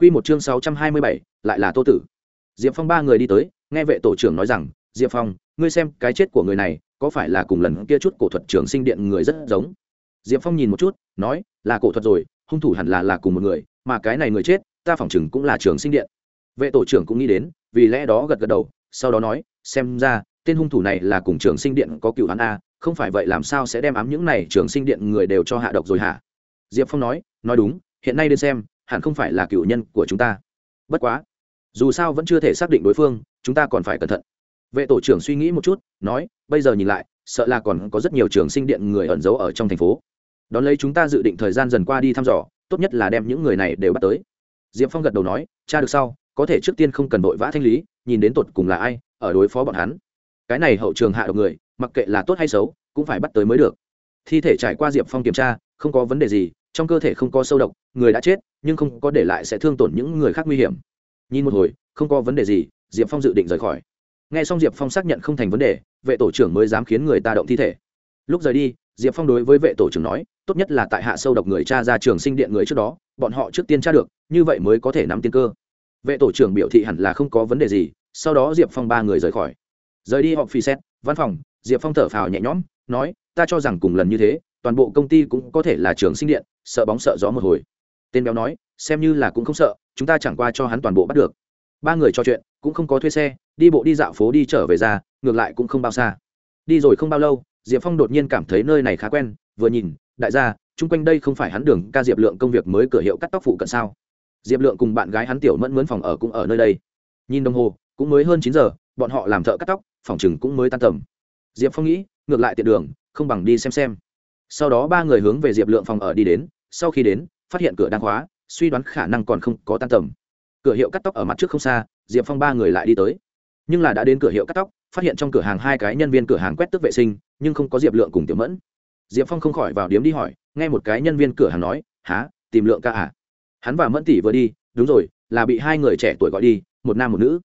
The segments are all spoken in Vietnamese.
Quy một chương sáu trăm hai mươi bảy, lại là Tô Tử. Diệp Phong ba người đi tới, nghe vệ tổ trưởng nói rằng, "Diệp Phong, ngươi xem, cái chết của người này, có phải là cùng lần kia chút cổ thuật trưởng sinh điện người rất giống?" Diệp Phong nhìn một chút, nói, "Là cổ thuật rồi, hung thủ hẳn là là cùng một người, mà cái này người chết, ta phỏng chừng cũng là trưởng sinh điện." Vệ tổ trưởng cũng nghĩ đến, vì lẽ đó gật gật đầu, sau đó nói, "Xem ra, tên hung thủ này là cùng trưởng sinh điện có cừu hắn a, không phải vậy làm sao sẽ đem ám những này trưởng sinh điện người đều cho hạ độc rồi hả?" Diệp Phong nói, "Nói đúng, hiện nay đến xem, hẳn không phải là cựu nhân của chúng ta. Bất quá, dù sao vẫn chưa thể xác định đối phương, chúng ta còn phải cẩn thận. Vệ tổ trưởng suy nghĩ một chút, nói, bây giờ nhìn lại, sợ là còn có rất nhiều trường sinh điện người ẩn giấu ở trong thành phố. Đón lấy chúng ta dự định thời gian dần qua đi thăm dò, tốt nhất là đem những người này đều bắt tới. Diệp phong gật đầu nói, cha được sau, có thể trước tiên không cần vội vã thanh lý, nhìn đến tột cùng là ai, ở đối phó bọn hắn. Cái này hậu trường hạ độc người, mặc kệ là tốt hay xấu, cũng phải bắt tới mới được. Thi thể trải qua diệp phong kiểm tra, không có vấn đề gì trong cơ thể không có sâu độc, người đã chết, nhưng không có để lại sẽ thương tổn những người khác nguy hiểm. Nhìn một hồi, không có vấn đề gì, diệp phong dự định rời khỏi. N g h e xong diệp phong xác nhận không thành vấn đề, vệ tổ trưởng mới dám khiến người ta động thi thể. Lúc rời đi, diệp phong đối với vệ tổ trưởng nói, tốt nhất là tại hạ sâu độc người cha ra trường sinh điện người trước đó, bọn họ trước tiên tra được, như vậy mới có thể nắm tiên cơ. Vệ tổ trưởng biểu thị hẳn là không có vấn đề gì, sau đó diệp phong ba người rời khỏi. Rời đi họp phi xét, văn phòng, diệp phong thở phào nhẹ nhõm, nói, ta cho rằng cùng lần như thế toàn bộ công ty cũng có thể là trường sinh điện, sợ bóng sợ gió một hồi. Tên béo nói, xem như là cũng không sợ, chúng ta chẳng qua cho hắn toàn bộ bắt được. Ba người trò chuyện, cũng không có thuê xe, đi bộ đi dạo phố đi trở về ra, ngược lại cũng không bao xa. Đi rồi không bao lâu, diệp phong đột nhiên cảm thấy nơi này khá quen, vừa nhìn, đại gia, chung quanh đây không phải hắn đường, ca diệp lượng công việc mới cửa hiệu cắt tóc phụ cận sao? Diệp lượng cùng bạn gái hắn tiểu mẫn mướn phòng ở cũng ở nơi đây. Nhìn đồng hồ, cũng mới hơn chín giờ, bọn họ làm thợ cắt tóc, phòng chừng cũng mới tan tầm. Diệp phong nghĩ, ngược lại tiện đường, không bằng đi xem xem sau đó ba người hướng về diệp lượng phòng ở đi đến, sau khi đến, phát hiện cửa đang khóa, suy đoán khả năng còn không có tan tầm. Cửa hiệu cắt tóc ở mặt trước không xa, diệp phong ba người lại đi tới. Nhưng là đã đến cửa hiệu cắt tóc, phát hiện trong cửa hàng hai cái nhân viên cửa hàng quét tức vệ sinh, nhưng không có diệp lượng cùng tiểu mẫn. Diệp phong không khỏi vào điếm đi hỏi, nghe một cái nhân viên cửa hàng nói há tìm lượng ca à? Hắn và mẫn tỷ vừa đi, đúng rồi, là bị hai người trẻ tuổi gọi đi, một nam một nữ.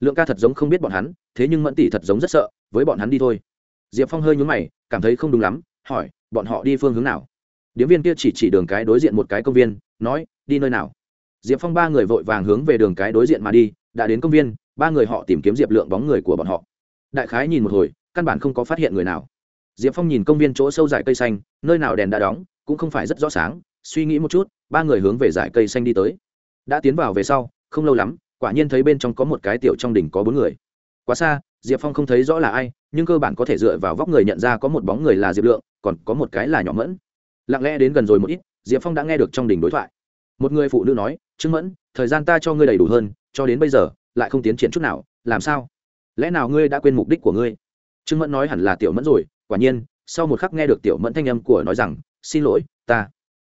Lượng ca thật giống không biết bọn hắn, thế nhưng mẫn tỷ thật giống rất sợ, với bọn hắn đi thôi. Diệp phong hơi nhún mày, cảm thấy không đúng lắm, hỏi bọn họ đi phương hướng nào? Điếm viên kia chỉ chỉ đường cái đối diện một cái công viên, nói, đi nơi nào? Diệp phong ba người vội vàng hướng về đường cái đối diện mà đi, đã đến công viên, ba người họ tìm kiếm diệp lượng bóng người của bọn họ. Đại khái nhìn một hồi, căn bản không có phát hiện người nào. Diệp phong nhìn công viên chỗ sâu dải cây xanh, nơi nào đèn đã đóng, cũng không phải rất rõ sáng, suy nghĩ một chút, ba người hướng về dải cây xanh đi tới. Đã tiến vào về sau, không lâu lắm, quả nhiên thấy bên trong có một cái tiểu trong đỉnh có bốn người. Quá xa diệp phong không thấy rõ là ai, nhưng cơ bản có thể dựa vào vóc người nhận ra có một bóng người là diệp lượng, còn có một cái là nhỏ mẫn. Lặng lẽ đến gần rồi một ít, diệp phong đã nghe được trong đình đối thoại. Một người phụ nữ nói, trương mẫn, thời gian ta cho ngươi đầy đủ hơn, cho đến bây giờ, lại không tiến triển chút nào, làm sao? Lẽ nào ngươi đã quên mục đích của ngươi? Trương mẫn nói hẳn là tiểu mẫn rồi, quả nhiên, sau một khắc nghe được tiểu mẫn thanh âm của nói rằng, xin lỗi, ta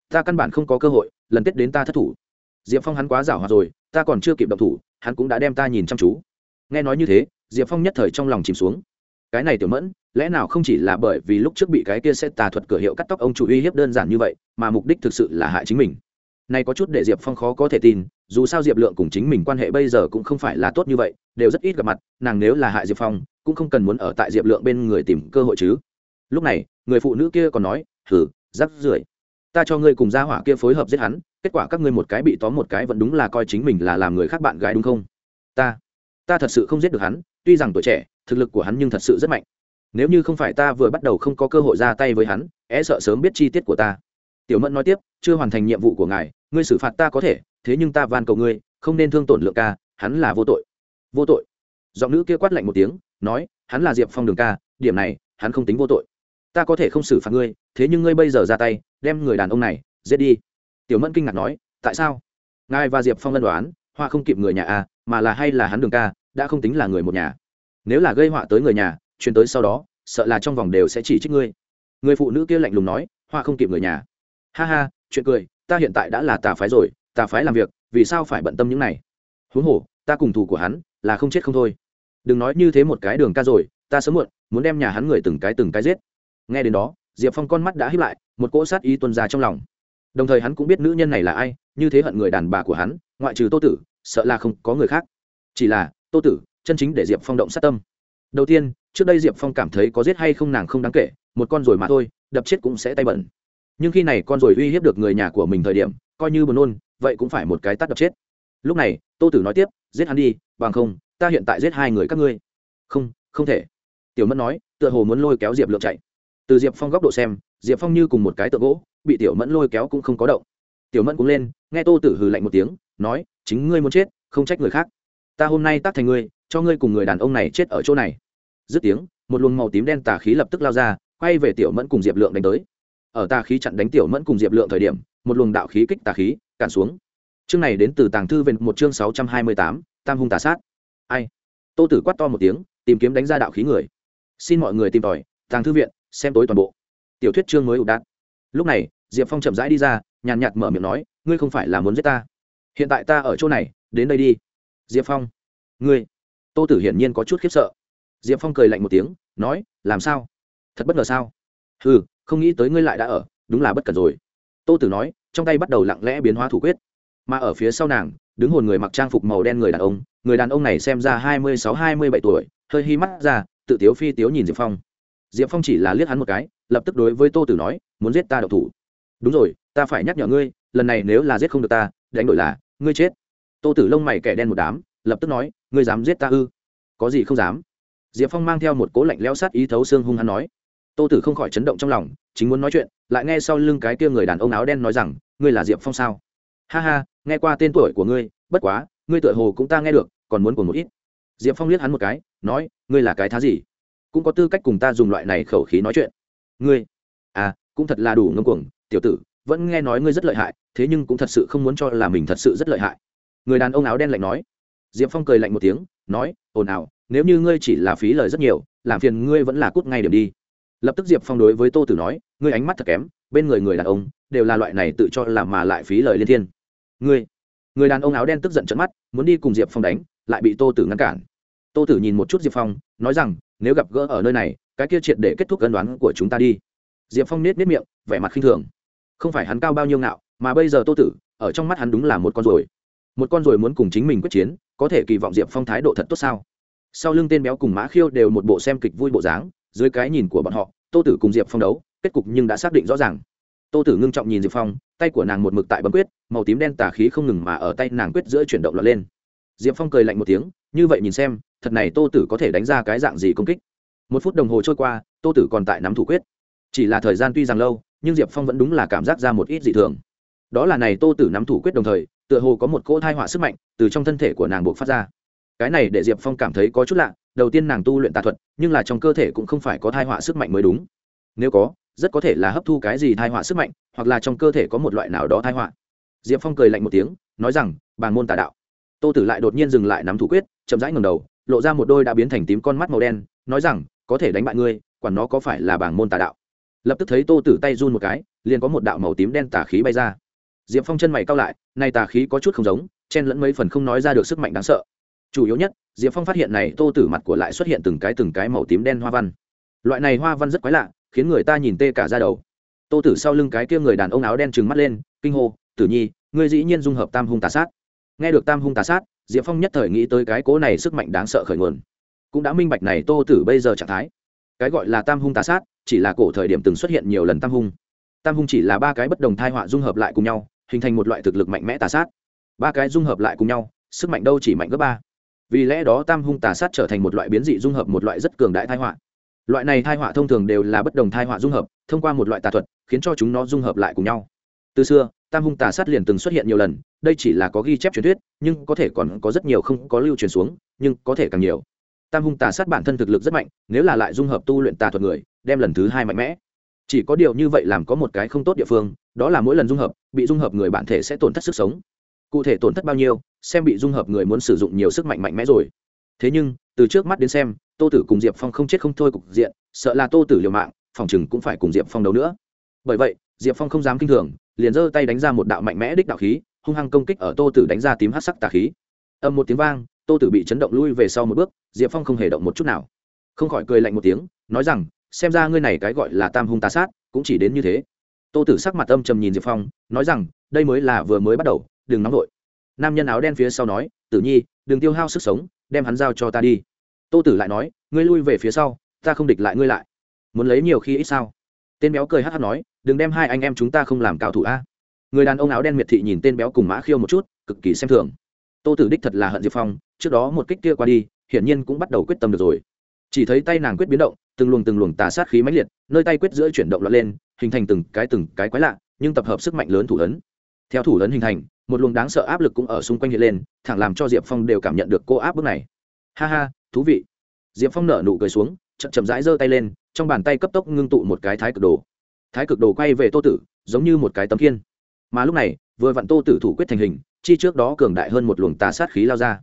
ta căn bản không có cơ hội, lần tết đến ta thất thủ. Diệp phong hắn quá giảo hòa rồi, ta còn chưa kịp động thủ, hắn cũng đã đem ta nhìn chăm chú. Nghe nói như thế diệp phong nhất thời trong lòng chìm xuống. Cái này tiểu mẫn, lẽ nào không chỉ là bởi vì lúc trước bị cái kia sẽ tà thuật cửa hiệu cắt tóc ông chủ uy hiếp đơn giản như vậy, mà mục đích thực sự là hại chính mình? Này có chút để diệp phong khó có thể tin, dù sao diệp lượng cùng chính mình quan hệ bây giờ cũng không phải là tốt như vậy, đều rất ít gặp mặt, nàng nếu là hại diệp phong, cũng không cần muốn ở tại diệp lượng bên người tìm cơ hội chứ. Lúc này, người phụ nữ kia còn nói thử rắc rưởi. Ta cho ngươi cùng gia hỏa kia phối hợp giết hắn, kết quả các ngươi một cái bị tóm một cái vẫn đúng là coi chính mình là làm người khác bạn gái đúng không? Ta ta thật sự không giết được hắn tuy rằng tuổi trẻ thực lực của hắn nhưng thật sự rất mạnh. Nếu như không phải ta vừa bắt đầu không có cơ hội ra tay với hắn é sợ sớm biết chi tiết của ta. Tiểu mẫn nói tiếp chưa hoàn thành nhiệm vụ của ngài ngươi xử phạt ta có thể thế nhưng ta van cầu ngươi không nên thương tổn lượng ca hắn là vô tội. Vô tội. Giọng nữ kia quát lạnh một tiếng nói hắn là diệp phong đường ca điểm này hắn không tính vô tội. Ta có thể không xử phạt ngươi thế nhưng ngươi bây giờ ra tay đem người đàn ông này giết đi. Tiểu mẫn kinh ngạc nói tại sao? Ngài và diệp phong lân đoán hoa không kịp người nhà a à, mà là hay là hắn đường ca đã không tính là người một nhà. Nếu là gây họa tới người nhà, truyền tới sau đó, sợ là trong vòng đều sẽ chỉ trích ngươi. Người phụ nữ kia lạnh lùng nói, họa không kịp người nhà. Ha ha, chuyện cười, ta hiện tại đã là tà phái rồi, tà phái làm việc, vì sao phải bận tâm những này? Huống hồ, ta cùng thù của hắn, là không chết không thôi. Đừng nói như thế một cái đường ca rồi, ta sớm muộn, muốn đem nhà hắn người từng cái từng cái giết. Nghe đến đó, diệp phong con mắt đã hiếp lại, một cỗ sát ý tuân ra trong lòng. Đồng thời hắn cũng biết nữ nhân này là ai, như thế hận người đàn bà của hắn, ngoại trừ tô tử, sợ là không có người khác. Chỉ là tô tử, chân chính để diệp phong động sát tâm. Đầu tiên, trước đây diệp phong cảm thấy có giết hay không nàng không đáng kể, một con rồi mà thôi, đập chết cũng sẽ tay bẩn. Nhưng khi này con rồi uy hiếp được người nhà của mình thời điểm, coi như buồn nôn, vậy cũng phải một cái tắt đập chết. Lúc này, tô tử nói tiếp, giết hắn đi, bằng không, ta hiện tại giết hai người các ngươi. Không không thể. Tiểu mẫn nói, tựa hồ muốn lôi kéo diệp lượng chạy. Từ diệp phong góc độ xem, diệp phong như cùng một cái tượng gỗ, bị tiểu mẫn lôi kéo cũng không có động. Tiểu mẫn cũng lên, nghe tô tử hừ lạnh một tiếng, nói, chính ngươi muốn chết, không trách người khác ta hôm nay tác thành ngươi, cho ngươi cùng người đàn ông này chết ở chỗ này. Dứt tiếng, một luồng màu tím đen tà khí lập tức lao ra, quay về tiểu mẫn cùng diệp lượng đánh tới. Ở tà khí chặn đánh tiểu mẫn cùng diệp lượng thời điểm, một luồng đạo khí kích tà khí cản xuống. Chương này đến từ tàng thư về một chương sáu trăm hai mươi tám, tam hung tà sát. Ai? Tô tử quát to một tiếng, tìm kiếm đánh ra đạo khí người. Xin mọi người tìm tòi, tàng thư viện, xem tối toàn bộ. Tiểu thuyết chương mới ụ đạn lúc này, diệp phong chậm rãi đi ra, nhàn nhạt mở miệng nói, ngươi không phải là muốn giết ta. Hiện tại ta ở chỗ này, đến đây đi diệp phong, ngươi, tô tử hiển nhiên có chút khiếp sợ. Diệp phong cười lạnh một tiếng, nói, làm sao? Thật bất ngờ sao? Ừ không nghĩ tới ngươi lại đã ở, đúng là bất cần rồi. Tô tử nói, trong tay bắt đầu lặng lẽ biến hóa thủ quyết. Mà ở phía sau nàng, đứng hồn người mặc trang phục màu đen người đàn ông, người đàn ông này xem ra hai mươi sáu, hai mươi bảy tuổi, hơi hi mắt ra, tự tiếu phi tiếu nhìn diệp phong. Diệp phong chỉ là liếc hắn một cái, lập tức đối với tô tử nói, muốn giết ta đậu thủ. Đúng rồi, ta phải nhắc nhở ngươi, lần này nếu là giết không được ta, đánh đổi là, ngươi chết tô tử lông mày kẻ đen một đám, lập tức nói, ngươi dám giết ta ư? Có gì không dám? Diệp phong mang theo một cố lạnh leo sát ý thấu xương hung hắn nói. Tô tử không khỏi chấn động trong lòng, chính muốn nói chuyện, lại nghe sau lưng cái kia người đàn ông áo đen nói rằng, ngươi là diệp phong sao? Ha ha, nghe qua tên tuổi của ngươi, bất quá, ngươi tựa hồ cũng ta nghe được, còn muốn của một ít. Diệp phong liếc hắn một cái, nói, ngươi là cái thá gì? Cũng có tư cách cùng ta dùng loại này khẩu khí nói chuyện. Ngươi? À cũng thật là đủ ngâm cuồng, tiểu tử, vẫn nghe nói ngươi rất lợi hại, thế nhưng cũng thật sự không muốn cho là mình thật sự rất lợi hại người đàn ông áo đen lạnh nói. Diệp phong cười lạnh một tiếng, nói, ồn ào, nếu như ngươi chỉ là phí lời rất nhiều, làm phiền ngươi vẫn là cút ngay điểm đi. Lập tức diệp phong đối với tô tử nói, ngươi ánh mắt thật kém, bên người người đàn ông đều là loại này tự cho làm mà lại phí lời liên thiên. Ngươi, người đàn ông áo đen tức giận trận mắt, muốn đi cùng diệp phong đánh, lại bị tô tử ngăn cản. Tô tử nhìn một chút diệp phong, nói rằng, nếu gặp gỡ ở nơi này, cái kia triệt để kết thúc cân đoán của chúng ta đi. Diệp phong nết nết miệng, vẻ mặt khinh thường. Không phải hắn cao bao nhiêu ngạo, mà bây giờ tô tử, ở trong mắt hắn đúng là một con ruồi một con rồi muốn cùng chính mình quyết chiến, có thể kỳ vọng diệp phong thái độ thật tốt sao? Sau lưng tên béo cùng mã khiêu đều một bộ xem kịch vui bộ dáng, dưới cái nhìn của bọn họ, tô tử cùng diệp phong đấu, kết cục nhưng đã xác định rõ ràng. Tô tử ngưng trọng nhìn diệp phong, tay của nàng một mực tại bấm quyết, màu tím đen tà khí không ngừng mà ở tay nàng quyết giữa chuyển động lọt lên. Diệp phong cười lạnh một tiếng, như vậy nhìn xem, thật này tô tử có thể đánh ra cái dạng gì công kích? Một phút đồng hồ trôi qua, tô tử còn tại nắm thủ quyết. Chỉ là thời gian tuy rằng lâu, nhưng diệp phong vẫn đúng là cảm giác ra một ít dị thường. Đó là này tô tử nắm thủ quyết đồng thời tựa hồ có một cỗ thai họa sức mạnh từ trong thân thể của nàng buộc phát ra. Cái này để diệp phong cảm thấy có chút lạ, đầu tiên nàng tu luyện tà thuật, nhưng là trong cơ thể cũng không phải có thai họa sức mạnh mới đúng. Nếu có, rất có thể là hấp thu cái gì thai họa sức mạnh, hoặc là trong cơ thể có một loại nào đó thai họa. Diệp phong cười lạnh một tiếng, nói rằng bàn môn tà đạo. Tô tử lại đột nhiên dừng lại nắm thủ quyết, chậm rãi ngầm đầu, lộ ra một đôi đã biến thành tím con mắt màu đen, nói rằng, có thể đánh bại ngươi, quản nó có phải là bảng môn tà đạo. Lập tức thấy tô tử tay run một cái, liền có một đạo màu tím đen tà khí bay ra diệp phong chân mày cao lại, nay tà khí có chút không giống, chen lẫn mấy phần không nói ra được sức mạnh đáng sợ. Chủ yếu nhất, diệp phong phát hiện này tô tử mặt của lại xuất hiện từng cái từng cái màu tím đen hoa văn. Loại này hoa văn rất quái lạ, khiến người ta nhìn tê cả ra đầu. Tô tử sau lưng cái kia người đàn ông áo đen trừng mắt lên, kinh hô, tử nhi, ngươi dĩ nhiên dung hợp tam hung tà sát. Nghe được tam hung tà sát, diệp phong nhất thời nghĩ tới cái cố này sức mạnh đáng sợ khởi nguồn. Cũng đã minh bạch này tô tử bây giờ trạng thái. Cái gọi là tam hung tà sát, chỉ là cổ thời điểm từng xuất hiện nhiều lần tam hung. Tam hung chỉ là ba cái bất đồng thai họa dung hợp lại cùng nhau hình thành một loại thực lực mạnh mẽ tà sát. Ba cái dung hợp lại cùng nhau, sức mạnh đâu chỉ mạnh gấp ba. Vì lẽ đó tam hung tà sát trở thành một loại biến dị dung hợp, một loại rất cường đại thai họa. Loại này thai họa thông thường đều là bất đồng thai họa dung hợp, thông qua một loại tà thuật, khiến cho chúng nó dung hợp lại cùng nhau. Từ xưa, tam hung tà sát liền từng xuất hiện nhiều lần, đây chỉ là có ghi chép truyền thuyết, nhưng có thể còn có rất nhiều không có lưu truyền xuống, nhưng có thể càng nhiều. Tam hung tà sát bản thân thực lực rất mạnh, nếu là lại dung hợp tu luyện tà thuật người, đem lần thứ hai mạnh mẽ chỉ có điều như vậy làm có một cái không tốt địa phương, đó là mỗi lần dung hợp, bị dung hợp người bản thể sẽ tổn thất sức sống. Cụ thể tổn thất bao nhiêu, xem bị dung hợp người muốn sử dụng nhiều sức mạnh mạnh mẽ rồi. Thế nhưng, từ trước mắt đến xem, tô tử cùng diệp phong không chết không thôi cục diện, sợ là tô tử liều mạng, phòng chừng cũng phải cùng diệp phong đấu nữa. Bởi vậy, diệp phong không dám kinh thường, liền giơ tay đánh ra một đạo mạnh mẽ đích đạo khí, hung hăng công kích ở tô tử đánh ra tím hát sắc tà khí. Âm một tiếng vang, tô tử bị chấn động lui về sau một bước, diệp phong không hề động một chút nào. Không khỏi cười lạnh một tiếng, nói rằng xem ra ngươi này cái gọi là tam hung tà sát, cũng chỉ đến như thế. Tô tử sắc mặt âm trầm nhìn diệp phong, nói rằng, đây mới là vừa mới bắt đầu, đừng nóng vội. Nam nhân áo đen phía sau nói, tử nhi, đừng tiêu hao sức sống, đem hắn giao cho ta đi. Tô tử lại nói, ngươi lui về phía sau, ta không địch lại ngươi lại. Muốn lấy nhiều khi ít sao? Tên béo cười hát hát nói, đừng đem hai anh em chúng ta không làm cao thủ a. Người đàn ông áo đen miệt thị nhìn tên béo cùng mã khiêu một chút, cực kỳ xem thường. Tô tử đích thật là hận diệp phong, trước đó một kích kia qua đi, hiển nhiên cũng bắt đầu quyết tâm được rồi. Chỉ thấy tay nàng quyết biến động từng luồng từng luồng tà sát khí mãnh liệt, nơi tay quyết giữa chuyển động lọt lên, hình thành từng cái từng cái quái lạ, nhưng tập hợp sức mạnh lớn thủ ấn. Theo thủ ấn hình thành, một luồng đáng sợ áp lực cũng ở xung quanh hiện lên, thẳng làm cho diệp phong đều cảm nhận được cô áp bức này. Ha ha, thú vị. Diệp phong nở nụ cười xuống, chậm chậm rãi giơ tay lên, trong bàn tay cấp tốc ngưng tụ một cái thái cực đồ. Thái cực đồ quay về tô tử, giống như một cái tấm kiên mà lúc này, vừa vặn tô tử thủ quyết thành hình, chi trước đó cường đại hơn một luồng tà sát khí lao ra.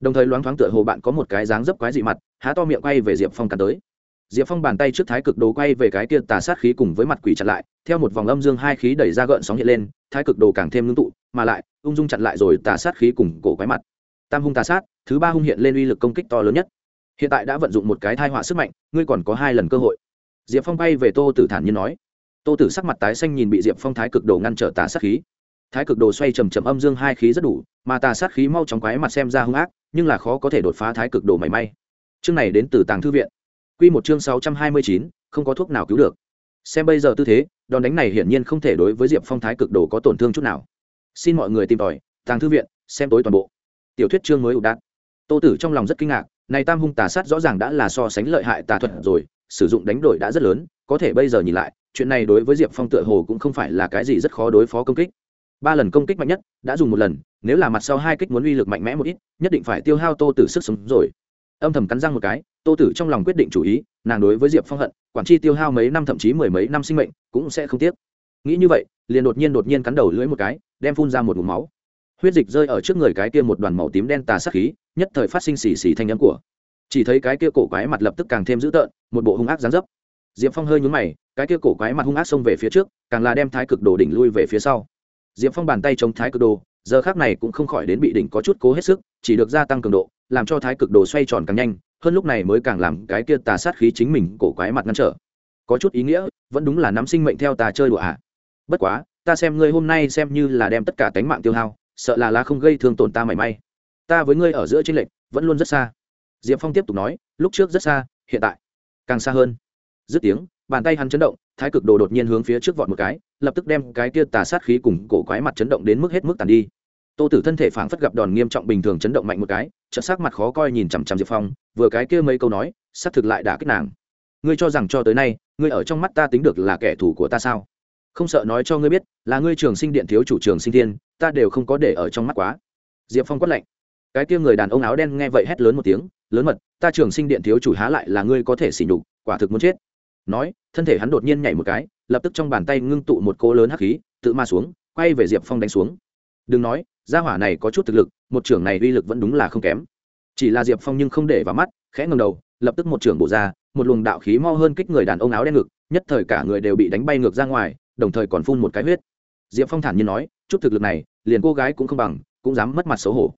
Đồng thời loáng thoáng tựa hồ bạn có một cái dáng dấp quái dị mặt, há to miệng quay về diệp phong cắn tới diệp phong bàn tay trước thái cực đồ quay về cái kia tà sát khí cùng với mặt quỷ chặn lại, theo một vòng âm dương hai khí đẩy ra gợn sóng hiện lên, thái cực đồ càng thêm ngưng tụ, mà lại, ung dung chặn lại rồi tà sát khí cùng cổ quái mặt. Tam hung tà sát, thứ ba hung hiện lên uy lực công kích to lớn nhất. Hiện tại đã vận dụng một cái thai họa sức mạnh, ngươi còn có hai lần cơ hội. Diệp phong bay về tô tử thản nhiên nói. Tô tử sắc mặt tái xanh nhìn bị diệp phong thái cực đồ ngăn trở tà sát khí. Thái cực đồ xoay trầm trầm âm dương hai khí rất đủ, mà tà sát khí mau chóng quái mặt xem ra hung ác, nhưng là khó có thể đột phá thái cực đồ mảy may. Chương này đến từ tàng thư viện. Quy một chương sáu trăm hai mươi chín, không có thuốc nào cứu được. Xem bây giờ tư thế, đòn đánh này hiển nhiên không thể đối với diệp phong thái cực đồ có tổn thương chút nào. Xin mọi người tìm tòi, tàng thư viện, xem tối toàn bộ. Tiểu thuyết chương mới ủ đạn tô tử trong lòng rất kinh ngạc, này tam hung tà sát rõ ràng đã là so sánh lợi hại tà thuật rồi, sử dụng đánh đổi đã rất lớn, có thể bây giờ nhìn lại, chuyện này đối với diệp phong tựa hồ cũng không phải là cái gì rất khó đối phó công kích. Ba lần công kích mạnh nhất, đã dùng một lần, nếu là mặt sau hai kích muốn uy lực mạnh mẽ một ít, nhất định phải tiêu hao tô tử sức sống rồi âm thầm cắn răng một cái, tô tử trong lòng quyết định chủ ý, nàng đối với diệp phong hận, quản chi tiêu hao mấy năm thậm chí mười mấy năm sinh mệnh, cũng sẽ không tiếc. Nghĩ như vậy, liền đột nhiên đột nhiên cắn đầu lưỡi một cái, đem phun ra một mụm máu. Huyết dịch rơi ở trước người cái kia một đoàn màu tím đen tà sắc khí, nhất thời phát sinh xì xì thanh nhắm của. Chỉ thấy cái kia cổ quái mặt lập tức càng thêm dữ tợn, một bộ hung ác dán dấp. Diệp phong hơi nhún mày, cái kia cổ quái mặt hung ác xông về phía trước, càng là đem thái cực đồ đỉnh lui về phía sau. Diệp phong bàn tay chống thái cực đồ, giờ khác này cũng không khỏi đến bị đỉnh có chút cố hết sức, chỉ được gia tăng cường độ làm cho thái cực đồ xoay tròn càng nhanh, hơn lúc này mới càng làm cái kia tà sát khí chính mình cổ quái mặt ngăn trở. Có chút ý nghĩa, vẫn đúng là nắm sinh mệnh theo tà chơi đùa ạ. À. bất quá, ta xem ngươi hôm nay xem như là đem tất cả tánh mạng tiêu hao, sợ là lá không gây thương tổn ta mảy may. Ta với ngươi ở giữa tranh lệch, vẫn luôn rất xa. Diệp phong tiếp tục nói, lúc trước rất xa, hiện tại càng xa hơn. Dứt tiếng, bàn tay hắn chấn động, thái cực đồ đột nhiên hướng phía trước vọt một cái, lập tức đem cái kia tà sát khí cùng cổ quái mặt chấn động đến mức hết mức tàn đi tô tử thân thể phảng phất gặp đòn nghiêm trọng bình thường chấn động mạnh một cái trợ sắc mặt khó coi nhìn chằm chằm diệp phong, vừa cái kia mấy câu nói, xác thực lại đã kích nàng. Ngươi cho rằng cho tới nay, ngươi ở trong mắt ta tính được là kẻ thù của ta sao? Không sợ nói cho ngươi biết, là ngươi trường sinh điện thiếu chủ trường sinh thiên, ta đều không có để ở trong mắt quá. Diệp phong quát lạnh. Cái kia người đàn ông áo đen nghe vậy hét lớn một tiếng, lớn mật, ta trường sinh điện thiếu chủ há lại là ngươi có thể xỉ nhục, quả thực muốn chết. Nói, thân thể hắn đột nhiên nhảy một cái, lập tức trong bàn tay ngưng tụ một cỗ lớn hắc khí, tự ma xuống, quay về diệp phong đánh xuống đừng nói, gia hỏa này có chút thực lực, một trưởng này uy lực vẫn đúng là không kém. Chỉ là diệp phong nhưng không để vào mắt, khẽ ngầm đầu, lập tức một trưởng bổ ra, một luồng đạo khí mo hơn kích người đàn ông áo đen ngực, nhất thời cả người đều bị đánh bay ngược ra ngoài, đồng thời còn phun một cái huyết. Diệp phong thản nhiên nói, chút thực lực này, liền cô gái cũng không bằng, cũng dám mất mặt xấu hổ.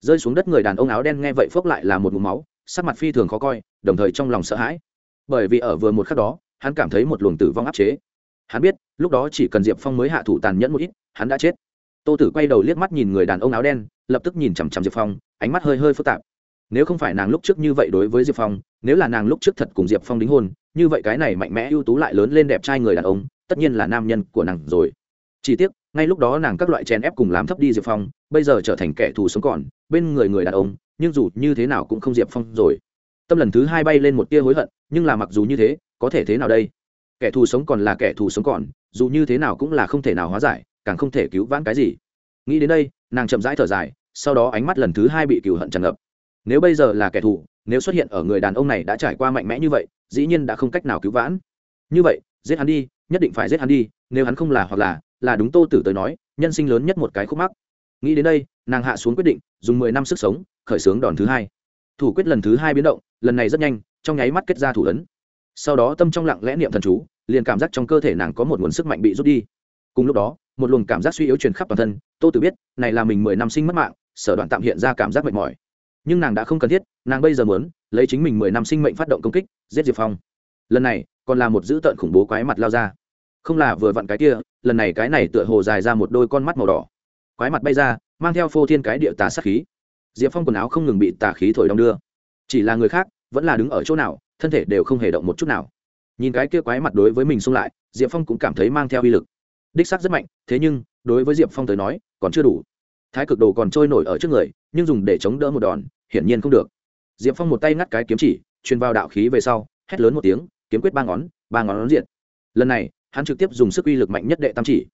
Rơi xuống đất người đàn ông áo đen nghe vậy phốc lại là một mụm máu, sắc mặt phi thường khó coi, đồng thời trong lòng sợ hãi. Bởi vì ở vừa một khắc đó, hắn cảm thấy một luồng tử vong áp chế. Hắn biết, lúc đó chỉ cần diệp phong mới hạ thủ tàn nhẫn một ít, hắn đã chết tô tử quay đầu liếc mắt nhìn người đàn ông áo đen, lập tức nhìn chằm chằm diệp phong, ánh mắt hơi hơi phức tạp. Nếu không phải nàng lúc trước như vậy đối với diệp phong, nếu là nàng lúc trước thật cùng diệp phong đính hôn, như vậy cái này mạnh mẽ ưu tú lại lớn lên đẹp trai người đàn ông, tất nhiên là nam nhân của nàng rồi. Chỉ tiếc, ngay lúc đó nàng các loại chèn ép cùng làm thấp đi diệp phong, bây giờ trở thành kẻ thù sống còn, bên người người đàn ông, nhưng dù như thế nào cũng không diệp phong rồi. Tâm lần thứ hai bay lên một tia hối hận, nhưng là mặc dù như thế, có thể thế nào đây? Kẻ thù sống còn là kẻ thù sống còn, dù như thế nào cũng là không thể nào hóa giải càng không thể cứu vãn cái gì. Nghĩ đến đây, nàng chậm rãi thở dài, sau đó ánh mắt lần thứ hai bị cựu hận tràn ngập. Nếu bây giờ là kẻ thù, nếu xuất hiện ở người đàn ông này đã trải qua mạnh mẽ như vậy, dĩ nhiên đã không cách nào cứu vãn. Như vậy, giết hắn đi, nhất định phải giết hắn đi, nếu hắn không là hoặc là là đúng tô tử tới nói, nhân sinh lớn nhất một cái khúc mắc. Nghĩ đến đây, nàng hạ xuống quyết định, dùng mười năm sức sống, khởi xướng đòn thứ hai. Thủ quyết lần thứ hai biến động, lần này rất nhanh, trong nháy mắt kết ra thủ ấn. Sau đó tâm trong lặng lẽ niệm thần chú, liền cảm giác trong cơ thể nàng có một nguồn sức mạnh bị rút đi. Cùng lúc đó một luồng cảm giác suy yếu truyền khắp toàn thân, tô tử biết, này là mình mười năm sinh mất mạng, sở đoạn tạm hiện ra cảm giác mệt mỏi. Nhưng nàng đã không cần thiết, nàng bây giờ muốn lấy chính mình mười năm sinh mệnh phát động công kích, giết diệp phong. Lần này, còn là một dữ tợn khủng bố quái mặt lao ra. Không là vừa vặn cái kia, lần này cái này tựa hồ dài ra một đôi con mắt màu đỏ. Quái mặt bay ra, mang theo phô thiên cái địa tà sát khí. Diệp phong quần áo không ngừng bị tà khí thổi đong đưa. Chỉ là người khác, vẫn là đứng ở chỗ nào, thân thể đều không hề động một chút nào. Nhìn cái kia quái mặt đối với mình xung lại, diệp phong cũng cảm thấy mang theo uy lực đích xác rất mạnh, thế nhưng, đối với diệp phong tới nói, còn chưa đủ. Thái cực đồ còn trôi nổi ở trước người, nhưng dùng để chống đỡ một đòn, hiển nhiên không được. Diệp phong một tay ngắt cái kiếm chỉ, truyền vào đạo khí về sau, hét lớn một tiếng, kiếm quyết ba ngón ba ngón diện lần này, hắn trực tiếp dùng sức uy lực mạnh nhất đệ tam chỉ.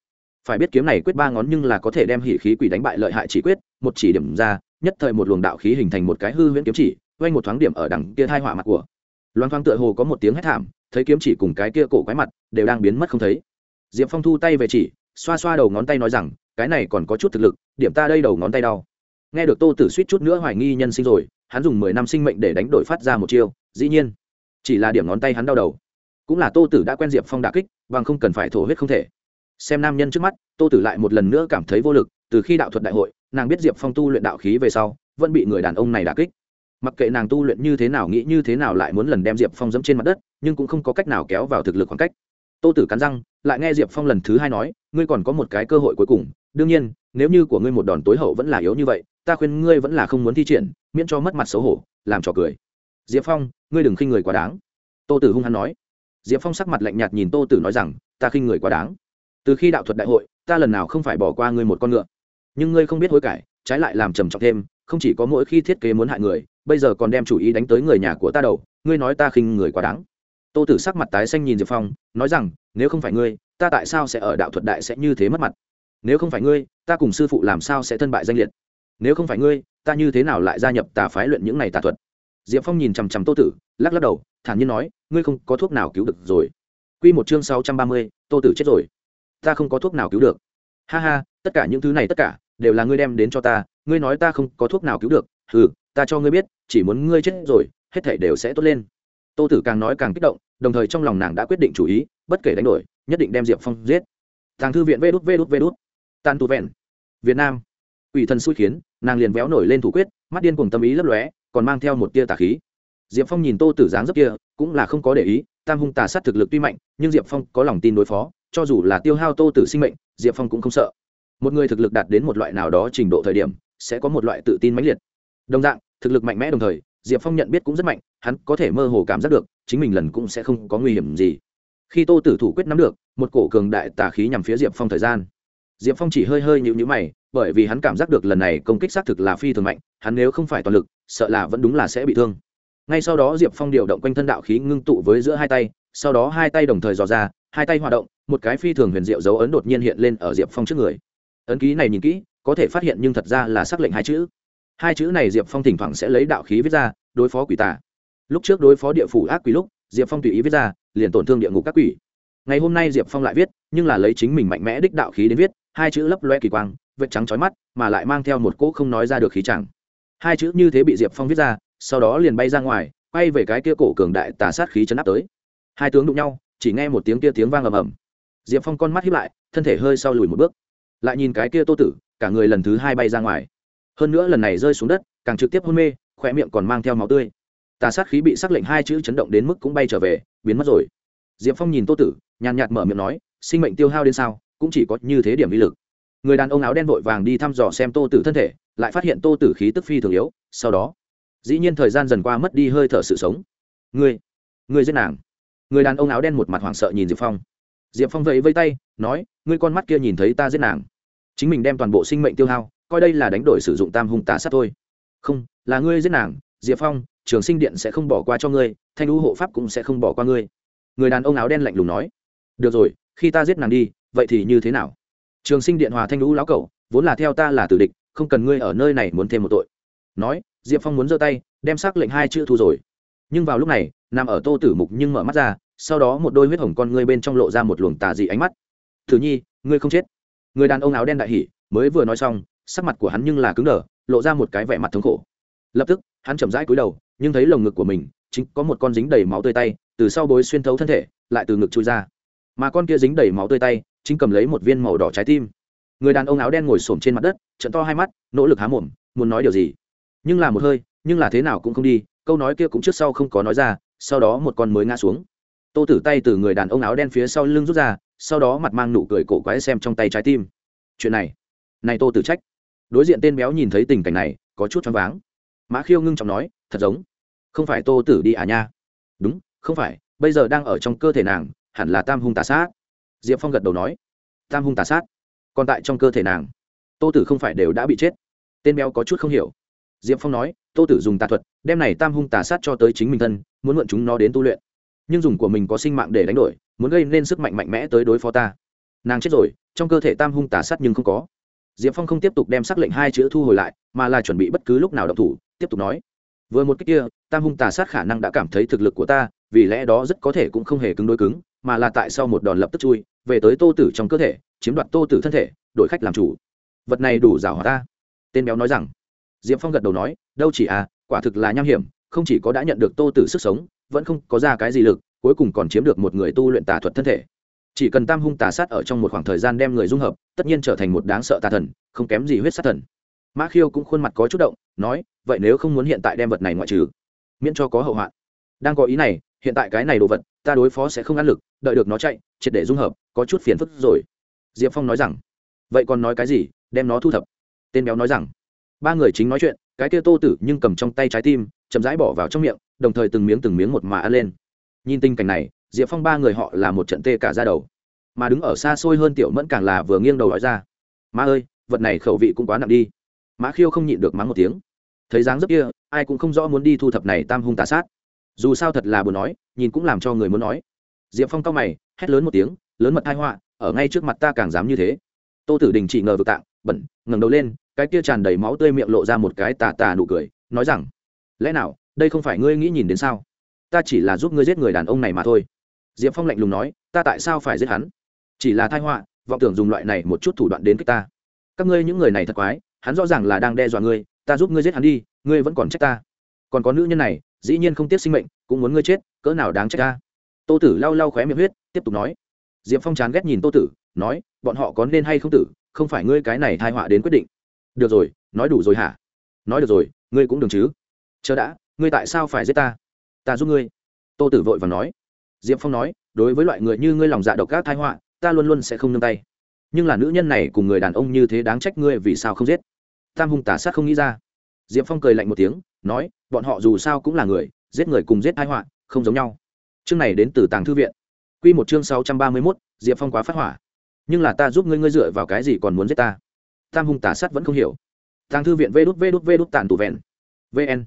Phải biết kiếm này quyết ba ngón nhưng là có thể đem hỉ khí quỷ đánh bại lợi hại chỉ quyết, một chỉ điểm ra, nhất thời một luồng đạo khí hình thành một cái hư huyễn kiếm chỉ quanh một thoáng điểm ở đằng kia hai hỏa mặt của. Loan thoáng tựa hồ có một tiếng hét thảm, thấy kiếm chỉ cùng cái kia cổ quái mặt, đều đang biến mất không thấy diệp phong thu tay về chỉ, xoa xoa đầu ngón tay nói rằng, cái này còn có chút thực lực, điểm ta đây đầu ngón tay đau. Nghe được tô tử suýt chút nữa hoài nghi nhân sinh rồi, hắn dùng mười năm sinh mệnh để đánh đổi phát ra một chiêu, dĩ nhiên, chỉ là điểm ngón tay hắn đau đầu. Cũng là tô tử đã quen diệp phong đà kích, bằng không cần phải thổ huyết không thể. Xem nam nhân trước mắt, tô tử lại một lần nữa cảm thấy vô lực, từ khi đạo thuật đại hội, nàng biết diệp phong tu luyện đạo khí về sau, vẫn bị người đàn ông này đà kích. Mặc kệ nàng tu luyện như thế nào nghĩ như thế nào lại muốn lần đem diệp phong dẫm trên mặt đất, nhưng cũng không có cách nào kéo vào thực lực khoảng cách. Tô tử cắn răng lại nghe diệp phong lần thứ hai nói, ngươi còn có một cái cơ hội cuối cùng. Đương nhiên, nếu như của ngươi một đòn tối hậu vẫn là yếu như vậy, ta khuyên ngươi vẫn là không muốn thi triển, miễn cho mất mặt xấu hổ, làm trò cười. Diệp phong, ngươi đừng khinh người quá đáng. Tô tử hung hăng nói. Diệp phong sắc mặt lạnh nhạt nhìn tô tử nói rằng, ta khinh người quá đáng. Từ khi đạo thuật đại hội, ta lần nào không phải bỏ qua ngươi một con ngựa. Nhưng ngươi không biết hối cải, trái lại làm trầm trọng thêm, không chỉ có mỗi khi thiết kế muốn hại người, bây giờ còn đem chủ ý đánh tới người nhà của ta đầu, ngươi nói ta khinh người quá đáng. Tô tử sắc mặt tái xanh nhìn diệp phong, nói rằng nếu không phải ngươi, ta tại sao sẽ ở đạo thuật đại sẽ như thế mất mặt? Nếu không phải ngươi, ta cùng sư phụ làm sao sẽ thân bại danh liệt? Nếu không phải ngươi, ta như thế nào lại gia nhập tà phái luyện những này tà thuật? Diệp phong nhìn chằm chằm tô tử, lắc lắc đầu, thản nhiên nói, ngươi không có thuốc nào cứu được rồi. Q một chương sáu trăm ba mươi, tô tử chết rồi. Ta không có thuốc nào cứu được. Ha ha, tất cả những thứ này tất cả, đều là ngươi đem đến cho ta, ngươi nói ta không có thuốc nào cứu được. Ừ ta cho ngươi biết, chỉ muốn ngươi chết rồi, hết thể đều sẽ tốt lên. Tô tử càng nói càng kích động, đồng thời trong lòng nàng đã quyết định chủ ý bất kể đánh đổi, nhất định đem diệp phong giết. Thằng thư viện vê đút vê đút vê đút. Tan tu vẹn. Việt nam. Ủy thần xui khiến, nàng liền véo nổi lên thủ quyết, mắt điên cùng tâm ý lấp lóe, còn mang theo một tia tà khí. Diệp phong nhìn tô tử dáng dấp kia, cũng là không có để ý, tam hung tà sát thực lực tuy mạnh, nhưng diệp phong có lòng tin đối phó, cho dù là tiêu hao tô tử sinh mệnh, diệp phong cũng không sợ. Một người thực lực đạt đến một loại nào đó trình độ thời điểm, sẽ có một loại tự tin mãnh liệt. Đồng dạng, thực lực mạnh mẽ đồng thời, diệp phong nhận biết cũng rất mạnh, hắn có thể mơ hồ cảm giác được, chính mình lần cũng sẽ không có nguy hiểm gì khi tô tử thủ quyết nắm được, một cổ cường đại tà khí nhằm phía diệp phong thời gian. Diệp phong chỉ hơi hơi nhịu nhữ mày, bởi vì hắn cảm giác được lần này công kích xác thực là phi thường mạnh, hắn nếu không phải toàn lực, sợ là vẫn đúng là sẽ bị thương. Ngay sau đó diệp phong điều động quanh thân đạo khí ngưng tụ với giữa hai tay, sau đó hai tay đồng thời dò ra, hai tay hoạt động, một cái phi thường huyền diệu dấu ấn đột nhiên hiện lên ở diệp phong trước người. Ấn ký này nhìn kỹ, có thể phát hiện nhưng thật ra là xác lệnh hai chữ. Hai chữ này diệp phong thỉnh thoảng sẽ lấy đạo khí viết ra, đối phó quỷ tà. Lúc trước đối phó địa phủ ác quỷ lúc, diệp phong tùy ý viết ra liền tổn thương địa ngục các quỷ. Ngày hôm nay diệp phong lại viết, nhưng là lấy chính mình mạnh mẽ đích đạo khí đến viết, hai chữ lấp loe kỳ quang, vệt trắng trói mắt, mà lại mang theo một cỗ không nói ra được khí chẳng. Hai chữ như thế bị diệp phong viết ra, sau đó liền bay ra ngoài, quay về cái kia cổ cường đại tà sát khí chấn áp tới. Hai tướng đụng nhau, chỉ nghe một tiếng kia tiếng vang ầm ầm. Diệp phong con mắt hiếp lại, thân thể hơi sau lùi một bước. Lại nhìn cái kia tô tử, cả người lần thứ hai bay ra ngoài. Hơn nữa lần này rơi xuống đất, càng trực tiếp hôn mê khỏe miệng còn mang theo máu tươi tà sát khí bị xác lệnh hai chữ chấn động đến mức cũng bay trở về, biến mất rồi. Diệp phong nhìn tô tử, nhàn nhạt mở miệng nói, sinh mệnh tiêu hao đến sao, cũng chỉ có như thế điểm vi lực. Người đàn ông áo đen vội vàng đi thăm dò xem tô tử thân thể, lại phát hiện tô tử khí tức phi thường yếu, sau đó, dĩ nhiên thời gian dần qua mất đi hơi thở sự sống. Người người giết nàng. Người đàn ông áo đen một mặt hoảng sợ nhìn diệp phong. Diệp phong vẫy vây tay, nói, ngươi con mắt kia nhìn thấy ta giết nàng. Chính mình đem toàn bộ sinh mệnh tiêu hao, coi đây là đánh đổi sử dụng tam hung tà sát thôi. Không, là ngươi giết nàng, diệp phong trường sinh điện sẽ không bỏ qua cho ngươi, thanh lũ hộ pháp cũng sẽ không bỏ qua ngươi. Người đàn ông áo đen lạnh lùng nói. Được rồi, khi ta giết nàng đi, vậy thì như thế nào? Trường sinh điện hòa thanh lũ lão cẩu, vốn là theo ta là tử địch, không cần ngươi ở nơi này muốn thêm một tội. Nói, diệp phong muốn giơ tay, đem xác lệnh hai chữ thu rồi. Nhưng vào lúc này, nằm ở tô tử mục nhưng mở mắt ra, sau đó một đôi huyết hồng con ngươi bên trong lộ ra một luồng tà dị ánh mắt. Thử nhi, ngươi không chết. Người đàn ông áo đen đại hỉ, mới vừa nói xong, sắc mặt của hắn nhưng là cứng đờ, lộ ra một cái vẻ mặt thống khổ. Lập tức, hắn chậm rãi cúi đầu nhưng thấy lồng ngực của mình, chính có một con dính đầy máu tươi tay, từ sau bối xuyên thấu thân thể, lại từ ngực chui ra. Mà con kia dính đầy máu tươi tay, chính cầm lấy một viên màu đỏ trái tim. Người đàn ông áo đen ngồi xổm trên mặt đất trận to hai mắt, nỗ lực há mồm, muốn nói điều gì. Nhưng là một hơi, nhưng là thế nào cũng không đi, câu nói kia cũng trước sau không có nói ra, sau đó một con mới ngã xuống. Tô tử tay từ người đàn ông áo đen phía sau lưng rút ra, sau đó mặt mang nụ cười cổ quái xem trong tay trái tim. Chuyện này này tô tử trách. Đối diện tên béo nhìn thấy tình cảnh này, có chút choáng váng mã khiêu ngưng trọng nói, thật giống không phải tô tử đi à nha? Đúng, không phải, bây giờ đang ở trong cơ thể nàng, hẳn là tam hung tà sát. Diệp phong gật đầu nói, tam hung tà sát? Còn tại trong cơ thể nàng, tô tử không phải đều đã bị chết? Tên béo có chút không hiểu. Diệp phong nói, tô tử dùng tà thuật, đem này tam hung tà sát cho tới chính mình thân, muốn mượn chúng nó đến tu luyện. Nhưng dùng của mình có sinh mạng để đánh đổi, muốn gây nên sức mạnh mạnh mẽ tới đối phó ta. Nàng chết rồi, trong cơ thể tam hung tà sát nhưng không có. Diệp phong không tiếp tục đem sắc lệnh hai chữ thu hồi lại, mà là chuẩn bị bất cứ lúc nào độc thủ tiếp tục nói, vừa một cách kia, tam hung tà sát khả năng đã cảm thấy thực lực của ta, vì lẽ đó rất có thể cũng không hề cứng đối cứng, mà là tại sau một đòn lập tức chui, về tới tô tử trong cơ thể, chiếm đoạt tô tử thân thể, đổi khách làm chủ. Vật này đủ giảo hòa ta. Tên béo nói rằng. Diệp phong gật đầu nói, đâu chỉ à quả thực là nham hiểm, không chỉ có đã nhận được tô tử sức sống, vẫn không có ra cái gì lực, cuối cùng còn chiếm được một người tu luyện tà thuật thân thể. Chỉ cần tam hung tà sát ở trong một khoảng thời gian đem người dung hợp, tất nhiên trở thành một đáng sợ tà thần, không kém gì huyết sát thần mã khiêu cũng khuôn mặt có chút động, nói, vậy nếu không muốn hiện tại đem vật này ngoại trừ, miễn cho có hậu hoạn. Đang có ý này, hiện tại cái này đồ vật, ta đối phó sẽ không ăn lực, đợi được nó chạy, triệt để dung hợp, có chút phiền phức rồi. Diệp phong nói rằng, vậy còn nói cái gì? Đem nó thu thập. Tên béo nói rằng, ba người chính nói chuyện, cái kia tô tử nhưng cầm trong tay trái tim, chậm rãi bỏ vào trong miệng, đồng thời từng miếng từng miếng một mà ăn lên. Nhìn tình cảnh này, diệp phong ba người họ là một trận tê cả ra đầu. Mà đứng ở xa xôi hơn tiểu mẫn càng là vừa nghiêng đầu nói ra, má ơi, vật này khẩu vị cũng quá nặng đi mã khiêu không nhịn được mắng một tiếng. Thấy dáng dấp kia, ai cũng không rõ muốn đi thu thập này tam hung tà sát. Dù sao thật là buồn nói, nhìn cũng làm cho người muốn nói. Diệp phong cao mày, hét lớn một tiếng, lớn mật hai họa, ở ngay trước mặt ta càng dám như thế. Tô tử đình chỉ ngờ vực tạng, bẩn, ngẩng đầu lên, cái kia tràn đầy máu tươi miệng lộ ra một cái tà tà nụ cười, nói rằng, lẽ nào, đây không phải ngươi nghĩ nhìn đến sao? Ta chỉ là giúp ngươi giết người đàn ông này mà thôi. Diệp phong lạnh lùng nói, ta tại sao phải giết hắn? Chỉ là thai họa, vọng tưởng dùng loại này một chút thủ đoạn đến kích ta. Các ngươi những người này thật quái hắn rõ ràng là đang đe dọa ngươi, ta giúp ngươi giết hắn đi, ngươi vẫn còn trách ta. Còn có nữ nhân này, dĩ nhiên không tiếc sinh mệnh, cũng muốn ngươi chết, cỡ nào đáng trách ta. Tô tử lau lau khóe miệng huyết, tiếp tục nói. Diệp phong chán ghét nhìn tô tử, nói, bọn họ có nên hay không tử, không phải ngươi cái này thai họa đến quyết định. Được rồi, nói đủ rồi hả? Nói được rồi, ngươi cũng đừng chứ. Chờ đã, ngươi tại sao phải giết ta? Ta giúp ngươi. Tô tử vội và nói. Diệp phong nói, đối với loại người như ngươi lòng dạ độc các thai họa, ta luôn luôn sẽ không nương tay nhưng là nữ nhân này cùng người đàn ông như thế đáng trách ngươi vì sao không giết? Tam hung tả sát không nghĩ ra. Diệp phong cười lạnh một tiếng, nói, bọn họ dù sao cũng là người, giết người cùng giết hai họa, không giống nhau. Chương này đến từ tàng thư viện. Q một chương sáu trăm ba mươi mốt, diệp phong quá phát hỏa. Nhưng là ta giúp ngươi ngươi dựa vào cái gì còn muốn giết ta? Tam hung tả sát vẫn không hiểu. Tàng thư viện vê đút vê đút vê đút tàn tụ vẹn. Vn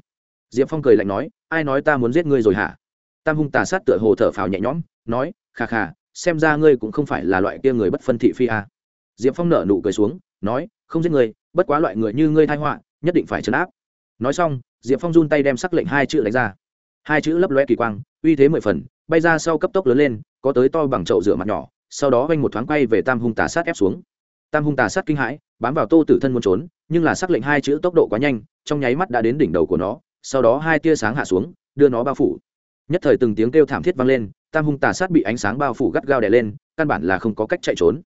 diệp phong cười lạnh nói, ai nói ta muốn giết ngươi rồi hả? Tam hung tà sát tựa hồ thở phào nhẹ nhõm, nói khà khà xem ra ngươi cũng không phải là loại kia người bất phân thị phi a diệp phong nở nụ cười xuống nói không giết người, bất quá loại người như ngươi thai họa nhất định phải chấn áp. Nói xong diệp phong run tay đem sắc lệnh hai chữ đánh ra. Hai chữ lấp loe kỳ quang uy thế mười phần bay ra sau cấp tốc lớn lên có tới to bằng chậu rửa mặt nhỏ sau đó vanh một thoáng quay về tam hung tà sát ép xuống. Tam hung tà sát kinh hãi bám vào tô tử thân muốn trốn nhưng là sắc lệnh hai chữ tốc độ quá nhanh trong nháy mắt đã đến đỉnh đầu của nó sau đó hai tia sáng hạ xuống đưa nó bao phủ. Nhất thời từng tiếng kêu thảm thiết vang lên tam hung tà sát bị ánh sáng bao phủ gắt gao đè lên căn bản là không có cách chạy trốn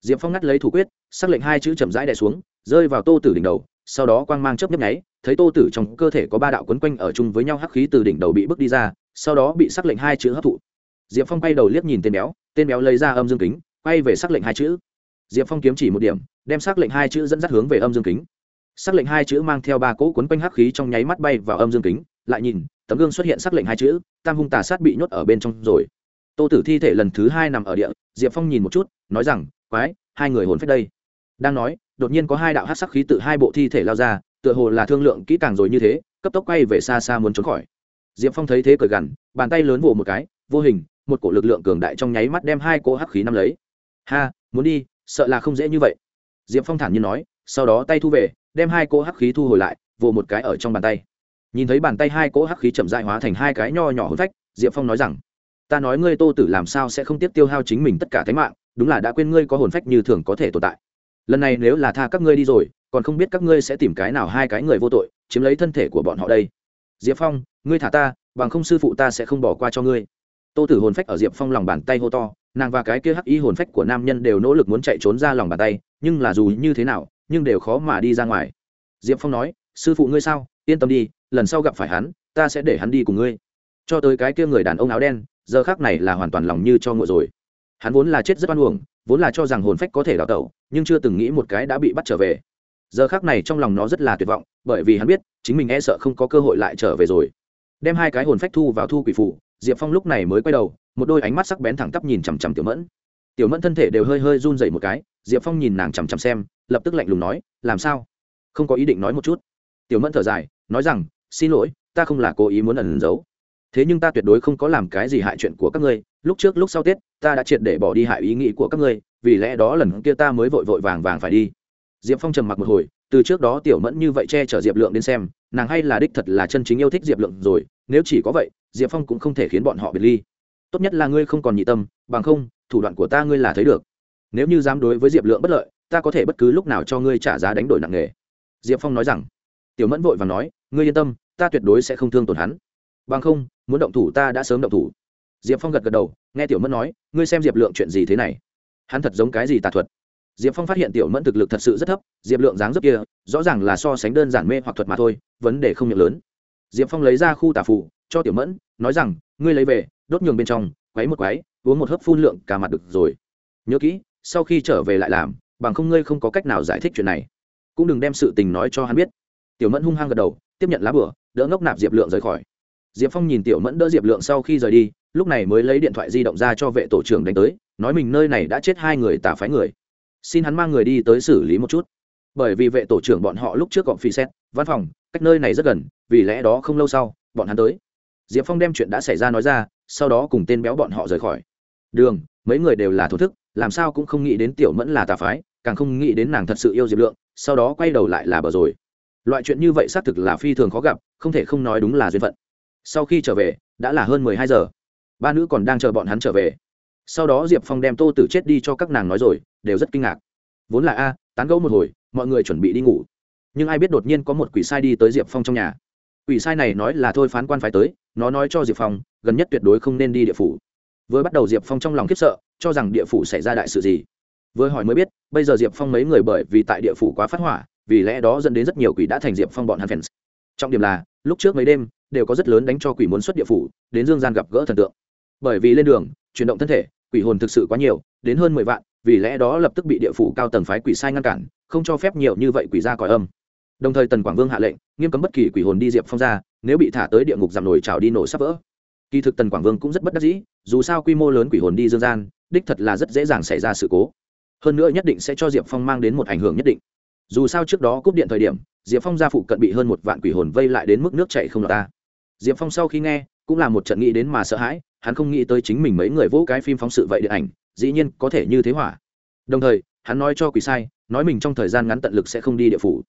diệp phong ngắt lấy thủ quyết xác lệnh hai chữ chậm rãi đè xuống, rơi vào tô tử đỉnh đầu, sau đó quang mang chớp nhấp nháy, thấy tô tử trong cơ thể có ba đạo quấn quanh ở chung với nhau hắc khí từ đỉnh đầu bị bước đi ra, sau đó bị xác lệnh hai chữ hấp thụ. Diệp phong quay đầu liếc nhìn tên béo tên béo lấy ra âm dương kính, quay về xác lệnh hai chữ. Diệp phong kiếm chỉ một điểm, đem xác lệnh hai chữ dẫn dắt hướng về âm dương kính. Xác lệnh hai chữ mang theo ba cỗ quấn quanh hắc khí trong nháy mắt bay vào âm dương kính, lại nhìn, tấm gương xuất hiện xác lệnh hai chữ, tam hung tà sát bị nhốt ở bên trong rồi. Tô tử thi thể lần thứ hai nằm ở địa, diệp phong nhìn một chút, nói rằng quái, hai người hồn phách đây. Đang nói, đột nhiên có hai đạo hát sắc khí tự hai bộ thi thể lao ra, tựa hồ là thương lượng kỹ càng rồi như thế, cấp tốc quay về xa xa muốn trốn khỏi. Diệp phong thấy thế cởi gằn, bàn tay lớn vỗ một cái, vô hình, một cổ lực lượng cường đại trong nháy mắt đem hai cỗ hắc khí nắm lấy. Ha, muốn đi, sợ là không dễ như vậy. Diệp phong thản nhiên nói, sau đó tay thu về, đem hai cỗ hắc khí thu hồi lại vỗ một cái ở trong bàn tay. Nhìn thấy bàn tay hai cỗ hắc khí chậm dại hóa thành hai cái nho nhỏ hôn phách, diệp phong nói rằng, ta nói ngươi tô tử làm sao sẽ không tiếp tiêu hao chính mình tất cả thế mạng đúng là đã quên ngươi có hồn phách như thường có thể tồn tại. Lần này nếu là tha các ngươi đi rồi, còn không biết các ngươi sẽ tìm cái nào hai cái người vô tội, chiếm lấy thân thể của bọn họ đây. Diệp phong, ngươi thả ta, bằng không sư phụ ta sẽ không bỏ qua cho ngươi. Tô tử hồn phách ở diệp phong lòng bàn tay hô to, nàng và cái kia hắc y hồn phách của nam nhân đều nỗ lực muốn chạy trốn ra lòng bàn tay, nhưng là dù như thế nào, nhưng đều khó mà đi ra ngoài. Diệp phong nói, sư phụ ngươi sao? Yên tâm đi, lần sau gặp phải hắn, ta sẽ để hắn đi cùng ngươi. Cho tới cái kia người đàn ông áo đen, giờ khác này là hoàn toàn lòng như cho ngựa rồi hắn vốn là chết rất oan uổng, vốn là cho rằng hồn phách có thể đào tẩu, nhưng chưa từng nghĩ một cái đã bị bắt trở về. Giờ khác này trong lòng nó rất là tuyệt vọng, bởi vì hắn biết, chính mình e sợ không có cơ hội lại trở về rồi. Đem hai cái hồn phách thu vào thu quỷ phủ, diệp phong lúc này mới quay đầu, một đôi ánh mắt sắc bén thẳng tắp nhìn chằm chằm tiểu mẫn. Tiểu mẫn thân thể đều hơi hơi run dậy một cái, diệp phong nhìn nàng chằm chằm xem, lập tức lạnh lùng nói, làm sao? Không có ý định nói một chút. Tiểu mẫn thở dài, nói rằng, xin lỗi, ta không là cố ý muốn ẩn giấu. Thế nhưng ta tuyệt đối không có làm cái gì hại chuyện của các ngươi, lúc trước lúc sau tết ta đã triệt để bỏ đi hại ý nghĩ của các ngươi, vì lẽ đó lần kia ta mới vội vội vàng vàng phải đi. Diệp phong trầm mặc một hồi, từ trước đó tiểu mẫn như vậy che chở diệp lượng đến xem, nàng hay là đích thật là chân chính yêu thích diệp lượng rồi, nếu chỉ có vậy, diệp phong cũng không thể khiến bọn họ biệt ly. Tốt nhất là ngươi không còn nhị tâm, bằng không, thủ đoạn của ta ngươi là thấy được. Nếu như dám đối với diệp lượng bất lợi, ta có thể bất cứ lúc nào cho ngươi trả giá đánh đổi nặng nề. Diệp phong nói rằng. Tiểu mẫn vội và nói, ngươi yên tâm, ta tuyệt đối sẽ không thương tổn hắn. Bằng không, muốn động thủ ta đã sớm động thủ diệp phong gật gật đầu nghe tiểu mẫn nói ngươi xem diệp lượng chuyện gì thế này? Hắn thật giống cái gì tà thuật? Diệp phong phát hiện tiểu mẫn thực lực thật sự rất thấp diệp lượng dáng dấp kia rõ ràng là so sánh đơn giản mê hoặc thuật mà thôi vấn đề không miệng lớn. Diệp phong lấy ra khu tà phù, cho tiểu mẫn nói rằng ngươi lấy về đốt nhường bên trong quấy một quấy uống một hớp phun lượng cả mặt được rồi. Nhớ kỹ sau khi trở về lại làm bằng không ngươi không có cách nào giải thích chuyện này. Cũng đừng đem sự tình nói cho hắn biết. Tiểu mẫn hung hăng gật đầu tiếp nhận lá bửa đỡ ngốc nạp diệp lượng rời khỏi. Diệp phong nhìn tiểu mẫn đỡ diệp lượng sau khi rời đi lúc này mới lấy điện thoại di động ra cho vệ tổ trưởng đánh tới, nói mình nơi này đã chết hai người tà phái người. Xin hắn mang người đi tới xử lý một chút. Bởi vì vệ tổ trưởng bọn họ lúc trước gọn phi xét, văn phòng, cách nơi này rất gần, vì lẽ đó không lâu sau, bọn hắn tới. Diệp phong đem chuyện đã xảy ra nói ra, sau đó cùng tên béo bọn họ rời khỏi. Đường, mấy người đều là thổ thức, làm sao cũng không nghĩ đến tiểu mẫn là tà phái, càng không nghĩ đến nàng thật sự yêu diệp lượng, sau đó quay đầu lại là bờ rồi. Loại chuyện như vậy xác thực là phi thường khó gặp, không thể không nói đúng là duyên phận. Sau khi trở về, đã là hơn mười hai giờ ba nữ còn đang chờ bọn hắn trở về. Sau đó diệp phong đem tô tử chết đi cho các nàng nói rồi, đều rất kinh ngạc. Vốn là a, tán gẫu một hồi, mọi người chuẩn bị đi ngủ. Nhưng ai biết đột nhiên có một quỷ sai đi tới diệp phong trong nhà. Quỷ sai này nói là thôi phán quan phải tới, nó nói cho diệp phong, gần nhất tuyệt đối không nên đi địa phủ. Vừa bắt đầu diệp phong trong lòng khiếp sợ, cho rằng địa phủ xảy ra đại sự gì. Vừa hỏi mới biết, bây giờ diệp phong mấy người bởi vì tại địa phủ quá phát hỏa, vì lẽ đó dẫn đến rất nhiều quỷ đã thành diệp phong bọn hắn fans. Trọng điểm là, lúc trước mấy đêm, đều có rất lớn đánh cho quỷ muốn xuất địa phủ, đến dương gian gặp gỡ thần tượng bởi vì lên đường, chuyển động thân thể, quỷ hồn thực sự quá nhiều, đến hơn mười vạn, vì lẽ đó lập tức bị địa phủ cao tầng phái quỷ sai ngăn cản, không cho phép nhiều như vậy quỷ ra còi âm. Đồng thời tần quảng vương hạ lệnh, nghiêm cấm bất kỳ quỷ hồn đi diệp phong ra, nếu bị thả tới địa ngục giảm nổi trào đi nổ sắp vỡ. Kỳ thực tần quảng vương cũng rất bất đắc dĩ, dù sao quy mô lớn quỷ hồn đi dương gian, đích thật là rất dễ dàng xảy ra sự cố. Hơn nữa nhất định sẽ cho diệp phong mang đến một ảnh hưởng nhất định. Dù sao trước đó cúp điện thời điểm, diệp phong ra phụ cận bị hơn một vạn quỷ hồn vây lại đến mức nước chạy không lọt ta diệp phong sau khi nghe, cũng là một trận nghĩ đến mà sợ hãi hắn không nghĩ tới chính mình mấy người vỗ cái phim phóng sự vậy điện ảnh, dĩ nhiên có thể như thế hỏa. Đồng thời, hắn nói cho quỷ sai, nói mình trong thời gian ngắn tận lực sẽ không đi địa phủ.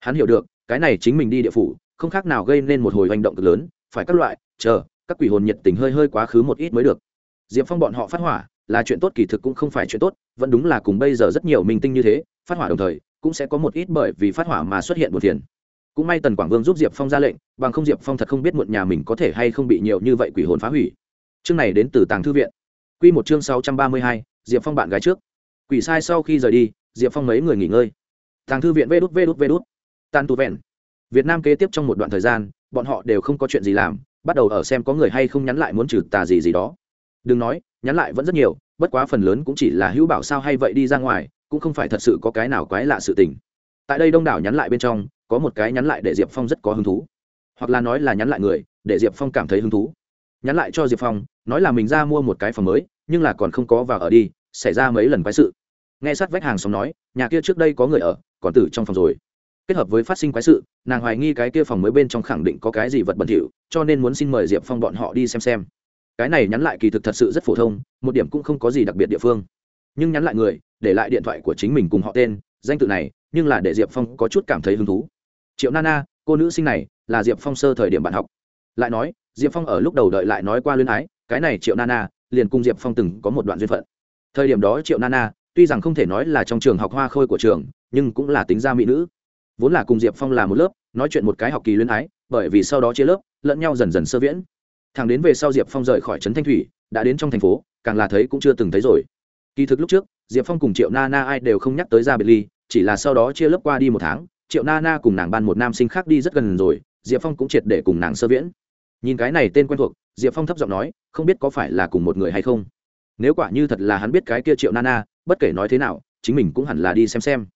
Hắn hiểu được, cái này chính mình đi địa phủ, không khác nào gây nên một hồi hành động cực lớn, phải các loại, chờ, các quỷ hồn nhiệt tình hơi hơi quá khứ một ít mới được. Diệp phong bọn họ phát hỏa, là chuyện tốt kỳ thực cũng không phải chuyện tốt, vẫn đúng là cùng bây giờ rất nhiều minh tinh như thế, phát hỏa đồng thời, cũng sẽ có một ít bởi vì phát hỏa mà xuất hiện một tiền cũng may tần quảng vương giúp diệp phong ra lệnh, bằng không diệp phong thật không biết muộn nhà mình có thể hay không bị nhiều như vậy quỷ hồn phá hủy chương này đến từ tàng thư viện. Q một chương sáu trăm ba mươi hai, diệp phong bạn gái trước. Quỷ sai sau khi rời đi, diệp phong mấy người nghỉ ngơi. Tàng thư viện vê đút vê đút vê đút. Tàn tu vẹn. Việt nam kế tiếp trong một đoạn thời gian, bọn họ đều không có chuyện gì làm, bắt đầu ở xem có người hay không nhắn lại muốn trừ tà gì gì đó. Đừng nói, nhắn lại vẫn rất nhiều, bất quá phần lớn cũng chỉ là hữu bảo sao hay vậy đi ra ngoài, cũng không phải thật sự có cái nào quái lạ sự tình. Tại đây đông đảo nhắn lại bên trong, có một cái nhắn lại để diệp phong rất có hứng thú. Hoặc là nói là nhắn lại người, để diệp phong cảm thấy hứng thú. Nhắn lại cho diệp phong nói là mình ra mua một cái phòng mới, nhưng là còn không có vào ở đi, xảy ra mấy lần quái sự. Nghe sát vách hàng xóm nói, nhà kia trước đây có người ở, còn tử trong phòng rồi. Kết hợp với phát sinh quái sự, nàng hoài nghi cái kia phòng mới bên trong khẳng định có cái gì vật bẩn thỉu, cho nên muốn xin mời diệp phong bọn họ đi xem xem. Cái này nhắn lại kỳ thực thật sự rất phổ thông, một điểm cũng không có gì đặc biệt địa phương. Nhưng nhắn lại người, để lại điện thoại của chính mình cùng họ tên, danh tự này, nhưng là để diệp phong có chút cảm thấy hứng thú. Triệu nana, cô nữ sinh này, là diệp phong sơ thời điểm bạn học. Lại nói, diệp phong ở lúc đầu đợi lại nói qua luyến ái cái này triệu nana, liền cùng diệp phong từng có một đoạn duyên phận. Thời điểm đó triệu nana, tuy rằng không thể nói là trong trường học hoa khôi của trường, nhưng cũng là tính gia mỹ nữ. Vốn là cùng diệp phong là một lớp, nói chuyện một cái học kỳ luyến ái, bởi vì sau đó chia lớp, lẫn nhau dần dần sơ viễn. Thằng đến về sau diệp phong rời khỏi trấn thanh thủy, đã đến trong thành phố, càng là thấy cũng chưa từng thấy rồi. Kỳ thực lúc trước, diệp phong cùng triệu na na ai đều không nhắc tới ra biệt ly, chỉ là sau đó chia lớp qua đi một tháng, triệu na na cùng nàng ban một nam sinh khác đi rất gần rồi, diệp phong cũng triệt để cùng nàng sơ viễn nhìn cái này tên quen thuộc, diệp phong thấp giọng nói, không biết có phải là cùng một người hay không. Nếu quả như thật là hắn biết cái kia triệu Nana, bất kể nói thế nào, chính mình cũng hẳn là đi xem xem.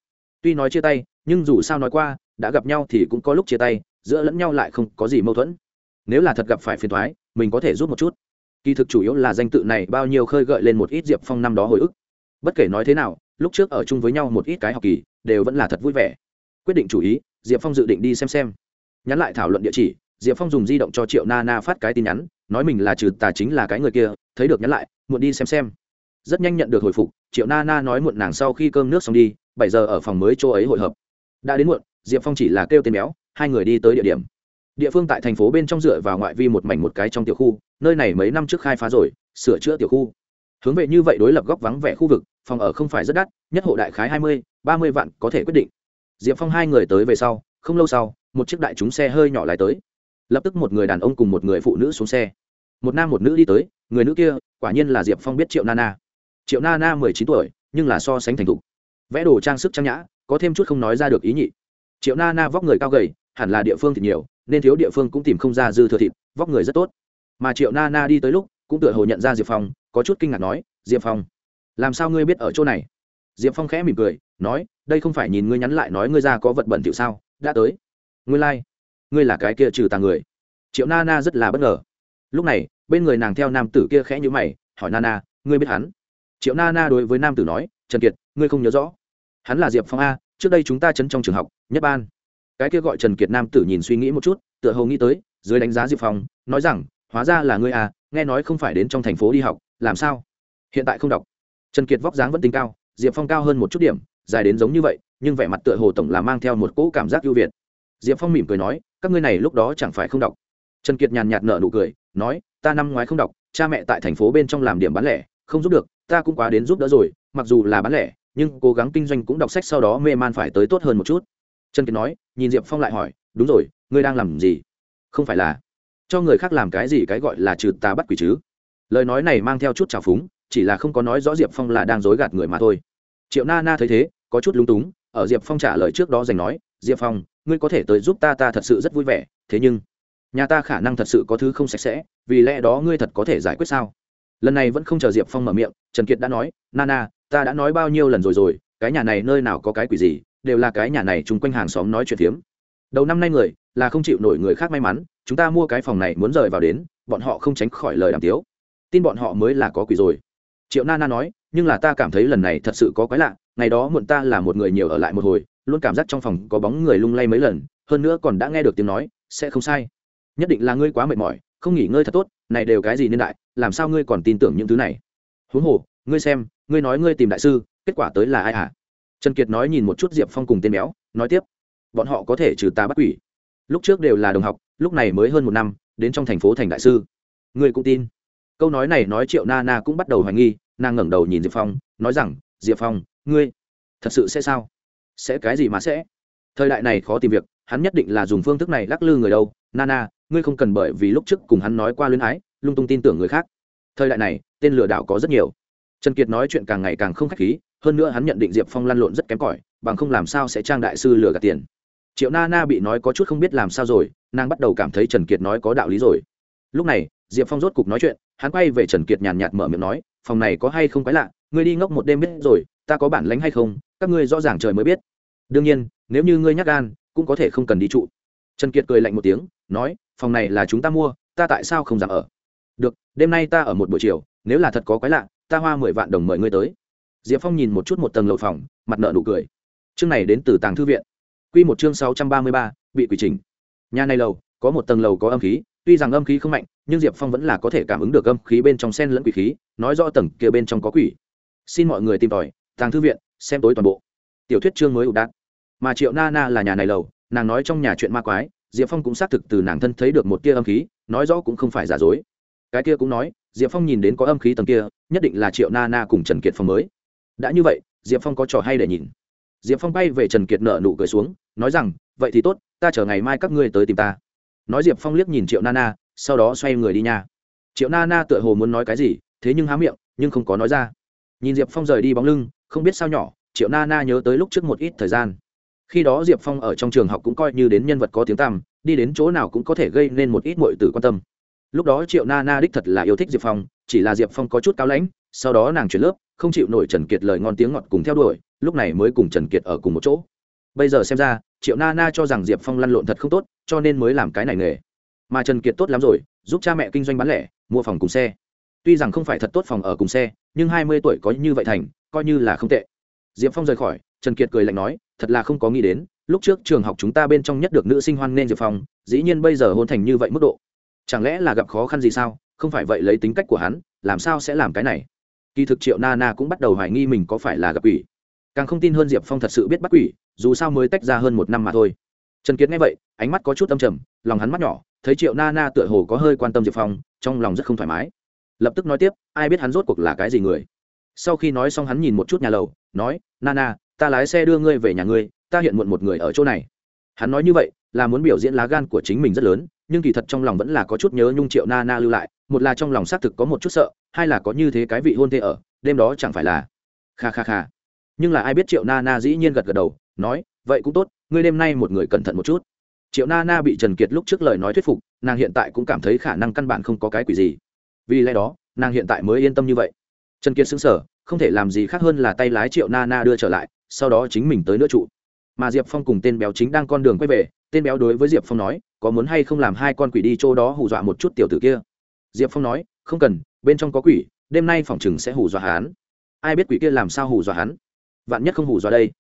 Tuy nói chia tay, nhưng dù sao nói qua, đã gặp nhau thì cũng có lúc chia tay, giữa lẫn nhau lại không có gì mâu thuẫn. Nếu là thật gặp phải phiền thoái mình có thể giúp một chút. Kỳ thực chủ yếu là danh tự này bao nhiêu khơi gợi lên một ít diệp phong năm đó hồi ức. Bất kể nói thế nào, lúc trước ở chung với nhau một ít cái học kỳ, đều vẫn là thật vui vẻ. Quyết định chủ ý, diệp phong dự định đi xem xem. Nhắn lại thảo luận địa chỉ diệp phong dùng di động cho triệu na na phát cái tin nhắn, nói mình là trừ tà chính là cái người kia, thấy được nhắn lại, muộn đi xem xem. Rất nhanh nhận được hồi phục, triệu na na nói muộn nàng sau khi cơm nước xong đi, bảy giờ ở phòng mới chỗ ấy hội hợp. Đã đến muộn, diệp phong chỉ là kêu tên béo, hai người đi tới địa điểm. Địa phương tại thành phố bên trong dựa vào ngoại vi một mảnh một cái trong tiểu khu, nơi này mấy năm trước khai phá rồi, sửa chữa tiểu khu. Hướng về như vậy đối lập góc vắng vẻ khu vực, phòng ở không phải rất đắt, nhất hộ đại khái hai mươi, ba mươi vạn có thể quyết định. Diệp phong hai người tới về sau, không lâu sau, một chiếc đại chúng xe hơi nhỏ lại tới lập tức một người đàn ông cùng một người phụ nữ xuống xe. Một nam một nữ đi tới, người nữ kia, quả nhiên là diệp phong biết triệu nana. Triệu nana mười chín tuổi, nhưng là so sánh thành thục. Vẽ đồ trang sức trang nhã, có thêm chút không nói ra được ý nhị. Triệu nana vóc người cao gầy, hẳn là địa phương thì nhiều, nên thiếu địa phương cũng tìm không ra dư thừa thịt, vóc người rất tốt. Mà triệu nana đi tới lúc, cũng tựa hồ nhận ra diệp phong, có chút kinh ngạc nói, diệp phong, làm sao ngươi biết ở chỗ này? Diệp phong khẽ mỉm cười, nói, đây không phải nhìn ngươi nhắn lại nói ngươi ra có vật bẩn thiệu sao? Đã tới. Ngươi lai、like ngươi là cái kia trừ tà người. Triệu na na rất là bất ngờ. Lúc này, bên người nàng theo nam tử kia khẽ nhữ mày, hỏi na na, ngươi biết hắn? Triệu na na đối với nam tử nói, trần kiệt, ngươi không nhớ rõ. Hắn là diệp phong a, trước đây chúng ta chấn trong trường học, nhất ban. Cái kia gọi trần kiệt nam tử nhìn suy nghĩ một chút, tựa hồ nghĩ tới, dưới đánh giá diệp phong, nói rằng, hóa ra là ngươi a, nghe nói không phải đến trong thành phố đi học, làm sao? Hiện tại không đọc. Trần kiệt vóc dáng vẫn tính cao, diệp phong cao hơn một chút điểm, dài đến giống như vậy, nhưng vẻ mặt tựa hồ tổng là mang theo một cỗ cảm giác ưu việt diệp phong mỉm cười nói, các ngươi này lúc đó chẳng phải không đọc? Trần kiệt nhàn nhạt nở nụ cười, nói, ta năm ngoái không đọc, cha mẹ tại thành phố bên trong làm điểm bán lẻ, không giúp được, ta cũng quá đến giúp đỡ rồi, mặc dù là bán lẻ, nhưng cố gắng kinh doanh cũng đọc sách sau đó mê man phải tới tốt hơn một chút. Trần kiệt nói, nhìn diệp phong lại hỏi, đúng rồi, ngươi đang làm gì? Không phải là, cho người khác làm cái gì cái gọi là trừ ta bắt quỷ chứ. Lời nói này mang theo chút trào phúng, chỉ là không có nói rõ diệp phong là đang dối gạt người mà thôi. Triệu na na thấy thế, có chút lúng túng, ở diệp phong trả lời trước đó dành nói, diệp phong ngươi có thể tới giúp ta ta thật sự rất vui vẻ, thế nhưng, nhà ta khả năng thật sự có thứ không sạch sẽ, vì lẽ đó ngươi thật có thể giải quyết sao? Lần này vẫn không chờ diệp phong mở miệng, trần kiệt đã nói, na na, ta đã nói bao nhiêu lần rồi rồi, cái nhà này nơi nào có cái quỷ gì, đều là cái nhà này chung quanh hàng xóm nói chuyện phiếm. Đầu năm nay người, là không chịu nổi người khác may mắn, chúng ta mua cái phòng này muốn rời vào đến, bọn họ không tránh khỏi lời đàm tiếu. Tin bọn họ mới là có quỷ rồi. Triệu na na nói, nhưng là ta cảm thấy lần này thật sự có quái lạ, ngày đó muộn ta là một người nhiều ở lại một hồi luôn cảm giác trong phòng có bóng người lung lay mấy lần, hơn nữa còn đã nghe được tiếng nói, sẽ không sai. Nhất định là ngươi quá mệt mỏi, không nghỉ ngơi thật tốt, này đều cái gì nên đại, làm sao ngươi còn tin tưởng những thứ này? Huống hồ, ngươi xem, ngươi nói ngươi tìm đại sư, kết quả tới là ai hả? Trần kiệt nói nhìn một chút diệp phong cùng tên béo, nói tiếp, bọn họ có thể trừ ta bắt quỷ. Lúc trước đều là đồng học, lúc này mới hơn một năm, đến trong thành phố thành đại sư. Ngươi cũng tin. Câu nói này nói triệu na na cũng bắt đầu hoài nghi, nàng ngẩng đầu nhìn diệp phong, nói rằng, diệp phong, ngươi thật sự sẽ sao? Sẽ cái gì mà sẽ? Thời đại này khó tìm việc hắn nhất định là dùng phương thức này lắc lư người đâu. Nana, ngươi không cần bởi vì lúc trước cùng hắn nói qua luyến ái lung tung tin tưởng người khác. Thời đại này tên lừa đảo có rất nhiều. Trần kiệt nói chuyện càng ngày càng không k h á c h khí hơn nữa hắn nhận định diệp phong lăn lộn rất kém cỏi bằng không làm sao sẽ trang đại sư lừa gạt tiền. Triệu na na bị nói có chút không biết làm sao rồi nàng bắt đầu cảm thấy trần kiệt nói có đạo lý rồi. Lúc này diệp phong rốt cục nói chuyện hắn quay về trần kiệt nhàn nhạt mở miệng nói phòng này có hay không quái lạ ngươi đi ngốc một đêm biết rồi ta có bản lánh hay không các ngươi rõ ràng trời mới biết đương nhiên, nếu như ngươi nhắc gan, cũng có thể không cần đi trụ. Trần kiệt cười lạnh một tiếng, nói, phòng này là chúng ta mua, ta tại sao không dám ở? Được, đêm nay ta ở một buổi chiều, nếu là thật có quái lạ, ta hoa mười vạn đồng mời ngươi tới. Diệp phong nhìn một chút một tầng lầu phòng, mặt nợ nụ cười. Chương này đến từ tàng thư viện. Q một chương sáu trăm ba mươi ba, bị quỷ trình nhà này lầu, có một tầng lầu có âm khí, tuy rằng âm khí không mạnh, nhưng diệp phong vẫn là có thể cảm ứng được âm khí bên trong sen lẫn quỷ khí, nói rõ tầng kia bên trong có quỷ. Xin mọi người tìm tòi, tàng thư viện, xem tối toàn bộ. Tiểu thuyết chương mới ủ đạn mà triệu na na là nhà này lầu, nàng nói trong nhà chuyện ma quái, diệp phong cũng xác thực từ nàng thân thấy được một tia âm khí, nói rõ cũng không phải giả dối. Cái kia cũng nói, diệp phong nhìn đến có âm khí tầng kia, nhất định là triệu na na cùng trần kiệt phong mới. Đã như vậy, diệp phong có trò hay để nhìn. Diệp phong bay về trần kiệt nợ nụ cười xuống, nói rằng, vậy thì tốt, ta chờ ngày mai các ngươi tới tìm ta. Nói diệp phong liếc nhìn triệu na na, sau đó xoay người đi nha. Triệu na na tựa hồ muốn nói cái gì, thế nhưng há miệng, nhưng không có nói ra. Nhìn diệp phong rời đi bóng lưng, không biết sao nhỏ, triệu na na nhớ tới lúc trước một ít thời gian khi đó diệp phong ở trong trường học cũng coi như đến nhân vật có tiếng tăm, đi đến chỗ nào cũng có thể gây nên một ít mọi tử quan tâm. Lúc đó triệu na na đích thật là yêu thích diệp phong, chỉ là diệp phong có chút cao lãnh, sau đó nàng chuyển lớp, không chịu nổi trần kiệt lời ngon tiếng ngọt cùng theo đuổi, lúc này mới cùng trần kiệt ở cùng một chỗ. Bây giờ xem ra, triệu na na cho rằng diệp phong lăn lộn thật không tốt, cho nên mới làm cái này nghề. Mà trần kiệt tốt lắm rồi, giúp cha mẹ kinh doanh bán lẻ, mua phòng cùng xe. Tuy rằng không phải thật tốt phòng ở cùng xe, nhưng hai mươi tuổi có như vậy thành, coi như là không tệ. Diệp phong rời khỏi, trần kiệt cười lạnh nói thật là không có nghĩ đến, lúc trước trường học chúng ta bên trong nhất được nữ sinh hoan nên diệp phong, dĩ nhiên bây giờ hôn thành như vậy mức độ. Chẳng lẽ là gặp khó khăn gì sao? Không phải vậy lấy tính cách của hắn, làm sao sẽ làm cái này? Kỳ thực triệu na na cũng bắt đầu hoài nghi mình có phải là gặp quỷ. Càng không tin hơn diệp phong thật sự biết bắt quỷ, dù sao mới tách ra hơn một năm mà thôi. Trần kiệt nghe vậy, ánh mắt có chút âm trầm, lòng hắn mắt nhỏ, thấy triệu na na tựa hồ có hơi quan tâm diệp phong, trong lòng rất không thoải mái. Lập tức nói tiếp, ai biết hắn rốt cuộc là cái gì người. Sau khi nói xong hắn nhìn một chút nhà lầu, nói, na na ta lái xe đưa ngươi về nhà ngươi, ta hiện muộn một người ở chỗ này. Hắn nói như vậy, là muốn biểu diễn lá gan của chính mình rất lớn, nhưng kỳ thật trong lòng vẫn là có chút nhớ nhung triệu na na lưu lại, một là trong lòng xác thực có một chút sợ, hai là có như thế cái vị hôn thê ở, đêm đó chẳng phải là kha kha kha. Nhưng là ai biết triệu na na dĩ nhiên gật gật đầu, nói, vậy cũng tốt, ngươi đêm nay một người cẩn thận một chút. Triệu na na bị trần kiệt lúc trước lời nói thuyết phục, nàng hiện tại cũng cảm thấy khả năng căn bản không có cái quỷ gì. Vì lẽ đó, nàng hiện tại mới yên tâm như vậy. Trần kiệt xứng sở không thể làm gì khác hơn là tay lái triệu na na đưa trở lại sau đó chính mình tới nữa trụ. Mà diệp phong cùng tên béo chính đang con đường quay về, tên béo đối với diệp phong nói, có muốn hay không làm hai con quỷ đi chỗ đó hù dọa một chút tiểu tử kia? Diệp phong nói, không cần, bên trong có quỷ, đêm nay phòng chừng sẽ hù dọa hắn. Ai biết quỷ kia làm sao hù dọa hắn? Vạn nhất không hù dọa đây.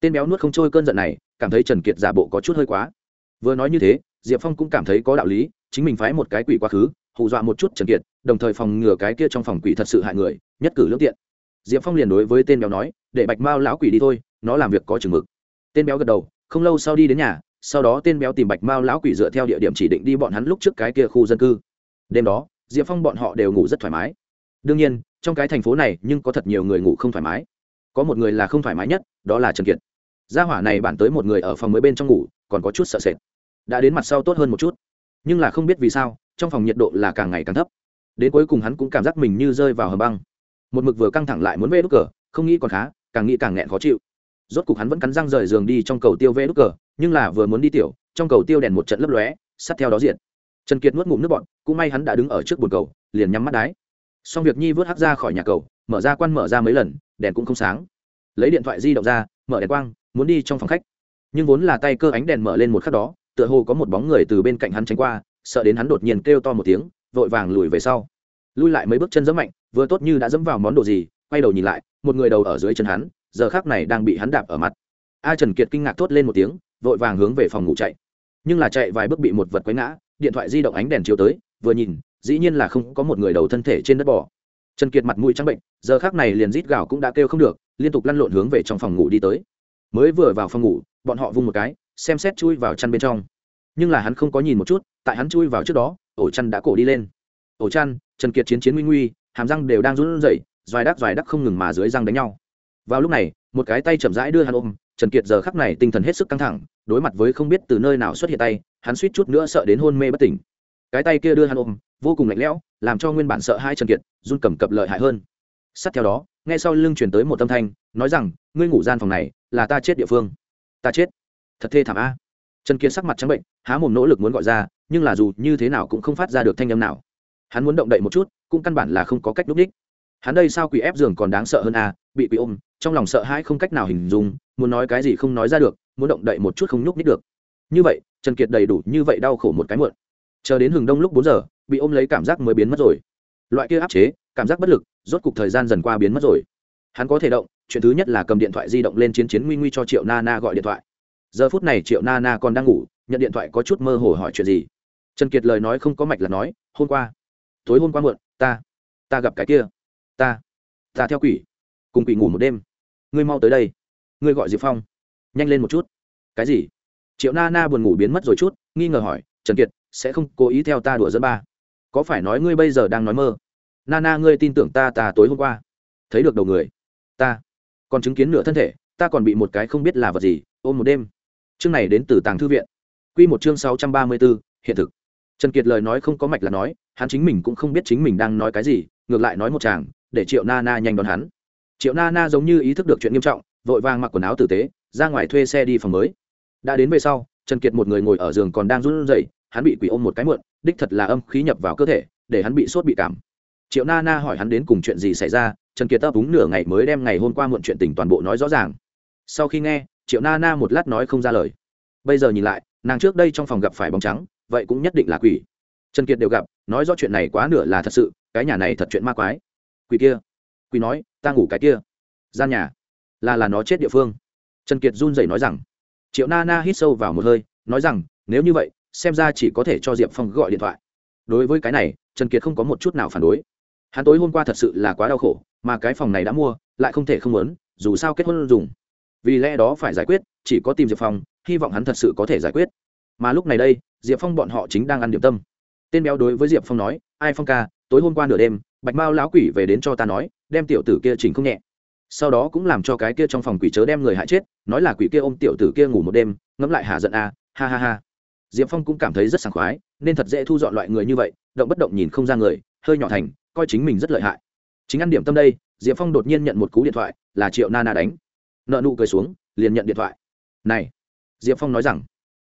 Tên béo nuốt không trôi cơn giận này, cảm thấy trần kiệt giả bộ có chút hơi quá. Vừa nói như thế, diệp phong cũng cảm thấy có đạo lý, chính mình phái một cái quỷ quá khứ, hù dọa một chút trần kiệt, đồng thời phòng ngừa cái kia trong phòng quỷ thật sự hại người, nhất cử lương tiện. Diệp phong liền đối với tên béo nói để bạch mao lão quỷ đi thôi, nó làm việc có chừng mực. Tên béo gật đầu, không lâu sau đi đến nhà, sau đó tên béo tìm bạch mao lão quỷ dựa theo địa điểm chỉ định đi bọn hắn lúc trước cái kia khu dân cư. Đêm đó, diệp phong bọn họ đều ngủ rất thoải mái. Đương nhiên, trong cái thành phố này nhưng có thật nhiều người ngủ không thoải mái. Có một người là không thoải mái nhất, đó là trần kiệt. Gia hỏa này bản tới một người ở phòng mới bên trong ngủ, còn có chút sợ sệt. Đã đến mặt sau tốt hơn một chút. Nhưng là không biết vì sao, trong phòng nhiệt độ là càng ngày càng thấp. Đến cuối cùng hắn cũng cảm giác mình như rơi vào hầm băng. Một mực vừa căng thẳng lại muốn vê đốt cờ, không nghĩ còn khá càng nghĩ càng nghẹn khó chịu. Rốt cục hắn vẫn cắn răng rời giường đi trong cầu tiêu vê đúc cờ, nhưng là vừa muốn đi tiểu, trong cầu tiêu đèn một trận lấp lóe sát theo đó diện trần kiệt nuốt ngụm nước bọn cũng may hắn đã đứng ở trước bồn cầu, liền nhắm mắt đái. Xong việc nhi vớt hắt ra khỏi nhà cầu, mở ra quan mở ra mấy lần, đèn cũng không sáng. Lấy điện thoại di động ra, mở đèn quang, muốn đi trong phòng khách. Nhưng vốn là tay cơ ánh đèn mở lên một khắc đó, tựa hồ có một bóng người từ bên cạnh hắn tránh qua, sợ đến hắn đột nhiên kêu to một tiếng, vội vàng lùi về sau. Lui lại mấy bước chân dẫm mạnh, vừa tốt như đã dẫm vào món đồ gì quay đầu nhìn lại, một người đầu ở dưới chân hắn, giờ khác này đang bị hắn đạp ở mặt. A trần kiệt kinh ngạc thốt lên một tiếng, vội vàng hướng về phòng ngủ chạy. Nhưng là chạy vài bước bị một vật quấy ngã, điện thoại di động ánh đèn chiếu tới, vừa nhìn, dĩ nhiên là không có một người đầu thân thể trên đất bỏ trần kiệt mặt mũi trắng bệnh, giờ khác này liền rít gào cũng đã kêu không được, liên tục lăn lộn hướng về trong phòng ngủ đi tới. Mới vừa vào phòng ngủ, bọn họ vung một cái, xem xét chui vào chăn bên trong. Nhưng là hắn không có nhìn một chút, tại hắn chui vào trước đó, ổ chăn đã cổ đi lên. Ổ chăn, trần kiệt chiến chiến nguy nguy, hàm răng đều đang run rẩy doài đắc doài đắc không ngừng mà dưới răng đánh nhau. Vào lúc này, một cái tay chậm rãi đưa hắn ôm, trần kiệt giờ khắc này tinh thần hết sức căng thẳng, đối mặt với không biết từ nơi nào xuất hiện tay, hắn suýt chút nữa sợ đến hôn mê bất tỉnh. Cái tay kia đưa hắn ôm, vô cùng lạnh lẽo, làm cho nguyên bản sợ hai trần kiệt, run cầm cập lợi hại hơn. Sát theo đó, nghe sau lưng chuyển tới một âm thanh, nói rằng, ngươi ngủ gian phòng này, là ta chết địa phương. Ta chết? Thật thê thảm a. Trần kiệt sắc mặt trắng bệnh, há mồm nỗ lực muốn gọi ra, nhưng là dù như thế nào cũng không phát ra được thanh âm nào. Hắn muốn động đậy một chút, cũng căn bản là không có cách đúc đích hắn đây sao quỷ ép giường còn đáng sợ hơn a bị quỷ ôm, trong lòng sợ hãi không cách nào hình dung, muốn nói cái gì không nói ra được, muốn động đậy một chút không nhúc nít được. Như vậy, trần kiệt đầy đủ như vậy đau khổ một cái muộn. Chờ đến hừng đông lúc bốn giờ, bị ôm lấy cảm giác mới biến mất rồi. Loại kia áp chế, cảm giác bất lực, rốt cục thời gian dần qua biến mất rồi. Hắn có thể động, chuyện thứ nhất là cầm điện thoại di động lên chiến chiến nguy nguy cho triệu na na gọi điện thoại. Giờ phút này triệu na na còn đang ngủ, nhận điện thoại có chút mơ hồ hỏi chuyện gì. Trần kiệt lời nói không có mạch là nói, hôm qua, tối hôm qua muộn, ta ta gặp cái kia ta ta theo quỷ, cùng quỷ ngủ một đêm. Ngươi mau tới đây. Ngươi gọi diệp phong. Nhanh lên một chút. Cái gì? Triệu na na buồn ngủ biến mất rồi chút, nghi ngờ hỏi, trần kiệt, sẽ không cố ý theo ta đùa dẫn ba? Có phải nói ngươi bây giờ đang nói mơ? Na na, ngươi tin tưởng ta ta tối hôm qua thấy được đầu người. Ta còn chứng kiến nửa thân thể, ta còn bị một cái không biết là vật gì ôm một đêm. Chương này đến từ tàng thư viện. Q một chương sáu trăm ba mươi b ố hiện thực. Trần kiệt lời nói không có mạch là nói, hắn chính mình cũng không biết chính mình đang nói cái gì, ngược lại nói một chàng để triệu na na nhanh đón hắn. Triệu na na giống như ý thức được chuyện nghiêm trọng, vội vàng mặc quần áo tử tế, ra ngoài thuê xe đi phòng mới. Đã đến về sau, trần kiệt một người ngồi ở giường còn đang run rẩy, hắn bị quỷ ôm một cái muộn đích thật là âm khí nhập vào cơ thể, để hắn bị sốt bị cảm. Triệu na na hỏi hắn đến cùng chuyện gì xảy ra, trần kiệt ấp úng nửa ngày mới đem ngày hôm qua muộn chuyện tình toàn bộ nói rõ ràng. Sau khi nghe, triệu na na một lát nói không ra lời. Bây giờ nhìn lại, nàng trước đây trong phòng gặp phải bóng trắng, vậy cũng nhất định là quỷ. Trần kiệt đều gặp, nói rõ chuyện này quá nửa là thật sự, cái nhà này thật chuyện ma quái quỷ kia. Quỷ nói, ta ngủ cái kia. Gian nhà. Là là nó chết địa phương. Trần kiệt run rẩy nói rằng. Triệu na na hít sâu vào một hơi, nói rằng, nếu như vậy, xem ra chỉ có thể cho diệp phong gọi điện thoại. Đối với cái này, trần kiệt không có một chút nào phản đối. Hắn tối hôm qua thật sự là quá đau khổ, mà cái phòng này đã mua, lại không thể không muốn, dù sao kết hôn dùng. Vì lẽ đó phải giải quyết, chỉ có tìm diệp phong, hy vọng hắn thật sự có thể giải quyết. Mà lúc này đây, diệp phong bọn họ chính đang ăn điểm tâm. Tên béo đối với diệp phong nói, ai phong ca, tối hôm qua nửa đêm bạch mao lão quỷ về đến cho ta nói, đem tiểu tử kia chỉnh không nhẹ. Sau đó cũng làm cho cái kia trong phòng quỷ chớ đem người hại chết, nói là quỷ kia ôm tiểu tử kia ngủ một đêm, ngẫm lại hà giận a, ha ha ha. Diệp phong cũng cảm thấy rất sảng khoái, nên thật dễ thu dọn loại người như vậy, động bất động nhìn không ra người, hơi nhỏ thành, coi chính mình rất lợi hại. Chính ăn điểm tâm đây, diệp phong đột nhiên nhận một cú điện thoại, là triệu na na đánh. Nợ nụ cười xuống, liền nhận điện thoại. Này, diệp phong nói rằng,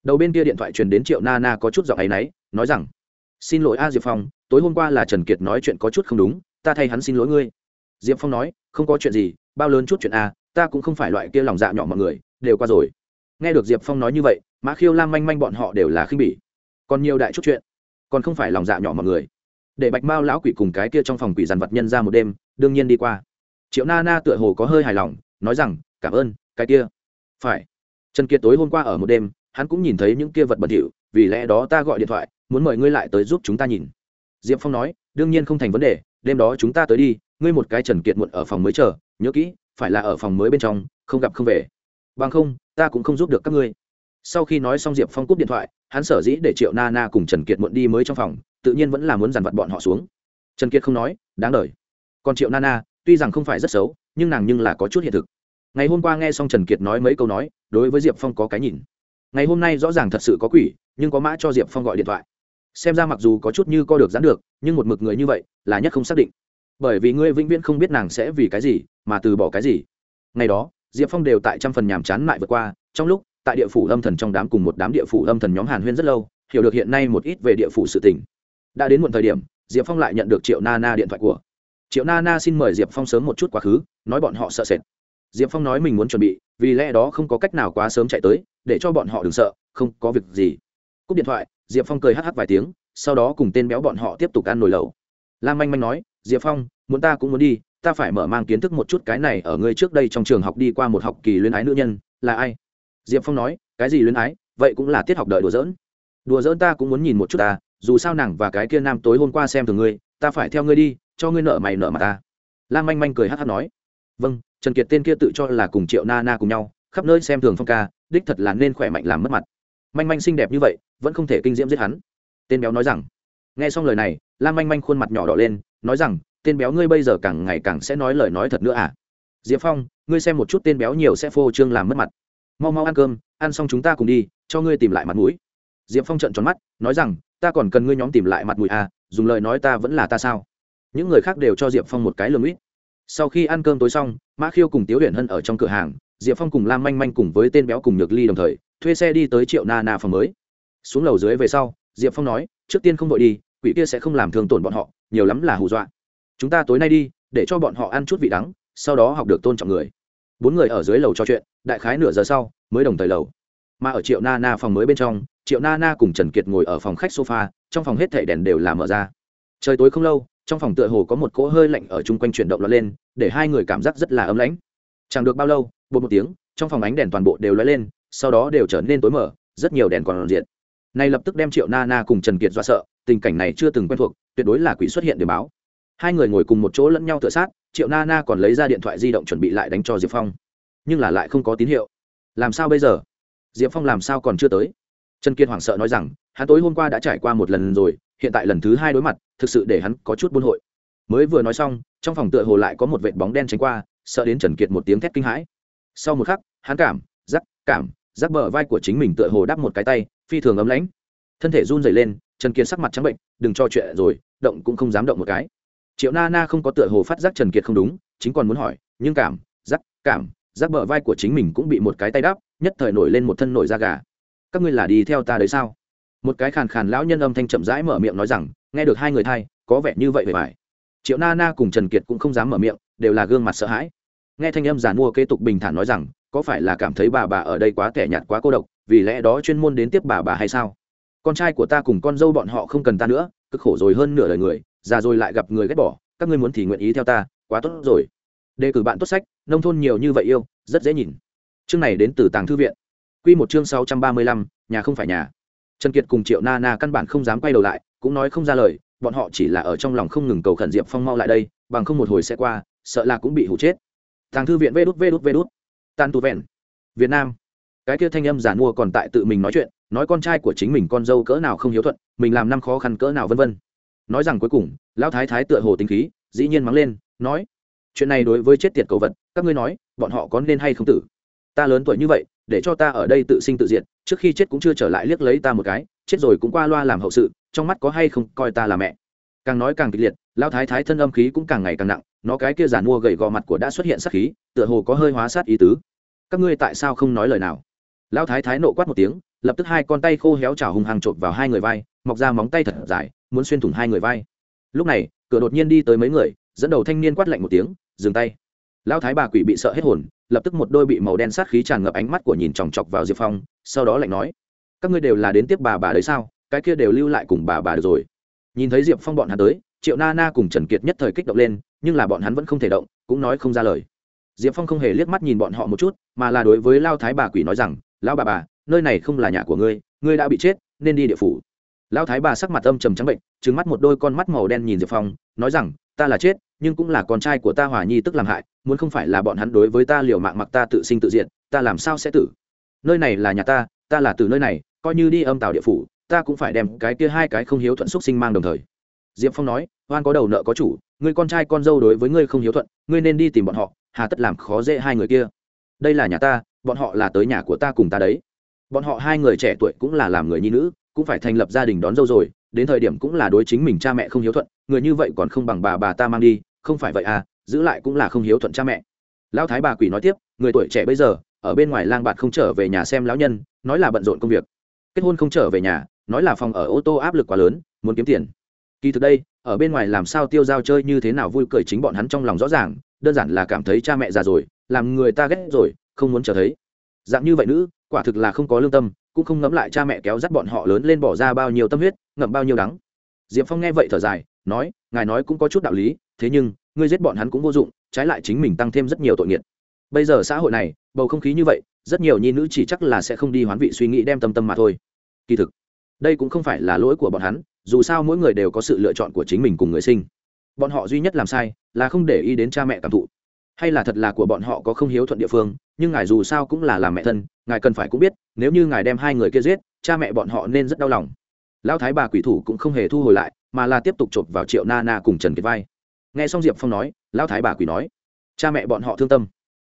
đầu bên kia điện thoại truyền đến triệu na na có chút giọng áy náy nói rằng xin lỗi a diệp phong tối hôm qua là trần kiệt nói chuyện có chút không đúng ta thay hắn xin lỗi ngươi diệp phong nói không có chuyện gì bao lớn chút chuyện a ta cũng không phải loại kia lòng dạ nhỏ mọi người đều qua rồi nghe được diệp phong nói như vậy mã khiêu lam manh manh bọn họ đều là khinh bỉ còn nhiều đại chút chuyện còn không phải lòng dạ nhỏ mọi người để bạch mao lão quỷ cùng cái kia trong phòng quỷ dàn vật nhân ra một đêm đương nhiên đi qua triệu na na tựa hồ có hơi hài lòng nói rằng cảm ơn cái kia phải trần kiệt tối hôm qua ở một đêm hắn cũng nhìn thấy những kia vật bẩn thỉu vì lẽ đó ta gọi điện thoại muốn mời ngươi lại tới giúp chúng ta nhìn. Diệp phong nói, đương nhiên không thành vấn đề, đêm đó chúng ta tới đi, ngươi một cái trần kiệt muộn ở phòng mới chờ, nhớ kỹ, phải là ở phòng mới bên trong, không gặp không về. Bằng không, ta cũng không giúp được các ngươi. Sau khi nói xong diệp phong cúp điện thoại, hắn sở dĩ để triệu na na cùng trần kiệt muộn đi mới trong phòng, tự nhiên vẫn là muốn dàn vặt bọn họ xuống. Trần kiệt không nói, đáng đời. Còn triệu na na, tuy rằng không phải rất xấu, nhưng nàng nhưng là có chút hiện thực. Ngày hôm qua nghe xong trần kiệt nói mấy câu nói, đối với diệp phong có cái nhìn. Ngày hôm nay rõ ràng thật sự có quỷ, nhưng có mã cho diệp phong gọi điện thoại xem ra mặc dù có chút như co được dán được, nhưng một mực người như vậy là nhất không xác định. Bởi vì ngươi vĩnh viễn không biết nàng sẽ vì cái gì, mà từ bỏ cái gì. Ngày đó, diệp phong đều tại trăm phần nhàm chán lại vượt qua, trong lúc, tại địa phủ âm thần trong đám cùng một đám địa phủ âm thần nhóm hàn huyên rất lâu, hiểu được hiện nay một ít về địa phủ sự tình. Đã đến một thời điểm, diệp phong lại nhận được triệu na na điện thoại của. Triệu na na xin mời diệp phong sớm một chút quá khứ, nói bọn họ sợ sệt. Diệp phong nói mình muốn chuẩn bị, vì lẽ đó không có cách nào quá sớm chạy tới, để cho bọn họ đừng sợ, không có việc gì. Cúp điện thoại diệp phong cười hh vài tiếng, sau đó cùng tên béo bọn họ tiếp tục ăn nồi lẩu. Lam manh manh nói, diệp phong, muốn ta cũng muốn đi, ta phải mở mang kiến thức một chút cái này ở ngươi trước đây trong trường học đi qua một học kỳ luyến ái nữ nhân, là ai? Diệp phong nói, cái gì luyến ái? Vậy cũng là tiết học đợi đùa dỡn đùa dỡn ta cũng muốn nhìn một chút ta, dù sao nàng và cái kia nam tối hôm qua xem thường ngươi, ta phải theo ngươi đi, cho ngươi nợ mày nợ mà ta. Lam manh manh cười hát hát nói vâng trần kiệt tên kia tự cho là cùng triệu na na cùng nhau, khắp nơi xem thường phong ca, đích thật là nên khỏe mạnh làm mất mặt manh manh xinh đẹp như vậy, vẫn không thể kinh diễm giết hắn. Tên béo nói rằng, nghe xong lời này, lam manh manh khuôn mặt nhỏ đỏ lên, nói rằng, tên béo ngươi bây giờ càng ngày càng sẽ nói lời nói thật nữa à? Diệp phong, ngươi xem một chút tên béo nhiều sẽ phô trương làm mất mặt. Mau mau ăn cơm, ăn xong chúng ta cùng đi, cho ngươi tìm lại mặt mũi. Diệp phong trận tròn mắt, nói rằng, ta còn cần ngươi nhóm tìm lại mặt mũi à dùng lời nói ta vẫn là ta sao? Những người khác đều cho diệp phong một cái lườm ít sau khi ăn cơm tối xong, mã khiêu cùng tiếu huyền hân ở trong cửa hàng, diệp phong cùng lam manh manh cùng với tên béo cùng nhược ly đồng thời thuê xe đi tới triệu na na phòng mới. Xuống lầu dưới về sau, diệp phong nói, trước tiên không vội đi, quỷ kia sẽ không làm thương tổn bọn họ, nhiều lắm là hù dọa. Chúng ta tối nay đi, để cho bọn họ ăn chút vị đắng, sau đó học được tôn trọng người. Bốn người ở dưới lầu trò chuyện, đại khái nửa giờ sau, mới đồng thời lầu. Mà ở triệu na na phòng mới bên trong, triệu na na cùng trần kiệt ngồi ở phòng khách sofa, trong phòng hết thảy đèn đều là mở ra. Trời tối không lâu, trong phòng tựa hồ có một cỗ hơi lạnh ở chung quanh chuyển động lọt lên, để hai người cảm giác rất là ấm lãnh. Chẳng được bao lâu, bột một tiếng, trong phòng ánh đèn toàn bộ đều lóe lên sau đó đều trở nên tối mở rất nhiều đèn còn diện này lập tức đem triệu na na cùng trần kiệt dọa sợ, tình cảnh này chưa từng quen thuộc, tuyệt đối là quỷ xuất hiện để báo. Hai người ngồi cùng một chỗ lẫn nhau tựa sát, triệu na na còn lấy ra điện thoại di động chuẩn bị lại đánh cho diệp phong. Nhưng là lại không có tín hiệu. Làm sao bây giờ? Diệp phong làm sao còn chưa tới? Trần kiệt hoảng sợ nói rằng, hắn tối hôm qua đã trải qua một lần rồi, hiện tại lần thứ hai đối mặt, thực sự để hắn có chút buôn hội. Mới vừa nói xong, trong phòng tựa hồ lại có một vệt bóng đen tránh qua, sợ đến trần kiệt một tiếng thét kinh hãi. Sau một khắc, hắn cảm giắc cảm giáp bờ vai của chính mình tựa hồ đắp một cái tay, phi thường ấm lãnh. Thân thể run dày lên, trần kiệt sắc mặt trắng bệnh, đừng cho chuyện rồi, động cũng không dám động một cái. Triệu na na không có tựa hồ phát giác trần kiệt không đúng, chính còn muốn hỏi, nhưng cảm giáp cảm giáp bờ vai của chính mình cũng bị một cái tay đắp, nhất thời nổi lên một thân nổi da gà. Các ngươi là đi theo ta đấy sao? Một cái khàn khàn lão nhân âm thanh chậm rãi mở miệng nói rằng, nghe được hai người thay có vẻ như vậy về phải triệu na na cùng trần kiệt cũng không dám mở miệng, đều là gương mặt sợ hãi. Nghe thanh âm giàn mua kế tục bình thản nói rằng có phải là cảm thấy bà bà ở đây quá tẻ nhạt quá cô độc, vì lẽ đó chuyên môn đến tiếp bà bà hay sao? Con trai của ta cùng con dâu bọn họ không cần ta nữa, cực khổ rồi hơn nửa đời người, già rồi lại gặp người ghét bỏ, các ngươi muốn thì nguyện ý theo ta, quá tốt rồi. Đề cử bạn tốt sách, nông thôn nhiều như vậy yêu, rất dễ nhìn. Chương này đến từ tàng thư viện. Q một chương sáu trăm ba mươi lăm, nhà không phải nhà. Trần kiệt cùng triệu na na căn bản không dám quay đầu lại, cũng nói không ra lời, bọn họ chỉ là ở trong lòng không ngừng cầu khẩn diệp phong mau lại đây, bằng không một hồi sẽ qua, sợ là cũng bị hụ chết. Tàng thư viện vê đút vê đút vê đút tan tu vẹn. Việt nam. Cái kia thanh âm giản mua còn tại tự mình nói chuyện, nói con trai của chính mình con dâu cỡ nào không hiếu thuận, mình làm năm khó khăn cỡ nào vân vân. Nói rằng cuối cùng, lão thái thái tựa hồ tính khí, dĩ nhiên mắng lên, nói, chuyện này đối với chết tiệt cầu vật, các ngươi nói, bọn họ có nên hay không tử? Ta lớn tuổi như vậy, để cho ta ở đây tự sinh tự diệt, trước khi chết cũng chưa trở lại liếc lấy ta một cái, chết rồi cũng qua loa làm hậu sự, trong mắt có hay không coi ta là mẹ? Càng nói càng kịch liệt, lão thái thái thân âm khí cũng càng ngày càng nặng nó cái kia giàn mua gầy gò mặt của đã xuất hiện sát khí, tựa hồ có hơi hóa sát ý tứ. Các ngươi tại sao không nói lời nào? Lão thái thái nộ quát một tiếng, lập tức hai con tay khô héo chảo hùng hàng chộp vào hai người vai, mọc ra móng tay thật dài, muốn xuyên thủng hai người vai. Lúc này, cửa đột nhiên đi tới mấy người, dẫn đầu thanh niên quát lạnh một tiếng, dừng tay. Lão thái bà quỷ bị sợ hết hồn, lập tức một đôi bị màu đen sát khí tràn ngập ánh mắt của nhìn chòng chọc vào diệp phong, sau đó lạnh nói, các ngươi đều là đến tiếp bà bà đấy sao? Cái kia đều lưu lại cùng bà bà được rồi. Nhìn thấy diệp phong bọn hắn tới triệu na na cùng trần kiệt nhất thời kích động lên nhưng là bọn hắn vẫn không thể động cũng nói không ra lời diệp phong không hề liếc mắt nhìn bọn họ một chút mà là đối với lao thái bà quỷ nói rằng lao bà bà nơi này không là nhà của ngươi ngươi đã bị chết nên đi địa phủ lao thái bà sắc mặt âm trầm trắng bệnh trứng mắt một đôi con mắt màu đen nhìn diệp phong nói rằng ta là chết nhưng cũng là con trai của ta hòa nhi tức làm hại muốn không phải là bọn hắn đối với ta liều mạng mặc ta tự sinh tự diện ta làm sao sẽ tử nơi này là nhà ta ta là từ nơi này coi như đi âm tàu địa phủ ta cũng phải đem cái kia hai cái không hiếu thuận xúc sinh mang đồng thời diệp phong nói, oan có đầu nợ có chủ, người con trai con dâu đối với ngươi không hiếu thuận, ngươi nên đi tìm bọn họ, hà tất làm khó dễ hai người kia. Đây là nhà ta, bọn họ là tới nhà của ta cùng ta đấy. Bọn họ hai người trẻ tuổi cũng là làm người nhi nữ, cũng phải thành lập gia đình đón dâu rồi, đến thời điểm cũng là đối chính mình cha mẹ không hiếu thuận, người như vậy còn không bằng bà bà ta mang đi, không phải vậy à giữ lại cũng là không hiếu thuận cha mẹ. Lão thái bà quỷ nói tiếp, người tuổi trẻ bây giờ, ở bên ngoài lang bạt không trở về nhà xem lão nhân, nói là bận rộn công việc. Kết hôn không trở về nhà, nói là phòng ở ô tô áp lực quá lớn, muốn kiếm tiền kỳ thực đây, ở bên ngoài làm sao tiêu giao chơi như thế nào vui cười chính bọn hắn trong lòng rõ ràng, đơn giản là cảm thấy cha mẹ già rồi, làm người ta ghét rồi, không muốn trở thấy. Dạng như vậy nữ, quả thực là không có lương tâm, cũng không ngẫm lại cha mẹ kéo dắt bọn họ lớn lên bỏ ra bao nhiêu tâm huyết, ngậm bao nhiêu đắng. Diệp phong nghe vậy thở dài, nói, ngài nói cũng có chút đạo lý, thế nhưng, ngươi giết bọn hắn cũng vô dụng, trái lại chính mình tăng thêm rất nhiều tội nghiệt. Bây giờ xã hội này, bầu không khí như vậy, rất nhiều nhi nữ chỉ chắc là sẽ không đi hoán vị suy nghĩ đem tâm tâm mà thôi. Kỳ thực, đây cũng không phải là lỗi của bọn hắn dù sao mỗi người đều có sự lựa chọn của chính mình cùng người sinh. Bọn họ duy nhất làm sai là không để ý đến cha mẹ cảm thụ. Hay là thật là của bọn họ có không hiếu thuận địa phương, nhưng ngài dù sao cũng là làm mẹ thân, ngài cần phải cũng biết, nếu như ngài đem hai người kia giết, cha mẹ bọn họ nên rất đau lòng. Lão thái bà quỷ thủ cũng không hề thu hồi lại, mà là tiếp tục chộp vào triệu na na cùng trần kiệt vai. Nghe xong diệp phong nói, lão thái bà quỷ nói, cha mẹ bọn họ thương tâm.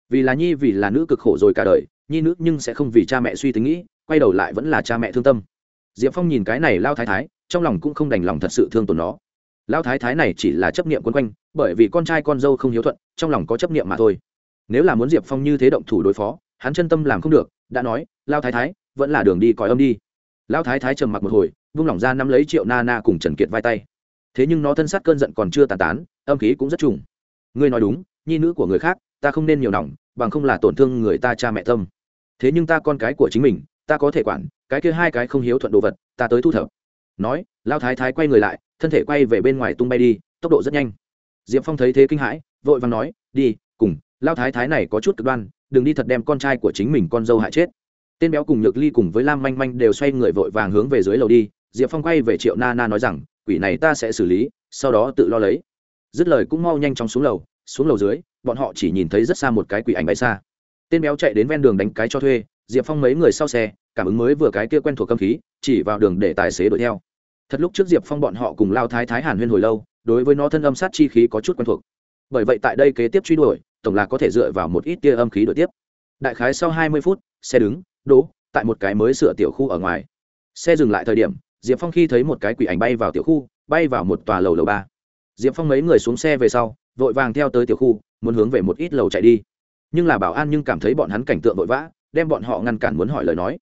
Vì là nhi, vì là nữ cực khổ rồi cả đời, nhi nữ nhưng sẽ không vì cha mẹ suy tính nghĩ, quay đầu lại vẫn là cha mẹ thương tâm. Diệp phong nhìn cái này lao thái thái trong lòng cũng không đành lòng thật sự thương tổn nó. Lao thái thái này chỉ là chấp niệm quân quanh, bởi vì con trai con dâu không hiếu thuận, trong lòng có chấp niệm mà thôi. Nếu là muốn diệp phong như thế động thủ đối phó, hắn chân tâm làm không được, đã nói lao thái thái, vẫn là đường đi còi âm đi. Lao thái thái trầm mặc một hồi, vung lỏng ra nắm lấy triệu na na cùng trần kiệt vai tay. Thế nhưng nó thân sát cơn giận còn chưa tàn tán, âm khí cũng rất trùng. Ngươi nói đúng, nhi nữ của người khác, ta không nên nhiều nòng, bằng không là tổn thương người ta cha mẹ tâm. Thế nhưng ta con cái của chính mình, ta có thể quản, cái kia hai cái không hiếu thuận đồ vật, ta tới thu thập nói lao thái thái quay người lại, thân thể quay về bên ngoài tung bay đi, tốc độ rất nhanh. Diệp phong thấy thế kinh hãi, vội vàng nói, đi, cùng lao thái thái này có chút cực đoan, đừng đi thật đem con trai của chính mình con dâu hại chết. Tên béo cùng nhược ly cùng với lam manh manh đều xoay người vội vàng hướng về dưới lầu đi, diệp phong quay về triệu na na nói rằng, quỷ này ta sẽ xử lý, sau đó tự lo lấy. Dứt lời cũng mau nhanh chóng xuống lầu xuống lầu dưới, bọn họ chỉ nhìn thấy rất xa một cái quỷ ảnh bay xa. Tên béo chạy đến ven đường đánh cái cho thuê, diệp phong mấy người sau xe, cảm ứng mới vừa cái kia quen thuộc cơm khí, chỉ vào đường để tài xế đuổi theo thật lúc trước diệp phong bọn họ cùng lao thái thái hàn huyên hồi lâu, đối với nó thân âm sát chi khí có chút quen thuộc. Bởi vậy tại đây kế tiếp truy đuổi, tổng là có thể dựa vào một ít tia âm khí đuổi tiếp. Đại khái sau hai mươi phút, xe đứng, đỗ, tại một cái mới sửa tiểu khu ở ngoài. Xe dừng lại thời điểm, diệp phong khi thấy một cái quỷ ảnh bay vào tiểu khu, bay vào một tòa lầu lầu ba. Diệp phong mấy người xuống xe về sau, vội vàng theo tới tiểu khu, muốn hướng về một ít lầu chạy đi. Nhưng là bảo an nhưng cảm thấy bọn hắn cảnh tượng vội vã, đem bọn họ ngăn cản muốn hỏi lời nói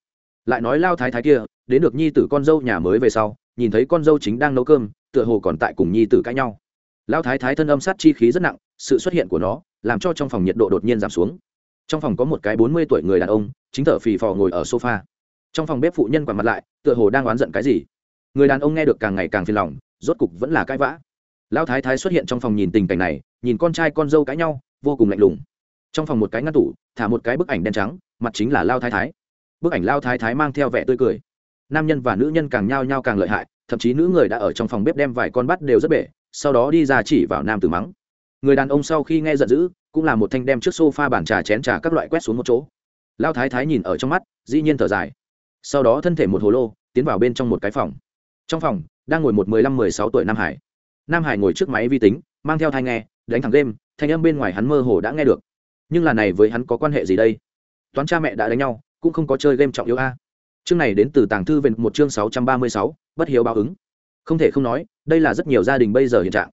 lại nói lao thái thái kia, đến được nhi tử con dâu nhà mới về sau, nhìn thấy con dâu chính đang nấu cơm, tựa hồ còn tại cùng nhi tử cãi nhau. Lao thái thái thân âm sát chi khí rất nặng, sự xuất hiện của nó, làm cho trong phòng nhiệt độ đột nhiên giảm xuống. Trong phòng có một cái bốn mươi tuổi người đàn ông, chính thở phì phò ngồi ở sofa. Trong phòng bếp phụ nhân quản mặt lại, tựa hồ đang oán giận cái gì. Người đàn ông nghe được càng ngày càng phiền lòng, rốt cục vẫn là cãi vã. Lão thái thái xuất hiện trong phòng nhìn tình cảnh này, nhìn con trai con dâu cãi nhau, vô cùng lạnh lùng. Trong phòng một cái ngăn tủ, thả một cái bức ảnh đen trắng, mặt chính là lao thái thái bức ảnh lao thái thái mang theo vẻ tươi cười. Nam nhân và nữ nhân càng nhao nhao càng lợi hại thậm chí nữ người đã ở trong phòng bếp đem vài con bắt đều rất bể sau đó đi ra chỉ vào nam tử mắng. Người đàn ông sau khi nghe giận dữ cũng là một thanh đem trước sofa bàn trà chén trà các loại quét xuống một chỗ. Lao thái thái nhìn ở trong mắt dĩ nhiên thở dài. Sau đó thân thể một hồ lô tiến vào bên trong một cái phòng. Trong phòng đang ngồi một mười lăm mười sáu tuổi nam hải. Nam hải ngồi trước máy vi tính mang theo thai nghe đánh thẳng đêm, thanh âm bên ngoài hắn mơ hồ đã nghe được. Nhưng là này với hắn có quan hệ gì đây? Toán cha mẹ đã đánh nhau cũng không có chơi game trọng yếu a. Chương này đến từ tàng thư về một chương sáu trăm ba mươi sáu, bất hiếu báo ứng. Không thể không nói, đây là rất nhiều gia đình bây giờ hiện trạng.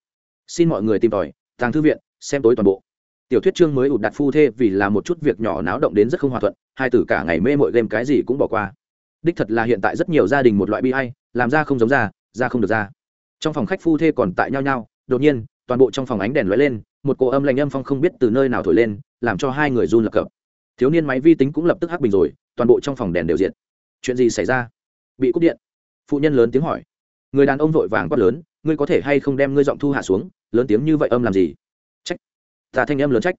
Xin mọi người tìm tòi, tàng thư viện, xem tối toàn bộ. Tiểu thuyết chương mới ụt đặt phu thê vì là một chút việc nhỏ náo động đến rất không hòa thuận, hai tử cả ngày mê mội game cái gì cũng bỏ qua. Đích thật là hiện tại rất nhiều gia đình một loại bi hay làm ra không giống ra ra không được ra. Trong phòng khách phu thê còn tại nhau nhau đột nhiên, toàn bộ trong phòng ánh đèn lóe lên, một cỗ âm lạnh âm phong không biết từ nơi nào thổi lên, làm cho hai người run lập cập. Thiếu niên máy vi tính cũng lập tức hắc bình rồi toàn bộ trong phòng đèn đều diệt. Chuyện gì xảy ra? Bị cúp điện. Phụ nhân lớn tiếng hỏi. Người đàn ông vội vàng quát lớn, ngươi có thể hay không đem ngươi giọng thu hạ xuống? Lớn tiếng như vậy âm làm gì? Trách. Ta thanh âm lớn trách.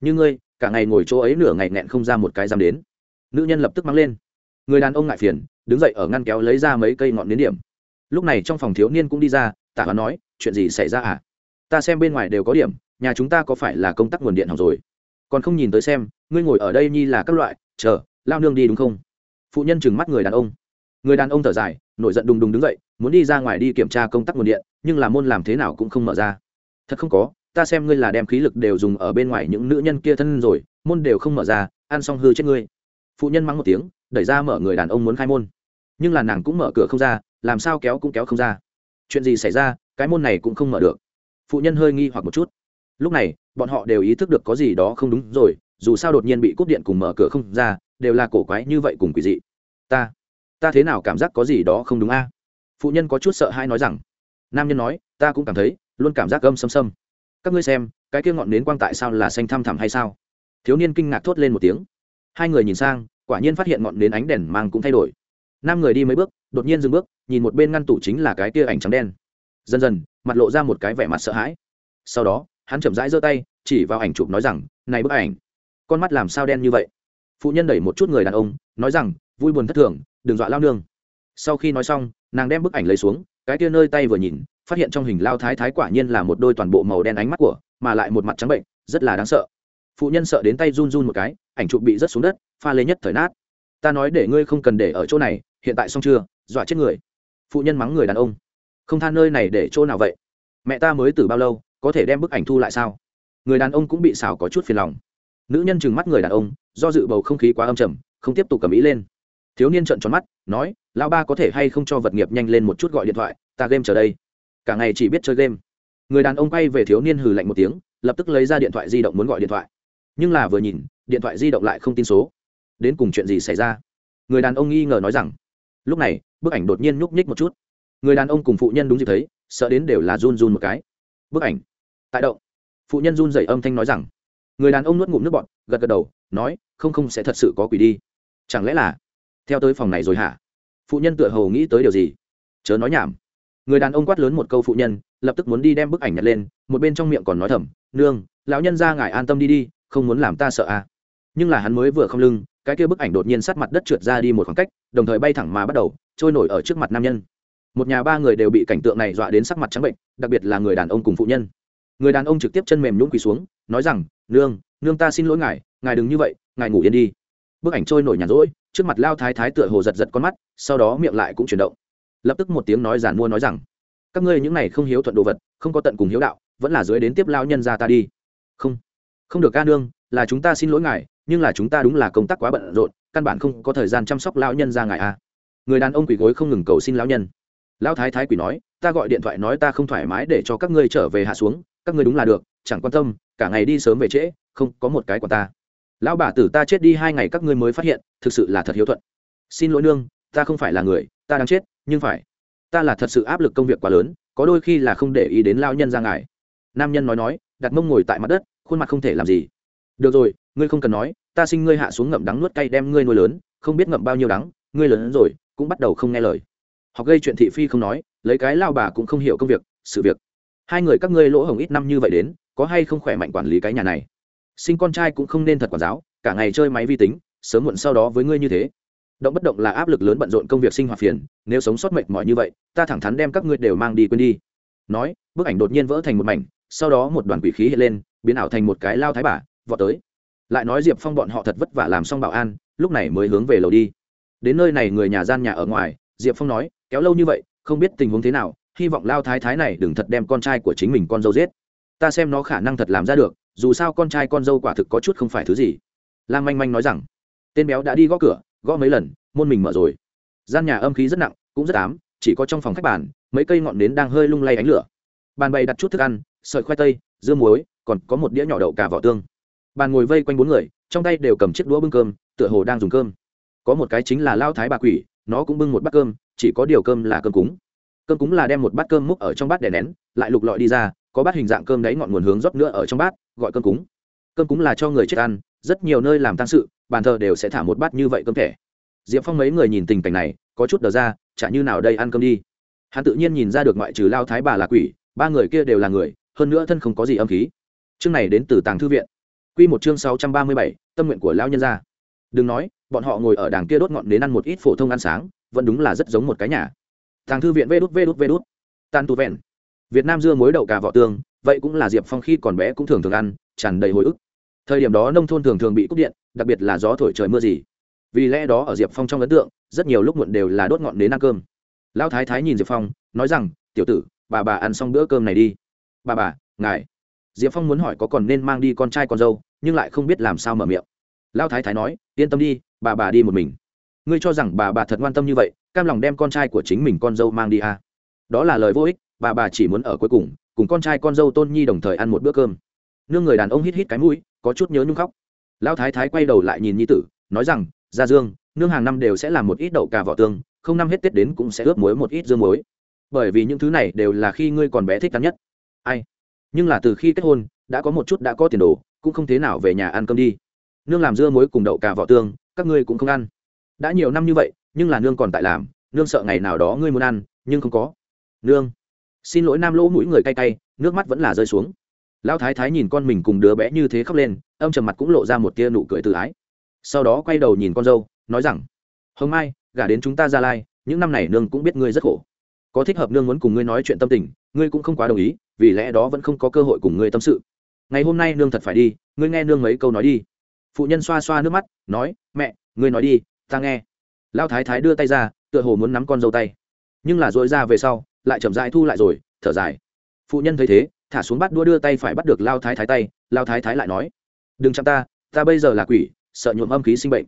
Như ngươi, cả ngày ngồi chỗ ấy nửa ngày nghẹn không ra một cái dám đến. Nữ nhân lập tức mắng lên. Người đàn ông ngại phiền, đứng dậy ở ngăn kéo lấy ra mấy cây ngọn nến điểm. Lúc này trong phòng thiếu niên cũng đi ra, tả hoán nói, chuyện gì xảy ra à? Ta xem bên ngoài đều có điểm, nhà chúng ta có phải là công tắc nguồn điện học rồi? Còn không nhìn tới xem, ngươi ngồi ở đây nhi là các loại, chờ lao nương đi đúng không? Phụ nhân chừng mắt người đàn ông. Người đàn ông thở dài, nổi giận đùng đùng đứng dậy, muốn đi ra ngoài đi kiểm tra công tắc nguồn điện, nhưng là môn làm thế nào cũng không mở ra. Thật không có, ta xem ngươi là đem khí lực đều dùng ở bên ngoài những nữ nhân kia thân rồi, môn đều không mở ra, ăn xong hư chết ngươi. Phụ nhân mắng một tiếng, đẩy ra mở người đàn ông muốn khai môn. Nhưng là nàng cũng mở cửa không ra, làm sao kéo cũng kéo không ra. Chuyện gì xảy ra, cái môn này cũng không mở được. Phụ nhân hơi nghi hoặc một chút. Lúc này, bọn họ đều ý thức được có gì đó không đúng rồi, dù sao đột nhiên bị cúp điện cùng mở cửa không ra đều là cổ quái như vậy cùng quỷ dị. Ta ta thế nào cảm giác có gì đó không đúng a? Phụ nhân có chút sợ hãi nói rằng. Nam nhân nói, ta cũng cảm thấy, luôn cảm giác gâm xâm xâm các ngươi xem, cái kia ngọn nến quang tại sao là xanh thăm thẳm hay sao? Thiếu niên kinh ngạc thốt lên một tiếng. Hai người nhìn sang, quả nhiên phát hiện ngọn nến ánh đèn mang cũng thay đổi. Nam người đi mấy bước, đột nhiên dừng bước, nhìn một bên ngăn tủ chính là cái kia ảnh trắng đen. Dần dần, mặt lộ ra một cái vẻ mặt sợ hãi. Sau đó, hắn chậm rãi giơ tay, chỉ vào ảnh chụp nói rằng, này bức ảnh, con mắt làm sao đen như vậy? Phụ nhân đẩy một chút người đàn ông, nói rằng, vui buồn thất thường, đừng dọa lao nương. Sau khi nói xong, nàng đem bức ảnh lấy xuống, cái kia nơi tay vừa nhìn, phát hiện trong hình lao thái thái quả nhiên là một đôi toàn bộ màu đen ánh mắt của, mà lại một mặt trắng bệnh, rất là đáng sợ. Phụ nhân sợ đến tay run run một cái, ảnh chụp bị rớt xuống đất, pha lê nhất thời nát. Ta nói để ngươi không cần để ở chỗ này, hiện tại xong chưa, dọa chết người. Phụ nhân mắng người đàn ông. Không than nơi này để chỗ nào vậy? Mẹ ta mới từ bao lâu, có thể đem bức ảnh thu lại sao? Người đàn ông cũng bị xào có chút phiền lòng nữ nhân chừng mắt người đàn ông, do dự bầu không khí quá âm trầm, không tiếp tục cầm ý lên. Thiếu niên trợn tròn mắt, nói, lão ba có thể hay không cho vật nghiệp nhanh lên một chút gọi điện thoại, ta game chờ đây. Cả ngày chỉ biết chơi game. Người đàn ông quay về thiếu niên hừ lạnh một tiếng, lập tức lấy ra điện thoại di động muốn gọi điện thoại. Nhưng là vừa nhìn, điện thoại di động lại không tin số. Đến cùng chuyện gì xảy ra? Người đàn ông nghi ngờ nói rằng, lúc này, bức ảnh đột nhiên nhúc nhích một chút. Người đàn ông cùng phụ nhân đúng dịp thấy, sợ đến đều là run run một cái. Bức ảnh. Tại động. Phụ nhân run dày âm thanh nói rằng người đàn ông nuốt ngụm nước bọt, gật gật đầu, nói, không không, sẽ thật sự có quỷ đi. Chẳng lẽ là theo tới phòng này rồi hả? Phụ nhân tựa hồ nghĩ tới điều gì? Chớ nói nhảm. Người đàn ông quát lớn một câu phụ nhân, lập tức muốn đi đem bức ảnh nhặt lên, một bên trong miệng còn nói thầm, nương, lão nhân ra ngài an tâm đi đi, không muốn làm ta sợ à. Nhưng là hắn mới vừa không lưng, cái kia bức ảnh đột nhiên sát mặt đất trượt ra đi một khoảng cách, đồng thời bay thẳng mà bắt đầu, trôi nổi ở trước mặt nam nhân. Một nhà ba người đều bị cảnh tượng này dọa đến sắc mặt trắng bệnh, đặc biệt là người đàn ông cùng phụ nhân. Người đàn ông trực tiếp chân mềm nhũng quỳ xuống, nói rằng nương nương ta xin lỗi ngài ngài đừng như vậy, ngài ngủ yên đi. Bức ảnh trôi nổi nhàn rỗi, trước mặt lao thái thái tựa hồ giật giật con mắt, sau đó miệng lại cũng chuyển động. Lập tức một tiếng nói giản mua nói rằng, các ngươi những này không hiếu thuận đồ vật, không có tận cùng hiếu đạo, vẫn là dưới đến tiếp lao nhân ra ta đi. Không không được ca nương, là chúng ta xin lỗi ngài, nhưng là chúng ta đúng là công tác quá bận rộn, căn bản không có thời gian chăm sóc lão nhân ra ngài a à. người đàn ông quỳ gối không ngừng cầu xin lão nhân. Lão thái thái quỷ nói, ta gọi điện thoại nói ta không thoải mái để cho các ngươi trở về hạ xuống các ngươi đúng là được, chẳng quan tâm, cả ngày đi sớm về trễ, không có một cái của ta. Lão bà tử ta chết đi hai ngày các ngươi mới phát hiện, thực sự là thật hiếu thuận. Xin lỗi nương, ta không phải là người, ta đang chết, nhưng phải. Ta là thật sự áp lực công việc quá lớn, có đôi khi là không để ý đến lao nhân ra ngài. Nam nhân nói nói, đặt mông ngồi tại mặt đất, khuôn mặt không thể làm gì. Được rồi, ngươi không cần nói, ta sinh ngươi hạ xuống ngậm đắng nuốt cay đem ngươi nuôi lớn, không biết ngậm bao nhiêu đắng, ngươi lớn rồi, cũng bắt đầu không nghe lời. Học gây chuyện thị phi không nói, lấy cái lao bà cũng không hiểu công việc, sự việc hai người các ngươi lỗ hồng ít năm như vậy đến, có hay không khỏe mạnh quản lý cái nhà này? Sinh con trai cũng không nên thật quản giáo, cả ngày chơi máy vi tính, sớm muộn sau đó với ngươi như thế. Động bất động là áp lực lớn bận rộn công việc sinh hoạt phiền, nếu sống sót mệt mỏi như vậy, ta thẳng thắn đem các ngươi đều mang đi quên đi. Nói, bức ảnh đột nhiên vỡ thành một mảnh, sau đó một đoàn quỷ khí hiện lên, biến ảo thành một cái lao thái bà, vọt tới. Lại nói diệp phong bọn họ thật vất vả làm xong bảo an, lúc này mới hướng về lầu đi. Đến nơi này người nhà gian nhà ở ngoài, diệp phong nói, kéo lâu như vậy, không biết tình huống thế nào hy vọng lao thái thái này đừng thật đem con trai của chính mình con dâu giết. Ta xem nó khả năng thật làm ra được, dù sao con trai con dâu quả thực có chút không phải thứ gì. Lam manh manh nói rằng, tên béo đã đi gõ cửa, gõ mấy lần, môn mình mở rồi. Gian nhà âm khí rất nặng, cũng rất ám, chỉ có trong phòng khách bàn, mấy cây ngọn nến đang hơi lung lay ánh lửa. Bàn bày đặt chút thức ăn, sợi khoai tây, dưa muối, còn có một đĩa nhỏ đậu cả vỏ tương. Bàn ngồi vây quanh bốn người, trong tay đều cầm chiếc đũa bưng cơm, tựa hồ đang dùng cơm. Có một cái chính là lao thái bà quỷ, nó cũng bưng một bát cơm, chỉ có điều cơm là cơm cúng cơm cúng là đem một bát cơm múc ở trong bát đè nén, lại lục lọi đi ra, có bát hình dạng cơm đấy ngọn nguồn hướng rót nữa ở trong bát, gọi cơm cúng. Cơm cúng là cho người chết ăn, rất nhiều nơi làm tăng sự, bàn thờ đều sẽ thả một bát như vậy cơm thẻ. Diệp phong mấy người nhìn tình cảnh này, có chút đờ ra, chả như nào đây ăn cơm đi. Hắn tự nhiên nhìn ra được ngoại trừ lao thái bà là quỷ, ba người kia đều là người, hơn nữa thân không có gì âm khí. Chương này đến từ tàng thư viện. Q một chương sáu trăm ba mươi bảy, tâm nguyện của lão nhân gia. Đừng nói, bọn họ ngồi ở đàng kia đốt ngọn đến ăn một ít phổ thông ăn sáng, vẫn đúng là rất giống một cái nhà tàng thư viện vê đút vê đút vê đút. Tan tu vẹn. Việt nam dưa muối đậu cà vỏ tương, vậy cũng là diệp phong khi còn bé cũng thường thường ăn, tràn đầy hồi ức. Thời điểm đó nông thôn thường thường bị cúp điện, đặc biệt là gió thổi trời mưa gì. Vì lẽ đó ở diệp phong trong ấn tượng, rất nhiều lúc muộn đều là đốt ngọn đến ăn cơm. Lão thái thái nhìn diệp phong, nói rằng, tiểu tử, bà bà ăn xong bữa cơm này đi. Bà bà, ngài. Diệp phong muốn hỏi có còn nên mang đi con trai con dâu, nhưng lại không biết làm sao mở miệng. Lão thái thái nói, yên tâm đi, bà bà đi một mình. Ngươi cho rằng bà bà thật quan tâm như vậy cam lòng đem con trai của chính mình con dâu mang đi à. đó là lời vô ích, bà bà chỉ muốn ở cuối cùng cùng con trai con dâu tôn nhi đồng thời ăn một bữa cơm. Nương người đàn ông hít hít cái mũi, có chút nhớ nhung khóc. Lão thái thái quay đầu lại nhìn nhi tử, nói rằng, gia dương, nương hàng năm đều sẽ làm một ít đậu cà vỏ tương, không năm hết tết đến cũng sẽ ướp muối một ít dương muối. Bởi vì những thứ này đều là khi ngươi còn bé thích ăn nhất. Ai? Nhưng là từ khi kết hôn, đã có một chút đã có tiền đồ, cũng không thế nào về nhà ăn cơm đi. Nương làm dưa muối cùng đậu cà vỏ tương, các ngươi cũng không ăn. Đã nhiều năm như vậy nhưng là nương còn tại làm, nương sợ ngày nào đó ngươi muốn ăn, nhưng không có. Nương, xin lỗi nam lỗ mũi người cay cay, nước mắt vẫn là rơi xuống. Lão thái thái nhìn con mình cùng đứa bé như thế khóc lên ông trầm mặt cũng lộ ra một tia nụ cười tự ái. Sau đó quay đầu nhìn con dâu, nói rằng, hồng mai, gả đến chúng ta gia lai, những năm này nương cũng biết ngươi rất khổ. Có thích hợp nương muốn cùng ngươi nói chuyện tâm tình, ngươi cũng không quá đồng ý, vì lẽ đó vẫn không có cơ hội cùng ngươi tâm sự. Ngày hôm nay nương thật phải đi, ngươi nghe nương mấy câu nói đi. Phụ nhân xoa xoa nước mắt, nói, mẹ, ngươi nói đi, ta nghe lao thái thái đưa tay ra, tựa hồ muốn nắm con dâu tay. Nhưng là dội ra về sau, lại chậm dại thu lại rồi, thở dài. Phụ nhân thấy thế, thả xuống bắt đua đưa tay phải bắt được lao thái thái tay, lao thái thái lại nói, đừng chăm ta ta bây giờ là quỷ, sợ nhuộm âm khí sinh bệnh.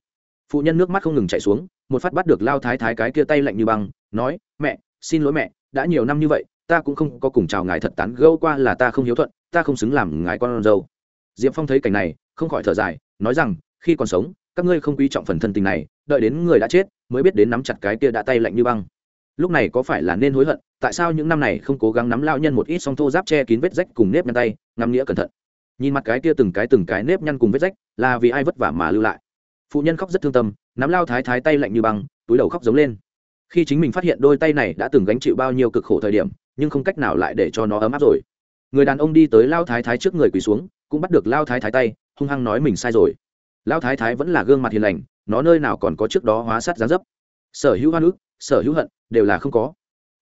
Phụ nhân nước mắt không ngừng chạy xuống, một phát bắt được lao thái thái cái kia tay lạnh như băng, nói, mẹ, xin lỗi mẹ, đã nhiều năm như vậy, ta cũng không có cùng chào ngài thật tán gâu qua là ta không hiếu thuận, ta không xứng làm ngài con dâu. Diệp phong thấy cảnh này, không khỏi thở dài, nói rằng, khi còn sống, các ngươi không quý trọng phần thân tình này đợi đến người đã chết mới biết đến nắm chặt cái kia đã tay lạnh như băng. Lúc này có phải là nên hối hận, tại sao những năm này không cố gắng nắm lao nhân một ít song thô giáp che kín vết rách cùng nếp nhăn tay, ngắm nghĩa cẩn thận. Nhìn mặt cái kia từng cái từng cái nếp nhăn cùng vết rách, là vì ai vất vả mà lưu lại. Phụ nhân khóc rất thương tâm, nắm lao thái thái tay lạnh như băng, túi đầu khóc giống lên. Khi chính mình phát hiện đôi tay này đã từng gánh chịu bao nhiêu cực khổ thời điểm, nhưng không cách nào lại để cho nó ấm áp rồi. Người đàn ông đi tới lao thái thái trước người quỳ xuống, cũng bắt được lao thái thái tay, hung hăng nói mình sai rồi. Lao thái thái vẫn là gương mặt hiền lành nó nơi nào còn có trước đó hóa sát giá dấp. Sở hữu hoa nước sở hữu hận, đều là không có.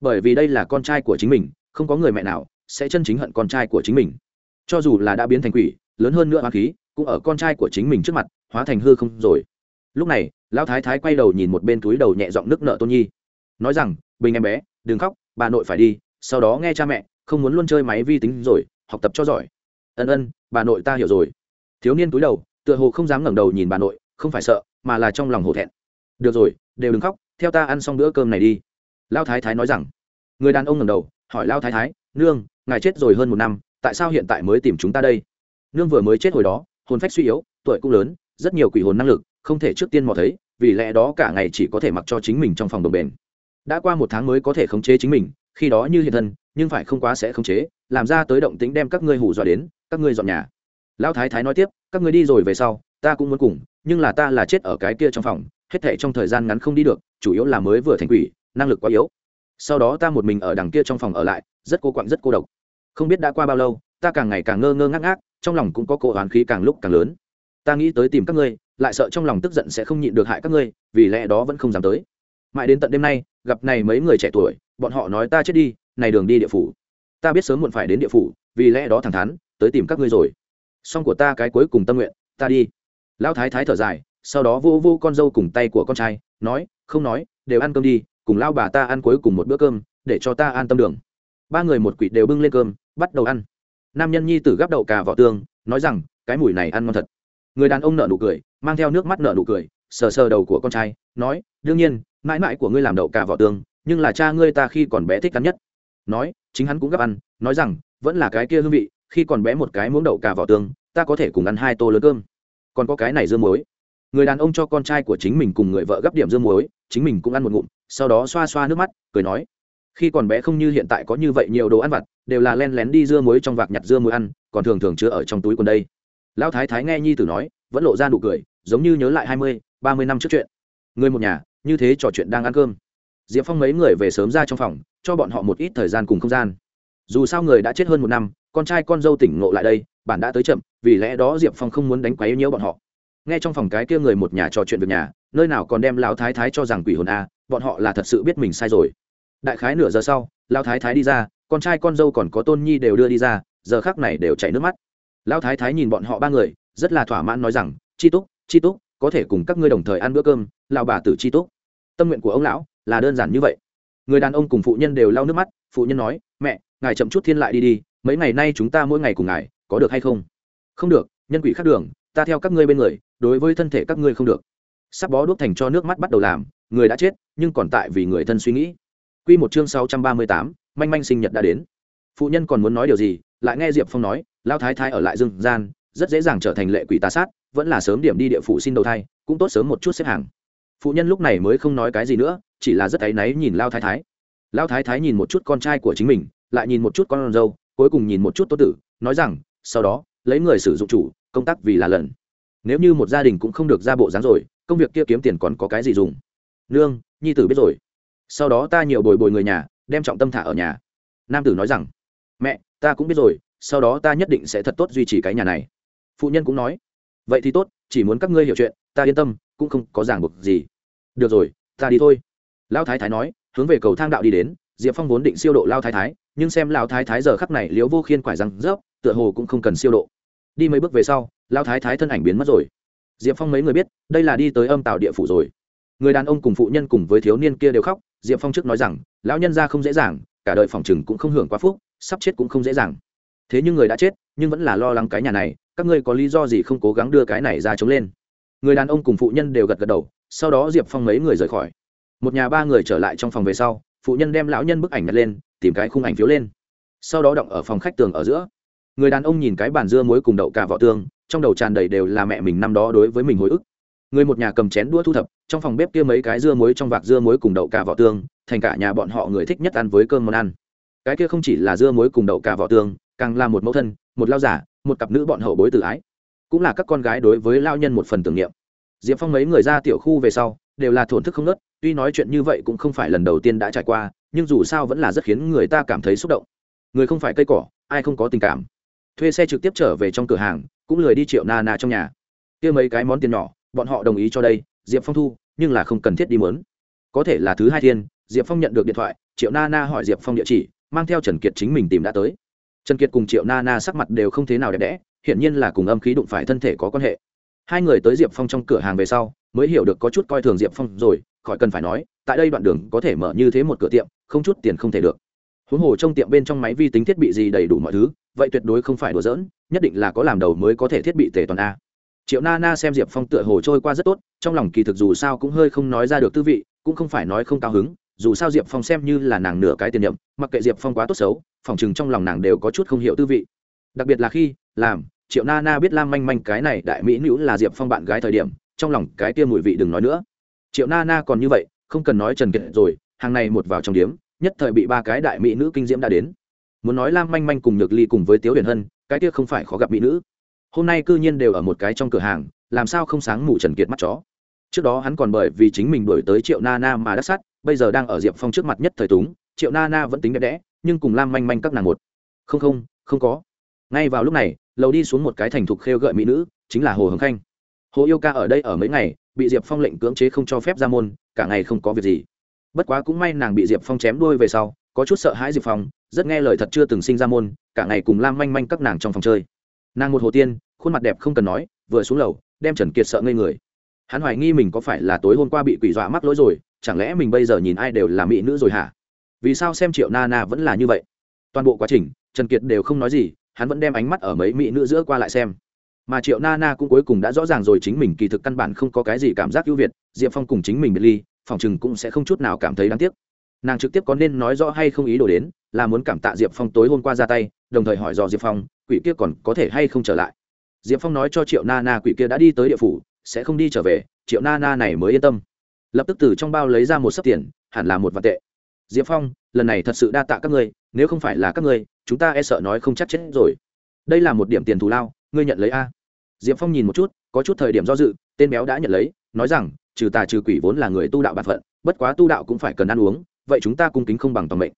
Bởi vì đây là con trai của chính mình, không có người mẹ nào sẽ chân chính hận con trai của chính mình. Cho dù là đã biến thành quỷ, lớn hơn nữa hoa khí, cũng ở con trai của chính mình trước mặt, hóa thành hư không rồi. Lúc này, lão thái thái quay đầu nhìn một bên túi đầu nhẹ giọng nước nợ tôn nhi. Nói rằng, bình em bé, đừng khóc, bà nội phải đi, sau đó nghe cha mẹ, không muốn luôn chơi máy vi tính rồi, học tập cho giỏi. Ân ân, bà nội ta hiểu rồi. Thiếu niên túi đầu, tựa hồ không dám ngẩng đầu nhìn bà nội, không phải sợ mà là trong lòng hổ thẹn. Được rồi, đều đừng khóc, theo ta ăn xong bữa cơm này đi. Lao thái thái nói rằng. Người đàn ông ngẩng đầu, hỏi lao thái thái, nương, ngài chết rồi hơn một năm, tại sao hiện tại mới tìm chúng ta đây? Nương vừa mới chết hồi đó, hồn phách suy yếu, tuổi cũng lớn, rất nhiều quỷ hồn năng lực, không thể trước tiên mò thấy, vì lẽ đó cả ngày chỉ có thể mặc cho chính mình trong phòng đồng bền. Đã qua một tháng mới có thể khống chế chính mình, khi đó như hiện thân, nhưng phải không quá sẽ khống chế, làm ra tới động tính đem các ngươi hủ dọa đến, các ngươi dọn nhà. Lão thái thái nói tiếp, các ngươi đi rồi về sau, ta cũng muốn cùng nhưng là ta là chết ở cái kia trong phòng, hết thệ trong thời gian ngắn không đi được, chủ yếu là mới vừa thành quỷ, năng lực quá yếu. Sau đó ta một mình ở đằng kia trong phòng ở lại, rất cô quặng rất cô độc. Không biết đã qua bao lâu, ta càng ngày càng ngơ ngơ ngác ngác, trong lòng cũng có cỗ hoán khí càng lúc càng lớn. Ta nghĩ tới tìm các ngươi, lại sợ trong lòng tức giận sẽ không nhịn được hại các ngươi, vì lẽ đó vẫn không dám tới. Mãi đến tận đêm nay, gặp này mấy người trẻ tuổi, bọn họ nói ta chết đi, này đường đi địa phủ. Ta biết sớm muộn phải đến địa phủ, vì lẽ đó thẳng thắn, tới tìm các ngươi rồi. Song của ta cái cuối cùng tâm nguyện, ta đi lão thái thái thở dài, sau đó vô vô con dâu cùng tay của con trai, nói, không nói, đều ăn cơm đi, cùng lao bà ta ăn cuối cùng một bữa cơm, để cho ta an tâm đường. Ba người một quỷ đều bưng lên cơm, bắt đầu ăn. Nam nhân nhi tử gắp đậu cà vỏ tương, nói rằng, cái mùi này ăn ngon thật. Người đàn ông nợ nụ cười, mang theo nước mắt nợ nụ cười, sờ sờ đầu của con trai, nói, đương nhiên, mãi mãi của ngươi làm đậu cà vỏ tương, nhưng là cha ngươi ta khi còn bé thích ăn nhất. Nói, chính hắn cũng gắp ăn, nói rằng, vẫn là cái kia hương vị, khi còn bé một cái muỗng đậu cà vỏ tương, ta có thể cùng ăn hai tô lớn cơm còn có cái này dưa muối. Người đàn ông cho con trai của chính mình cùng người vợ gấp điểm dưa muối, chính mình cũng ăn một ngụm, sau đó xoa xoa nước mắt, cười nói, khi còn bé không như hiện tại có như vậy nhiều đồ ăn vặt, đều là len lén đi dưa muối trong vạc nhặt dưa muối ăn, còn thường thường chứa ở trong túi quần đây. Lão thái thái nghe nhi tử nói, vẫn lộ ra nụ cười, giống như nhớ lại hai mươi, ba mươi năm trước chuyện. Người một nhà, như thế trò chuyện đang ăn cơm. Diệp phong mấy người về sớm ra trong phòng, cho bọn họ một ít thời gian cùng không gian. Dù sao người đã chết hơn một năm, con trai con dâu tỉnh ngộ lại đây bản đã tới chậm, vì lẽ đó diệp phong không muốn đánh quấy nhiễu bọn họ. Nghe trong phòng cái kia người một nhà trò chuyện việc nhà, nơi nào còn đem lão thái thái cho rằng quỷ hồn a, bọn họ là thật sự biết mình sai rồi. Đại khái nửa giờ sau, lão thái thái đi ra, con trai con dâu còn có tôn nhi đều đưa đi ra, giờ khác này đều chảy nước mắt. Lão thái thái nhìn bọn họ ba người, rất là thỏa mãn nói rằng, chi túc chi túc, có thể cùng các ngươi đồng thời ăn bữa cơm, lão bà tử chi túc. Tâm nguyện của ông lão là đơn giản như vậy. Người đàn ông cùng phụ nhân đều lau nước mắt, phụ nhân nói, mẹ, ngài chậm chút thiên lại đi đi, mấy ngày nay chúng ta mỗi ngày cùng ngài có được hay không? Không được nhân quỷ khác đường ta theo các ngươi bên người đối với thân thể các ngươi không được. Sắp bó đuốc thành cho nước mắt bắt đầu làm người đã chết nhưng còn tại vì người thân suy nghĩ. Quy một chương sáu trăm ba mươi tám, manh manh sinh nhật đã đến. Phụ nhân còn muốn nói điều gì lại nghe diệp phong nói lao thái thái ở lại dương gian rất dễ dàng trở thành lệ quỷ tà sát vẫn là sớm điểm đi địa phủ xin đầu thai cũng tốt sớm một chút xếp hàng. Phụ nhân lúc này mới không nói cái gì nữa chỉ là rất áy náy nhìn lao thái thái. Lao thái thái nhìn một chút con trai của chính mình lại nhìn một chút con dâu cuối cùng nhìn một chút tô tử nói rằng sau đó, lấy người sử dụng chủ, công tác vì là lần. Nếu như một gia đình cũng không được ra bộ dáng rồi, công việc kia kiếm tiền còn có cái gì dùng? Nương, nhi tử biết rồi. Sau đó ta nhiều bồi bồi người nhà, đem trọng tâm thả ở nhà. Nam tử nói rằng, mẹ, ta cũng biết rồi, sau đó ta nhất định sẽ thật tốt duy trì cái nhà này. Phụ nhân cũng nói, vậy thì tốt, chỉ muốn các ngươi hiểu chuyện, ta yên tâm, cũng không có ràng buộc gì. Được rồi, ta đi thôi. Lão thái thái nói, hướng về cầu thang đạo đi đến, diệp phong vốn định siêu độ lao thái thái, nhưng xem lão thái thái giờ khắc này liếu vô khiên quải răng rớp tựa hồ cũng không cần siêu độ. Đi mấy bước về sau lao thái thái thân ảnh biến mất rồi. Diệp phong mấy người biết, đây là đi tới âm tạo địa phủ rồi. Người đàn ông cùng phụ nhân cùng với thiếu niên kia đều khóc, diệp phong trước nói rằng, lão nhân ra không dễ dàng, cả đời phòng chừng cũng không hưởng quá phúc, sắp chết cũng không dễ dàng. Thế nhưng người đã chết, nhưng vẫn là lo lắng cái nhà này, các ngươi có lý do gì không cố gắng đưa cái này ra chống lên? Người đàn ông cùng phụ nhân đều gật gật đầu, sau đó diệp phong mấy người rời khỏi. Một nhà ba người trở lại trong phòng về sau, phụ nhân đem lão nhân bức ảnh đặt lên, tìm cái khung ảnh phiếu lên. Sau đó động ở phòng khách tường ở giữa người đàn ông nhìn cái bàn dưa muối cùng đậu cả vỏ tương, trong đầu tràn đầy đều là mẹ mình năm đó đối với mình hồi ức. Người một nhà cầm chén đũa thu thập, trong phòng bếp kia mấy cái dưa muối trong vạc dưa muối cùng đậu cả vỏ tương, thành cả nhà bọn họ người thích nhất ăn với cơm món ăn. Cái kia không chỉ là dưa muối cùng đậu cả vỏ tương, càng là một mẫu thân, một lao giả, một cặp nữ bọn hậu bối tự ái. Cũng là các con gái đối với lao nhân một phần tưởng niệm. Diệp phong mấy người ra tiểu khu về sau, đều là thổn thức không nớt tuy nói chuyện như vậy cũng không phải lần đầu tiên đã trải qua, nhưng dù sao vẫn là rất khiến người ta cảm thấy xúc động. Người không phải cây cỏ, ai không có tình cảm thuê xe trực tiếp trở về trong cửa hàng, cũng lười đi triệu na na trong nhà. Kia mấy cái món tiền nhỏ, bọn họ đồng ý cho đây, diệp phong thu, nhưng là không cần thiết đi mớn có thể là thứ hai thiên, diệp phong nhận được điện thoại, triệu na na hỏi diệp phong địa chỉ, mang theo trần kiệt chính mình tìm đã tới. Trần kiệt cùng triệu na na sắc mặt đều không thế nào đẹp đẽ, hiển nhiên là cùng âm khí đụng phải thân thể có quan hệ. Hai người tới diệp phong trong cửa hàng về sau, mới hiểu được có chút coi thường diệp phong rồi, khỏi cần phải nói, tại đây đoạn đường có thể mở như thế một cửa tiệm, không chút tiền không thể được. Huống hồ trong tiệm bên trong máy vi tính thiết bị gì đầy đủ mọi thứ vậy tuyệt đối không phải đùa giỡn, nhất định là có làm đầu mới có thể thiết bị tề toàn a. Triệu na na xem diệp phong tựa hồ trôi qua rất tốt, trong lòng kỳ thực dù sao cũng hơi không nói ra được tư vị, cũng không phải nói không cao hứng, dù sao diệp phong xem như là nàng nửa cái tiền nhậm mặc kệ diệp phong quá tốt xấu, phòng chừng trong lòng nàng đều có chút không hiểu tư vị. Đặc biệt là khi, làm, triệu na na biết lam manh manh cái này đại mỹ nữ là diệp phong bạn gái thời điểm, trong lòng cái kia mùi vị đừng nói nữa. Triệu na na còn như vậy, không cần nói trần kiệt rồi, hàng này một vào trong điếm, nhất thời bị ba cái đại mỹ nữ kinh diễm đã đến muốn nói lam manh manh cùng nhược ly cùng với tiếu huyền hân, cái kia không phải khó gặp mỹ nữ. Hôm nay cư nhiên đều ở một cái trong cửa hàng, làm sao không sáng mù trần kiệt mắt chó. Trước đó hắn còn bởi vì chính mình đổi tới triệu na na mà đắc sắt bây giờ đang ở diệp phong trước mặt nhất thời túng, triệu na na vẫn tính đẹp đẽ, nhưng cùng lam manh manh các nàng một. Không không không có. Ngay vào lúc này, lầu đi xuống một cái thành thục khêu gợi mỹ nữ, chính là hồ hồng khanh. Hồ yêu ca ở đây ở mấy ngày, bị diệp phong lệnh cưỡng chế không cho phép ra môn, cả ngày không có việc gì. Bất quá cũng may nàng bị diệp phong chém đuôi về sau có chút sợ hãi diệp phong, rất nghe lời thật chưa từng sinh ra môn, cả ngày cùng lam manh manh các nàng trong phòng chơi. Nàng một hồ tiên, khuôn mặt đẹp không cần nói, vừa xuống lầu, đem trần kiệt sợ ngây người. Hắn hoài nghi mình có phải là tối hôm qua bị quỷ dọa mắc lỗi rồi, chẳng lẽ mình bây giờ nhìn ai đều là mỹ nữ rồi hả? Vì sao xem triệu na na vẫn là như vậy? Toàn bộ quá trình, trần kiệt đều không nói gì, hắn vẫn đem ánh mắt ở mấy mỹ nữ giữa qua lại xem. Mà triệu na na cũng cuối cùng đã rõ ràng rồi chính mình kỳ thực căn bản không có cái gì cảm giác ưu việt, diệp phong cùng chính mình biệt ly, phòng chừng cũng sẽ không chút nào cảm thấy đáng tiếc nàng trực tiếp có nên nói rõ hay không ý đồ đến, là muốn cảm tạ diệp phong tối hôm qua ra tay, đồng thời hỏi dò diệp phong, quỷ kia còn có thể hay không trở lại. Diệp phong nói cho triệu na na quỷ kia đã đi tới địa phủ, sẽ không đi trở về, triệu na na này mới yên tâm. Lập tức từ trong bao lấy ra một sấp tiền, hẳn là một vạn tệ. Diệp phong, lần này thật sự đa tạ các ngươi, nếu không phải là các ngươi, chúng ta e sợ nói không chắc chết rồi. Đây là một điểm tiền thù lao, ngươi nhận lấy a? Diệp phong nhìn một chút, có chút thời điểm do dự, tên béo đã nhận lấy, nói rằng, trừ tà trừ quỷ vốn là người tu đạo b ả phận, bất quá tu đạo cũng phải cần ăn uống vậy chúng ta cung kính không bằng toàn mệnh.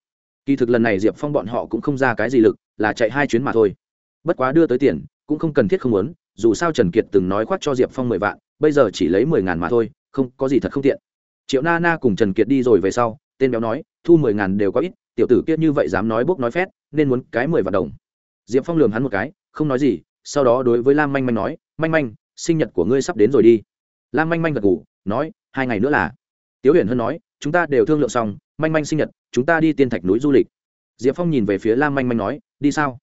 Kỳ thực lần này diệp phong bọn họ cũng không ra cái gì lực, là chạy hai chuyến mà thôi. Bất quá đưa tới tiền, cũng không cần thiết không muốn, dù sao trần kiệt từng nói khoác cho diệp phong mười vạn, bây giờ chỉ lấy mười ngàn mà thôi, không, có gì thật không tiện. Triệu na na cùng trần kiệt đi rồi về sau, tên béo nói, thu mười ngàn đều có ít, tiểu tử kiết như vậy dám nói bốc nói phét, nên muốn cái mười vạn đồng. Diệp phong lường hắn một cái, không nói gì, sau đó đối với lam manh manh nói, manh manh, sinh nhật của ngươi sắp đến rồi đi. Lam manh manh gật ngủ nói, hai ngày nữa là. Tiếu huyền hân nói, chúng ta đều thương lượng xong manh manh sinh nhật, chúng ta đi tiên thạch núi du lịch. Diệp phong nhìn về phía lam manh manh nói, đi sao?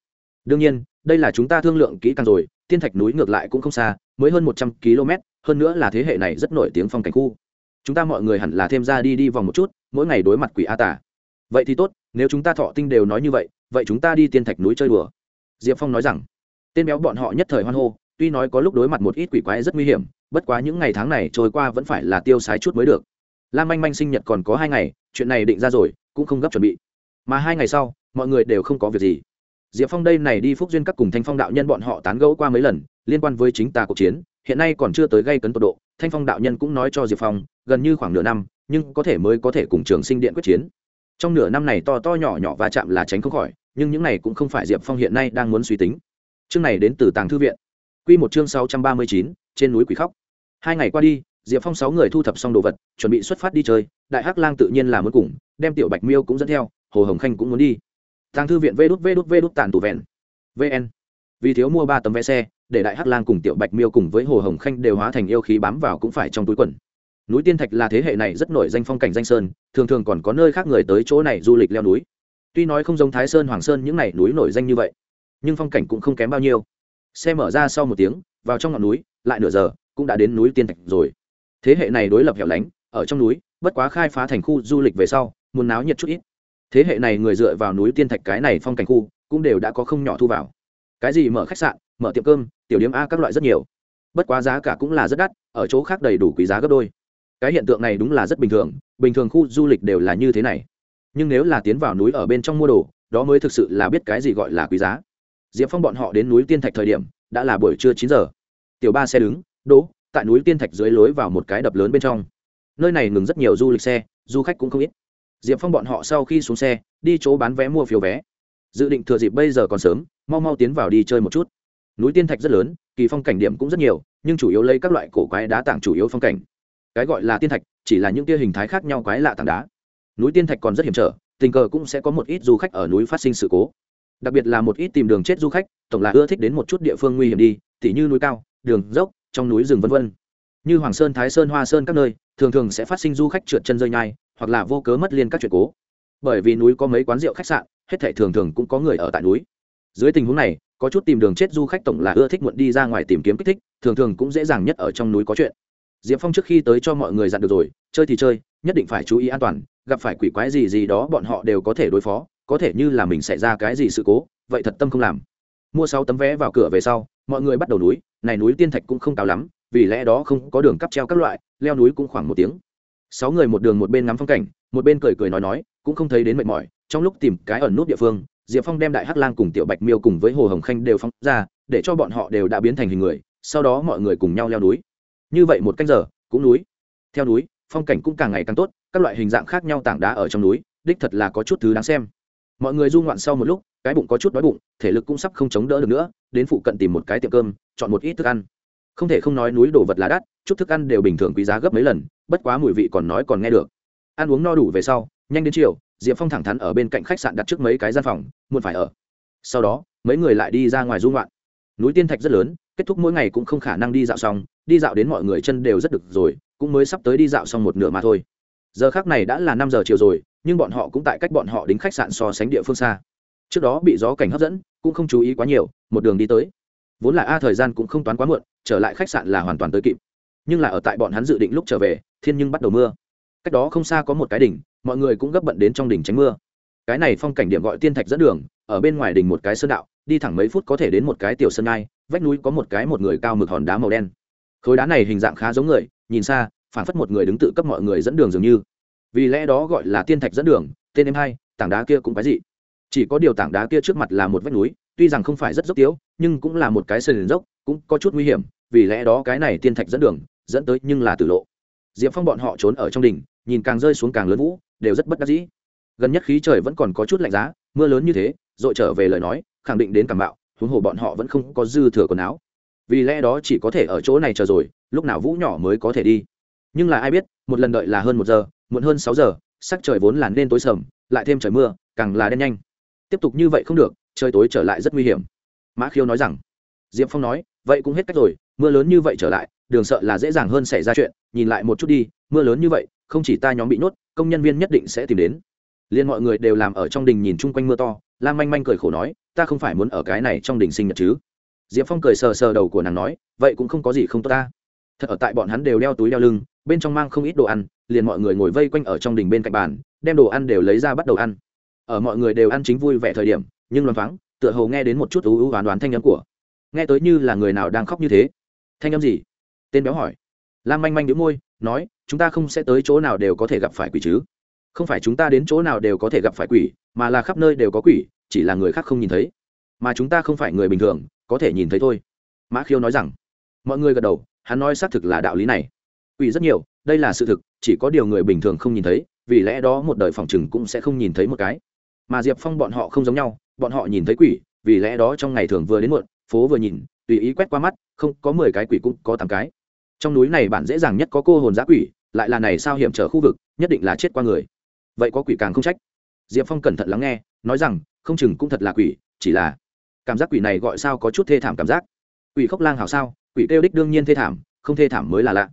Đương nhiên, đây là chúng ta thương lượng kỹ càng rồi, tiên thạch núi ngược lại cũng không xa, mới hơn một trăm km hơn nữa là thế hệ này rất nổi tiếng phong cảnh khu. Chúng ta mọi người hẳn là thêm ra đi đi vòng một chút, mỗi ngày đối mặt quỷ a tả vậy thì tốt, nếu chúng ta thọ tinh đều nói như vậy vậy chúng ta đi tiên thạch núi chơi đùa. Diệp phong nói rằng, tên béo bọn họ nhất thời hoan hô, tuy nói có lúc đối mặt một ít quỷ quái rất nguy hiểm, bất quá những ngày tháng này trôi qua vẫn phải là tiêu sái chút mới được lam manh manh sinh nhật còn có hai ngày, chuyện này định ra rồi, cũng không gấp chuẩn bị. Mà hai ngày sau, mọi người đều không có việc gì. Diệp phong đây này đi phúc duyên các cùng thanh phong đạo nhân bọn họ tán gẫu qua mấy lần, liên quan với chính tà cuộc chiến, hiện nay còn chưa tới gây cấn tột độ, thanh phong đạo nhân cũng nói cho diệp phong, gần như khoảng nửa năm, nhưng có thể mới có thể cùng trường sinh điện quyết chiến. Trong nửa năm này to to nhỏ nhỏ va chạm là tránh không khỏi, nhưng những này cũng không phải diệp phong hiện nay đang muốn suy tính. Chương này đến từ tàng thư viện. Q một chương sáu trăm ba mươi chín, trên núi quỷ khóc. Hai ngày qua đi diệp phong sáu người thu thập xong đồ vật, chuẩn bị xuất phát đi chơi, đại hắc lang tự nhiên là muốn cùng, đem tiểu bạch miêu cũng dẫn theo, hồ hồng khanh cũng muốn đi. Tàng thư viện vê đút vê đút vê đút tàn tủ vẹn. Vn vì thiếu mua ba tấm vé xe, để đại hắc lang cùng tiểu bạch miêu cùng với hồ hồng khanh đều hóa thành yêu khí bám vào cũng phải trong túi quần. Núi tiên thạch là thế hệ này rất nổi danh phong cảnh danh sơn, thường thường còn có nơi khác người tới chỗ này du lịch leo núi. Tuy nói không giống thái sơn, hoàng sơn những n à y núi nổi danh như vậy, nhưng phong cảnh cũng không kém bao nhiêu. Xe mở ra sau một tiếng, vào trong ngọn núi, lại nửa giờ, cũng đã đến núi tiên thạch rồi thế hệ này đối lập hẻo lánh, ở trong núi, bất quá khai phá thành khu du lịch về sau, muốn náo nhiệt chút ít. Thế hệ này người dựa vào núi tiên thạch cái này phong cảnh khu, cũng đều đã có không nhỏ thu vào. Cái gì mở khách sạn, mở tiệm cơm, tiểu điểm a các loại rất nhiều. Bất quá giá cả cũng là rất đắt, ở chỗ khác đầy đủ quý giá gấp đôi. Cái hiện tượng này đúng là rất bình thường bình thường khu du lịch đều là như thế này. Nhưng nếu là tiến vào núi ở bên trong mua đồ, đó mới thực sự là biết cái gì gọi là quý giá. Diệp phong bọn họ đến núi tiên thạch thời điểm, đã là buổi trưa chín giờ. Tiểu ba xe đứng, đỗ tại núi tiên thạch dưới lối vào một cái đập lớn bên trong. Nơi này ngừng rất nhiều du lịch xe, du khách cũng không ít. Diệp phong bọn họ sau khi xuống xe, đi chỗ bán vé mua phiếu vé. Dự định thừa dịp bây giờ còn sớm, mau mau tiến vào đi chơi một chút. Núi tiên thạch rất lớn, kỳ phong cảnh điểm cũng rất nhiều, nhưng chủ yếu lấy các loại cổ quái đá tảng chủ yếu phong cảnh. Cái gọi là tiên thạch, chỉ là những tia hình thái khác nhau quái lạ tảng đá. Núi tiên thạch còn rất hiểm trở, tình cờ cũng sẽ có một ít du khách ở núi phát sinh sự cố. Đặc biệt là một ít tìm đường chết du khách, tổng là ưa thích đến một chút địa phương nguy hiểm đi, tỉ như núi cao, đường dốc trong núi rừng vân vân. Như hoàng sơn, thái sơn, hoa sơn các nơi, thường thường sẽ phát sinh du khách trượt chân rơi nhai, hoặc là vô cớ mất liên các chuyện cố. Bởi vì núi có mấy quán rượu khách sạn, hết thảy thường thường cũng có người ở tại núi. Dưới tình huống này, có chút tìm đường chết du khách tổng là ưa thích muộn đi ra ngoài tìm kiếm kích thích, thường thường cũng dễ dàng nhất ở trong núi có chuyện. Diệp phong trước khi tới cho mọi người dặn được rồi, chơi thì chơi, nhất định phải chú ý an toàn, gặp phải quỷ quái gì gì đó bọn họ đều có thể đối phó, có thể như là mình xảy ra cái gì sự cố, vậy thật tâm không làm. Mua sáu tấm vé vào cửa về sau mọi người bắt đầu núi, này núi tiên thạch cũng không cao lắm, vì lẽ đó không có đường cắp treo các loại, leo núi cũng khoảng một tiếng. Sáu người một đường một bên ngắm phong cảnh, một bên cười cười nói nói, cũng không thấy đến mệt mỏi, trong lúc tìm cái ẩn nút địa phương, diệp phong đem đại hắc lang cùng tiểu bạch miêu cùng với hồ hồng khanh đều phóng ra, để cho bọn họ đều đã biến thành hình người, sau đó mọi người cùng nhau leo núi. Như vậy một canh giờ, cũng núi. Theo núi, phong cảnh cũng càng ngày càng tốt, các loại hình dạng khác nhau tảng đá ở trong núi, đích thật là có chút thứ đáng xem mọi người du ngoạn sau một lúc, cái bụng có chút đói bụng, thể lực cũng sắp không chống đỡ được nữa, đến phụ cận tìm một cái tiệm cơm, chọn một ít thức ăn. Không thể không nói núi đồ vật là đắt, chút thức ăn đều bình thường quý giá gấp mấy lần, bất quá mùi vị còn nói còn nghe được. Ăn uống no đủ về sau, nhanh đến chiều, diệp phong thẳng thắn ở bên cạnh khách sạn đặt trước mấy cái gian phòng, muộn phải ở. Sau đó, mấy người lại đi ra ngoài du ngoạn. núi tiên thạch rất lớn, kết thúc mỗi ngày cũng không khả năng đi dạo xong, đi dạo đến mọi người chân đều rất được rồi, cũng mới sắp tới đi dạo xong một nửa mà thôi. Giờ khác này đã là năm giờ chiều rồi nhưng bọn họ cũng tại cách bọn họ đến khách sạn so sánh địa phương xa. Trước đó bị gió cảnh hấp dẫn, cũng không chú ý quá nhiều, một đường đi tới. Vốn là a thời gian cũng không toán quá muộn, trở lại khách sạn là hoàn toàn tới kịp. Nhưng là ở tại bọn hắn dự định lúc trở về, thiên nhưng bắt đầu mưa. Cách đó không xa có một cái đỉnh, mọi người cũng gấp bận đến trong đỉnh tránh mưa. Cái này phong cảnh điểm gọi tiên thạch dẫn đường, ở bên ngoài đỉnh một cái sơn đạo, đi thẳng mấy phút có thể đến một cái tiểu sơn ngai, vách núi có một cái một người cao mực hòn đá màu đen. Khối đá này hình dạng khá giống người, nhìn xa phản phất một người đứng tự cấp mọi người dẫn đường dường như vì lẽ đó gọi là tiên thạch dẫn đường, tên em hai, tảng đá kia cũng cái gì chỉ có điều tảng đá kia trước mặt là một vách núi, tuy rằng không phải rất dốc tiếu, nhưng cũng là một cái sườn dốc, cũng có chút nguy hiểm, vì lẽ đó cái này tiên thạch dẫn đường, dẫn tới nhưng là tử lộ. Diệp phong bọn họ trốn ở trong đỉnh, nhìn càng rơi xuống càng lớn vũ, đều rất bất đắc dĩ. Gần nhất khí trời vẫn còn có chút lạnh giá, mưa lớn như thế, dội trở về lời nói, khẳng định đến cảm bạo, huống hồ bọn họ vẫn không có dư thừa quần áo. Vì lẽ đó chỉ có thể ở chỗ này chờ rồi, lúc nào vũ nhỏ mới có thể đi. Nhưng là ai biết, một lần đợi là hơn một giờ muộn hơn sáu giờ, sắc trời vốn là nên tối sầm, lại thêm trời mưa, càng là đen nhanh. Tiếp tục như vậy không được, trời tối trở lại rất nguy hiểm. Mã khiêu nói rằng, diệp phong nói, vậy cũng hết cách rồi, mưa lớn như vậy trở lại, đường sợ là dễ dàng hơn xảy ra chuyện, nhìn lại một chút đi, mưa lớn như vậy, không chỉ ta nhóm bị nhốt, công nhân viên nhất định sẽ tìm đến. Liên mọi người đều làm ở trong đình nhìn chung quanh mưa to, lam manh manh cười khổ nói, ta không phải muốn ở cái này trong đình sinh nhật chứ. Diệp phong cười sờ sờ đầu của nàng nói, vậy cũng không có gì không tốt ta thật ở tại bọn hắn đều đeo túi đeo lưng, bên trong mang không ít đồ ăn, liền mọi người ngồi vây quanh ở trong đình bên cạnh bàn, đem đồ ăn đều lấy ra bắt đầu ăn. Ở mọi người đều ăn chính vui vẻ thời điểm, nhưng loáng thoáng, tựa hồ nghe đến một chút ú ú oán đoán thanh âm của. Nghe tới như là người nào đang khóc như thế. Thanh âm gì? Tên béo hỏi. Lam manh manh đĩu môi, nói, chúng ta không sẽ tới chỗ nào đều có thể gặp phải quỷ chứ? Không phải chúng ta đến chỗ nào đều có thể gặp phải quỷ, mà là khắp nơi đều có quỷ, chỉ là người khác không nhìn thấy. Mà chúng ta không phải người bình thường, có thể nhìn thấy thôi. Mã khiêu nói rằng. Mọi người gật đầu hắn nói xác thực là đạo lý này. Quỷ rất nhiều, đây là sự thực, chỉ có điều người bình thường không nhìn thấy, vì lẽ đó một đời phòng chừng cũng sẽ không nhìn thấy một cái. Mà diệp phong bọn họ không giống nhau, bọn họ nhìn thấy quỷ, vì lẽ đó trong ngày thường vừa đến muộn, phố vừa nhìn, tùy ý quét qua mắt, không có mười cái quỷ cũng có tám cái. Trong núi này bản dễ dàng nhất có cô hồn giã quỷ, lại là này sao hiểm trở khu vực, nhất định là chết qua người. Vậy có quỷ càng không trách? Diệp phong cẩn thận lắng nghe, nói rằng, không chừng cũng thật là quỷ, chỉ là cảm giác quỷ này gọi sao có chút thê thảm cảm giác. Quỷ khóc lang hào sao? Quỷ kêu đích đương nhiên thê thảm, không thê thảm mới là lạ.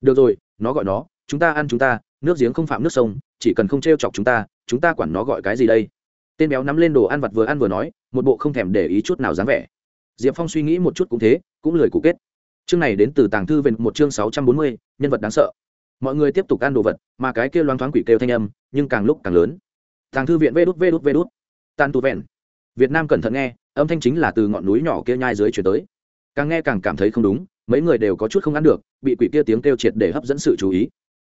Được rồi, nó gọi nó, chúng ta ăn chúng ta, nước giếng không phạm nước sông, chỉ cần không t r e o chọc chúng ta chúng ta quản nó gọi cái gì đây? Tên béo nắm lên đồ ăn vặt vừa ăn vừa nói, một bộ không thèm để ý chút nào dáng vẻ. Diệp phong suy nghĩ một chút cũng thế, cũng lười cụ kết. Chương này đến từ tàng thư về một chương sáu trăm bốn mươi, nhân vật đáng sợ. Mọi người tiếp tục ăn đồ vật, mà cái kêu loang thoáng quỷ kêu thanh âm, nhưng càng lúc càng lớn. Tàng thư viện vê đút vê đút vê đút. Tan tu vẹn. Việt nam cẩn thận nghe, âm thanh chính là từ ngọn núi nhỏ kia nhai dưới chuyển tới càng nghe càng cảm thấy không đúng, mấy người đều có chút không ăn được, bị quỷ kia tiếng kêu triệt để hấp dẫn sự chú ý.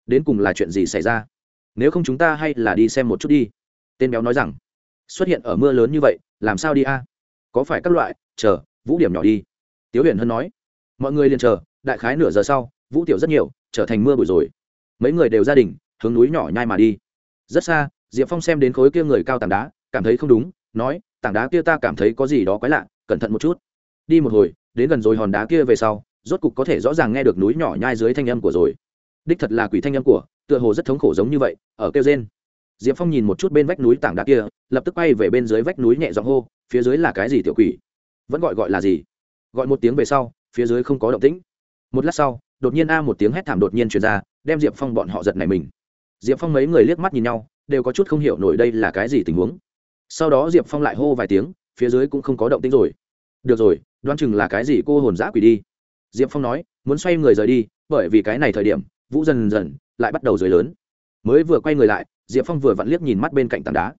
Đến cùng là chuyện gì xảy ra? Nếu không chúng ta hay là đi xem một chút đi. Tên béo nói rằng. Xuất hiện ở mưa lớn như vậy, làm sao đi a? Có phải các loại, chờ, vũ điểm nhỏ đi. Tiếu huyền hân nói. Mọi người liền chờ, đại khái nửa giờ sau, vũ tiểu rất nhiều, trở thành mưa bụi rồi. Mấy người đều gia đình, hướng núi nhỏ nhai mà đi. Rất xa, diệp phong xem đến khối kia người cao tảng đá, cảm thấy không đúng, nói, tảng đá kia ta cảm thấy có gì đó quái lạ, cẩn thận một chút. Đi một hồi đến gần rồi hòn đá kia về sau, rốt cục có thể rõ ràng nghe được núi nhỏ nhai dưới thanh âm của rồi. Đích thật là quỷ thanh âm của, tựa hồ rất thống khổ giống như vậy, ở kêu trên diệp phong nhìn một chút bên vách núi tảng đá kia, lập tức bay về bên dưới vách núi nhẹ giọng hô, phía dưới là cái gì tiểu quỷ? Vẫn gọi gọi là gì? Gọi một tiếng về sau, phía dưới không có động tĩnh. Một lát sau, đột nhiên a một tiếng hét thảm đột nhiên truyền ra, đem diệp phong bọn họ giật này mình. Diệp phong mấy người liếc mắt nhìn nhau, đều có chút không hiểu nổi đây là cái gì tình huống. Sau đó diệp phong lại hô vài tiếng, phía dưới cũng không có động tĩnh rồi. Được rồi đoán chừng là cái gì cô hồn giã quỷ đi. Diệp phong nói, muốn xoay người rời đi, bởi vì cái này thời điểm, vũ dần dần lại bắt đầu dưới lớn. Mới vừa quay người lại, diệp phong vừa vặn liếc nhìn mắt bên cạnh tảng đá.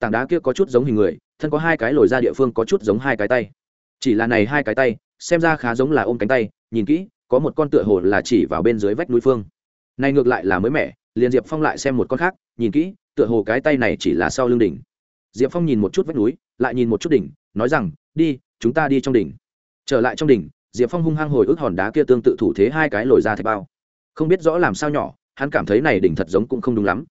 Tảng đá kia có chút giống hình người, thân có hai cái lồi ra địa phương có chút giống hai cái tay. Chỉ là này hai cái tay, xem ra khá giống là ôm cánh tay, nhìn kỹ, có một con tựa hồ là chỉ vào bên dưới vách núi phương. Này ngược lại là mới mẻ, liền diệp phong lại xem một con khác, nhìn kỹ, tựa hồ cái tay này chỉ là sau lưng đỉnh. Diệp phong nhìn một chút vách núi, lại nhìn một chút đỉnh, nói rằng, đi, chúng ta đi trong đỉnh trở lại trong đỉnh, diệp phong hung hăng hồi ức hòn đá kia tương tự thủ thế hai cái lồi ra thạch bao. Không biết rõ làm sao nhỏ, hắn cảm thấy này đỉnh thật giống cũng không đúng lắm.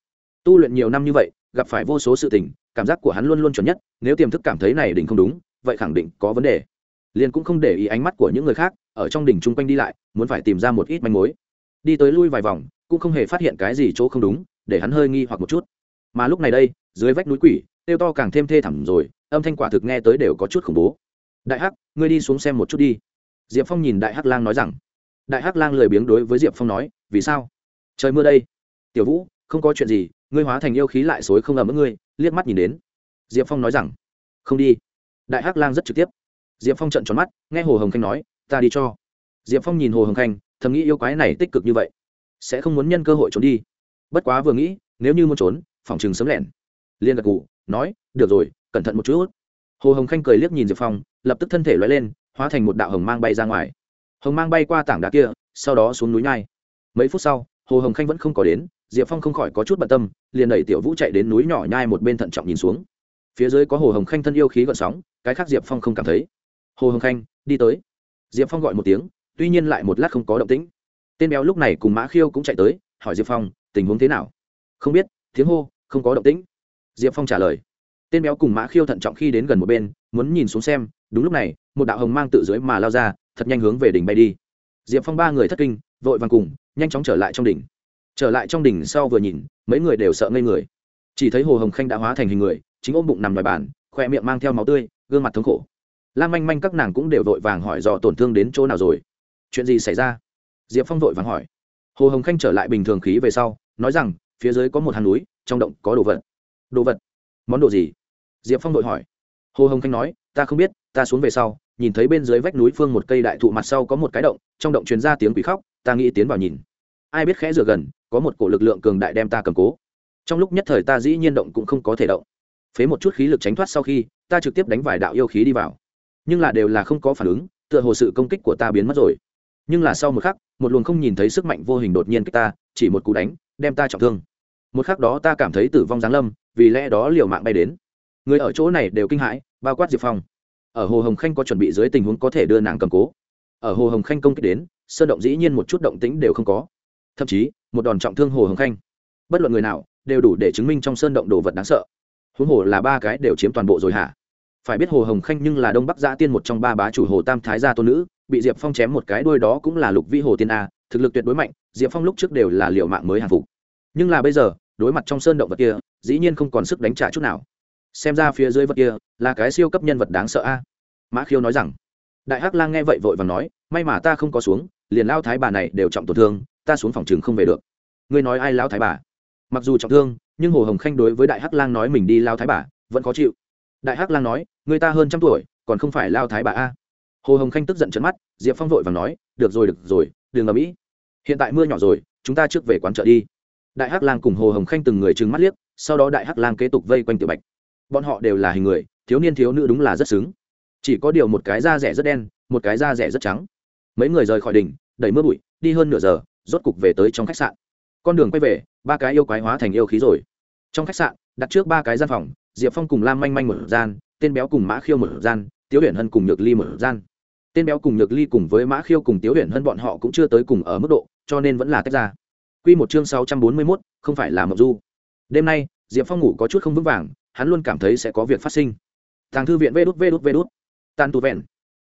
Tu luyện nhiều năm như vậy, gặp phải vô số sự tình, cảm giác của hắn luôn luôn chuẩn nhất, nếu tiềm thức cảm thấy này đỉnh không đúng, vậy khẳng định có vấn đề. Liền cũng không để ý ánh mắt của những người khác, ở trong đỉnh chung quanh đi lại, muốn phải tìm ra một ít manh mối. Đi tới lui vài vòng, cũng không hề phát hiện cái gì chỗ không đúng, để hắn hơi nghi hoặc một chút. Mà lúc này đây, dưới vách núi quỷ, tiêu to càng thêm thê thẳm rồi, âm thanh quả thực nghe tới đều có chút khủng bố đại hắc, ngươi đi xuống xem một chút đi. Diệp phong nhìn đại hắc lang nói rằng. Đại hắc lang lười biếng đối với diệp phong nói, vì sao? Trời mưa đây. Tiểu vũ, không có chuyện gì, ngươi hóa thành yêu khí lại xối không ẩm ức ngươi. Liếc mắt nhìn đến. Diệp phong nói rằng. Không đi. Đại hắc lang rất trực tiếp. Diệp phong trận tròn mắt, nghe hồ hồng khanh nói, ta đi cho. Diệp phong nhìn hồ hồng khanh, thầm nghĩ yêu quái này tích cực như vậy, sẽ không muốn nhân cơ hội trốn đi. Bất quá vừa nghĩ, nếu như muốn trốn, phòng chừng sớm lẻn. Liên gật ngủ nói, được rồi, cẩn thận một chút hồ hồng khanh cười liếc nhìn diệp phong, lập tức thân thể loay lên, hóa thành một đạo hồng mang bay ra ngoài. Hồng mang bay qua tảng đá kia, sau đó xuống núi nhai. Mấy phút sau, hồ hồng khanh vẫn không có đến, diệp phong không khỏi có chút bận tâm, liền đẩy tiểu vũ chạy đến núi nhỏ nhai một bên thận trọng nhìn xuống. Phía dưới có hồ hồng khanh thân yêu khí gợn sóng, cái khác diệp phong không cảm thấy. Hồ hồng khanh, đi tới. Diệp phong gọi một tiếng, tuy nhiên lại một lát không có động tĩnh. Tên béo lúc này cùng mã khiêu cũng chạy tới, hỏi diệp phong, tình huống thế nào? Không biết. Tiếng hô, không có động tĩnh. Diệp phong trả lời tên béo cùng mã khiêu thận trọng khi đến gần một bên, muốn nhìn xuống xem, đúng lúc này, một đạo hồng mang tự dưới mà lao ra, thật nhanh hướng về đỉnh bay đi. Diệp phong ba người thất kinh, vội vàng cùng, nhanh chóng trở lại trong đỉnh. Trở lại trong đỉnh sau vừa nhìn, mấy người đều sợ ngây người. Chỉ thấy hồ hồng khanh đã hóa thành hình người, chính ôm bụng nằm ngoài bàn, khoe miệng mang theo máu tươi, gương mặt thống khổ. Lan manh manh các nàng cũng đều vội vàng hỏi dò tổn thương đến chỗ nào rồi. Chuyện gì xảy ra? Diệp phong vội vàng hỏi. Hồ hồng khanh trở lại bình thường khí về sau, nói rằng, phía dưới có một hàn núi, trong động có đồ vật. Đồ vật? Món đồ gì? Diệp phong đội hỏi. Hồ hồng khanh nói, ta không biết, ta xuống về sau, nhìn thấy bên dưới vách núi phương một cây đại thụ mặt sau có một cái động, trong động truyền ra tiếng quỷ khóc, ta nghĩ tiến vào nhìn. Ai biết khẽ rửa gần, có một cổ lực lượng cường đại đem ta cầm cố. Trong lúc nhất thời ta dĩ nhiên động cũng không có thể động. Phế một chút khí lực tránh thoát sau khi, ta trực tiếp đánh vài đạo yêu khí đi vào. Nhưng là đều là không có phản ứng, tựa hồ sự công kích của ta biến mất rồi. Nhưng là sau một khắc, một luồng không nhìn thấy sức mạnh vô hình đột nhiên kích ta, chỉ một cú đánh, đem ta trọng thương. Một khắc đó ta cảm thấy tử vong giáng lâm, vì lẽ đó liều mạng bay đến người ở chỗ này đều kinh hãi, bao quát diệp phong. Ở hồ hồng khanh có chuẩn bị dưới tình huống có thể đưa nàng cầm cố. Ở hồ hồng khanh công kích đến, sơn động dĩ nhiên một chút động tĩnh đều không có. Thậm chí, một đòn trọng thương hồ hồng khanh. Bất luận người nào, đều đủ để chứng minh trong sơn động đồ vật đáng sợ. Huống hồ là ba cái đều chiếm toàn bộ rồi hả? Phải biết hồ hồng khanh nhưng là đông bắc giã tiên một trong ba bá chủ hồ tam thái gia tôn nữ, bị diệp phong chém một cái đuôi đó cũng là lục vĩ hồ tiên a, thực lực tuyệt đối mạnh, diệp phong lúc trước đều là liệu mạng mới hàng phục. Nhưng là bây giờ, đối mặt trong sơn động vật kia, dĩ nhiên không còn sức đánh trả chút nào xem ra phía dưới vật kia là cái siêu cấp nhân vật đáng sợ a. Mã khiêu nói rằng, đại hắc lang nghe vậy vội và nói, may mà ta không có xuống, liền lao thái bà này đều trọng tổn thương, ta xuống phòng trường không về được. Ngươi nói ai lao thái bà? Mặc dù trọng thương, nhưng hồ hồng khanh đối với đại hắc lang nói mình đi lao thái bà, vẫn khó chịu. Đại hắc lang nói, người ta hơn trăm tuổi, còn không phải lao thái bà a. Hồ hồng khanh tức giận trấn mắt, diệp phong vội và nói, được rồi được rồi đường ở mỹ hiện tại mưa nhỏ rồi, chúng ta trước về quán chợ đi. Đại hắc lang cùng hồ hồng khanh từng người trừng mắt liếc, sau đó đại hắc lang kế tục vây quanh tiểu bạch bọn họ đều là hình người, thiếu niên thiếu nữ đúng là rất xứng. Chỉ có điều một cái da rẻ rất đen, một cái da rẻ rất trắng. Mấy người rời khỏi đỉnh, đẩy mưa bụi, đi hơn nửa giờ, rốt cục về tới trong khách sạn. Con đường quay về, ba cái yêu quái hóa thành yêu khí rồi. Trong khách sạn, đặt trước ba cái gian phòng, diệp phong cùng lam manh manh một gian, tên béo cùng mã khiêu một gian, tiếu huyền hân cùng nhược ly một gian. Tên béo cùng nhược ly cùng với mã khiêu cùng tiếu huyền hân bọn họ cũng chưa tới cùng ở mức độ, cho nên vẫn là tách ra. Q một chương sáu trăm bốn mươi mốt, không phải là mộc du. Đêm nay, diệp phong ngủ có chút không vững vàng hắn luôn cảm thấy sẽ có việc phát sinh. Tàng thư viện vê đút vê đút vê đút. Tan tu vẹn.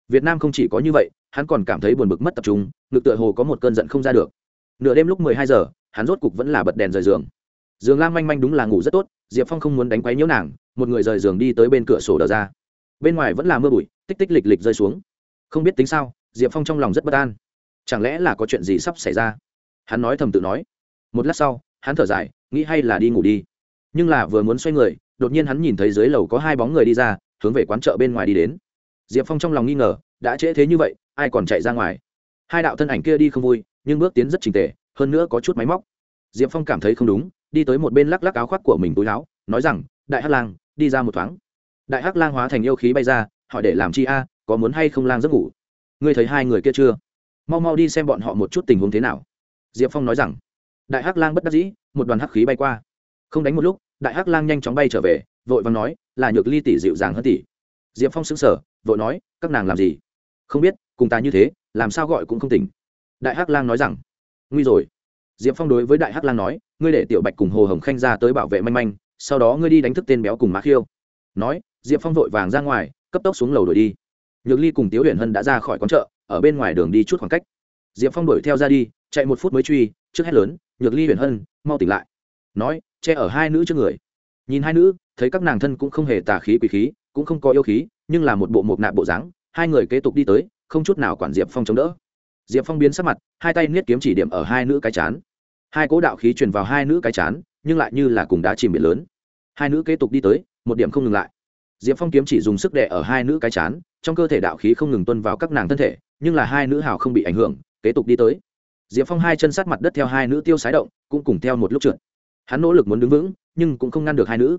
Việt nam không chỉ có như vậy, hắn còn cảm thấy buồn bực mất tập trung, ngực tựa hồ có một cơn giận không ra được. Nửa đêm lúc mười hai giờ, hắn rốt cục vẫn là bật đèn rời giường. Giường lam manh manh đúng là ngủ rất tốt, diệp phong không muốn đánh quấy nhiễu nàng, một người rời giường đi tới bên cửa sổ đờ ra. Bên ngoài vẫn là mưa bụi, tích tích lịch lịch rơi xuống. Không biết tính sao, diệp phong trong lòng rất bất an. Chẳng lẽ là có chuyện gì sắp xảy ra? Hắn nói thầm tự nói. Một lát sau, hắn thở dài, nghĩ hay là đi ngủ đi. Nhưng là vừa muốn xoay người đột nhiên hắn nhìn thấy dưới lầu có hai bóng người đi ra, hướng về quán chợ bên ngoài đi đến. Diệp phong trong lòng nghi ngờ, đã trễ thế như vậy, ai còn chạy ra ngoài? Hai đạo thân ảnh kia đi không vui, nhưng bước tiến rất trình tề, hơn nữa có chút máy móc. Diệp phong cảm thấy không đúng, đi tới một bên lắc lắc áo khoác của mình túi áo, nói rằng, đại hắc lang, đi ra một thoáng. Đại hắc lang hóa thành yêu khí bay ra, hỏi để làm chi a, có muốn hay không lang giấc ngủ? Ngươi thấy hai người kia chưa? Mau mau đi xem bọn họ một chút tình huống thế nào. Diệp phong nói rằng. Đại hắc lang bất đắc dĩ, một đoàn hắc khí bay qua. Không đánh một lúc đại hắc lang nhanh chóng bay trở về, vội vàng nói, là nhược ly tỷ dịu dàng hơn tỷ. Diệp phong xứng sở vội nói, các nàng làm gì? Không biết, cùng ta như thế, làm sao gọi cũng không tỉnh. Đại hắc lang nói rằng, nguy rồi. Diệp phong đối với đại hắc lang nói, ngươi để tiểu bạch cùng hồ hồng khanh ra tới bảo vệ manh manh, sau đó ngươi đi đánh thức tên béo cùng má khiêu. Nói, diệp phong vội vàng ra ngoài, cấp tốc xuống lầu đuổi đi. Nhược ly cùng tiếu huyền hân đã ra khỏi con chợ, ở bên ngoài đường đi chút khoảng cách. Diệp phong đuổi theo ra đi, chạy một phút mới truy, trước hết lớn, nhược ly huyền hân, mau tỉnh lại. Nói che ở hai nữ trước người. Nhìn hai nữ, thấy các nàng thân cũng không hề tà khí quỷ khí, cũng không có yêu khí, nhưng là một bộ mộc nạp bộ dáng, hai người kế tục đi tới, không chút nào quản diệp phong chống đỡ. Diệp phong biến sắc mặt, hai tay niết kiếm chỉ điểm ở hai nữ cái chán. Hai cố đạo khí truyền vào hai nữ cái chán, nhưng lại như là cùng đá chìm biển lớn. Hai nữ kế tục đi tới, một điểm không ngừng lại. Diệp phong kiếm chỉ dùng sức đệ ở hai nữ cái chán, trong cơ thể đạo khí không ngừng tuân vào các nàng thân thể, nhưng là hai nữ hào không bị ảnh hưởng, kế tục đi tới. Diệp phong hai chân sát mặt đất theo hai nữ tiêu sái động, cũng cùng theo một lúc trượt hắn nỗ lực muốn đứng vững, nhưng cũng không ngăn được hai nữ.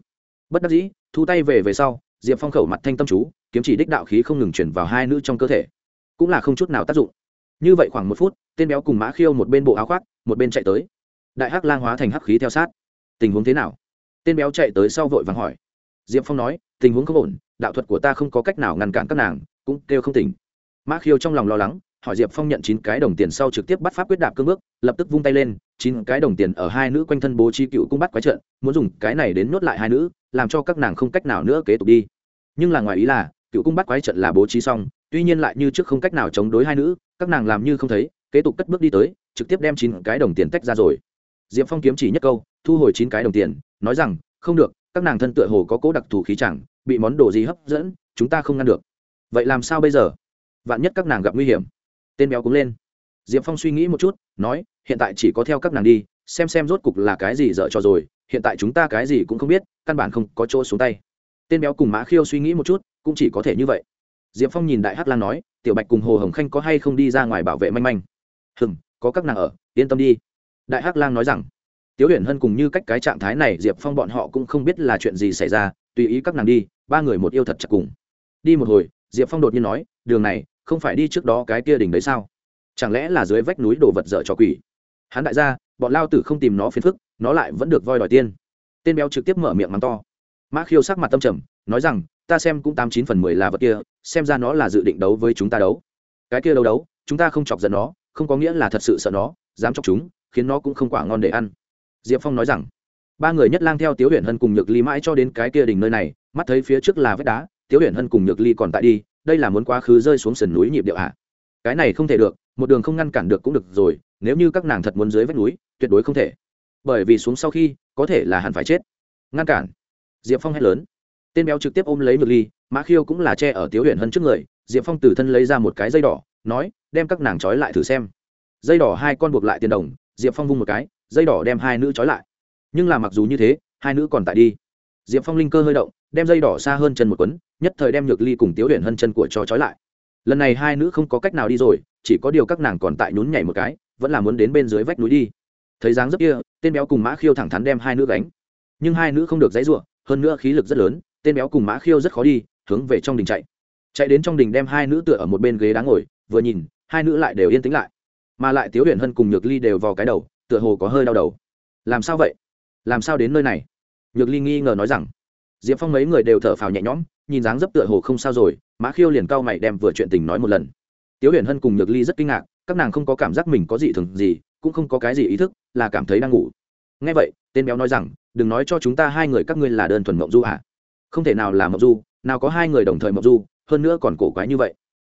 Bất đắc dĩ, thu tay về về sau, diệp phong khẩu mặt thanh tâm chú, kiếm chỉ đích đạo khí không ngừng chuyển vào hai nữ trong cơ thể. Cũng là không chút nào tác dụng. Như vậy khoảng một phút, tên béo cùng mã khiêu một bên bộ áo khoác, một bên chạy tới. Đại hắc lang hóa thành hắc khí theo sát. Tình huống thế nào? Tên béo chạy tới sau vội vàng hỏi. Diệp phong nói, tình huống không ổn, đạo thuật của ta không có cách nào ngăn cản các nàng, cũng kêu không tỉnh. Mã khiêu trong lòng lo lắng, hỏi diệp phong nhận chín cái đồng tiền sau trực tiếp bắt pháp quyết đạp cương bước lập tức vung tay lên, chín cái đồng tiền ở hai nữ quanh thân bố trí cựu cung bắt quái trận, muốn dùng cái này đến nhốt lại hai nữ, làm cho các nàng không cách nào nữa kế tục đi. Nhưng là ngoài ý là, cựu cung bắt quái trận là bố trí xong, tuy nhiên lại như trước không cách nào chống đối hai nữ, các nàng làm như không thấy, kế tục cất bước đi tới, trực tiếp đem chín cái đồng tiền tách ra rồi. Diệp phong kiếm chỉ nhất câu, thu hồi chín cái đồng tiền, nói rằng, không được, các nàng thân tựa hồ có cố đặc thù khí chẳng, bị món đồ gì hấp dẫn, chúng ta không ngăn được. Vậy làm sao bây giờ? Vạn nhất các nàng gặp nguy hiểm. Tên béo cúng lên diệp phong suy nghĩ một chút, nói, hiện tại chỉ có theo các nàng đi, xem xem rốt cục là cái gì dở cho rồi, hiện tại chúng ta cái gì cũng không biết, căn bản không có chỗ xuống tay. Tên béo cùng mã khiêu suy nghĩ một chút, cũng chỉ có thể như vậy. Diệp phong nhìn đại hát lan nói, tiểu bạch cùng hồ hồng khanh có hay không đi ra ngoài bảo vệ manh manh? Hừng có các nàng ở, yên tâm đi. Đại hắc lang nói rằng. Tiếu huyền hân cùng như cách cái trạng thái này, diệp phong bọn họ cũng không biết là chuyện gì xảy ra, tùy ý các nàng đi, ba người một yêu thật chặt cùng. Đi một hồi, diệp phong đột nhiên nói, đường này, không phải đi trước đó cái kia đỉnh đấy sao? Chẳng lẽ là dưới vách núi đồ vật dở cho quỷ? Hắn đại gia, bọn lao tử không tìm nó phiền phức, nó lại vẫn được voi đòi tiên. Tên béo trực tiếp mở miệng mắng to. Mã khiêu sắc mặt tâm trầm, nói rằng, ta xem cũng tám chín phần mười là vật kia, xem ra nó là dự định đấu với chúng ta đấu. Cái kia đấu đấu, chúng ta không chọc giận nó, không có nghĩa là thật sự sợ nó, dám chọc chúng, khiến nó cũng không quả ngon để ăn. Diệp phong nói rằng, ba người nhất lang theo tiếu huyền hân cùng nhược ly mãi cho đến cái kia đỉnh nơi này, mắt thấy phía trước là vách đá, tiếu huyền hân cùng nhược ly còn tại đi, đây là muốn quá khứ rơi xuống sườn núi nhịp điệu à? cái này không thể được một đường không ngăn cản được cũng được rồi, nếu như các nàng thật muốn dưới vách núi, tuyệt đối không thể. Bởi vì xuống sau khi, có thể là hẳn phải chết. Ngăn cản. Diệp phong hét lớn. Tên béo trực tiếp ôm lấy nhược ly, mã khiêu cũng là che ở tiếu huyện hân trước người, diệp phong từ thân lấy ra một cái dây đỏ, nói, đem các nàng trói lại thử xem. Dây đỏ hai con buộc lại tiền đồng, diệp phong vung một cái, dây đỏ đem hai nữ trói lại. Nhưng là mặc dù như thế, hai nữ còn tại đi. Diệp phong linh cơ hơi động, đem dây đỏ xa hơn chân một quấn, nhất thời đem nhược ly cùng tiếu huyện hân chân của cho trói lại. Lần này hai nữ không có cách nào đi rồi chỉ có điều các nàng còn tại nhún nhảy một cái, vẫn là muốn đến bên dưới vách núi đi. Thấy dáng dấp kia, tên béo cùng mã khiêu thẳng thắn đem hai nữ gánh. Nhưng hai nữ không được dãy ruộng hơn nữa khí lực rất lớn, tên béo cùng mã khiêu rất khó đi, hướng về trong đình chạy. Chạy đến trong đình đem hai nữ tựa ở một bên ghế đá ngồi, vừa nhìn, hai nữ lại đều yên tĩnh lại. Mà lại tiếu huyền hân cùng nhược ly đều vào cái đầu, tựa hồ có hơi đau đầu. Làm sao vậy? Làm sao đến nơi này? Nhược ly nghi ngờ nói rằng. Diệp phong mấy người đều thở phào nhẹ nhõm, nhìn dáng dấp tựa hồ không sao rồi, mã khiêu liền cau mày đem vừa chuyện tình nói một lần tiếu huyền hân cùng nhược ly rất kinh ngạc, các nàng không có cảm giác mình có gì thường gì, cũng không có cái gì ý thức, là cảm thấy đang ngủ. Ngay vậy, tên béo nói rằng, đừng nói cho chúng ta hai người các ngươi là đơn thuần mộng du à không thể nào là mộng du, nào có hai người đồng thời mộng du, hơn nữa còn cổ quái như vậy.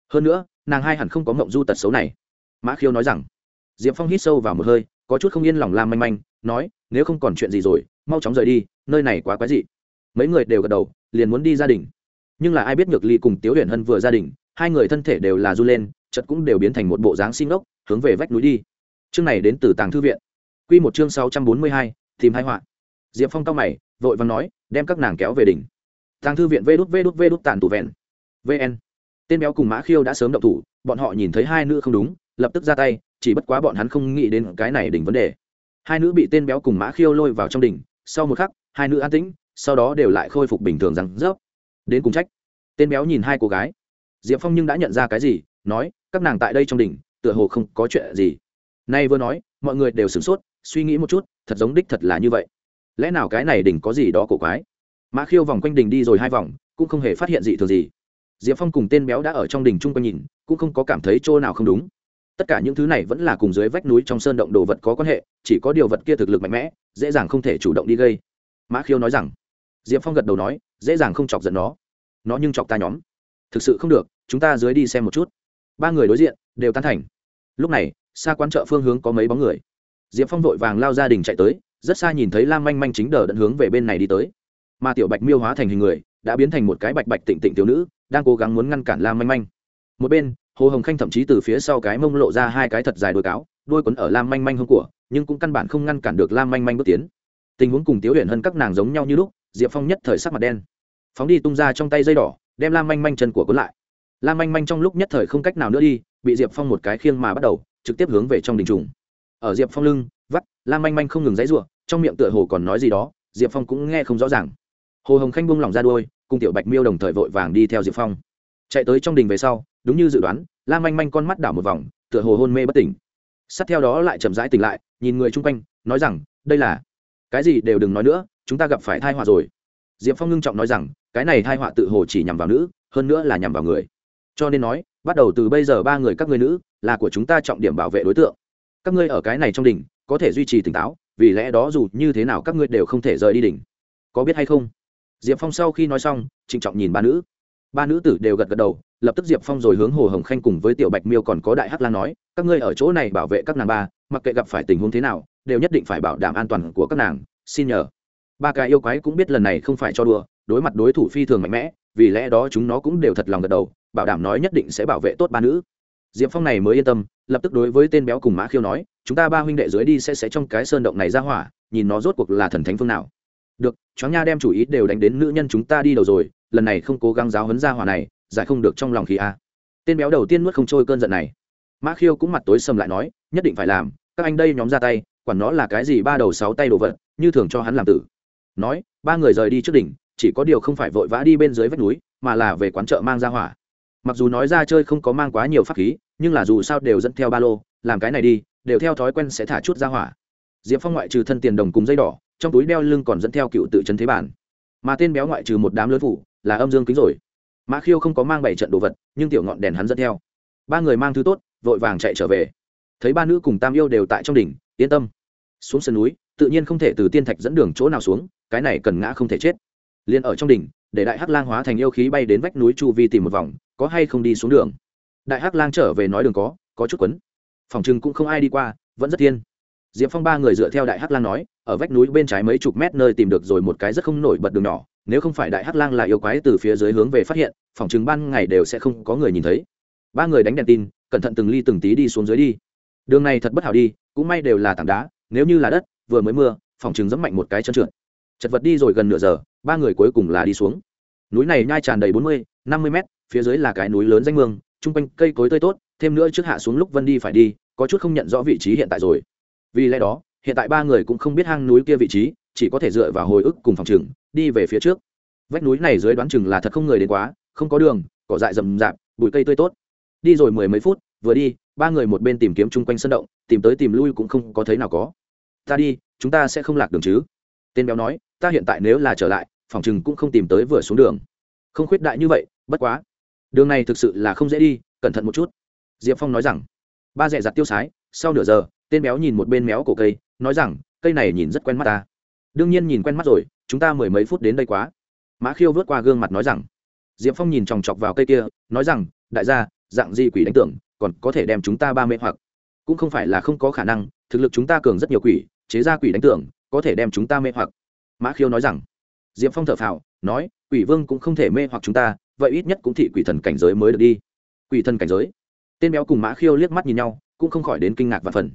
Hơn nữa, nàng hai hẳn không có mộng du tật xấu này. Mã khiêu nói rằng. Diệp phong hít sâu vào một hơi, có chút không yên lòng làm manh manh, nói, nếu không còn chuyện gì rồi, mau chóng rời đi, nơi này quá quái dị. Mấy người đều gật đầu, liền muốn đi gia đình. Nhưng là ai biết nhược ly cùng tiếu huyền hân vừa gia đình hai người thân thể đều là r u lên chật cũng đều biến thành một bộ dáng xin ốc hướng về vách núi đi. Chương này đến từ tàng thư viện. Q một chương sáu trăm bốn mươi hai, tìm hai họa. Diệp phong cao mày, vội vàng nói, đem các nàng kéo về đỉnh. Tàng thư viện vê đút vê đút vê đút tàn tù vẹn. Vn tên béo cùng mã khiêu đã sớm động thủ, bọn họ nhìn thấy hai nữ không đúng, lập tức ra tay, chỉ bất quá bọn hắn không nghĩ đến cái này đỉnh vấn đề. Hai nữ bị tên béo cùng mã khiêu lôi vào trong đỉnh, sau một khắc, hai nữ an tĩnh, sau đó đều lại khôi phục bình thường rằng rớp. Đến cùng trách. Tên béo nhìn hai cô gái diệp phong nhưng đã nhận ra cái gì, nói, các nàng tại đây trong đỉnh, tựa hồ không có chuyện gì. Nay vừa nói, mọi người đều sửng sốt, suy nghĩ một chút, thật giống đích thật là như vậy. Lẽ nào cái này đỉnh có gì đó cổ quái? Mã khiêu vòng quanh đỉnh đi rồi hai vòng, cũng không hề phát hiện gì thường gì. Diệp phong cùng tên béo đã ở trong đỉnh chung quanh nhìn, cũng không có cảm thấy chỗ nào không đúng. Tất cả những thứ này vẫn là cùng dưới vách núi trong sơn động đồ vật có quan hệ, chỉ có điều vật kia thực lực mạnh mẽ, dễ dàng không thể chủ động đi gây. Mã khiêu nói rằng. Diệp phong gật đầu nói, dễ dàng không chọc giận nó. Nó nhưng chọc ta nhóm thực sự không được, chúng ta dưới đi xem một chút. Ba người đối diện, đều tán thành. Lúc này, xa quán chợ phương hướng có mấy bóng người. Diệp phong vội vàng lao gia đình chạy tới, rất xa nhìn thấy lam manh manh chính đờ đẫn hướng về bên này đi tới. Mà tiểu bạch miêu hóa thành hình người, đã biến thành một cái bạch bạch tịnh tịnh tiểu nữ, đang cố gắng muốn ngăn cản lam manh manh. Một bên, hồ hồng khanh thậm chí từ phía sau cái mông lộ ra hai cái thật dài đôi cáo đôi quấn ở lam manh manh hông của, nhưng cũng căn bản không ngăn cản được lam manh manh bước tiến. Tình huống cùng tiếu huyền hơn các nàng giống nhau như lúc, diệp phong nhất thời sắc mặt đen. Phóng đi tung ra trong tay dây đỏ đem lam manh manh chân của cuốn lại. Lam manh manh trong lúc nhất thời không cách nào nữa đi, bị diệp phong một cái khiêng mà bắt đầu, trực tiếp hướng về trong đình trùng. Ở diệp phong lưng, vắt, lam manh manh không ngừng dãy r u ộ trong miệng tựa hồ còn nói gì đó, diệp phong cũng nghe không rõ ràng. Hồ hồng khanh buông lỏng ra đôi cùng tiểu bạch miêu đồng thời vội vàng đi theo diệp phong. Chạy tới trong đình về sau, đúng như dự đoán, lam manh manh con mắt đảo một vòng, tựa hồ hôn mê bất tỉnh. Sát theo đó lại chậm rãi tỉnh lại, nhìn người chung quanh, nói rằng, đây là cái gì đều đừng nói nữa, chúng ta gặp phải thai họa rồi diệp phong ngưng trọng nói rằng, cái này hai họa tự hồ chỉ nhằm vào nữ, hơn nữa là nhằm vào người. Cho nên nói, bắt đầu từ bây giờ ba người các ngươi nữ, là của chúng ta trọng điểm bảo vệ đối tượng. Các ngươi ở cái này trong đỉnh, có thể duy trì tỉnh táo, vì lẽ đó dù như thế nào các ngươi đều không thể rời đi đỉnh. Có biết hay không? Diệp phong sau khi nói xong, trịnh trọng nhìn ba nữ. Ba nữ tử đều gật gật đầu, lập tức diệp phong rồi hướng hồ hồng khanh cùng với tiểu bạch miêu còn có đại hắc lan nói, các ngươi ở chỗ này bảo vệ các nàng ba, mặc kệ gặp phải tình huống thế nào, đều nhất định phải bảo đảm an toàn của các nàng, xin nhờ ba cái yêu quái cũng biết lần này không phải cho đùa, đối mặt đối thủ phi thường mạnh mẽ, vì lẽ đó chúng nó cũng đều thật lòng gật đầu, bảo đảm nói nhất định sẽ bảo vệ tốt ba nữ. Diệp phong này mới yên tâm, lập tức đối với tên béo cùng mã khiêu nói, chúng ta ba huynh đệ dưới đi sẽ sẽ trong cái sơn động này ra hỏa, nhìn nó rốt cuộc là thần thánh phương nào. Được, choáng nha đem chủ ý đều đánh đến nữ nhân chúng ta đi đầu rồi, lần này không cố gắng giáo hấn ra hỏa này, giải không được trong lòng khí a. Tên béo đầu tiên nuốt không trôi cơn giận này. Mã khiêu cũng mặt tối sầm lại nói, nhất định phải làm, các anh đây nhóm ra tay, quản nó là cái gì ba đầu sáu tay đồ vật, như thường cho hắn làm tử nói, ba người rời đi trước đỉnh, chỉ có điều không phải vội vã đi bên dưới vách núi, mà là về quán chợ mang ra hỏa. Mặc dù nói ra chơi không có mang quá nhiều pháp khí, nhưng là dù sao đều dẫn theo ba lô, làm cái này đi, đều theo thói quen sẽ thả chút ra hỏa. Diệp phong ngoại trừ thân tiền đồng cùng dây đỏ, trong túi đeo lưng còn dẫn theo cựu tự chân thế bản. Mà tên béo ngoại trừ một đám lớn phủ, là âm dương kính rồi. Mã khiêu không có mang bảy trận đồ vật, nhưng tiểu ngọn đèn hắn dẫn theo. Ba người mang thứ tốt, vội vàng chạy trở về. Thấy ba nữ cùng tam yêu đều tại trong đỉnh, yên tâm. Xuống sườn núi tự nhiên không thể từ tiên thạch dẫn đường chỗ nào xuống, cái này cần ngã không thể chết. Liền ở trong đỉnh, để đại hắc lang hóa thành yêu khí bay đến vách núi chu vi tìm một vòng, có hay không đi xuống đường? Đại hắc lang trở về nói đường có có chút quấn. Phòng chừng cũng không ai đi qua, vẫn rất thiên diệp phong ba người dựa theo đại hắc lang nói, ở vách núi bên trái mấy chục mét nơi tìm được rồi một cái rất không nổi bật đường nhỏ, nếu không phải đại hắc lang là yêu quái từ phía dưới hướng về phát hiện, phòng chừng ban ngày đều sẽ không có người nhìn thấy. Ba người đánh đèn tin, cẩn thận từng ly từng tí đi xuống dưới đi. Đường này thật bất hảo đi, cũng may đều là tảng đá, nếu như là đất vừa mới mưa, phòng chừng dẫm mạnh một cái chân trượt. Chật vật đi rồi gần nửa giờ, ba người cuối cùng là đi xuống. Núi này nhai tràn đầy bốn mươi, năm mươi mét, phía dưới là cái núi lớn danh mương, chung quanh cây cối tươi tốt, thêm nữa trước hạ xuống lúc vân đi phải đi, có chút không nhận rõ vị trí hiện tại rồi. Vì lẽ đó, hiện tại ba người cũng không biết hang núi kia vị trí, chỉ có thể dựa vào hồi ức cùng phòng chừng đi về phía trước. Vách núi này dưới đoán chừng là thật không người đến quá, không có đường, cỏ dại rậm rạp, bụi cây tươi tốt. Đi rồi mười mấy phút, vừa đi, ba người một bên tìm kiếm chung quanh sân động, tìm tới tìm lui cũng không có thấy nào có ta đi, chúng ta sẽ không lạc đường chứ. Tên béo nói, ta hiện tại nếu là trở lại, phòng chừng cũng không tìm tới vừa xuống đường. Không khuyết đại như vậy, bất quá. Đường này thực sự là không dễ đi, cẩn thận một chút. Diệp phong nói rằng, ba dẹ giặt tiêu sái, sau nửa giờ, tên béo nhìn một bên méo cổ cây, nói rằng, cây này nhìn rất quen mắt ta. Đương nhiên nhìn quen mắt rồi, chúng ta mười mấy phút đến đây quá. Mã khiêu vớt qua gương mặt nói rằng, diệp phong nhìn chòng chọc vào cây kia, nói rằng, đại gia, dạng gì quỷ đánh tưởng, còn có thể đem chúng ta ba mê hoặc cũng không phải là không có khả năng, thực lực chúng ta cường rất nhiều quỷ, chế ra quỷ đánh tưởng, có thể đem chúng ta mê hoặc. Mã khiêu nói rằng. Diệp phong thở phào, nói, quỷ vương cũng không thể mê hoặc chúng ta, vậy ít nhất cũng thị quỷ thần cảnh giới mới được đi. Quỷ thần cảnh giới? Tên béo cùng mã khiêu liếc mắt nhìn nhau, cũng không khỏi đến kinh ngạc và phần.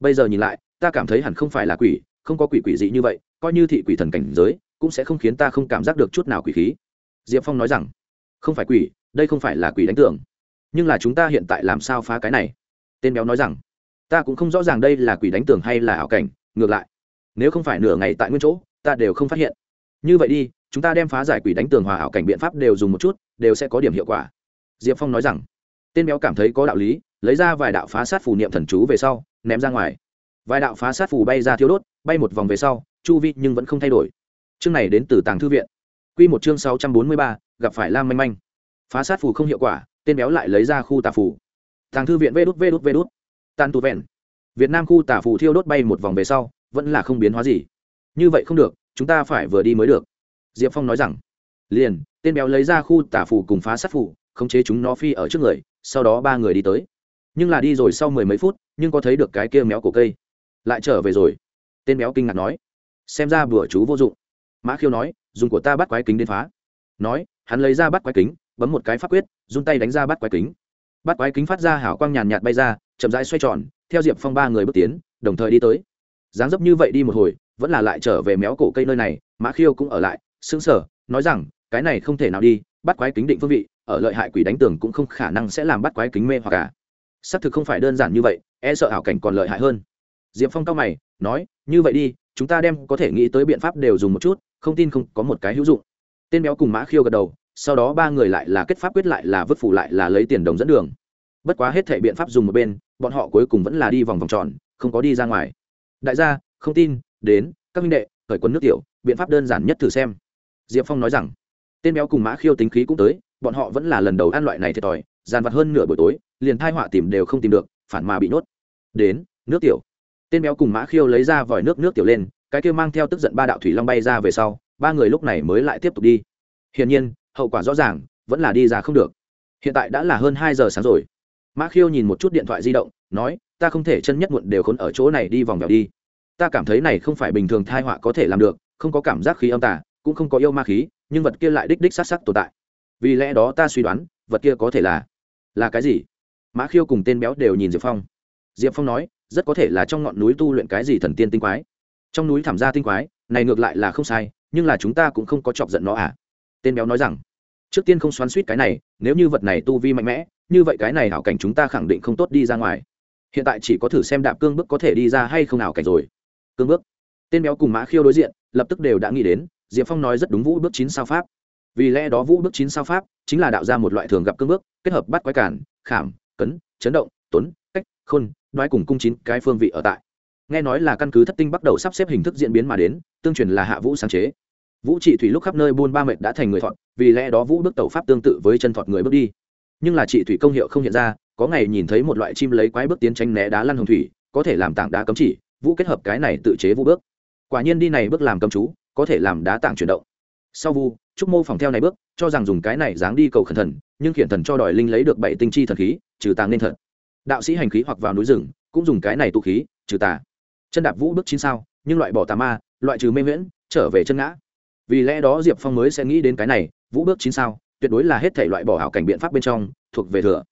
Bây giờ nhìn lại, ta cảm thấy hẳn không phải là quỷ, không có quỷ quỷ dị như vậy, coi như thị quỷ thần cảnh giới, cũng sẽ không khiến ta không cảm giác được chút nào quỷ khí. Diệp phong nói rằng, không phải quỷ, đây không phải là quỷ đánh tưởng, nhưng là chúng ta hiện tại làm sao phá cái này? Tên béo nói rằng ta cũng không rõ ràng đây là quỷ đánh tường hay là ảo cảnh, ngược lại, nếu không phải nửa ngày tại nguyên chỗ, ta đều không phát hiện. Như vậy đi, chúng ta đem phá giải quỷ đánh tường hòa ảo cảnh biện pháp đều dùng một chút, đều sẽ có điểm hiệu quả. Diệp phong nói rằng. Tên béo cảm thấy có đạo lý, lấy ra vài đạo phá sát phù niệm thần chú về sau, ném ra ngoài. Vài đạo phá sát phù bay ra thiếu đốt, bay một vòng về sau, chu vi nhưng vẫn không thay đổi. Chương này đến từ tàng thư viện. Q một chương sáu trăm bốn mươi ba, gặp phải lam manh manh. Phá sát phù không hiệu quả, tên béo lại lấy ra khu tà phù. Tàng thư viện vê đút vê đút vê đút tan tu vẹn. Việt nam khu tả phù thiêu đốt bay một vòng về sau, vẫn là không biến hóa gì. Như vậy không được, chúng ta phải vừa đi mới được. Diệp phong nói rằng, liền, tên béo lấy ra khu tả phủ cùng phá sát phủ khống chế chúng nó phi ở trước người, sau đó ba người đi tới. Nhưng là đi rồi sau mười mấy phút, nhưng có thấy được cái kia méo cổ cây. Lại trở về rồi. Tên béo kinh ngạc nói, xem ra bữa chú vô dụng. Mã khiêu nói, dùng của ta bắt quái kính đến phá. Nói, hắn lấy ra bắt quái kính, bấm một cái pháp quyết, run tay đánh ra bắt quái kính. Bắt quái kính phát ra hảo quang nhàn nhạt bay ra chậm rãi xoay tròn, theo diệp phong ba người bước tiến, đồng thời đi tới. Dáng dấp như vậy đi một hồi, vẫn là lại trở về méo cổ cây nơi này, mã khiêu cũng ở lại xứng sở nói rằng, cái này không thể nào đi, bắt quái kính định phương vị, ở lợi hại quỷ đánh tường cũng không khả năng sẽ làm bắt quái kính mê hoặc cả. Xác thực không phải đơn giản như vậy e sợ ảo cảnh còn lợi hại hơn. Diệp phong cao mày, nói, như vậy đi, chúng ta đem có thể nghĩ tới biện pháp đều dùng một chút, không tin không, có một cái hữu dụng. Tên béo cùng mã khiêu gật đầu, sau đó ba người lại là kết pháp quyết lại là vứt phủ lại là lấy tiền đồng dẫn đường. Bất quá hết thể biện pháp dùng một bên bọn họ cuối cùng vẫn là đi vòng vòng tròn, không có đi ra ngoài. Đại gia, không tin, đến, các minh đệ, khởi quân nước tiểu, biện pháp đơn giản nhất thử xem. Diệp phong nói rằng. Tên béo cùng mã khiêu tính khí cũng tới, bọn họ vẫn là lần đầu ăn loại này thiệt thòi, dàn vặt hơn nửa buổi tối, liền thai họa tìm đều không tìm được, phản mà bị nhốt. Đến, nước tiểu. Tên béo cùng mã khiêu lấy ra vòi nước nước tiểu lên, cái kia mang theo tức giận ba đạo thủy long bay ra về sau, ba người lúc này mới lại tiếp tục đi. Hiển nhiên, hậu quả rõ ràng, vẫn là đi ra không được. Hiện tại đã là hơn hai giờ sáng rồi mã khiêu nhìn một chút điện thoại di động, nói, ta không thể chân nhất muộn đều khốn ở chỗ này đi vòng vèo đi. Ta cảm thấy này không phải bình thường thai họa có thể làm được, không có cảm giác khí âm tả cũng không có yêu ma khí, nhưng vật kia lại đích đích s á t tồn tại. Vì lẽ đó ta suy đoán, vật kia có thể là là cái gì? Mã khiêu cùng tên béo đều nhìn diệp phong. Diệp phong nói, rất có thể là trong ngọn núi tu luyện cái gì thần tiên tinh quái. Trong núi thảm gia tinh quái, này ngược lại là không sai, nhưng là chúng ta cũng không có chọc giận nó à. Tên béo nói rằng trước tiên không xoắn suýt cái này, nếu như vật này tu vi mạnh mẽ, như vậy cái này hảo cảnh chúng ta khẳng định không tốt đi ra ngoài. Hiện tại chỉ có thử xem đạp cương bước có thể đi ra hay không nào cảnh rồi. Cương bước. Tên béo cùng mã khiêu đối diện, lập tức đều đã nghĩ đến, diệp phong nói rất đúng vũ bước chín sao pháp. Vì lẽ đó vũ bước chín sao pháp chính là đạo ra một loại thường gặp cương bước, kết hợp bắt quái cản, khảm, cấn, chấn động, tuấn, cách, khôn nói cùng cung chín cái phương vị ở tại. Nghe nói là căn cứ thất tinh bắt đầu sắp xếp hình thức diễn biến mà đến, tương truyền là hạ vũ sáng chế vũ trị thủy lúc khắp nơi buôn ba mệt đã thành người thọt, vì lẽ đó vũ bước tẩu pháp tương tự với chân thọt người bước đi. Nhưng là trị thủy công hiệu không hiện ra, có ngày nhìn thấy một loại chim lấy quái bước tiến tranh né đá lăn hồng thủy, có thể làm tảng đá cấm chỉ, vũ kết hợp cái này tự chế vũ bước. Quả nhiên đi này bước làm cấm chú, có thể làm đá tảng chuyển động. Sau vu, trúc mô phòng theo này bước, cho rằng dùng cái này dáng đi cầu khẩn thần, nhưng khiển thần cho đòi linh lấy được bảy tinh chi thần khí, trừ tàng nên thật. Đạo sĩ hành khí hoặc vào núi rừng, cũng dùng cái này tụ khí, trừ tà. Chân đạp vũ bước chín sao, nhưng loại bỏ tà ma, loại trừ mê miễn trở về chân ngã vì lẽ đó diệp phong mới sẽ nghĩ đến cái này, vũ bước chín sao, tuyệt đối là hết thể loại bỏ hảo cảnh biện pháp bên trong, thuộc về thừa.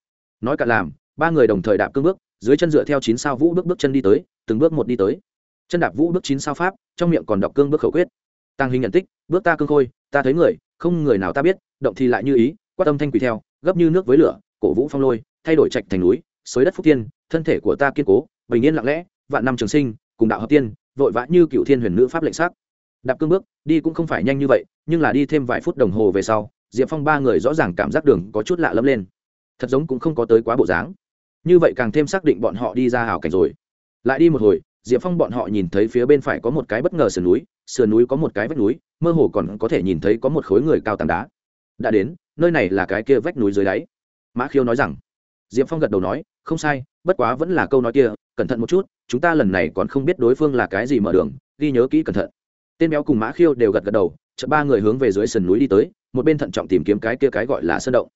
Nói cả làm, ba người đồng thời đạp cương bước, dưới chân dựa theo chín sao vũ bước bước chân đi tới, từng bước một đi tới. Chân đạp vũ bước chín sao pháp, trong miệng còn đọc cương bước khẩu quyết. Tăng hình nhận tích, bước ta cương khôi, ta thấy người, không người nào ta biết, động thì lại như ý, quát tâm thanh quỳ theo, gấp như nước với lửa, cổ vũ phong lôi, thay đổi trạch thành núi, xới đất phúc tiên thân thể của ta kiên cố, bình yên lặng lẽ, vạn năm trường sinh, cùng đạo hợp tiên, vội vã như cựu thiên huyền nữ pháp lệnh sắc đạp cương bước, đi cũng không phải nhanh như vậy, nhưng là đi thêm vài phút đồng hồ về sau, diệp phong ba người rõ ràng cảm giác đường có chút lạ lẫm lên. Thật giống cũng không có tới quá bộ dáng. Như vậy càng thêm xác định bọn họ đi ra hào cảnh rồi. Lại đi một hồi, diệp phong bọn họ nhìn thấy phía bên phải có một cái bất ngờ sườn núi sườn núi có một cái vách núi, mơ hồ còn có thể nhìn thấy có một khối người cao tảng đá. Đã đến, nơi này là cái kia vách núi dưới đáy. Mã khiêu nói rằng. Diệp phong gật đầu nói, không sai, bất quá vẫn là câu nói kia, cẩn thận một chút, chúng ta lần này còn không biết đối phương là cái gì mở đường, ghi nhớ kỹ cẩn thận tên béo cùng mã khiêu đều gật gật đầu chợt ba người hướng về dưới sườn núi đi tới một bên thận trọng tìm kiếm cái kia cái gọi là sơn động.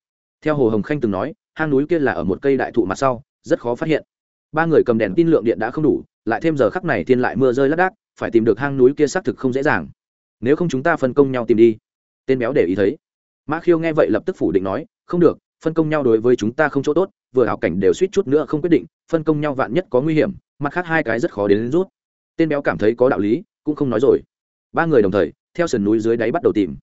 Theo hồ hồng khanh từng nói hang núi kia là ở một cây đại thụ mặt sau rất khó phát hiện. Ba người cầm đèn tin lượng điện đã không đủ lại thêm giờ khắc này thiên lại mưa rơi lác đác phải tìm được hang núi kia xác thực không dễ dàng. Nếu không chúng ta phân công nhau tìm đi. Tên béo để ý thấy. Mã khiêu nghe vậy lập tức phủ định nói không được phân công nhau đối với chúng ta không chỗ tốt vừa hảo cảnh đều suýt chút nữa không quyết định phân công nhau vạn nhất có nguy hiểm mặt khác hai cái rất khó đến, đến rút. Tên béo cảm thấy có đạo lý cũng không nói rồi ba người đồng thời theo sườn núi dưới đáy bắt đầu tìm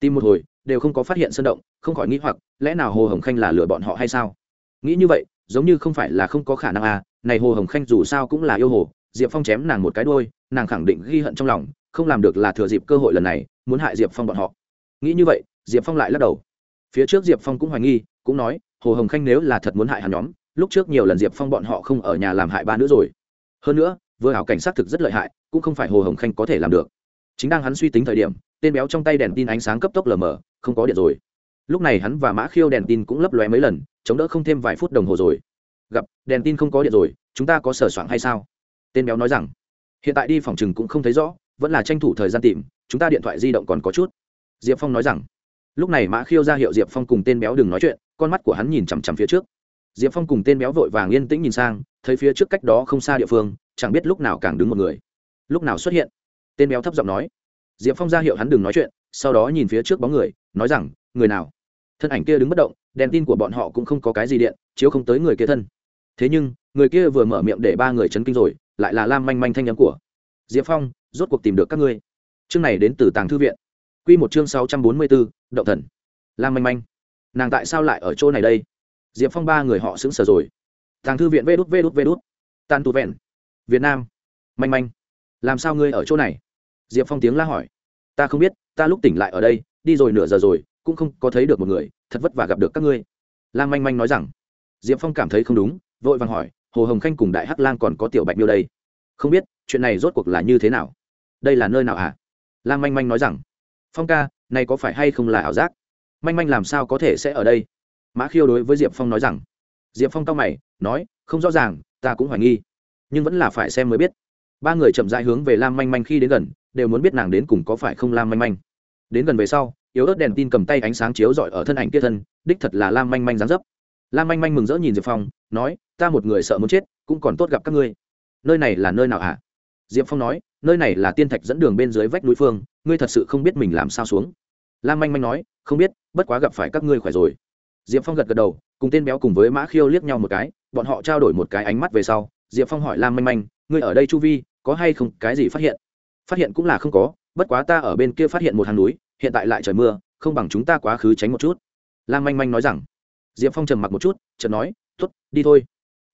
tìm một hồi đều không có phát hiện sơn động không khỏi nghĩ hoặc lẽ nào hồ hồng khanh là lừa bọn họ hay sao nghĩ như vậy giống như không phải là không có khả năng à này hồ hồng khanh dù sao cũng là yêu hồ diệp phong chém nàng một cái đôi nàng khẳng định ghi hận trong lòng không làm được là thừa dịp cơ hội lần này muốn hại diệp phong bọn họ nghĩ như vậy diệp phong lại lắc đầu phía trước diệp phong cũng hoài nghi cũng nói hồ hồng khanh nếu là thật muốn hại hắn nhóm lúc trước nhiều lần diệp phong bọn họ không ở nhà làm hại ba nữa rồi hơn nữa vừa hảo cảnh sát thực rất lợi hại cũng không phải hồ hồng khanh có thể làm được chính đang hắn suy tính thời điểm, tên béo trong tay đèn tin ánh sáng cấp tốc lờ mờ, không có điện rồi. Lúc này hắn và mã khiêu đèn tin cũng lấp lóe mấy lần, chống đỡ không thêm vài phút đồng hồ rồi. Gặp, đèn tin không có điện rồi, chúng ta có sở soạn hay sao? Tên béo nói rằng, hiện tại đi phòng chừng cũng không thấy rõ, vẫn là tranh thủ thời gian tìm, chúng ta điện thoại di động còn có chút. Diệp phong nói rằng, lúc này mã khiêu ra hiệu diệp phong cùng tên béo đừng nói chuyện, con mắt của hắn nhìn chằm chằm phía trước. Diệp phong cùng tên béo vội vàng yên tĩnh nhìn sang, thấy phía trước cách đó không xa địa phương, chẳng biết lúc nào càng đứng một người. Lúc nào xuất hiện? Tên béo thấp giọng nói. Diệp phong ra hiệu hắn đừng nói chuyện, sau đó nhìn phía trước bóng người, nói rằng, người nào? Thân ảnh kia đứng bất động, đèn tin của bọn họ cũng không có cái gì điện, chiếu không tới người kia thân. Thế nhưng, người kia vừa mở miệng để ba người chấn kinh rồi, lại là lam manh manh thanh nhắm của. Diệp phong, rốt cuộc tìm được các ngươi. Chương này đến từ tàng thư viện. Q một chương sáu trăm bốn mươi bốn, động thần. Lam manh manh. Nàng tại sao lại ở chỗ này đây? Diệp phong ba người họ xứng sở rồi. Tàng thư viện vê đút vê đút vê đút. Tan tu vẹn. Việt nam. Manh manh làm sao ngươi ở chỗ này? Diệp phong tiếng la hỏi. Ta không biết, ta lúc tỉnh lại ở đây, đi rồi nửa giờ rồi, cũng không có thấy được một người, thật vất vả gặp được các ngươi. Lan manh manh nói rằng. Diệp phong cảm thấy không đúng, vội vàng hỏi, hồ hồng khanh cùng đại hắc lang còn có tiểu bạch miêu đây? Không biết, chuyện này rốt cuộc là như thế nào? Đây là nơi nào hả? À? lam manh manh nói rằng. Phong ca, này có phải hay không là ảo giác? Manh manh làm sao có thể sẽ ở đây? Mã khiêu đối với diệp phong nói rằng. Diệp phong cao mày, nói, không rõ ràng, ta cũng hoài nghi. Nhưng vẫn là phải xem mới biết ba người chậm rãi hướng về lam manh manh khi đến gần, đều muốn biết nàng đến cùng có phải không lam manh manh. Đến gần về sau, yếu ớt đèn tin cầm tay ánh sáng chiếu rọi ở thân ảnh kia thân, đích thật là lam manh manh dáng dấp. Lam manh manh mừng rỡ nhìn diệp phong, nói, ta một người sợ muốn chết, cũng còn tốt gặp các ngươi. Nơi này là nơi nào hả? Diệp phong nói, nơi này là tiên thạch dẫn đường bên dưới vách núi phương, ngươi thật sự không biết mình làm sao xuống. Lam manh manh nói, không biết, bất quá gặp phải các ngươi khỏe rồi. Diệp phong gật gật đầu, cùng tên béo cùng với mã khiêu liếc nhau một cái, bọn họ trao đổi một cái ánh mắt về sau, diệp phong hỏi lam manh manh, ngươi ở đây chu vi có hay không cái gì phát hiện? Phát hiện cũng là không có, bất quá ta ở bên kia phát hiện một hang núi, hiện tại lại trời mưa, không bằng chúng ta quá khứ tránh một chút. Lan manh manh nói rằng. Diệp phong trầm mặc một chút, chợt nói t ố t đi thôi.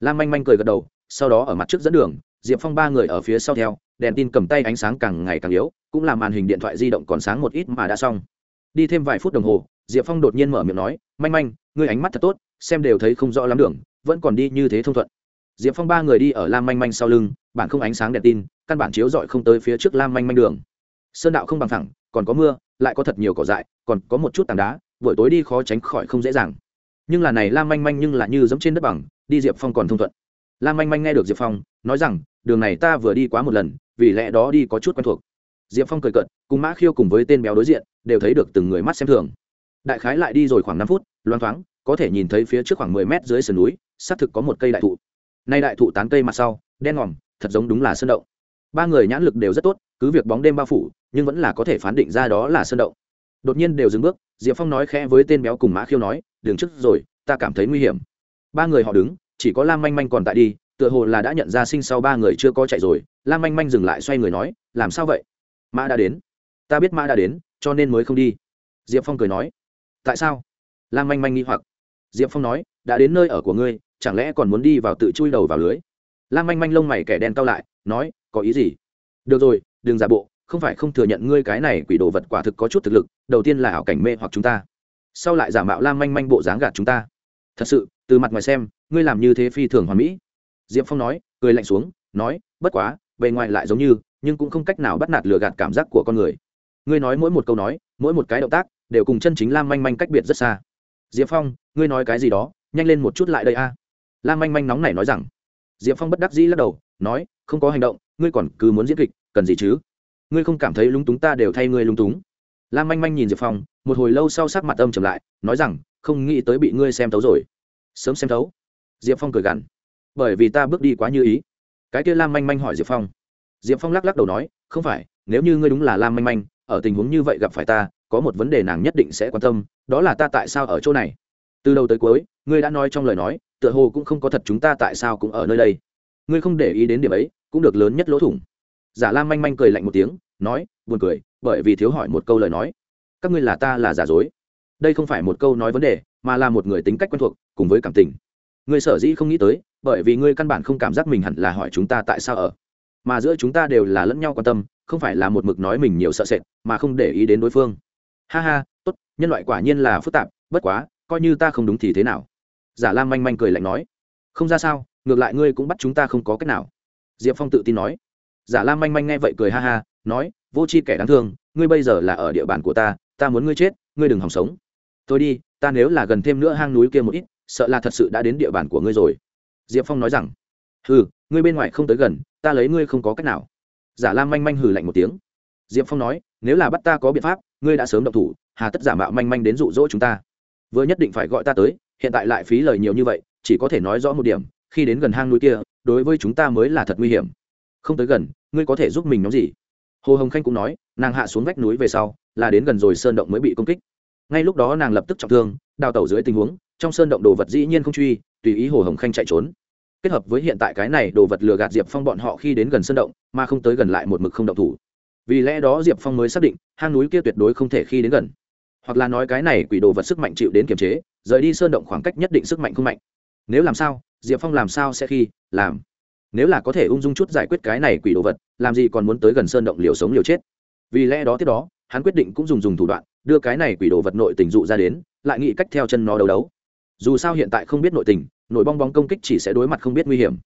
Lan manh manh cười gật đầu, sau đó ở mặt trước dẫn đường, diệp phong ba người ở phía sau theo, đèn tin cầm tay ánh sáng càng ngày càng yếu, cũng làm màn hình điện thoại di động còn sáng một ít mà đã xong. Đi thêm vài phút đồng hồ, diệp phong đột nhiên mở miệng nói, manh manh, ngươi ánh mắt thật tốt, xem đều thấy không rõ lắm đường, vẫn còn đi như thế thông thuận diệp phong ba người đi ở lam manh manh sau lưng, bản không ánh sáng đèn tin, căn bản chiếu dọi không tới phía trước lam manh manh đường. Sơn đạo không bằng thẳng còn có mưa, lại có thật nhiều cỏ dại, còn có một chút tảng đá, buổi tối đi khó tránh khỏi không dễ dàng. Nhưng là này lam manh manh nhưng là như giống trên đất bằng, đi diệp phong còn thông thuận. Lam manh manh nghe được diệp phong, nói rằng, đường này ta vừa đi quá một lần, vì lẽ đó đi có chút quen thuộc. Diệp phong cười cợt, cùng mã khiêu cùng với tên béo đối diện, đều thấy được từng người mắt xem thường. Đại khái lại đi rồi khoảng năm phút loang thoáng, có thể nhìn thấy phía trước khoảng mười mét dưới sườn núi, xác thực có một cây đại thụ nay đại thụ tán cây mặt sau, đen ngòm, thật giống đúng là sơn động. Ba người nhãn lực đều rất tốt, cứ việc bóng đêm bao phủ, nhưng vẫn là có thể phán định ra đó là sơn động. Đột nhiên đều dừng bước, diệp phong nói khẽ với tên béo cùng mã khiêu nói đường trước rồi, ta cảm thấy nguy hiểm. Ba người họ đứng, chỉ có lam manh manh còn tại đi, tựa hồ là đã nhận ra sinh sau ba người chưa có chạy rồi, lam manh manh dừng lại xoay người nói, làm sao vậy? Mã đã đến. Ta biết mã đã đến, cho nên mới không đi. Diệp phong cười nói. Tại sao? Lam manh manh nghi hoặc. Diệp phong nói, đã đến nơi ở của ngươi chẳng lẽ còn muốn đi vào tự chui đầu vào lưới? Lam manh manh lông mày kẻ đen cao lại, nói, có ý gì? Được rồi, đừng giả bộ, không phải không thừa nhận ngươi cái này quỷ đồ vật quả thực có chút thực lực, đầu tiên là ảo cảnh mê hoặc chúng ta. Sau lại giả mạo lam manh manh bộ dáng gạt chúng ta. Thật sự, từ mặt ngoài xem, ngươi làm như thế phi thường hoàn mỹ. Diệp phong nói, cười lạnh xuống, nói, bất quá, bề ngoài lại giống như, nhưng cũng không cách nào bắt nạt lừa gạt cảm giác của con người. Ngươi nói mỗi một câu nói, mỗi một cái động tác, đều cùng chân chính lam manh manh cách biệt rất xa. Diệp phong, ngươi nói cái gì đó, nhanh lên một chút lại đây a lam manh manh nóng nảy nói rằng diệp phong bất đắc dĩ lắc đầu nói không có hành động ngươi còn cứ muốn diễn kịch cần gì chứ ngươi không cảm thấy lúng túng ta đều thay ngươi lúng túng lam manh manh nhìn diệp phong một hồi lâu sau sắc mặt âm trầm lại nói rằng không nghĩ tới bị ngươi xem thấu rồi sớm xem thấu diệp phong cười gằn bởi vì ta bước đi quá như ý cái kia lam manh manh hỏi diệp phong diệp phong lắc lắc đầu nói không phải nếu như ngươi đúng là lam manh manh ở tình huống như vậy gặp phải ta có một vấn đề nàng nhất định sẽ quan tâm đó là ta tại sao ở chỗ này từ đầu tới cuối ngươi đã nói trong lời nói tựa hồ cũng không có thật chúng ta tại sao cũng ở nơi đây. Ngươi không để ý đến điểm ấy, cũng được lớn nhất lỗ thủng. Giả lam manh manh cười lạnh một tiếng, nói, buồn cười, bởi vì thiếu hỏi một câu lời nói. Các ngươi là ta là giả dối. Đây không phải một câu nói vấn đề, mà là một người tính cách quen thuộc, cùng với cảm tình. Ngươi sở dĩ không nghĩ tới, bởi vì ngươi căn bản không cảm giác mình hẳn là hỏi chúng ta tại sao ở. Mà giữa chúng ta đều là lẫn nhau quan tâm, không phải là một mực nói mình nhiều sợ sệt, mà không để ý đến đối phương. Ha ha, tốt, nhân loại quả nhiên là phức tạp, bất quá, coi như ta không đúng thì thế nào? Giả lam manh manh cười lạnh nói, không ra sao, ngược lại ngươi cũng bắt chúng ta không có cách nào. Diệp phong tự tin nói. Giả lam manh manh nghe vậy cười ha ha, nói, vô c h i kẻ đáng thương, ngươi bây giờ là ở địa bàn của ta ta muốn ngươi chết, ngươi đừng hòng sống. Tôi đi, ta nếu là gần thêm nữa hang núi kia một ít, sợ là thật sự đã đến địa bàn của ngươi rồi. Diệp phong nói rằng, hừ, ngươi bên ngoài không tới gần, ta lấy ngươi không có cách nào. Giả lam manh manh hừ lạnh một tiếng. Diệp phong nói, nếu là bắt ta có biện pháp, ngươi đã sớm động thủ, hà tất giả mạo manh manh đến dụ dỗ chúng ta. Vừa nhất định phải gọi ta tới hiện tại lại phí lời nhiều như vậy, chỉ có thể nói rõ một điểm, khi đến gần hang núi kia, đối với chúng ta mới là thật nguy hiểm. Không tới gần, ngươi có thể giúp mình nhóm gì? Hồ hồng khanh cũng nói, nàng hạ xuống vách núi về sau, là đến gần rồi sơn động mới bị công kích. Ngay lúc đó nàng lập tức trọng thương, đào tẩu dưới tình huống, trong sơn động đồ vật dĩ nhiên không truy, tùy ý hồ hồng khanh chạy trốn. Kết hợp với hiện tại cái này đồ vật lừa gạt diệp phong bọn họ khi đến gần sơn động, mà không tới gần lại một mực không động thủ. Vì lẽ đó diệp phong mới xác định, hang núi kia tuyệt đối không thể khi đến gần. Hoặc là nói cái này quỷ đồ vật sức mạnh chịu đến kiềm chế rời đi sơn động khoảng cách nhất định sức mạnh không mạnh. Nếu làm sao, diệp phong làm sao sẽ khi, làm? Nếu là có thể ung dung chút giải quyết cái này quỷ đồ vật, làm gì còn muốn tới gần sơn động liều sống liều chết? Vì lẽ đó tiếp đó, hắn quyết định cũng dùng dùng thủ đoạn, đưa cái này quỷ đồ vật nội tình dụ ra đến, lại nghĩ cách theo chân nó đấu đấu. Dù sao hiện tại không biết nội tình nội bong bóng công kích chỉ sẽ đối mặt không biết nguy hiểm.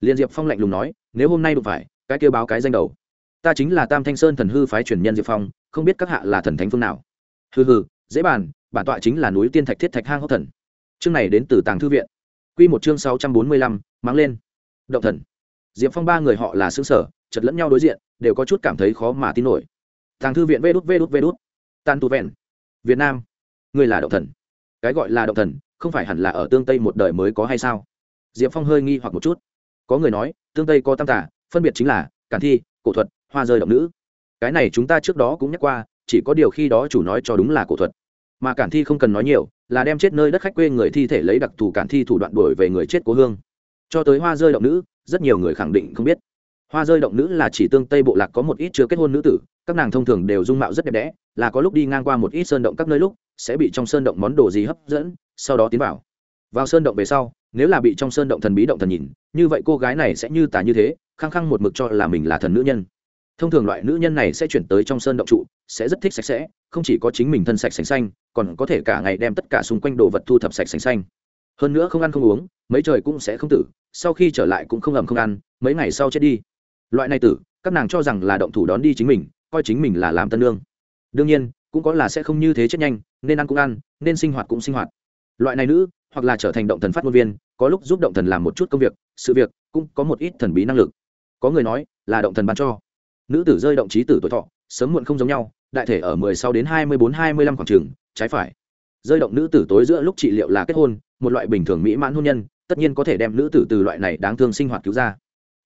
Liên diệp phong lạnh lùng nói, nếu hôm nay đụng phải, cái kêu báo cái danh đầu. Ta chính là tam thanh sơn thần hư phái truyền nhân diệp phong, không biết các hạ là thần thánh phương nào. Hừ hừ, dễ bàn bản tọa chính là núi tiên thạch thiết thạch hang hốc thần. Chương này đến từ tàng thư viện. Q một chương sáu trăm bốn mươi lăm, mắng lên. Động thần. Diệp phong ba người họ là xứ sở chật lẫn nhau đối diện, đều có chút cảm thấy khó mà tin nổi. Tàng thư viện vê đút vê đút vê đút. Tan tu vẹn. Việt nam. Người là động thần. Cái gọi là động thần, không phải hẳn là ở tương tây một đời mới có hay sao? Diệp phong hơi nghi hoặc một chút. Có người nói, tương tây có tam tả phân biệt chính là cản thi, cổ thuật, hoa rơi động nữ. Cái này chúng ta trước đó cũng nhắc qua, chỉ có điều khi đó chủ nói cho đúng là cổ thuật mà cản thi không cần nói nhiều, là đem chết nơi đất khách quê người thi thể lấy đặc thù cản thi thủ đoạn đổi về người chết cố hương. Cho tới hoa rơi động nữ, rất nhiều người khẳng định không biết. Hoa rơi động nữ là chỉ tương tây bộ lạc có một ít chưa kết hôn nữ tử, các nàng thông thường đều dung mạo rất đẹp đẽ, là có lúc đi ngang qua một ít sơn động các nơi lúc, sẽ bị trong sơn động món đồ gì hấp dẫn, sau đó tiến vào. Vào sơn động về sau, nếu là bị trong sơn động thần bí động thần nhìn, như vậy cô gái này sẽ như tả như thế, khăng khăng một mực cho là mình là thần nữ nhân. Thông thường loại nữ nhân này sẽ chuyển tới trong sơn động trụ, sẽ rất thích sạch sẽ, không chỉ có chính mình thân sạch sành xanh còn có thể cả ngày đem tất cả xung quanh đồ vật thu thập sạch sành xanh. Hơn nữa không ăn không uống, mấy trời cũng sẽ không tử, sau khi trở lại cũng không ẩm không ăn, mấy ngày sau chết đi. Loại này tử, các nàng cho rằng là động thủ đón đi chính mình, coi chính mình là làm tân lương. Đương nhiên, cũng có là sẽ không như thế chết nhanh, nên ăn cũng ăn, nên sinh hoạt cũng sinh hoạt. Loại này nữ, hoặc là trở thành động thần phát ngôn viên, có lúc giúp động thần làm một chút công việc, sự việc, cũng có một ít thần bí năng lực. Có người nói, là động thần ban cho. Nữ tử rơi động trí tử tuổi thọ, sớm muộn không giống nhau, đại thể ở mười sáu đến hai mươi bốn, hai mươi lăm khoảng trường trái phải. Rơi động nữ tử tối giữa lúc trị liệu là kết hôn, một loại bình thường mỹ mãn hôn nhân, tất nhiên có thể đem nữ tử từ loại này đáng thương sinh hoạt cứu ra.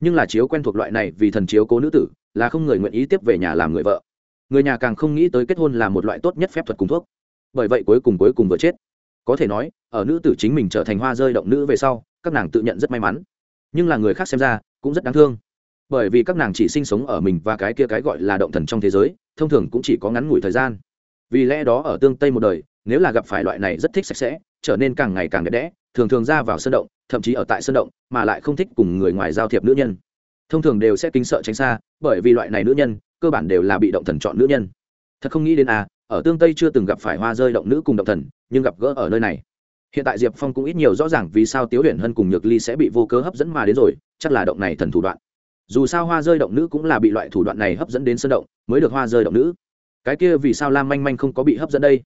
Nhưng là chiếu quen thuộc loại này vì thần chiếu cố nữ tử, là không người nguyện ý tiếp về nhà làm người vợ. Người nhà càng không nghĩ tới kết hôn là một loại tốt nhất phép thuật cùng thuốc. Bởi vậy cuối cùng cuối cùng vừa chết. Có thể nói, ở nữ tử chính mình trở thành hoa rơi động nữ về sau, các nàng tự nhận rất may mắn. Nhưng là người khác xem ra, cũng rất đáng thương. Bởi vì các nàng chỉ sinh sống ở mình và cái kia cái gọi là động thần trong thế giới, thông thường cũng chỉ có ngắn ngủi thời gian vì lẽ đó ở tương tây một đời, nếu là gặp phải loại này rất thích sạch sẽ, trở nên càng ngày càng đẹp đẽ, thường thường ra vào sân động, thậm chí ở tại sân động, mà lại không thích cùng người ngoài giao thiệp nữ nhân. Thông thường đều sẽ kính sợ tránh xa, bởi vì loại này nữ nhân, cơ bản đều là bị động thần chọn nữ nhân. Thật không nghĩ đến à ở tương tây chưa từng gặp phải hoa rơi động nữ cùng động thần, nhưng gặp gỡ ở nơi này. Hiện tại diệp phong cũng ít nhiều rõ ràng vì sao tiếu huyền hân cùng nhược ly sẽ bị vô cớ hấp dẫn mà đến rồi, chắc là động này thần thủ đoạn. Dù sao hoa rơi động nữ cũng là bị loại thủ đoạn này hấp dẫn đến sân động, mới được hoa rơi động nữ cái kia vì sao lam manh manh không có bị hấp dẫn đây?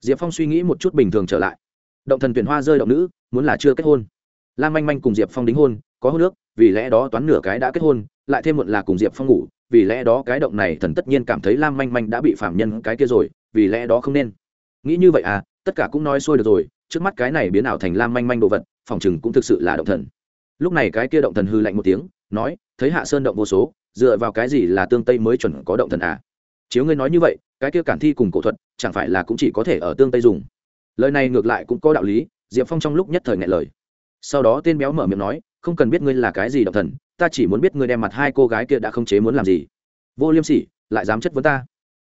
Diệp phong suy nghĩ một chút bình thường trở lại. Động thần tuyển hoa rơi động nữ, muốn là chưa kết hôn. Lam manh manh cùng diệp phong đính hôn, có hôn nước vì lẽ đó toán nửa cái đã kết hôn, lại thêm muộn là cùng diệp phong ngủ, vì lẽ đó cái động này thần tất nhiên cảm thấy lam manh manh đã bị phạm nhân cái kia rồi, vì lẽ đó không nên. Nghĩ như vậy à tất cả cũng nói xuôi được rồi, trước mắt cái này biến ảo thành lam manh manh đồ vật, phòng chừng cũng thực sự là động thần. Lúc này cái kia động thần hư lạnh một tiếng, nói, thấy hạ sơn động vô số, dựa vào cái gì là tương tây mới chuẩn có động thần à? Chiếu ngươi nói như vậy, cái kia cản thi cùng cổ thuật, chẳng phải là cũng chỉ có thể ở tương tây dùng. Lời này ngược lại cũng có đạo lý, diệp phong trong lúc nhất thời ngại lời. Sau đó tên béo mở miệng nói, không cần biết ngươi là cái gì động thần, ta chỉ muốn biết ngươi đem mặt hai cô gái kia đã không chế muốn làm gì. Vô liêm sỉ, lại dám chất vấn ta.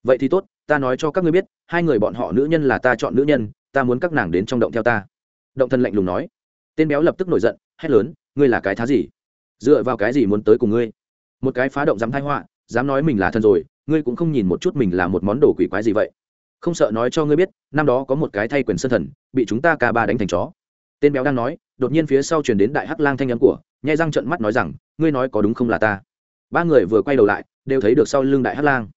Vậy thì tốt, ta nói cho các ngươi biết, hai người bọn họ nữ nhân là ta chọn nữ nhân, ta muốn các nàng đến trong động theo ta. Động thần lạnh lùng nói. Tên béo lập tức nổi giận, hét lớn, ngươi là cái thá gì? Dựa vào cái gì muốn tới cùng ngươi? Một cái phá động dám thai họa dám nói mình là thần rồi, ngươi cũng không nhìn một chút mình là một món đồ quỷ quái gì vậy. Không sợ nói cho ngươi biết, năm đó có một cái thay quyền sân thần, bị chúng ta ca ba đánh thành chó. Tên béo đang nói, đột nhiên phía sau truyền đến đại hắc lang thanh nhắn của, nhai răng trận mắt nói rằng, ngươi nói có đúng không là ta? Ba người vừa quay đầu lại, đều thấy được sau lưng đại hắc lang.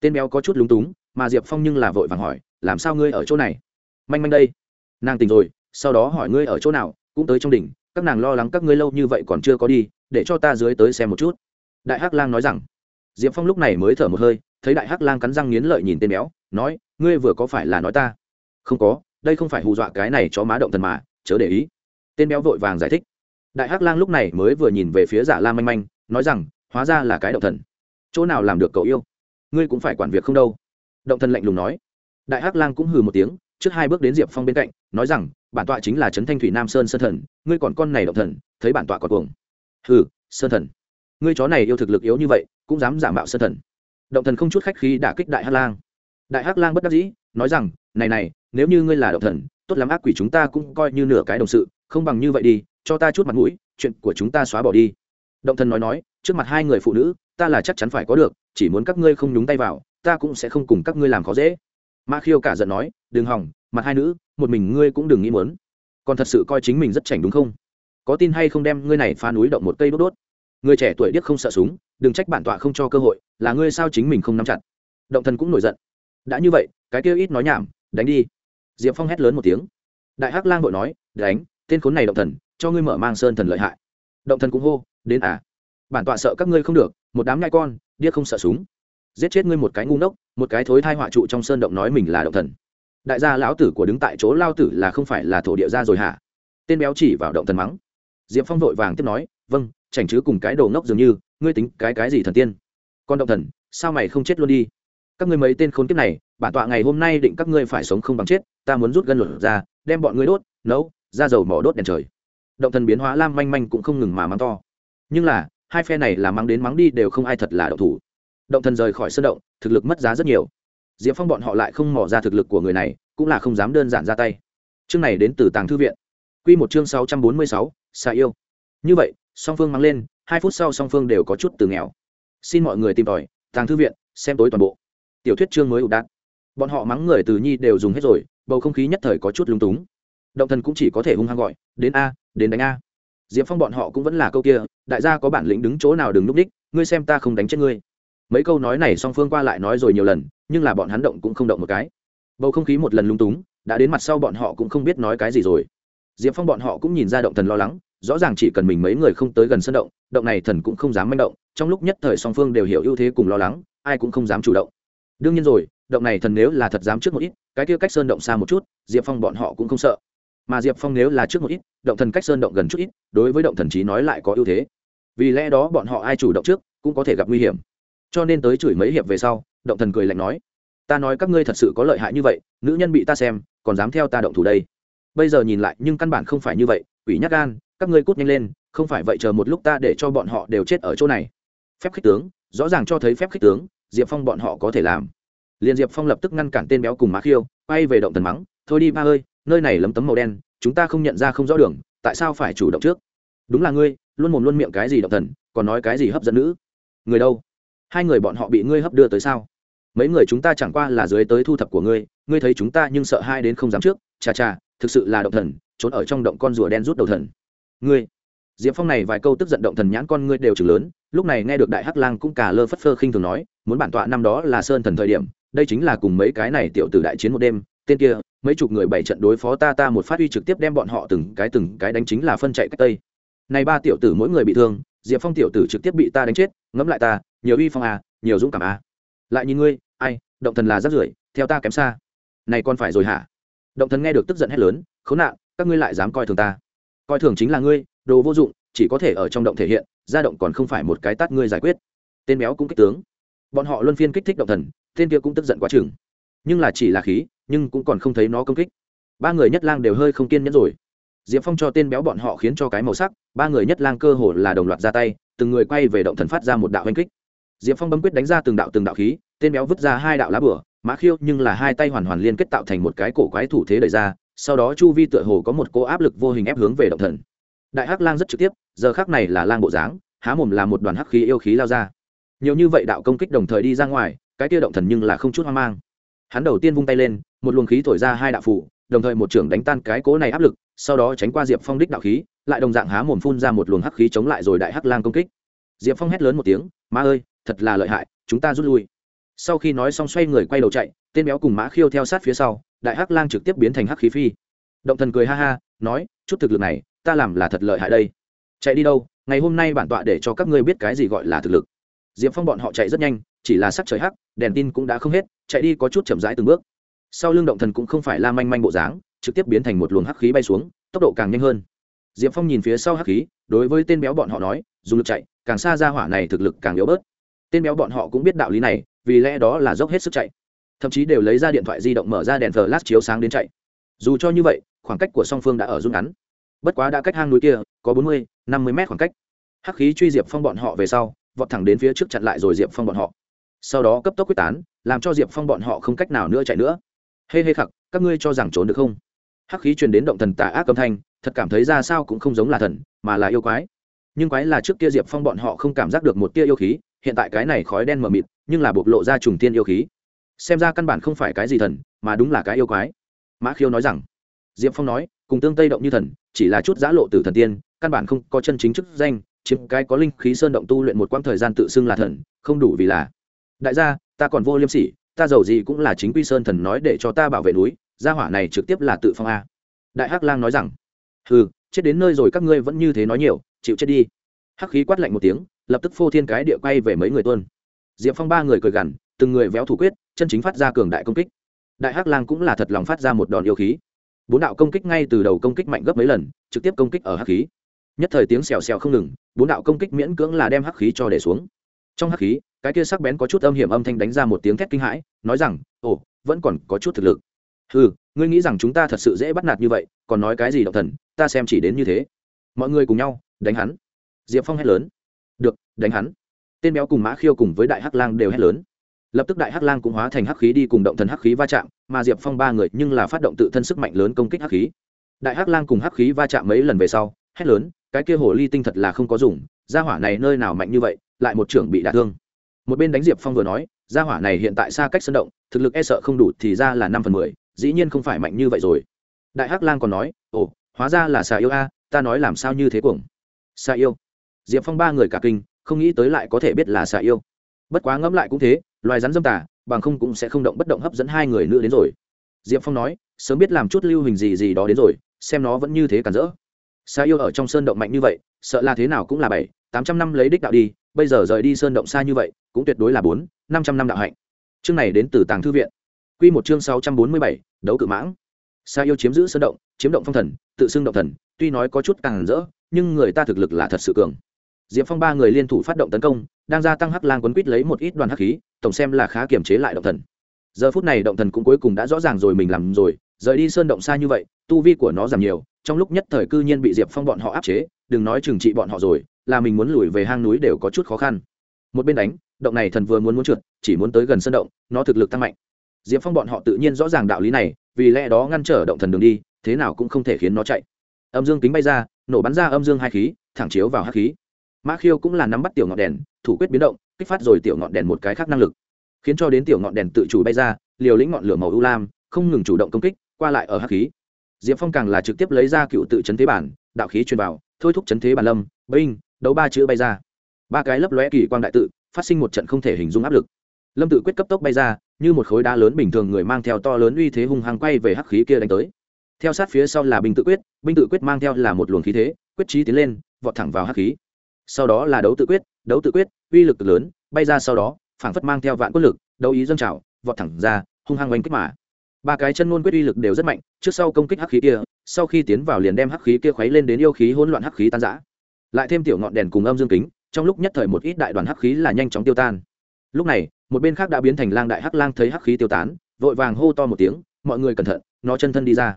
Tên béo có chút lúng túng, mà diệp phong nhưng là vội vàng hỏi, làm sao ngươi ở chỗ này? Manh manh đây. Nàng tỉnh rồi, sau đó hỏi ngươi ở chỗ nào, cũng tới trong đỉnh, các nàng lo lắng các ngươi lâu như vậy còn chưa có đi, để cho ta dưới tới xem một chút. Đại hắc lang nói rằng diệp phong lúc này mới thở một hơi, thấy đại hắc lang cắn răng nghiến lợi nhìn tên béo, nói, ngươi vừa có phải là nói ta? Không có, đây không phải hù dọa cái này cho má động thần mà, chớ để ý. Tên béo vội vàng giải thích. Đại hắc lang lúc này mới vừa nhìn về phía giả lam manh manh, nói rằng, hóa ra là cái động thần. Chỗ nào làm được cậu yêu? Ngươi cũng phải quản việc không đâu. Động thần lạnh lùng nói. Đại hắc lang cũng hừ một tiếng, trước hai bước đến diệp phong bên cạnh, nói rằng, bản tọa chính là trấn thanh thủy nam sơn sơn thần, ngươi còn con này động thần, thấy bản tọa còn cuồng. Hừ, sơn thần. Ngươi chó này yêu thực lực yếu như vậy cũng dám giả mạo sơn thần. Động thần không chút khách khí đả kích đại hắc lang. Đại hắc lang bất đắc dĩ, nói rằng, này này, nếu như ngươi là động thần, tốt lắm ác quỷ chúng ta cũng coi như nửa cái đồng sự, không bằng như vậy đi, cho ta chút mặt mũi, chuyện của chúng ta xóa bỏ đi. Động thần nói nói, trước mặt hai người phụ nữ, ta là chắc chắn phải có được, chỉ muốn các ngươi không nhúng tay vào, ta cũng sẽ không cùng các ngươi làm khó dễ. Ma khiêu cả giận nói, đừng hỏng, mặt hai nữ, một mình ngươi cũng đừng nghĩ muốn. Còn thật sự coi chính mình rất chảnh đúng không? Có tin hay không đem ngươi này phá núi động một cây đốt đốt? Người trẻ tuổi điếc không sợ súng, đừng trách bản tọa không cho cơ hội, là ngươi sao chính mình không nắm chặt. Động thần cũng nổi giận. Đã như vậy, cái kia ít nói nhảm, đánh đi. Diệp phong hét lớn một tiếng. Đại hắc lang vội nói, đánh, tên khốn này động thần, cho ngươi mở mang sơn thần lợi hại. Động thần cũng hô, đến à. Bản tọa sợ các ngươi không được, một đám ngai con, điếc không sợ súng. Giết chết ngươi một cái ngu ngốc, một cái thối thai họa trụ trong sơn động nói mình là động thần. Đại gia lão tử của đứng tại chỗ lao tử là không phải là thổ địa gia rồi hả? Tên béo chỉ vào động thần mắng. Diệp phong vội vàng tiếp nói vâng chảnh chứ cùng cái đồ ngốc dường như, ngươi tính cái cái gì thần tiên? Con động thần, sao mày không chết luôn đi? Các ngươi mấy tên khốn kiếp này, bản tọa ngày hôm nay định các ngươi phải sống không bằng chết, ta muốn rút gân luật ra, đem bọn ngươi đốt, nấu, ra dầu mỏ đốt đèn trời. Động thần biến hóa lam manh manh cũng không ngừng mà mắng to. Nhưng là, hai phe này là mắng đến mắng đi đều không ai thật là động thủ. Động thần rời khỏi sân động, thực lực mất giá rất nhiều. Diệp phong bọn họ lại không mỏ ra thực lực của người này, cũng là không dám đơn giản ra tay. Chương này đến từ tàng thư viện. Q một chương sáu trăm bốn mươi sáu xà yêu. Như vậy song phương mang lên, hai phút sau song phương đều có chút từ nghèo. Xin mọi người tìm tòi, tàng thư viện, xem tối toàn bộ. Tiểu thuyết chương mới ụ đạn bọn họ mắng người từ nhi đều dùng hết rồi, bầu không khí nhất thời có chút lung túng. Động thần cũng chỉ có thể hung hăng gọi, đến a, đến đánh a. Diệp phong bọn họ cũng vẫn là câu kia, đại gia có bản lĩnh đứng chỗ nào đừng núp đích, ngươi xem ta không đánh chết ngươi. Mấy câu nói này song phương qua lại nói rồi nhiều lần, nhưng là bọn hắn động cũng không động một cái. Bầu không khí một lần lung túng, đã đến mặt sau bọn họ cũng không biết nói cái gì rồi. Diệp phong bọn họ cũng nhìn ra động thần lo lắng rõ ràng chỉ cần mình mấy người không tới gần sân động động này thần cũng không dám manh động, trong lúc nhất thời song phương đều hiểu ưu thế cùng lo lắng, ai cũng không dám chủ động. Đương nhiên rồi, động này thần nếu là thật dám trước một ít, cái kia cách sơn động xa một chút, diệp phong bọn họ cũng không sợ. Mà diệp phong nếu là trước một ít, động thần cách sơn động gần chút ít, đối với động thần trí nói lại có ưu thế. Vì lẽ đó bọn họ ai chủ động trước, cũng có thể gặp nguy hiểm. Cho nên tới chửi mấy hiệp về sau, động thần cười lạnh nói, ta nói các ngươi thật sự có lợi hại như vậy, nữ nhân bị ta xem, còn dám theo ta động thủ đây. Bây giờ nhìn lại, nhưng căn bản không phải như vậy, quỷ nhắc gan các ngươi cút nhanh lên, không phải vậy chờ một lúc ta để cho bọn họ đều chết ở chỗ này. Phép khích tướng, rõ ràng cho thấy phép khích tướng, diệp phong bọn họ có thể làm. Liền diệp phong lập tức ngăn cản tên béo cùng má khiêu, quay về động thần mắng, thôi đi ba ơi, nơi này lấm tấm màu đen, chúng ta không nhận ra không rõ đường, tại sao phải chủ động trước? Đúng là ngươi, luôn mồm luôn miệng cái gì động thần, còn nói cái gì hấp dẫn nữ? Người đâu? Hai người bọn họ bị ngươi hấp đưa tới sao? Mấy người chúng ta chẳng qua là dưới tới thu thập của ngươi ngươi thấy chúng ta nhưng sợ hai đến không dám trước, chà chà, thực sự là động thần, trốn ở trong động con rùa đen rút đầu thần ngươi. Diệp phong này vài câu tức giận động thần nhãn con ngươi đều chừng lớn, lúc này nghe được đại hắc lang cũng cả lơ phất phơ khinh thường nói, muốn bản tọa năm đó là sơn thần thời điểm, đây chính là cùng mấy cái này tiểu tử đại chiến một đêm, tên kia, mấy chục người bảy trận đối phó ta ta một phát uy trực tiếp đem bọn họ từng cái từng cái đánh chính là phân chạy cách tây. Này ba tiểu tử mỗi người bị thương, diệp phong tiểu tử trực tiếp bị ta đánh chết, ngẫm lại ta, nhiều uy phong à nhiều dũng cảm à. Lại nhìn ngươi, ai, động thần là rất rưởi, theo ta kém xa. Này còn phải rồi hả? Động thần nghe được tức giận hét lớn, khốn nạn, các ngươi lại dám coi thường ta coi thường chính là ngươi, đồ vô dụng, chỉ có thể ở trong động thể hiện, ra động còn không phải một cái tát ngươi giải quyết. Tên béo cũng kích tướng. Bọn họ luân phiên kích thích động thần, tên kia cũng tức giận quá chừng. Nhưng là chỉ là khí, nhưng cũng còn không thấy nó công kích. Ba người nhất lang đều hơi không kiên nhẫn rồi. Diệp phong cho tên béo bọn họ khiến cho cái màu sắc, ba người nhất lang cơ hồ là đồng loạt ra tay, từng người quay về động thần phát ra một đạo oanh kích. Diệp phong bấm quyết đánh ra từng đạo từng đạo khí, tên béo vứt ra hai đạo lá bửa mã khiêu nhưng là hai tay hoàn hoàn liên kết tạo thành một cái cổ quái thủ thế đẩy ra sau đó chu vi tựa hồ có một cô áp lực vô hình ép hướng về động thần. Đại hắc lang rất trực tiếp, giờ khác này là lang bộ dáng, há mồm là một đoàn hắc khí yêu khí lao ra. Nhiều như vậy đạo công kích đồng thời đi ra ngoài, cái kia động thần nhưng là không chút hoang mang. Hắn đầu tiên vung tay lên, một luồng khí thổi ra hai đạo phủ, đồng thời một trưởng đánh tan cái cố này áp lực, sau đó tránh qua diệp phong đích đạo khí, lại đồng dạng há mồm phun ra một luồng hắc khí chống lại rồi đại hắc lang công kích. Diệp phong hét lớn một tiếng ma ơi, thật là lợi hại, chúng ta rút lui. Sau khi nói xong xoay người quay đầu chạy tên béo cùng mã khiêu theo sát phía sau, đại hắc lang trực tiếp biến thành hắc khí phi. Động thần cười ha ha, nói, chút thực lực này, ta làm là thật lợi hại đây. Chạy đi đâu, ngày hôm nay bản tọa để cho các ngươi biết cái gì gọi là thực lực. Diệp phong bọn họ chạy rất nhanh, chỉ là sắc trời hắc, đèn tin cũng đã không hết, chạy đi có chút chậm rãi từng bước. Sau lưng động thần cũng không phải la manh manh bộ dáng, trực tiếp biến thành một luồng hắc khí bay xuống, tốc độ càng nhanh hơn. Diệp phong nhìn phía sau hắc khí, đối với tên béo bọn họ nói, dùng lực chạy, càng xa ra hỏa này thực lực càng yếu bớt. Tên béo bọn họ cũng biết đạo lý này, vì lẽ đó là dốc hết sức chạy thậm chí đều lấy ra điện thoại di động mở ra đèn thờ lát chiếu sáng đến chạy. Dù cho như vậy, khoảng cách của song phương đã ở rút ngắn. Bất quá đã cách hang núi kia, có bốn mươi, năm mươi mét khoảng cách. Hắc khí truy diệp phong bọn họ về sau, vọt thẳng đến phía trước chặn lại rồi diệp phong bọn họ. Sau đó cấp tốc quyết tán, làm cho diệp phong bọn họ không cách nào nữa chạy nữa. Hê hê khặc, các ngươi cho rằng trốn được không? Hắc khí truyền đến động thần tà ác âm thanh, thật cảm thấy ra sao cũng không giống là thần, mà là yêu quái. Nhưng quái là trước kia diệp phong bọn họ không cảm giác được một tia yêu khí, hiện tại cái này khói đen mờ mịt, nhưng là bộc lộ ra trùng tiên yêu khí xem ra căn bản không phải cái gì thần, mà đúng là cái yêu quái. Mã khiêu nói rằng, diệp phong nói, cùng tương tây động như thần, chỉ là chút giã lộ từ thần tiên, căn bản không có chân chính chức danh, chiếm cái có linh khí sơn động tu luyện một quãng thời gian tự xưng là thần, không đủ vì là. Đại gia, ta còn vô liêm sỉ, ta giàu gì cũng là chính quy sơn thần nói để cho ta bảo vệ núi, gia hỏa này trực tiếp là tự phong a. Đại hắc lang nói rằng ừ chết đến nơi rồi các ngươi vẫn như thế nói nhiều, chịu chết đi. Hắc khí quát lạnh một tiếng, lập tức phô thiên cái địa quay về mấy người tuân. Diệp phong ba người cười gằn từng người véo thủ quyết, chân chính phát ra cường đại công kích. Đại hắc lang cũng là thật lòng phát ra một đòn yêu khí. Bốn đạo công kích ngay từ đầu công kích mạnh gấp mấy lần, trực tiếp công kích ở hắc khí. Nhất thời tiếng xèo xèo không ngừng, bốn đạo công kích miễn cưỡng là đem hắc khí cho để xuống. Trong hắc khí, cái kia sắc bén có chút âm hiểm âm thanh đánh ra một tiếng thét kinh hãi, nói rằng, ồ, vẫn còn có chút thực lực. Ừ ngươi nghĩ rằng chúng ta thật sự dễ bắt nạt như vậy, còn nói cái gì động thần, ta xem chỉ đến như thế. Mọi người cùng nhau, đánh hắn. Diệp phong hét lớn. Được, đánh hắn. Tên béo cùng mã khiêu cùng với đại hắc lang đều hét lớn lập tức đại hắc lang cũng hóa thành hắc khí đi cùng động thần hắc khí va chạm, mà diệp phong ba người nhưng là phát động tự thân sức mạnh lớn công kích hắc khí. Đại hắc lang cùng hắc khí va chạm mấy lần về sau, hét lớn, cái kia hồ ly tinh thật là không có dùng, gia hỏa này nơi nào mạnh như vậy, lại một trưởng bị đả thương. Một bên đánh diệp phong vừa nói, gia hỏa này hiện tại xa cách sân động, thực lực e sợ không đủ thì ra là năm phần mười, dĩ nhiên không phải mạnh như vậy rồi. Đại hắc lang còn nói, ồ, hóa ra là xà yêu a, ta nói làm sao như thế cuồng. Xà yêu? Diệp phong ba người cả kinh, không nghĩ tới lại có thể biết là xà yêu bất quá ngẫm lại cũng thế, loài rắn dâm tả bằng không cũng sẽ không động bất động hấp dẫn hai người nữa đến rồi. Diệp phong nói, sớm biết làm chút lưu hình gì gì đó đến rồi, xem nó vẫn như thế cản rỡ. Xa yêu ở trong sơn động mạnh như vậy, sợ là thế nào cũng là bảy, tám trăm năm lấy đích đạo đi, bây giờ rời đi sơn động xa như vậy, cũng tuyệt đối là bốn, năm trăm năm đạo hạnh. Chương này đến từ tàng thư viện. Q một chương sáu trăm bốn mươi bảy, đấu cự mãng. Xa yêu chiếm giữ sơn động, chiếm động phong thần, tự xưng động thần, tuy nói có chút càng rỡ, nhưng người ta thực lực là thật sự cường diệp phong ba người liên thủ phát động tấn công, đang gia tăng hắc lang quấn quýt lấy một ít đoàn hắc khí, tổng xem là khá kiềm chế lại động thần. Giờ phút này động thần cũng cuối cùng đã rõ ràng rồi, mình làm rồi, rời đi sơn động xa như vậy, tu vi của nó giảm nhiều, trong lúc nhất thời cư nhiên bị diệp phong bọn họ áp chế, đừng nói trừng trị bọn họ rồi, là mình muốn lùi về hang núi đều có chút khó khăn. Một bên đánh, động này thần vừa muốn muốn trượt, chỉ muốn tới gần sân động, nó thực lực tăng mạnh. Diệp phong bọn họ tự nhiên rõ ràng đạo lý này, vì lẽ đó ngăn trở động thần đường đi, thế nào cũng không thể khiến nó chạy. Âm dương kính bay ra, nổ bắn ra âm dương hai khí, thẳng chiếu vào hắc khí mã khiêu cũng là nắm bắt tiểu ngọn đèn, thủ quyết biến động, kích phát rồi tiểu ngọn đèn một cái khác năng lực. Khiến cho đến tiểu ngọn đèn tự chủ bay ra, liều lĩnh ngọn lửa màu u lam, không ngừng chủ động công kích, qua lại ở hắc khí. Diệp phong càng là trực tiếp lấy ra cựu tự chấn thế bản, đạo khí truyền vào, thôi thúc chấn thế bản lâm, binh, đấu ba chữ bay ra. Ba cái lấp lóe kỳ quang đại tự, phát sinh một trận không thể hình dung áp lực. Lâm tự quyết cấp tốc bay ra, như một khối đá lớn bình thường người mang theo to lớn uy thế hung hăng quay về hắc khí kia đánh tới. Theo sát phía sau là binh tự quyết, binh tự quyết mang theo là một luồng khí thế, quyết trí tiến lên, vọt thẳng vào hắc khí sau đó là đấu tự quyết, đấu tự quyết, uy lực cực lớn, bay ra sau đó, phảng phất mang theo vạn quân lực, đấu ý dâng trào, vọt thẳng ra, hung hăng oanh kích mà. Ba cái chân ngôn quyết uy lực đều rất mạnh, trước sau công kích hắc khí kia, sau khi tiến vào liền đem hắc khí kia khuấy lên đến yêu khí hỗn loạn hắc khí tan rã. Lại thêm tiểu ngọn đèn cùng âm dương kính, trong lúc nhất thời một ít đại đoàn hắc khí là nhanh chóng tiêu tan. Lúc này, một bên khác đã biến thành lang đại hắc lang thấy hắc khí tiêu tán, vội vàng hô to một tiếng, mọi người cẩn thận, nó chân thân đi ra.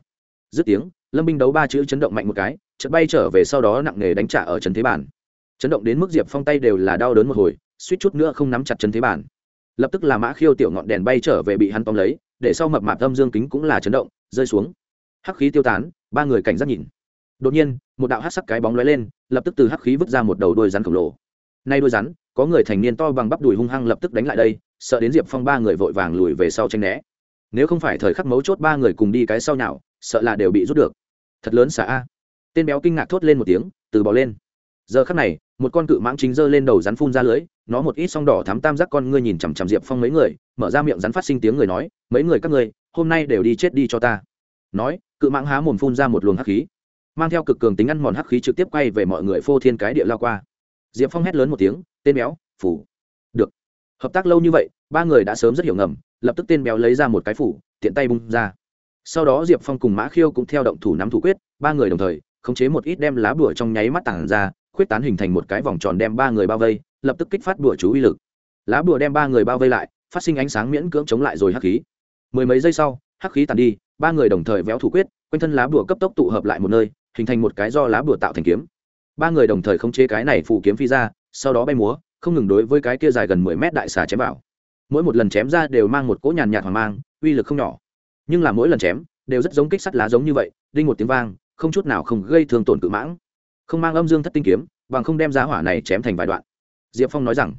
Dứt tiếng, lâm binh đấu ba chữ chấn động mạnh một cái, chợt bay trở về sau đó nặng nề đánh trả ở trần thế bản chấn động đến mức diệp phong tay đều là đau đớn một hồi, suýt chút nữa không nắm chặt chân thế bản. Lập tức là mã khiêu tiểu ngọn đèn bay trở về bị hắn tóm lấy, để sau mập mạp âm dương kính cũng là chấn động, rơi xuống. Hắc khí tiêu tán, ba người cảnh giác nhìn. Đột nhiên, một đạo hắc sắc cái bóng lóe lên, lập tức từ hắc khí vứt ra một đầu đôi rắn khổng lồ. Nay đôi rắn, có người thành niên to bằng bắp đùi hung hăng lập tức đánh lại đây, sợ đến diệp phong ba người vội vàng lùi về sau tranh né. Nếu không phải thời khắc mấu chốt ba người cùng đi cái sau nào sợ là đều bị rút được. Thật lớn xả a. Tên béo kinh ngạc thốt lên một tiếng, từ bỏ lên giờ khắc này, một con cự mãng chính giơ lên đầu rắn phun ra lưới, nó một ít song đỏ thắm tam giác con ngươi nhìn chằm chằm diệp phong mấy người, mở ra miệng rắn phát sinh tiếng người nói, mấy người các ngươi, hôm nay đều đi chết đi cho ta. Nói, cự mãng há mồm phun ra một luồng hắc khí, mang theo cực cường tính ăn mòn hắc khí trực tiếp quay về mọi người phô thiên cái địa lao qua. Diệp phong hét lớn một tiếng, tên béo, phủ. Được. Hợp tác lâu như vậy, ba người đã sớm rất hiểu ngầm, lập tức tên béo lấy ra một cái phủ, tiện tay bung ra. Sau đó diệp phong cùng mã khiêu cũng theo động thủ nắm thủ quyết, ba người đồng thời, khống chế một ít đem lá bùa trong nháy mắt tảng ra khuyết tán hình thành một cái vòng tròn đem ba người bao vây, lập tức kích phát bùa chú uy lực. Lá bùa đem ba người bao vây lại, phát sinh ánh sáng miễn cưỡng chống lại rồi hắc khí. Mười mấy giây sau, hắc khí tàn đi, ba người đồng thời véo thủ quyết, quanh thân lá bùa cấp tốc tụ hợp lại một nơi, hình thành một cái do lá bùa tạo thành kiếm. Ba người đồng thời khống chế cái này phủ kiếm phi ra, sau đó bay múa, không ngừng đối với cái kia dài gần mười mét đại xà chém vào. Mỗi một lần chém ra đều mang một cỗ nhàn nhạt hoàng mang, uy lực không nhỏ. Nhưng là mỗi lần chém, đều rất giống kích sắt lá giống như vậy, đinh một tiếng vang, không chút nào không gây thương tổn cự mãng không mang âm dương thất tinh kiếm, bằng không đem giá hỏa này chém thành vài đoạn. Diệp phong nói rằng.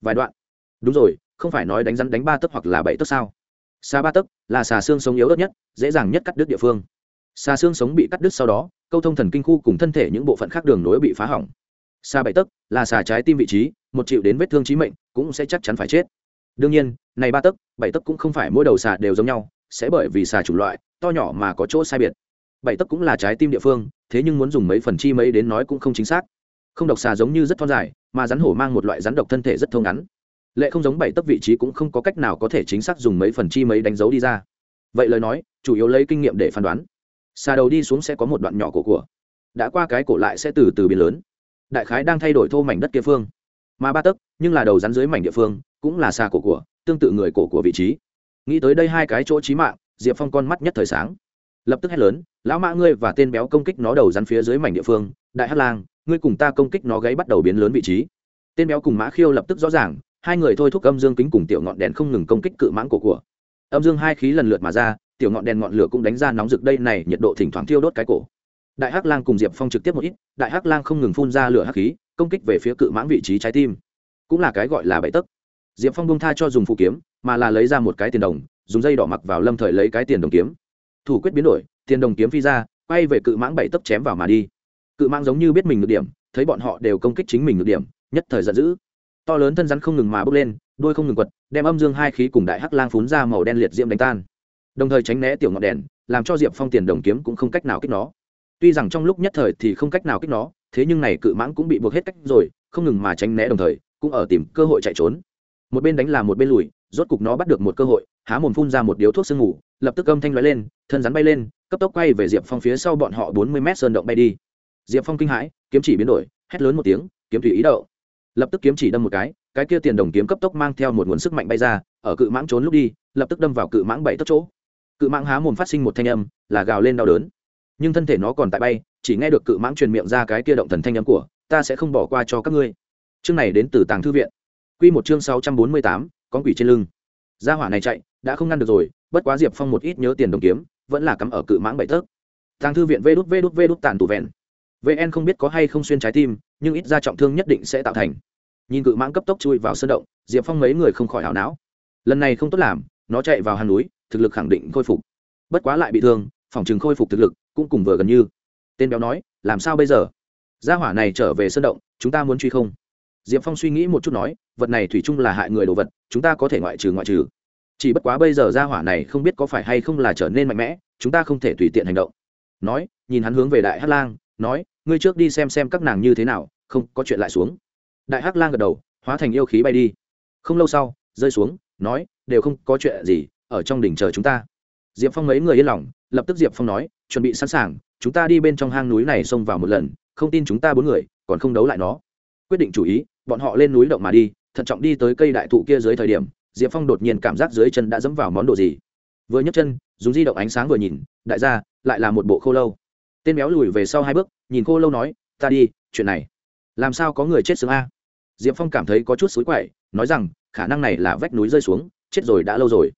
Vài đoạn? Đúng rồi, không phải nói đánh rắn đánh ba tấc hoặc là bảy tấc sao? Xa ba tấc là xà xương sống yếu ớt nhất, dễ dàng nhất cắt đứt địa phương. Xà xương sống bị cắt đứt sau đó, câu thông thần kinh khu cùng thân thể những bộ phận khác đường nối bị phá hỏng. Xa bảy tấc là xà trái tim vị trí, một chịu đến vết thương trí mệnh, cũng sẽ chắc chắn phải chết. Đương nhiên, này ba tấc, bảy tấc cũng không phải mỗi đầu xà đều giống nhau, sẽ bởi vì xà chủng loại, to nhỏ mà có chỗ sai biệt. Bảy tấc cũng là trái tim địa phương thế nhưng muốn dùng mấy phần chi mấy đến nói cũng không chính xác. Không độc xà giống như rất thon dài, mà rắn hổ mang một loại rắn độc thân thể rất thô ngắn. Lệ không giống bảy tấc vị trí cũng không có cách nào có thể chính xác dùng mấy phần chi mấy đánh dấu đi ra. Vậy lời nói, chủ yếu lấy kinh nghiệm để phán đoán. Xà đầu đi xuống sẽ có một đoạn nhỏ cổ của. Đã qua cái cổ lại sẽ từ từ biến lớn. Đại khái đang thay đổi thô mảnh đất kia phương. Mà ba tấc, nhưng là đầu rắn dưới mảnh địa phương, cũng là xà cổ của, tương tự người cổ của vị trí. Nghĩ tới đây hai cái chỗ trí mạng, diệp phong con mắt nhất thời sáng lập tức hét lớn, lão mã ngươi và tên béo công kích nó đầu rắn phía dưới mảnh địa phương, đại hát lang, ngươi cùng ta công kích nó gáy bắt đầu biến lớn vị trí. Tên béo cùng mã khiêu lập tức rõ ràng, hai người thôi thúc âm dương kính cùng tiểu ngọn đèn không ngừng công kích cự mãng cổ của. Âm dương hai khí lần lượt mà ra, tiểu ngọn đèn ngọn lửa cũng đánh ra nóng rực đây này, nhiệt độ thỉnh thoảng thiêu đốt cái cổ. Đại hắc lang cùng diệp phong trực tiếp một ít, đại hắc lang không ngừng phun ra lửa hắc khí, công kích về phía cự mãng vị trí trái tim. Cũng là cái gọi là bẫy tấc. Diệp phong bông tha cho dùng phụ kiếm, mà là lấy ra một cái tiền đồng, dùng dây đỏ mặc vào lâm thời lấy cái tiền đồng kiếm thủ quyết biến đổi, tiền đồng kiếm phi ra, quay về cự mãng bảy tấc chém vào mà đi. Cự mãng giống như biết mình ngược điểm, thấy bọn họ đều công kích chính mình ngược điểm, nhất thời giận dữ. To lớn thân rắn không ngừng mà bước lên đôi không ngừng quật, đem âm dương hai khí cùng đại hắc lang phún ra màu đen liệt diễm đánh tan. Đồng thời tránh né tiểu ngọn đèn, làm cho diệp phong tiền đồng kiếm cũng không cách nào kích nó. Tuy rằng trong lúc nhất thời thì không cách nào kích nó, thế nhưng này cự mãng cũng bị buộc hết cách rồi, không ngừng mà tránh né đồng thời, cũng ở tìm cơ hội chạy trốn. Một bên đánh là một bên lùi, rốt cục nó bắt được một cơ hội, há mồm phun ra một điếu thuốc sương ngủ lập tức âm thanh lóe lên, thân rắn bay lên, cấp tốc quay về diệp phong phía sau bọn họ bốn mươi mét sơn động bay đi. Diệp phong kinh hãi, kiếm chỉ biến đổi, hét lớn một tiếng, kiếm tùy ý đậu. Lập tức kiếm chỉ đâm một cái cái kia tiền đồng kiếm cấp tốc mang theo một nguồn sức mạnh bay ra, ở cự mãng trốn lúc đi, lập tức đâm vào cự mãng bảy tấc chỗ. Cự mãng há mồm phát sinh một thanh âm, là gào lên đau đớn. Nhưng thân thể nó còn tại bay, chỉ nghe được cự mãng truyền miệng ra cái kia động thần thanh âm của, ta sẽ không bỏ qua cho các ngươi. Chương này đến từ tàng thư viện. Q một chương sáu trăm bốn mươi tám, con quỷ trên lưng. Gia hỏa này chạy, đã không ngăn được rồi bất quá diệp phong một ít nhớ tiền đồng kiếm vẫn là cắm ở cự mãng bảy tấc. Tàng thư viện vê đút vê đút vê đút tàn tụ vẹn. Vn không biết có hay không xuyên trái tim, nhưng ít ra trọng thương nhất định sẽ tạo thành. Nhìn cự mãng cấp tốc chui vào sân động, diệp phong mấy người không khỏi hảo não. Lần này không tốt làm, nó chạy vào hàn núi, thực lực khẳng định khôi phục. Bất quá lại bị thương, phòng chừng khôi phục thực lực cũng cùng vừa gần như. Tên béo nói, làm sao bây giờ? Gia hỏa này trở về sân động, chúng ta muốn truy không? Diệp phong suy nghĩ một chút nói, vật này thủy chung là hại người đồ vật, chúng ta có thể ngoại trừ ngoại trừ chỉ bất quá bây giờ gia hỏa này không biết có phải hay không là trở nên mạnh mẽ, chúng ta không thể tùy tiện hành động. Nói, nhìn hắn hướng về đại hát lang, nói, ngươi trước đi xem xem các nàng như thế nào, không, có chuyện lại xuống. Đại hắc lang gật đầu, hóa thành yêu khí bay đi. Không lâu sau, rơi xuống, nói, đều không có chuyện gì, ở trong đỉnh chờ chúng ta. Diệp phong mấy người yên lòng, lập tức diệp phong nói, chuẩn bị sẵn sàng, chúng ta đi bên trong hang núi này xông vào một lần, không tin chúng ta bốn người, còn không đấu lại nó. Quyết định chủ ý, bọn họ lên núi động mà đi, thận trọng đi tới cây đại thụ kia dưới thời điểm diệp phong đột nhiên cảm giác dưới chân đã dẫm vào món đồ gì. Vừa nhấc chân, dùng di động ánh sáng vừa nhìn, đại gia, lại là một bộ khô lâu. Tên béo lùi về sau hai bước, nhìn khô lâu nói, ta đi, chuyện này, làm sao có người chết xứng a? Diệp phong cảm thấy có chút xối quậy, nói rằng, khả năng này là vách núi rơi xuống, chết rồi đã lâu rồi.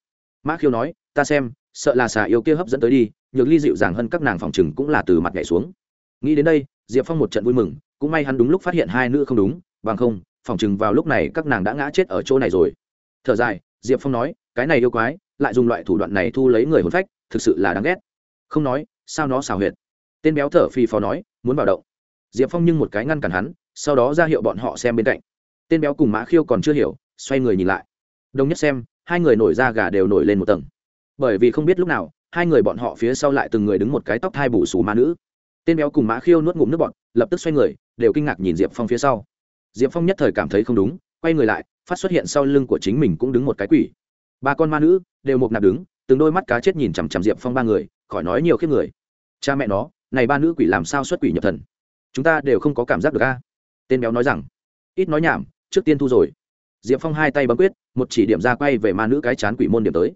Mã khiêu nói, ta xem, sợ là xà yêu kia hấp dẫn tới đi, nhược ly dịu dàng hơn các nàng phòng chừng cũng là từ mặt nhảy xuống. Nghĩ đến đây, diệp phong một trận vui mừng, cũng may hắn đúng lúc phát hiện hai nữ không đúng, bằng không, phòng chừng vào lúc này các nàng đã ngã chết ở chỗ này rồi thở dài, diệp phong nói, cái này yêu quái, lại dùng loại thủ đoạn này thu lấy người hồn phách, thực sự là đáng ghét. Không nói, sao nó xào huyệt? Tên béo thở phì phò nói, muốn vào động. Diệp phong nhưng một cái ngăn cản hắn, sau đó ra hiệu bọn họ xem bên cạnh. Tên béo cùng mã khiêu còn chưa hiểu, xoay người nhìn lại. Đồng nhất xem, hai người nổi ra gà đều nổi lên một tầng. Bởi vì không biết lúc nào, hai người bọn họ phía sau lại từng người đứng một cái tóc thai bù xù ma nữ. Tên béo cùng mã khiêu nuốt ngụm nước bọn lập tức xoay người, đều kinh ngạc nhìn diệp phong phía sau. Diệp phong nhất thời cảm thấy không đúng, quay người lại phát xuất hiện sau lưng của chính mình cũng đứng một cái quỷ. Ba con ma nữ đều một nạp đứng, từng đôi mắt cá chết nhìn chằm chằm diệp phong ba người, khỏi nói nhiều khiếp người. Cha mẹ nó, này ba nữ quỷ làm sao xuất quỷ nhập thần? Chúng ta đều không có cảm giác được a. Tên béo nói rằng, ít nói nhảm, trước tiên thu rồi. Diệp phong hai tay bấm quyết, một chỉ điểm ra quay về ma nữ cái chán quỷ môn điểm tới.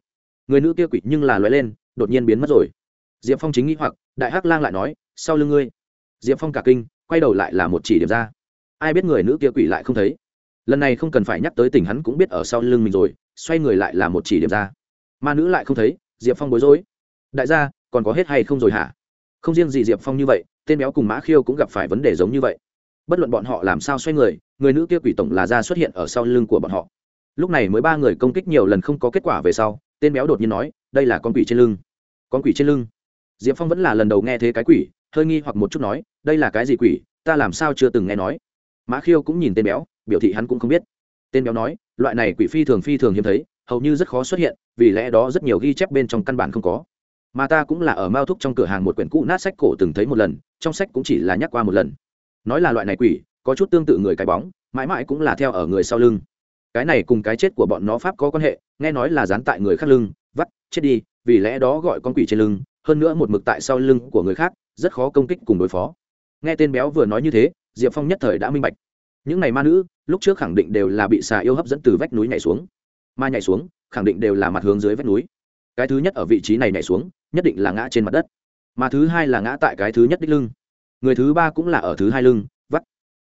Người nữ kia quỷ nhưng là loại lên, đột nhiên biến mất rồi. Diệp phong chính nghĩ hoặc, đại hắc lang lại nói, sau lưng ngươi. Diệp phong cả kinh, quay đầu lại là một chỉ điểm ra. Ai biết người nữ kia quỷ lại không thấy? Lần này không cần phải nhắc tới tình hắn cũng biết ở sau lưng mình rồi, xoay người lại là một chỉ điểm ra. Ma nữ lại không thấy, diệp phong bối rối. Đại gia, còn có hết hay không rồi hả? Không riêng gì diệp phong như vậy, tên béo cùng mã khiêu cũng gặp phải vấn đề giống như vậy. Bất luận bọn họ làm sao xoay người người nữ kia quỷ tổng là ra xuất hiện ở sau lưng của bọn họ. Lúc này mới ba người công kích nhiều lần không có kết quả về sau, tên béo đột nhiên nói, đây là con quỷ trên lưng. Con quỷ trên lưng? Diệp phong vẫn là lần đầu nghe thế cái quỷ, hơi nghi hoặc một chút nói, đây là cái gì quỷ? Ta làm sao chưa từng nghe nói mã khiêu cũng nhìn tên béo, biểu thị hắn cũng không biết. Tên béo nói, loại này quỷ phi thường phi thường hiếm thấy, hầu như rất khó xuất hiện, vì lẽ đó rất nhiều ghi chép bên trong căn bản không có. Mà ta cũng là ở mao thúc trong cửa hàng một quyển cũ nát sách cổ từng thấy một lần, trong sách cũng chỉ là nhắc qua một lần. Nói là loại này quỷ, có chút tương tự người cái bóng, mãi mãi cũng là theo ở người sau lưng. Cái này cùng cái chết của bọn nó pháp có quan hệ, nghe nói là dán tại người khác lưng, vắt, chết đi, vì lẽ đó gọi con quỷ trên lưng, hơn nữa một mực tại sau lưng của người khác, rất khó công kích cùng đối phó. Nghe tên béo vừa nói như thế diệp phong nhất thời đã minh bạch. Những n à y ma nữ, lúc trước khẳng định đều là bị xà yêu hấp dẫn từ vách núi nhảy xuống. Ma nhảy xuống, khẳng định đều là mặt hướng dưới vách núi. Cái thứ nhất ở vị trí này nhảy xuống, nhất định là ngã trên mặt đất. Mà thứ hai là ngã tại cái thứ nhất đích lưng. Người thứ ba cũng là ở thứ hai lưng, vắt.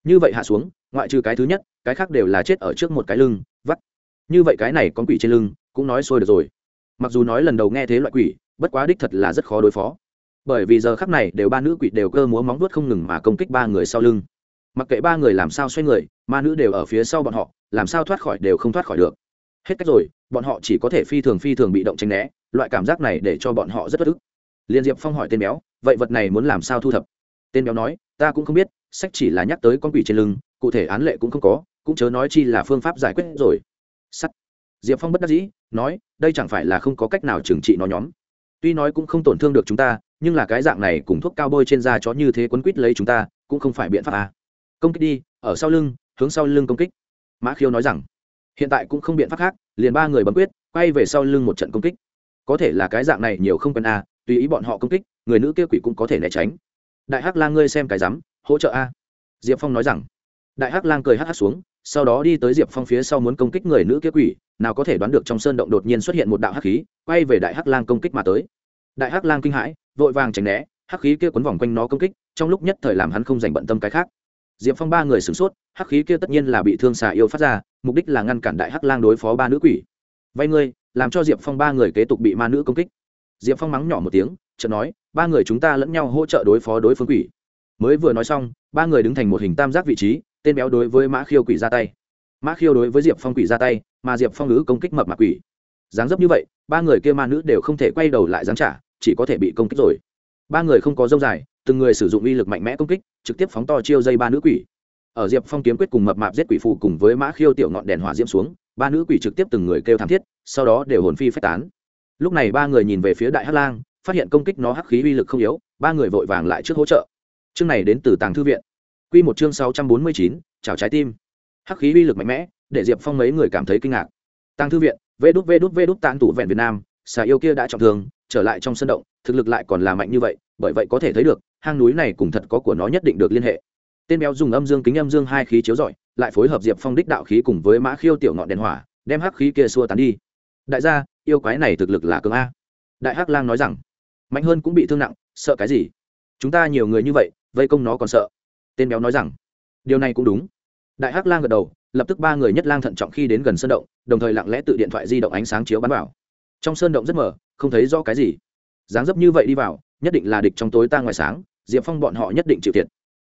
Như vậy hạ xuống, ngoại trừ cái thứ nhất, cái khác đều là chết ở trước một cái lưng, vắt. Như vậy cái này con quỷ trên lưng, cũng nói xôi được rồi. Mặc dù nói lần đầu nghe thế loại quỷ, bất quá đích thật là rất khó đối phó. Bởi vì giờ khắc này đều ba nữ quỷ đều cơ múa móng vuốt không ngừng mà công kích ba người sau lưng mặc kệ ba người làm sao xoay người, ma nữ đều ở phía sau bọn họ, làm sao thoát khỏi đều không thoát khỏi được. Hết cách rồi, bọn họ chỉ có thể phi thường phi thường bị động tranh né, loại cảm giác này để cho bọn họ rất bất ức. Liên diệp phong hỏi tên béo, vậy vật này muốn làm sao thu thập? Tên béo nói, ta cũng không biết, sách chỉ là nhắc tới con quỷ trên lưng, cụ thể án lệ cũng không có, cũng chớ nói chi là phương pháp giải quyết rồi. Sắt. Diệp phong bất đắc dĩ, nói, đây chẳng phải là không có cách nào trừng trị nó nhóm. Tuy nói cũng không tổn thương được chúng ta, nhưng là cái dạng này cùng thuốc cao bôi trên da chó như thế quấn quýt lấy chúng ta, cũng không phải biện pháp à công kích đi, ở sau lưng, hướng sau lưng công kích. Mã khiêu nói rằng, hiện tại cũng không biện pháp khác, liền ba người bấm quyết, quay về sau lưng một trận công kích. Có thể là cái dạng này nhiều không cần a, tùy ý bọn họ công kích, người nữ kia quỷ cũng có thể né tránh. Đại hắc lang ngươi xem cái rắm, hỗ trợ a. Diệp phong nói rằng, đại hắc lang cười hắc hắc xuống, sau đó đi tới diệp phong phía sau muốn công kích người nữ kia quỷ, nào có thể đoán được trong sơn động đột nhiên xuất hiện một đạo hắc khí, quay về đại hắc lang công kích mà tới. Đại hắc lang kinh hãi, vội vàng tránh né, hắc khí kia quấn vòng quanh nó công kích, trong lúc nhất thời làm hắn không dành bận tâm cái khác diệp phong ba người sửng sốt, hắc khí kia tất nhiên là bị thương xà yêu phát ra, mục đích là ngăn cản đại hắc lang đối phó ba nữ quỷ. Vay ngươi, làm cho diệp phong ba người kế tục bị ma nữ công kích. Diệp phong mắng nhỏ một tiếng, chợt nói, ba người chúng ta lẫn nhau hỗ trợ đối phó đối phương quỷ. Mới vừa nói xong, ba người đứng thành một hình tam giác vị trí, tên béo đối với mã khiêu quỷ ra tay. Mã khiêu đối với diệp phong quỷ ra tay, mà diệp phong nữ công kích mập mạc quỷ. Dáng dấp như vậy, ba người kia ma nữ đều không thể quay đầu lại giáng trả, chỉ có thể bị công kích rồi. Ba người không có dâu dài từng người sử dụng uy lực mạnh mẽ công kích, trực tiếp phóng to chiêu dây ba nữ quỷ. Ở diệp phong kiếm quyết cùng mập mạp giết quỷ phù cùng với mã khiêu tiểu ngọn đèn hỏa diễm xuống, ba nữ quỷ trực tiếp từng người kêu thảm thiết, sau đó đều hồn phi phách tán. Lúc này ba người nhìn về phía đại hắc lang, phát hiện công kích nó hắc khí uy lực không yếu, ba người vội vàng lại trước hỗ trợ. Chương này đến từ tàng thư viện. Q một chương sáu trăm bốn mươi chín, chào trái tim. Hắc khí uy lực mạnh mẽ, để diệp phong mấy người cảm thấy kinh ngạc. Tàng thư viện, vê đút vê đút vê đút tàn tủ vẹn việt nam, xà yêu kia đã trọng thương, trở lại trong sân động, thực lực lại còn là mạnh như vậy, bởi vậy có thể thấy được hang núi này cùng thật có của nó nhất định được liên hệ. Tên béo dùng âm dương kính âm dương hai khí chiếu rọi lại phối hợp diệp phong đích đạo khí cùng với mã khiêu tiểu ngọn đèn hỏa đem hắc khí kia xua tán đi. Đại gia yêu quái này thực lực là cường a. Đại hắc lang nói rằng mạnh hơn cũng bị thương nặng sợ cái gì? Chúng ta nhiều người như vậy vây công nó còn sợ. Tên béo nói rằng điều này cũng đúng. Đại hắc lang gật đầu lập tức ba người nhất lang thận trọng khi đến gần sơn động đồng thời lặng lẽ tự điện thoại di động ánh sáng chiếu bắn vào. Trong sơn động rất mờ, không thấy rõ cái gì. Dáng dấp như vậy đi vào nhất định là địch trong tối ta ngoài sáng diệp phong bọn họ nhất định chịu thiệt.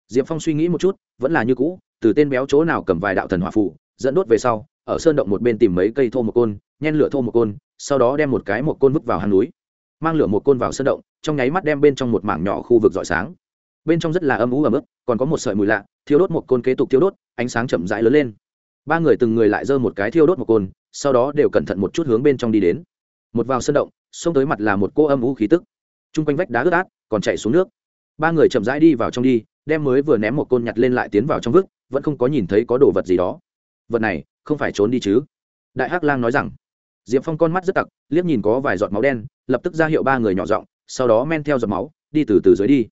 Diệp phong suy nghĩ một chút, vẫn là như cũ, từ tên béo chỗ nào cầm vài đạo thần hỏa phụ dẫn đốt về sau, ở sơn động một bên tìm mấy cây thô một côn, nhen lửa thô một côn, sau đó đem một cái một côn vứt vào hang núi. Mang lửa một côn vào sơn động, trong nháy mắt đem bên trong một mảng nhỏ khu vực rọi sáng. Bên trong rất là âm ú ấm ức còn có một sợi mùi lạ, thiêu đốt một côn kế tục thiêu đốt, ánh sáng chậm rãi lớn lên. Ba người từng người lại giơ một cái thiêu đốt một côn, sau đó đều cẩn thận một chút hướng bên trong đi đến. Một vào sơn động, xông tới mặt là một cô âm ú khí tức. T r u n g quanh vách đá ướt át, còn chạy xuống nước ba người chậm rãi đi vào trong đi, đem mới vừa ném một côn nhặt lên lại tiến vào trong vức, vẫn không có nhìn thấy có đồ vật gì đó. Vật này, không phải trốn đi chứ? Đại hắc lang nói rằng. Diệp phong con mắt rất tặc, liếc nhìn có vài giọt máu đen, lập tức ra hiệu ba người nhỏ giọng, sau đó men theo giọt máu, đi từ từ dưới đi.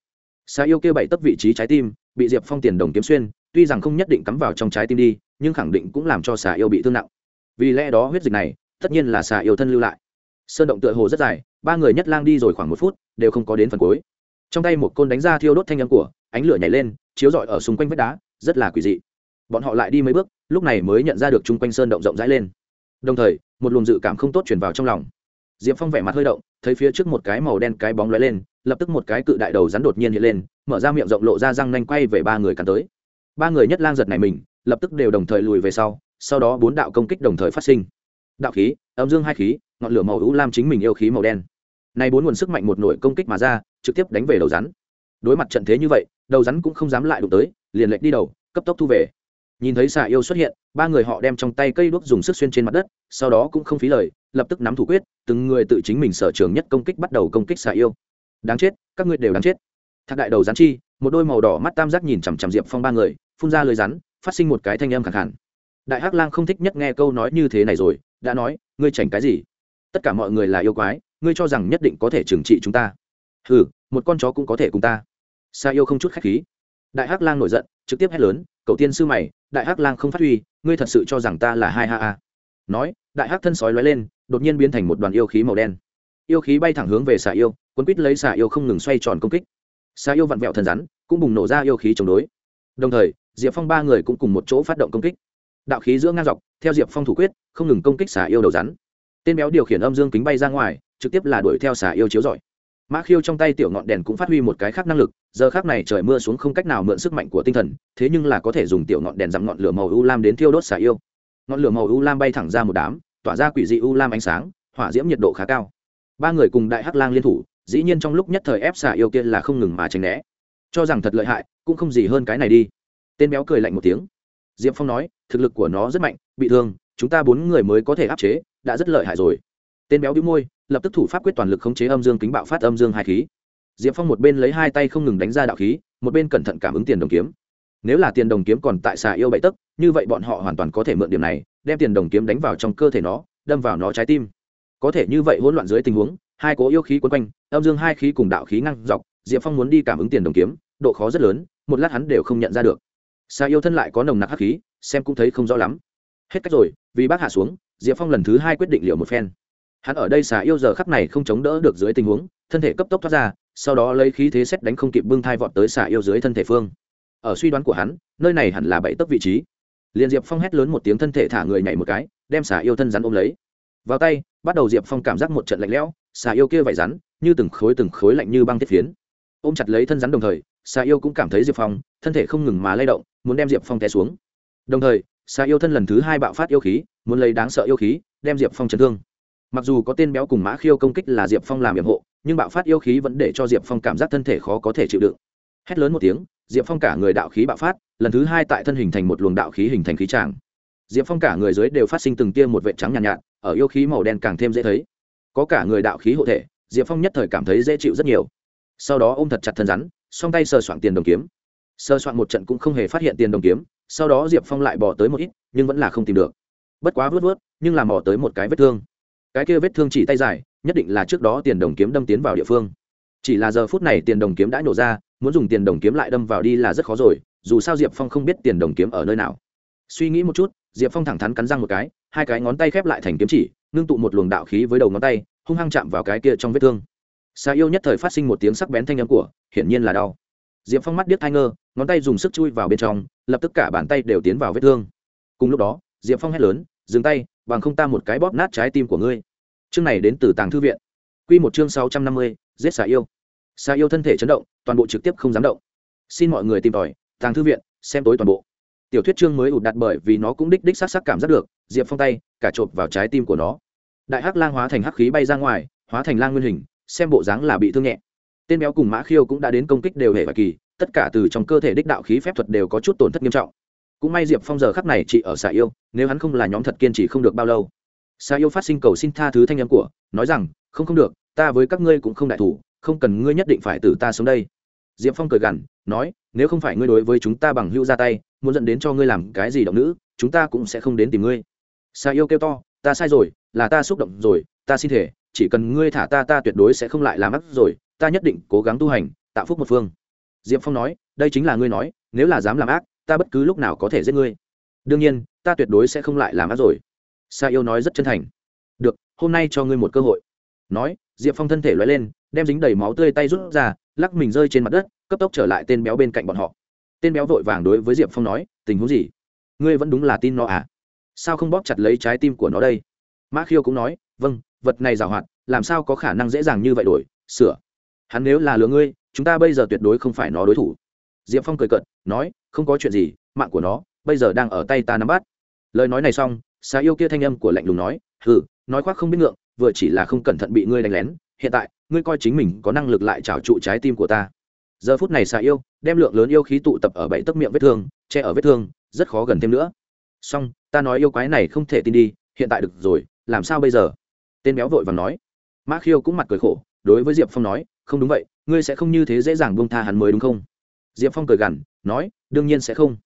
Xà yêu kêu bảy tấp vị trí trái tim, bị diệp phong tiền đồng kiếm xuyên, tuy rằng không nhất định cắm vào trong trái tim đi, nhưng khẳng định cũng làm cho xà yêu bị thương nặng. Vì lẽ đó huyết dịch này, tất nhiên là xà yêu thân lưu lại. Sơn động tựa hồ rất dài, ba người nhất lang đi rồi khoảng một phút, đều không có đến phần cuối trong tay một côn đánh ra thiêu đốt thanh âm của, ánh lửa nhảy lên, chiếu rọi ở xung quanh vách đá, rất là quỷ dị. Bọn họ lại đi mấy bước, lúc này mới nhận ra được chung quanh sơn động rộng rãi lên. Đồng thời, một luồng dự cảm không tốt chuyển vào trong lòng. Diệp phong vẻ mặt hơi động, thấy phía trước một cái màu đen cái bóng lóe lên, lập tức một cái cự đại đầu rắn đột nhiên hiện lên, mở ra miệng rộng lộ ra răng nanh quay về ba người cắn tới. Ba người nhất lang giật này mình, lập tức đều đồng thời lùi về sau sau đó bốn đạo công kích đồng thời phát sinh. Đạo khí, âm dương hai khí, ngọn lửa màu ưu lam chính mình yêu khí màu đen. Nay bốn nguồn sức mạnh một nổi công kích mà ra trực tiếp đánh về đầu rắn. Đối mặt trận thế như vậy, đầu rắn cũng không dám lại đụng tới, liền lệch đi đầu, cấp tốc thu về. Nhìn thấy xà yêu xuất hiện, ba người họ đem trong tay cây đuốc dùng sức xuyên trên mặt đất, sau đó cũng không phí lời, lập tức nắm thủ quyết, từng người tự chính mình sở trường nhất công kích bắt đầu công kích xà yêu. Đáng chết, các ngươi đều đáng chết. Thạc đại đầu rắn chi, một đôi màu đỏ mắt tam giác nhìn chằm chằm diệp phong ba người, phun ra lời rắn, phát sinh một cái thanh âm khẳng hẳn đại hắc lang không thích nhất nghe câu nói như thế này rồi, đã nói, ngươi chảnh cái gì? Tất cả mọi người là yêu quái, ngươi cho rằng nhất định có thể trừng trị chúng ta ừ một con chó cũng có thể cùng ta. Sa yêu không chút khách khí. Đại hắc lang nổi giận, trực tiếp hét lớn, cậu tiên sư mày, đại hắc lang không phát huy, ngươi thật sự cho rằng ta là hai ha a nói, đại hắc thân sói lói lên, đột nhiên biến thành một đoàn yêu khí màu đen. Yêu khí bay thẳng hướng về xà yêu quân quýt lấy xà yêu không ngừng xoay tròn công kích. Xà yêu vặn vẹo thần rắn, cũng bùng nổ ra yêu khí chống đối. Đồng thời, diệp phong ba người cũng cùng một chỗ phát động công kích. Đạo khí giữa ngang dọc, theo diệp phong thủ quyết, không ngừng công kích xà yêu đầu rắn. Tên béo điều khiển âm dương kính bay ra ngoài, trực tiếp là đuổi theo xà yêu chiếu giỏi mã khiêu trong tay tiểu ngọn đèn cũng phát huy một cái khác năng lực, giờ khác này trời mưa xuống không cách nào mượn sức mạnh của tinh thần, thế nhưng là có thể dùng tiểu ngọn đèn dặm ngọn lửa màu u lam đến thiêu đốt xà yêu. Ngọn lửa màu u lam bay thẳng ra một đám, tỏa ra quỷ dị u lam ánh sáng, hỏa diễm nhiệt độ khá cao. Ba người cùng đại hắc lang liên thủ, dĩ nhiên trong lúc nhất thời ép xà yêu kia là không ngừng mà tránh né. Cho rằng thật lợi hại, cũng không gì hơn cái này đi. Tên béo cười lạnh một tiếng. Diệp phong nói, thực lực của nó rất mạnh, bị thương, chúng ta bốn người mới có thể áp chế, đã rất lợi hại rồi. Tên béo đĩu môi lập tức thủ pháp quyết toàn lực khống chế âm dương kính bạo phát âm dương hai khí. Diệp phong một bên lấy hai tay không ngừng đánh ra đạo khí, một bên cẩn thận cảm ứng tiền đồng kiếm. Nếu là tiền đồng kiếm còn tại xà yêu bậy tấc, như vậy bọn họ hoàn toàn có thể mượn điểm này, đem tiền đồng kiếm đánh vào trong cơ thể nó, đâm vào nó trái tim. Có thể như vậy hỗn loạn dưới tình huống, hai cố yêu khí quấn quanh, âm dương hai khí cùng đạo khí ngăn dọc, diệp phong muốn đi cảm ứng tiền đồng kiếm, độ khó rất lớn, một lát hắn đều không nhận ra được. Xà yêu thân lại có nồng nặc hắc khí, xem cũng thấy không rõ lắm. Hết cách rồi, vì bác hạ xuống, diệp phong lần thứ hai quyết định liệu một phen hắn ở đây xà yêu giờ khắp này không chống đỡ được dưới tình huống, thân thể cấp tốc thoát ra, sau đó lấy khí thế xét đánh không kịp bưng thai vọt tới xà yêu dưới thân thể phương. Ở suy đoán của hắn, nơi này hẳn là bảy tấc vị trí. Liền diệp phong hét lớn một tiếng thân thể thả người nhảy một cái, đem xà yêu thân rắn ôm lấy. Vào tay, bắt đầu diệp phong cảm giác một trận lạnh lẽo xà yêu kia vải rắn, như từng khối từng khối lạnh như băng thiết phiến. Ôm chặt lấy thân rắn đồng thời xà yêu cũng cảm thấy diệp phong, thân thể không ngừng mà lay động, muốn đem diệp phong té xuống. Đồng thời xà yêu thân lần thứ hai bạo phát yêu khí, muốn lấy đáng sợ yêu khí, đem diệp phong chấn thương mặc dù có tên béo cùng mã khiêu công kích là diệp phong làm nhiệm hộ nhưng bạo phát yêu khí vẫn để cho diệp phong cảm giác thân thể khó có thể chịu đựng. Hét lớn một tiếng diệp phong cả người đạo khí bạo phát lần thứ hai tại thân hình thành một luồng đạo khí hình thành khí tràng. Diệp phong cả người dưới đều phát sinh từng tiêm một vệ trắng nhàn nhạt, nhạt ở yêu khí màu đen càng thêm dễ thấy. Có cả người đạo khí hộ thể diệp phong nhất thời cảm thấy dễ chịu rất nhiều. Sau đó ôm thật chặt thân rắn song tay sờ soạn tiền đồng kiếm. Sờ soạn một trận cũng không hề phát hiện tiền đồng kiếm sau đó diệp phong lại bỏ tới một ít nhưng vẫn là không tìm được. Bất quá vớt vớt nhưng làm bỏ tới một cái vết thương cái kia vết thương chỉ tay dài, nhất định là trước đó tiền đồng kiếm đâm tiến vào địa phương. Chỉ là giờ phút này tiền đồng kiếm đã nổ ra, muốn dùng tiền đồng kiếm lại đâm vào đi là rất khó rồi, dù sao diệp phong không biết tiền đồng kiếm ở nơi nào. Suy nghĩ một chút, diệp phong thẳng thắn cắn răng một cái, hai cái ngón tay khép lại thành kiếm chỉ, ngưng tụ một luồng đạo khí với đầu ngón tay, hung hăng chạm vào cái kia trong vết thương. Xà yêu nhất thời phát sinh một tiếng sắc bén thanh âm của, hiển nhiên là đau. Diệp phong mắt điếc thai ngơ, ngón tay dùng sức chui vào bên trong, lập tức cả bàn tay đều tiến vào vết thương. Cùng lúc đó, diệp phong hét lớn, dừng tay bằng không ta một cái bóp nát trái tim của ngươi. Chương này đến từ tàng thư viện. Q một chương sáu trăm năm mươi, giết xà yêu. Xà yêu thân thể chấn động, toàn bộ trực tiếp không dám động. Xin mọi người tìm tòi, tàng thư viện, xem tối toàn bộ. Tiểu thuyết chương mới ụt đặt bởi vì nó cũng đích đích s á c s á c cảm giác được, diệp phong tay, cả chộp vào trái tim của nó. Đại hắc lang hóa thành hắc khí bay ra ngoài, hóa thành lang nguyên hình, xem bộ dáng là bị thương nhẹ. Tên béo cùng mã khiêu cũng đã đến công kích đều hệ và kỳ, tất cả từ trong cơ thể đích đạo khí phép thuật đều có chút tổn thất nghiêm trọng cũng may diệp phong giờ khắc này chị ở xà yêu, nếu hắn không là nhóm thật kiên trì không được bao lâu. Xà yêu phát sinh cầu xin tha thứ thanh âm của, nói rằng, không không được, ta với các ngươi cũng không đại thủ, không cần ngươi nhất định phải từ ta xuống đây. Diệp phong cười gằn, nói, nếu không phải ngươi đối với chúng ta bằng hữu ra tay, muốn dẫn đến cho ngươi làm cái gì động nữ, chúng ta cũng sẽ không đến tìm ngươi. Xà yêu kêu to, ta sai rồi, là ta xúc động rồi, ta xin thể, chỉ cần ngươi thả ta ta tuyệt đối sẽ không lại làm ắt rồi, ta nhất định cố gắng tu hành, tạo phúc một phương. Diệp phong nói, đây chính là ngươi nói, nếu là dám làm ác ta bất cứ lúc nào có thể giết ngươi. Đương nhiên, ta tuyệt đối sẽ không lại làm ác rồi. Sa yêu nói rất chân thành. Được, hôm nay cho ngươi một cơ hội. Nói, diệp phong thân thể loay lên, đem dính đầy máu tươi tay rút ra, lắc mình rơi trên mặt đất, cấp tốc trở lại tên béo bên cạnh bọn họ. Tên béo vội vàng đối với diệp phong nói, tình huống gì? Ngươi vẫn đúng là tin nó à? Sao không bóp chặt lấy trái tim của nó đây? Mã khiêu cũng nói vâng vật này giảo hoạt, làm sao có khả năng dễ dàng như vậy đổi? Sửa. Hắn nếu là lừa ngươi, chúng ta bây giờ tuyệt đối không phải nó đối thủ diệp phong cười cận nói, không có chuyện gì, mạng của nó, bây giờ đang ở tay ta nắm bắt. Lời nói này xong xà yêu kia thanh âm của lạnh lùng nói, hừ, nói khoác không biết ngượng, vừa chỉ là không cẩn thận bị ngươi đánh lén, hiện tại, ngươi coi chính mình có năng lực lại trào trụ trái tim của ta. Giờ phút này xà yêu đem lượng lớn yêu khí tụ tập ở bảy tấc miệng vết thương, che ở vết thương, rất khó gần thêm nữa. Xong, ta nói yêu quái này không thể tin đi, hiện tại được rồi, làm sao bây giờ? Tên béo vội và nói. Mã khiêu cũng mặt cười khổ, đối với diệp phong nói, không đúng vậy, ngươi sẽ không như thế dễ dàng buông tha hắn mới đúng không? Diệp phong cười gằn, nói, đương nhiên sẽ không.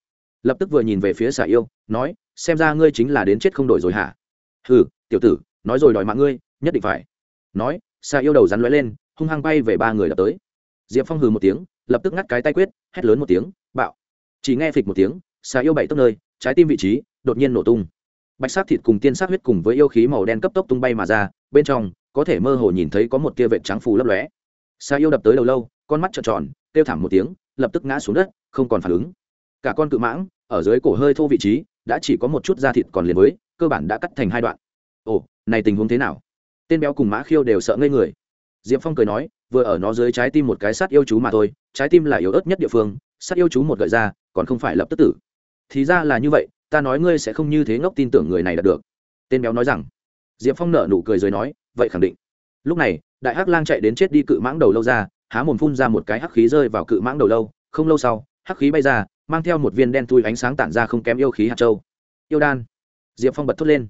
Lập tức vừa nhìn về phía xà yêu, nói, xem ra ngươi chính là đến chết không đổi rồi hả? Hừ, tiểu tử, nói rồi đòi mạng ngươi, nhất định phải. Nói, xà yêu đầu rắn lóe lên, hung hăng bay về ba người đập tới. Diệp phong hừ một tiếng, lập tức ngắt cái tay quyết, hét lớn một tiếng, bạo. Chỉ nghe phịch một tiếng, xà yêu bảy tốc nơi, trái tim vị trí đột nhiên nổ tung. Bạch sát thịt cùng tiên sát huyết cùng với yêu khí màu đen cấp tốc tung bay mà ra, bên trong có thể mơ hồ nhìn thấy có một tia vệt trắng phù lấp lóe. Xà yêu đập tới đầu lâu con mắt trợn tròn, kêu thảm một tiếng, lập tức ngã xuống đất, không còn phản ứng. Cả con cự mãng, ở dưới cổ hơi thô vị trí, đã chỉ có một chút da thịt còn liền với, cơ bản đã cắt thành hai đoạn. Ồ, này tình huống thế nào? Tên béo cùng mã khiêu đều sợ ngây người. Diệp phong cười nói, vừa ở nó dưới trái tim một cái sát yêu chú mà thôi, trái tim là yếu ớt nhất địa phương, sát yêu chú một gợi ra, còn không phải lập tức tử. Thì ra là như vậy, ta nói ngươi sẽ không như thế ngốc tin tưởng người này đạt được. Tên béo nói rằng. Diệp phong nở nụ cười rồi nói, vậy khẳng định. Lúc này, đại hắc lang chạy đến chết đi cự mãng đầu lâu ra há mồm phun ra một cái hắc khí rơi vào cự mãng đầu lâu, không lâu sau, hắc khí bay ra, mang theo một viên đen thui ánh sáng tản ra không kém yêu khí hạt châu. Yêu đan. Diệp phong bật thốt lên.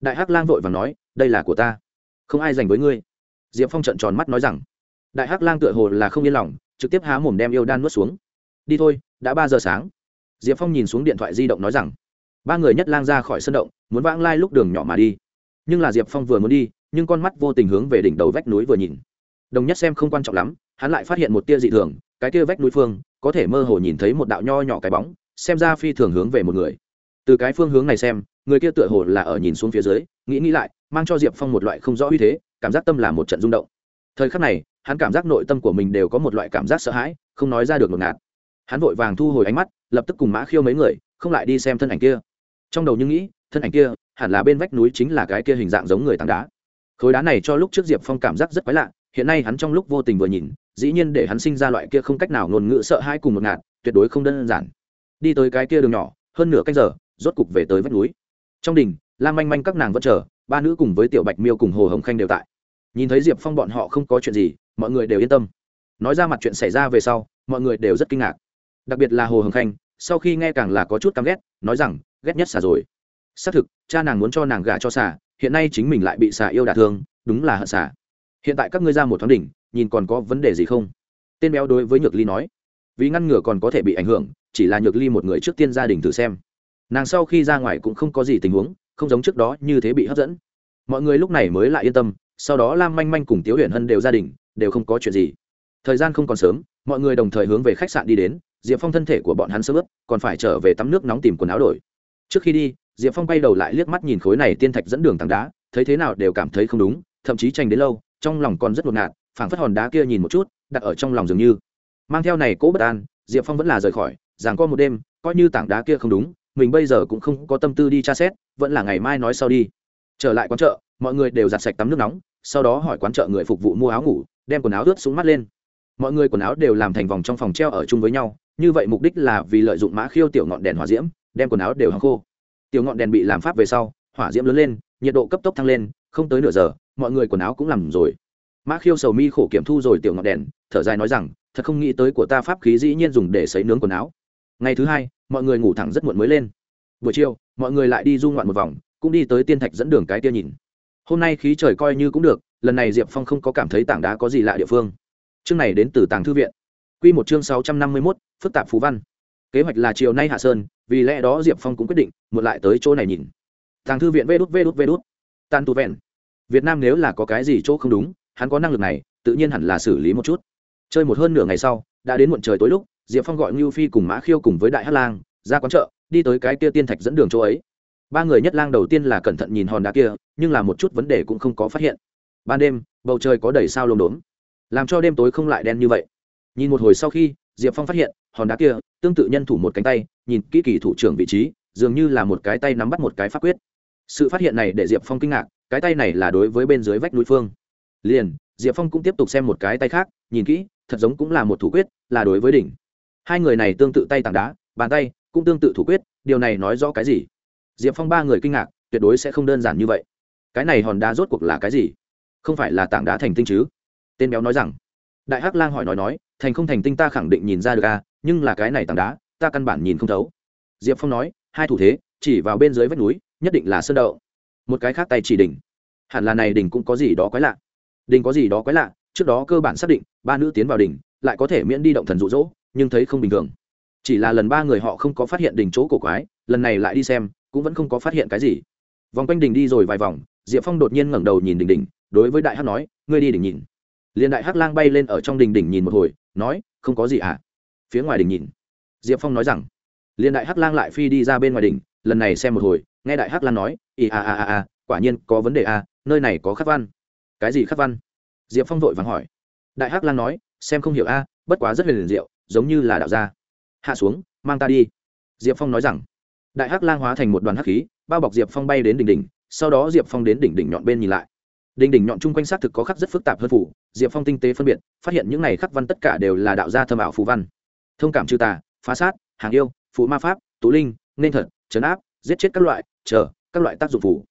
Đại hắc lang vội và nói, đây là của ta. Không ai dành với ngươi. Diệp phong trận tròn mắt nói rằng. Đại hắc lang tựa hồ là không yên lòng, trực tiếp há mồm đem yêu đan nuốt xuống. Đi thôi, đã ba giờ sáng. Diệp phong nhìn xuống điện thoại di động nói rằng. Ba người nhất lang ra khỏi sân động, muốn vãng lai lúc đường nhỏ mà đi. Nhưng là diệp phong vừa muốn đi, nhưng con mắt vô tình hướng về đỉnh đầu vách núi vừa nhìn. Đồng nhất xem không quan trọng lắm hắn lại phát hiện một tia dị thường, cái tia vách núi phương, có thể mơ hồ nhìn thấy một đạo nho nhỏ cái bóng, xem ra phi thường hướng về một người. Từ cái phương hướng này xem, người kia tựa hồ là ở nhìn xuống phía dưới, nghĩ nghĩ lại, mang cho diệp phong một loại không rõ uy thế, cảm giác tâm là một trận rung động. Thời khắc này, hắn cảm giác nội tâm của mình đều có một loại cảm giác sợ hãi, không nói ra được ngột ngạt. Hắn vội vàng thu hồi ánh mắt, lập tức cùng mã khiêu mấy người, không lại đi xem thân ảnh kia. Trong đầu như nghĩ, thân ảnh kia, hẳn là bên vách núi chính là cái kia hình dạng giống người tảng đá. Khối đá này cho lúc trước diệp phong cảm giác rất quái lạ, hiện nay hắn trong lúc vô tình vừa nhìn dĩ nhiên để hắn sinh ra loại kia không cách nào ngôn ngữ sợ hãi cùng một ngạt, tuyệt đối không đơn giản. Đi tới cái kia đường nhỏ, hơn nửa cách giờ, rốt cục về tới vách núi. Trong đình, lam manh manh các nàng vẫn chờ, ba nữ cùng với tiểu bạch miêu cùng hồ hồng khanh đều tại. Nhìn thấy diệp phong bọn họ không có chuyện gì, mọi người đều yên tâm. Nói ra mặt chuyện xảy ra về sau, mọi người đều rất kinh ngạc. Đặc biệt là hồ hồng khanh, sau khi nghe càng là có chút căm ghét, nói rằng, ghét nhất xà rồi. Xác thực, cha nàng muốn cho nàng gả cho xà, hiện nay chính mình lại bị xà yêu đả thương, đúng là hận xà. Hiện tại các ngươi ra một thoáng đỉnh nhìn còn có vấn đề gì không? Tên béo đối với nhược ly nói, vì ngăn ngừa còn có thể bị ảnh hưởng, chỉ là nhược ly một người trước tiên gia đình thử xem. Nàng sau khi ra ngoài cũng không có gì tình huống, không giống trước đó như thế bị hấp dẫn. Mọi người lúc này mới lại yên tâm, sau đó lam manh manh cùng tiếu huyền hân đều gia đình, đều không có chuyện gì. Thời gian không còn sớm, mọi người đồng thời hướng về khách sạn đi đến, diệp phong thân thể của bọn hắn sơ ướt còn phải trở về tắm nước nóng tìm quần áo đổi. Trước khi đi, diệp phong bay đầu lại liếc mắt nhìn khối này tiên thạch dẫn đường tảng đá, thấy thế nào đều cảm thấy không đúng, thậm chí tranh đến lâu, trong lòng còn rất ngột ngạt phảng phất hòn đá kia nhìn một chút, đặt ở trong lòng dường như. Mang theo này cố bất an, diệp phong vẫn là rời khỏi giảng co một đêm, coi như tảng đá kia không đúng, mình bây giờ cũng không có tâm tư đi tra xét, vẫn là ngày mai nói sau đi. Trở lại quán chợ, mọi người đều giặt sạch tắm nước nóng, sau đó hỏi quán chợ người phục vụ mua áo ngủ, đem quần áo ướt xuống mắt lên. Mọi người quần áo đều làm thành vòng trong phòng treo ở chung với nhau, như vậy mục đích là vì lợi dụng mã khiêu tiểu ngọn đèn hỏa diễm, đem quần áo đều hăng khô. Tiểu ngọn đèn bị làm pháp về sau, hỏa diễm lớn lên, nhiệt độ cấp tốc thăng lên, không tới nửa giờ, mọi người quần áo cũng làm rồi mã khiêu sầu mi khổ kiểm thu rồi tiểu ngọn đèn thở dài nói rằng thật không nghĩ tới của ta pháp khí dĩ nhiên dùng để xấy nướng quần áo ngày thứ hai mọi người ngủ thẳng rất muộn mới lên buổi chiều mọi người lại đi du ngoạn một vòng cũng đi tới tiên thạch dẫn đường cái tia nhìn hôm nay khí trời coi như cũng được lần này diệp phong không có cảm thấy tảng đá có gì lạ địa phương chương này đến từ tàng thư viện Quy một chương sáu trăm năm mươi 651, phức tạp phú văn. Kế hoạch là chiều nay hạ sơn, vì lẽ đó Diệp Phong cũng quyết định, một lại tới chỗ này nhìn. Tàng thư viện Vê đút Vê đút Vê đút. Tàn tù vẹn. Việt Nam nếu là có cái gì chỗ không đúng, hắn có năng lực này, tự nhiên hẳn là xử lý một chút. Chơi một hơn nửa ngày sau, đã đến muộn trời tối lúc, Diệp Phong gọi ngưu Phi cùng Mã Khiêu cùng với Đại Hắc Lang ra quán chợ, đi tới cái kia tiên thạch dẫn đường chỗ ấy. Ba người nhất lang đầu tiên là cẩn thận nhìn hòn đá kia, nhưng là một chút vấn đề cũng không có phát hiện. Ban đêm, bầu trời có đầy sao lốm đốm, làm cho đêm tối không lại đen như vậy nhìn một hồi sau khi diệp phong phát hiện hòn đá kia tương tự nhân thủ một cánh tay nhìn kỹ kỳ thủ trưởng vị trí dường như là một cái tay nắm bắt một cái pháp quyết sự phát hiện này để diệp phong kinh ngạc cái tay này là đối với bên dưới vách núi phương liền, diệp phong cũng tiếp tục xem một cái tay khác, nhìn kỹ, thật giống cũng là một thủ quyết, là đối với đỉnh. Hai người này tương tự tay tảng đá, bàn tay cũng tương tự thủ quyết, điều này nói rõ cái gì? Diệp phong ba người kinh ngạc, tuyệt đối sẽ không đơn giản như vậy. Cái này hòn đá rốt cuộc là cái gì? Không phải là tảng đá thành tinh chứ? Tên béo nói rằng. Đại hắc lang hỏi nói nói, thành không thành tinh ta khẳng định nhìn ra được à nhưng là cái này tảng đá, ta căn bản nhìn không thấu. Diệp phong nói, hai thủ thế, chỉ vào bên dưới vách núi, nhất định là sơn đậu. Một cái khác tay chỉ đỉnh. Hẳn là này đỉnh cũng có gì đó quái lạ đình có gì đó quái lạ trước đó cơ bản xác định ba nữ tiến vào đỉnh lại có thể miễn đi động thần rụ rỗ nhưng thấy không bình thường. Chỉ là lần ba người họ không có phát hiện đỉnh chỗ cổ quái lần này lại đi xem cũng vẫn không có phát hiện cái gì. Vòng quanh đỉnh đi rồi vài vòng diệp phong đột nhiên ngẩng đầu nhìn đỉnh đỉnh đối với đại hắc nói ngươi đi đỉnh nhìn. Liền đại hắc lang bay lên ở trong đình đỉnh nhìn một hồi nói không có gì ạ. À? phía ngoài đỉnh nhìn. Diệp phong nói rằng liền đại hắc lang lại phi đi ra bên ngoài đỉnh lần này xem một hồi. Nghe đại hắc lang nói ì à à à à quả nhiên có vấn đề à, nơi này có khắc văn cái gì khắc văn? Diệp phong vội vàng hỏi. Đại hắc lang nói, xem không hiểu a, bất quá rất huyền liền diệu, giống như là đạo gia. Hạ xuống, mang ta đi. Diệp phong nói rằng. Đại hắc lang hóa thành một đoàn hắc khí, bao bọc diệp phong bay đến đỉnh đỉnh, sau đó diệp phong đến đỉnh đỉnh nhọn bên nhìn lại. Đỉnh đỉnh nhọn chung quanh xác thực có khắc rất phức tạp hơn phủ, diệp phong tinh tế phân biệt, phát hiện những này khắc văn tất cả đều là đạo gia thâm ảo phù văn. Thông cảm trừ tà, phá sát, hàng yêu phụ ma pháp, tú linh, nên thật, trấn áp, giết chết các loại, chờ, các loại tác dụng phủ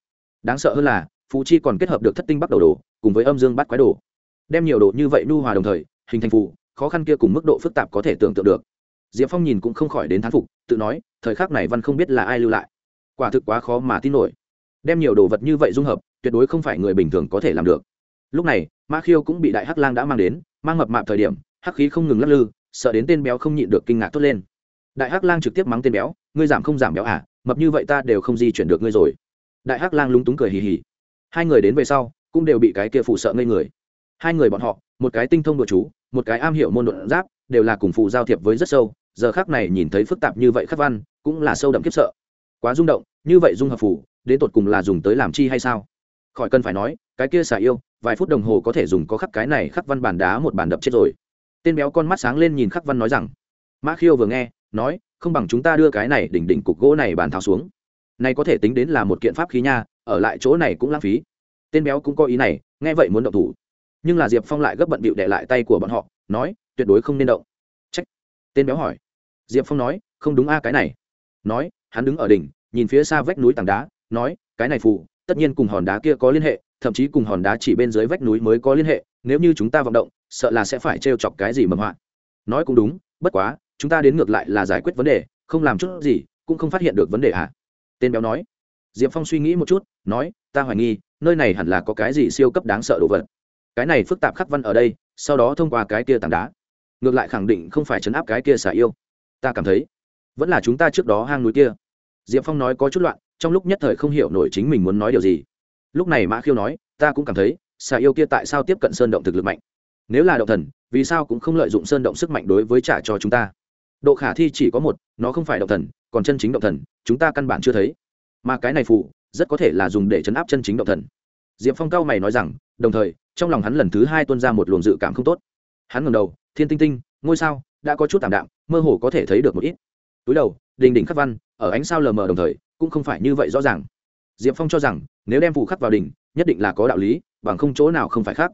đáng sợ hơn là, phù chi còn kết hợp được thất tinh bắt đầu đồ cùng với âm dương bắt quái đồ. Đem nhiều đồ như vậy nu hòa đồng thời, hình thành phù, khó khăn kia cùng mức độ phức tạp có thể tưởng tượng được. Diệp phong nhìn cũng không khỏi đến thán phục, tự nói, thời khắc này văn không biết là ai lưu lại. Quả thực quá khó mà tin nổi. Đem nhiều đồ vật như vậy dung hợp, tuyệt đối không phải người bình thường có thể làm được. Lúc này, ma khiêu cũng bị đại hắc lang đã mang đến, mang mập mạp thời điểm, hắc khí không ngừng lắc lư, sợ đến tên béo không nhịn được kinh ngạc thốt lên. Đại hắc lang trực tiếp mắng tên béo, ngươi giảm không giảm béo à mập như vậy ta đều không di chuyển được ngươi rồi. Đại hắc lang lúng túng cười hì hì. Hai người đến về sau cũng đều bị cái kia phụ sợ ngây người. Hai người bọn họ, một cái tinh thông đồ chú, một cái am hiểu môn đột giáp, đều là cùng phụ giao thiệp với rất sâu, giờ khác này nhìn thấy phức tạp như vậy khắc văn, cũng là sâu đậm kiếp sợ. Quá rung động, như vậy dung hợp phủ đến tột cùng là dùng tới làm chi hay sao? Khỏi cần phải nói, cái kia xả yêu, vài phút đồng hồ có thể dùng có khắc cái này khắc văn bàn đá một bàn đập chết rồi. Tên béo con mắt sáng lên nhìn khắc văn nói rằng, mã khiêu vừa nghe, nói, không bằng chúng ta đưa cái này đỉnh đỉnh cục gỗ này bàn tháo xuống. Này có thể tính đến là một kiện pháp khí nha, ở lại chỗ này cũng lãng phí tên béo cũng có ý này, nghe vậy muốn động thủ. Nhưng là diệp phong lại gấp bận bịu để lại tay của bọn họ, nói, tuyệt đối không nên động. Trách. Tên béo hỏi. Diệp phong nói, không đúng a, cái này. Nói, hắn đứng ở đỉnh, nhìn phía xa vách núi tảng đá, nói, cái này phù, tất nhiên cùng hòn đá kia có liên hệ, thậm chí cùng hòn đá chỉ bên dưới vách núi mới có liên hệ, nếu như chúng ta vọng động, sợ là sẽ phải t chọc cái gì mầm họa. Nói cũng đúng, bất quá, chúng ta đến ngược lại là giải quyết vấn đề, không làm chút gì, cũng không phát hiện được vấn đề à. Tên béo nói diệp phong suy nghĩ một chút, nói, ta hoài nghi, nơi này hẳn là có cái gì siêu cấp đáng sợ đồ vật. Cái này phức tạp khắc văn ở đây, sau đó thông qua cái kia tảng đá. Ngược lại khẳng định không phải chấn áp cái kia xả yêu. Ta cảm thấy, vẫn là chúng ta trước đó hang núi kia. Diệp phong nói có chút loạn, trong lúc nhất thời không hiểu nổi chính mình muốn nói điều gì. Lúc này mã khiêu nói, ta cũng cảm thấy, xà yêu kia tại sao tiếp cận sơn động thực lực mạnh? Nếu là động thần, vì sao cũng không lợi dụng sơn động sức mạnh đối với trả cho chúng ta? Độ khả thi chỉ có một, nó không phải động thần, còn chân chính động thần, chúng ta căn bản chưa thấy mà cái này phụ rất có thể là dùng để chấn áp chân chính động thần. Diệp phong cao mày nói rằng, đồng thời, trong lòng hắn lần thứ hai tuân ra một luồng dự cảm không tốt. Hắn ngầm đầu, thiên tinh tinh, ngôi sao, đã có chút tạm đạm, mơ hồ có thể thấy được một ít. Túi đầu, đình đỉnh khắc văn, ở ánh sao lờ mờ đồng thời, cũng không phải như vậy rõ ràng. Diệp phong cho rằng, nếu đem phụ khắc vào đỉnh, nhất định là có đạo lý, bằng không chỗ nào không phải khác.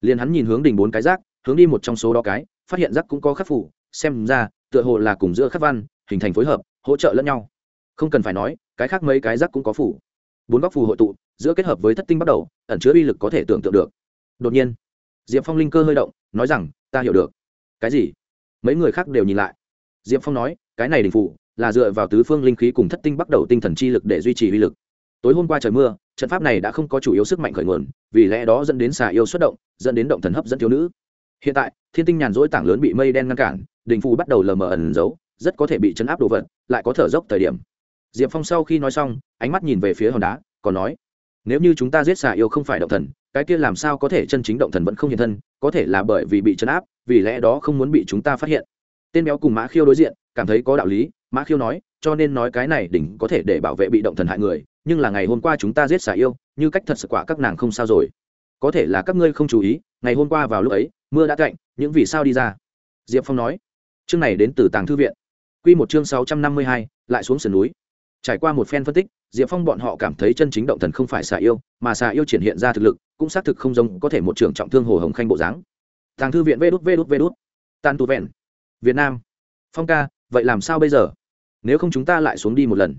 Liền hắn nhìn hướng đỉnh bốn cái rác, hướng đi một trong số đó cái, phát hiện rác cũng có khắc phủ xem ra, tựa hồ là cùng giữa khắc văn, hình thành phối hợp, hỗ trợ lẫn nhau. Không cần phải nói cái khác mấy cái rắc cũng có phủ. Bốn góc phù hội tụ, giữa kết hợp với thất tinh bắt đầu, ẩn chứa uy lực có thể tưởng tượng được. Đột nhiên, diệp phong linh cơ hơi động, nói rằng, ta hiểu được. Cái gì? Mấy người khác đều nhìn lại. Diệp phong nói, cái này đình phủ là dựa vào tứ phương linh khí cùng thất tinh bắt đầu tinh thần chi lực để duy trì uy lực. Tối hôm qua trời mưa, trận pháp này đã không có chủ yếu sức mạnh khởi nguồn, vì lẽ đó dẫn đến xà yêu xuất động, dẫn đến động thần hấp dẫn thiếu nữ. Hiện tại, thiên tinh nhàn rỗi tảng lớn bị mây đen ngăn cản đình phù bắt đầu lờ mờ ẩn giấu, rất có thể bị chấn áp đồ vật, lại có thở dốc thời điểm diệp phong sau khi nói xong, ánh mắt nhìn về phía hòn đá, còn nói, nếu như chúng ta giết xà yêu không phải động thần, cái kia làm sao có thể chân chính động thần vẫn không hiện thân, có thể là bởi vì bị chấn áp, vì lẽ đó không muốn bị chúng ta phát hiện. Tên béo cùng mã khiêu đối diện, cảm thấy có đạo lý, mã khiêu nói, cho nên nói cái này đỉnh có thể để bảo vệ bị động thần hại người, nhưng là ngày hôm qua chúng ta giết xà yêu, như cách thật sự quả các nàng không sao rồi. Có thể là các ngươi không chú ý, ngày hôm qua vào lúc ấy, mưa đã cạnh, những vì sao đi ra. Diệp phong nói. Chương này đến từ tàng thư viện. Q một chương sáu trăm năm mươi hai, lại xuống sườn núi trải qua một phen phân tích, diệp phong bọn họ cảm thấy chân chính động thần không phải xà yêu, mà xà yêu triển hiện ra thực lực, cũng xác thực không giống có thể một trường trọng thương hồ hồng khanh bộ dáng. Tàng thư viện vê đút vê đút vê đút tan tu vẹn. Việt nam. Phong ca, vậy làm sao bây giờ? Nếu không chúng ta lại xuống đi một lần.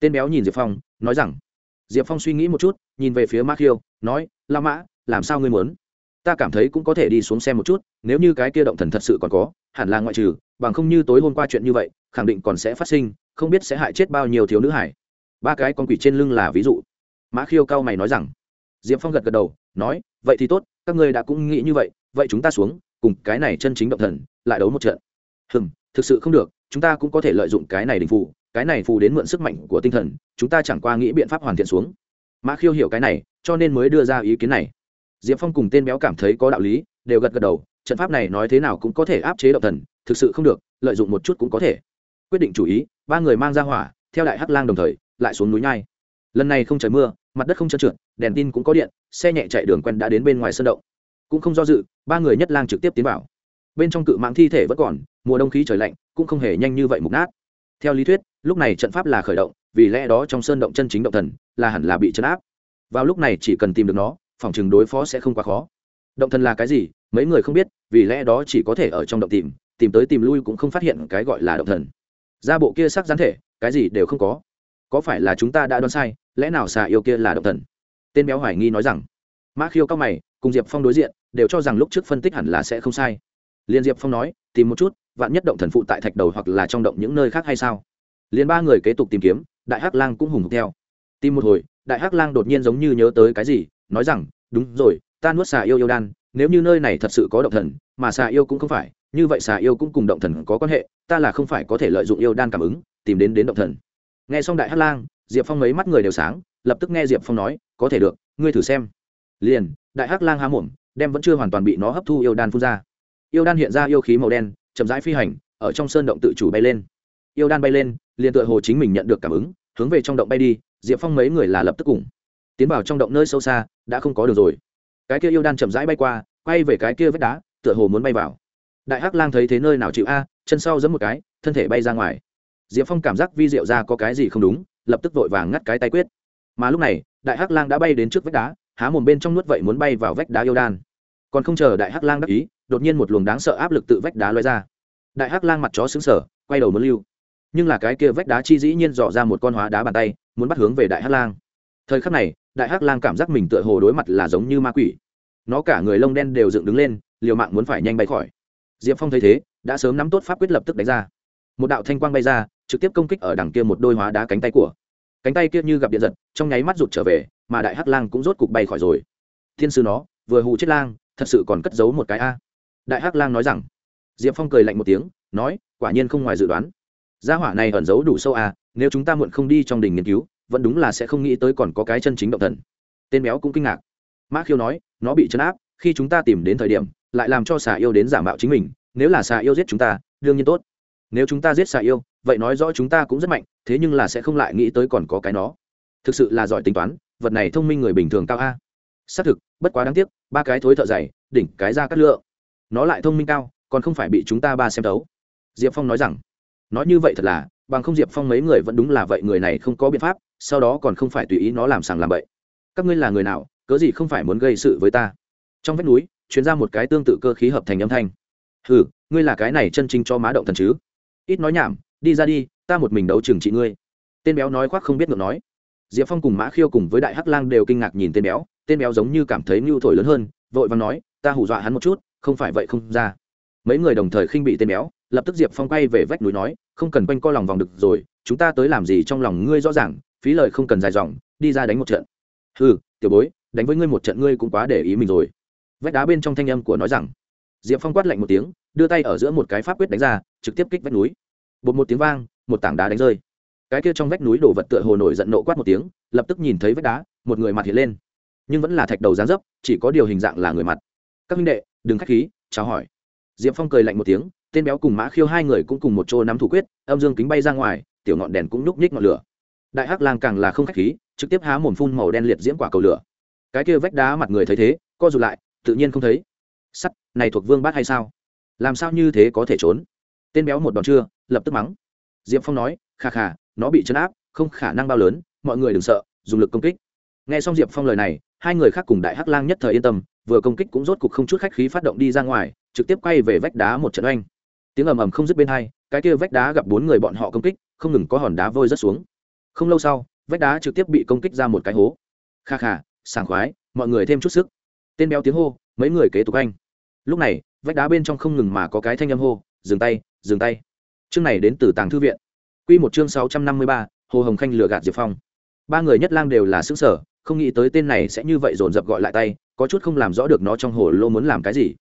Tên béo nhìn diệp phong, nói rằng. Diệp phong suy nghĩ một chút, nhìn về phía ma khiêu, nói, la mã, làm sao ngươi muốn? Ta cảm thấy cũng có thể đi xuống xem một chút, nếu như cái kia động thần thật sự còn có, hẳn là ngoại trừ, bằng không như tối hôm qua chuyện như vậy, khẳng định còn sẽ phát sinh không biết sẽ hại chết bao nhiêu thiếu nữ hải. Ba cái con quỷ trên lưng là ví dụ. Mã khiêu cao mày nói rằng. Diệp phong gật gật đầu, nói, vậy thì tốt, các ngươi đã cũng nghĩ như vậy vậy chúng ta xuống, cùng cái này chân chính động thần, lại đấu một trận. Hừm, thực sự không được, chúng ta cũng có thể lợi dụng cái này đình phù, cái này phù đến mượn sức mạnh của tinh thần, chúng ta chẳng qua nghĩ biện pháp hoàn thiện xuống. Mã khiêu hiểu cái này, cho nên mới đưa ra ý kiến này. Diệp phong cùng tên béo cảm thấy có đạo lý, đều gật gật đầu, trận pháp này nói thế nào cũng có thể áp chế động thần, thực sự không được, lợi dụng một chút cũng có thể quyết định chủ ý, ba người mang ra hỏa, theo đại hắc lang đồng thời, lại xuống núi nhai. Lần này không trời mưa, mặt đất không trơn trượt, đèn tin cũng có điện, xe nhẹ chạy đường quen đã đến bên ngoài sân động. Cũng không do dự, ba người nhất lang trực tiếp tiến vào. Bên trong cự mạng thi thể vẫn còn, mùa đông khí trời lạnh, cũng không hề nhanh như vậy mục nát. Theo lý thuyết, lúc này trận pháp là khởi động, vì lẽ đó trong sơn động chân chính động thần, là hẳn là bị chấn áp. Vào lúc này chỉ cần tìm được nó, phòng chừng đối phó sẽ không quá khó. Động thần là cái gì, mấy người không biết, vì lẽ đó chỉ có thể ở trong động tìm tìm tới tìm lui cũng không phát hiện cái gọi là động thần ra bộ kia sắc gián thể, cái gì đều không có. Có phải là chúng ta đã đoán sai, lẽ nào xà yêu kia là động thần? Tên béo hoài nghi nói rằng. Mã khiêu cao mày, cùng diệp phong đối diện, đều cho rằng lúc trước phân tích hẳn là sẽ không sai. Liên diệp phong nói, tìm một chút, vạn nhất động thần phụ tại thạch đầu hoặc là trong động những nơi khác hay sao? Liền ba người kế tục tìm kiếm, đại hắc lang cũng hùng hục theo. Tìm một hồi, đại hắc lang đột nhiên giống như nhớ tới cái gì, nói rằng, đúng rồi, ta nuốt xà yêu yêu đan, nếu như nơi này thật sự có động thần, mà xà yêu cũng không phải như vậy xà yêu cũng cùng động thần có quan hệ, ta là không phải có thể lợi dụng yêu đan cảm ứng, tìm đến đến động thần. Nghe xong đại hắc lang, diệp phong mấy mắt người đều sáng, lập tức nghe diệp phong nói, có thể được, ngươi thử xem. Liền, đại hắc lang há mồm, đem vẫn chưa hoàn toàn bị nó hấp thu yêu đan phun ra. Yêu đan hiện ra yêu khí màu đen, chậm rãi phi hành, ở trong sơn động tự chủ bay lên. Yêu đan bay lên, liền tựa hồ chính mình nhận được cảm ứng, hướng về trong động bay đi, diệp phong mấy người là lập tức cùng tiến vào trong động nơi sâu xa, đã không có được rồi. Cái kia yêu đan chậm rãi bay qua, quay về cái kia vách đá, tựa hồ muốn bay vào đại hắc lang thấy thế nơi nào chịu a, chân sau giẫm một cái, thân thể bay ra ngoài. Diệp phong cảm giác vi diệu ra có cái gì không đúng, lập tức vội vàng ngắt cái tay quyết. Mà lúc này, đại hắc lang đã bay đến trước vách đá, há mồm bên trong nuốt vậy muốn bay vào vách đá yêu đan. Còn không chờ đại hắc lang đắc ý, đột nhiên một luồng đáng sợ áp lực tự vách đá loay ra. Đại hắc lang mặt chó xứng sở quay đầu muốn lưu. Nhưng là cái kia vách đá chi dĩ nhiên dò ra một con hóa đá bàn tay, muốn bắt hướng về đại hắc lang. Thời khắc này, đại hắc lang cảm giác mình tựa hồ đối mặt là giống như ma quỷ. Nó cả người lông đen đều dựng đứng lên, liều mạng muốn phải nhanh bay khỏi diệp phong thấy thế, đã sớm nắm tốt pháp quyết lập tức đánh ra. Một đạo thanh quang bay ra, trực tiếp công kích ở đằng kia một đôi hóa đá cánh tay của. Cánh tay kia như gặp điện giật, trong nháy mắt rụt trở về, mà đại hắc lang cũng rốt cục bay khỏi rồi. Thiên sư nó, vừa hù chết lang, thật sự còn cất giấu một cái a. Đại hắc lang nói rằng. Diệp phong cười lạnh một tiếng, nói, quả nhiên không ngoài dự đoán. Gia hỏa này ẩn giấu đủ sâu a nếu chúng ta muộn không đi trong đình nghiên cứu, vẫn đúng là sẽ không nghĩ tới còn có cái chân chính động thần. Tên béo cũng kinh ngạc. Mã khiêu nói, nó bị chấn áp, khi chúng ta tìm đến thời điểm lại làm cho xà yêu đến giả mạo chính mình, nếu là xà yêu giết chúng ta, đương nhiên tốt. Nếu chúng ta giết xà yêu, vậy nói rõ chúng ta cũng rất mạnh, thế nhưng là sẽ không lại nghĩ tới còn có cái nó. Thực sự là giỏi tính toán, vật này thông minh người bình thường cao a. Xác thực, bất quá đáng tiếc, ba cái thối thợ dày, đỉnh cái ra cắt lựa. Nó lại thông minh cao, còn không phải bị chúng ta ba xem tấu diệp phong nói rằng, nói như vậy thật là, bằng không diệp phong mấy người vẫn đúng là vậy, người này không có biện pháp, sau đó còn không phải tùy ý nó làm sàng làm bậy. Các ngươi là người nào, cớ gì không phải muốn gây sự với ta? Trong vách núi chuyển ra một cái tương tự cơ khí hợp thành âm thanh. Hừ, ngươi là cái này chân chính cho má động thần chứ? Ít nói nhảm đi ra đi ta một mình đấu trừng trị ngươi. Tên béo nói khoác không biết ngược nói. Diệp phong cùng mã khiêu cùng với đại hắc lang đều kinh ngạc nhìn tên béo tên béo giống như cảm thấy mưu thổi lớn hơn vội và nói ta hù dọa hắn một chút không phải vậy không ra. Mấy người đồng thời khinh bị tên béo lập tức diệp phong quay về vách núi nói không cần quanh co lòng vòng được rồi chúng ta tới làm gì trong lòng ngươi rõ ràng phí lời không cần dài dòng đi ra đánh một trận. Ừ tiểu bối đánh với ngươi một trận ngươi cũng quá để ý mình rồi vách đá bên trong thanh âm của nói rằng, diệp phong quát lạnh một tiếng, đưa tay ở giữa một cái pháp quyết đánh ra, trực tiếp kích vách núi. Bột một tiếng vang, một tảng đá đánh rơi. Cái kia trong vách núi đổ vật tựa hồ nổi giận nộ quát một tiếng, lập tức nhìn thấy vách đá, một người mặt hiện lên. Nhưng vẫn là thạch đầu dán dấp, chỉ có điều hình dạng là người mặt. Các huynh đệ, đừng k h á c h khí, chào hỏi. Diệp phong cười lạnh một tiếng, tên béo cùng mã khiêu hai người cũng cùng một chỗ nắm thủ quyết, âm dương kính bay ra ngoài, tiểu ngọn đèn cũng nhúc nhích ngọn lửa. Đại hắc lang càng là không k h á c h khí, trực tiếp há mồm phun màu đen liệt diễm quả cầu lửa. Cái kia vách đá mặt người thấy thế, co rụt lại tự nhiên không thấy. Sắt, này thuộc vương bát hay sao? Làm sao như thế có thể trốn? Tên béo một đòn chưa, lập tức mắng. Diệp phong nói, khà khà, nó bị chấn áp, không khả năng bao lớn, mọi người đừng sợ, dùng lực công kích. Nghe xong diệp phong lời này, hai người khác cùng đại hắc lang nhất thời yên tâm, vừa công kích cũng rốt cục không chút khách khí phát động đi ra ngoài, trực tiếp quay về vách đá một trận oanh. Tiếng ầm ầm không dứt bên hai, cái kia vách đá gặp bốn người bọn họ công kích, không ngừng có hòn đá vôi rớt xuống. Không lâu sau, vách đá trực tiếp bị công kích ra một cái hố. Kha kha sảng khoái, mọi người thêm chút sức tên béo tiếng hô, mấy người kế tục anh. Lúc này, vách đá bên trong không ngừng mà có cái thanh âm hô, dừng tay dừng tay. Chương này đến từ tàng thư viện. Q một chương sáu trăm năm mươi ba, hồ hồng khanh lừa gạt diệp phong. Ba người nhất lang đều là xứ sở không nghĩ tới tên này sẽ như vậy dồn dập gọi lại tay, có chút không làm rõ được nó trong hồ lô muốn làm cái gì.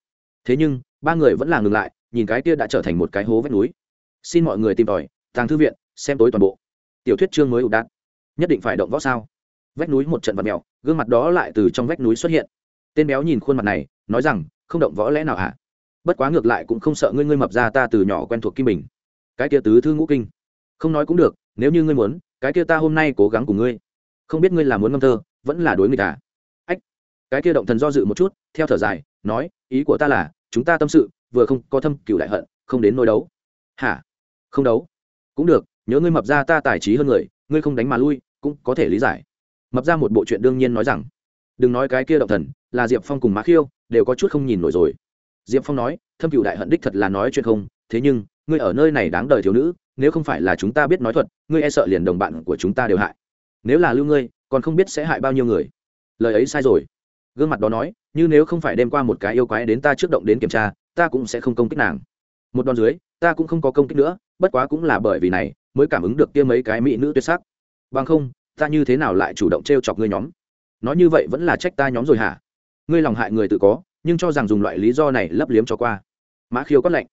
Thế nhưng, ba người vẫn là ngừng lại, nhìn cái kia đã trở thành một cái hố vách núi. Xin mọi người tìm tòi, tàng thư viện, xem tối toàn bộ. Tiểu thuyết chương mới ụ đạn nhất định phải động võ sao. Vách núi một trận vật mèo, gương mặt đó lại từ trong vách núi xuất hiện tên béo nhìn khuôn mặt này, nói rằng, không động võ lẽ nào hả? Bất quá ngược lại cũng không sợ ngươi ngươi mập ra ta từ nhỏ quen thuộc kim bình. Cái kia tứ thư ngũ kinh. Không nói cũng được, nếu như ngươi muốn, cái kia ta hôm nay cố gắng cùng ngươi. Không biết ngươi là muốn ngâm thơ, vẫn là đối người ta à? ách. Cái kia động thần do dự một chút, theo thở dài, nói, ý của ta là, chúng ta tâm sự, vừa không có thâm cựu đại hận, không đến nỗi đấu. Hả? Không đấu? Cũng được, nhớ ngươi mập ra ta tài trí hơn người, ngươi không đánh mà lui, cũng có thể lý giải. Mập ra một bộ chuyện đương nhiên nói rằng, đừng nói cái kia động thần là diệp phong cùng mã khiêu, đều có chút không nhìn nổi rồi. Diệp phong nói, thâm cựu đại hận đích thật là nói chuyện không, thế nhưng, ngươi ở nơi này đáng đời thiếu nữ, nếu không phải là chúng ta biết nói thuật, ngươi e sợ liền đồng bạn của chúng ta đều hại. Nếu là lưu ngươi, còn không biết sẽ hại bao nhiêu người. Lời ấy sai rồi. Gương mặt đó nói, như nếu không phải đem qua một cái yêu quái đến ta trước động đến kiểm tra, ta cũng sẽ không công kích nàng. Một đòn dưới, ta cũng không có công kích nữa, bất quá cũng là bởi vì này, mới cảm ứng được kia mấy cái mỹ nữ tuyệt sắc. Bằng không, ta như thế nào lại chủ động t r e o chọc ngươi nhóm? Nói như vậy vẫn là trách ta nhóm rồi hả? Ngươi lòng hại người tự có, nhưng cho rằng dùng loại lý do này lấp liếm cho qua. Mã khiêu quát lạnh.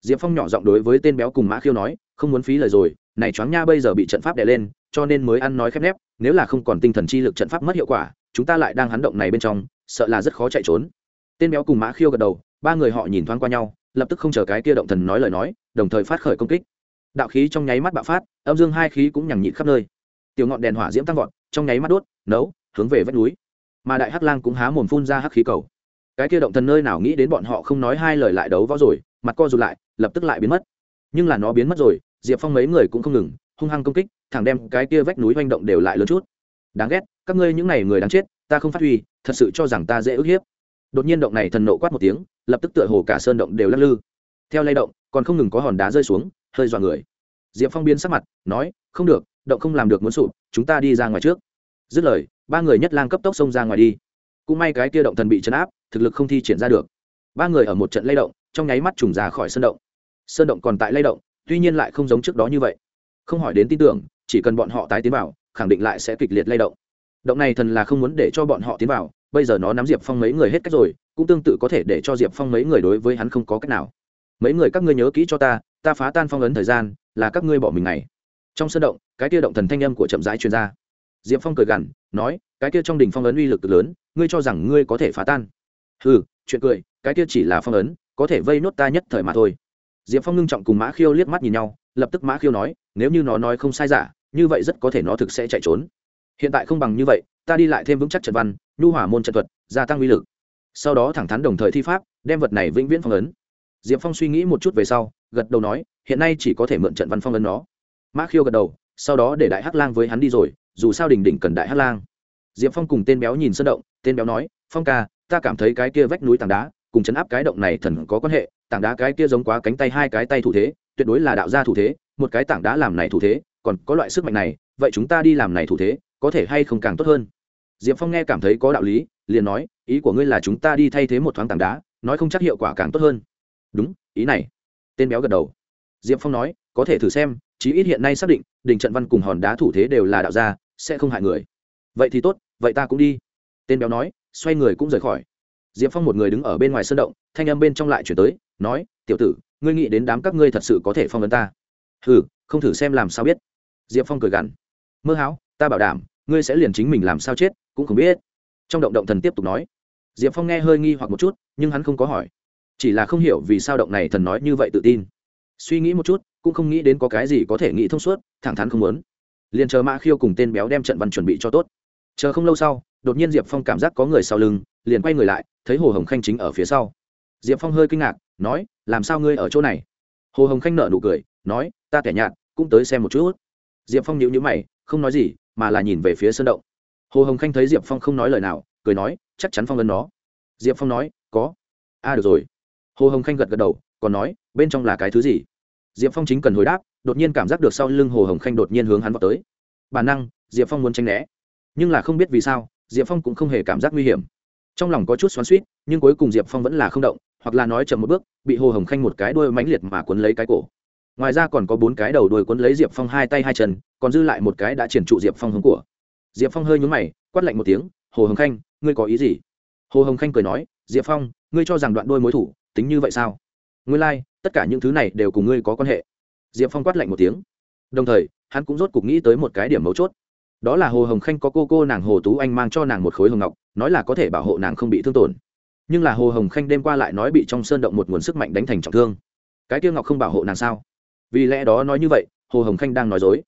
Diệp phong nhỏ giọng đối với tên béo cùng mã khiêu nói, không muốn phí lời rồi, này choáng nha bây giờ bị trận pháp đè lên, cho nên mới ăn nói khép nép, nếu là không còn tinh thần chi lực trận pháp mất hiệu quả, chúng ta lại đang hắn động này bên trong, sợ là rất khó chạy trốn. Tên béo cùng mã khiêu gật đầu, ba người họ nhìn thoáng qua nhau, lập tức không chờ cái kia động thần nói lời nói, đồng thời phát khởi công kích. Đạo khí trong nháy mắt bạo phát, âm dương hai khí cũng nhằng nhịn khắp nơi. Tiểu ngọn đèn hỏa diễm tăng vọt, trong nháy mắt đốt, nấu, hướng về vách núi mà đại hắc lang cũng há mồm phun ra hắc khí cầu. Cái kia động thần nơi nào nghĩ đến bọn họ không nói hai lời lại đấu võ rồi, mặt co rụt lại, lập tức lại biến mất. Nhưng là nó biến mất rồi, diệp phong mấy người cũng không ngừng, hung hăng công kích, thẳng đem cái kia vách núi hoành động đều lại lớn chút. Đáng ghét, các ngươi những này người đáng chết, ta không phát huy, thật sự cho rằng ta dễ ức hiếp. Đột nhiên động này thần nộ quát một tiếng, lập tức tựa hồ cả sơn động đều lắc lư. Theo lay động, còn không ngừng có hòn đá rơi xuống, hơi dọa người. Diệp phong biến sắc mặt, nói, không được, động không làm được muốn sụp, chúng ta đi ra ngoài trước dứt lời, ba người nhất lang cấp tốc xông ra ngoài đi. Cũng may cái kia động thần bị chấn áp, thực lực không thi triển ra được. Ba người ở một trận lay động, trong nháy mắt trùng ra khỏi sơn động. Sơn động còn tại lay động, tuy nhiên lại không giống trước đó như vậy. Không hỏi đến tin tưởng, chỉ cần bọn họ tái tiến vào, khẳng định lại sẽ kịch liệt lay động. Động này thần là không muốn để cho bọn họ tiến vào, bây giờ nó nắm diệp phong mấy người hết cách rồi, cũng tương tự có thể để cho diệp phong mấy người đối với hắn không có cách nào. Mấy người các ngươi nhớ kỹ cho ta ta phá tan phong ấn thời gian, là các ngươi bỏ mình này. Trong sân động, cái kia động thần thanh âm của chậm rãi chuyên gia diệp phong cười gằn, nói, cái kia trong đình phong ấn uy lực lớn, ngươi cho rằng ngươi có thể phá tan? Ừ chuyện cười, cái kia chỉ là phong ấn, có thể vây nốt ta nhất thời mà thôi. Diệp phong ngưng trọng cùng mã khiêu liếc mắt nhìn nhau, lập tức mã khiêu nói, nếu như nó nói không sai giả, như vậy rất có thể nó thực sẽ chạy trốn. Hiện tại không bằng như vậy, ta đi lại thêm vững chắc trận văn, nhu hỏa môn trận thuật, gia tăng uy lực. Sau đó thẳng thắn đồng thời thi pháp, đem vật này vĩnh viễn phong ấn. Diệp phong suy nghĩ một chút về sau, gật đầu nói, hiện nay chỉ có thể mượn trận văn phong ấn nó. Mã khiêu gật đầu, sau đó để đại hắc lang với hắn đi rồi dù sao đỉnh đỉnh cần đại hát lang. Diệp phong cùng tên béo nhìn sân động, tên béo nói, phong ca, ta cảm thấy cái kia vách núi tảng đá, cùng chấn áp cái động này thần có quan hệ, tảng đá cái kia giống quá cánh tay hai cái tay thủ thế, tuyệt đối là đạo gia thủ thế, một cái tảng đá làm này thủ thế, còn có loại sức mạnh này, vậy chúng ta đi làm này thủ thế, có thể hay không càng tốt hơn? Diệp phong nghe cảm thấy có đạo lý, liền nói, ý của ngươi là chúng ta đi thay thế một thoáng tảng đá, nói không chắc hiệu quả càng tốt hơn. Đúng, ý này. Tên béo gật đầu. Diệp phong nói có thể thử xem, chí ít hiện nay xác định đình trận văn cùng hòn đá thủ thế đều là đạo gia, sẽ không hại người. Vậy thì tốt, vậy ta cũng đi. Tên béo nói, xoay người cũng rời khỏi. Diệp phong một người đứng ở bên ngoài sân động, thanh âm bên trong lại chuyển tới, nói, tiểu tử, ngươi nghĩ đến đám các ngươi thật sự có thể phong vấn ta? Hừ, không thử xem làm sao biết. Diệp phong cười gằn, mơ háo ta bảo đảm, ngươi sẽ liền chính mình làm sao chết, cũng không biết. Trong động động thần tiếp tục nói. Diệp phong nghe hơi nghi hoặc một chút, nhưng hắn không có hỏi. Chỉ là không hiểu vì sao động này thần nói như vậy tự tin suy nghĩ một chút cũng không nghĩ đến có cái gì có thể nghĩ thông suốt thẳng thắn không muốn. Liền chờ mã khiêu cùng tên béo đem trận văn chuẩn bị cho tốt. Chờ không lâu sau đột nhiên diệp phong cảm giác có người sau lưng liền quay người lại thấy hồ hồng khanh chính ở phía sau. Diệp phong hơi kinh ngạc nói làm sao ngươi ở chỗ này? Hồ hồng khanh nợ nụ cười nói ta tẻ nhạt cũng tới xem một chút. Diệp phong nhíu nhíu mày không nói gì mà là nhìn về phía sơn động. Hồ hồng khanh thấy diệp phong không nói lời nào cười nói chắc chắn phong ấn nó. Diệp phong nói có. A à, được rồi. Hồ hồng khanh gật gật đầu còn nói bên trong là cái thứ gì? Diệp phong chính cần hồi đáp đột nhiên cảm giác được sau lưng hồ hồng khanh đột nhiên hướng hắn vào tới. Bản năng diệp phong muốn tranh né. Nhưng là không biết vì sao diệp phong cũng không hề cảm giác nguy hiểm. Trong lòng có chút xoắn suýt nhưng cuối cùng diệp phong vẫn là không động hoặc là nói chậm một bước bị hồ hồng khanh một cái đuôi mãnh liệt mà quấn lấy cái cổ. Ngoài ra còn có bốn cái đầu đuôi quấn lấy diệp phong hai tay hai chân còn dư lại một cái đã triển trụ diệp phong hướng của. Diệp phong hơi nhún mày quát lạnh một tiếng hồ hồng khanh ngươi có ý gì? Hồ hồng khanh cười nói diệp phong ngươi cho rằng đoạn đôi mối thủ tính như vậy sao? Ngươi lai、like, tất cả những thứ này đều cùng ngươi có quan hệ. Diệp phong quát lạnh một tiếng. Đồng thời, hắn cũng rốt cục nghĩ tới một cái điểm mấu chốt. Đó là hồ hồng khanh có cô cô nàng hồ tú anh mang cho nàng một khối hồng ngọc, nói là có thể bảo hộ nàng không bị thương tổn. Nhưng là hồ hồng khanh đêm qua lại nói bị trong sơn động một nguồn sức mạnh đánh thành trọng thương. Cái tiêu ngọc không bảo hộ nàng sao? Vì lẽ đó nói như vậy, hồ hồng khanh đang nói dối.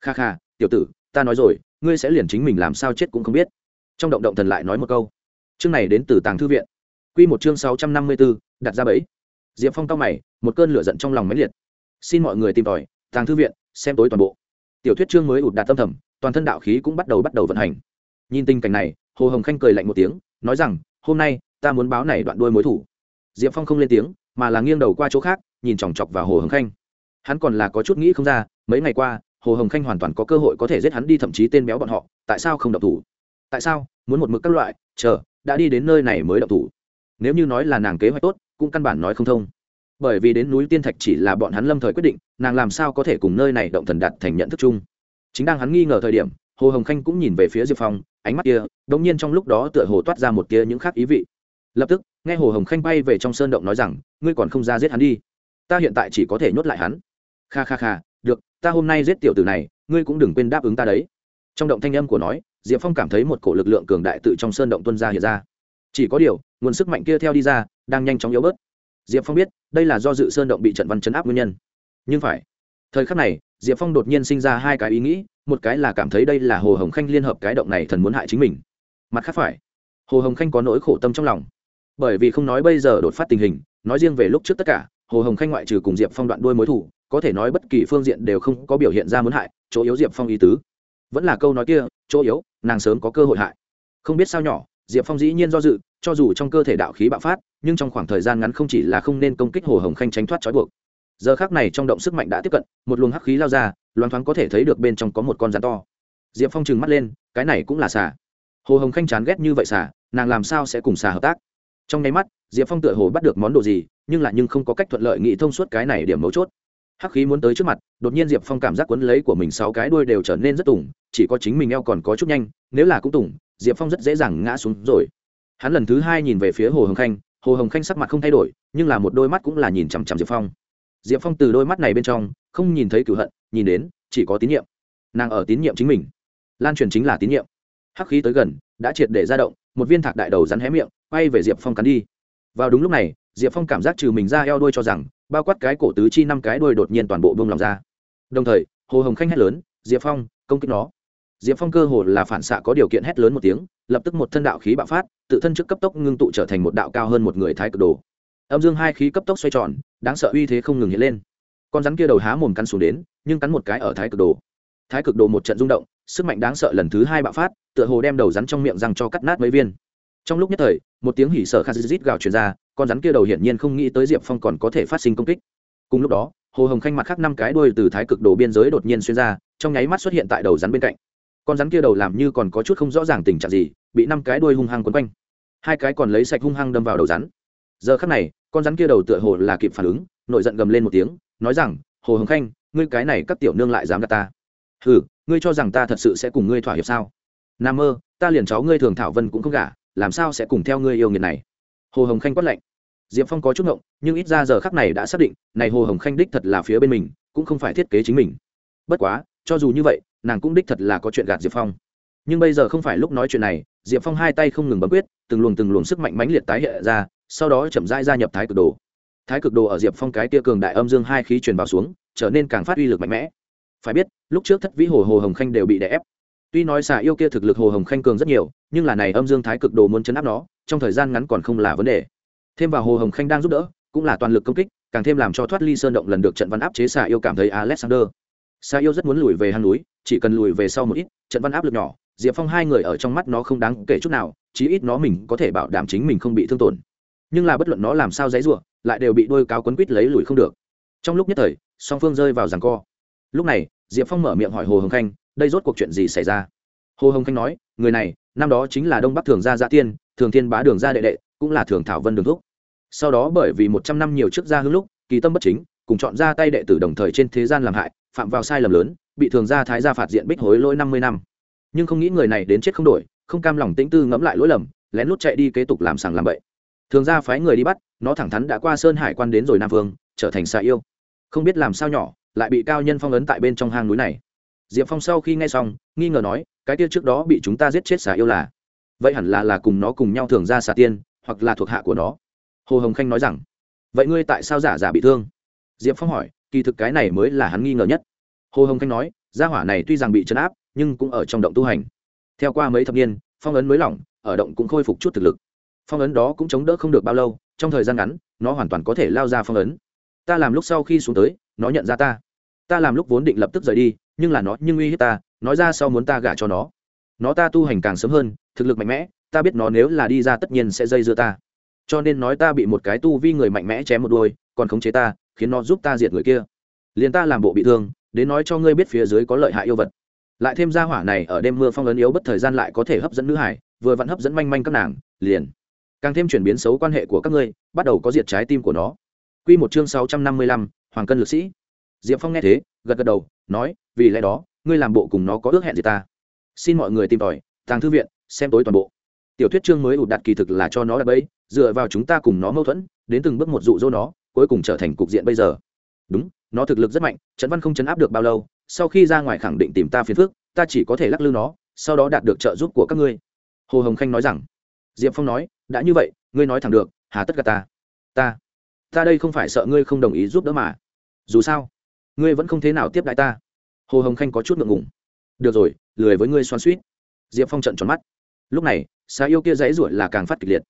Kha kha, tiểu tử, ta nói rồi, ngươi sẽ liền chính mình làm sao chết cũng không biết. Trong động động thần lại nói một câu. Chương này đến từ tàng thư viện. Q một chương sáu trăm năm mươi b ố đặt ra bẫy diệp phong cao mày, một cơn lửa giận trong lòng máy liệt. Xin mọi người tìm tòi, tàng thư viện, xem tối toàn bộ. Tiểu thuyết chương mới ụt đạt tâm thầm, toàn thân đạo khí cũng bắt đầu bắt đầu vận hành. Nhìn tình cảnh này, hồ hồng khanh cười lạnh một tiếng, nói rằng, hôm nay, ta muốn báo này đoạn đuôi mối thủ. Diệp phong không lên tiếng, mà là nghiêng đầu qua chỗ khác, nhìn chòng chọc vào hồ hồng khanh. Hắn còn là có chút nghĩ không ra, mấy ngày qua, hồ hồng khanh hoàn toàn có cơ hội có thể giết hắn đi thậm chí tên béo bọn họ, tại sao không độc thủ? Tại sao, muốn một mực các loại, chờ, đã đi đến nơi này mới độc thủ? Nếu như nói là nàng kế hoạch tốt cũng căn bản nói không thông. Bởi vì đến núi tiên thạch chỉ là bọn hắn lâm thời quyết định, nàng làm sao có thể cùng nơi này động thần đạt thành nhận thức chung. Chính đang hắn nghi ngờ thời điểm, hồ hồng khanh cũng nhìn về phía diệp phong, ánh mắt kia đ ỗ n g nhiên trong lúc đó tựa hồ toát ra một kia những khác ý vị. Lập tức, nghe hồ hồng khanh bay về trong sơn động nói rằng, ngươi còn không ra giết hắn đi. Ta hiện tại chỉ có thể nhốt lại hắn. Kha kha kha, được, ta hôm nay giết tiểu tử này, ngươi cũng đừng quên đáp ứng ta đấy. Trong động thanh âm của nói, diệp phong cảm thấy một cổ lực lượng cường đại tự trong sơn động tuân ra hiện ra. Chỉ có điều, nguồn sức mạnh kia theo đi ra đang nhanh chóng yếu bớt. Diệp phong biết, đây là do dự sơn động bị trận văn chấn áp nguyên nhân. Nhưng phải. Thời khắc này, diệp phong đột nhiên sinh ra hai cái ý nghĩ, một cái là cảm thấy đây là hồ hồng khanh liên hợp cái động này thần muốn hại chính mình. Mặt khác phải. Hồ hồng khanh có nỗi khổ tâm trong lòng. Bởi vì không nói bây giờ đột phát tình hình, nói riêng về lúc trước tất cả, hồ hồng khanh ngoại trừ cùng diệp phong đoạn đuôi mối thủ, có thể nói bất kỳ phương diện đều không có biểu hiện ra muốn hại, chỗ yếu diệp phong ý tứ. Vẫn là câu nói kia, chỗ yếu, nàng sớm có cơ hội hại. Không biết sao nhỏ diệp phong dĩ nhiên do dự, cho dù trong cơ thể đạo khí bạo phát, nhưng trong khoảng thời gian ngắn không chỉ là không nên công kích hồ hồng khanh tránh thoát trói buộc. Giờ khác này trong động sức mạnh đã tiếp cận, một luồng hắc khí lao ra, loáng thoáng có thể thấy được bên trong có một con rắn to. Diệp phong trừng mắt lên, cái này cũng là xà. Hồ hồng khanh chán ghét như vậy xà, nàng làm sao sẽ cùng xà hợp tác? Trong nháy mắt, diệp phong tựa hồ bắt được món đồ gì, nhưng lại nhưng không có cách thuận lợi nghị thông suốt cái này điểm mấu chốt. Hắc khí muốn tới trước mặt, đột nhiên diệp phong cảm giác quấn lấy của mình sáu cái đuôi đều trở nên rất tủng, chỉ có chính mình eo còn có chút nhanh, nếu là cũng tủng diệp phong rất dễ dàng ngã xuống rồi. Hắn lần thứ hai nhìn về phía hồ hồng khanh, hồ hồng khanh sắc mặt không thay đổi, nhưng là một đôi mắt cũng là nhìn chằm chằm diệp phong. Diệp phong từ đôi mắt này bên trong, không nhìn thấy cửu hận, nhìn đến, chỉ có tín nhiệm. Nàng ở tín nhiệm chính mình. Lan truyền chính là tín nhiệm. Hắc khí tới gần, đã triệt để ra động, một viên thạc đại đầu rắn hé miệng, quay về diệp phong cắn đi. Vào đúng lúc này, diệp phong cảm giác trừ mình ra eo đuôi cho rằng, bao quát cái cổ tứ chi năm cái đuôi đột nhiên toàn bộ bông lòng ra. Đồng thời, hồ hồng khanh hét lớn, diệp phong, công kích nó diệp phong cơ hồ là phản xạ có điều kiện hét lớn một tiếng, lập tức một thân đạo khí bạo phát, tự thân trước cấp tốc ngưng tụ trở thành một đạo cao hơn một người thái cực đồ. Âm dương hai khí cấp tốc xoay tròn, đáng sợ uy thế không ngừng hiện lên. Con rắn kia đầu há mồm cắn xuống đến, nhưng cắn một cái ở thái cực đồ. Thái cực đồ một trận rung động, sức mạnh đáng sợ lần thứ hai bạo phát, tựa hồ đem đầu rắn trong miệng răng cho cắt nát mấy viên. Trong lúc nhất thời, một tiếng hỉ sợ khát rít gào truyền ra, con rắn kia đầu hiển nhiên không nghĩ tới diệp phong còn có thể phát sinh công kích. Cùng lúc đó, hồ hồng khanh mặt khác năm cái đuôi từ thái cực đồ biên giới đột nhiên xuyên ra, trong nháy mắt xuất hiện tại đầu rắn bên cạnh con rắn kia đầu làm như còn có chút không rõ ràng tình trạng gì, bị năm cái đuôi hung hăng quấn quanh. Hai cái còn lấy sạch hung hăng đâm vào đầu rắn. Giờ khắc này, con rắn kia đầu tựa hồ là kịp phản ứng nội giận gầm lên một tiếng, nói rằng, hồ hồng khanh, ngươi cái này các tiểu nương lại dám gạt ta. Hừ, ngươi cho rằng ta thật sự sẽ cùng ngươi thỏa hiệp sao? Nam mơ, ta liền cháu ngươi thường thảo vân cũng không gả, làm sao sẽ cùng theo ngươi yêu nghiệt này? Hồ hồng khanh quát lạnh. Diệp phong có chút ngộng, nhưng ít ra giờ khắc này đã xác định, này hồ hồng khanh đích thật là phía bên mình, cũng không phải thiết kế chính mình. Bất quá cho dù như vậy, nàng cũng đích thật là có chuyện gạt diệp phong. Nhưng bây giờ không phải lúc nói chuyện này, diệp phong hai tay không ngừng bấm quyết, từng luồng từng luồng sức mạnh mãnh liệt tái hiện ra, sau đó chậm rãi gia nhập thái cực đồ. Thái cực đồ ở diệp phong cái tia cường đại âm dương hai khí truyền vào xuống, trở nên càng phát uy lực mạnh mẽ. Phải biết, lúc trước thất vĩ hồ hồ hồng khanh đều bị đè ép. Tuy nói xà yêu kia thực lực hồ hồng khanh cường rất nhiều, nhưng là này âm dương thái cực đồ muốn chấn áp nó, trong thời gian ngắn còn không là vấn đề. Thêm vào hồ hồng khanh đang giúp đỡ, cũng là toàn lực công kích, càng thêm làm cho thoát ly sơn động lần được trận văn áp chế xà yêu cảm thấy alexander. Sa yêu rất muốn lùi về hang núi, chỉ cần lùi về sau một ít, trận văn áp lực nhỏ, diệp phong hai người ở trong mắt nó không đáng kể chút nào, chí ít nó mình có thể bảo đảm chính mình không bị thương tổn. Nhưng là bất luận nó làm sao dãy ruộng lại đều bị đôi cáo quấn quýt lấy lùi không được. Trong lúc nhất thời, song phương rơi vào ràng co. Lúc này, diệp phong mở miệng hỏi hồ hồng khanh, đây rốt cuộc chuyện gì xảy ra? Hồ hồng khanh nói, người này, năm đó chính là đông bắc thường gia gia tiên, thường thiên bá đường gia đệ đệ, cũng là thường thảo vân đường thúc. Sau đó bởi vì một trăm năm nhiều trước gia hương lúc, kỳ tâm bất chính, cùng chọn ra tay đệ tử đồng thời trên thế gian làm hại phạm vào sai lầm lớn, bị thường gia thái gia phạt diện bích hối lỗi năm mươi năm. Nhưng không nghĩ người này đến chết không đổi, không cam lòng tĩnh tư ngẫm lại lỗi lầm, lén lút chạy đi kế tục làm sàng làm bậy. Thường gia phái người đi bắt, nó thẳng thắn đã qua sơn hải quan đến rồi nam vương, trở thành xà yêu. Không biết làm sao nhỏ, lại bị cao nhân phong ấn tại bên trong hang núi này. Diệp phong sau khi nghe xong, nghi ngờ nói, cái kia trước đó bị chúng ta giết chết xà yêu là? Vậy hẳn là là cùng nó cùng nhau thường ra xà tiên, hoặc là thuộc hạ của nó. Hồ hồng khanh nói rằng, vậy ngươi tại sao giả giả bị thương? Diệp phong hỏi kỳ thực cái này mới là hắn nghi ngờ nhất. Hồ hồng khanh nói, gia hỏa này tuy rằng bị chấn áp, nhưng cũng ở trong động tu hành. Theo qua mấy thập niên, phong ấn mới lỏng, ở động cũng khôi phục chút thực lực. Phong ấn đó cũng chống đỡ không được bao lâu, trong thời gian ngắn, nó hoàn toàn có thể lao ra phong ấn. Ta làm lúc sau khi xuống tới, nó nhận ra ta. Ta làm lúc vốn định lập tức rời đi, nhưng là nó nhưng uy hiếp ta, nói ra sau muốn ta gả cho nó. Nó ta tu hành càng sớm hơn, thực lực mạnh mẽ, ta biết nó nếu là đi ra tất nhiên sẽ dây dưa ta. Cho nên nói ta bị một cái tu vi người mạnh mẽ chém một đôi còn khống chế ta khiến nó giúp ta diệt người kia liền ta làm bộ bị thương đến nói cho ngươi biết phía dưới có lợi hại yêu vật lại thêm ra hỏa này ở đêm mưa phong ấn yếu bất thời gian lại có thể hấp dẫn nữ hải vừa vặn hấp dẫn manh manh các nàng liền càng thêm chuyển biến xấu quan hệ của các ngươi bắt đầu có diệt trái tim của nó Quy một chương sáu trăm năm mươi lăm, Hoàng cân lực sĩ. Diệp Phong nghe thế, gật gật đầu, nói, vì lẽ đó, ngươi làm bộ cùng nó có ước hẹn gì ta? Xin mọi người tìm tòi, tàng thư viện, xem tối toàn bộ. Tiểu thuyết chương mới ủ đặt kỳ thực là cho nó đặt bẫy, dựa vào chúng ta cùng nó mâu thuẫn, đến từng bước một dụ dỗ nó, cuối cùng trở thành cục diện bây giờ. Đúng, nó thực lực rất mạnh, Trấn Văn không chấn áp được bao lâu, sau khi ra ngoài khẳng định tìm ta phiền phước ta chỉ có thể lắc lư nó, sau đó đạt được trợ giúp của các ngươi. Hồ Hồng Khanh nói rằng. Diệp Phong nói, đã như vậy, ngươi nói thẳng được, hà tất cả ta? Ta ta đây không phải sợ ngươi không đồng ý giúp đỡ mà dù sao ngươi vẫn không thế nào tiếp đại ta hồ hồng khanh có chút ngượng ngùng được rồi lười với ngươi xoan suýt diệp phong trận tròn mắt lúc này xá yêu kia dãy ruột là càng phát kịch liệt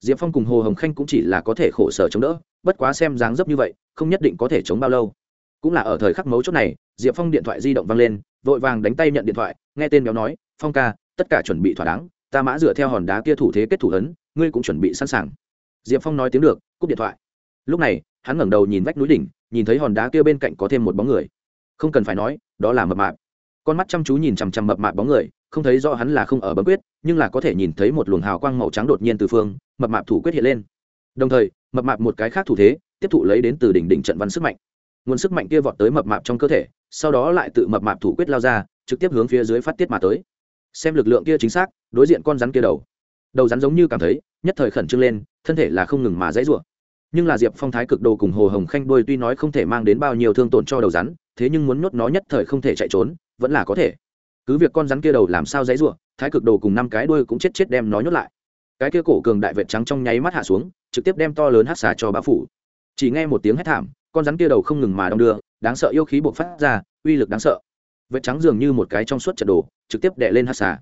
diệp phong cùng hồ hồng khanh cũng chỉ là có thể khổ sở chống đỡ bất quá xem dáng dấp như vậy, không nhất định có thể chống bao lâu. Cũng là ở thời khắc mấu chốt này, diệp phong điện thoại di động vang lên, vội vàng đánh tay nhận điện thoại, nghe tên béo nói, phong ca, tất cả chuẩn bị thỏa đáng, ta mã dựa theo hòn đá kia thủ thế kết thủ ấn, ngươi cũng chuẩn bị sẵn sàng. Diệp phong nói tiếng được, cúp điện thoại. Lúc này, hắn ngẩng đầu nhìn vách núi đỉnh, nhìn thấy hòn đá kia bên cạnh có thêm một bóng người. Không cần phải nói, đó là mập mạp. Con mắt chăm chú nhìn chằm chằm mập mạp bóng người, không thấy rõ hắn là không ở bấm quyết, nhưng là có thể nhìn thấy một luồng hào quang màu trắng đột nhiên từ phương, mập mạp thủ quyết hiện lên đồng thời, mập mạp một cái khác thủ thế, tiếp thụ lấy đến từ đỉnh đỉnh trận văn sức mạnh. Nguồn sức mạnh kia vọt tới mập mạp trong cơ thể, sau đó lại tự mập mạp thủ quyết lao ra, trực tiếp hướng phía dưới phát tiết mà tới. Xem lực lượng kia chính xác, đối diện con rắn kia đầu. Đầu rắn giống như cảm thấy, nhất thời khẩn trương lên, thân thể là không ngừng mà dãy rủa. Nhưng là diệp phong thái cực đồ cùng hồ hồng khanh đôi tuy nói không thể mang đến bao nhiêu thương tổn cho đầu rắn, thế nhưng muốn nhốt nó nhất thời không thể chạy trốn, vẫn là có thể. Cứ việc con rắn kia đầu làm sao dãy ruộng thái cực đồ cùng năm cái đuôi cũng chết chết đem nó nhốt lại. Cái kia cổ cường đại vệ trắng trong nháy mắt hạ xuống trực tiếp đem to lớn hát xả cho bá phủ. Chỉ nghe một tiếng hét thảm, con rắn kia đầu không ngừng mà đong đưa, đáng sợ yêu khí buộc phát ra, uy lực đáng sợ. Vết trắng dường như một cái trong suốt trận đồ, trực tiếp đệ lên hát xả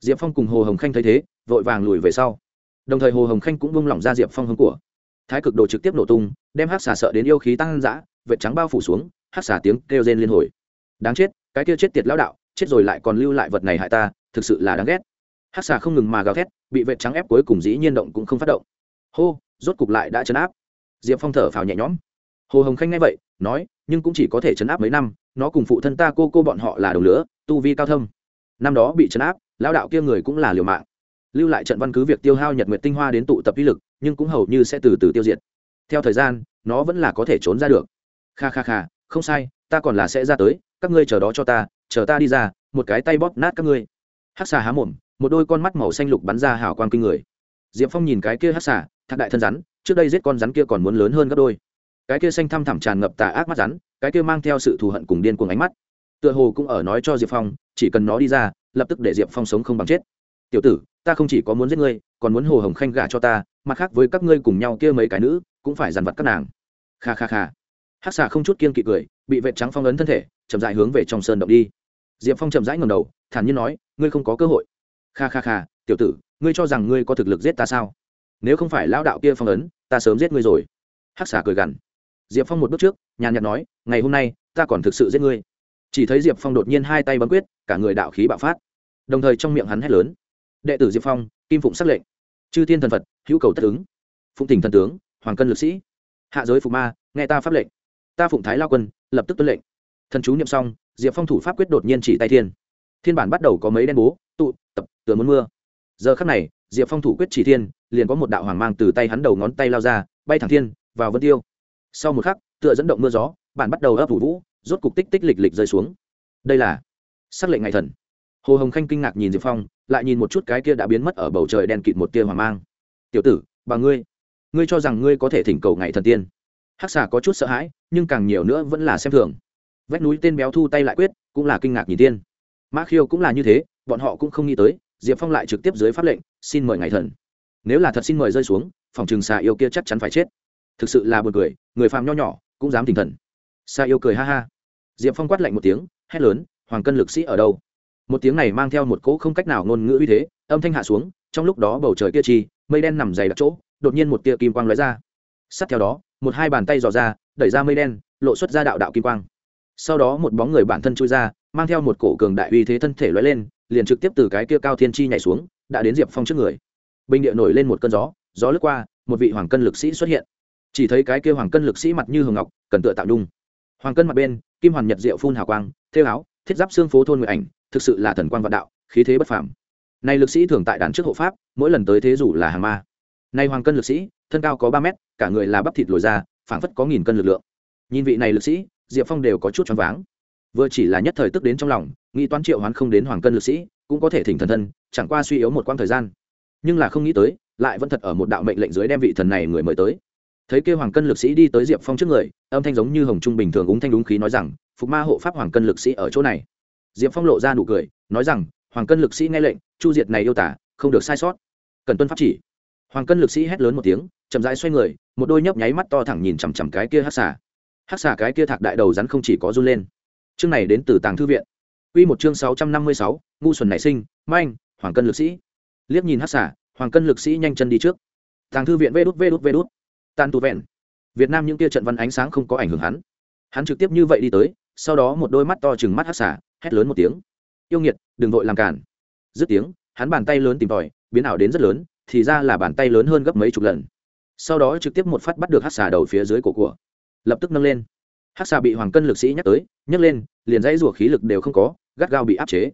diệp phong cùng hồ hồng khanh thấy thế, vội vàng lùi về sau. Đồng thời hồ hồng khanh cũng vung lỏng ra diệp phong hướng của. Thái cực đồ trực tiếp nổ tung, đem hát xà sợ đến yêu khí tăng dã vệt trắng bao phủ xuống, hát xà tiếng kêu rên liên hồi. Đáng chết, cái kia chết tiệt lão đạo, chết rồi lại còn lưu lại vật này hại ta, thực sự là đáng ghét. Hát xà không ngừng mà gào thét, bị vệt trắng ép cuối cùng dĩ nhiên động cũng không phát động. Hô! Rốt cục lại đã chấn áp. Diệp phong thở phào nhẹ nhõm. Hồ hồng khanh nghe vậy, nói, nhưng cũng chỉ có thể chấn áp mấy năm, nó cùng phụ thân ta cô cô bọn họ là đồng lửa, tu vi cao thâm. Năm đó bị chấn áp, lão đạo kia người cũng là liều mạng. Lưu lại trận văn cứ việc tiêu hao nhật nguyện tinh hoa đến tụ tập uy lực, nhưng cũng hầu như sẽ từ từ tiêu diệt. Theo thời gian, nó vẫn là có thể trốn ra được. Kha kha kha, không sai, ta còn là sẽ ra tới, các ngươi chờ đó cho ta, chờ ta đi ra, một cái tay bóp nát các ngươi. Hát xà há mồm, một đôi con mắt màu xanh lục bắn ra hào quang kinh người. Diệp phong nhìn cái kia hát xà thạc đại thân rắn, trước đây giết con rắn kia còn muốn lớn hơn gấp đôi. Cái kia xanh thăm thẳm tràn ngập tà ác mắt rắn, cái kia mang theo sự thù hận cùng điên cuồng ánh mắt. Tựa hồ cũng ở nói cho diệp phong, chỉ cần nó đi ra, lập tức để diệp phong sống không bằng chết. Tiểu tử, ta không chỉ có muốn giết ngươi, còn muốn hồ hồng khanh gả cho ta, mặt khác với các ngươi cùng nhau kia mấy cái nữ, cũng phải dằn vặt các nàng. Kha kha kha. Hắc xà không chút kiên kỵ cười, bị vệ trắng phong ấn thân thể, chậm dại hướng về trong sơn động đi. Diệp phong chậm rãi ngầm đầu, thản nhiên nói, ngươi không có cơ hội. Kha kha kha, tiểu tử, ngươi cho rằng ngươi có thực lực giết ta sao? Nếu không phải lão đạo kia phong ấn, ta sớm giết ngươi rồi. Hắc xà cười gằn. Diệp phong một bước trước, nhàn nhạt nói, ngày hôm nay, ta còn thực sự giết ngươi. Chỉ thấy diệp phong đột nhiên hai tay bấm quyết, cả người đạo khí bạo phát. Đồng thời trong miệng hắn hét lớn, đệ tử diệp phong, kim phụng s lệnh. Chư thiên thần phật, hữu cầu tất ứng. Phụng tỉnh thần tướng, hoàng cân lực sĩ. Hạ giới phục ma, nghe ta pháp lệnh. Ta phụng thái lao quân, lập tức tuân lệnh. Thần chú niệm xong, diệp phong thủ pháp quyết đột nhiên chỉ tay thiên. Thiên bản bắt đầu có mấy đen bố, tụ, tập tường muốn mưa giờ khắc này, diệp phong thủ quyết chỉ thiên, liền có một đạo hoàng mang từ tay hắn đầu ngón tay lao ra, bay thẳng thiên, vào vân tiêu. Sau một khắc, tựa dẫn động mưa gió, bản bắt đầu ấp ủ vũ, rốt cục tích tích lịch lịch rơi xuống. Đây là sắc lệnh ngày thần. Hồ hồng khanh kinh ngạc nhìn diệp phong, lại nhìn một chút cái kia đã biến mất ở bầu trời đen kịt một tia hoàng mang. Tiểu tử, bà ngươi ngươi cho rằng ngươi có thể thỉnh cầu ngày thần tiên? Hắc xà có chút sợ hãi, nhưng càng nhiều nữa vẫn là xem thường. Vách núi tên béo thu tay lại quyết, cũng là kinh ngạc nhìn tiên mã khiêu cũng là như thế, bọn họ cũng không nghĩ tới diệp phong lại trực tiếp dưới pháp lệnh, xin mời ngày thần. Nếu là thật xin mời rơi xuống, phòng trường xà yêu kia chắc chắn phải chết. Thực sự là b u ồ n cười, người phàm nho nhỏ, cũng dám tinh thần. Xà yêu cười ha ha. Diệp phong quát lạnh một tiếng, hét lớn, hoàng cân lực sĩ ở đâu? Một tiếng này mang theo một cỗ không cách nào ngôn ngữ uy thế, âm thanh hạ xuống, trong lúc đó bầu trời kia chi, mây đen nằm dày đặc chỗ, đột nhiên một tia kim quang lóe ra. Sát theo đó, một hai bàn tay dò ra, đẩy ra mây đen, lộ xuất ra đạo đạo kim quang. Sau đó một bóng người bản thân chui ra, mang theo một cổ cường đại uy thế thân thể lóe lên liền trực tiếp từ cái kia cao thiên chi nhảy xuống, đã đến diệp phong trước người. Bình địa nổi lên một cơn gió gió lướt qua, một vị hoàng cân lực sĩ xuất hiện. Chỉ thấy cái kia hoàng cân lực sĩ mặt như hường ngọc, cần tựa tạo đung hoàng cân mặt bên, kim hoàn nhật diệu phun hào quang, thêu áo, thiết giáp xương phố thôn nguyện ảnh, thực sự là thần quang vạn đạo, khí thế bất phàm. Này lực sĩ thường tại đàn trước hộ pháp, mỗi lần tới thế rủ là hàng ma. Nay hoàng cân lực sĩ, thân cao có ba mét, cả người là bắp thịt lồi ra, phảng phất có nghìn cân lực lượng. Nhìn vị này lực sĩ, diệp phong đều có chút choáng váng vừa chỉ là nhất thời tức đến trong lòng, nghĩ toán triệu hoán không đến hoàng cân lực sĩ, cũng có thể thỉnh thần thân, chẳng qua suy yếu một quãng thời gian. Nhưng là không nghĩ tới, lại vẫn thật ở một đạo mệnh lệnh dưới đem vị thần này người mời tới. Thấy kêu hoàng cân lực sĩ đi tới diệp phong trước người, âm thanh giống như hồng trung bình thường úng thanh đúng khí nói rằng, phục ma hộ pháp hoàng cân lực sĩ ở chỗ này. Diệp phong lộ ra nụ cười, nói rằng, hoàng cân lực sĩ nghe lệnh, chu diệt này yêu tả, không được sai sót. Cần tuân pháp chỉ. Hoàng cân lực sĩ hét lớn một tiếng, chậm rãi xoay người, một đôi nhấp nháy mắt to thẳng nhìn chằm chằm cái kia hát xả hát xả cái kia thạc đại đầu rắn không chỉ có run lên chương này đến từ tàng thư viện. Quy một chương sáu trăm năm mươi sáu, ngu xuẩn nảy sinh, manh, hoàng cân lực sĩ. Liếc nhìn hát xả hoàng cân lực sĩ nhanh chân đi trước. Tàng thư viện vê đút vê đút vê đút. Tàn tu vẹn. Việt nam những kia trận văn ánh sáng không có ảnh hưởng hắn. Hắn trực tiếp như vậy đi tới, sau đó một đôi mắt to chừng mắt hát xả hét lớn một tiếng. Yêu nghiệt, đừng vội làm cản. Dứt tiếng, hắn bàn tay lớn tìm tòi, biến ảo đến rất lớn, thì ra là bàn tay lớn hơn gấp mấy chục lần. Sau đó trực tiếp một phát bắt được hát xà đầu phía dưới cổ của. Lập tức nâng lên hát xà bị hoàng cân lực sĩ nhắc tới nhấc lên liền dãy rủa khí lực đều không có gắt gao bị áp chế.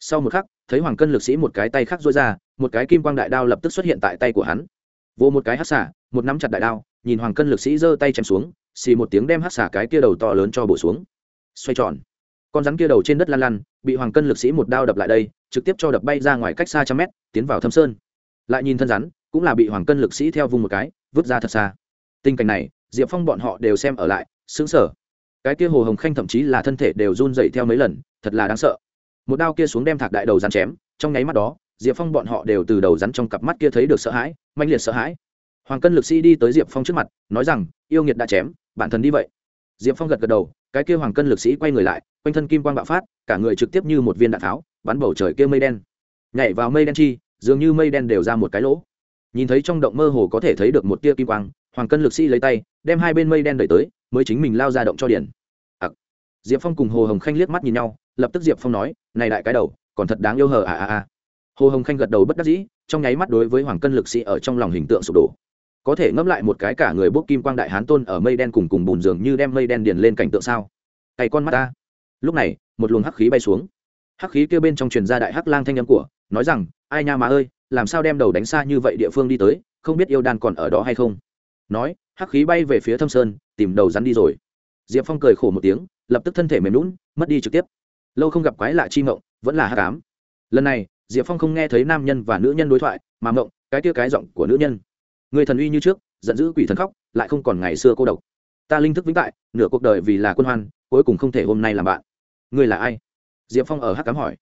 Sau một khắc thấy hoàng cân lực sĩ một cái tay khác dối ra một cái kim quang đại đao lập tức xuất hiện tại tay của hắn. Vô một cái hát xà, một nắm chặt đại đao nhìn hoàng cân lực sĩ giơ tay chém xuống xì một tiếng đem hát xà cái kia đầu to lớn cho bổ xuống. Xoay tròn. Con rắn kia đầu trên đất lăn lăn bị hoàng cân lực sĩ một đao đập lại đây trực tiếp cho đập bay ra ngoài cách xa trăm mét tiến vào thâm sơn. Lại nhìn thân rắn cũng là bị hoàng cân lực sĩ theo vùng một cái vứt ra thật xa. Tình cảnh này diệp phong bọn họ đều xem ở lại xứng sở cái kia hồ hồng khanh thậm chí là thân thể đều run dậy theo mấy lần, thật là đáng sợ. Một đao kia xuống đem thạc đại đầu rắn chém, trong nháy mắt đó, diệp phong bọn họ đều từ đầu rắn trong cặp mắt kia thấy được sợ hãi manh liệt sợ hãi. Hoàng cân lực sĩ đi tới diệp phong trước mặt, nói rằng, yêu nghiệt đã chém, bản thân đi vậy. Diệp phong gật gật đầu, cái kia hoàng cân lực sĩ quay người lại, quanh thân kim quang bạo phát, cả người trực tiếp như một viên đạn tháo, bắn bầu trời kia mây đen. Nhảy vào mây đen chi, dường như mây đen đều ra một cái lỗ. Nhìn thấy trong động mơ hồ có thể thấy được một tia kim quang, hoàng cân lực sĩ lấy tay, đem hai bên mây đen đẩy tới, mới chính mình lao ra động cho điển diệp phong cùng hồ hồng khanh liếc mắt nhìn nhau, lập tức diệp phong nói, này đại cái đầu, còn thật đáng yêu hờ à à à. Hồ hồng khanh gật đầu bất đắc dĩ, trong nháy mắt đối với hoàng cân lực sĩ ở trong lòng hình tượng sụp đổ. Có thể ngẫm lại một cái cả người bốc kim quang đại hán tôn ở mây đen cùng cùng bùn dường như đem mây đen điền lên cảnh tượng sao? Tay con mắt ta. Lúc này, một luồng hắc khí bay xuống. Hắc khí kêu bên trong truyền ra đại hắc lang thanh âm của, nói rằng, ai nha mà ơi, làm sao đem đầu đánh xa như vậy địa phương đi tới, không biết yêu đan còn ở đó hay không? Nói, hắc khí bay về phía thâm sơn, tìm đầu rắn đi rồi. Diệp phong cười khổ một tiếng lập tức thân thể mềm lún, mất đi trực tiếp. Lâu không gặp quái lạ chi mộng, vẫn là hắc ám. Lần này, diệp phong không nghe thấy nam nhân và nữ nhân đối thoại, mà mộng, cái kia cái giọng của nữ nhân. Người thần uy như trước, giận dữ quỷ thần khóc, lại không còn ngày xưa cô độc. Ta linh thức vĩnh tại, nửa cuộc đời vì là quân hoan, cuối cùng không thể hôm nay làm bạn. Ngươi là ai? Diệp phong ở hắc cám hỏi.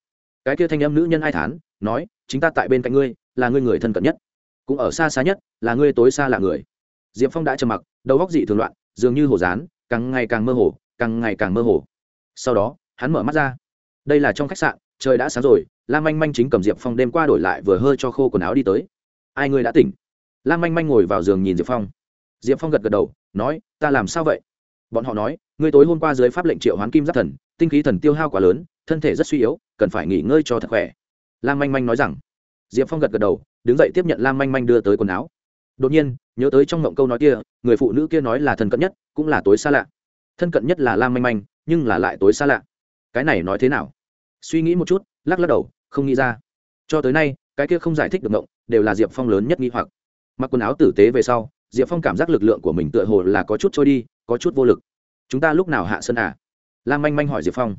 Cái kia thanh âm nữ nhân ai thán, nói, chính ta tại bên cạnh ngươi, là ngươi người thân cận nhất. Cũng ở xa xa nhất, là ngươi tối xa là người. Diệp phong đã trầm mặc, đầu góc dị thường loạn, dường như hồ dán càng ngày càng mơ hồ càng ngày càng mơ hồ. Sau đó, hắn mở mắt ra. Đây là trong khách sạn, trời đã sáng rồi, lam manh manh chính cầm diệp phong đêm qua đổi lại vừa hơi cho khô quần áo đi tới. Ai ngươi đã tỉnh? Lam manh manh ngồi vào giường nhìn diệp phong. Diệp phong gật gật đầu, nói, ta làm sao vậy? Bọn họ nói, ngươi tối hôm qua dưới pháp lệnh triệu hoán kim giáp thần, tinh khí thần tiêu hao quá lớn, thân thể rất suy yếu, cần phải nghỉ ngơi cho thật khỏe. Lam manh manh nói rằng. Diệp phong gật gật đầu, đứng dậy tiếp nhận lam manh manh đưa tới quần áo. Đột nhiên, nhớ tới trong ngộng câu nói kia, người phụ nữ kia nói là thần cận nhất, cũng là tối xa lạ thân cận nhất là lam manh manh nhưng là lại tối xa lạ cái này nói thế nào suy nghĩ một chút lắc lắc đầu không nghĩ ra cho tới nay cái kia không giải thích được ngộng đều là diệp phong lớn nhất nghi hoặc mặc quần áo tử tế về sau diệp phong cảm giác lực lượng của mình tựa hồ là có chút trôi đi có chút vô lực chúng ta lúc nào hạ sân à? lam manh manh hỏi diệp phong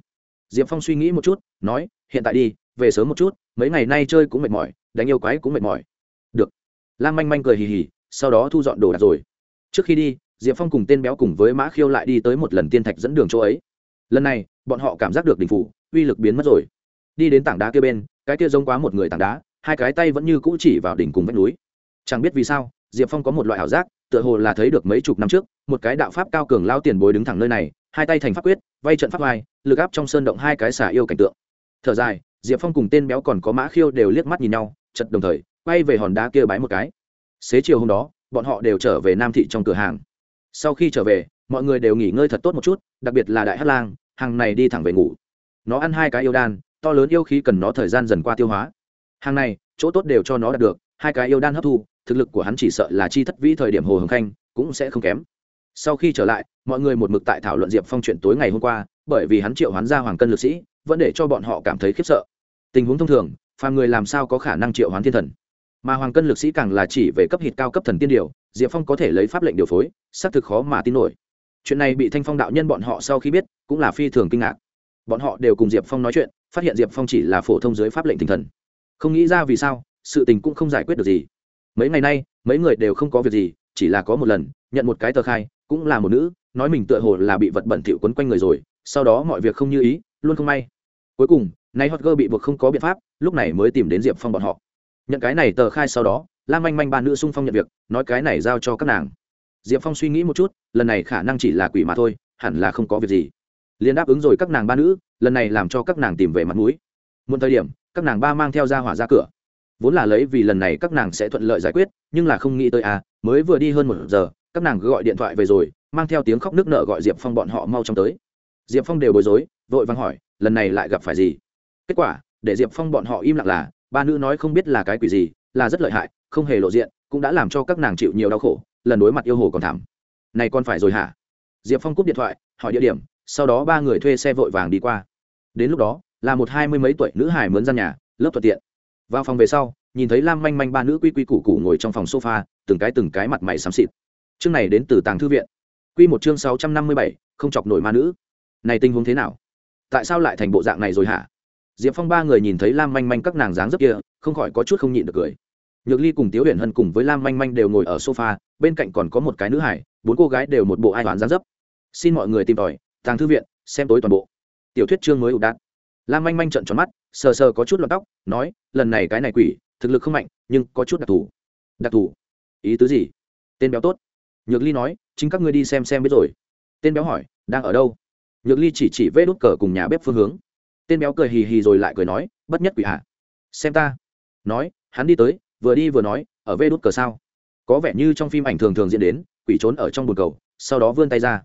diệp phong suy nghĩ một chút nói hiện tại đi về sớm một chút mấy ngày nay chơi cũng mệt mỏi đánh yêu quái cũng mệt mỏi được lam manh manh cười hì hì sau đó thu dọn đồ đạc rồi trước khi đi diệp phong cùng tên béo cùng với mã khiêu lại đi tới một lần tiên thạch dẫn đường chỗ ấy. Lần này, bọn họ cảm giác được đình phủ, uy lực biến mất rồi. Đi đến tảng đá kia bên, cái kia giống quá một người tảng đá, hai cái tay vẫn như cũ chỉ vào đỉnh cùng vách núi. Chẳng biết vì sao, diệp phong có một loại ảo giác, tựa hồ là thấy được mấy chục năm trước, một cái đạo pháp cao cường lao tiền bối đứng thẳng nơi này, hai tay thành pháp quyết, vay trận pháp vai, lực áp trong sơn động hai cái xả yêu cảnh tượng. Thở dài, diệp phong cùng tên béo còn có mã khiêu đều liếc mắt nhìn nhau chật đồng thời, quay về hòn đá kia bái một cái. Xế chiều hôm đó, bọn họ đều trở về nam thị trong cửa hàng sau khi trở về, mọi người đều nghỉ ngơi thật tốt một chút, đặc biệt là đại hát lang, hàng này đi thẳng về ngủ. Nó ăn hai cái yêu đan, to lớn yêu khí cần nó thời gian dần qua tiêu hóa. Hàng này, chỗ tốt đều cho nó đạt được, hai cái yêu đan hấp thu, thực lực của hắn chỉ sợ là chi thất vĩ thời điểm hồ hồng khanh, cũng sẽ không kém. Sau khi trở lại, mọi người một mực tại thảo luận diệp phong chuyện tối ngày hôm qua, bởi vì hắn triệu hoán ra hoàng cân lực sĩ, vẫn để cho bọn họ cảm thấy khiếp sợ. Tình huống thông thường, phàm người làm sao có khả năng triệu hoán thiên thần? Mà hoàng cân lực sĩ càng là chỉ về cấp hít cao cấp thần tiên điều diệp phong có thể lấy pháp lệnh điều phối, xác thực khó mà tin nổi. Chuyện này bị thanh phong đạo nhân bọn họ sau khi biết, cũng là phi thường kinh ngạc. Bọn họ đều cùng diệp phong nói chuyện, phát hiện diệp phong chỉ là phổ thông dưới pháp lệnh tinh thần. Không nghĩ ra vì sao, sự tình cũng không giải quyết được gì. Mấy ngày nay, mấy người đều không có việc gì, chỉ là có một lần, nhận một cái tờ khai, cũng là một nữ, nói mình tựa hồ là bị vật bẩn thỉu quấn quanh người rồi, sau đó mọi việc không như ý, luôn không may. Cuối cùng, nay hot girl bị buộc không có biện pháp, lúc này mới tìm đến diệp phong bọn họ. Nhận cái này tờ khai sau đó lam manh manh ba nữ sung phong nhận việc, nói cái này giao cho các nàng. Diệp phong suy nghĩ một chút, lần này khả năng chỉ là quỷ mà thôi, hẳn là không có việc gì. Liền đáp ứng rồi các nàng ba nữ, lần này làm cho các nàng tìm về mặt mũi. Một thời điểm, các nàng ba mang theo ra hỏa ra cửa. Vốn là lấy vì lần này các nàng sẽ thuận lợi giải quyết, nhưng là không nghĩ tới à mới vừa đi hơn một giờ, các nàng cứ gọi điện thoại về rồi, mang theo tiếng khóc nước nợ gọi diệp phong bọn họ mau chóng tới. Diệp phong đều bối rối, vội vắng hỏi, lần này lại gặp phải gì? Kết quả, để diệp phong bọn họ im lặng là, ba nữ nói không biết là cái quỷ gì là rất lợi hại, không hề lộ diện, cũng đã làm cho các nàng chịu nhiều đau khổ, lần đối mặt yêu hồ còn thảm. Này còn phải rồi hả? Diệp phong cúp điện thoại, hỏi địa điểm, sau đó ba người thuê xe vội vàng đi qua. Đến lúc đó, là một hai mươi mấy tuổi nữ hải mướn gian nhà, lớp thuận tiện. Vào phòng về sau, nhìn thấy lam manh manh ba nữ quy quy củ củ ngồi trong phòng sofa, từng cái từng cái mặt mày xám xịt. Chương này đến từ tàng thư viện. Quy một chương sáu trăm năm mươi bảy, không chọc nổi ma nữ. Này tình huống thế nào? Tại sao lại thành bộ dạng này rồi hả? Diệp phong ba người nhìn thấy lam manh manh các nàng dáng dấp kia, không khỏi có chút không nhịn được cười nhược ly cùng tiếu huyền hân cùng với lam manh manh đều ngồi ở sofa, bên cạnh còn có một cái nữ hải, bốn cô gái đều một bộ ai toán gián dấp. Xin mọi người tìm tòi, tàng thư viện, xem tối toàn bộ. Tiểu thuyết chương mới ủ đạn lam manh manh trận tròn mắt, sờ sờ có chút lọt tóc, nói, lần này cái này quỷ, thực lực không mạnh, nhưng có chút đặc thù. Đặc thù? Ý tứ gì? Tên béo tốt. Nhược ly nói, chính các ngươi đi xem xem biết rồi. Tên béo hỏi, đang ở đâu? Nhược ly chỉ chỉ vê đốt cờ cùng nhà bếp phương hướng. Tên béo cười hì hì rồi lại cười nói, bất nhất quỷ hạ xem ta. Nói, hắn đi tới vừa đi vừa nói, ở vê đốt cờ sao? Có vẻ như trong phim ảnh thường thường diễn đến, quỷ trốn ở trong bồn cầu, sau đó vươn tay ra.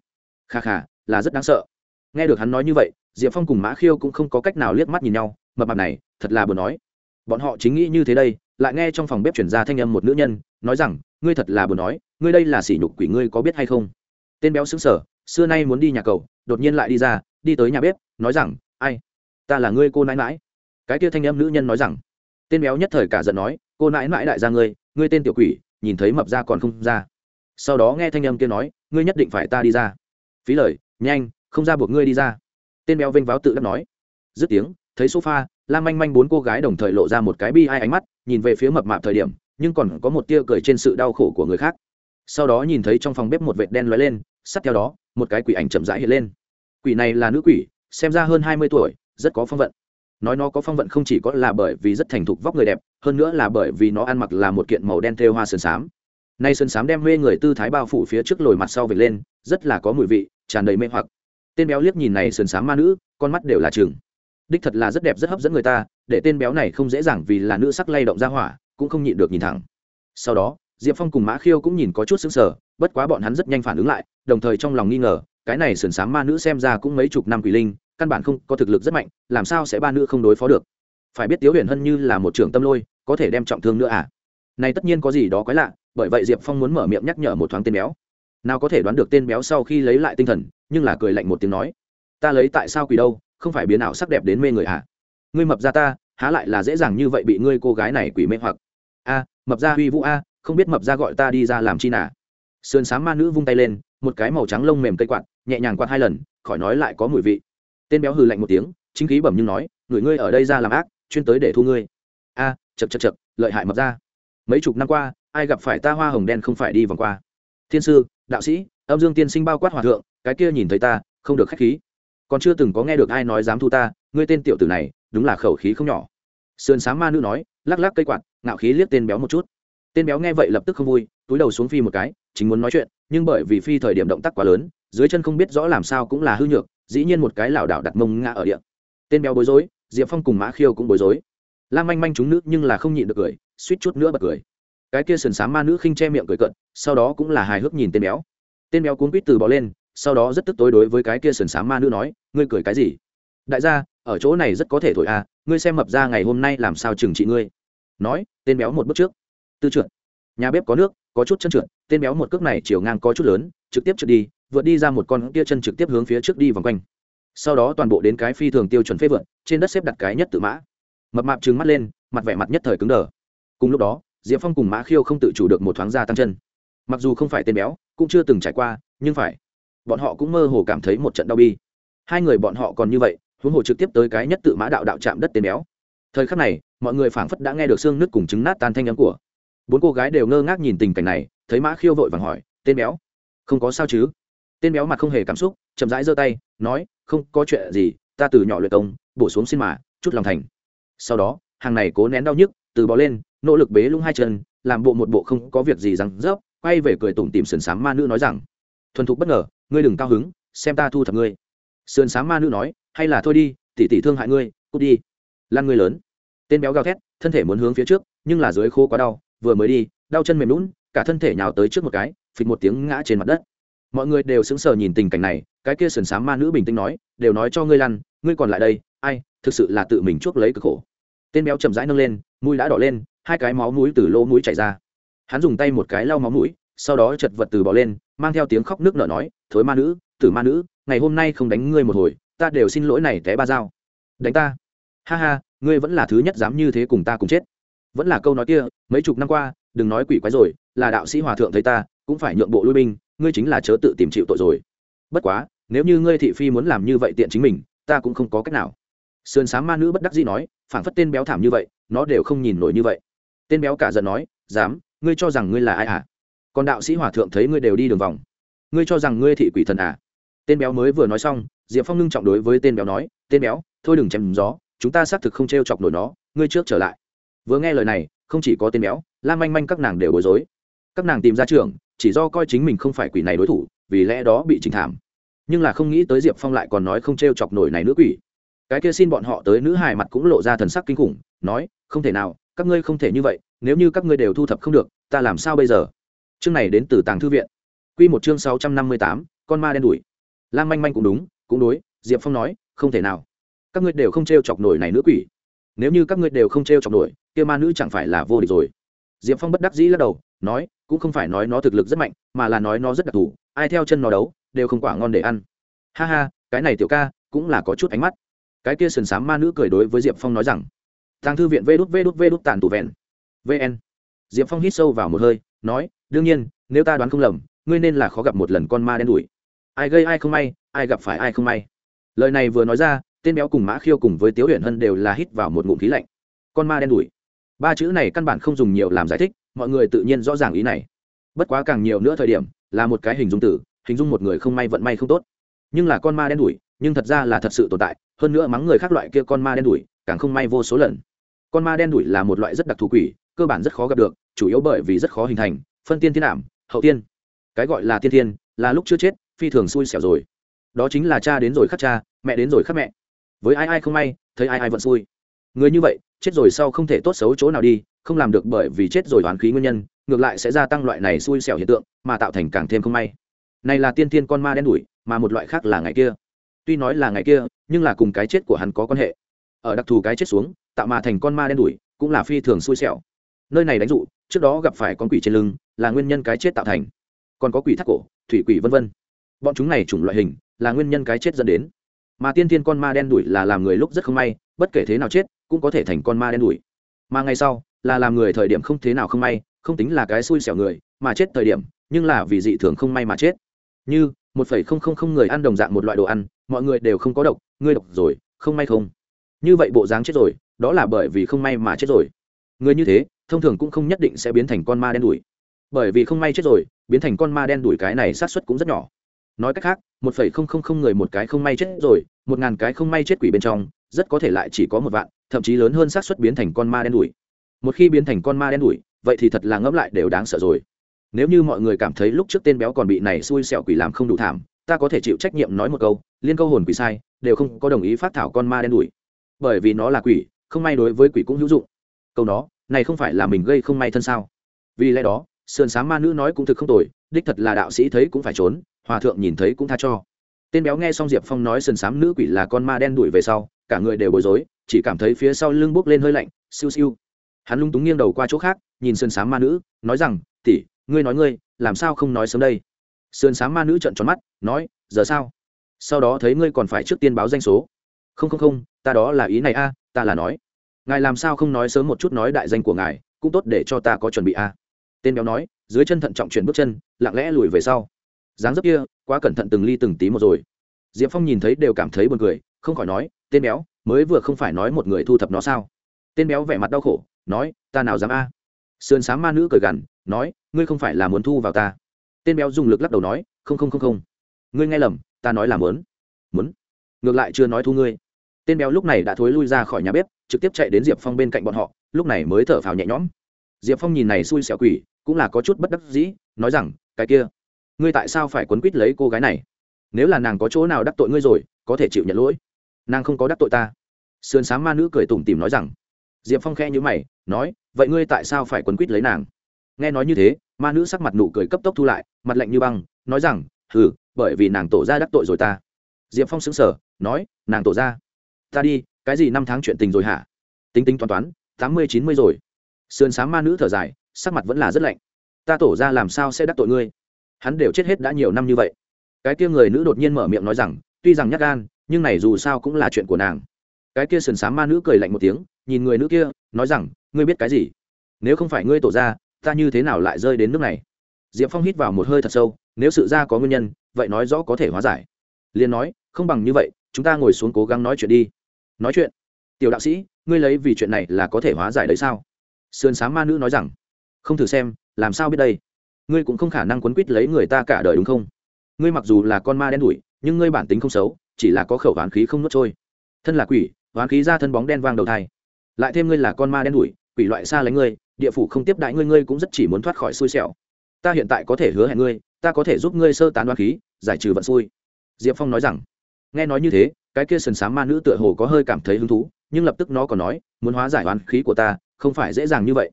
Kha kha, là rất đáng sợ. Nghe được hắn nói như vậy, diệp phong cùng mã khiêu cũng không có cách nào liếc mắt nhìn nhau, mập mặt này, thật là buồn nói. Bọn họ chính nghĩ như thế đây, lại nghe trong phòng bếp chuyển ra thanh âm một nữ nhân, nói rằng, ngươi thật là buồn nói, ngươi đây là sỉ nhục quỷ ngươi có biết hay không? Tên béo xứng sở xưa nay muốn đi nhà cầu, đột nhiên lại đi ra, đi tới nhà bếp, nói rằng, ai, ta là ngươi cô nãi mãi cái kia thanh âm nữ nhân nói rằng tên béo nhất thời cả giận nói, cô nãi mãi đại gia ngươi ngươi tên tiểu quỷ, nhìn thấy mập ra còn không ra. Sau đó nghe thanh âm kia nói, ngươi nhất định phải ta đi ra. Phí lời, nhanh, không ra buộc ngươi đi ra. Tên béo vênh váo tự đắc nói. Dứt tiếng, thấy sofa lam manh manh bốn cô gái đồng thời lộ ra một cái bi ai ánh mắt, nhìn về phía mập mạp thời điểm, nhưng còn có một tia cười trên sự đau khổ của người khác. Sau đó nhìn thấy trong phòng bếp một vệt đen lóe lên sát theo đó, một cái quỷ ảnh chậm rãi hiện lên. Quỷ này là nữ quỷ, xem ra hơn hai mươi tuổi, rất có phong vận nói nó có phong vận không chỉ có là bởi vì rất thành thục vóc người đẹp, hơn nữa là bởi vì nó ăn mặc là một kiện màu đen thêu hoa sơn xám nay sơn xám đem mê người tư thái bao phủ phía trước lồi mặt sau về lên, rất là có mùi vị, tràn đầy mê hoặc. Tên béo liếc nhìn này sơn xám ma nữ, con mắt đều là chừng đích thật là rất đẹp, rất hấp dẫn người ta, để tên béo này không dễ dàng vì là nữ sắc lay động ra hỏa, cũng không nhịn được nhìn thẳng. Sau đó, diệp phong cùng mã khiêu cũng nhìn có chút xứng sở bất quá bọn hắn rất nhanh phản ứng lại, đồng thời trong lòng nghi ngờ, cái này sườn s á m ma nữ xem ra cũng mấy chục năm quỷ linh căn bản không có thực lực rất mạnh, làm sao sẽ ba nữ không đối phó được? Phải biết tiếu huyền hân như là một trưởng tâm lôi, có thể đem trọng thương nữa à? Này tất nhiên có gì đó quái lạ, bởi vậy diệp phong muốn mở miệng nhắc nhở một thoáng tên béo. Nào có thể đoán được tên béo sau khi lấy lại tinh thần, nhưng là cười lạnh một tiếng nói, ta lấy tại sao quỷ đâu, không phải biến ảo sắc đẹp đến mê người à? Ngươi mập ra ta, há lại là dễ dàng như vậy bị ngươi cô gái này quỷ mê hoặc. A, mập ra huy vũ a, không biết mập ra gọi ta đi ra làm chi nà. Sườn s á m ma nữ vung tay lên, một cái màu trắng lông mềm cây quạt, nhẹ nhàng quạt hai lần, khỏi nói lại có mùi vị tên béo hừ lạnh một tiếng chính khí bẩm nhưng nói người ngươi ở đây ra làm ác chuyên tới để thu ngươi. A à, chật chật chật lợi hại mập ra. Mấy chục năm qua ai gặp phải ta hoa hồng đen không phải đi vòng qua. Thiên sư đạo sĩ âm dương tiên sinh bao quát hòa thượng cái kia nhìn thấy ta không được k h á c h khí. Còn chưa từng có nghe được ai nói dám thu ta ngươi tên tiểu tử này đúng là khẩu khí không nhỏ. Sườn sáng ma nữ nói lắc lắc cây quạt ngạo khí liếc tên béo một chút. Tên béo nghe vậy lập tức không vui túi đầu xuống phi một cái chính muốn nói chuyện nhưng bởi vì phi thời điểm động tác quá lớn dưới chân không biết rõ làm sao cũng là hư nhược dĩ nhiên một cái lảo đảo đặt mông ngã ở địa. Tên béo bối rối, diệp phong cùng mã khiêu cũng bối rối. Lam manh manh chúng nữ nhưng là không nhịn được cười, suýt chút nữa bật cười. Cái kia sườn sáng ma nữ khinh che miệng cười cận sau đó cũng là hài hước nhìn tên béo. Tên béo cuốn quýt từ bỏ lên, sau đó rất tức tối đối với cái kia sườn sáng ma nữ nói, ngươi cười cái gì? Đại gia, ở chỗ này rất có thể thổi à ngươi xem mập ra ngày hôm nay làm sao trừng trị ngươi. Nói, tên béo một bước trước. Tư trượt. Nhà bếp có nước, có chút chân trượt, tên béo một cước này chiều ngang có chút lớn, trực tiếp trượt đi vượt đi ra một con kia chân trực tiếp hướng phía trước đi vòng quanh. Sau đó toàn bộ đến cái phi thường tiêu chuẩn phê vượt trên đất xếp đặt cái nhất tự mã. Mập mạp trừng mắt lên, mặt vẻ mặt nhất thời cứng đờ. Cùng lúc đó, diệp phong cùng mã khiêu không tự chủ được một thoáng ra tăng chân. Mặc dù không phải tên béo, cũng chưa từng trải qua, nhưng phải. Bọn họ cũng mơ hồ cảm thấy một trận đau bi. Hai người bọn họ còn như vậy, huống hồ trực tiếp tới cái nhất tự mã đạo đạo chạm đất tên béo. Thời khắc này, mọi người phảng phất đã nghe được xương nứt cùng trứng nát tan thanh âm của. Bốn cô gái đều ngơ ngác nhìn tình cảnh này, thấy mã khiêu vội vàng hỏi, tên béo, không có sao chứ? Tên béo mặt không hề cảm xúc, chậm rãi giơ tay, nói, không có chuyện gì, ta từ nhỏ luyện công, bổ xuống xin mà, chút lòng thành. Sau đó, hàng này cố nén đau nhức, từ bò lên, nỗ lực bế lung hai chân, làm bộ một bộ không có việc gì rằng rớp, quay về cười tủm tìm sườn sám ma nữ nói rằng, thuần thục bất ngờ, ngươi đừng cao hứng, xem ta thu thập ngươi. Sườn sám ma nữ nói, hay là thôi đi tỉ tỉ thương hại ngươi, cút đi. Lan ngươi lớn. Tên béo gào thét, thân thể muốn hướng phía trước, nhưng là dưới khô quá đau, vừa mới đi, đau chân mềm lún cả thân thể nhào tới trước một cái, phịch một tiếng ngã trên mặt đất mọi người đều sững sờ nhìn tình cảnh này, cái kia sườn sáng ma nữ bình tĩnh nói, đều nói cho ngươi lăn, ngươi còn lại đây, ai, thực sự là tự mình chuốc lấy cực khổ. Tên béo chậm rãi nâng lên, mũi đã đỏ lên, hai cái máu mũi từ lỗ mũi chảy ra. Hắn dùng tay một cái lau máu mũi, sau đó chật vật từ bỏ lên, mang theo tiếng khóc nước nở nói, thối ma nữ, tử ma nữ, ngày hôm nay không đánh ngươi một hồi, ta đều xin lỗi này té ba dao. Đánh ta? Ha ha, ngươi vẫn là thứ nhất dám như thế cùng ta cùng chết. Vẫn là câu nói kia, mấy chục năm qua, đừng nói quỷ quái rồi, là đạo sĩ hòa thượng thấy ta, cũng phải nhượng bộ lui binh ngươi chính là chớ tự tìm chịu tội rồi. Bất quá, nếu như ngươi thị phi muốn làm như vậy tiện chính mình, ta cũng không có cách nào. Sườn sáng ma nữ bất đắc dĩ nói phản phất tên béo thảm như vậy, nó đều không nhìn nổi như vậy. Tên béo cả giận nói, dám, ngươi cho rằng ngươi là ai à? Còn đạo sĩ hòa thượng thấy ngươi đều đi đường vòng. Ngươi cho rằng ngươi thị quỷ thần à? Tên béo mới vừa nói xong, diệp phong ngưng trọng đối với tên béo nói, tên béo, thôi đừng chém gió, chúng ta xác thực không t r e o chọc nổi nó, ngươi trước trở lại. Vừa nghe lời này, không chỉ có tên béo lan manh manh các nàng đều bối rối. Các nàng tìm ra trường chỉ do coi chính mình không phải quỷ này đối thủ, vì lẽ đó bị trình thảm. Nhưng là không nghĩ tới diệp phong lại còn nói không t r e o chọc nổi này nữ quỷ. Cái kia xin bọn họ tới nữ hài mặt cũng lộ ra thần sắc kinh khủng, nói, không thể nào, các ngươi không thể như vậy, nếu như các ngươi đều thu thập không được, ta làm sao bây giờ? Chương này đến từ tàng thư viện. Q một chương sáu trăm năm mươi tám, con ma đen đủi lan manh manh cũng đúng, cũng đối, diệp phong nói, không thể nào. Các ngươi đều không t r e o chọc nổi này nữ quỷ. Nếu như các ngươi đều không t r e o chọc nổi, kia ma nữ chẳng phải là vô địch rồi. Diệp phong bất đắc dĩ lắc đầu nói, cũng không phải nói nó thực lực rất mạnh, mà là nói nó rất đặc thù, ai theo chân nó đấu, đều không quả ngon để ăn. Ha ha, cái này tiểu ca, cũng là có chút ánh mắt. Cái kia sườn s á m ma nữ cười đối với diệp phong nói rằng thang thư viện vê đút vê đút vê đút tàn tù vẹn. Vn diệp phong hít sâu vào một hơi, nói, đương nhiên, nếu ta đoán không lầm, ngươi nên là khó gặp một lần con ma đen đủi ai gây ai không may, ai gặp phải ai không may. Lời này vừa nói ra, tên béo cùng mã khiêu cùng với tiếu huyền hân đều là hít vào một ngụm khí lạnh. Con ma đen đủi ba chữ này căn bản không dùng nhiều làm giải thích mọi người tự nhiên rõ ràng ý này. Bất quá càng nhiều nữa thời điểm, là một cái hình dung tử, hình dung một người không may vận may không tốt. Nhưng là con ma đen đủi nhưng thật ra là thật sự tồn tại, hơn nữa mắng người khác loại kia con ma đen đủi càng không may vô số lần. Con ma đen đủi là một loại rất đặc thù quỷ, cơ bản rất khó gặp được, chủ yếu bởi vì rất khó hình thành, phân tiên thiên ảm, hậu tiên. Cái gọi là tiên tiên là lúc chưa chết, phi thường xui xẻo rồi. Đó chính là cha đến rồi khắc cha, mẹ đến rồi khắc mẹ. Với ai ai không may, thấy ai ai vẫn xui. Người như vậy chết rồi sau không thể tốt xấu chỗ nào đi, không làm được bởi vì chết rồi hoàn khí nguyên nhân, ngược lại sẽ gia tăng loại này xui xẻo hiện tượng, mà tạo thành càng thêm không may. Này là tiên thiên con ma đen đủi, mà một loại khác là ngày kia. Tuy nói là ngày kia, nhưng là cùng cái chết của hắn có quan hệ. Ở đặc thù cái chết xuống, tạo mà thành con ma đen đủi, cũng là phi thường xui xẻo. Nơi này đánh dụ, trước đó gặp phải con quỷ trên lưng, là nguyên nhân cái chết tạo thành. Còn có quỷ thác cổ, thủy quỷ vân vân. Bọn chúng này chủng loại hình, là nguyên nhân cái chết dẫn đến. Mà tiên thiên con ma đen đủi là làm người lúc rất không may, bất kể thế nào chết cũng có thể thành con ma đen đủi. Mà ngày sau là làm người thời điểm không thế nào không may không tính là cái xui xẻo người mà chết thời điểm nhưng là vì dị thường không may mà chết. Như một phẩy không không không người ăn đồng dạng một loại đồ ăn mọi người đều không có độc ngươi độc rồi không may không? Như vậy bộ dáng chết rồi đó là bởi vì không may mà chết rồi. Người như thế thông thường cũng không nhất định sẽ biến thành con ma đen đuổi, bởi vì không may chết rồi biến thành con ma đen đuổi cái này sát xuất cũng rất nhỏ. Nói cách khác một phẩy không không không người một cái không may chết rồi một ngàn cái không may chết quỷ bên trong rất có thể lại chỉ có một vạn, thậm chí lớn hơn xác suất biến thành con ma đen đủi. Một khi biến thành con ma đen đủi, vậy thì thật là ngẫm lại đều đáng sợ rồi. Nếu như mọi người cảm thấy lúc trước tên béo còn bị này xui xẻo quỷ làm không đủ thảm, ta có thể chịu trách nhiệm nói một câu, liên câu hồn quỷ sai, đều không có đồng ý phát thảo con ma đen đủi. Bởi vì nó là quỷ, không may đối với quỷ cũng hữu dụng. Câu đó, này không phải là mình gây không may thân sao? Vì lẽ đó, sườn sáng ma nữ nói cũng thực không tồi, đích thật là đạo sĩ thấy cũng phải trốn, hòa thượng nhìn thấy cũng tha cho. Tên béo nghe xong diệp phong nói sườn sám nữ quỷ là con ma đen đuổi về sau cả người đều bối rối, chỉ cảm thấy phía sau lưng bốc lên hơi lạnh, siêu siêu. Hắn lung túng nghiêng đầu qua chỗ khác, nhìn sơn sám ma nữ, nói rằng, tỷ, ngươi nói ngươi, làm sao không nói sớm đây? Sơn sám ma nữ trợn tròn mắt, nói, giờ sao? Sau đó thấy ngươi còn phải trước tiên báo danh số. Không không không, ta đó là ý này a, ta là nói. Ngài làm sao không nói sớm một chút nói đại danh của ngài, cũng tốt để cho ta có chuẩn bị a. Tên béo nói, dưới chân thận trọng chuyển bước chân, lặng lẽ lùi về sau. Dáng dấp kia, quá cẩn thận từng ly từng tí một rồi. Diệp phong nhìn thấy đều cảm thấy buồn cười không khỏi nói, tên béo, mới vừa không phải nói một người thu thập nó sao? Tên béo vẻ mặt đau khổ, nói, ta nào dám a? À. sườn sáng ma nữ cười gằn, nói, ngươi không phải là muốn thu vào ta. Tên béo dùng lực lắc đầu nói, không không không không. Ngươi nghe lầm, ta nói là muốn. Muốn. Ngược lại chưa nói thu ngươi. Tên béo lúc này đã thối lui ra khỏi nhà bếp, trực tiếp chạy đến diệp phong bên cạnh bọn họ, lúc này mới thở phào nhẹ nhõm. Diệp phong nhìn này xui xẻo quỷ, cũng là có chút bất đắc dĩ, nói rằng, cái kia, ngươi tại sao phải quấn quýt lấy cô gái này? Nếu là nàng có chỗ nào đắc tội ngươi rồi, có thể chịu nhận lỗi nàng không có đắc tội ta. Sườn s á m ma nữ cười tủm tìm nói rằng, diệp phong khẽ nhữ mày, nói, vậy ngươi tại sao phải quấn quýt lấy nàng? Nghe nói như thế, ma nữ sắc mặt nụ cười cấp tốc thu lại, mặt lạnh như băng, nói rằng ừ bởi vì nàng tổ ra đắc tội rồi ta. Diệp phong xứng sở nói, nàng tổ ra ta đi, cái gì năm tháng chuyện tình rồi hả? Tính tính toán toán, tám mươi, chín mươi rồi. Sườn s á m ma nữ thở dài, sắc mặt vẫn là rất lạnh. Ta tổ ra làm sao sẽ đắc tội ngươi? Hắn đều chết hết đã nhiều năm như vậy. Cái kia người nữ đột nhiên mở miệng nói rằng, tuy rằng nhắc gan nhưng này dù sao cũng là chuyện của nàng. Cái kia sườn s á m ma nữ cười lạnh một tiếng, nhìn người nữ kia, nói rằng, ngươi biết cái gì? Nếu không phải ngươi tổ ra ta như thế nào lại rơi đến nước này? Diệp phong hít vào một hơi thật sâu, nếu sự ra có nguyên nhân, vậy nói rõ có thể hóa giải. Liền nói, không bằng như vậy, chúng ta ngồi xuống cố gắng nói chuyện đi. Nói chuyện? Tiểu đạo sĩ, ngươi lấy vì chuyện này là có thể hóa giải đấy sao? Sườn s á m ma nữ nói rằng, không thử xem, làm sao biết đây? Ngươi cũng không khả năng quấn quýt lấy người ta cả đời đúng không? Ngươi mặc dù là con ma đen đủi, nhưng ngươi bản tính không xấu chỉ là có khẩu oán khí không nuốt trôi. Thân là quỷ oán khí ra thân bóng đen vang đầu thai. Lại thêm ngươi là con ma đen đủi quỷ loại xa lánh ngươi, địa phủ không tiếp đại ngươi ngươi cũng rất chỉ muốn thoát khỏi xui xẻo. Ta hiện tại có thể hứa hẹn ngươi, ta có thể giúp ngươi sơ tán oán khí, giải trừ vận xui. Diệp phong nói rằng. Nghe nói như thế, cái kia sần sám ma nữ tựa hồ có hơi cảm thấy hứng thú, nhưng lập tức nó còn nói, muốn hóa giải oán khí của ta, không phải dễ dàng như vậy.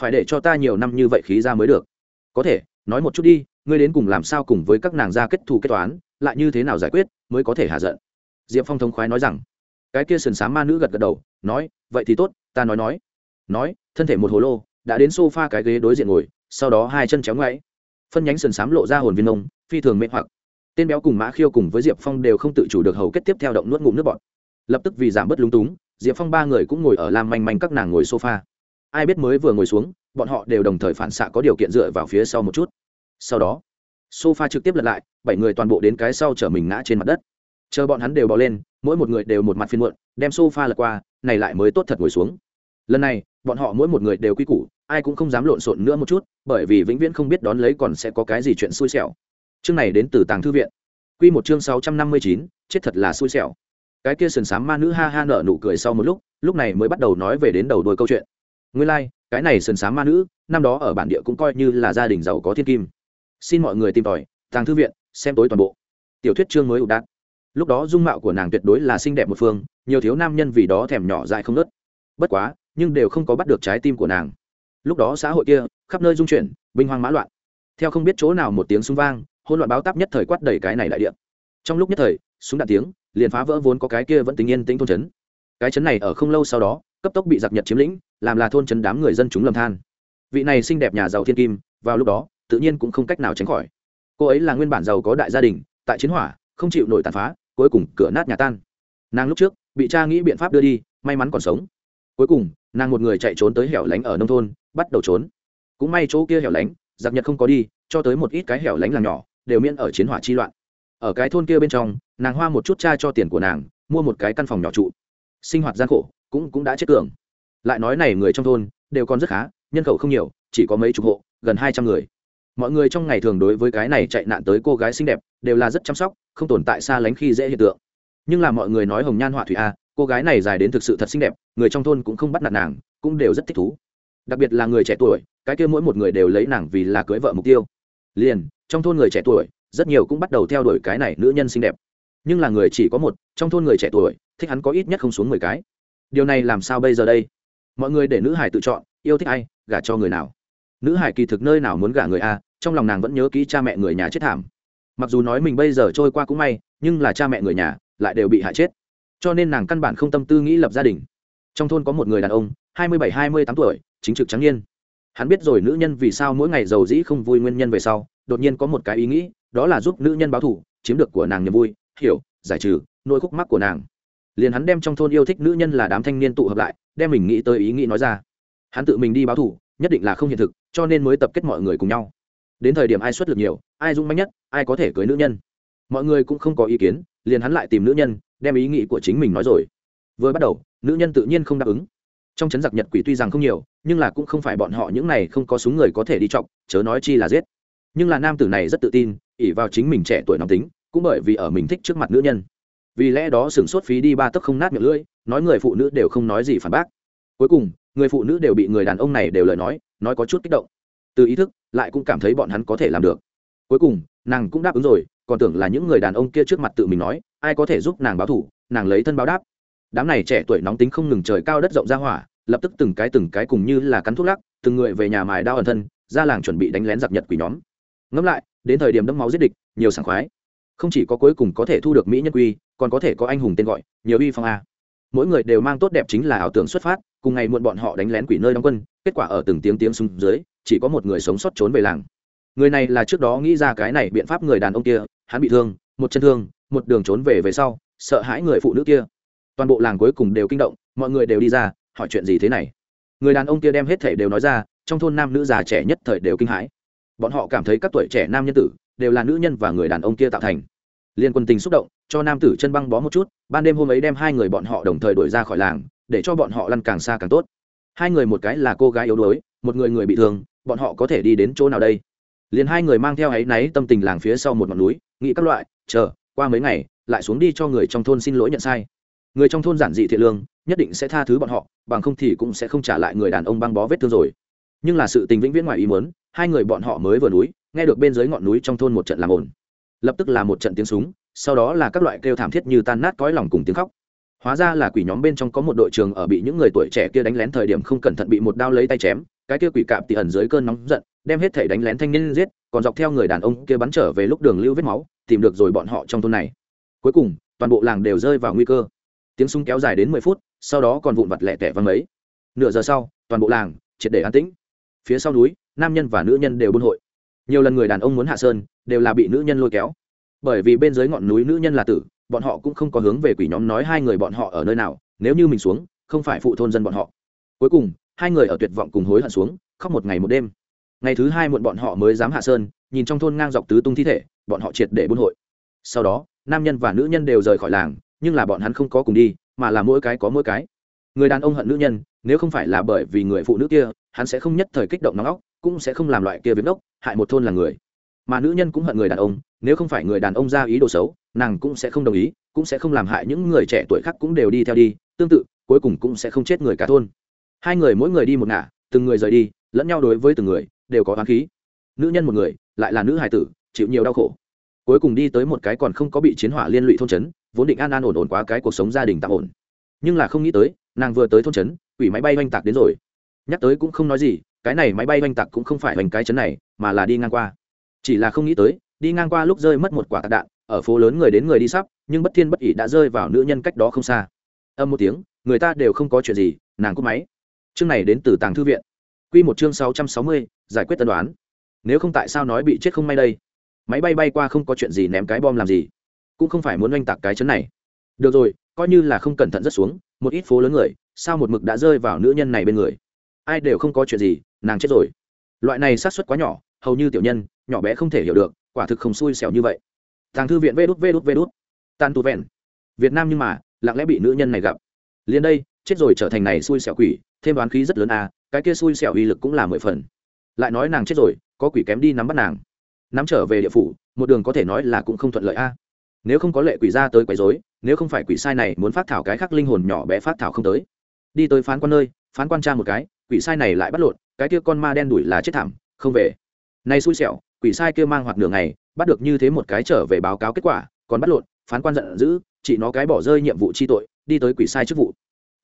Phải để cho ta nhiều năm như vậy khí ra mới được. Có thể, nói một chút đi, ngươi đến cùng làm sao cùng với các nàng gia kết thù kết toán lại như thế nào giải quyết mới có thể hạ giận? Diệp phong thống khoái nói rằng, cái kia sườn s á m ma nữ gật gật đầu, nói, vậy thì tốt, ta nói nói. Nói, thân thể một hồ lô, đã đến s o f a cái ghế đối diện ngồi, sau đó hai chân chéo ngoáy. Phân nhánh sườn s á m lộ ra hồn viên nông phi thường mê hoặc. Tên béo cùng mã khiêu cùng với diệp phong đều không tự chủ được hầu kết tiếp theo động nuốt ngụm nước bọt. Lập tức vì giảm bớt lúng túng, diệp phong ba người cũng ngồi ở làm manh manh các nàng ngồi sofa. Ai biết mới vừa ngồi xuống, bọn họ đều đồng thời phản xạ có điều kiện dựa vào phía sau một chút. Sau đó sofa trực tiếp lật lại bảy người toàn bộ đến cái sau chở mình ngã trên mặt đất. Chờ bọn hắn đều bỏ lên mỗi một người đều một mặt phiên muộn đem sofa lật qua này lại mới tốt thật ngồi xuống. Lần này bọn họ mỗi một người đều quy củ ai cũng không dám lộn xộn nữa một chút bởi vì vĩnh viễn không biết đón lấy còn sẽ có cái gì chuyện xui xẻo. Chương này đến từ tàng thư viện. Q một chương sáu trăm năm mươi chín chết thật là xui xẻo. Cái kia sườn s á m ma nữ ha ha nở nụ cười sau một lúc lúc này mới bắt đầu nói về đến đầu đôi câu chuyện. Nguyên lai、like, cái này sườn s á m ma nữ năm đó ở bản địa cũng coi như là gia đình giàu có thiên kim xin mọi người tìm tòi, tàng thư viện, xem tối toàn bộ. Tiểu thuyết chương mới ụ đạn lúc đó dung mạo của nàng tuyệt đối là xinh đẹp một phương, nhiều thiếu nam nhân vì đó thèm nhỏ dại không nớt bất quá, nhưng đều không có bắt được trái tim của nàng. Lúc đó xã hội kia, khắp nơi dung chuyển, binh hoang mã loạn. Theo không biết chỗ nào một tiếng súng vang hôn loạn báo táp nhất thời quát đầy cái này đại điện trong lúc nhất thời, súng đạn tiếng, liền phá vỡ vốn có cái kia vẫn tính yên tĩnh thôn trấn. Cái trấn này ở không lâu sau đó, cấp tốc bị giặc nhật chiếm lĩnh, làm là thôn trấn đám người dân chúng lầm than. Vị này xinh đẹp nhà giàu thiên kim, vào lúc đó tự nhiên cũng không cách nào tránh khỏi. Cô ấy là nguyên bản giàu có đại gia đình, tại chiến hỏa, không chịu nổi tàn phá, cuối cùng cửa nát nhà tan. Nàng lúc trước bị cha nghĩ biện pháp đưa đi, may mắn còn sống. Cuối cùng, nàng một người chạy trốn tới hẻo lánh ở nông thôn, bắt đầu trốn. Cũng may chỗ kia hẻo lánh, giặc nhật không có đi, cho tới một ít cái hẻo lánh làng nhỏ, đều miễn ở chiến hỏa chi loạn. Ở cái thôn kia bên trong, nàng hoa một chút cha cho tiền của nàng, mua một cái căn phòng nhỏ trụ. Sinh hoạt gian khổ, cũng cũng đã chết cường lại nói này người trong thôn, đều còn rất khá, nhân khẩu không nhiều, chỉ có mấy chục hộ, gần hai trăm người mọi người trong ngày thường đối với cái này chạy nạn tới cô gái xinh đẹp, đều là rất chăm sóc, không tồn tại xa lánh khi dễ hiện tượng. Nhưng là mọi người nói hồng nhan họa thủy a, cô gái này dài đến thực sự thật xinh đẹp, người trong thôn cũng không bắt nạt nàng, cũng đều rất thích thú. Đặc biệt là người trẻ tuổi, cái kia mỗi một người đều lấy nàng vì là cưới vợ mục tiêu. Liền, trong thôn người trẻ tuổi, rất nhiều cũng bắt đầu theo đuổi cái này nữ nhân xinh đẹp. Nhưng là người chỉ có một, trong thôn người trẻ tuổi, thích hắn có ít nhất không xuống mười cái. Điều này làm sao bây giờ đây? Mọi người để nữ hải tự chọn, yêu thích ai, gả cho người nào? Nữ hải kỳ thực nơi nào muốn gả người a trong lòng nàng vẫn nhớ kỹ cha mẹ người nhà chết thảm. Mặc dù nói mình bây giờ trôi qua cũng may nhưng là cha mẹ người nhà lại đều bị hại chết. Cho nên nàng căn bản không tâm tư nghĩ lập gia đình. Trong thôn có một người đàn ông hai mươi bảy hai mươi tám tuổi chính trực trắng nhiên, hắn biết rồi nữ nhân vì sao mỗi ngày giàu dĩ không vui nguyên nhân về sau đột nhiên có một cái ý nghĩ đó là giúp nữ nhân báo thù, chiếm được của nàng niềm vui hiểu giải trừ nỗi khúc mắc của nàng. Liền hắn đem trong thôn yêu thích nữ nhân là đám thanh niên tụ hợp lại đem mình nghĩ tới ý nghĩ nói ra. Hắn tự mình đi báo thù, nhất định là không hiện thực cho nên mới tập kết mọi người cùng nhau đến thời điểm ai xuất lực nhiều, ai dung mãnh nhất, ai có thể cưới nữ nhân. Mọi người cũng không có ý kiến, liền hắn lại tìm nữ nhân, đem ý nghĩ của chính mình nói rồi. Vừa bắt đầu, nữ nhân tự nhiên không đáp ứng. Trong chấn giặc nhật quỷ tuy rằng không nhiều, nhưng là cũng không phải bọn họ những này không có súng người có thể đi chọc, chớ nói chi là giết. Nhưng là nam tử này rất tự tin ỉ vào chính mình trẻ tuổi nóng tính, cũng bởi vì ở mình thích trước mặt nữ nhân. Vì lẽ đó sửng sốt phí đi ba tấc không nát miệng lưỡi, nói người phụ nữ đều không nói gì phản bác. Cuối cùng, người phụ nữ đều bị người đàn ông này đều lời nói nói có chút kích động. Từ ý thức lại cũng cảm thấy bọn hắn có thể làm được. Cuối cùng, nàng cũng đáp ứng rồi, còn tưởng là những người đàn ông kia trước mặt tự mình nói, ai có thể giúp nàng báo thủ, nàng lấy thân báo đáp. Đám này trẻ tuổi nóng tính không ngừng trời cao đất rộng ra hỏa, lập tức từng cái từng cái cùng như là cắn thuốc lắc, từng người về nhà mài đao ẩn thân, ra làng chuẩn bị đánh lén giặc nhật quỷ nhóm. Ngẫm lại, đến thời điểm đẫm máu giết địch, nhiều sảng khoái. Không chỉ có cuối cùng có thể thu được mỹ nhân quy, còn có thể có anh hùng tên gọi, nhiều uy phong a. Mỗi người đều mang tốt đẹp chính là ảo tưởng xuất phát, cùng ngày muộn bọn họ đánh lén quỷ nơi đóng quân, kết quả ở từng tiếng tiếng xuống dưới chỉ có một người sống sót trốn về làng. Người này là trước đó nghĩ ra cái này biện pháp người đàn ông kia, hắn bị thương, một chân thương, một đường trốn về về sau, sợ hãi người phụ nữ kia. Toàn bộ làng cuối cùng đều kinh động, mọi người đều đi ra, hỏi chuyện gì thế này. Người đàn ông kia đem hết thể đều nói ra, trong thôn nam nữ già trẻ nhất thời đều kinh hãi. Bọn họ cảm thấy các tuổi trẻ nam nhân tử đều là nữ nhân và người đàn ông kia tạo thành. Liên quân tình xúc động, cho nam tử chân băng bó một chút, ban đêm hôm ấy đem hai người bọn họ đồng thời đuổi ra khỏi làng, để cho bọn họ lăn càng xa càng tốt. Hai người một cái là cô gái yếu đuối, một người người bị thương bọn họ có thể đi đến chỗ nào đây? Liền hai người mang theo áy náy tâm tình làng phía sau một ngọn núi, nghĩ các loại, chờ, qua mấy ngày, lại xuống đi cho người trong thôn xin lỗi nhận sai. Người trong thôn giản dị thiện lương, nhất định sẽ tha thứ bọn họ, bằng không thì cũng sẽ không trả lại người đàn ông băng bó vết thương rồi. Nhưng là sự tình vĩnh viễn ngoài ý muốn, hai người bọn họ mới vừa núi, nghe được bên dưới ngọn núi trong thôn một trận làm ồn. Lập tức là một trận tiếng súng, sau đó là các loại kêu thảm thiết như tan nát cõi lòng cùng tiếng khóc. Hóa ra là quỷ nhóm bên trong có một đội trường ở bị những người tuổi trẻ kia đánh lén thời điểm không cẩn thận bị một đao lấy tay chém cái kia quỷ cạm tỉ ẩn dưới cơn nóng giận, đem hết thể đánh lén thanh niên giết, còn dọc theo người đàn ông kia bắn trở về lúc đường lưu vết máu, tìm được rồi bọn họ trong thôn này. Cuối cùng, toàn bộ làng đều rơi vào nguy cơ. Tiếng súng kéo dài đến mười phút, sau đó còn vụn vặt lẹ tẻ văng ấy. nửa giờ sau, toàn bộ làng triệt để an tĩnh. Phía sau núi, nam nhân và nữ nhân đều buôn hội. Nhiều lần người đàn ông muốn hạ sơn, đều là bị nữ nhân lôi kéo. Bởi vì bên dưới ngọn núi nữ nhân là tử, bọn họ cũng không có hướng về quỷ nhóm nói hai người bọn họ ở nơi nào, nếu như mình xuống, không phải phụ thôn dân bọn họ. Cuối cùng hai người ở tuyệt vọng cùng hối hận xuống, khóc một ngày một đêm. Ngày thứ hai muộn bọn họ mới dám hạ sơn, nhìn trong thôn ngang dọc tứ tung thi thể, bọn họ triệt để buôn hội. Sau đó, nam nhân và nữ nhân đều rời khỏi làng, nhưng là bọn hắn không có cùng đi, mà là mỗi cái có mỗi cái. Người đàn ông hận nữ nhân, nếu không phải là bởi vì người phụ nữ kia, hắn sẽ không nhất thời kích động nóng óc, cũng sẽ không làm loại kia việc đốc hại một thôn là người. Mà nữ nhân cũng hận người đàn ông, nếu không phải người đàn ông ra ý đồ xấu, nàng cũng sẽ không đồng ý, cũng sẽ không làm hại những người trẻ tuổi khác cũng đều đi theo đi, tương tự, cuối cùng cũng sẽ không chết người cả thôn hai người mỗi người đi một ngả, từng người rời đi, lẫn nhau đối với từng người, đều có oán khí. Nữ nhân một người, lại là nữ hài tử, chịu nhiều đau khổ. Cuối cùng đi tới một cái còn không có bị chiến hỏa liên lụy thôn trấn, vốn định an an ổn ổn quá cái cuộc sống gia đình tạm ổn. Nhưng là không nghĩ tới, nàng vừa tới thôn trấn, quỷ máy bay oanh tạc đến rồi. Nhắc tới cũng không nói gì, cái này máy bay oanh tạc cũng không phải oanh cái chấn này, mà là đi ngang qua. Chỉ là không nghĩ tới, đi ngang qua lúc rơi mất một quả tạc đạn, ở phố lớn người đến người đi sắp, nhưng bất thiên bất ỉ đã rơi vào nữ nhân cách đó không xa. Âm một tiếng, người ta đều không có chuyện gì, nàng cúp máy chương này đến từ tàng thư viện. Q một chương sáu trăm sáu mươi, giải quyết tân đoán. Nếu không tại sao nói bị chết không may đây? Máy bay bay qua không có chuyện gì ném cái bom làm gì? Cũng không phải muốn oanh tạc cái chấn này. Được rồi, coi như là không cẩn thận rất xuống, một ít phố lớn người, sao một mực đã rơi vào nữ nhân này bên người? Ai đều không có chuyện gì, nàng chết rồi. Loại này sát xuất quá nhỏ, hầu như tiểu nhân, nhỏ bé không thể hiểu được, quả thực không xui xẻo như vậy. Tàng thư viện vê đút vê đút vê đút. Tan tu vẹn. Việt nam nhưng mà, lặng lẽ bị nữ nhân này gặp. Liền đây, chết rồi trở thành này xui xẻo quỷ thêm đoán khí rất lớn à cái kia xui xẻo uy lực cũng là mười phần. Lại nói nàng chết rồi, có quỷ kém đi nắm bắt nàng. Nắm trở về địa phủ, một đường có thể nói là cũng không thuận lợi a nếu không có lệ quỷ ra tới quấy rối, nếu không phải quỷ sai này muốn phát thảo cái khác linh hồn nhỏ bé phát thảo không tới. Đi tới phán quan nơi, phán quan tra một cái, quỷ sai này lại bắt lột cái kia con ma đen đuổi là chết thảm, không về. Nay xui xẻo, quỷ sai kia mang hoặc nửa ngày, bắt được như thế một cái trở về báo cáo kết quả, còn bắt lột phán quan giận dữ chỉ nó cái bỏ rơi nhiệm vụ chi tội, đi tới quỷ sai chức vụ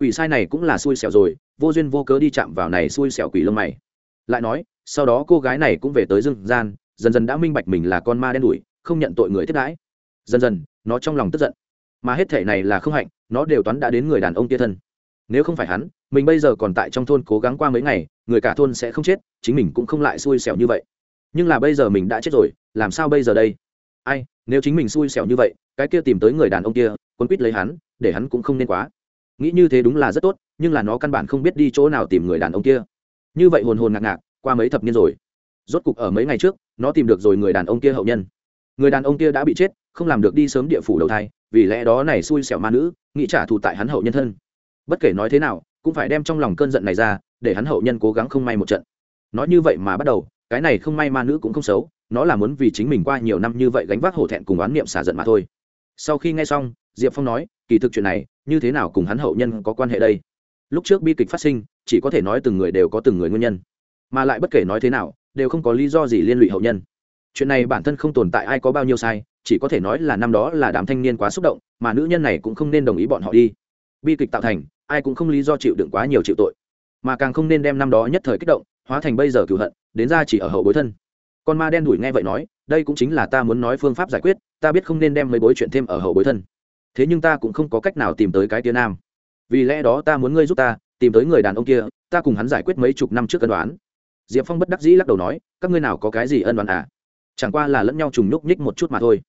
quỷ sai này cũng là xui xẻo rồi, vô duyên vô cớ đi chạm vào này xui xẻo quỷ lông mày. Lại nói, sau đó cô gái này cũng về tới dương gian, dần dần đã minh bạch mình là con ma đen đủi không nhận tội người tiếp đãi. Dần dần, nó trong lòng tức giận. Mà hết thể này là không hạnh, nó đều toán đã đến người đàn ông kia thân. Nếu không phải hắn, mình bây giờ còn tại trong thôn cố gắng qua mấy ngày, người cả thôn sẽ không chết, chính mình cũng không lại xui xẻo như vậy. Nhưng là bây giờ mình đã chết rồi, làm sao bây giờ đây? Ai, nếu chính mình xui xẻo như vậy, cái kia tìm tới người đàn ông kia quấn quýt lấy hắn, để hắn cũng không nên quá nghĩ như thế đúng là rất tốt, nhưng là nó căn bản không biết đi chỗ nào tìm người đàn ông kia. Như vậy hồn hồn ngạc ngạc, qua mấy thập niên rồi. Rốt cục ở mấy ngày trước, nó tìm được rồi người đàn ông kia hậu nhân. Người đàn ông kia đã bị chết, không làm được đi sớm địa phủ đầu thai, vì lẽ đó này xui xẻo ma nữ, nghĩ trả thù tại hắn hậu nhân thân. Bất kể nói thế nào, cũng phải đem trong lòng cơn giận này ra, để hắn hậu nhân cố gắng không may một trận. Nói như vậy mà bắt đầu, cái này không may ma nữ cũng không xấu, nó là muốn vì chính mình qua nhiều năm như vậy gánh vác hổ thẹn cùng oán niệm xả giận mà thôi. Sau khi nghe xong, diệp phong nói, kỳ thực chuyện này như thế nào cùng hắn hậu nhân có quan hệ đây? Lúc trước bi kịch phát sinh, chỉ có thể nói từng người đều có từng người nguyên nhân, mà lại bất kể nói thế nào, đều không có lý do gì liên lụy hậu nhân. Chuyện này bản thân không tồn tại ai có bao nhiêu sai, chỉ có thể nói là năm đó là đám thanh niên quá xúc động, mà nữ nhân này cũng không nên đồng ý bọn họ đi. Bi kịch tạo thành, ai cũng không lý do chịu đựng quá nhiều chịu tội, mà càng không nên đem năm đó nhất thời kích động, hóa thành bây giờ cựu hận, đến ra chỉ ở hậu bối thân. Con ma đen đuổi nghe vậy nói, đây cũng chính là ta muốn nói phương pháp giải quyết, ta biết không nên đem mấy bối chuyện thêm ở hậu bối thân thế nhưng ta cũng không có cách nào tìm tới cái tia nam. Vì lẽ đó ta muốn ngươi giúp ta, tìm tới người đàn ông kia, ta cùng hắn giải quyết mấy chục năm trước cân đoán diệp phong bất đắc dĩ lắc đầu nói, các ngươi nào có cái gì ân đoán à? Chẳng qua là lẫn nhau trùng nhúc nhích một chút mà thôi.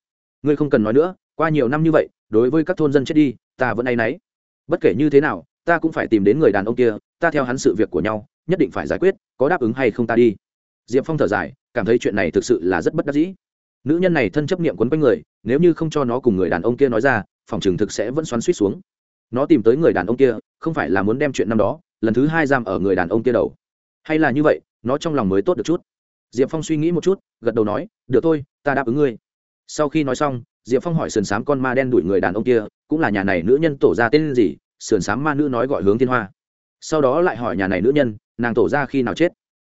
Ngươi không cần nói nữa, qua nhiều năm như vậy, đối với các thôn dân chết đi, ta vẫn áy náy. Bất kể như thế nào, ta cũng phải tìm đến người đàn ông kia, ta theo hắn sự việc của nhau, nhất định phải giải quyết, có đáp ứng hay không ta đi. Diệp phong thở dài, cảm thấy chuyện này thực sự là rất bất đắc dĩ. Nữ nhân này thân chấp niệm quấn quanh người, nếu như không cho nó cùng người đàn ông kia nói ra phòng trường thực sẽ vẫn xoắn suýt xuống. Nó tìm tới người đàn ông kia, không phải là muốn đem chuyện năm đó, lần thứ hai giam ở người đàn ông kia đầu. Hay là như vậy, nó trong lòng mới tốt được chút. Diệp phong suy nghĩ một chút, gật đầu nói, được thôi, ta đáp ứng ngươi. Sau khi nói xong, diệp phong hỏi sườn s á m con ma đen đuổi người đàn ông kia, cũng là nhà này nữ nhân tổ ra tên gì, sườn s á m ma nữ nói gọi hướng thiên hoa. Sau đó lại hỏi nhà này nữ nhân, nàng tổ ra khi nào chết.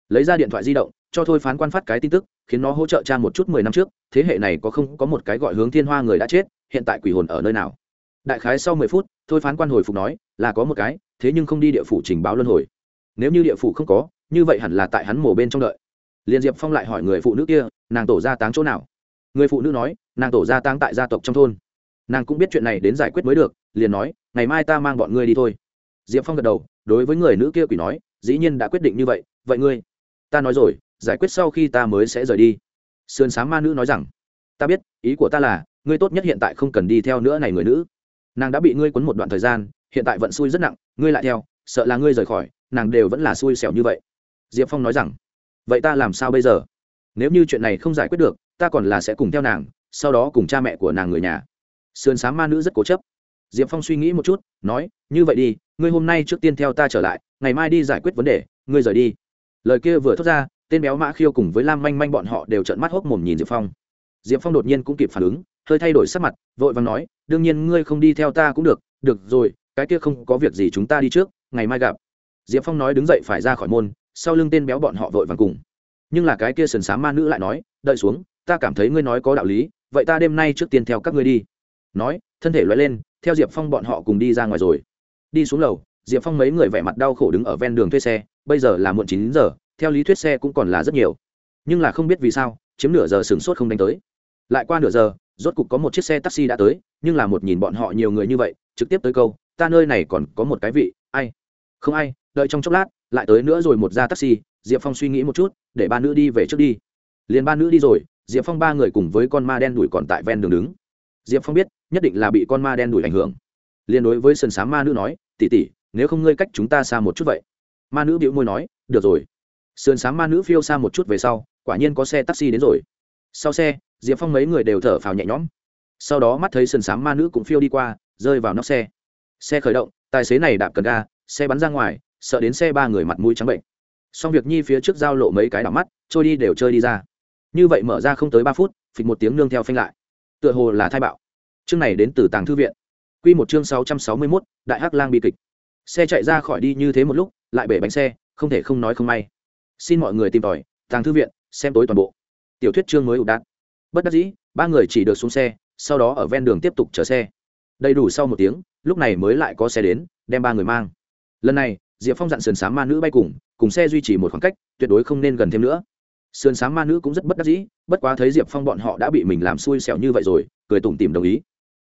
Lấy ra điện thoại di động, cho thôi phán quan phát cái tin tức, khiến nó hỗ trợ cha một chút mười năm trước, thế hệ này có không có một cái gọi hướng thiên hoa người đã chết hiện tại quỷ hồn ở nơi nào? Đại khái sau mười phút, thôi phán quan hồi phục nói, là có một cái, thế nhưng không đi địa phủ trình báo luân hồi. Nếu như địa phủ không có, như vậy hẳn là tại hắn mổ bên trong đợi. Liền diệp phong lại hỏi người phụ nữ kia, nàng tổ gia táng chỗ nào? Người phụ nữ nói, nàng tổ gia táng tại gia tộc trong thôn. Nàng cũng biết chuyện này đến giải quyết mới được, liền nói, ngày mai ta mang bọn ngươi đi thôi. Diệp phong gật đầu, đối với người nữ kia quỷ nói, dĩ nhiên đã quyết định như vậy vậy ngươi, ta nói rồi, giải quyết sau khi ta mới sẽ rời đi. Sườn s á m ma nữ nói rằng, ta biết, ý của ta là ngươi tốt nhất hiện tại không cần đi theo nữa này người nữ. Nàng đã bị ngươi quấn một đoạn thời gian, hiện tại vận xui rất nặng, ngươi lại theo, sợ là ngươi rời khỏi, nàng đều vẫn là xui xẻo như vậy. Diệp phong nói rằng, vậy ta làm sao bây giờ? Nếu như chuyện này không giải quyết được, ta còn là sẽ cùng theo nàng, sau đó cùng cha mẹ của nàng người nhà. Sườn s á m ma nữ rất cố chấp. Diệp phong suy nghĩ một chút, nói, như vậy đi, ngươi hôm nay trước tiên theo ta trở lại, ngày mai đi giải quyết vấn đề, ngươi rời đi. Lời kia vừa thốt ra, tên béo mã khiêu cùng với lam manh manh bọn họ đều trợn mắt hốc mồm nhìn diệp phong. Diệp phong đột nhiên cũng kịp phản ứng hơi thay đổi sắc mặt, vội vàng nói, đương nhiên ngươi không đi theo ta cũng được được rồi, cái kia không có việc gì chúng ta đi trước, ngày mai gặp. Diệp phong nói đứng dậy phải ra khỏi môn, sau lưng tên béo bọn họ vội vàng cùng. Nhưng là cái kia sần sám ma nữ lại nói, đợi xuống, ta cảm thấy ngươi nói có đạo lý, vậy ta đêm nay trước tiên theo các ngươi đi. Nói, thân thể loại lên, theo diệp phong bọn họ cùng đi ra ngoài rồi. Đi xuống lầu, diệp phong mấy người vẻ mặt đau khổ đứng ở ven đường thuê xe, bây giờ là muộn chín giờ, theo lý thuyết xe cũng còn là rất nhiều. Nhưng là không biết vì sao, chiếm nửa giờ sửng sốt không đánh tới. Lại qua nửa giờ rốt cục có một chiếc xe taxi đã tới, nhưng là một nhìn bọn họ nhiều người như vậy, trực tiếp tới câu, ta nơi này còn có một cái vị, ai? Không ai, đợi trong chốc lát, lại tới nữa rồi một ra taxi. Diệp phong suy nghĩ một chút, để ba nữ đi về trước đi. Liền ba nữ đi rồi, diệp phong ba người cùng với con ma đen đuổi còn tại ven đường đứng. Diệp phong biết, nhất định là bị con ma đen đuổi ảnh hưởng. Liền đối với sườn s á m ma nữ nói tỉ tỉ nếu không ngươi cách chúng ta xa một chút vậy. Ma nữ bịu môi nói, được rồi. Sườn s á m ma nữ phiêu xa một chút về sau, quả nhiên có xe taxi đến rồi sau xe, diệp phong mấy người đều thở phào nhẹ nhõm. Sau đó mắt thấy sườn s á m ma nữ cũng phiêu đi qua, rơi vào nóc xe. Xe khởi động, tài xế này đạp cần ga, xe bắn ra ngoài, sợ đến xe ba người mặt mũi trắng bệnh. Xong việc nhi phía trước giao lộ mấy cái đảo mắt, trôi đi đều chơi đi ra. Như vậy mở ra không tới ba phút, phịch một tiếng nương theo phanh lại. Tựa hồ là thai bạo. Chương này đến từ tàng thư viện. Q một chương sáu trăm sáu mươi mốt, đại hắc lang bi kịch. Xe chạy ra khỏi đi như thế một lúc, lại bể bánh xe, không thể không nói không may. Xin mọi người tìm tòi, tàng thư viện, xem tối toàn bộ tiểu thuyết chương mới ụ đạn bất đắc dĩ, ba người chỉ được xuống xe, sau đó ở ven đường tiếp tục chở xe. Đầy đủ sau một tiếng, lúc này mới lại có xe đến, đem ba người mang. Lần này, diệp phong dặn sườn s á m ma nữ bay cùng cùng xe duy trì một khoảng cách, tuyệt đối không nên gần thêm nữa. Sườn s á m ma nữ cũng rất bất đắc dĩ, bất quá thấy diệp phong bọn họ đã bị mình làm xui xẻo như vậy rồi, cười tủm tìm đồng ý.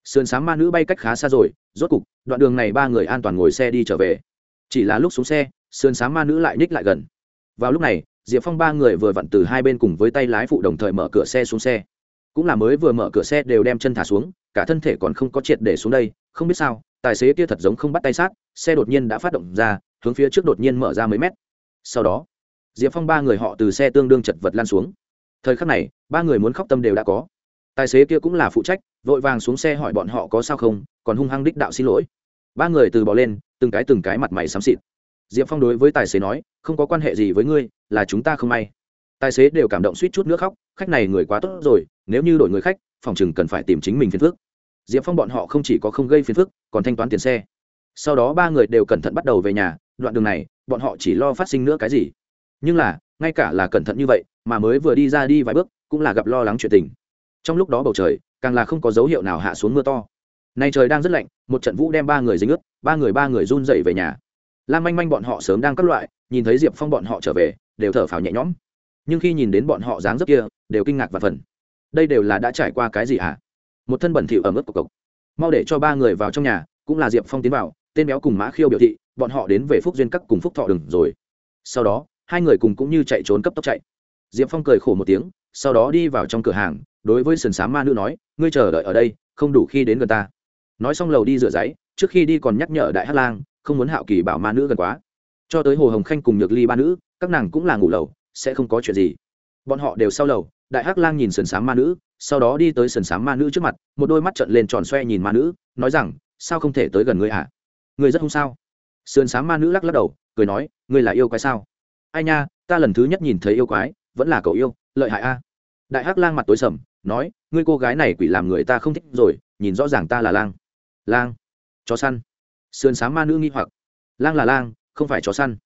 Sườn s á m ma nữ bay cách khá xa rồi, rốt cục, đoạn đường này ba người an toàn ngồi xe đi trở về. Chỉ là lúc xuống xe, sườn s á m ma nữ lại ních lại gần. Vào lúc này diệp phong ba người vừa vặn từ hai bên cùng với tay lái phụ đồng thời mở cửa xe xuống xe. Cũng là mới vừa mở cửa xe đều đem chân thả xuống, cả thân thể còn không có triệt để xuống đây, không biết sao, tài xế kia thật giống không bắt tay sát, xe đột nhiên đã phát động ra, hướng phía trước đột nhiên mở ra mấy mét. Sau đó, diệp phong ba người họ từ xe tương đương chật vật lan xuống. Thời khắc này, ba người muốn khóc tâm đều đã có. Tài xế kia cũng là phụ trách, vội vàng xuống xe hỏi bọn họ có sao không, còn hung hăng đích đạo xin lỗi. Ba người từ bỏ lên, từng cái từng cái mặt mày xám xịt. Diệp phong đối với tài xế nói, không có quan hệ gì với ngươi là chúng ta không may. Tài xế đều cảm động suýt chút nước khóc, khách này người quá tốt rồi, nếu như đổi người khách, phòng chừng cần phải tìm chính mình phiền phức. Diệp phong bọn họ không chỉ có không gây phiền phức, còn thanh toán tiền xe. Sau đó ba người đều cẩn thận bắt đầu về nhà, đoạn đường này, bọn họ chỉ lo phát sinh nữa cái gì. Nhưng là, ngay cả là cẩn thận như vậy, mà mới vừa đi ra đi vài bước, cũng là gặp lo lắng chuyện tình. Trong lúc đó bầu trời, càng là không có dấu hiệu nào hạ xuống mưa to. Nay trời đang rất lạnh, một trận vũ đem ba người dính ướt, ba người ba người run dậy về nhà. Lan manh manh bọn họ sớm đang các loại, nhìn thấy diệp phong bọn họ trở về đều thở phào nhẹ nhõm. Nhưng khi nhìn đến bọn họ dáng dấp kia, đều kinh ngạc và phần đây đều là đã trải qua cái gì hả? À? một thân bẩn thỉu ở mức cộc cộc mau để cho ba người vào trong nhà, cũng là diệp phong tiến vào, tên béo cùng mã khiêu biểu thị, bọn họ đến về phúc duyên các cùng phúc thọ đừng rồi. Sau đó, hai người cùng cũng như chạy trốn cấp tốc chạy. Diệp phong cười khổ một tiếng, sau đó đi vào trong cửa hàng, đối với sườn s á m ma nữ nói, ngươi chờ đợi ở đây, không đủ khi đến gần ta. Nói xong lầu đi rửa giấy, trước khi đi còn nhắc nhở đại hát lang, không muốn hạo kỳ bảo ma nữ gần quá. Cho tới hồ hồng khanh cùng nhược ly ba nữ các nàng cũng là ngủ lầu, sẽ không có chuyện gì. Bọn họ đều sau lầu, đại hắc lang nhìn sườn s á m ma nữ, sau đó đi tới sườn s á m ma nữ trước mặt, một đôi mắt trận lên tròn xoe nhìn ma nữ, nói rằng, sao không thể tới gần người ạ à? rất không sao? Sườn s á m ma nữ lắc lắc đầu, cười nói, ngươi là yêu quái sao? Ai nha, ta lần thứ nhất nhìn thấy yêu quái, vẫn là cậu yêu, lợi hại a. Đại hắc lang mặt tối sầm, nói, ngươi cô gái này quỷ làm người ta không thích rồi, nhìn rõ ràng ta là lang. Lang? Chó săn? Sườn s á m ma nữ nghi hoặc. Lang là lang, không phải chó săn.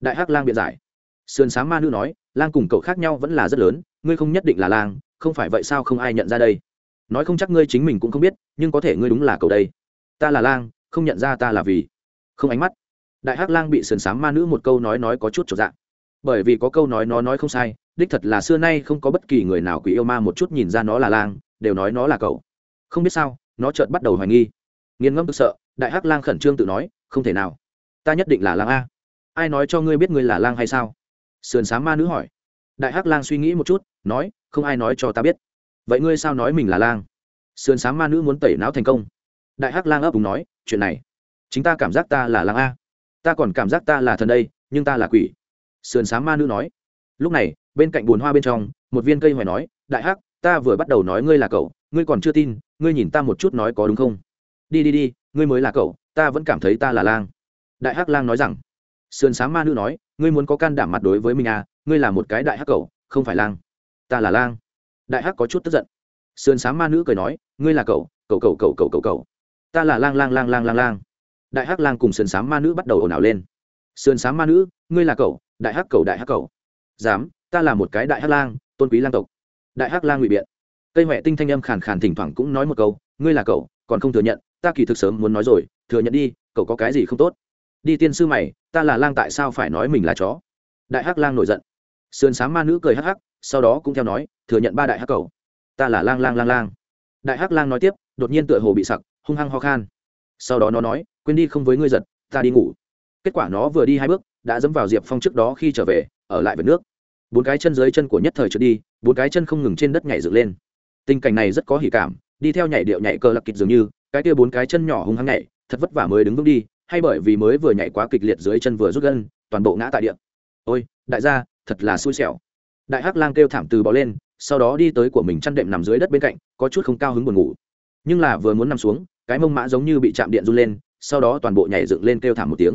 Đại hắc lang biện giải sườn sáng ma nữ nói, lang cùng cậu khác nhau vẫn là rất lớn, ngươi không nhất định là lang, không phải vậy sao không ai nhận ra đây? Nói không chắc ngươi chính mình cũng không biết, nhưng có thể ngươi đúng là cậu đây. Ta là lang, không nhận ra ta là vì. Không ánh mắt. Đại hắc lang bị sườn sáng ma nữ một câu nói nói có chút trọn dạng bởi vì có câu nói nó nói không sai, đích thật là xưa nay không có bất kỳ người nào quỷ yêu ma một chút nhìn ra nó là lang, đều nói nó là cậu. Không biết sao, nó chợt bắt đầu hoài nghi. Nghiền ngẫm cực sợ, đại hắc lang khẩn trương tự nói, không thể nào, ta nhất định là lang a. Ai nói cho ngươi biết ngươi là lang hay sao? Sườn s á m ma nữ hỏi. Đại hắc lang suy nghĩ một chút, nói, không ai nói cho ta biết. Vậy ngươi sao nói mình là lang? Sườn s á m ma nữ muốn tẩy não thành công. Đại hắc lang ấp úng nói, chuyện này, chính ta cảm giác ta là lang a. Ta còn cảm giác ta là thần đây, nhưng ta là quỷ. Sườn s á m ma nữ nói. Lúc này, bên cạnh bùn hoa bên trong, một viên cây hoài nói, đại hắc, ta vừa bắt đầu nói ngươi là cậu, ngươi còn chưa tin, ngươi nhìn ta một chút nói có đúng không? Đi đi đi, ngươi mới là cậu, ta vẫn cảm thấy ta là lang. Đại hắc lang nói rằng. Sườn sáng ma nữ nói ngươi muốn có can đảm mặt đối với mình à ngươi là một cái đại hắc cậu không phải lang. Ta là lang. Đại hắc có chút tức giận. Sườn sáng ma nữ cười nói, ngươi là cậu cậu cậu cậu cậu cậu cậu ta là lang lang lang lang lang lang. Đại hắc lang cùng sườn sáng ma nữ bắt đầu ồn ào lên. Sườn sáng ma nữ, ngươi là cậu đại hắc cậu đại hắc cậu dám, ta là một cái đại hắc lang, tôn quý lang tộc. Đại hắc lang ngụy biện. Cây huệ tinh thanh âm khàn khàn thỉnh thoảng cũng nói một câu, ngươi là cậu còn không thừa nhận, ta kỳ thực sớm muốn nói rồi, thừa nhận đi cậu có cái gì không tốt đi tiên sư mày, ta là lang tại sao phải nói mình là chó? Đại hắc lang nổi giận. Sườn sáng ma nữ cười hắc hắc, sau đó cũng theo nói, thừa nhận ba đại hắc cầu. Ta là lang lang lang lang. Đại hắc lang nói tiếp, đột nhiên tựa hồ bị sặc, hung hăng ho khan. Sau đó nó nói, quên đi không với ngươi giật, ta đi ngủ. Kết quả nó vừa đi hai bước, đã dẫm vào diệp phong trước đó khi trở về, ở lại vệt nước. Bốn cái chân dưới chân của nhất thời trượt đi, bốn cái chân không ngừng trên đất nhảy dựng lên. Tình cảnh này rất có hỉ cảm, đi theo nhảy điệu nhảy cờ lạc kịch dường như, cái kia bốn cái chân nhỏ hung hăng nhảy, thật vất vả mới đứng vững đi hay bởi vì mới vừa nhảy quá kịch liệt dưới chân vừa rút gân, toàn bộ ngã tại địa. Ôi, đại gia, thật là xui xẻo. Đại hắc lang kêu thảm từ bỏ lên, sau đó đi tới của mình chăn đệm nằm dưới đất bên cạnh, có chút không cao hứng buồn ngủ. Nhưng là vừa muốn nằm xuống, cái mông mã giống như bị chạm điện run lên, sau đó toàn bộ nhảy dựng lên kêu thảm một tiếng.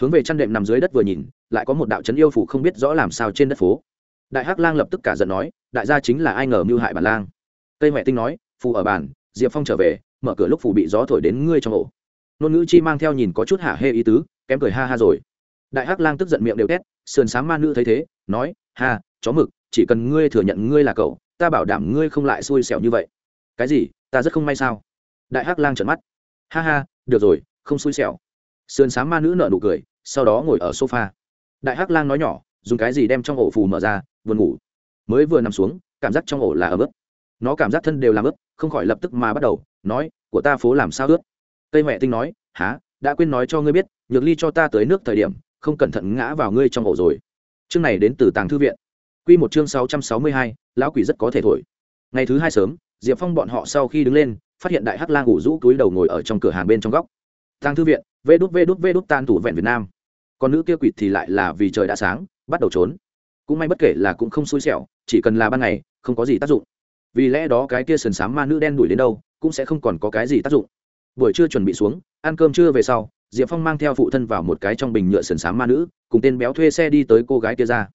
Hướng về chăn đệm nằm dưới đất vừa nhìn, lại có một đạo trấn yêu phủ không biết rõ làm sao trên đất phố. Đại hắc lang lập tức cả giận nói, đại gia chính là ai ngờ mưu hại bản lang. Tây huệ tinh nói, phù ở bản diệp phong trở về, mở cửa lúc phù bị gió thổi đến ngươi trong ổ ngôn ngữ chi mang theo nhìn có chút hạ hê ý tứ, kém cười ha ha rồi. Đại hắc lang tức giận miệng đều tét, sườn sáng ma nữ thấy thế, nói, ha, chó mực, chỉ cần ngươi thừa nhận ngươi là cậu, ta bảo đảm ngươi không lại xui xẻo như vậy. Cái gì? Ta rất không may sao? Đại hắc lang trợn mắt. Ha ha, được rồi, không xui xẻo. Sườn sáng ma nữ nợ nụ cười, sau đó ngồi ở sofa. Đại hắc lang nói nhỏ, dùng cái gì đem trong ổ phù mở ra vừa ngủ. Mới vừa nằm xuống, cảm giác trong ổ là ấm ướt. Nó cảm giác thân đều làm ướt, không khỏi lập tức mà bắt đầu, nói, của ta phố làm sao ướt? Tây mẹ tinh nói há đã quên nói cho ngươi biết, nhược ly cho ta tới nước thời điểm, không cẩn thận ngã vào ngươi trong ổ rồi. Chương này đến từ tàng thư viện. Q một chương sáu trăm sáu mươi hai, lão quỷ rất có thể thổi. Ngày thứ hai sớm, diệp phong bọn họ sau khi đứng lên, phát hiện đại hắc lang ngủ rũ túi đầu ngồi ở trong cửa hàng bên trong góc. Tàng thư viện, vê đút vê đút vê đút tan thủ vẹn việt nam. Còn nữ kia quỷ thì lại là vì trời đã sáng, bắt đầu trốn. Cũng may bất kể là cũng không xui xẻo, chỉ cần là ban ngày, không có gì tác dụng. Vì lẽ đó cái kia sườn s á m ma nữ đen đuổi đến đâu, cũng sẽ không còn có cái gì tác dụng buổi trưa chuẩn bị xuống, ăn cơm trưa về sau, diệp phong mang theo phụ thân vào một cái trong bình nhựa sườn s á m ma nữ, cùng tên béo thuê xe đi tới cô gái kia ra.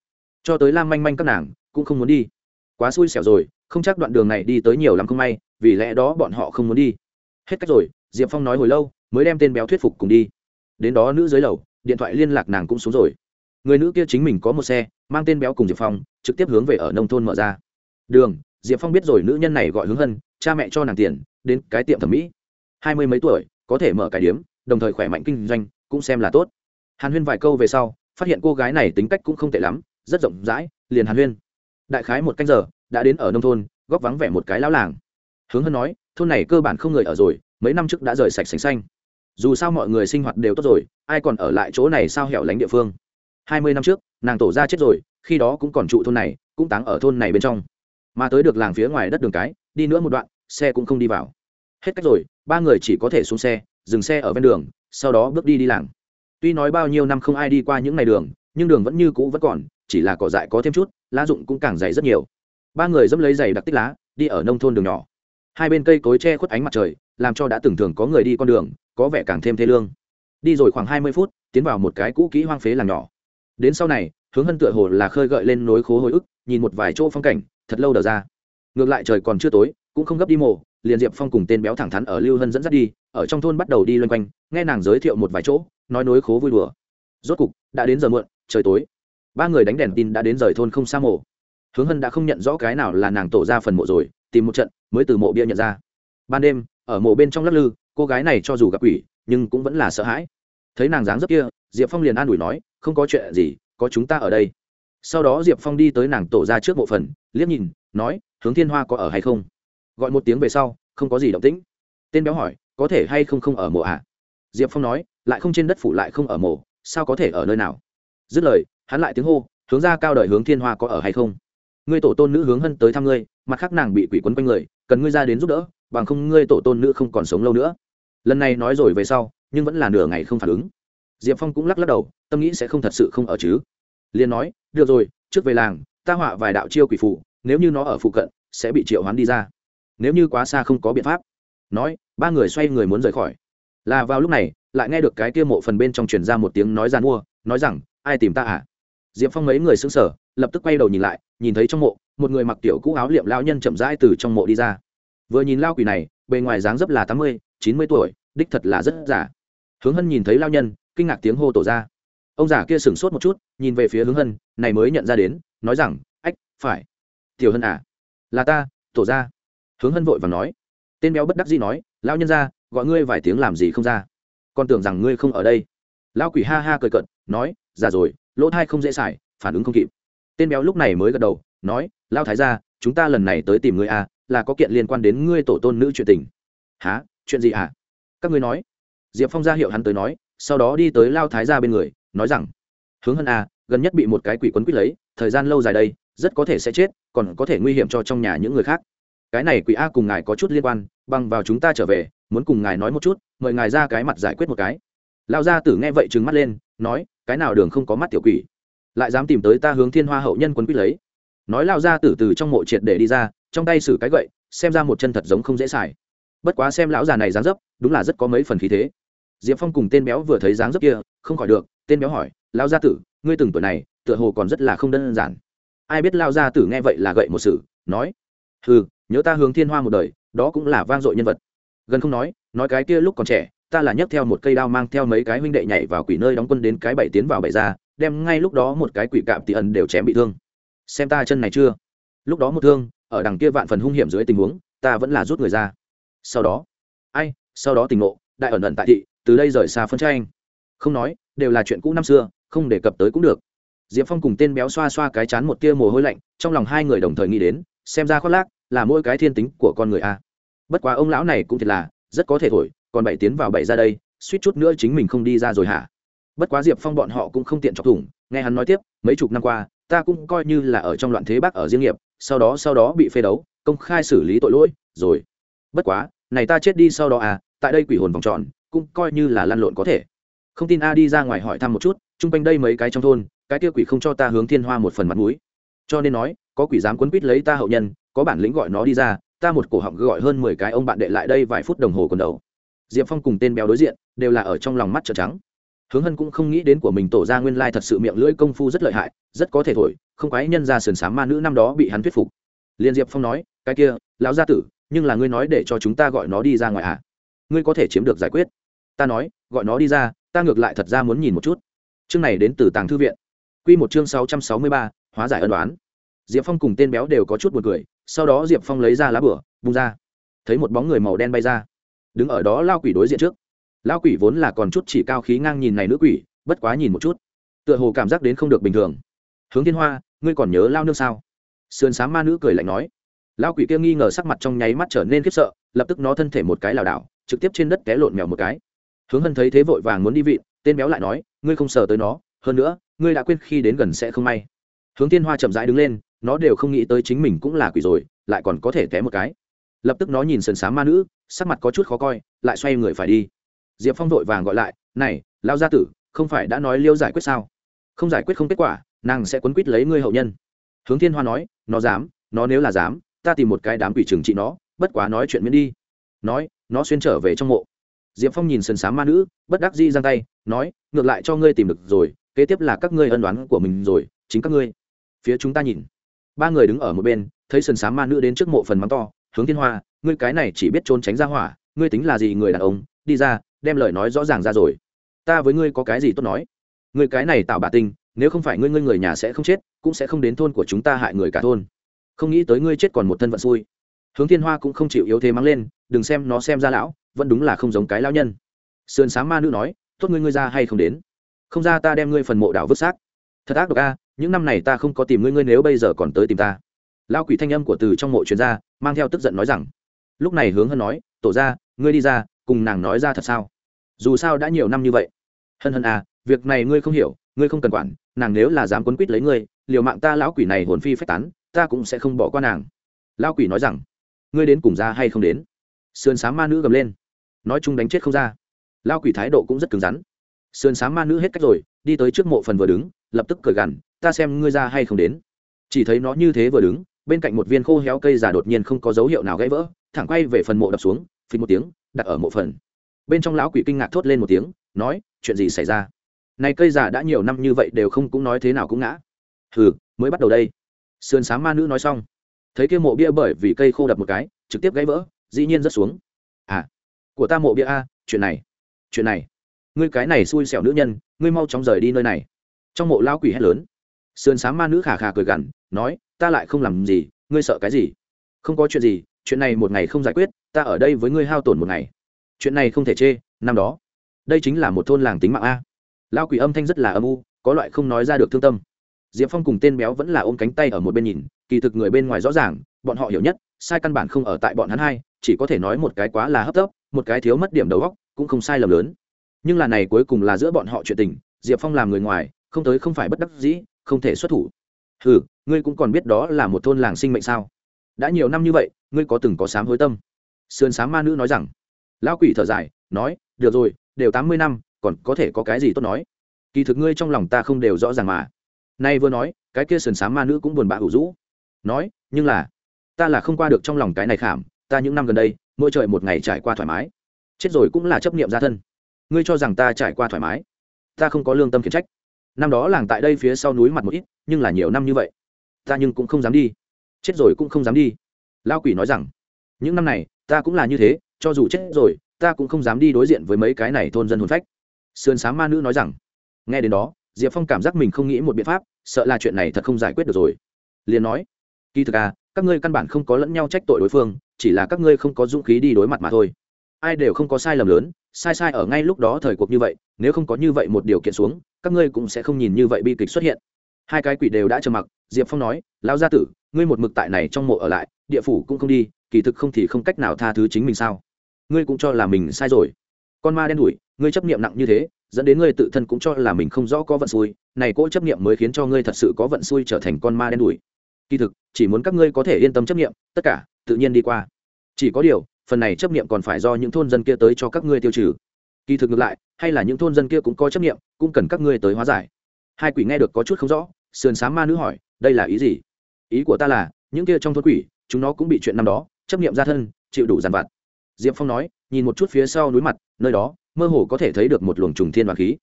Cho tới lam manh manh các nàng, cũng không muốn đi. Quá xui xẻo rồi, không chắc đoạn đường này đi tới nhiều lắm không may, vì lẽ đó bọn họ không muốn đi. Hết cách rồi, diệp phong nói hồi lâu, mới đem tên béo thuyết phục cùng đi. Đến đó nữ dưới lầu, điện thoại liên lạc nàng cũng xuống rồi. Người nữ kia chính mình có một xe, mang tên béo cùng diệp phong, trực tiếp hướng về ở nông thôn mở ra. Đường, diệp phong biết rồi nữ nhân này gọi hướng hân, cha mẹ cho nàng tiền, đến cái tiệm thẩm mỹ hai mươi mấy tuổi, có thể mở cái điếm, đồng thời khỏe mạnh kinh doanh, cũng xem là tốt. Hàn huyên vài câu về sau, phát hiện cô gái này tính cách cũng không tệ lắm, rất rộng rãi, liền hàn huyên. Đại khái một canh giờ, đã đến ở nông thôn, góc vắng vẻ một cái lão làng. Hướng hơn nói, thôn này cơ bản không người ở rồi, mấy năm trước đã rời sạch sành xanh. Dù sao mọi người sinh hoạt đều tốt rồi, ai còn ở lại chỗ này sao hẻo lánh địa phương? Hai mươi năm trước, nàng tổ ra chết rồi, khi đó cũng còn trụ thôn này, cũng táng ở thôn này bên trong. Mà tới được làng phía ngoài đất đường cái, đi nữa một đoạn, xe cũng không đi vào. Hết cách rồi ba người chỉ có thể xuống xe, dừng xe ở ven đường, sau đó bước đi đi làng. Tuy nói bao nhiêu năm không ai đi qua những ngày đường, nhưng đường vẫn như cũ vẫn còn, chỉ là cỏ dại có thêm chút, lá rụng cũng càng dày rất nhiều. Ba người dẫm lấy giày đặc tích lá, đi ở nông thôn đường nhỏ. Hai bên cây cối che khuất ánh mặt trời, làm cho đã từng thường có người đi con đường, có vẻ càng thêm thê lương. Đi rồi khoảng hai mươi phút, tiến vào một cái cũ kỹ hoang phế làng nhỏ. Đến sau này, hướng hân tựa hồ là khơi gợi lên nối khố hồi ức, nhìn một vài chỗ phong cảnh, thật lâu đờ ra. Ngược lại trời còn chưa tối cũng không gấp đi mổ liền diệp phong cùng tên béo thẳng thắn ở lưu hân dẫn dắt đi, ở trong thôn bắt đầu đi loanh quanh, nghe nàng giới thiệu một vài chỗ, nói nối khố vui đùa. Rốt cục, đã đến giờ muộn, trời tối. Ba người đánh đèn tin đã đến rời thôn không xa mộ hướng hân đã không nhận rõ cái nào là nàng tổ ra phần mộ rồi, tìm một trận, mới từ mộ bia nhận ra. Ban đêm, ở mộ bên trong lắc lư, cô gái này cho dù gặp quỷ, nhưng cũng vẫn là sợ hãi. Thấy nàng dáng dấp kia, diệp phong liền an ủi nói, không có chuyện gì, có chúng ta ở đây. Sau đó diệp phong đi tới nàng tổ ra trước bộ phần, liếc nhìn, nói, hướng thiên hoa có ở hay không? Gọi một tiếng về sau, không có gì động tĩnh. Tên béo hỏi, có thể hay không không ở mộ ạ à? diệp phong nói, lại không trên đất phủ lại không ở mộ, sao có thể ở nơi nào? Dứt lời, hắn lại tiếng hô, hướng ra cao đời hướng thiên hoa có ở hay không? Ngươi tổ tôn nữ hướng hân tới thăm ngươi, mặt khác nàng bị quỷ quấn quanh người, cần ngươi ra đến giúp đỡ, bằng không ngươi tổ tôn nữ không còn sống lâu nữa. Lần này nói rồi về sau, nhưng vẫn là nửa ngày không phản ứng. Diệp phong cũng lắc lắc đầu, tâm nghĩ sẽ không thật sự không ở chứ. Liền nói, được rồi, trước về làng, ta họa vài đạo chiêu quỷ phụ nếu như nó ở phụ cận, sẽ bị triệu hoán đi ra nếu như quá xa không có biện pháp. Nói, ba người xoay người muốn rời khỏi. Là vào lúc này, lại nghe được cái kia mộ phần bên trong truyền ra một tiếng nói g mua, nói rằng, ai tìm ta à? Diệp phong mấy người xứng sở lập tức quay đầu nhìn lại, nhìn thấy trong mộ, một người mặc tiểu cũ áo liệm lao nhân chậm rãi từ trong mộ đi ra. Vừa nhìn lao quỷ này, bề ngoài dáng dấp là tám mươi, chín mươi tuổi, đích thật là rất giả hướng hân nhìn thấy lao nhân, kinh ngạc tiếng hô tổ ra. Ông già kia sửng sốt một chút, nhìn về phía hướng hân, này mới nhận ra đến, nói rằng, ách, phải. Tiểu hân à? Là ta, tổ ra hướng hân vội và nói, tên béo bất đắc dĩ nói, lão nhân ra gọi ngươi vài tiếng làm gì không ra? Con tưởng rằng ngươi không ở đây. Lão quỷ ha ha cười cận nói, già rồi, lỗ thai không dễ xài, phản ứng không kịp. Tên béo lúc này mới gật đầu, nói, lão thái gia, chúng ta lần này tới tìm ngươi à là có kiện liên quan đến ngươi tổ tôn nữ chuyện tình. Há chuyện gì à? Các ngươi nói. Diệp phong ra hiệu hắn tới nói, sau đó đi tới lao thái gia bên người, nói rằng, hướng hân à gần nhất bị một cái quỷ quấn quýt lấy, thời gian lâu dài đây, rất có thể sẽ chết, còn có thể nguy hiểm cho trong nhà những người khác cái này quỷ a cùng ngài có chút liên quan, bằng vào chúng ta trở về, muốn cùng ngài nói một chút, mời ngài ra cái mặt giải quyết một cái. Lao gia tử nghe vậy trừng mắt lên, nói, cái nào đường không có mắt tiểu quỷ? Lại dám tìm tới ta hướng thiên hoa hậu nhân quân quýt lấy. Nói lao gia tử từ trong mộ triệt để đi ra, trong tay xử cái gậy, xem ra một chân thật giống không dễ xài. Bất quá xem lão già này dáng dấp, đúng là rất có mấy phần khí thế. Diệp phong cùng tên béo vừa thấy dáng dấp kia, không khỏi được, tên béo hỏi, lão gia tử, ngươi từng tuổi này, tựa hồ còn rất là không đơn giản. Ai biết lao gia tử nghe vậy là gậy một sự, nói ừ nhớ ta hướng thiên hoa một đời, đó cũng là vang dội nhân vật. Gần không nói nói cái kia lúc còn trẻ, ta là nhấc theo một cây đao mang theo mấy cái huynh đệ nhảy vào quỷ nơi đóng quân đến cái bảy tiến vào bảy ra, đem ngay lúc đó một cái quỷ cạm tị ẩn đều chém bị thương. Xem ta chân này chưa? Lúc đó một thương, ở đằng kia vạn phần hung hiểm dưới tình huống, ta vẫn là rút người ra. Sau đó, ai, sau đó tình ngộ, đại ẩn ẩn tại thị, từ đây rời xa phân tranh. Không nói, đều là chuyện cũ năm xưa, không đề cập tới cũng được. Diệp phong cùng tên béo xoa xoa cái chán một tia mồ hôi lạnh, trong lòng hai người đồng thời nghĩ đến, xem ra khoác lác là mỗi cái thiên tính của con người a. Bất quá ông lão này cũng thiệt là, rất có thể thổi, còn bảy tiến vào bảy ra đây, suýt chút nữa chính mình không đi ra rồi hả? Bất quá diệp phong bọn họ cũng không tiện chọc thủng, nghe hắn nói tiếp, mấy chục năm qua, ta cũng coi như là ở trong loạn thế bác ở riêng nghiệp, sau đó sau đó bị phê đấu, công khai xử lý tội lỗi, rồi. Bất quá, này ta chết đi sau đó à tại đây quỷ hồn vòng tròn, cũng coi như là lăn lộn có thể. Không tin a đi ra ngoài hỏi thăm một chút, chung quanh đây mấy cái trong thôn, cái kia quỷ không cho ta hướng thiên hoa một phần mặt mũi. Cho nên nói, có quỷ dám quấn quýt lấy ta hậu nhân có bản lĩnh gọi nó đi ra, ta một cổ họng gọi hơn mười cái ông bạn đệ lại đây vài phút đồng hồ còn đầu. Diệp phong cùng tên béo đối diện, đều là ở trong lòng mắt trợn trắng. Hướng hân cũng không nghĩ đến của mình tổ ra nguyên lai thật sự miệng lưỡi công phu rất lợi hại, rất có thể thổi, không quái nhân ra sườn s ma nữ năm đó bị hắn thuyết phục. Liền diệp phong nói, cái kia, lão gia tử, nhưng là ngươi nói để cho chúng ta gọi nó đi ra ngoài à? Ngươi có thể chiếm được giải quyết. Ta nói, gọi nó đi ra, ta ngược lại thật ra muốn nhìn một chút. Chương này đến từ tàng thư viện. Q một chương sáu trăm sáu mươi ba, hóa giải ân đoán diệp phong cùng tên béo đều có chút b u ồ n cười sau đó diệp phong lấy ra lá bửa, bung ra. Thấy một bóng người màu đen bay ra. Đứng ở đó lao quỷ đối diện trước. Lao quỷ vốn là còn chút chỉ cao khí ngang nhìn này nữ quỷ, bất quá nhìn một chút. Tựa hồ cảm giác đến không được bình thường. Hướng thiên hoa, ngươi còn nhớ lao nương sao? Sườn s á m ma nữ cười lạnh nói. Lao quỷ kia nghi ngờ sắc mặt trong nháy mắt trở nên khiếp sợ, lập tức nó thân thể một cái lảo đảo, trực tiếp trên đất té lộn mèo một cái. Hướng hân thấy thế vội vàng muốn đi vị, tên béo lại nói, ngươi không sờ tới nó, hơn nữa, ngươi đã quên khi đến gần sẽ không may. Hướng thiên hoa chậm rãi đứng lên nó đều không nghĩ tới chính mình cũng là quỷ rồi, lại còn có thể té một cái. Lập tức nó nhìn sần sám ma nữ, sắc mặt có chút khó coi, lại xoay người phải đi. Diệp phong vội vàng gọi lại, này lao gia tử, không phải đã nói liêu giải quyết sao? Không giải quyết không kết quả, nàng sẽ quấn quýt lấy ngươi hậu nhân. Hướng thiên hoa nói, nó dám, nó nếu là dám, ta tìm một cái đám quỷ trừng trị nó, bất quá nói chuyện miễn đi. Nói, nó xuyên trở về trong mộ. Diệp phong nhìn sần sám ma nữ, bất đắc di giang tay, nói, ngược lại cho ngươi tìm được rồi, kế tiếp là các ngươi ân đoán của mình rồi, chính các ngươi. Phía chúng ta nhìn ba người đứng ở một bên, thấy sần sám ma nữ đến trước mộ phần mắng to, hướng thiên hoa, ngươi cái này chỉ biết trốn tránh ra hỏa, ngươi tính là gì người đàn ông? Đi ra, đem lời nói rõ ràng ra rồi. Ta với ngươi có cái gì tốt nói? Ngươi cái này tạo bà tinh, nếu không phải ngươi ngươi người nhà sẽ không chết, cũng sẽ không đến thôn của chúng ta hại người cả thôn. Không nghĩ tới ngươi chết còn một thân vận xui. Hướng thiên hoa cũng không chịu yếu thế mắng lên, đừng xem nó xem ra lão, vẫn đúng là không giống cái lão nhân. Sườn sáng ma nữ nói, tốt ngươi ngươi ra hay không đến? Không ra ta đem ngươi phần mộ đảo vứt xác. Thật ác độc a những năm này ta không có tìm ngươi ngươi nếu bây giờ còn tới tìm ta. Lao quỷ thanh âm của từ trong mộ chuyên gia mang theo tức giận nói rằng, lúc này hướng hân nói, tổ ra ngươi đi ra, cùng nàng nói ra thật sao? Dù sao đã nhiều năm như vậy. Hân hân à việc này ngươi không hiểu, ngươi không cần quản, nàng nếu là dám quấn quýt lấy ngươi, liều mạng ta lão quỷ này hồn phi phách tán, ta cũng sẽ không bỏ qua nàng. Lão quỷ nói rằng, ngươi đến cùng ra hay không đến? Sườn sáng ma nữ gầm lên, nói chung đánh chết không ra. Lao quỷ thái độ cũng rất cứng rắn sườn sáng ma nữ hết cách rồi, đi tới trước mộ phần vừa đứng, lập tức cười gằn, ta xem ngươi ra hay không đến. Chỉ thấy nó như thế vừa đứng, bên cạnh một viên khô héo cây già đột nhiên không có dấu hiệu nào gãy vỡ, thẳng quay về phần mộ đập xuống, phình một tiếng, đặt ở mộ phần. Bên trong lão quỷ kinh ngạc thốt lên một tiếng, nói, chuyện gì xảy ra? Này cây già đã nhiều năm như vậy đều không cũng nói thế nào cũng ngã. Hừ, mới bắt đầu đây. Sườn sáng ma nữ nói xong. Thấy kia mộ bia bởi vì cây khô đập một cái, trực tiếp gãy vỡ, dĩ nhiên rất xuống. À của ta mộ bia a, chuyện này chuyện này ngươi cái này xui xẻo nữ nhân, ngươi mau chóng rời đi nơi này. Trong mộ lao quỷ hét lớn. Sườn sáng ma nữ khà khà cười gằn, nói, ta lại không làm gì, ngươi sợ cái gì? Không có chuyện gì, chuyện này một ngày không giải quyết, ta ở đây với ngươi hao tổn một ngày. Chuyện này không thể chê, năm đó. Đây chính là một thôn làng tính mạng a. Lao quỷ âm thanh rất là âm u, có loại không nói ra được thương tâm. Diệp phong cùng tên béo vẫn là ôm cánh tay ở một bên nhìn, kỳ thực người bên ngoài rõ ràng, bọn họ hiểu nhất, sai căn bản không ở tại bọn hắn hai, chỉ có thể nói một cái quá là hấp tấp, một cái thiếu mất điểm đầu góc cũng không sai lầm lớn nhưng là này cuối cùng là giữa bọn họ chuyện tình, diệp phong làm người ngoài, không tới không phải bất đắc dĩ, không thể xuất thủ. Ừ ngươi cũng còn biết đó là một thôn làng sinh mệnh sao? Đã nhiều năm như vậy, ngươi có từng có sám hối tâm? Sườn sám ma nữ nói rằng. Lão quỷ thở dài, nói, được rồi, đều tám mươi năm, còn có thể có cái gì tốt nói? Kỳ thực ngươi trong lòng ta không đều rõ ràng mà. Nay vừa nói, cái kia sườn sám ma nữ cũng buồn bã hữu rũ. Nói, nhưng là, ta là không qua được trong lòng cái này khảm, ta những năm gần đây, mỗi trời một ngày trải qua thoải mái. Chết rồi cũng là chấp niệm gia thân ngươi cho rằng ta trải qua thoải mái. Ta không có lương tâm khiển trách. Năm đó làng tại đây phía sau núi mặt một ít, nhưng là nhiều năm như vậy. Ta nhưng cũng không dám đi. Chết rồi cũng không dám đi. Lao quỷ nói rằng, những năm này, ta cũng là như thế, cho dù chết rồi, ta cũng không dám đi đối diện với mấy cái này thôn dân hồn phách. Sườn sáng ma nữ nói rằng, nghe đến đó, diệp phong cảm giác mình không nghĩ một biện pháp, sợ là chuyện này thật không giải quyết được rồi. Liền nói, kỳ thực à các ngươi căn bản không có lẫn nhau trách tội đối phương, chỉ là các ngươi không có dũng khí đi đối mặt mà thôi. Ai đều không có sai lầm lớn sai sai ở ngay lúc đó thời cuộc như vậy, nếu không có như vậy một điều kiện xuống, các ngươi cũng sẽ không nhìn như vậy bi kịch xuất hiện. Hai cái quỷ đều đã trầm mặc, diệp phong nói, lão gia tử, ngươi một mực tại này trong mộ ở lại, địa phủ cũng không đi, kỳ thực không thì không cách nào tha thứ chính mình sao? Ngươi cũng cho là mình sai rồi. Con ma đen đủi ngươi chấp niệm nặng như thế, dẫn đến ngươi tự thân cũng cho là mình không rõ có vận xui, này cỗ chấp niệm mới khiến cho ngươi thật sự có vận xui trở thành con ma đen đủi kỳ thực, chỉ muốn các ngươi có thể yên tâm chấp niệm, tất cả, tự nhiên đi qua. Chỉ có điều phần này chấp niệm còn phải do những thôn dân kia tới cho các ngươi tiêu trừ. Kỳ thực ngược lại, hay là những thôn dân kia cũng có chấp niệm, cũng cần các ngươi tới hóa giải. Hai quỷ nghe được có chút không rõ, sườn sáng ma nữ hỏi, đây là ý gì? Ý của ta là, những kia trong thôn quỷ, chúng nó cũng bị chuyện năm đó, chấp niệm ra thân, chịu đủ dàn vặt. Diệp phong nói, nhìn một chút phía sau núi mặt, nơi đó, mơ hồ có thể thấy được một luồng trùng thiên và khí.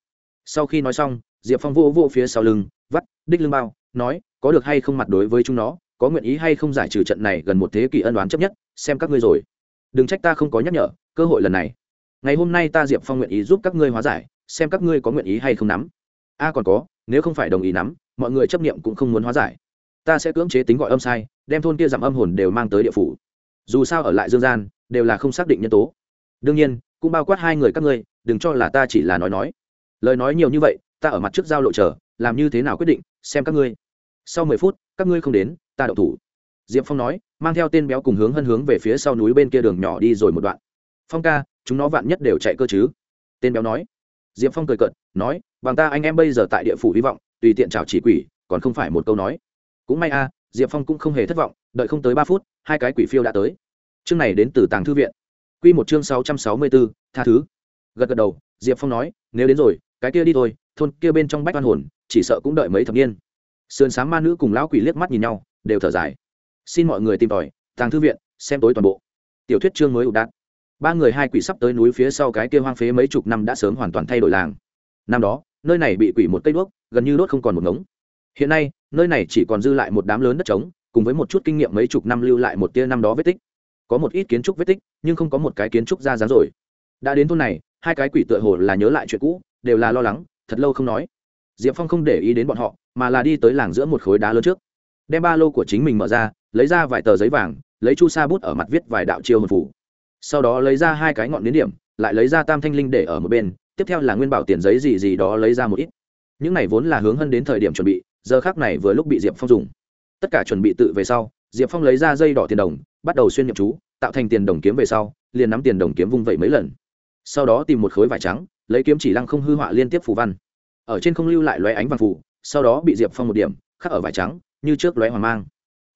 Sau khi nói xong, diệp phong vô vô phía sau lưng, vắt, đích lưng bao, nói, có được hay không mặt đối với chúng nó, có nguyện ý hay không giải trừ trận này gần một thế kỷ ân đoán chấp nhất, xem các ngươi rồi đừng trách ta không có nhắc nhở, cơ hội lần này. Ngày hôm nay ta diệp phong nguyện ý giúp các ngươi hóa giải, xem các ngươi có nguyện ý hay không nắm. A, còn có, nếu không phải đồng ý nắm, mọi người chấp nghiệm cũng không muốn hóa giải. Ta sẽ cưỡng chế tính gọi âm sai, đem thôn kia giảm âm hồn đều mang tới địa phủ. Dù sao ở lại dương gian, đều là không xác định nhân tố. Đương nhiên, cũng bao quát hai người các ngươi, đừng cho là ta chỉ là nói nói. Lời nói nhiều như vậy, ta ở mặt trước giao lộ chờ, làm như thế nào quyết định, xem các ngươi. Sau mười phút, các ngươi không đến, ta đậu thủ diệp phong nói, mang theo tên béo cùng hướng hân hướng về phía sau núi bên kia đường nhỏ đi rồi một đoạn. Phong ca, chúng nó vạn nhất đều chạy cơ chứ? Tên béo nói. Diệp phong cười cợt, nói, bằng ta anh em bây giờ tại địa phủ hy vọng, tùy tiện chào chỉ quỷ, còn không phải một câu nói. Cũng may a, diệp phong cũng không hề thất vọng, đợi không tới ba phút, hai cái quỷ phiêu đã tới. Chương này đến từ tàng thư viện. Q một chương sáu trăm sáu mươi bốn tha thứ. Gật gật đầu, diệp phong nói, nếu đến rồi, cái kia đi thôi, thôn kia bên trong bách văn hồn, chỉ sợ cũng đợi mấy thập niên. Sườn sáng ma nữ cùng lão quỷ liếc mắt nhìn nhau, đều thở dài xin mọi người tìm tòi, tàng thư viện, xem tối toàn bộ. Tiểu thuyết chương mới ụ đạn ba người hai quỷ sắp tới núi phía sau cái kia hoang phế mấy chục năm đã sớm hoàn toàn thay đổi làng. Năm đó, nơi này bị quỷ một cây đuốc, gần như đốt không còn một ngống. Hiện nay, nơi này chỉ còn dư lại một đám lớn đất trống, cùng với một chút kinh nghiệm mấy chục năm lưu lại một tia năm đó vết tích. Có một ít kiến trúc vết tích, nhưng không có một cái kiến trúc ra dáng rồi. Đã đến thôn này, hai cái quỷ tựa hồ là nhớ lại chuyện cũ, đều là lo lắng, thật lâu không nói. Diệp phong không để ý đến bọn họ, mà là đi tới làng giữa một khối đá lớn trước. Đem ba lô của chính mình mở ra lấy ra vài tờ giấy vàng, lấy chu sa bút ở mặt viết vài đạo chiêu hồn phủ sau đó lấy ra hai cái ngọn nến điểm, lại lấy ra tam thanh linh để ở một bên, tiếp theo là nguyên bảo tiền giấy gì gì đó lấy ra một ít. Những này vốn là hướng hơn đến thời điểm chuẩn bị, giờ khác này vừa lúc bị diệp phong dùng. Tất cả chuẩn bị tự về sau, diệp phong lấy ra dây đỏ tiền đồng, bắt đầu xuyên nhậm chú, tạo thành tiền đồng kiếm về sau, liền nắm tiền đồng kiếm vung vẩy mấy lần. Sau đó tìm một khối vải trắng, lấy kiếm chỉ lăng không hư họa liên tiếp phù văn. Ở trên không lưu lại loé ánh vàng phù, sau đó bị diệp phong một điểm, khắc ở vải trắng, như trước loé hoàng mang.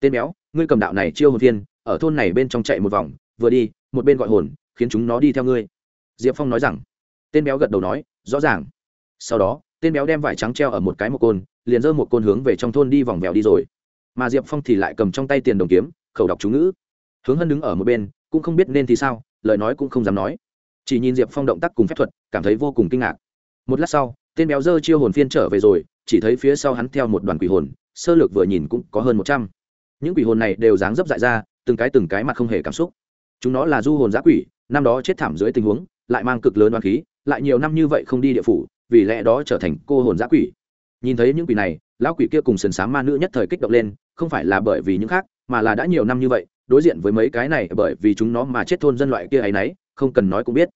Tên béo ngươi cầm đạo này chiêu hồn thiên ở thôn này bên trong chạy một vòng, vừa đi, một bên gọi hồn, khiến chúng nó đi theo ngươi. Diệp phong nói rằng. Tên béo gật đầu nói, rõ ràng. Sau đó, tên béo đem vải trắng treo ở một cái một côn, liền dơ một côn hướng về trong thôn đi vòng vèo đi rồi. Mà diệp phong thì lại cầm trong tay tiền đồng kiếm, khẩu đọc chú ngữ. Hướng hân đứng ở một bên, cũng không biết nên thì sao, lời nói cũng không dám nói. Chỉ nhìn diệp phong động tác cùng phép thuật, cảm thấy vô cùng kinh ngạc. Một lát sau, tên béo dơ chiêu hồn phiên trở về rồi, chỉ thấy phía sau hắn theo một đoàn quỷ hồn, sơ lược vừa nhìn cũng có hơn một trăm những quỷ hồn này đều dáng dấp dại ra, từng cái từng cái mặt không hề cảm xúc. Chúng nó là du hồn giã quỷ, năm đó chết thảm dưới tình huống, lại mang cực lớn đoán khí, lại nhiều năm như vậy không đi địa phủ, vì lẽ đó trở thành cô hồn giã quỷ. Nhìn thấy những quỷ này, lão quỷ kia cùng sườn s á ma nữ nhất thời kích động lên, không phải là bởi vì những khác, mà là đã nhiều năm như vậy, đối diện với mấy cái này bởi vì chúng nó mà chết thôn dân loại kia ấy nấy, không cần nói cũng biết.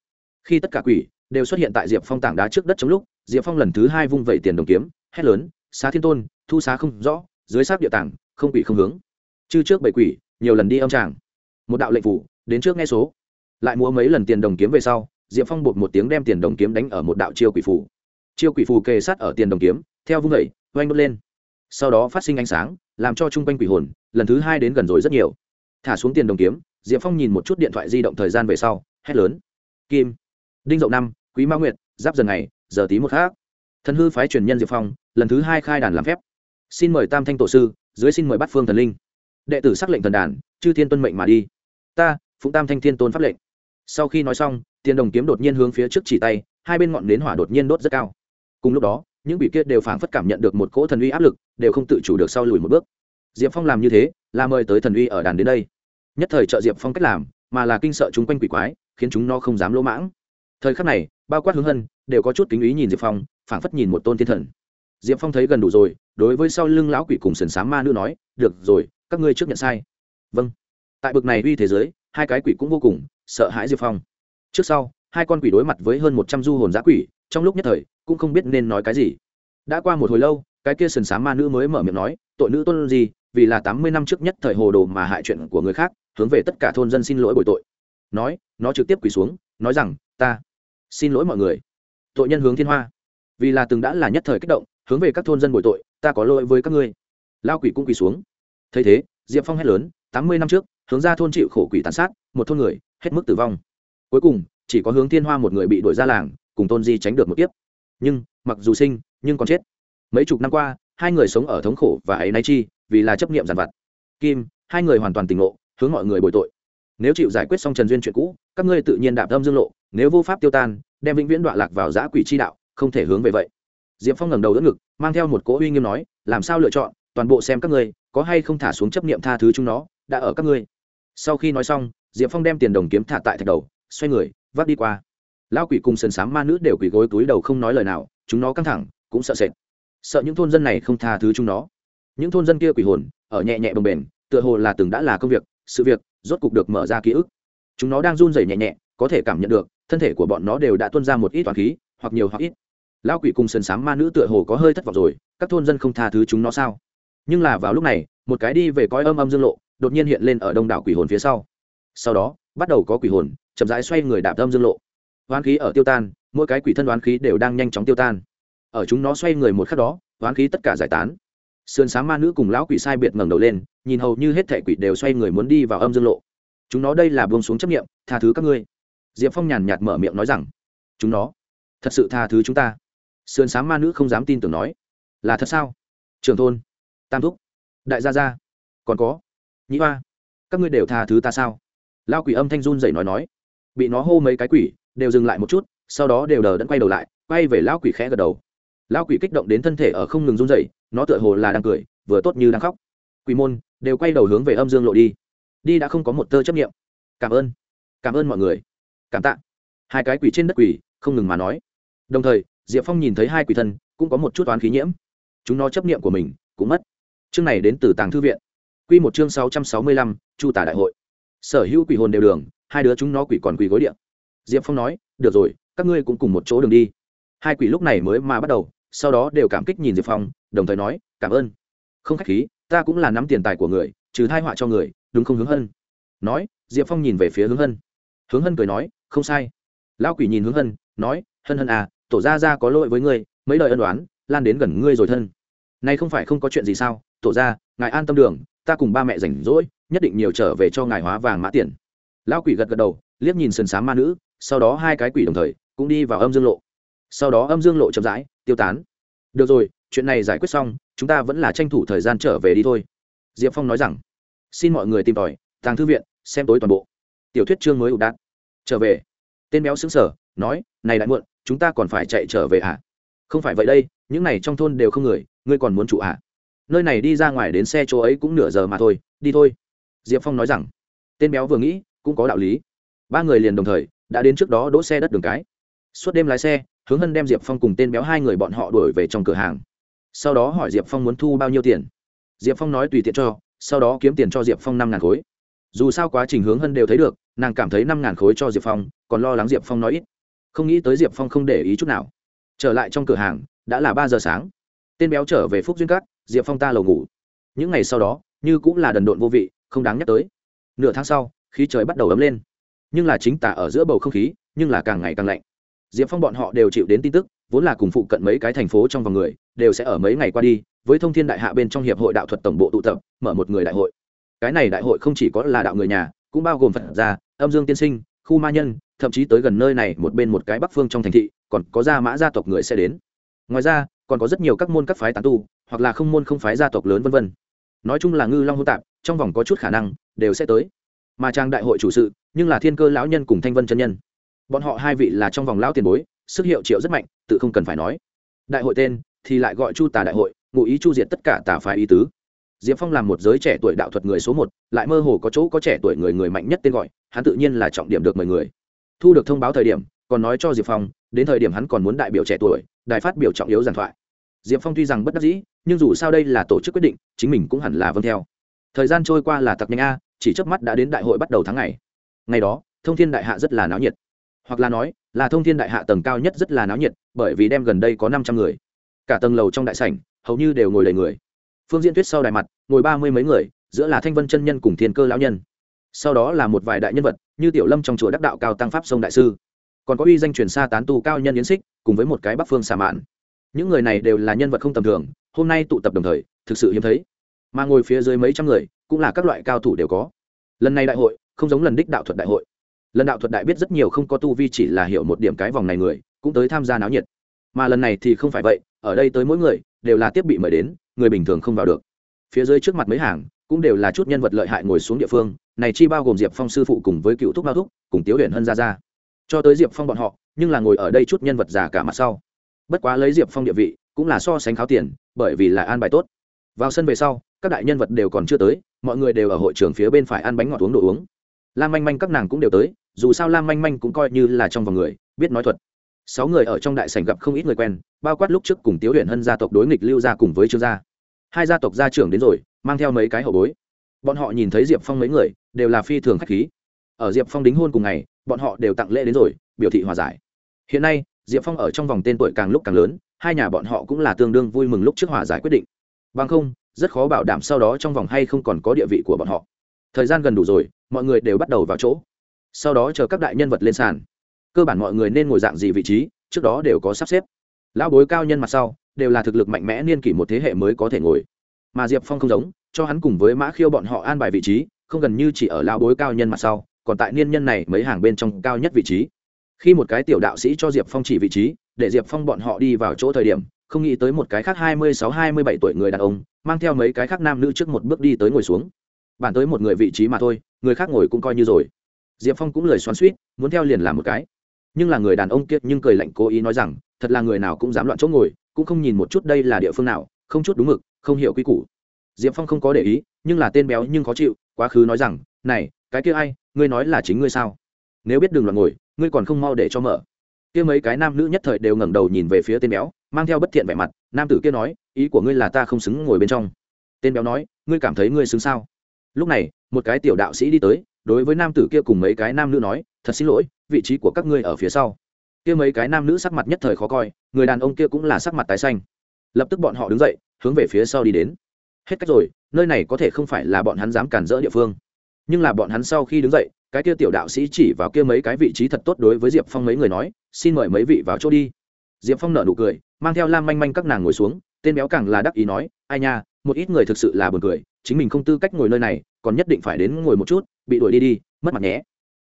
Khi tất cả quỷ đều xuất hiện tại diệp phong tảng đá trước đất trong lúc, diệp phong lần thứ hai vung vẩy tiền đồng kiếm, hét lớn, xá thiên tôn, thu xá không rõ, dưới sát địa tảng, không quỷ không hướng chư trước bảy quỷ, nhiều lần đi âm tràng. Một đạo lệnh phủ, đến trước nghe số. Lại mua mấy lần tiền đồng kiếm về sau, diệp phong bột một tiếng đem tiền đồng kiếm đánh ở một đạo chiêu quỷ phủ chiêu quỷ phù kề sát ở tiền đồng kiếm, theo vung vẩy oanh đốt lên. Sau đó phát sinh ánh sáng, làm cho chung quanh quỷ hồn, lần thứ hai đến gần rồi rất nhiều. Thả xuống tiền đồng kiếm, diệp phong nhìn một chút điện thoại di động thời gian về sau, hét lớn. Kim. Đinh dậu năm, quý ma nguyệt, giáp dần ngày, giờ tí một khác. Thần hư phái truyền nhân diệp phong, lần thứ hai khai đàn làm phép. Xin mời tam thanh tổ sư, dưới xin mời bắt phương thần linh đệ tử xác lệnh thần đàn, chư thiên tuân mệnh mà đi. Ta, phụng tam thanh thiên tôn pháp lệnh. Sau khi nói xong, tiền đồng kiếm đột nhiên hướng phía trước chỉ tay, hai bên ngọn nến hỏa đột nhiên đốt rất cao. Cùng lúc đó, những bị kia đều phảng phất cảm nhận được một cỗ thần uy áp lực, đều không tự chủ được sau lùi một bước. Diệp phong làm như thế, là mời tới thần uy ở đàn đến đây. Nhất thời trợ diệp phong cách làm, mà là kinh sợ chúng quanh quỷ quái, khiến chúng nó không dám lỗ mãng. Thời khắc này, bao quát hướng hân, đều có chút kính ý nhìn diệp phong, phảng phất nhìn một tôn thiên thần. Diệp phong thấy gần đủ rồi, đối với sau lưng lão quỷ cùng sườn s ma nữ nói, được rồi các ngươi trước nhận sai. Vâng. Tại bực này uy thế giới, hai cái quỷ cũng vô cùng, sợ hãi diệp phong. Trước sau, hai con quỷ đối mặt với hơn một trăm du hồn giã quỷ, trong lúc nhất thời, cũng không biết nên nói cái gì. Đã qua một hồi lâu, cái kia sườn s ma nữ mới mở miệng nói, tội nữ tôn gì, vì là tám mươi năm trước nhất thời hồ đồ mà hại chuyện của người khác, hướng về tất cả thôn dân xin lỗi bồi tội. Nói, nó trực tiếp quỳ xuống, nói rằng, ta xin lỗi mọi người. Tội nhân hướng thiên hoa. Vì là từng đã là nhất thời kích động, hướng về các thôn dân bồi tội, ta có lỗi với các ngươi. Lao quỷ cũng quỳ xuống thấy thế, diệp phong hét lớn, tám mươi năm trước, hướng ra thôn chịu khổ quỷ tàn sát, một thôn người, hết mức tử vong. Cuối cùng, chỉ có hướng thiên hoa một người bị đuổi ra làng, cùng tôn di tránh được một kiếp. Nhưng, mặc dù sinh, nhưng còn chết. Mấy chục năm qua, hai người sống ở thống khổ và ấy nay chi, vì là chấp nghiệm giàn vặt. Kim, hai người hoàn toàn tỉnh ngộ, hướng mọi người bồi tội. Nếu chịu giải quyết xong trần duyên chuyện cũ, các ngươi tự nhiên đạp thâm dương lộ, nếu vô pháp tiêu tan, đem vĩnh viễn đoạn lạc vào giã quỷ chi đạo, không thể hướng về vậy. Diệp phong ngẩng đầu đỡ ngực, mang theo một cỗ uy nghiêm nói, làm sao lựa chọn? Toàn bộ xem các ngươi, có hay không thả xuống chấp niệm tha thứ chúng nó, đã ở các ngươi. Sau khi nói xong, diệp phong đem tiền đồng kiếm thả tại thạch đầu, xoay người, vác đi qua. Lão quỷ cùng sần sám ma nữ đều quỷ gối túi đầu không nói lời nào, chúng nó căng thẳng, cũng sợ sệt. Sợ những thôn dân này không tha thứ chúng nó. Những thôn dân kia quỷ hồn, ở nhẹ nhẹ bồng bềnh, tựa hồ là từng đã là công việc, sự việc, rốt cục được mở ra ký ức. Chúng nó đang run rẩy nhẹ nhẹ, có thể cảm nhận được, thân thể của bọn nó đều đã tuôn ra một ít toàn khí, hoặc nhiều hoặc ít. Lão quỷ cùng sần sám ma nữ tựa hồ có hơi thất vọng rồi, các thôn dân không tha thứ chúng nó sao? Nhưng là vào lúc này, một cái đi về coi âm âm dương lộ, đột nhiên hiện lên ở đông đảo quỷ hồn phía sau. Sau đó, bắt đầu có quỷ hồn, chậm rãi xoay người đạp âm dương lộ. Hoán khí ở tiêu tan, mỗi cái quỷ thân oán khí đều đang nhanh chóng tiêu tan. Ở chúng nó xoay người một khắc đó, hoán khí tất cả giải tán. Sườn sáng ma nữ cùng lão quỷ sai biệt ngẩng đầu lên, nhìn hầu như hết thẻ quỷ đều xoay người muốn đi vào âm dương lộ. Chúng nó đây là buông xuống chấp nghiệm tha thứ các ngươi. Diệp phong nhàn nhạt mở miệng nói rằng, chúng nó, thật sự tha thứ chúng ta. Sườn sáng ma nữ không dám tin tưởng nói, là thật sao? Trường thôn tam thúc, đại gia gia, còn có nhĩ hoa, các ngươi đều tha thứ ta sao? Lao quỷ âm thanh run dậy nói nói, bị nó hô mấy cái quỷ, đều dừng lại một chút, sau đó đều đờ đẫn quay đầu lại, quay về lao quỷ khẽ gật đầu. Lao quỷ kích động đến thân thể ở không ngừng run dậy nó tựa hồ là đang cười, vừa tốt như đang khóc. Quỷ môn, đều quay đầu hướng về âm dương lộ đi. Đi đã không có một tơ chấp nghiệm cảm ơn cảm ơn mọi người. Cảm tạ. Hai cái quỷ trên đất quỷ, không ngừng mà nói. Đồng thời, diệp phong nhìn thấy hai quỷ thân, cũng có một chút toán khí nhiễm. Chúng nó chấp nghiệm của mình cũng mất chương này đến từ tàng thư viện. Q một chương sáu trăm sáu mươi lăm, chu tả đại hội. Sở hữu quỷ hồn đều đường, hai đứa chúng nó quỷ còn quỷ gối điện diệp phong nói, được rồi, các ngươi cũng cùng một chỗ đường đi. Hai quỷ lúc này mới mà bắt đầu, sau đó đều cảm kích nhìn diệp phong, đồng thời nói, cảm ơn. Không k h á c h khí, ta cũng là nắm tiền tài của người, trừ thai họa cho người, đúng không hướng hân? Nói, diệp phong nhìn về phía hướng hân. Hướng hân cười nói, không sai. Lão quỷ nhìn hướng hân, nói, hân hân à tổ ra ra có lỗi với ngươi, mấy lời ân đoán lan đến gần ngươi rồi thân. Nay không phải không có chuyện gì sao? Tổ ra, ngài an tâm đường, ta cùng ba mẹ rảnh rỗi, nhất định nhiều trở về cho ngài hóa vàng mã tiền. Lão quỷ gật gật đầu, liếc nhìn sần m ma nữ, sau đó hai cái quỷ đồng thời cũng đi vào âm dương lộ. Sau đó âm dương lộ chậm rãi tiêu tán. Được rồi, chuyện này giải quyết xong, chúng ta vẫn là tranh thủ thời gian trở về đi thôi. Diệp phong nói rằng. Xin mọi người tìm tòi, tàng thư viện, xem tối toàn bộ. Tiểu thuyết chương mới ụ đạn trở về. Tên béo xứng sở nói, này đại muộn, chúng ta còn phải chạy trở về à không phải vậy đây, những này trong thôn đều không người, ngươi còn muốn trụ à nơi này đi ra ngoài đến xe chỗ ấy cũng nửa giờ mà thôi, đi thôi. Diệp phong nói rằng. Tên béo vừa nghĩ, cũng có đạo lý. Ba người liền đồng thời, đã đến trước đó đỗ xe đất đường cái. Suốt đêm lái xe, hướng hân đem diệp phong cùng tên béo hai người bọn họ đuổi về trong cửa hàng. Sau đó hỏi diệp phong muốn thu bao nhiêu tiền. Diệp phong nói tùy tiện cho, sau đó kiếm tiền cho diệp phong năm ngàn khối. Dù sao quá trình hướng hân đều thấy được, nàng cảm thấy năm ngàn khối cho diệp phong, còn lo lắng diệp phong nói ít. Không nghĩ tới diệp phong không để ý chút nào. Trở lại trong cửa hàng, đã là ba giờ sáng. Tên béo trở về phúc duyên cát diệp phong ta lầu ngủ. Những ngày sau đó, như cũng là đần độn vô vị, không đáng nhắc tới. Nửa tháng sau, khí trời bắt đầu ấm lên. Nhưng là chính tả ở giữa bầu không khí, nhưng là càng ngày càng lạnh. Diệp phong bọn họ đều chịu đến tin tức, vốn là cùng phụ cận mấy cái thành phố trong vòng người, đều sẽ ở mấy ngày qua đi, với thông thiên đại hạ bên trong hiệp hội đạo thuật tổng bộ tụ tập, mở một người đại hội. Cái này đại hội không chỉ có là đạo người nhà, cũng bao gồm phật gia, âm dương tiên sinh, khu ma nhân, thậm chí tới gần nơi này một bên một cái bắc phương trong thành thị, còn có gia mã gia tộc người sẽ đến. Ngoài ra còn có rất nhiều các môn các phái tán tu, hoặc là không môn không phái gia tộc lớn vân vân. Nói chung là ngư long hô tạp, trong vòng có chút khả năng, đều sẽ tới. Mà trang đại hội chủ sự, nhưng là thiên cơ lão nhân cùng thanh vân chân nhân. Bọn họ hai vị là trong vòng lão tiền bối, sức hiệu triệu rất mạnh, tự không cần phải nói. Đại hội tên, thì lại gọi chu tà đại hội, ngụ ý chu diệt tất cả tà phái ý tứ. Diệp phong là một giới trẻ tuổi đạo thuật người số một, lại mơ hồ có chỗ có trẻ tuổi người người mạnh nhất tên gọi, hắn tự nhiên là trọng điểm được mười người. Thu được thông báo thời điểm, còn nói cho diệp phong, đến thời điểm hắn còn muốn đại biểu trẻ tuổi, đài phát biểu trọng yếu giàn thoại diệp phong tuy rằng bất đắc dĩ, nhưng dù sao đây là tổ chức quyết định, chính mình cũng hẳn là vâng theo. Thời gian trôi qua là tặc nhanh a, chỉ trước mắt đã đến đại hội bắt đầu tháng ngày. Ngày đó, thông thiên đại hạ rất là náo nhiệt. Hoặc là nói, là thông thiên đại hạ tầng cao nhất rất là náo nhiệt, bởi vì đem gần đây có năm trăm người. Cả tầng lầu trong đại sảnh, hầu như đều ngồi đầy người. Phương diễn tuyết sau đài mặt, ngồi ba mươi mấy người, giữa là thanh vân chân nhân cùng thiên cơ lão nhân. Sau đó là một vài đại nhân vật, như tiểu lâm trong chùa đắc đạo cao tăng pháp sông đại sư. Còn có uy danh truyền xa tán tu cao nhân yến xích cùng với một cái bắc phương xà mạn những người này đều là nhân vật không tầm thường, hôm nay tụ tập đồng thời, thực sự hiếm thấy. Mà ngồi phía dưới mấy trăm người, cũng là các loại cao thủ đều có. Lần này đại hội, không giống lần đích đạo thuật đại hội. Lần đạo thuật đại biết rất nhiều không có tu vi chỉ là hiểu một điểm cái vòng này người, cũng tới tham gia náo nhiệt. Mà lần này thì không phải vậy, ở đây tới mỗi người, đều là tiếp bị mời đến, người bình thường không vào được. Phía dưới trước mặt mấy hàng, cũng đều là chút nhân vật lợi hại ngồi xuống địa phương, này chi bao gồm diệp phong sư phụ cùng với cựu thúc bao thúc, cùng tiếu huyện hân ra ra. Cho tới diệp phong bọn họ, nhưng là ngồi ở đây chút nhân vật già cả mặt sau bất quá lấy diệp phong địa vị, cũng là so sánh kháo tiền, bởi vì là an bài tốt. Vào sân về sau, các đại nhân vật đều còn chưa tới, mọi người đều ở hội trường phía bên phải ăn bánh ngọt uống đồ uống. Lam manh manh các nàng cũng đều tới, dù sao lam manh manh cũng coi như là trong vòng người, biết nói thuật. Sáu người ở trong đại sảnh gặp không ít người quen, bao quát lúc trước cùng tiếu huyện hân gia tộc đối nghịch lưu gia cùng với trương gia. Hai gia tộc gia trưởng đến rồi, mang theo mấy cái hậu bối. Bọn họ nhìn thấy diệp phong mấy người, đều là phi thường k h á c h khí. Ở diệp phong đính hôn cùng ngày, bọn họ đều tặng lễ đến rồi, biểu thị hòa giải. Hiện nay diệp phong ở trong vòng tên tuổi càng lúc càng lớn, hai nhà bọn họ cũng là tương đương vui mừng lúc trước hòa giải quyết định. Bằng không, rất khó bảo đảm sau đó trong vòng hay không còn có địa vị của bọn họ. Thời gian gần đủ rồi, mọi người đều bắt đầu vào chỗ. Sau đó chờ các đại nhân vật lên sàn. Cơ bản mọi người nên ngồi dạng gì vị trí, trước đó đều có sắp xếp. Lão bối cao nhân mặt sau, đều là thực lực mạnh mẽ niên kỷ một thế hệ mới có thể ngồi. Mà diệp phong không giống, cho hắn cùng với mã khiêu bọn họ an bài vị trí, không gần như chỉ ở lão bối cao nhân mặt sau, còn tại niên nhân này mấy hàng bên trong cao nhất vị trí khi một cái tiểu đạo sĩ cho diệp phong chỉ vị trí, để diệp phong bọn họ đi vào chỗ thời điểm, không nghĩ tới một cái khác hai mươi sáu hai mươi bảy tuổi người đàn ông, mang theo mấy cái khác nam nữ trước một bước đi tới ngồi xuống. Bản tới một người vị trí mà thôi, người khác ngồi cũng coi như rồi. Diệp phong cũng lời xoắn suýt muốn theo liền làm một cái. Nhưng là người đàn ông kiệt nhưng cười lạnh cố ý nói rằng, thật là người nào cũng dám loạn chỗ ngồi, cũng không nhìn một chút đây là địa phương nào, không chút đúng mực, không hiểu quy củ. Diệp phong không có để ý, nhưng là tên béo nhưng khó chịu, quá khứ nói rằng, này, cái kia ai, ngươi nói là chính ngươi sao? Nếu biết đừng loạn ngồi, ngươi còn không mau để cho mở. Kia mấy cái nam nữ nhất thời đều ngẩng đầu nhìn về phía tên béo, mang theo bất thiện vẻ mặt, nam tử kia nói, ý của ngươi là ta không xứng ngồi bên trong. Tên béo nói, ngươi cảm thấy ngươi xứng sao? Lúc này, một cái tiểu đạo sĩ đi tới, đối với nam tử kia cùng mấy cái nam nữ nói, thật xin lỗi, vị trí của các ngươi ở phía sau. Kia mấy cái nam nữ sắc mặt nhất thời khó coi, người đàn ông kia cũng là sắc mặt tái xanh. Lập tức bọn họ đứng dậy, hướng về phía sau đi đến. Hết cách rồi, nơi này có thể không phải là bọn hắn dám cản rỡ địa phương. Nhưng là bọn hắn sau khi đứng dậy cái kia tiểu đạo sĩ chỉ vào kia mấy cái vị trí thật tốt đối với diệp phong mấy người nói, xin mời mấy vị vào chỗ đi. Diệp phong nở nụ cười, mang theo lam manh manh các nàng ngồi xuống, tên béo càng là đắc ý nói, ai nha, một ít người thực sự là buồn cười, chính mình không tư cách ngồi nơi này, còn nhất định phải đến ngồi một chút, bị đuổi đi đi, mất mặt nhé.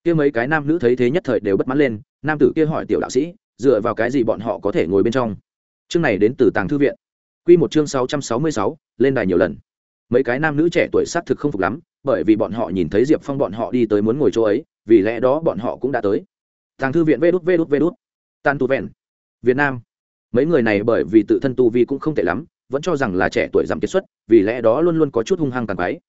Kia mấy cái nam nữ thấy thế nhất thời đều bất mãn lên, nam tử kia hỏi tiểu đạo sĩ, dựa vào cái gì bọn họ có thể ngồi bên trong? Chương này đến từ tàng thư viện. Q một chương sáu trăm sáu mươi sáu, lên đài nhiều lần mấy cái nam nữ trẻ tuổi xác thực không phục lắm, bởi vì bọn họ nhìn thấy diệp phong bọn họ đi tới muốn ngồi chỗ ấy, vì lẽ đó bọn họ cũng đã tới. Tàng thư viện vê đút vê đút vê đút. Tan tu vẹn. Việt nam. Mấy người này bởi vì tự thân tu vi cũng không tệ lắm, vẫn cho rằng là trẻ tuổi giảm kiệt xuất, vì lẽ đó luôn luôn có chút hung hăng tàn quái.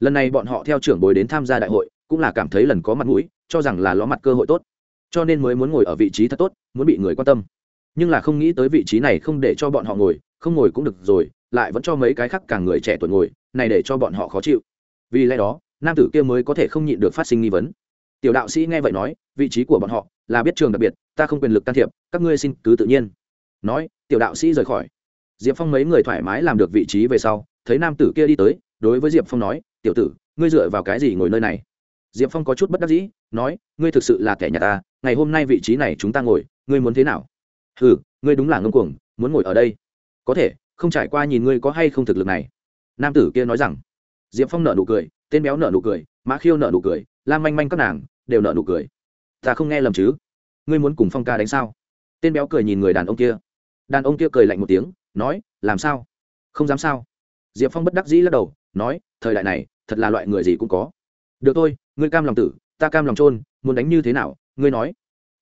Lần này bọn họ theo trưởng bồi đến tham gia đại hội, cũng là cảm thấy lần có mặt mũi, cho rằng là ló mặt cơ hội tốt. Cho nên mới muốn ngồi ở vị trí thật tốt, muốn bị người quan tâm. Nhưng là không nghĩ tới vị trí này không để cho bọn họ ngồi, không ngồi cũng được rồi, lại vẫn cho mấy cái khác càng người trẻ tuổi ngồi này để cho bọn họ khó chịu. Vì lẽ đó, nam tử kia mới có thể không nhịn được phát sinh nghi vấn. Tiểu đạo sĩ nghe vậy nói, vị trí của bọn họ là biết trường đặc biệt, ta không quyền lực can thiệp, các ngươi xin cứ tự nhiên. Nói, tiểu đạo sĩ rời khỏi. Diệp phong mấy người thoải mái làm được vị trí về sau, thấy nam tử kia đi tới, đối với diệp phong nói, tiểu tử, ngươi dựa vào cái gì ngồi nơi này? Diệp phong có chút bất đắc dĩ, nói, ngươi thực sự là kẻ nhà ta, ngày hôm nay vị trí này chúng ta ngồi, ngươi muốn thế nào? Ừ ngươi đúng là ngông cuồng, muốn ngồi ở đây. Có thể, không trải qua nhìn ngươi có hay không thực lực này nam tử kia nói rằng, diệp phong nợ nụ cười, tên béo nợ nụ cười, mã khiêu nợ nụ cười, lam manh manh các nàng đều nợ nụ cười. Ta không nghe lầm chứ? Ngươi muốn cùng phong ca đánh sao? Tên béo cười nhìn người đàn ông kia. Đàn ông kia cười lạnh một tiếng, nói, làm sao? Không dám sao? Diệp phong bất đắc dĩ lắc đầu, nói, thời đại này, thật là loại người gì cũng có. Được thôi, ngươi cam lòng tử, ta cam lòng trôn muốn đánh như thế nào, ngươi nói.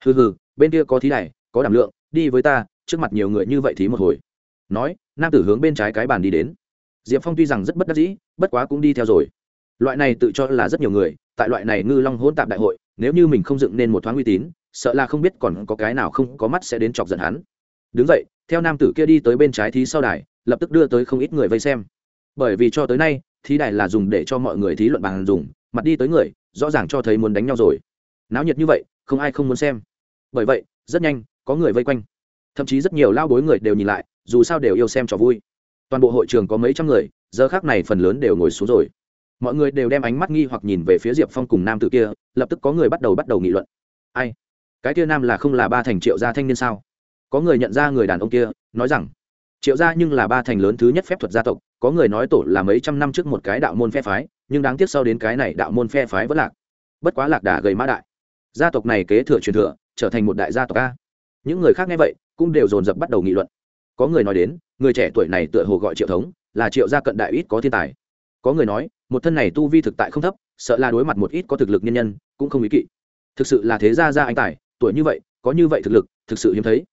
Hừ hừ, bên kia có thí này có đảm lượng, đi với ta, trước mặt nhiều người như vậy thì một hồi. Nói, nam tử hướng bên trái cái bàn đi đến diệp phong tuy rằng rất bất đắc dĩ, bất quá cũng đi theo rồi. Loại này tự cho là rất nhiều người, tại loại này ngư long hỗn tạp đại hội, nếu như mình không dựng nên một thoáng uy tín, sợ là không biết còn có cái nào không có mắt sẽ đến chọc giận hắn. Đứng vậy theo nam tử kia đi tới bên trái thí sau đài, lập tức đưa tới không ít người vây xem. Bởi vì cho tới nay, thí đài là dùng để cho mọi người thí luận bàn dùng, mặt đi tới người, rõ ràng cho thấy muốn đánh nhau rồi. Náo nhiệt như vậy, không ai không muốn xem. Bởi vậy, rất nhanh, có người vây quanh. Thậm chí rất nhiều lao bối người đều nhìn lại, dù sao đều yêu xem trò vui toàn bộ hội trường có mấy trăm người, giờ khác này phần lớn đều ngồi xuống rồi. Mọi người đều đem ánh mắt nghi hoặc nhìn về phía diệp phong cùng nam tự kia, lập tức có người bắt đầu bắt đầu nghị luận. Ai? Cái kia nam là không là ba thành triệu gia thanh niên sao? Có người nhận ra người đàn ông kia, nói rằng, triệu gia nhưng là ba thành lớn thứ nhất phép thuật gia tộc, có người nói tổ là mấy trăm năm trước một cái đạo môn phe phái, nhưng đáng tiếc sau đến cái này đạo môn phe phái vẫn lạc. Bất quá lạc đà gầy mã đại. Gia tộc này kế thừa truyền thừa, trở thành một đại gia tộc a. Những người khác nghe vậy, cũng đều dồn dập bắt đầu nghị luận có người nói đến, người trẻ tuổi này tựa hồ gọi triệu thống, là triệu gia cận đại ít có thiên tài. Có người nói, một thân này tu vi thực tại không thấp, sợ là đối mặt một ít có thực lực nhân nhân, cũng không ý kỵ. Thực sự là thế gia gia anh tài, tuổi như vậy, có như vậy thực lực, thực sự hiếm thấy.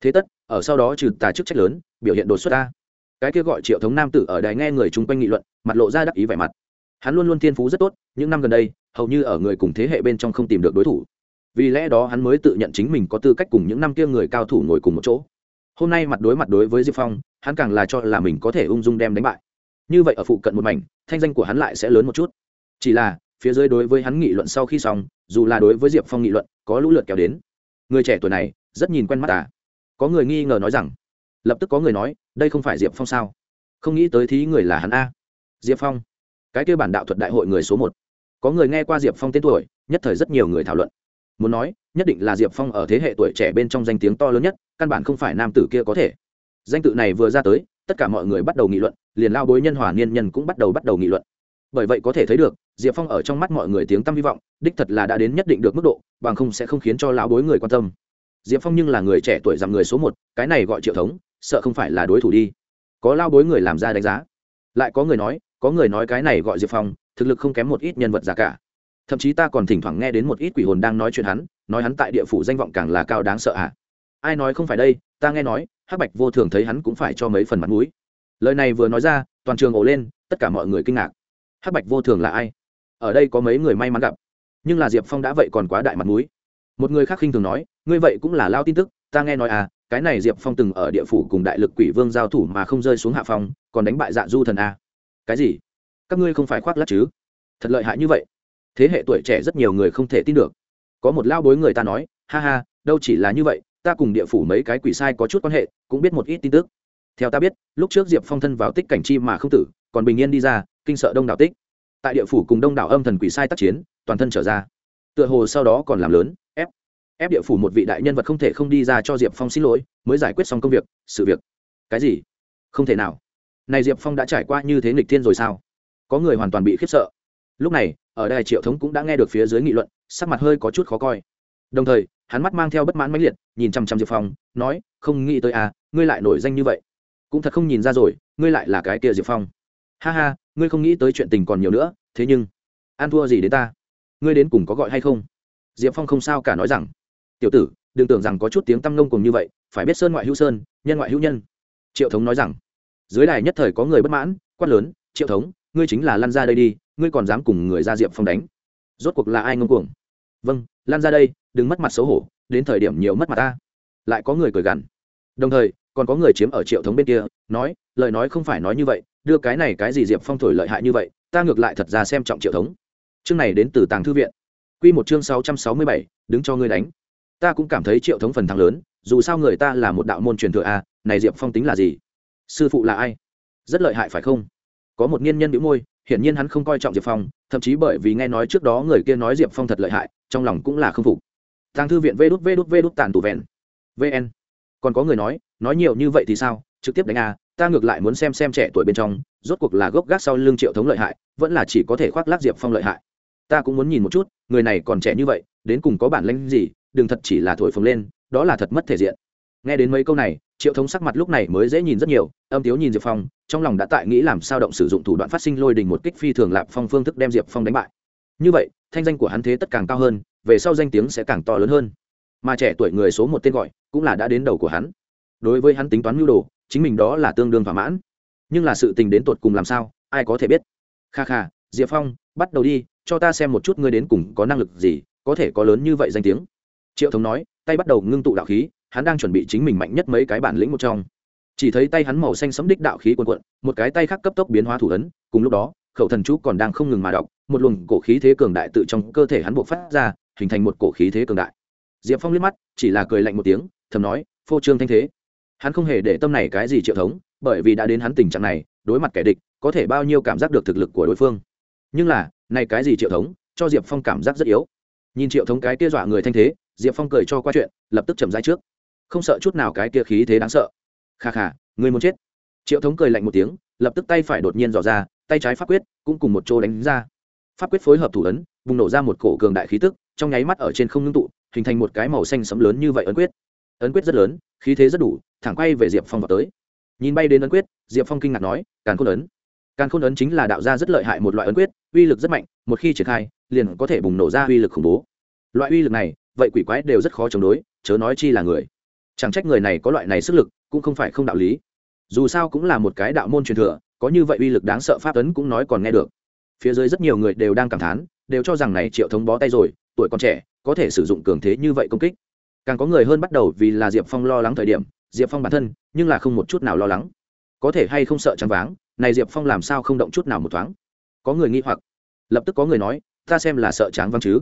Thế tất, ở sau đó trừ tài chức trách lớn, biểu hiện đột xuất ta cái kia gọi triệu thống nam tử ở đài nghe người chung quanh nghị luận, mặt lộ ra đắc ý vẻ mặt. Hắn luôn luôn thiên phú rất tốt, những năm gần đây, hầu như ở người cùng thế hệ bên trong không tìm được đối thủ. Vì lẽ đó hắn mới tự nhận chính mình có tư cách cùng những năm kia người cao thủ ngồi cùng một chỗ hôm nay mặt đối mặt đối với diệp phong, hắn càng là cho là mình có thể ung dung đem đánh bại. Như vậy ở phụ cận một mảnh, thanh danh của hắn lại sẽ lớn một chút. Chỉ là, phía dưới đối với hắn nghị luận sau khi xong, dù là đối với diệp phong nghị luận, có lũ lượt kéo đến. Người trẻ tuổi này, rất nhìn quen mắt à. Có người nghi ngờ nói rằng, lập tức có người nói, đây không phải diệp phong sao? Không nghĩ tới thí người là hắn a. Diệp phong. Cái kêu bản đạo thuật đại hội người số một. Có người nghe qua diệp phong tên tuổi, nhất thời rất nhiều người thảo luận muốn nói, nhất định là diệp phong ở thế hệ tuổi trẻ bên trong danh tiếng to lớn nhất, căn bản không phải nam tử kia có thể. Danh tự này vừa ra tới, tất cả mọi người bắt đầu nghị luận, liền lao bối nhân hòa niên nhân cũng bắt đầu bắt đầu nghị luận. Bởi vậy có thể thấy được, diệp phong ở trong mắt mọi người tiếng tăm hy vọng, đích thật là đã đến nhất định được mức độ, bằng không sẽ không khiến cho lão bối người quan tâm. Diệp phong nhưng là người trẻ tuổi giảm người số một, cái này gọi triệu thống, sợ không phải là đối thủ đi. Có lao bối người làm ra đánh giá. Lại có người nói, có người nói cái này gọi diệp phong, thực lực không kém một ít nhân vật giả cả thậm chí ta còn thỉnh thoảng nghe đến một ít quỷ hồn đang nói chuyện hắn, nói hắn tại địa phủ danh vọng càng là cao đáng sợ ạ à. ai nói không phải đây, ta nghe nói, hắc bạch vô thường thấy hắn cũng phải cho mấy phần mặt mũi. Lời này vừa nói ra, toàn trường ồ lên, tất cả mọi người kinh ngạc. Hắc bạch vô thường là ai? Ở đây có mấy người may mắn gặp. Nhưng là diệp phong đã vậy còn quá đại mặt mũi. Một người khác khinh thường nói, ngươi vậy cũng là lao tin tức, ta nghe nói à cái này diệp phong từng ở địa phủ cùng đại lực quỷ vương giao thủ mà không rơi xuống hạ phong, còn đánh bại dạ du thần à? cái gì? Các ngươi không phải khoác lắc chứ? Thật lợi hại như vậy thế hệ tuổi trẻ rất nhiều người không thể tin được. Có một lao bối người ta nói, ha ha, đâu chỉ là như vậy, ta cùng địa phủ mấy cái quỷ sai có chút quan hệ, cũng biết một ít tin tức. Theo ta biết, lúc trước diệp phong thân vào tích cảnh chi mà không tử, còn bình yên đi ra, kinh sợ đông đảo tích. Tại địa phủ cùng đông đảo âm thần quỷ sai tác chiến, toàn thân trở ra. Tựa hồ sau đó còn làm lớn, ép ép địa phủ một vị đại nhân vật không thể không đi ra cho diệp phong xin lỗi, mới giải quyết xong công việc, sự việc. Cái gì? Không thể nào. Này diệp phong đã trải qua như thế nghịch thiên rồi sao? Có người hoàn toàn bị khiếp sợ lúc này, ở đài triệu thống cũng đã nghe được phía dưới nghị luận, sắc mặt hơi có chút khó coi. Đồng thời, hắn mắt mang theo bất mãn mãnh liệt, nhìn chăm chăm diệp phong, nói, không nghĩ tới à ngươi lại nổi danh như vậy. Cũng thật không nhìn ra rồi, ngươi lại là cái kia diệp phong. Ha ha, ngươi không nghĩ tới chuyện tình còn nhiều nữa, thế nhưng an thua gì đến ta? Ngươi đến cùng có gọi hay không? Diệp phong không sao cả nói rằng, tiểu tử, đừng tưởng rằng có chút tiếng tăm ngông cùng như vậy, phải biết sơn ngoại hữu sơn, nhân ngoại hữu nhân. Triệu thống nói rằng, dưới đài nhất thời có người bất mãn, quát lớn, triệu thống, ngươi chính là lăn ra đây đi ngươi còn dám cùng người ra diệp phong đánh? Rốt cuộc là ai ngông cuồng? Vâng lan ra đây, đừng mất mặt xấu hổ, đến thời điểm nhiều mất mặt ta. Lại có người cười gằn. Đồng thời, còn có người chiếm ở triệu thống bên kia, nói, lời nói không phải nói như vậy, đưa cái này cái gì diệp phong thổi lợi hại như vậy, ta ngược lại thật ra xem trọng triệu thống. Chương này đến từ tàng thư viện. Q một chương sáu trăm sáu mươi bảy, đứng cho ngươi đánh. Ta cũng cảm thấy triệu thống phần thắng lớn, dù sao người ta là một đạo môn truyền thừa a, này diệp phong tính là gì? Sư phụ là ai? Rất lợi hại phải không? Có một nghiên nhân bị môi hiển nhiên hắn không coi trọng diệp phong, thậm chí bởi vì nghe nói trước đó người kia nói diệp phong thật lợi hại, trong lòng cũng là không phục. Tàng thư viện vê đút vê đút vê đút tàn tủ vẹn. Vn còn có người nói nói nhiều như vậy thì sao? Trực tiếp đánh a, ta ngược lại muốn xem xem trẻ tuổi bên trong, rốt cuộc là gốc gác sau lưng triệu thống lợi hại, vẫn là chỉ có thể khoác lác diệp phong lợi hại. Ta cũng muốn nhìn một chút, người này còn trẻ như vậy, đến cùng có bản lĩnh gì, đừng thật chỉ là thổi phồng lên, đó là thật mất thể diện. Nghe đến mấy câu này, triệu thống sắc mặt lúc này mới dễ nhìn rất nhiều, âm tiếu nhìn diệp phong trong lòng đã tại nghĩ làm sao động sử dụng thủ đoạn phát sinh lôi đình một kích phi thường lạp phong phương thức đem diệp phong đánh bại. Như vậy, thanh danh của hắn thế tất càng cao hơn, về sau danh tiếng sẽ càng to lớn hơn. Mà trẻ tuổi người số một tên gọi, cũng là đã đến đầu của hắn. Đối với hắn tính toán mưu đồ, chính mình đó là tương đương thỏa mãn. Nhưng là sự tình đến tột cùng làm sao, ai có thể biết. Kha kha, diệp phong, bắt đầu đi, cho ta xem một chút ngươi đến cùng có năng lực gì, có thể có lớn như vậy danh tiếng. Triệu thống nói, tay bắt đầu ngưng tụ đạo khí, hắn đang chuẩn bị chính mình mạnh nhất mấy cái bản lĩnh một trong chỉ thấy tay hắn màu xanh sấm đích đạo khí quần quận một cái tay khác cấp tốc biến hóa thủ ấn, cùng lúc đó, khẩu thần chú còn đang không ngừng mà đọc, một luồng cổ khí thế cường đại tự trong cơ thể hắn buộc phát ra, hình thành một cổ khí thế cường đại. Diệp phong liếc mắt, chỉ là cười lạnh một tiếng, thầm nói, phô trương thanh thế. Hắn không hề để tâm này cái gì triệu thống, bởi vì đã đến hắn tình trạng này, đối mặt kẻ địch, có thể bao nhiêu cảm giác được thực lực của đối phương. Nhưng là, này cái gì triệu thống, cho diệp phong cảm giác rất yếu. Nhìn triệu thống cái kia dọa người thanh thế, diệp phong cười cho qua chuyện, lập tức chậm rãi trước. Không sợ chút nào cái kia khí thế đáng sợ kha kha người muốn chết. Triệu thống cười lạnh một tiếng, lập tức tay phải đột nhiên dò ra, tay trái pháp quyết cũng cùng một chỗ đánh ra. Pháp quyết phối hợp thủ ấn, bùng nổ ra một cổ cường đại khí tức, trong nháy mắt ở trên không ngưng tụ, hình thành một cái màu xanh sẫm lớn như vậy ấn quyết. Ấn quyết rất lớn, khí thế rất đủ, thẳng quay về diệp phong vào tới. Nhìn bay đến ấn quyết, diệp phong kinh ngạc nói, càn khôn ấn. Càn khôn ấn chính là đạo gia rất lợi hại một loại ấn quyết, uy lực rất mạnh, một khi triển khai, liền có thể bùng nổ ra uy lực khủng bố. Loại uy lực này, vậy quỷ quái đều rất khó chống đối, chớ nói chi là người. Chẳng trách người này có loại này sức lực cũng không phải không đạo lý. Dù sao cũng là một cái đạo môn truyền thừa, có như vậy uy lực đáng sợ pháp tấn cũng nói còn nghe được. Phía dưới rất nhiều người đều đang cảm thán, đều cho rằng này triệu thống bó tay rồi, tuổi còn trẻ, có thể sử dụng cường thế như vậy công kích. Càng có người hơn bắt đầu vì là diệp phong lo lắng thời điểm, diệp phong bản thân, nhưng là không một chút nào lo lắng. Có thể hay không sợ chăn váng, này diệp phong làm sao không động chút nào một thoáng. Có người nghi hoặc, lập tức có người nói, ta xem là sợ tráng văng chứ.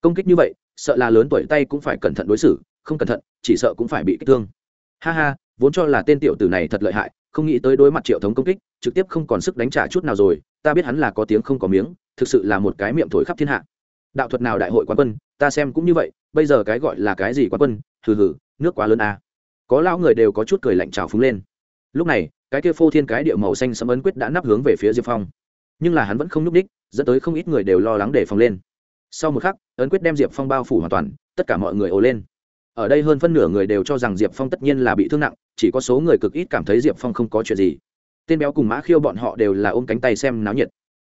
Công kích như vậy, sợ là lớn tuổi tay cũng phải cẩn thận đối xử, không cẩn thận, chỉ sợ cũng phải bị kích thương ha ha, vốn cho là tên tiểu tử này thật lợi hại, không nghĩ tới đối mặt triệu thống công kích, trực tiếp không còn sức đánh trả chút nào rồi, ta biết hắn là có tiếng không có miếng, thực sự là một cái miệng thổi khắp thiên hạ. Đạo thuật nào đại hội quán quân, ta xem cũng như vậy, bây giờ cái gọi là cái gì quán quân, hừ hừ, nước quá lớn à. có lão người đều có chút cười lạnh trào phúng lên. Lúc này, cái kia phô thiên cái địa màu xanh sấm ấn quyết đã nắp hướng về phía diệp phong. Nhưng là hắn vẫn không nhúc ních dẫn tới không ít người đều lo lắng để phòng lên. Sau một khắc, ấn quyết đem diệp phong bao phủ hoàn toàn, tất cả mọi người ồ lên ở đây hơn phân nửa người đều cho rằng diệp phong tất nhiên là bị thương nặng, chỉ có số người cực ít cảm thấy diệp phong không có chuyện gì. Tên béo cùng mã khiêu bọn họ đều là ôm cánh tay xem náo nhiệt.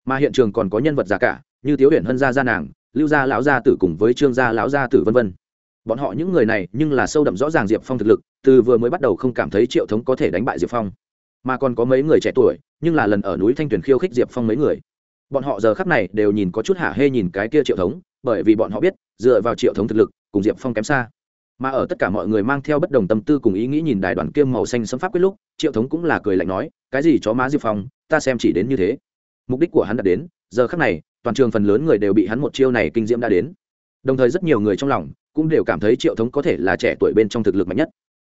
Mà hiện trường còn có nhân vật già cả, như tiếu huyện hân gia gia nàng, lưu gia lão gia tử cùng với trương gia lão gia tử vân vân. Bọn họ những người này nhưng là sâu đậm rõ ràng diệp phong thực lực, từ vừa mới bắt đầu không cảm thấy triệu thống có thể đánh bại diệp phong. Mà còn có mấy người trẻ tuổi, nhưng là lần ở núi thanh tuyền khiêu khích diệp phong mấy người. Bọn họ giờ khắc này đều nhìn có chút hả hê nhìn cái kia triệu thống, bởi vì bọn họ biết, dựa vào triệu thống thực lực, cùng diệp phong kém xa mà ở tất cả mọi người mang theo bất đồng tâm tư cùng ý nghĩ nhìn đài đoàn kiêm màu xanh sấm pháp quyết lúc, triệu thống cũng là cười lạnh nói, cái gì chó má diệp phong, ta xem chỉ đến như thế. Mục đích của hắn đã đến, giờ khắc này, toàn trường phần lớn người đều bị hắn một chiêu này kinh diễm đã đến. Đồng thời rất nhiều người trong lòng cũng đều cảm thấy triệu thống có thể là trẻ tuổi bên trong thực lực mạnh nhất.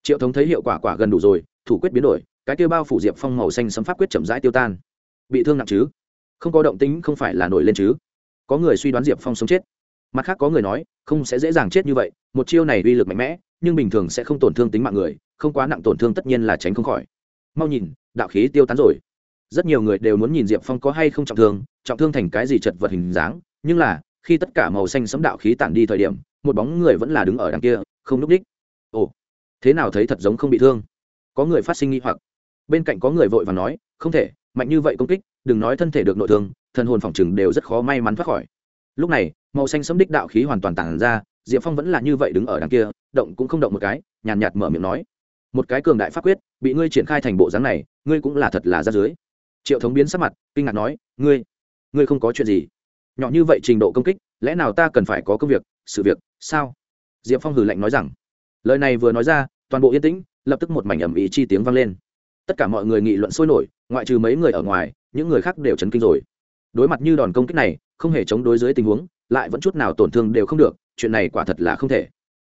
Triệu thống thấy hiệu quả quả gần đủ rồi, thủ quyết biến đổi, cái kêu bao phủ diệp phong màu xanh sấm pháp quyết chậm rãi tiêu tan. Bị thương nặng chứ? Không có động tính không phải là nổi lên chứ? Có người suy đoán diệp phong sống chết mặt khác có người nói, không sẽ dễ dàng chết như vậy, một chiêu này uy lực mạnh mẽ, nhưng bình thường sẽ không tổn thương tính mạng người, không quá nặng tổn thương tất nhiên là tránh không khỏi. Mau nhìn, đạo khí tiêu tán rồi. Rất nhiều người đều muốn nhìn diệp phong có hay không trọng thương trọng thương thành cái gì chật vật hình dáng, nhưng là, khi tất cả màu xanh sấm đạo khí tản đi thời điểm, một bóng người vẫn là đứng ở đằng kia, không núp đích. Ồ, thế nào thấy thật giống không bị thương? Có người phát sinh nghi hoặc. Bên cạnh có người vội và nói, không thể, mạnh như vậy công kích, đừng nói thân thể được nội thương thân hồn phòng chừng đều rất khó may mắn thoát khỏi lúc này, màu xanh sấm đích đạo khí hoàn toàn tản ra, diệp phong vẫn là như vậy đứng ở đằng kia, động cũng không động một cái, nhàn nhạt mở miệng nói. Một cái cường đại pháp quyết, bị ngươi triển khai thành bộ dáng này, ngươi cũng là thật là ra dưới. Triệu thống biến sắc mặt, kinh ngạc nói, ngươi ngươi không có chuyện gì? Nhỏ như vậy trình độ công kích, lẽ nào ta cần phải có công việc, sự việc, sao? Diệp phong hử lạnh nói rằng. Lời này vừa nói ra, toàn bộ yên tĩnh, lập tức một mảnh ẩm ý chi tiếng vang lên. Tất cả mọi người nghị luận sôi nổi, ngoại trừ mấy người ở ngoài, những người khác đều chấn kinh rồi. Đối mặt như đòn công kích này không hề chống đối dưới tình huống, lại vẫn chút nào tổn thương đều không được, chuyện này quả thật là không thể.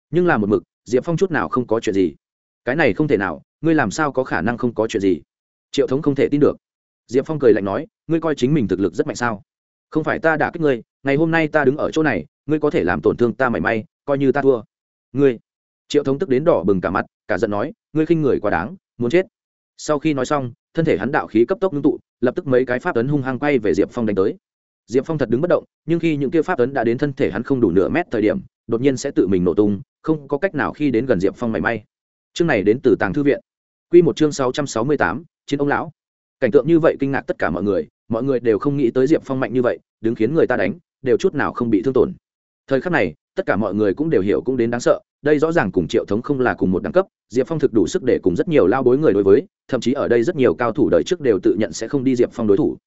Nhưng là một mực, diệp phong chút nào không có chuyện gì. Cái này không thể nào, ngươi làm sao có khả năng không có chuyện gì? Triệu thống không thể tin được. Diệp phong cười lạnh nói, ngươi coi chính mình thực lực rất mạnh sao? Không phải ta đã kích ngươi, ngày hôm nay ta đứng ở chỗ này, ngươi có thể làm tổn thương ta mảy may, coi như ta thua. Ngươi. Triệu thống tức đến đỏ bừng cả mặt, cả giận nói, ngươi khinh người quá đáng, muốn chết. Sau khi nói xong, thân thể hắn đạo khí cấp tốc ngưng tụ, lập tức mấy cái pháp ấn hung hăng quay về diệp phong đánh tới diệp phong thật đứng bất động, nhưng khi những kia pháp ấn đã đến thân thể hắn không đủ nửa mét thời điểm, đột nhiên sẽ tự mình nổ tung, không có cách nào khi đến gần diệp phong mảy may. Chương này đến từ tàng thư viện. Q một chương sáu trăm sáu mươi tám, chiến ông lão. Cảnh tượng như vậy kinh ngạc tất cả mọi người mọi người đều không nghĩ tới diệp phong mạnh như vậy, đứng khiến người ta đánh, đều chút nào không bị thương tổn. Thời khắc này, tất cả mọi người cũng đều hiểu cũng đến đáng sợ, đây rõ ràng cùng triệu thống không là cùng một đẳng cấp, diệp phong thực đủ sức để cùng rất nhiều lao bối người đối với, thậm chí ở đây rất nhiều cao thủ đời trước đều tự nhận sẽ không đi diệp phong đối thủ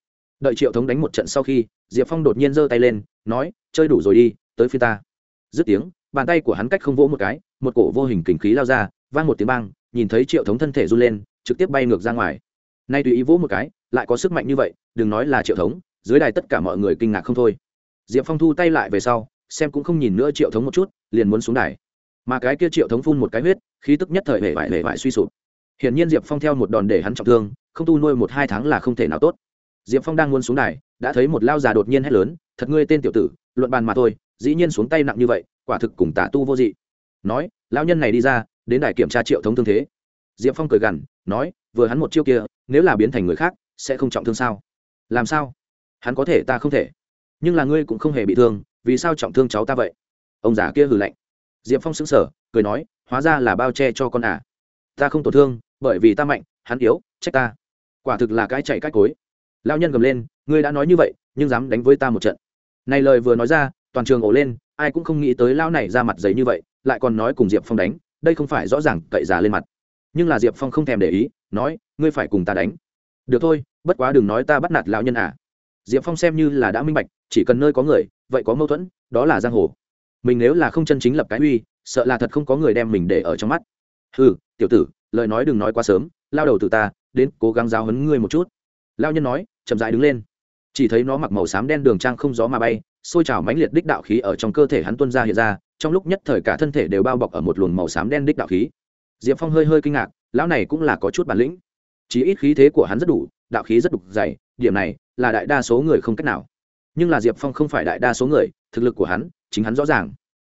đợi triệu thống đánh một trận sau khi, diệp phong đột nhiên giơ tay lên, nói, chơi đủ rồi đi, tới phía ta. Dứt tiếng, bàn tay của hắn cách không vỗ một cái, một cổ vô hình kình khí lao ra, vang một tiếng bang, nhìn thấy triệu thống thân thể run lên, trực tiếp bay ngược ra ngoài. Nay tùy ý vỗ một cái, lại có sức mạnh như vậy, đừng nói là triệu thống, dưới đài tất cả mọi người kinh ngạc không thôi. Diệp phong thu tay lại về sau, xem cũng không nhìn nữa triệu thống một chút, liền muốn xuống đài. Mà cái kia triệu thống phun một cái huyết, khí tức nhất thời hể vải hể vải suy sụp. Hiển nhiên diệp phong theo một đòn để hắn trọng thương, không tu nuôi một hai tháng là không thể nào tốt diệp phong đang muốn xuống đài, đã thấy một lao già đột nhiên hét lớn, thật ngươi tên tiểu tử, luận bàn mà thôi, dĩ nhiên xuống tay nặng như vậy, quả thực cùng tả tu vô dị. Nói, lão nhân này đi ra, đến đài kiểm tra triệu thống thương thế. Diệp phong cười gằn, nói, vừa hắn một chiêu kia, nếu là biến thành người khác, sẽ không trọng thương sao? Làm sao? Hắn có thể, ta không thể. Nhưng là ngươi cũng không hề bị thương, vì sao trọng thương cháu ta vậy? Ông già kia hừ lạnh. Diệp phong xứng sở cười nói, hóa ra là bao che cho con à. Ta không tổn thương, bởi vì ta mạnh, hắn yếu, trách ta. Quả thực là cái chạy cách cối lao nhân gầm lên, ngươi đã nói như vậy, nhưng dám đánh với ta một trận. Này lời vừa nói ra, toàn trường ổ lên, ai cũng không nghĩ tới lao này ra mặt giấy như vậy, lại còn nói cùng diệp phong đánh, đây không phải rõ ràng cậy già lên mặt. Nhưng là diệp phong không thèm để ý, nói, ngươi phải cùng ta đánh. Được thôi, bất quá đừng nói ta bắt nạt lão nhân à. Diệp phong xem như là đã minh bạch, chỉ cần nơi có người, vậy có mâu thuẫn, đó là giang hồ. Mình nếu là không chân chính lập cái uy, sợ là thật không có người đem mình để ở trong mắt. Ừ tiểu tử, lời nói đừng nói quá sớm, lao đầu từ ta, đến cố gắng giáo hấn ngươi một chút. Lao nhân nói chậm dại đứng lên. Chỉ thấy nó mặc màu xám đen đường trang không gió mà bay xôi trào mãnh liệt đích đạo khí ở trong cơ thể hắn tuân ra hiện ra, trong lúc nhất thời cả thân thể đều bao bọc ở một luồng màu xám đen đích đạo khí. Diệp phong hơi hơi kinh ngạc, lão này cũng là có chút bản lĩnh. Chỉ ít khí thế của hắn rất đủ, đạo khí rất đục dày, điểm này là đại đa số người không cách nào. Nhưng là diệp phong không phải đại đa số người, thực lực của hắn, chính hắn rõ ràng.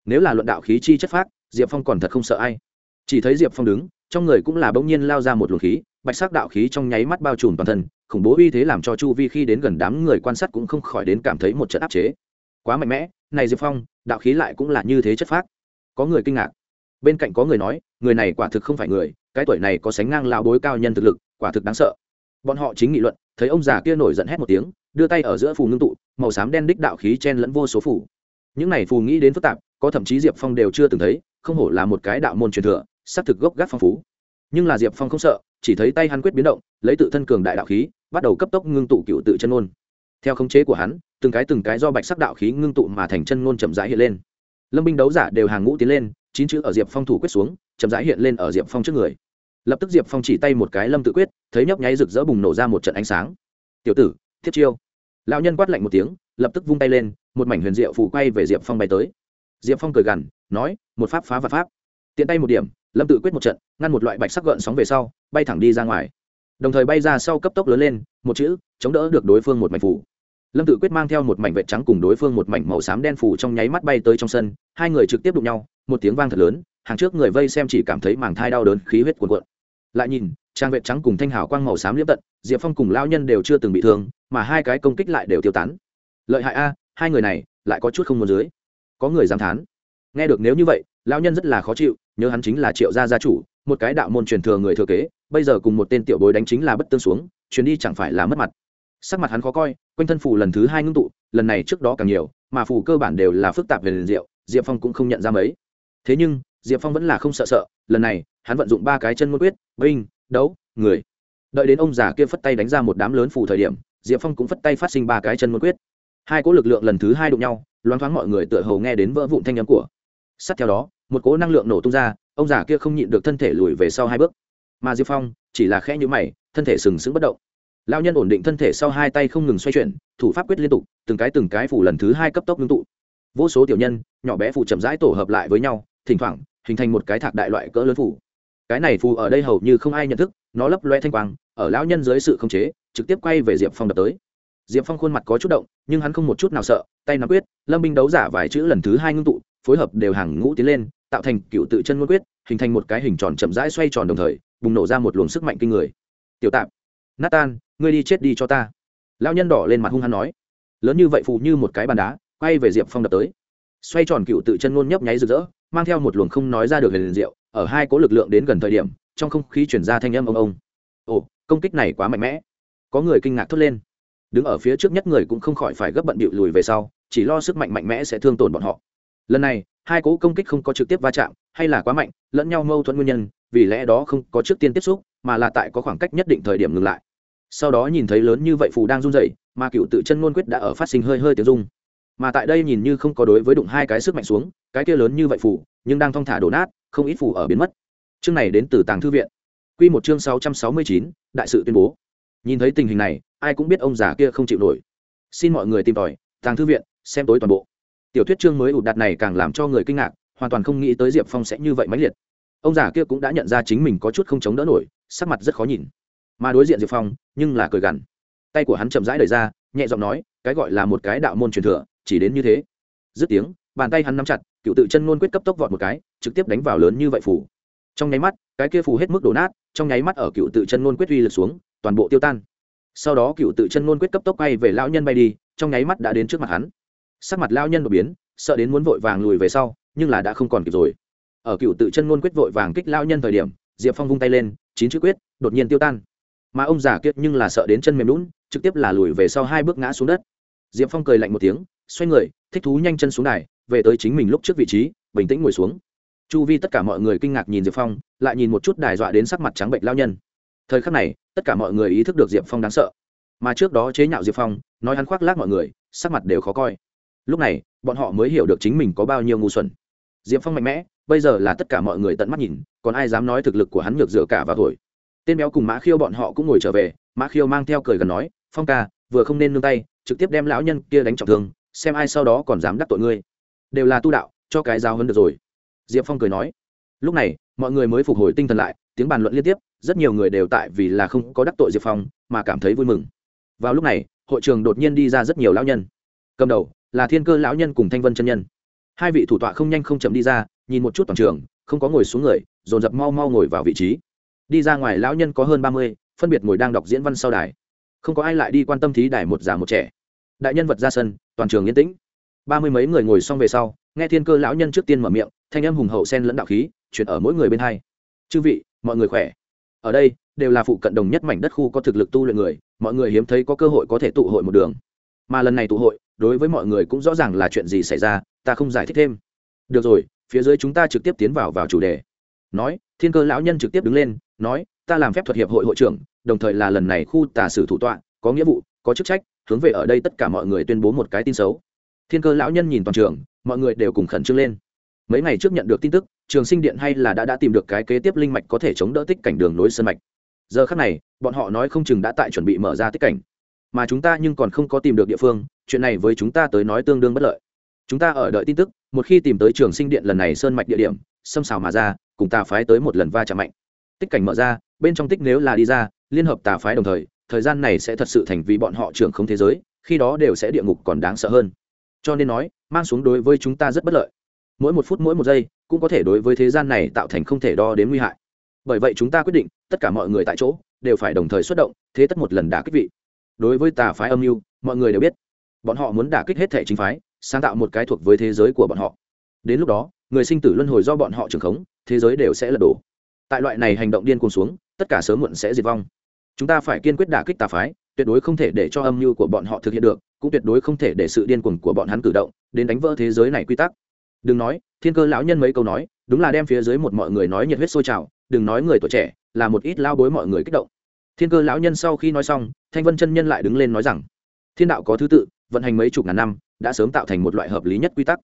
Nếu là luận đạo khí chi chất phác, diệp phong còn thật không sợ ai. Chỉ thấy diệp phong đứng, trong người cũng là bỗng nhiên lao ra một luồng khí bạch sắc đạo khí trong nháy mắt bao trùm toàn thân, khủng bố uy thế làm cho chu vi khi đến gần đám người quan sát cũng không khỏi đến cảm thấy một trận áp chế. Quá mạnh mẽ, này diệp phong, đạo khí lại cũng là như thế chất phác. Có người kinh ngạc. Bên cạnh có người nói, người này quả thực không phải người, cái tuổi này có sánh ngang lao bối cao nhân thực lực, quả thực đáng sợ. Bọn họ chính nghị luận, thấy ông già kia nổi giận hét một tiếng, đưa tay ở giữa phù ngưng tụ, màu xám đen đích đạo khí chen lẫn vô số phủ những này phù nghĩ đến phức tạp, có thậm chí diệp phong đều chưa từng thấy, không hổ là một cái đạo môn truyền thừa xác thực gốc gác phong phú. Nhưng là diệp phong không sợ chỉ thấy tay hắn quyết biến động, lấy tự thân cường đại đạo khí, bắt đầu cấp tốc ngưng tụ cựu tự chân ngôn. Theo khống chế của hắn, từng cái từng cái do bạch sắc đạo khí ngưng tụ mà thành chân ngôn chậm rãi hiện lên. Lâm binh đấu giả đều hàng ngũ tiến lên, chín chữ ở diệp phong thủ quyết xuống, chậm rãi hiện lên ở diệp phong trước người. Lập tức diệp phong chỉ tay một cái lâm tự quyết, thấy nhóc nháy rực rỡ bùng nổ ra một trận ánh sáng. Tiểu tử, thiết chiêu. Lão nhân quát lạnh một tiếng, lập tức vung tay lên, một mảnh huyền diệu phủ quay về diệp phong bay tới. Diệp phong cười gằn, nói, một pháp phá và pháp. Tiện tay một điểm lâm tự quyết một trận, ngăn một loại bạch sắc gợn sóng về sau, bay thẳng đi ra ngoài. Đồng thời bay ra sau cấp tốc lớn lên, một chữ, chống đỡ được đối phương một mảnh phủ. Lâm tự quyết mang theo một mảnh vệ trắng cùng đối phương một mảnh màu xám đen phủ trong nháy mắt bay tới trong sân, hai người trực tiếp đụng nhau, một tiếng vang thật lớn, hàng trước người vây xem chỉ cảm thấy màng thai đau đớn, khí huyết cuồn cuộn. Lại nhìn, trang vệ trắng cùng thanh hào quang màu xám liễm tận, diệp phong cùng lao nhân đều chưa từng bị thương, mà hai cái công kích lại đều tiêu tán. Lợi hại a, hai người này, lại có chút không muốn dưới. Có người dám thán. Nghe được nếu như vậy lão nhân rất là khó chịu, nhớ hắn chính là triệu gia gia chủ, một cái đạo môn truyền thừa người thừa kế, bây giờ cùng một tên tiểu bối đánh chính là bất tương xuống, chuyến đi chẳng phải là mất mặt. Sắc mặt hắn khó coi, quanh thân phủ lần thứ hai ngưng tụ, lần này trước đó càng nhiều, mà phủ cơ bản đều là phức tạp về liền diệu, diệp phong cũng không nhận ra mấy. Thế nhưng, diệp phong vẫn là không sợ sợ, lần này, hắn vận dụng ba cái chân môn quyết, binh, đấu, người. Đợi đến ông già kia phất tay đánh ra một đám lớn phù thời điểm, diệp phong cũng phất tay phát sinh ba cái chân môn quyết. Hai cỗ lực lượng lần thứ hai đụng nhau, loáng thoáng mọi người tựa hầu nghe đến vỡ vụn thanh nhắm của sát theo đó, một cỗ năng lượng nổ tung ra, ông già kia không nhịn được thân thể lùi về sau hai bước. Mà diệp phong chỉ là khẽ nhũ mày, thân thể sừng sững bất động. Lao nhân ổn định thân thể sau hai tay không ngừng xoay chuyển, thủ pháp quyết liên tục, từng cái từng cái phủ lần thứ hai cấp tốc ngưng tụ. Vô số tiểu nhân, nhỏ bé phủ chậm rãi tổ hợp lại với nhau, thỉnh thoảng, hình thành một cái thạc đại loại cỡ lớn phủ cái này phù ở đây hầu như không ai nhận thức, nó lấp loe thanh quang, ở lão nhân dưới sự khống chế, trực tiếp quay về diệp phong đập tới diệp phong khuôn mặt có chút động, nhưng hắn không một chút nào sợ, tay nắm quyết, lâm binh đấu giả vài chữ lần thứ hai ngưng tụ, phối hợp đều hàng ngũ tiến lên, tạo thành cựu tự chân ngôn quyết, hình thành một cái hình tròn chậm rãi xoay tròn đồng thời, bùng nổ ra một luồng sức mạnh kinh người. Tiểu tạp nát ngươi đi chết đi cho ta. Lão nhân đỏ lên mặt hung hăng nói. Lớn như vậy phù như một cái bàn đá, quay về diệp phong đập tới. Xoay tròn cựu tự chân ngôn nhấp nháy rực rỡ, mang theo một luồng không nói ra được liền diệu, ở hai cố lực lượng đến gần thời điểm, trong không khí chuyển ra thanh âm ông ông. Ồ, công kích này quá mạnh mẽ. Có người kinh ngạc thốt lên đứng ở phía trước nhất người cũng không khỏi phải gấp bận bịu lùi về sau, chỉ lo sức mạnh mạnh mẽ sẽ thương tổn bọn họ. Lần này, hai cố công kích không có trực tiếp va chạm, hay là quá mạnh, lẫn nhau mâu thuẫn nguyên nhân, vì lẽ đó không có trước tiên tiếp xúc, mà là tại có khoảng cách nhất định thời điểm ngừng lại. Sau đó nhìn thấy lớn như vậy phù đang run rẩy, mà cựu tự chân ngôn quyết đã ở phát sinh hơi hơi tiếng rung. Mà tại đây nhìn như không có đối với đụng hai cái sức mạnh xuống, cái kia lớn như vậy phù, nhưng đang thong thả đổ nát, không ít phù ở biến mất. Chương này đến từ tàng thư viện. Quy một chương sáu trăm sáu mươi chín, đại sự tuyên bố. Nhìn thấy tình hình này ai cũng biết ông già kia không chịu nổi. Xin mọi người tìm tòi, tàng thư viện, xem tối toàn bộ. Tiểu thuyết chương mới ụt đặt này càng làm cho người kinh ngạc, hoàn toàn không nghĩ tới diệp phong sẽ như vậy mãnh liệt. Ông già kia cũng đã nhận ra chính mình có chút không chống đỡ nổi, sắc mặt rất khó nhìn. Mà đối diện diệp phong, nhưng là cười gằn. Tay của hắn chậm rãi đẩy ra, nhẹ giọng nói, cái gọi là một cái đạo môn truyền thừa, chỉ đến như thế. Dứt tiếng, bàn tay hắn nắm chặt, cựu tự chân ngôn quyết cấp tốc vọt một cái, trực tiếp đánh vào lớn như vậy phủ trong nháy mắt, cái kia phủ hết mức đổ nát, trong nháy mắt ở cựu tự chân ngôn quyết uy lực xuống, toàn bộ tiêu tan sau đó cựu tự chân ngôn quyết cấp tốc bay về lão nhân bay đi, trong nháy mắt đã đến trước mặt hắn. Sắc mặt lão nhân đột biến, sợ đến muốn vội vàng lùi về sau, nhưng là đã không còn kịp rồi. Ở cựu tự chân ngôn quyết vội vàng kích lão nhân thời điểm, diệp phong vung tay lên, chín chữ quyết, đột nhiên tiêu tan. Mà ông già kiệt nhưng là sợ đến chân mềm lún trực tiếp là lùi về sau hai bước ngã xuống đất. Diệp phong cười lạnh một tiếng, xoay người, thích thú nhanh chân xuống đài, về tới chính mình lúc trước vị trí, bình tĩnh ngồi xuống. Chu vi tất cả mọi người kinh ngạc nhìn diệp phong, lại nhìn một chút đài dọa đến sắc mặt trắng bệnh lao nhân thời khắc này, tất cả mọi người ý thức được diệp phong đáng sợ. Mà trước đó chế nhạo diệp phong, nói hắn khoác lác mọi người, sắc mặt đều khó coi. Lúc này, bọn họ mới hiểu được chính mình có bao nhiêu ngu xuẩn. Diệp phong mạnh mẽ, bây giờ là tất cả mọi người tận mắt nhìn, còn ai dám nói thực lực của hắn ngược dựa cả vào tuổi tên béo cùng mã khiêu bọn họ cũng ngồi trở về, mã khiêu mang theo cười gần nói, phong ca, vừa không nên nương tay, trực tiếp đem lão nhân kia đánh trọng thương, xem ai sau đó còn dám đắc tội ngươi. Đều là tu đạo, cho cái giao hơn được rồi. Diệp phong cười nói. Lúc này mọi người mới phục hồi tinh thần lại, tiếng bàn luận liên tiếp, rất nhiều người đều tại vì là không có đắc tội diệp phong mà cảm thấy vui mừng. Vào lúc này, hội trường đột nhiên đi ra rất nhiều lão nhân. Cầm đầu là thiên cơ lão nhân cùng thanh vân chân nhân. Hai vị thủ tọa không nhanh không chậm đi ra, nhìn một chút toàn trường, không có ngồi xuống người, dồn dập mau mau ngồi vào vị trí. Đi ra ngoài lão nhân có hơn ba mươi, phân biệt ngồi đang đọc diễn văn sau đài. Không có ai lại đi quan tâm thí đài một già một trẻ. Đại nhân vật ra sân, toàn trường yên tĩnh. Ba mươi mấy người ngồi xong về sau, nghe thiên cơ lão nhân trước tiên mở miệng, thanh âm hùng hậu sen lẫn đạo khí chuyển ở mỗi người bên hai. Chư vị, mọi người khỏe. Ở đây, đều là phụ cận đồng nhất mảnh đất khu có thực lực tu luyện người, mọi người hiếm thấy có cơ hội có thể tụ hội một đường. Mà lần này tụ hội, đối với mọi người cũng rõ ràng là chuyện gì xảy ra, ta không giải thích thêm. Được rồi, phía dưới chúng ta trực tiếp tiến vào vào chủ đề. Nói, thiên cơ lão nhân trực tiếp đứng lên, nói, ta làm phép thuật hiệp hội hội trưởng, đồng thời là lần này khu tà sử thủ tọa, có nghĩa vụ, có chức trách, hướng về ở đây tất cả mọi người tuyên bố một cái tin xấu. Thiên cơ lão nhân nhìn toàn trường, mọi người đều cùng khẩn trương lên mấy ngày trước nhận được tin tức, trường sinh điện hay là đã đã tìm được cái kế tiếp linh mạch có thể chống đỡ tích cảnh đường nối sân mạch. Giờ khắc này, bọn họ nói không chừng đã tại chuẩn bị mở ra tích cảnh. Mà chúng ta nhưng còn không có tìm được địa phương, chuyện này với chúng ta tới nói tương đương bất lợi. Chúng ta ở đợi tin tức, một khi tìm tới trường sinh điện lần này sơn mạch địa điểm, xâm xào mà ra, cùng ta phái tới một lần va chạm mạnh. Tích cảnh mở ra, bên trong tích nếu là đi ra, liên hợp tà phái đồng thời thời gian này sẽ thật sự thành vì bọn họ trưởng không thế giới, khi đó đều sẽ địa ngục còn đáng sợ hơn. Cho nên nói, mang xuống đối với chúng ta rất bất lợi mỗi một phút mỗi một giây cũng có thể đối với thế gian này tạo thành không thể đo đến nguy hại. Bởi vậy chúng ta quyết định, tất cả mọi người tại chỗ đều phải đồng thời xuất động, thế tất một lần đả kích vị. Đối với tà phái âm mưu, mọi người đều biết, bọn họ muốn đả kích hết thể chính phái, sáng tạo một cái thuộc với thế giới của bọn họ. Đến lúc đó, người sinh tử luân hồi do bọn họ trưởng khống, thế giới đều sẽ lật đổ. Tại loại này hành động điên cuồng xuống, tất cả sớm muộn sẽ diệt vong. Chúng ta phải kiên quyết đả kích tà phái, tuyệt đối không thể để cho âm mưu của bọn họ thực hiện được, cũng tuyệt đối không thể để sự điên cuồng của bọn hắn cử động đến đánh vỡ thế giới này quy tắc đừng nói, thiên cơ lão nhân mấy câu nói, đúng là đem phía dưới một mọi người nói nhiệt huyết sôi trào, đừng nói người tuổi trẻ, là một ít lao bối mọi người kích động. Thiên cơ lão nhân sau khi nói xong, thanh vân chân nhân lại đứng lên nói rằng, thiên đạo có thứ tự, vận hành mấy chục ngàn năm, đã sớm tạo thành một loại hợp lý nhất quy tắc.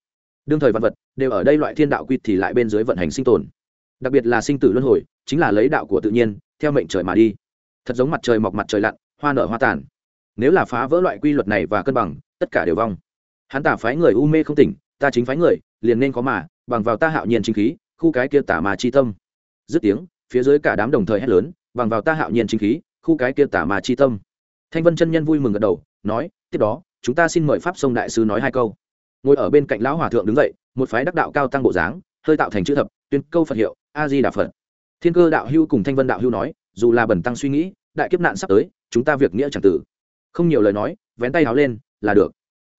Đương thời văn vật, đều ở đây loại thiên đạo quy thì lại bên dưới vận hành sinh tồn. Đặc biệt là sinh tử luân hồi, chính là lấy đạo của tự nhiên, theo mệnh trời mà đi. Thật giống mặt trời mọc mặt trời lặn, hoa nở hoa tàn. Nếu là phá vỡ loại quy luật này và cân bằng, tất cả đều vong. Hắn tả phái người u mê không tỉnh ta chính phái người, liền nên có mà, bằng vào ta hạo nhiên chính khí, khu cái kia tả mà chi tâm. Dứt tiếng, phía dưới cả đám đồng thời hét lớn, bằng vào ta hạo nhiên chính khí, khu cái kia tả mà chi tâm. Thanh vân chân nhân vui mừng gật đầu, nói, tiếp đó, chúng ta xin mời pháp sông đại sư nói hai câu. Ngồi ở bên cạnh lão hòa thượng đứng dậy, một phái đắc đạo cao tăng bộ dáng, hơi tạo thành chữ thập, tuyên câu phật hiệu, a di đà phật. Thiên cơ đạo hưu cùng thanh vân đạo hưu nói, dù là bẩn tăng suy nghĩ, đại kiếp nạn sắp tới, chúng ta việc nghĩa chẳng tử. Không nhiều lời nói, vén tay háo lên, là được.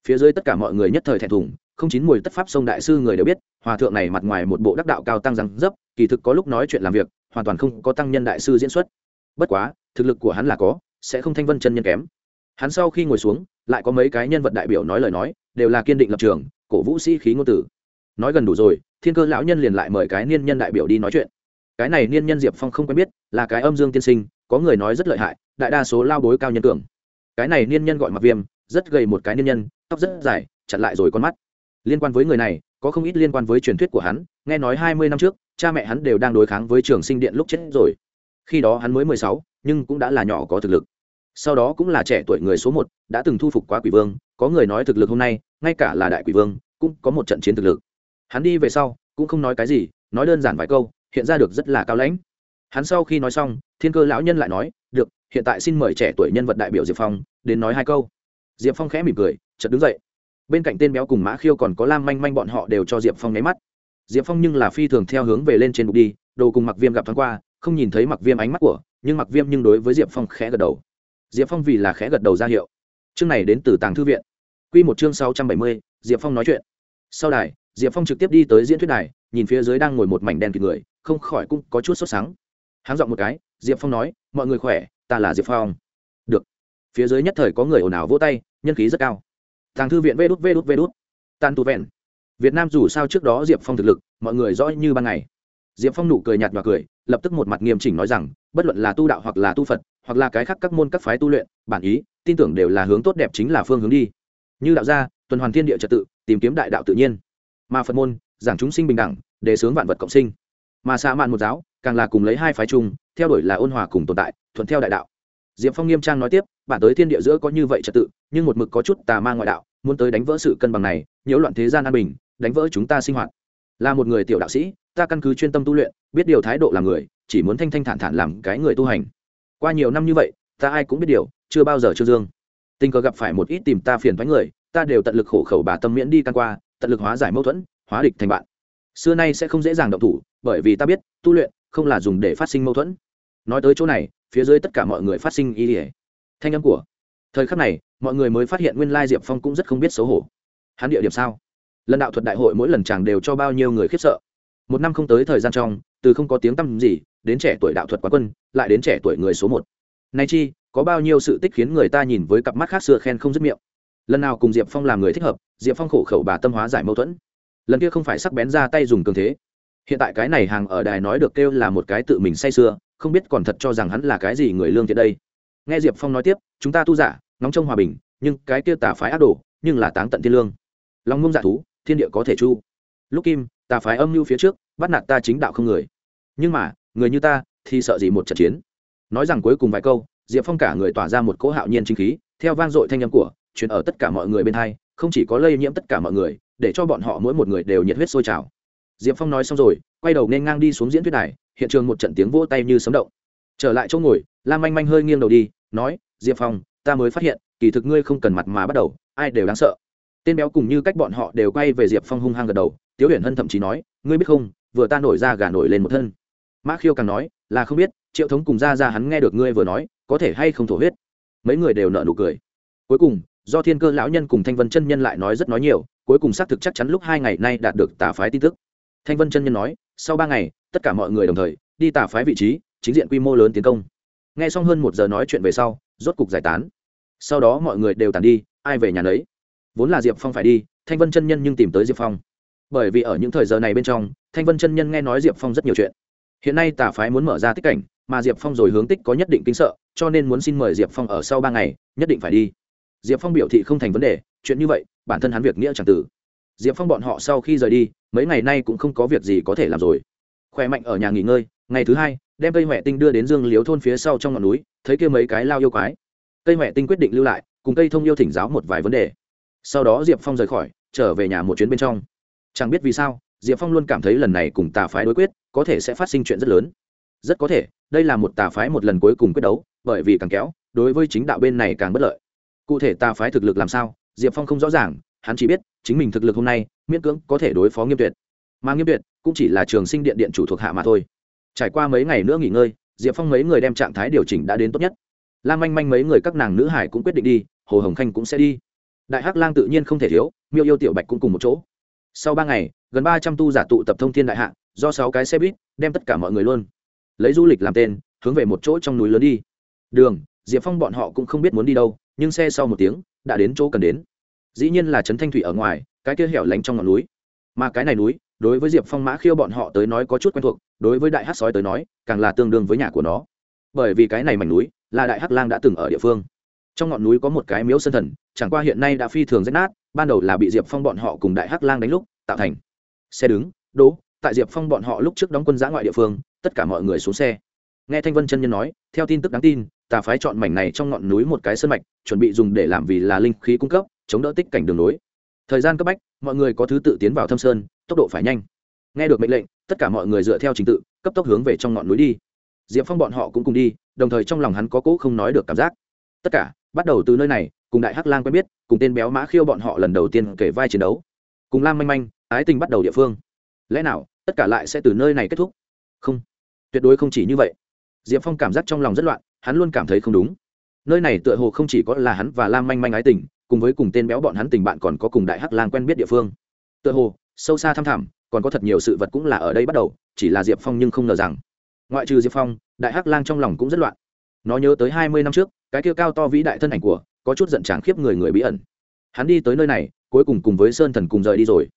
Phía dưới tất cả mọi người nhất thời thẹn thùng không chín mùi tất pháp sông đại sư người đều biết, hòa thượng này mặt ngoài một bộ đắc đạo cao tăng rằng dấp, kỳ thực có lúc nói chuyện làm việc, hoàn toàn không có tăng nhân đại sư diễn xuất. Bất quá, thực lực của hắn là có, sẽ không thanh vân chân nhân kém. Hắn sau khi ngồi xuống, lại có mấy cái nhân vật đại biểu nói lời nói, đều là kiên định lập trường, cổ vũ sĩ khí ngôn tử. Nói gần đủ rồi, thiên cơ lão nhân liền lại mời cái niên nhân đại biểu đi nói chuyện. Cái này niên nhân diệp phong không quen biết, là cái âm dương tiên sinh, có người nói rất lợi hại, đại đa số lao bối cao nhân cường. Cái này niên nhân gọi mặc viêm, rất gầy một cái niên nhân, tóc rất dài, chặn lại rồi con mắt liên quan với người này, có không ít liên quan với truyền thuyết của hắn, nghe nói hai mươi năm trước, cha mẹ hắn đều đang đối kháng với trường sinh điện lúc chết rồi. Khi đó hắn mới mười sáu, nhưng cũng đã là nhỏ có thực lực. Sau đó cũng là trẻ tuổi người số một, đã từng thu phục quá quỷ vương, có người nói thực lực hôm nay, ngay cả là đại quỷ vương, cũng có một trận chiến thực lực. Hắn đi về sau, cũng không nói cái gì, nói đơn giản vài câu, hiện ra được rất là cao lãnh. Hắn sau khi nói xong, thiên cơ lão nhân lại nói, được, hiện tại xin mời trẻ tuổi nhân vật đại biểu diệp phong đến nói hai câu. Diệp phong khẽ mỉm cười, chợt đứng dậy bên cạnh tên béo cùng mã khiêu còn có lam manh manh bọn họ đều cho diệp phong nháy mắt diệp phong nhưng là phi thường theo hướng về lên trên bục đi đồ cùng mặc viêm gặp thoáng qua không nhìn thấy mặc viêm ánh mắt của nhưng mặc viêm nhưng đối với diệp phong khẽ gật đầu diệp phong vì là khẽ gật đầu ra hiệu chương này đến từ tàng thư viện q một chương sáu trăm bảy mươi, diệp phong nói chuyện sau đài diệp phong trực tiếp đi tới diễn thuyết đài nhìn phía dưới đang ngồi một mảnh đen kịt người không khỏi cũng có chút sốt sáng háng dọn một cái diệp phong nói mọi người khỏe ta là diệp phong được phía dưới nhất thời có người ồn ào vỗ tay nhân khí rất cao tàng thư viện vê đút vê đút vê đút. Tàn tu vẹn. Việt nam dù sao trước đó diệp phong thực lực, mọi người rõ như ban ngày. Diệp phong nụ cười nhạt và cười, lập tức một mặt nghiêm chỉnh nói rằng, bất luận là tu đạo hoặc là tu phật, hoặc là cái khác các môn các phái tu luyện, bản ý, tin tưởng đều là hướng tốt đẹp chính là phương hướng đi. Như đạo gia, tuần hoàn thiên địa trật tự, tìm kiếm đại đạo tự nhiên. Mà phật môn, giảng chúng sinh bình đẳng, đề xướng vạn vật cộng sinh. Mà xa mạn một giáo, càng là cùng lấy hai phái chung, theo đuổi là ôn hòa cùng tồn tại, thuận theo đại đạo diệp phong nghiêm trang nói tiếp, bản tới thiên địa giữa có như vậy trật tự, nhưng một mực có chút tà ma ngoại đạo, muốn tới đánh vỡ sự cân bằng này, nhiễu loạn thế gian an bình, đánh vỡ chúng ta sinh hoạt. Là một người tiểu đạo sĩ, ta căn cứ chuyên tâm tu luyện, biết điều thái độ làm người, chỉ muốn thanh thanh thản thản làm cái người tu hành. Qua nhiều năm như vậy, ta ai cũng biết điều, chưa bao giờ chưa dương. Tình cờ gặp phải một ít tìm ta phiền thoái người, ta đều tận lực khổ khẩu bà tâm miễn đi căn qua, tận lực hóa giải mâu thuẫn, hóa địch thành bạn. Xưa nay sẽ không dễ dàng động thủ, bởi vì ta biết, tu luyện không là dùng để phát sinh mâu thuẫn. Nói tới chỗ này phía dưới tất cả mọi người phát sinh ý ỉa. Thanh âm của thời khắc này, mọi người mới phát hiện nguyên lai diệp phong cũng rất không biết xấu hổ. Hắn địa điểm sao? Lần đạo thuật đại hội mỗi lần chàng đều cho bao nhiêu người khiếp sợ. Một năm không tới thời gian trong, từ không có tiếng tăm gì, đến trẻ tuổi đạo thuật quán quân, lại đến trẻ tuổi người số một. Nay chi, có bao nhiêu sự tích khiến người ta nhìn với cặp mắt khác xưa khen không dứt miệng. Lần nào cùng diệp phong làm người thích hợp, diệp phong khổ khẩu bà tâm hóa giải mâu thuẫn. Lần kia không phải sắc bén ra tay dùng cường thế. Hiện tại cái này hàng ở đài nói được kêu là một cái tự mình say sưa không biết còn thật cho rằng hắn là cái gì người lương thiện đây. Nghe diệp phong nói tiếp, chúng ta tu giả nóng trong hòa bình, nhưng cái kia tà phái ác đồ, nhưng là táng tận thiên lương. Lòng ngông dạ thú, thiên địa có thể chu. Lúc kim, tà phái âm mưu phía trước, bắt nạt ta chính đạo không người. Nhưng mà, người như ta, thì sợ gì một trận chiến? Nói rằng cuối cùng vài câu, diệp phong cả người tỏa ra một cỗ hạo nhiên chính khí, theo vang dội thanh âm của chuyển ở tất cả mọi người bên hai, không chỉ có lây nhiễm tất cả mọi người, để cho bọn họ mỗi một người đều nhiệt huyết sôi trào diệp phong nói xong rồi, quay đầu nên ngang đi xuống diễn thuyết đài, hiện trường một trận tiếng vỗ tay như sấm động. Trở lại chỗ ngồi lam manh manh hơi nghiêng đầu đi, nói, diệp phong, ta mới phát hiện, kỳ thực ngươi không cần mặt mà bắt đầu, ai đều đáng sợ. Tên béo cùng như cách bọn họ đều quay về diệp phong hung hăng gật đầu, tiếu huyền hân thậm chí nói, ngươi biết không, vừa ta nổi ra gà nổi lên một thân. Mã khiêu càng nói, là không biết, triệu thống cùng ra ra hắn nghe được ngươi vừa nói, có thể hay không thổ huyết. Mấy người đều nợ nụ cười. Cuối cùng, do thiên cơ lão nhân cùng thanh vân chân nhân lại nói rất nói nhiều, cuối cùng xác thực chắc chắn lúc hai ngày nay đạt được tà phái tin tức thanh vân chân nhân nói, sau ba ngày, tất cả mọi người đồng thời, đi tả phái vị trí, chính diện quy mô lớn tiến công. N g h e xong hơn một giờ nói chuyện về sau, rốt cục giải tán. Sau đó mọi người đều tàn đi, ai về nhà lấy vốn là diệp phong phải đi, thanh vân chân nhân nhưng tìm tới diệp phong. Bởi vì ở những thời giờ này bên trong, thanh vân chân nhân nghe nói diệp phong rất nhiều chuyện. Hiện nay tả phái muốn mở ra tích cảnh, mà diệp phong rồi hướng tích có nhất định kinh sợ, cho nên muốn xin mời diệp phong ở sau ba ngày, nhất định phải đi. Diệp phong biểu thị không thành vấn đề, chuyện như vậy, bản thân hắn việc nghĩa c h ẳ n g tử diệp phong bọn họ sau khi rời đi, mấy ngày nay cũng không có việc gì có thể làm rồi. Khỏe mạnh ở nhà nghỉ ngơi, ngày thứ hai, đem cây huệ tinh đưa đến dương liếu thôn phía sau trong ngọn núi, thấy kia mấy cái lao yêu quái. Cây huệ tinh quyết định lưu lại, cùng cây thông yêu thỉnh giáo một vài vấn đề. Sau đó diệp phong rời khỏi, trở về nhà một chuyến bên trong. Chẳng biết vì sao, diệp phong luôn cảm thấy lần này cùng tà phái đối quyết, có thể sẽ phát sinh chuyện rất lớn. Rất có thể, đây là một tà phái một lần cuối cùng quyết đấu, bởi vì càng kéo, đối với chính đạo bên này càng bất lợi. Cụ thể tà phái thực lực làm sao, diệp phong không rõ ràng, hắn chỉ biết chính mình thực lực hôm nay, miễn cưỡng có thể đối phó nghiêm tuyệt. Mà nghiêm tuyệt cũng chỉ là trường sinh điện điện chủ thuộc hạ mà thôi. Trải qua mấy ngày nữa nghỉ ngơi, diệp phong mấy người đem trạng thái điều chỉnh đã đến tốt nhất. Lan manh manh mấy người các nàng nữ hải cũng quyết định đi, hồ hồng khanh cũng sẽ đi. Đại hắc lang tự nhiên không thể thiếu, miêu yêu tiểu bạch cũng cùng một chỗ. Sau ba ngày, gần ba trăm tu giả tụ tập thông thiên đại hạ, do sáu cái xe buýt, đem tất cả mọi người luôn lấy du lịch làm tên, hướng về một chỗ trong núi lớn đi. Đường, diệp phong bọn họ cũng không biết muốn đi đâu, nhưng xe sau một tiếng, đã đến chỗ cần đến dĩ nhiên là trấn thanh thủy ở ngoài, cái kia hẻo lánh trong ngọn núi. Mà cái này núi, đối với diệp phong mã khiêu bọn họ tới nói có chút quen thuộc, đối với đại hát sói tới nói, càng là tương đương với nhà của nó. Bởi vì cái này mảnh núi, là đại hắc lang đã từng ở địa phương. Trong ngọn núi có một cái miếu sân thần, chẳng qua hiện nay đã phi thường rách nát, ban đầu là bị diệp phong bọn họ cùng đại hắc lang đánh lúc, tạo thành. Xe đứng, đỗ, tại diệp phong bọn họ lúc trước đóng quân giã ngoại địa phương, tất cả mọi người xuống xe. Nghe thanh vân chân nhân nói, theo tin tức đáng tin, tà phái chọn mảnh này trong ngọn núi một cái sân mạch, chuẩn bị dùng để làm vì là linh khí cung cấp chống đỡ tích cảnh đường núi thời gian cấp bách, mọi người có thứ tự tiến vào thâm sơn, tốc độ phải nhanh. Nghe được mệnh lệnh, tất cả mọi người dựa theo trình tự, cấp tốc hướng về trong ngọn núi đi. Diệp phong bọn họ cũng cùng đi, đồng thời trong lòng hắn có cỗ không nói được cảm giác. Tất cả, bắt đầu từ nơi này, cùng đại hắc lang quen biết, cùng tên béo mã khiêu bọn họ lần đầu tiên kể vai chiến đấu. Cùng lam manh manh, ái tình bắt đầu địa phương. Lẽ nào, tất cả lại sẽ từ nơi này kết thúc? Không. Tuyệt đối không chỉ như vậy. Diệp phong cảm giác trong lòng rất loạn, hắn luôn cảm thấy không đúng. Nơi này tựa hồ không chỉ có là hắn và lam manh manh ái tình cùng với cùng tên béo bọn hắn tình bạn còn có cùng đại hắc lang quen biết địa phương. Tựa hồ, sâu xa thăm thẳm, còn có thật nhiều sự vật cũng là ở đây bắt đầu, chỉ là diệp phong nhưng không ngờ rằng. Ngoại trừ diệp phong, đại hắc lang trong lòng cũng rất loạn. Nó nhớ tới hai mươi năm trước, cái kia cao to vĩ đại thân ảnh của, có chút giận tráng khiếp người người bí ẩn. Hắn đi tới nơi này, cuối cùng cùng với sơn thần cùng rời đi rồi.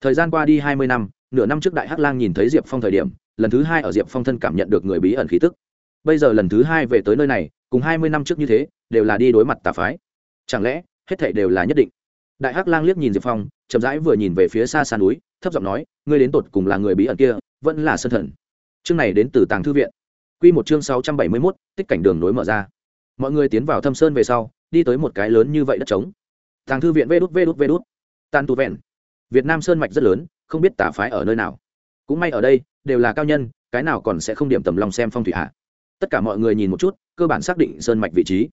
Thời gian qua đi hai mươi năm, nửa năm trước đại hắc lang nhìn thấy diệp phong thời điểm, lần thứ hai ở diệp phong thân cảm nhận được người bí ẩn khí tức. Bây giờ lần thứ hai về tới nơi này, cùng hai mươi năm trước như thế, đều là đi đối mặt tà phái. Chẳng lẽ hết thảy đều là nhất định. Đại hắc lang liếc nhìn diệp phong, chậm rãi vừa nhìn về phía xa xa núi, thấp giọng nói, ngươi đến tột cùng là người bí ẩn kia, vẫn là sân thần? Chương này đến từ tàng thư viện. Q một chương sáu trăm bảy mươi mốt, tích cảnh đường nối mở ra. Mọi người tiến vào thâm sơn về sau, đi tới một cái lớn như vậy đất trống. Tàng thư viện vê đút vê đút vê đút. Tàn tu vẹn. Việt nam sơn mạch rất lớn, không biết tả phái ở nơi nào. Cũng may ở đây, đều là cao nhân, cái nào còn sẽ không điểm tầm lòng xem phong thủy hạ. Tất cả mọi người nhìn một chút, cơ bản xác định sơn mạch vị trí.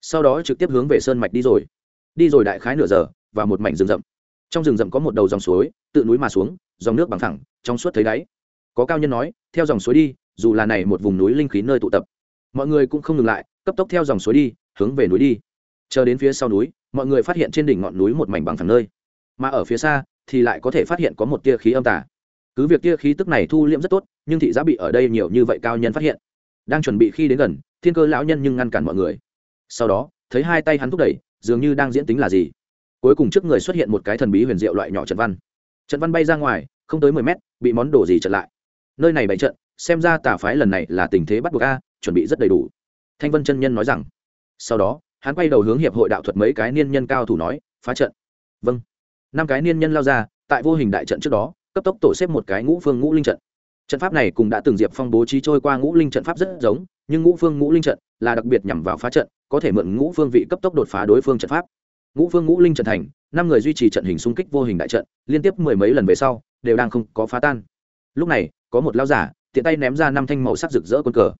Sau đó trực tiếp hướng về sơn mạch đi rồi đi rồi đại khái nửa giờ, và một mảnh rừng rậm. Trong rừng rậm có một đầu dòng suối, tự núi mà xuống, dòng nước bằng thẳng trong suốt thấy đáy. Có cao nhân nói, theo dòng suối đi, dù là này một vùng núi linh khí nơi tụ tập, mọi người cũng không ngừng lại, cấp tốc theo dòng suối đi, hướng về núi đi. Chờ đến phía sau núi, mọi người phát hiện trên đỉnh ngọn núi một mảnh bằng thẳng nơi. Mà ở phía xa thì lại có thể phát hiện có một tia khí âm tà. Cứ việc tia khí tức này thu liễm rất tốt, nhưng thị giá bị ở đây nhiều như vậy cao nhân phát hiện. Đang chuẩn bị khi đến gần, thiên cơ lão nhân nhưng ngăn cản mọi người. Sau đó, thấy hai tay hắn thúc đẩy dường như đang diễn tính là gì. Cuối cùng trước người xuất hiện một cái thần bí huyền diệu loại nhỏ trận văn. Trận văn bay ra ngoài, không tới mười mét, bị món đồ gì trận lại. Nơi này bày trận, xem ra tà phái lần này là tình thế bắt buộc a, chuẩn bị rất đầy đủ. Thanh vân chân nhân nói rằng. Sau đó, hắn quay đầu hướng hiệp hội đạo thuật mấy cái niên nhân cao thủ nói, phá trận. Vâng. Năm cái niên nhân lao ra, tại vô hình đại trận trước đó, cấp tốc tổ xếp một cái ngũ phương ngũ linh trận. Trận pháp này cũng đã từng diệp phong bố trí trôi qua ngũ linh trận pháp rất giống, nhưng ngũ phương ngũ linh trận là đặc biệt nhằm vào phá trận có thể mượn ngũ phương vị cấp tốc đột phá đối phương trận pháp. Ngũ phương ngũ linh trận thành, năm người duy trì trận hình xung kích vô hình đại trận, liên tiếp mười mấy lần về sau, đều đang không có phá tan. Lúc này, có một lao giả, tiện tay ném ra năm thanh màu sắc rực rỡ quân cờ.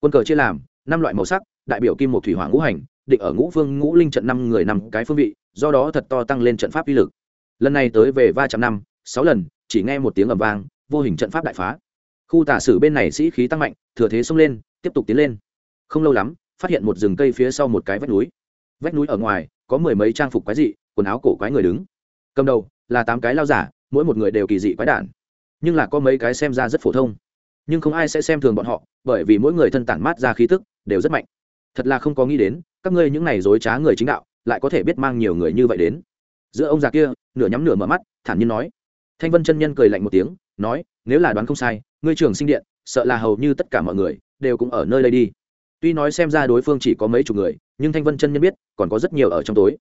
Quân cờ chia làm, năm loại màu sắc, đại biểu kim một thủy hỏa ngũ hành, định ở ngũ phương ngũ linh trận năm người năm cái phương vị, do đó thật to tăng lên trận pháp uy lực. Lần này tới về va trăm năm, sáu lần, chỉ nghe một tiếng ầm vang, vô hình trận pháp đại phá. Khu tả sử bên này sĩ khí tăng mạnh, thừa thế xông lên, tiếp tục tiến lên. Không lâu lắm phát hiện một rừng cây phía sau một cái vách núi. Vách núi ở ngoài, có mười mấy trang phục quái dị, quần áo cổ quái người đứng. Cầm đầu là tám cái lao giả, mỗi một người đều kỳ dị quái đản. Nhưng là có mấy cái xem ra rất phổ thông. Nhưng không ai sẽ xem thường bọn họ, bởi vì mỗi người thân tản mát ra khí tức đều rất mạnh. Thật là không có nghĩ đến, các ngươi những này dối trá người chính đạo, lại có thể biết mang nhiều người như vậy đến. Giữa ông già kia, nửa nhắm nửa mở mắt, thản nhiên nói. Thanh vân chân nhân cười lạnh một tiếng, nói, nếu là đoán không sai, ngươi trường sinh điện, sợ là hầu như tất cả mọi người đều cũng ở nơi đây đi tuy nói xem ra đối phương chỉ có mấy chục người, nhưng thanh vân chân nhân biết, còn có rất nhiều ở trong tối.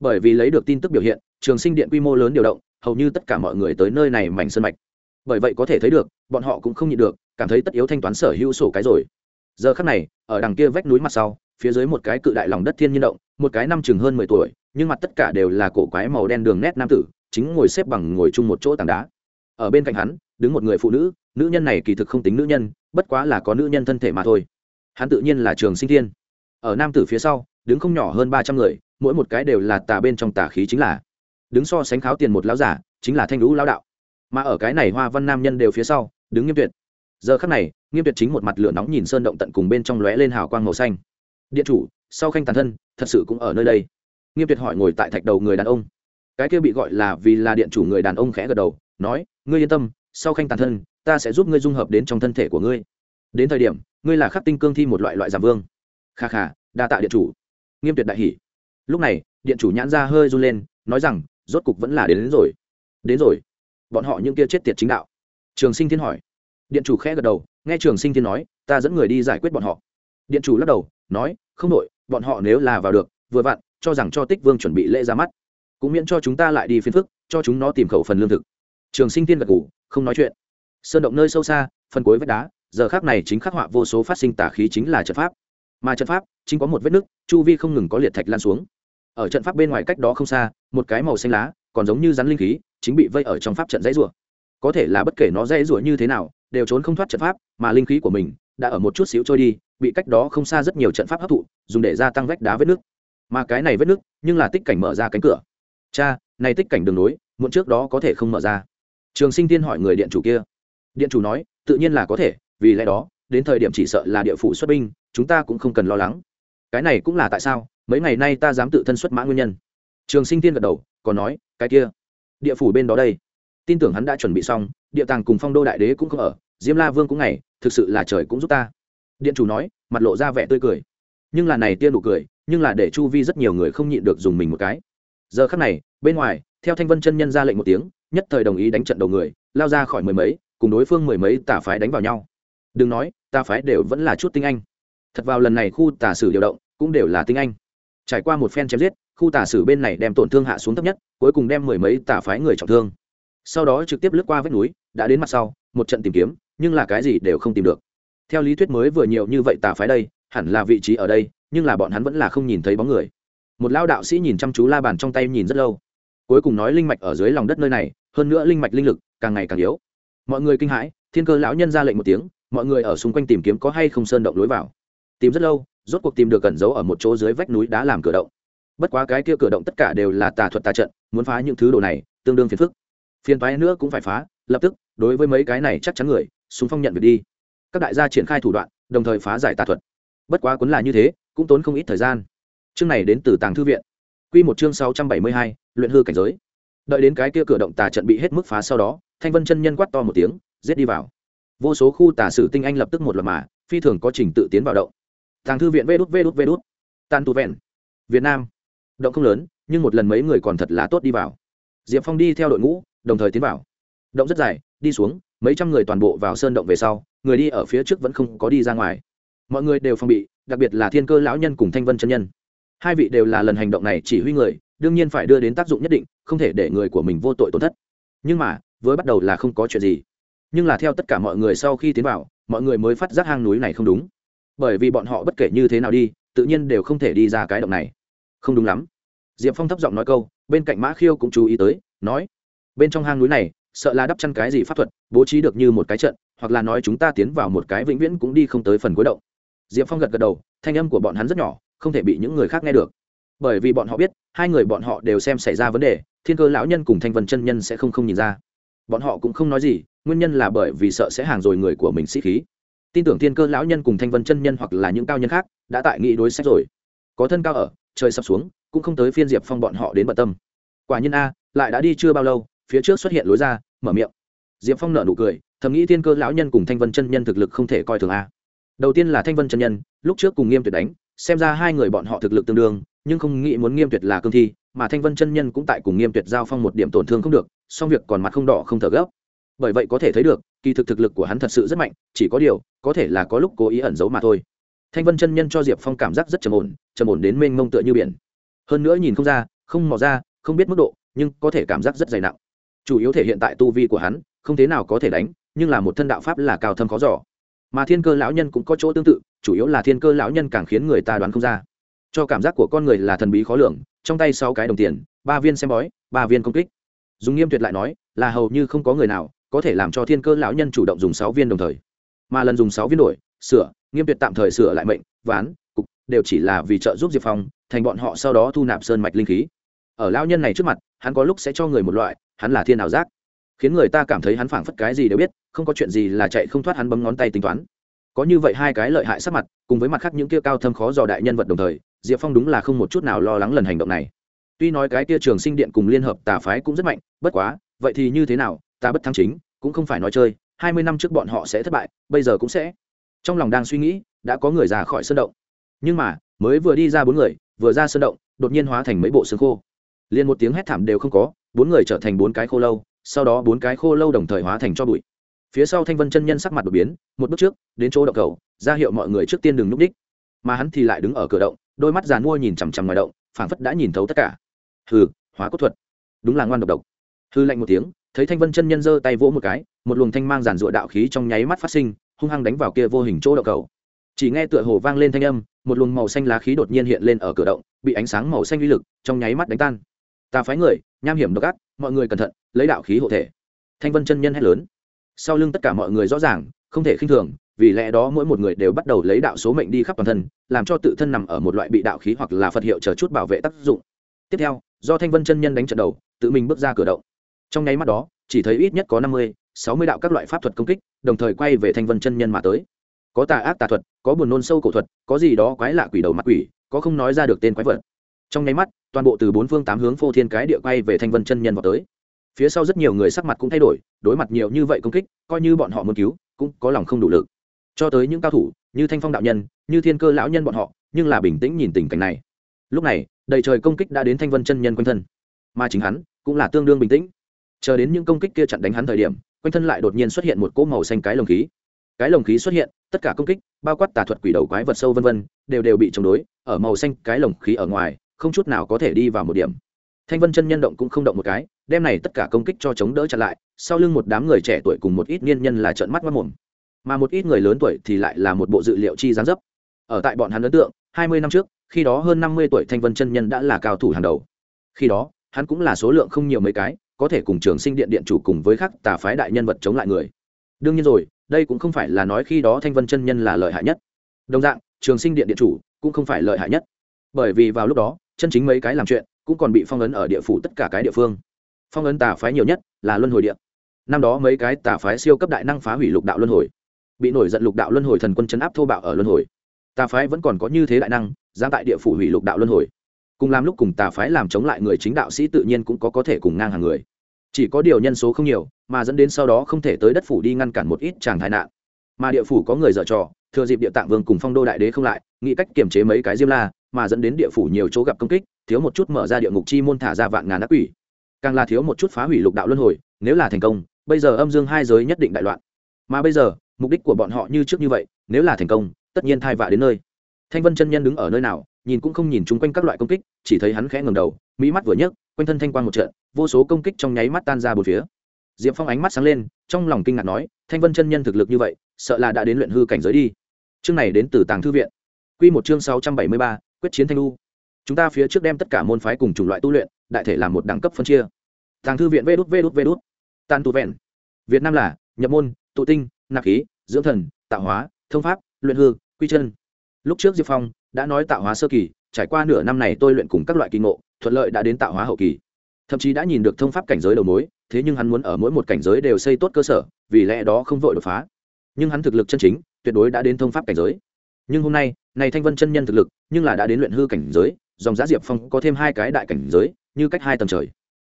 Bởi vì lấy được tin tức biểu hiện, trường sinh điện quy mô lớn điều động, hầu như tất cả mọi người tới nơi này mảnh sân mạch. Bởi vậy có thể thấy được, bọn họ cũng không nhịn được, cảm thấy tất yếu thanh toán sở hữu sổ cái rồi. Giờ khắc này, ở đằng kia vách núi mặt sau, phía dưới một cái cự đại lòng đất thiên nhiên động, một cái năm chừng hơn mười tuổi, nhưng mặt tất cả đều là cổ quái màu đen đường nét nam tử, chính ngồi xếp bằng ngồi chung một chỗ tảng đá. Ở bên cạnh hắn, đứng một người phụ nữ nữ nhân này kỳ thực không tính nữ nhân, bất quá là có nữ nhân thân thể mà thôi hắn tự nhiên là trường sinh thiên. Ở nam tử phía sau, đứng không nhỏ hơn ba trăm người, mỗi một cái đều là tà bên trong tà khí chính là. Đứng so sánh kháo tiền một lão giả, chính là thanh lũ lão đạo. Mà ở cái này hoa văn nam nhân đều phía sau, đứng nghiêm tuyệt. Giờ khắc này, nghiêm tuyệt chính một mặt lửa nóng nhìn sơn động tận cùng bên trong lóe lên hào quang màu xanh. Điện chủ, sau khanh tàn thân, thật sự cũng ở nơi đây. Nghiêm tuyệt hỏi ngồi tại thạch đầu người đàn ông. Cái kia bị gọi là vì là điện chủ người đàn ông khẽ gật đầu, nói, ngươi yên tâm, sau khanh tàn thân, ta sẽ giúp ngươi dung hợp đến trong thân thể của ngươi đến thời điểm ngươi là khắc tinh cương thi một loại loại giảm vương. Kha kha đa tạ điện chủ. Nghiêm tuyệt đại hỷ lúc này điện chủ nhãn ra hơi run lên nói rằng rốt cục vẫn là đến, đến rồi. Đến rồi. Bọn họ những kia chết tiệt chính đạo. Trường sinh thiên hỏi. Điện chủ khẽ gật đầu nghe trường sinh thiên nói ta dẫn người đi giải quyết bọn họ. Điện chủ lắc đầu nói không đội bọn họ nếu là vào được vừa vặn cho rằng cho tích vương chuẩn bị lễ ra mắt. Cũng miễn cho chúng ta lại đi phiền phức cho chúng nó tìm khẩu phần lương thực. Trường sinh tiên gật ngủ không nói chuyện. Sơn động nơi sâu xa phần cuối vách đá giờ khác này chính khắc họa vô số phát sinh tả khí chính là trận pháp. Mà trận pháp, chính có một vết nứt, chu vi không ngừng có liệt thạch lan xuống. Ở trận pháp bên ngoài cách đó không xa, một cái màu xanh lá, còn giống như rắn linh khí, chính bị vây ở trong pháp trận dãy rủa. Có thể là bất kể nó dãy rủa như thế nào, đều trốn không thoát trận pháp, mà linh khí của mình đã ở một chút xíu trôi đi, bị cách đó không xa rất nhiều trận pháp hấp thụ, dùng để gia tăng vách đá vết nước mà cái này vết nước nhưng là tích cảnh mở ra cánh cửa. Cha, này tích cảnh đường nối, muộn trước đó có thể không mở ra. Trường sinh tiên hỏi người điện chủ kia. Điện chủ nói, tự nhiên là có thể vì lẽ đó, đến thời điểm chỉ sợ là địa phủ xuất binh, chúng ta cũng không cần lo lắng. Cái này cũng là tại sao, mấy ngày nay ta dám tự thân xuất mã nguyên nhân. Trường sinh tiên gật đầu, còn nói, cái kia, địa phủ bên đó đây. Tin tưởng hắn đã chuẩn bị xong, địa tàng cùng phong đô đại đế cũng không ở, diêm la vương cũng ngày, thực sự là trời cũng giúp ta. Điện chủ nói, mặt lộ ra vẻ tươi cười. Nhưng là này tiên nụ cười, nhưng là để chu vi rất nhiều người không nhịn được dùng mình một cái. Giờ khắc này, bên ngoài, theo thanh vân chân nhân ra lệnh một tiếng, nhất thời đồng ý đánh trận đầu người, lao ra khỏi mười mấy, cùng đối phương mười mấy tà phái đánh vào nhau đừng nói tà phái đều vẫn là chút tinh anh. Thật vào lần này khu tà sử điều động, cũng đều là tinh anh. Trải qua một phen chém giết, khu tà sử bên này đem tổn thương hạ xuống thấp nhất, cuối cùng đem mười mấy tà phái người trọng thương. Sau đó trực tiếp lướt qua vách núi, đã đến mặt sau, một trận tìm kiếm, nhưng là cái gì đều không tìm được. Theo lý thuyết mới vừa nhiều như vậy tà phái đây, hẳn là vị trí ở đây, nhưng là bọn hắn vẫn là không nhìn thấy bóng người. Một lao đạo sĩ nhìn chăm chú la bàn trong tay nhìn rất lâu. Cuối cùng nói linh mạch ở dưới lòng đất nơi này, hơn nữa linh mạch linh lực càng ngày càng yếu. Mọi người kinh hãi, thiên cơ lão nhân ra lệnh một tiếng mọi người ở xung quanh tìm kiếm có hay không sơn động lối vào. Tìm rất lâu, rốt cuộc tìm được cẩn giấu ở một chỗ dưới vách núi đá làm cửa động. Bất quá cái kia cửa động tất cả đều là tà thuật tà trận, muốn phá những thứ đồ này, tương đương phiền phức. Phiền toái nữa cũng phải phá, lập tức, đối với mấy cái này chắc chắn người, súng phong nhận việc đi. Các đại gia triển khai thủ đoạn, đồng thời phá giải tà thuật. Bất quá cuốn là như thế, cũng tốn không ít thời gian. Chương này đến từ tàng thư viện. Q một chương sáu trăm bảy mươi hai, luyện hư cảnh giới. Đợi đến cái kia cửa động tà trận bị hết mức phá sau đó, thanh vân chân nhân quát to một tiếng, giết đi vào vô số khu tà sử tinh anh lập tức một loạt mà, phi thường có trình tự tiến vào động. Tàng thư viện vê đút vê đút vê đút. Tan tu vẹn. Việt nam. Động không lớn, nhưng một lần mấy người còn thật là tốt đi vào. Diệp phong đi theo đội ngũ, đồng thời tiến vào. Động rất dài, đi xuống, mấy trăm người toàn bộ vào sơn động về sau, người đi ở phía trước vẫn không có đi ra ngoài. Mọi người đều phòng bị, đặc biệt là thiên cơ lão nhân cùng thanh vân chân nhân. Hai vị đều là lần hành động này chỉ huy người, đương nhiên phải đưa đến tác dụng nhất định, không thể để người của mình vô tội tổn thất. Nhưng mà với bắt đầu là không có chuyện gì nhưng là theo tất cả mọi người sau khi tiến vào, mọi người mới phát giác hang núi này không đúng. Bởi vì bọn họ bất kể như thế nào đi, tự nhiên đều không thể đi ra cái động này. Không đúng lắm. Diệp phong thấp giọng nói câu, bên cạnh mã khiêu cũng chú ý tới, nói, bên trong hang núi này, sợ là đắp chăn cái gì pháp thuật, bố trí được như một cái trận, hoặc là nói chúng ta tiến vào một cái vĩnh viễn cũng đi không tới phần cuối động. Diệp phong gật gật đầu, thanh âm của bọn hắn rất nhỏ, không thể bị những người khác nghe được. Bởi vì bọn họ biết, hai người bọn họ đều xem xảy ra vấn đề, thiên cơ lão nhân cùng thanh vân chân nhân sẽ không không nhìn ra bọn họ cũng không nói gì, nguyên nhân là bởi vì sợ sẽ hàng rồi người của mình sĩ khí. Tin tưởng thiên cơ lão nhân cùng thanh vân chân nhân hoặc là những cao nhân khác đã tại nghị đối sách rồi. Có thân cao ở, trời sắp xuống, cũng không tới phiên diệp phong bọn họ đến bận tâm. Quả nhiên a, lại đã đi chưa bao lâu, phía trước xuất hiện lối ra, mở miệng. Diệp phong nợ nụ cười, thầm nghĩ thiên cơ lão nhân cùng thanh vân chân nhân thực lực không thể coi thường a. Đầu tiên là thanh vân chân nhân, lúc trước cùng nghiêm tuyệt đánh, xem ra hai người bọn họ thực lực tương đương, nhưng không nghĩ muốn nghiêm tuyệt là cương thi mà thanh vân chân nhân cũng tại cùng nghiêm tuyệt giao phong một điểm tổn thương không được song việc còn mặt không đỏ không thở gấp. Bởi vậy có thể thấy được, kỳ thực thực lực của hắn thật sự rất mạnh, chỉ có điều, có thể là có lúc cố ý ẩn giấu mà thôi. Thanh vân chân nhân cho diệp phong cảm giác rất trầm ổn trầm ổn đến mênh mông tựa như biển. Hơn nữa nhìn không ra, không mò ra, không biết mức độ, nhưng có thể cảm giác rất dày nặng. Chủ yếu thể hiện tại tu vi của hắn, không thế nào có thể đánh, nhưng là một thân đạo pháp là cao thâm khó giỏ mà thiên cơ lão nhân cũng có chỗ tương tự, chủ yếu là thiên cơ lão nhân càng khiến người ta đoán không ra. Cho cảm giác của con người là thần bí khó lường trong tay sáu cái đồng tiền, ba viên xem bói, ba viên công kích. Dùng nghiêm tuyệt lại nói, là hầu như không có người nào có thể làm cho thiên cơ lão nhân chủ động dùng sáu viên đồng thời. Mà lần dùng sáu viên đổi, sửa, nghiêm tuyệt tạm thời sửa lại mệnh, ván, cục, đều chỉ là vì trợ giúp diệp phong, thành bọn họ sau đó thu nạp sơn mạch linh khí. Ở lão nhân này trước mặt, hắn có lúc sẽ cho người một loại, hắn là thiên ảo giác. Khiến người ta cảm thấy hắn phảng phất cái gì đều biết, không có chuyện gì là chạy không thoát hắn bấm ngón tay tính toán. Có như vậy hai cái lợi hại sắc mặt, cùng với mặt khác những kia cao thâm khó dò đại nhân vật đồng thời diệp phong đúng là không một chút nào lo lắng lần hành động này. Tuy nói cái kia trường sinh điện cùng liên hợp tà phái cũng rất mạnh, bất quá, vậy thì như thế nào, ta bất thắng chính, cũng không phải nói chơi, hai mươi năm trước bọn họ sẽ thất bại, bây giờ cũng sẽ. Trong lòng đang suy nghĩ, đã có người ra khỏi sân động. Nhưng mà, mới vừa đi ra bốn người, vừa ra sân động, đột nhiên hóa thành mấy bộ xương khô. Liền một tiếng hét thảm đều không có, bốn người trở thành bốn cái khô lâu, sau đó bốn cái khô lâu đồng thời hóa thành cho bụi. Phía sau thanh vân chân nhân sắc mặt đột biến, một bước trước, đến chỗ động cầu, ra hiệu mọi người trước tiên đừng núp đích. Mà hắn thì lại đứng ở cửa động đôi mắt giàn mua nhìn chằm chằm ngoài động, phảng phất đã nhìn thấu tất cả. Hừ, hóa cốt thuật. Đúng là ngoan độc độc. Hư lạnh một tiếng, thấy thanh vân chân nhân giơ tay vỗ một cái, một luồng thanh mang giàn rụa đạo khí trong nháy mắt phát sinh, hung hăng đánh vào kia vô hình chỗ đậu cầu. Chỉ nghe tựa hồ vang lên thanh âm, một luồng màu xanh lá khí đột nhiên hiện lên ở cửa động, bị ánh sáng màu xanh uy lực trong nháy mắt đánh tan. Ta phái người, nham hiểm độc ác, mọi người cẩn thận, lấy đạo khí hộ thể. Thanh vân chân nhân hét lớn. Sau lưng tất cả mọi người rõ ràng, không thể khinh thường vì lẽ đó mỗi một người đều bắt đầu lấy đạo số mệnh đi khắp toàn thân, làm cho tự thân nằm ở một loại bị đạo khí hoặc là phật hiệu chờ chút bảo vệ tác dụng. Tiếp theo, do thanh vân chân nhân đánh trận đầu, tự mình bước ra cửa động. Trong nháy mắt đó, chỉ thấy ít nhất có năm mươi, sáu mươi đạo các loại pháp thuật công kích, đồng thời quay về thanh vân chân nhân mà tới. Có tà ác tà thuật, có buồn nôn sâu cổ thuật, có gì đó quái lạ quỷ đầu mặt quỷ, có không nói ra được tên quái vật. Trong nháy mắt, toàn bộ từ bốn phương tám hướng phô thiên cái địa quay về thanh vân chân nhân vào tới. Phía sau rất nhiều người sắc mặt cũng thay đổi, đối mặt nhiều như vậy công kích, coi như bọn họ muốn cứu, cũng có lòng không đủ lực cho tới những cao thủ như thanh phong đạo nhân, như thiên cơ lão nhân bọn họ, nhưng là bình tĩnh nhìn tình cảnh này. Lúc này, đầy trời công kích đã đến thanh vân chân nhân quanh thân. Mà chính hắn cũng là tương đương bình tĩnh. Chờ đến những công kích kia chặn đánh hắn thời điểm, quanh thân lại đột nhiên xuất hiện một cỗ màu xanh cái lồng khí. Cái lồng khí xuất hiện, tất cả công kích, bao quát tà thuật quỷ đầu quái vật sâu vân vân, đều đều bị chống đối, ở màu xanh cái lồng khí ở ngoài, không chút nào có thể đi vào một điểm. Thanh vân chân nhân động cũng không động một cái, đem này tất cả công kích cho chống đỡ chặn lại, sau lưng một đám người trẻ tuổi cùng một ít niên nhân là trợn mắt mất mồm mà một ít người lớn tuổi thì lại là một bộ dự liệu chi gián dấp. Ở tại bọn hắn ấn tượng, hai mươi năm trước, khi đó hơn năm mươi tuổi thanh vân chân nhân đã là cao thủ hàng đầu. Khi đó, hắn cũng là số lượng không nhiều mấy cái, có thể cùng trường sinh điện điện chủ cùng với khắc tà phái đại nhân vật chống lại người. Đương nhiên rồi, đây cũng không phải là nói khi đó thanh vân chân nhân là lợi hại nhất. Đồng dạng, trường sinh điện điện chủ cũng không phải lợi hại nhất. Bởi vì vào lúc đó, chân chính mấy cái làm chuyện cũng còn bị phong ấn ở địa phủ tất cả cái địa phương. Phong ấn tà phái nhiều nhất là luân hồi địa năm đó mấy cái tà phái siêu cấp đại năng phá hủy lục đạo luân hồi bị nổi giận lục đạo luân hồi thần quân chấn áp thô bạo ở luân hồi. Tà phái vẫn còn có như thế đại năng giang tại địa phủ hủy lục đạo luân hồi. Cùng làm lúc cùng tà phái làm chống lại người chính đạo sĩ tự nhiên cũng có có thể cùng ngang hàng người. Chỉ có điều nhân số không nhiều, mà dẫn đến sau đó không thể tới đất phủ đi ngăn cản một ít chàng thái nạn. Mà địa phủ có người dở trò, thừa dịp địa tạng vương cùng phong đô đại đế không lại, nghĩ cách kiềm chế mấy cái diêm la, mà dẫn đến địa phủ nhiều chỗ gặp công kích, thiếu một chút mở ra địa ngục chi môn thả ra vạn ngàn ác quỷ. Càng là thiếu một chút phá hủy lục đạo luân hồi, nếu là thành công, bây giờ âm dương hai giới nhất định đại loạn. Mà bây giờ mục đích của bọn họ như trước như vậy, nếu là thành công, tất nhiên thai vạ đến nơi. Thanh vân chân nhân đứng ở nơi nào, nhìn cũng không nhìn chung quanh các loại công kích, chỉ thấy hắn khẽ ngầm đầu, mỹ mắt vừa nhấc, quanh thân thanh quan một trận, vô số công kích trong nháy mắt tan ra bốn phía. Diệp phong ánh mắt sáng lên, trong lòng kinh ngạc nói, thanh vân chân nhân thực lực như vậy, sợ là đã đến luyện hư cảnh giới đi. Chương này đến từ tàng thư viện. Q một chương sáu trăm bảy mươi ba, quyết chiến thanh lu chúng ta phía trước đem tất cả môn phái cùng chủng loại tu luyện, đại thể làm một đẳng cấp phân chia. Tàng thư viện vê đút vê đút vê đút. Tan tu vẹn. Việt nam là, nhập môn, tụ tinh nạp khí, dưỡng thần, tạo hóa, thông pháp, luyện hư, quy chân. Lúc trước diệp phong đã nói tạo hóa sơ kỳ, trải qua nửa năm này tôi luyện cùng các loại kỳ ngộ, thuận lợi đã đến tạo hóa hậu kỳ. Thậm chí đã nhìn được thông pháp cảnh giới đầu mối, thế nhưng hắn muốn ở mỗi một cảnh giới đều xây tốt cơ sở, vì lẽ đó không vội đột phá. Nhưng hắn thực lực chân chính, tuyệt đối đã đến thông pháp cảnh giới. Nhưng hôm nay, này thanh vân chân nhân thực lực, nhưng là đã đến luyện hư cảnh giới, dòng giá diệp phong có thêm hai cái đại cảnh giới, như cách hai tầng trời.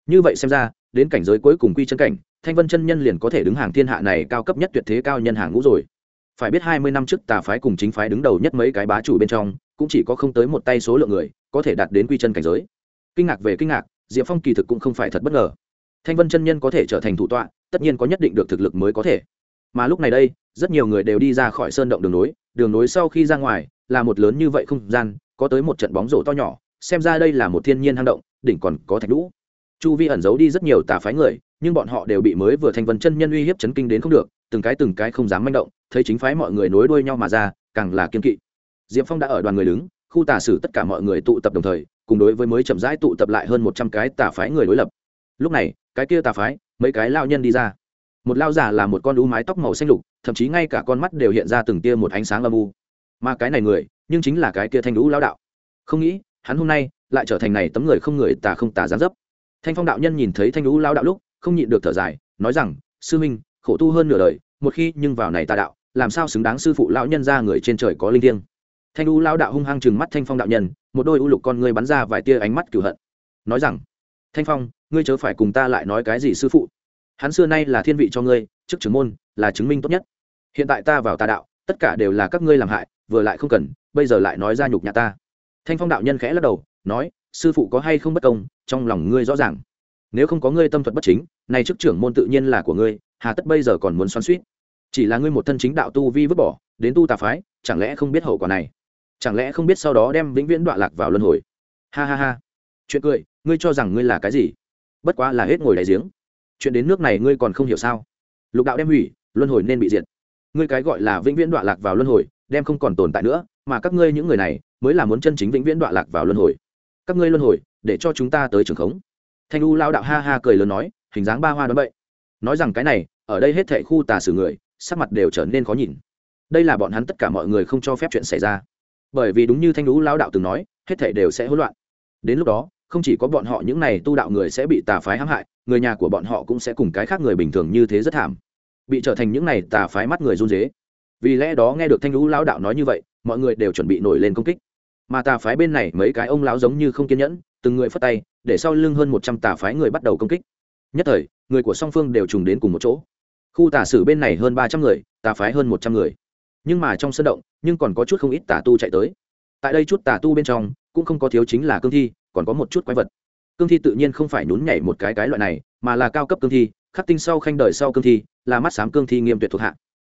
Như vậy xem ra, đến cảnh giới cuối cùng quy chân cảnh thanh vân chân nhân liền có thể đứng hàng thiên hạ này cao cấp nhất tuyệt thế cao nhân hàng ngũ rồi. Phải biết hai mươi năm trước tà phái cùng chính phái đứng đầu nhất mấy cái bá chủ bên trong, cũng chỉ có không tới một tay số lượng người, có thể đạt đến quy chân cảnh giới. Kinh ngạc về kinh ngạc, diệp phong kỳ thực cũng không phải thật bất ngờ. Thanh vân chân nhân có thể trở thành thủ tọa, tất nhiên có nhất định được thực lực mới có thể. Mà lúc này đây, rất nhiều người đều đi ra khỏi sơn động đường nối đường nối sau khi ra ngoài, là một lớn như vậy không gian, có tới một trận bóng rổ to nhỏ, xem ra đây là một thiên nhiên hang động, đỉnh còn có thạch lũ chu vi ẩn giấu đi rất nhiều tà phái người nhưng bọn họ đều bị mới vừa thanh vân chân nhân uy hiếp chấn kinh đến không được, từng cái từng cái không dám manh động, thấy chính phái mọi người nối đuôi nhau mà ra, càng là kiên kỵ. Diệp phong đã ở đoàn người đứng, khu tà sử tất cả mọi người tụ tập đồng thời, cùng đối với mới chậm rãi tụ tập lại hơn một trăm cái tà phái người đối lập. Lúc này, cái kia tà phái, mấy cái lao nhân đi ra. Một lao giả là một con đú mái tóc màu xanh lục, thậm chí ngay cả con mắt đều hiện ra từng tia một ánh sáng âm u. Mà cái này người, nhưng chính là cái kia thanh đú lao đạo. Không nghĩ, hắn hôm nay lại trở thành này tấm người không người tà không tà gián dấp. Thanh phong đạo nhân nhìn thấy thanh đú lao đạo lúc không nhịn được thở dài, nói rằng, sư minh, khổ tu hơn nửa đời, một khi nhưng vào này tà đạo, làm sao xứng đáng sư phụ lão nhân ra người trên trời có linh thiêng? Thanh u lao đạo hung hăng chừng mắt thanh phong đạo nhân, một đôi u lục con ngươi bắn ra vài tia ánh mắt cửu hận. Nói rằng, thanh phong, ngươi chớ phải cùng ta lại nói cái gì sư phụ? Hắn xưa nay là thiên vị cho ngươi, chức trưởng môn, là chứng minh tốt nhất. Hiện tại ta vào tà đạo, tất cả đều là các ngươi làm hại, vừa lại không cần, bây giờ lại nói ra nhục nhà ta. Thanh phong đạo nhân khẽ lắc đầu, nói, sư phụ có hay không bất công, trong lòng ngươi rõ ràng. Nếu không có ngươi tâm thuật bất chính này chức trưởng môn tự nhiên là của ngươi, hà tất bây giờ còn muốn xoắn suýt chỉ là ngươi một thân chính đạo tu vi vứt bỏ, đến tu tà phái, chẳng lẽ không biết hậu quả này? Chẳng lẽ không biết sau đó đem vĩnh viễn đọa lạc vào luân hồi? Ha ha ha. Chuyện cười, ngươi cho rằng ngươi là cái gì? Bất quá là hết ngồi đại giếng. Chuyện đến nước này ngươi còn không hiểu sao? Lục đạo đem hủy, luân hồi nên bị diệt. Ngươi cái gọi là vĩnh viễn đọa lạc vào luân hồi, đem không còn tồn tại nữa, mà các ngươi những người này, mới là muốn chân chính vĩnh viễn đọa lạc vào luân hồi. Các ngươi luân hồi, để cho chúng ta tới trường khống. Thanh u lao đạo ha ha cười lớn nói hình dáng ba hoa đón bậy. Nói rằng cái này, ở đây hết thệ khu tà sử người, sắc mặt đều trở nên khó nhìn. Đây là bọn hắn tất cả mọi người không cho phép chuyện xảy ra. Bởi vì đúng như thanh lũ lao đạo từng nói, hết thảy đều sẽ hỗn loạn. Đến lúc đó, không chỉ có bọn họ những này tu đạo người sẽ bị tà phái hãm hại, người nhà của bọn họ cũng sẽ cùng cái khác người bình thường như thế rất thảm. Bị trở thành những này tà phái mắt người run dế vì lẽ đó nghe được thanh lũ lao đạo nói như vậy, mọi người đều chuẩn bị nổi lên công kích. Mà tà phái bên này mấy cái ông lão giống như không kiên nhẫn, từng người phất tay, để sau lưng hơn một trăm tà phái người bắt đầu công kích nhất thời, người của song phương đều trùng đến cùng một chỗ. Khu tà sử bên này hơn ba trăm người, tà phái hơn một trăm người. Nhưng mà trong sân động, nhưng còn có chút không ít tà tu chạy tới. Tại đây chút tà tu bên trong, cũng không có thiếu chính là cương thi, còn có một chút quái vật. Cương thi tự nhiên không phải nhún nhảy một cái cái loại này, mà là cao cấp cương thi, khắc tinh sau khanh đời sau cương thi, là mắt xám cương thi nghiêm tuyệt thuộc hạ.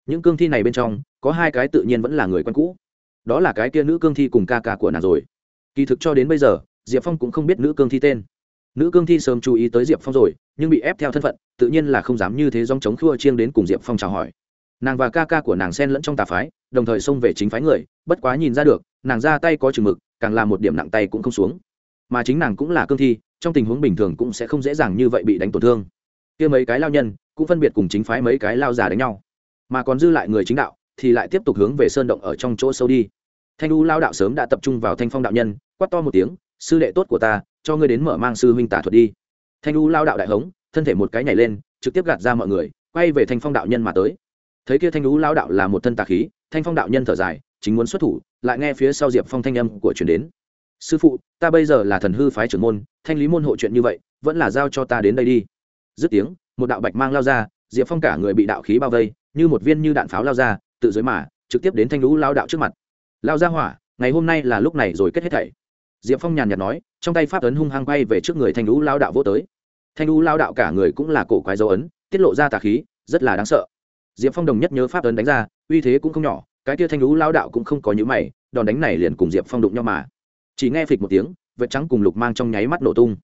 Những cương thi này bên trong, có hai cái tự nhiên vẫn là người quen cũ. Đó là cái kia nữ cương thi cùng ca ca của nàng rồi. Kỳ thực cho đến bây giờ, diệp phong cũng không biết nữ cương thi tên nữ cương thi sớm chú ý tới diệp phong rồi, nhưng bị ép theo thân phận, tự nhiên là không dám như thế dòng chống khua chiêng đến cùng diệp phong chào hỏi. Nàng và ca ca của nàng sen lẫn trong tà phái, đồng thời xông về chính phái người, bất quá nhìn ra được, nàng ra tay có chừng mực, càng là một điểm nặng tay cũng không xuống. Mà chính nàng cũng là cương thi, trong tình huống bình thường cũng sẽ không dễ dàng như vậy bị đánh tổn thương. Kia mấy cái lao nhân, cũng phân biệt cùng chính phái mấy cái lao già đánh nhau. Mà còn dư lại người chính đạo, thì lại tiếp tục hướng về sơn động ở trong chỗ sâu đi. Thanh u lao đạo sớm đã tập trung vào thanh phong đạo nhân, quát to một tiếng, sư đệ tốt của ta cho ngươi đến mở mang sư huynh tả thuật đi. Thanh u lao đạo đại hống, thân thể một cái nhảy lên, trực tiếp gạt ra mọi người, quay về thanh phong đạo nhân mà tới. Thấy kia thanh U lao đạo là một thân tà khí, thanh phong đạo nhân thở dài, chính muốn xuất thủ, lại nghe phía sau diệp phong thanh âm của chuyển đến. Sư phụ, ta bây giờ là thần hư phái trưởng môn, thanh lý môn hộ chuyện như vậy, vẫn là giao cho ta đến đây đi. Dứt tiếng, một đạo bạch mang lao ra, diệp phong cả người bị đạo khí bao vây, như một viên như đạn pháo lao ra, tự dưới mà, trực tiếp đến thanh lũ lao đạo trước mặt. Lao ra hỏa, ngày hôm nay là lúc này rồi kết hết thảy diệp phong nhàn nhạt nói, trong tay pháp ấn hung hăng bay về trước người thanh lũ lao đạo vô tới. Thanh lũ lao đạo cả người cũng là cổ quái dấu ấn, tiết lộ ra tà khí, rất là đáng sợ. Diệp phong đồng nhất nhớ pháp ấn đánh ra, uy thế cũng không nhỏ, cái kia thanh lũ lao đạo cũng không có nhữ mày, đòn đánh này liền cùng diệp phong đụng nhau mà. Chỉ nghe phịch một tiếng, vệt trắng cùng lục mang trong nháy mắt nổ tung.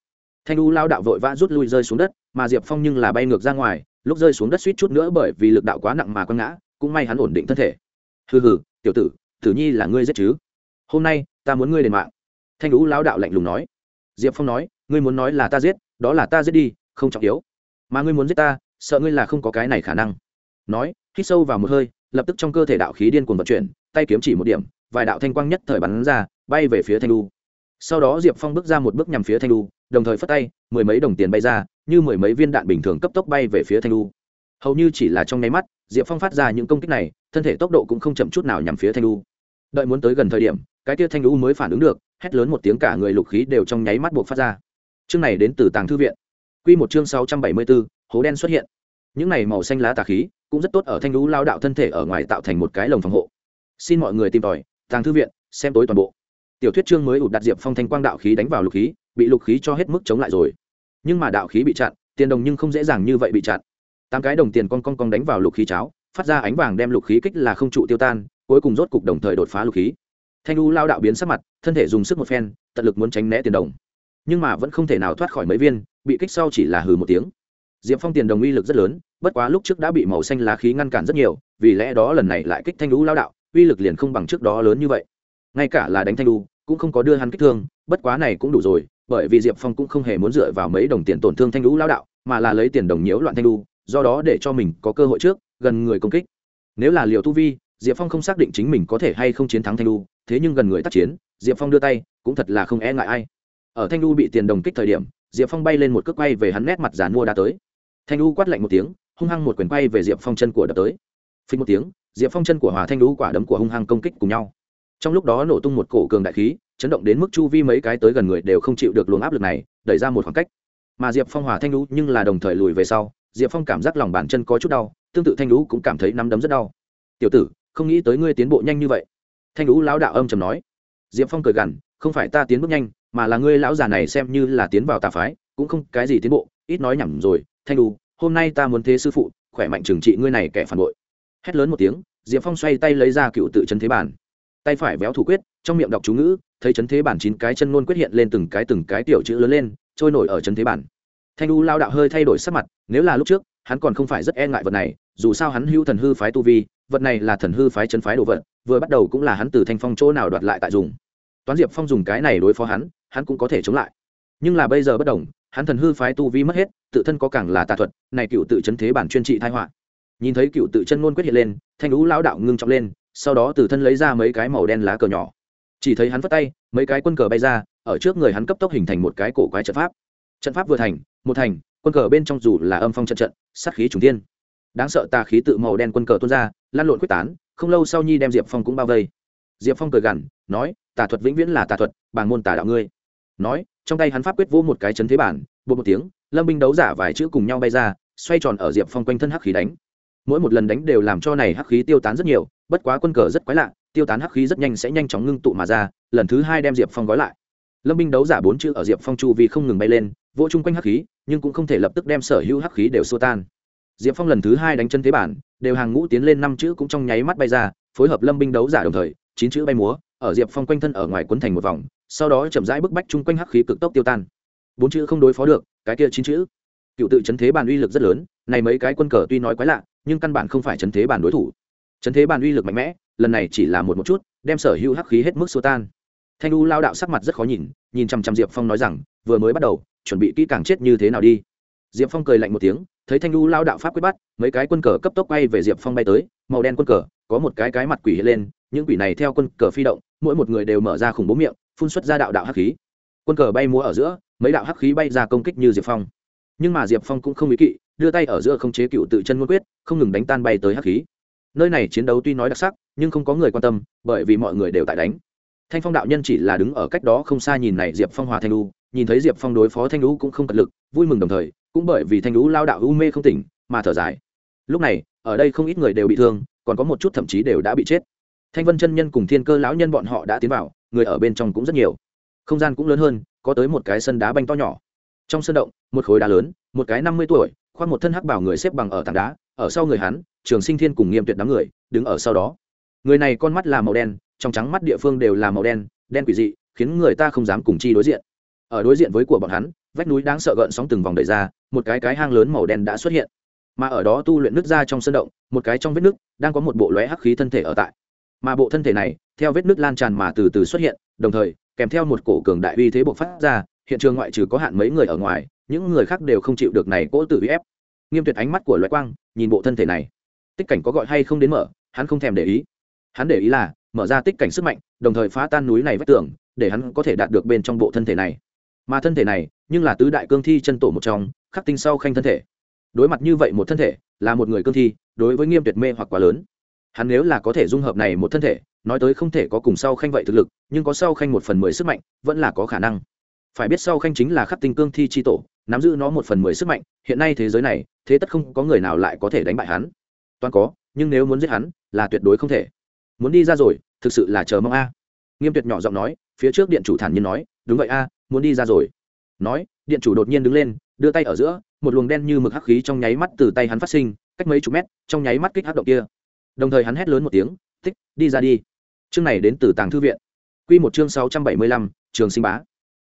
Thanh lũ lao đạo vội vã rút lui rơi xuống đất, mà diệp phong nhưng là bay ngược ra ngoài, lúc rơi xuống đất suýt chút nữa bởi vì lực đạo quá nặng mà quăng ngã, cũng may hắn ổn định thân thể. Hừ hừ, tiểu tử tử nhi là ngươi giết chứ? Hôm nay, ta muốn ngươi đền mạng thanh lũ lao đạo lạnh lùng nói. Diệp phong nói, ngươi muốn nói là ta giết, đó là ta giết đi, không trọng yếu. Mà ngươi muốn giết ta, sợ ngươi là không có cái này khả năng. Nói, hít sâu vào một hơi, lập tức trong cơ thể đạo khí điên cuồng vận chuyển, tay kiếm chỉ một điểm, vài đạo thanh quang nhất thời bắn ra, bay về phía thanh lu sau đó diệp phong bước ra một bước nhằm phía thanh lu đồng thời phất tay, mười mấy đồng tiền bay ra, như mười mấy viên đạn bình thường cấp tốc bay về phía thanh lu hầu như chỉ là trong nháy mắt, diệp phong phát ra những công kích này, thân thể tốc độ cũng không chậm chút nào nhằm phía thanh lu đợi muốn tới gần thời điểm, cái tia thanh lũ mới phản ứng được, hét lớn một tiếng cả người lục khí đều trong nháy mắt buộc phát ra. Chương này đến từ tàng thư viện. Q một chương sáu trăm bảy mươi bốn hố đen xuất hiện. Những này màu xanh lá tà khí, cũng rất tốt ở thanh lũ lao đạo thân thể ở ngoài tạo thành một cái lồng phòng hộ. Xin mọi người tìm tòi, tàng thư viện, xem tối toàn bộ. Tiểu thuyết chương mới ụt đặt diệp phong thanh quang đạo khí đánh vào lục khí, bị lục khí cho hết mức chống lại rồi. Nhưng mà đạo khí bị chặn, tiền đồng nhưng không dễ dàng như vậy bị chặn. Tám cái đồng tiền con con con đánh vào lục khí cháo, phát ra ánh vàng đem lục khí kích là không trụ tiêu tan cuối cùng rốt cục đồng thời đột phá lục khí. Thanh u lao đạo biến sắc mặt, thân thể dùng sức một phen, tận lực muốn tránh né tiền đồng. Nhưng mà vẫn không thể nào thoát khỏi mấy viên, bị kích sau chỉ là hừ một tiếng. Diệp phong tiền đồng uy lực rất lớn, bất quá lúc trước đã bị màu xanh lá khí ngăn cản rất nhiều, vì lẽ đó lần này lại kích thanh u lao đạo, uy lực liền không bằng trước đó lớn như vậy. Ngay cả là đánh thanh u, cũng không có đưa hắn kích thương, bất quá này cũng đủ rồi, bởi vì diệp phong cũng không hề muốn dựa vào mấy đồng tiền tổn thương thanh lũ lao đạo, mà là lấy tiền đồng nhiễu loạn thanh lũ do đó để cho mình có cơ hội trước, gần người công kích. Nếu là liều tu vi diệp phong không xác định chính mình có thể hay không chiến thắng thanh lu thế nhưng gần người tác chiến, diệp phong đưa tay, cũng thật là không e ngại ai. Ở thanh lu bị tiền đồng kích thời điểm, diệp phong bay lên một cước quay về hắn nét mặt giàn mua đã tới. Thanh lu quát lạnh một tiếng, hung hăng một quyền quay về diệp phong chân của đập tới. Phình một tiếng, diệp phong chân của hòa thanh lu quả đấm của hung hăng công kích cùng nhau. Trong lúc đó nổ tung một cổ cường đại khí, chấn động đến mức chu vi mấy cái tới gần người đều không chịu được luồng áp lực này, đẩy ra một khoảng cách. Mà diệp phong hòa thanh lũ nhưng là đồng thời lùi về sau, diệp phong cảm giác lòng bàn chân có chút đau, tương tự thanh lũ cũng cảm thấy nắm đấm rất đau. Tiểu tử không nghĩ tới ngươi tiến bộ nhanh như vậy. Thanh lũ lão đạo âm trầm nói. Diệp phong cười gằn, không phải ta tiến bước nhanh, mà là ngươi lão già này xem như là tiến vào tà phái, cũng không cái gì tiến bộ, ít nói nhảm rồi. Thanh lũ, hôm nay ta muốn thế sư phụ, khỏe mạnh trừng trị ngươi này kẻ phản bội. Hét lớn một tiếng, diệp phong xoay tay lấy ra cựu tự chân thế bản. Tay phải véo thủ quyết, trong miệng đọc chú ngữ, thấy chấn thế bản chín cái chân ngôn quyết hiện lên từng cái từng cái tiểu chữ lớn lên, trôi nổi ở chấn thế bản. Thanh u lao đạo hơi thay đổi sắc mặt, nếu là lúc trước, hắn còn không phải rất e ngại vật này dù sao hắn hưu thần hư phái tu vi, vật này là thần hư phái chân phái đồ vật, vừa bắt đầu cũng là hắn từ thanh phong chỗ nào đoạt lại tại dùng. Toán diệp phong dùng cái này đối phó hắn hắn cũng có thể chống lại. Nhưng là bây giờ bất đồng, hắn thần hư phái tu vi mất hết, tự thân có càng là tà thuật, này cựu tự chân thế bản chuyên trị thai họa. Nhìn thấy cựu tự chân ngôn quyết hiện lên, thanh lũ lão đạo ngưng trọng lên, sau đó từ thân lấy ra mấy cái màu đen lá cờ nhỏ. Chỉ thấy hắn vất tay, mấy cái quân cờ bay ra, ở trước người hắn cấp tốc hình thành một cái cổ quái trận pháp. Trận pháp vừa thành, một thành, quân cờ bên trong dù là âm phong trận trận, sát khí trùng thiên đáng sợ tà khí tự màu đen quân cờ tuôn ra, lan lộn quyết tán, không lâu sau nhi đem diệp phong cũng bao vây. Diệp phong cười gằn, nói, tà thuật vĩnh viễn là tà thuật bảng môn tà đạo ngươi. Nói, trong tay hắn pháp quyết vô một cái chấn thế bản bộ một tiếng, lâm binh đấu giả vài chữ cùng nhau bay ra, xoay tròn ở diệp phong quanh thân hắc khí đánh. Mỗi một lần đánh đều làm cho này hắc khí tiêu tán rất nhiều, bất quá quân cờ rất quái lạ, tiêu tán hắc khí rất nhanh sẽ nhanh chóng ngưng tụ mà ra, lần thứ hai đem diệp phong gói lại. Lâm binh đấu giả bốn chữ ở diệp phong chu vì không ngừng bay lên, vỗ chung quanh hắc khí, nhưng cũng không thể lập tức đem sở hữu hắc khí đều xua tan diệp phong lần thứ hai đánh chân thế bản, đều hàng ngũ tiến lên năm chữ cũng trong nháy mắt bay ra, phối hợp lâm binh đấu giả đồng thời, chín chữ bay múa, ở diệp phong quanh thân ở ngoài quấn thành một vòng, sau đó chậm rãi bức bách chung quanh hắc khí cực tốc tiêu tan. Bốn chữ không đối phó được, cái kia chín chữ. Cựu tự chấn thế bàn uy lực rất lớn, này mấy cái quân cờ tuy nói quái lạ, nhưng căn bản không phải chấn thế bàn đối thủ. Chấn thế bàn uy lực mạnh mẽ, lần này chỉ là một một chút, đem sở hữu hắc khí hết mức xua tan. Thanh u lao đạo sắc mặt rất khó nhìn nhìn chằm chằm diệp phong nói rằng, vừa mới bắt đầu, chuẩn bị kỹ càng chết như thế nào đi. Diệp phong cười lạnh một tiếng thấy thanh lưu lao đạo pháp quyết bắt, mấy cái quân cờ cấp tốc bay về diệp phong bay tới, màu đen quân cờ, có một cái cái mặt quỷ hiện lên, những quỷ này theo quân cờ phi động, mỗi một người đều mở ra khủng bố miệng, phun xuất ra đạo đạo hắc khí. Quân cờ bay múa ở giữa, mấy đạo hắc khí bay ra công kích như diệp phong. Nhưng mà diệp phong cũng không ý kỵ, đưa tay ở giữa không chế cựu tự chân ngôn quyết, không ngừng đánh tan bay tới hắc khí. Nơi này chiến đấu tuy nói đặc sắc, nhưng không có người quan tâm, bởi vì mọi người đều tại đánh. Thanh phong đạo nhân chỉ là đứng ở cách đó không xa nhìn này diệp phong hòa thanh lu nhìn thấy diệp phong đối phó thanh lũ cũng không cật lực, vui mừng đồng thời, cũng bởi vì thanh lũ lao đạo u mê không tỉnh mà thở dài. Lúc này, ở đây không ít người đều bị thương, còn có một chút thậm chí đều đã bị chết. Thanh vân chân nhân cùng thiên cơ lão nhân bọn họ đã tiến vào, người ở bên trong cũng rất nhiều. Không gian cũng lớn hơn, có tới một cái sân đá banh to nhỏ. Trong sân động, một khối đá lớn, một cái năm mươi tuổi, khoác một thân hắc bảo người xếp bằng ở tảng đá, ở sau người hắn, trường sinh thiên cùng nghiêm tuyệt đám người, đứng ở sau đó. Người này con mắt là màu đen, trong trắng mắt địa phương đều là màu đen đen quỷ dị, khiến người ta không dám cùng chi đối diện ở đối diện với của bọn hắn, vách núi đáng sợ gợn sóng từng vòng đẩy ra, một cái cái hang lớn màu đen đã xuất hiện. Mà ở đó tu luyện nước ra trong sân động, một cái trong vết nước đang có một bộ lóe hắc khí thân thể ở tại. Mà bộ thân thể này, theo vết nước lan tràn mà từ từ xuất hiện, đồng thời, kèm theo một cổ cường đại uy thế bộc phát ra, hiện trường ngoại trừ có hạn mấy người ở ngoài, những người khác đều không chịu được này cỗ tự uy ép. Nghiêm tuyệt ánh mắt của loại quang, nhìn bộ thân thể này. Tích cảnh có gọi hay không đến mở, hắn không thèm để ý. Hắn để ý là, mở ra tích cảnh sức mạnh, đồng thời phá tan núi này vách tường, để hắn có thể đạt được bên trong bộ thân thể này mà thân thể này, nhưng là tứ đại cương thi chân tổ một trong, khắc tinh sau khanh thân thể. Đối mặt như vậy một thân thể, là một người cương thi, đối với nghiêm tuyệt mê hoặc quá lớn. Hắn nếu là có thể dung hợp này một thân thể, nói tới không thể có cùng sau khanh vậy thực lực, nhưng có sau khanh một phần mười sức mạnh, vẫn là có khả năng. Phải biết sau khanh chính là khắc tinh cương thi chi tổ, nắm giữ nó một phần mười sức mạnh, hiện nay thế giới này, thế tất không có người nào lại có thể đánh bại hắn. Toàn có, nhưng nếu muốn giết hắn, là tuyệt đối không thể. Muốn đi ra rồi, thực sự là chờ mong a. Nghiêm tuyệt nhỏ giọng nói, phía trước điện chủ thản nhiên nói, đúng vậy a muốn đi ra rồi. Nói, điện chủ đột nhiên đứng lên, đưa tay ở giữa, một luồng đen như mực hắc khí trong nháy mắt từ tay hắn phát sinh, cách mấy chục mét, trong nháy mắt kích hắc động kia. Đồng thời hắn hét lớn một tiếng, tích, đi ra đi. Chương này đến từ tàng thư viện. Q một chương sáu trăm bảy mươi lăm, trường sinh bá.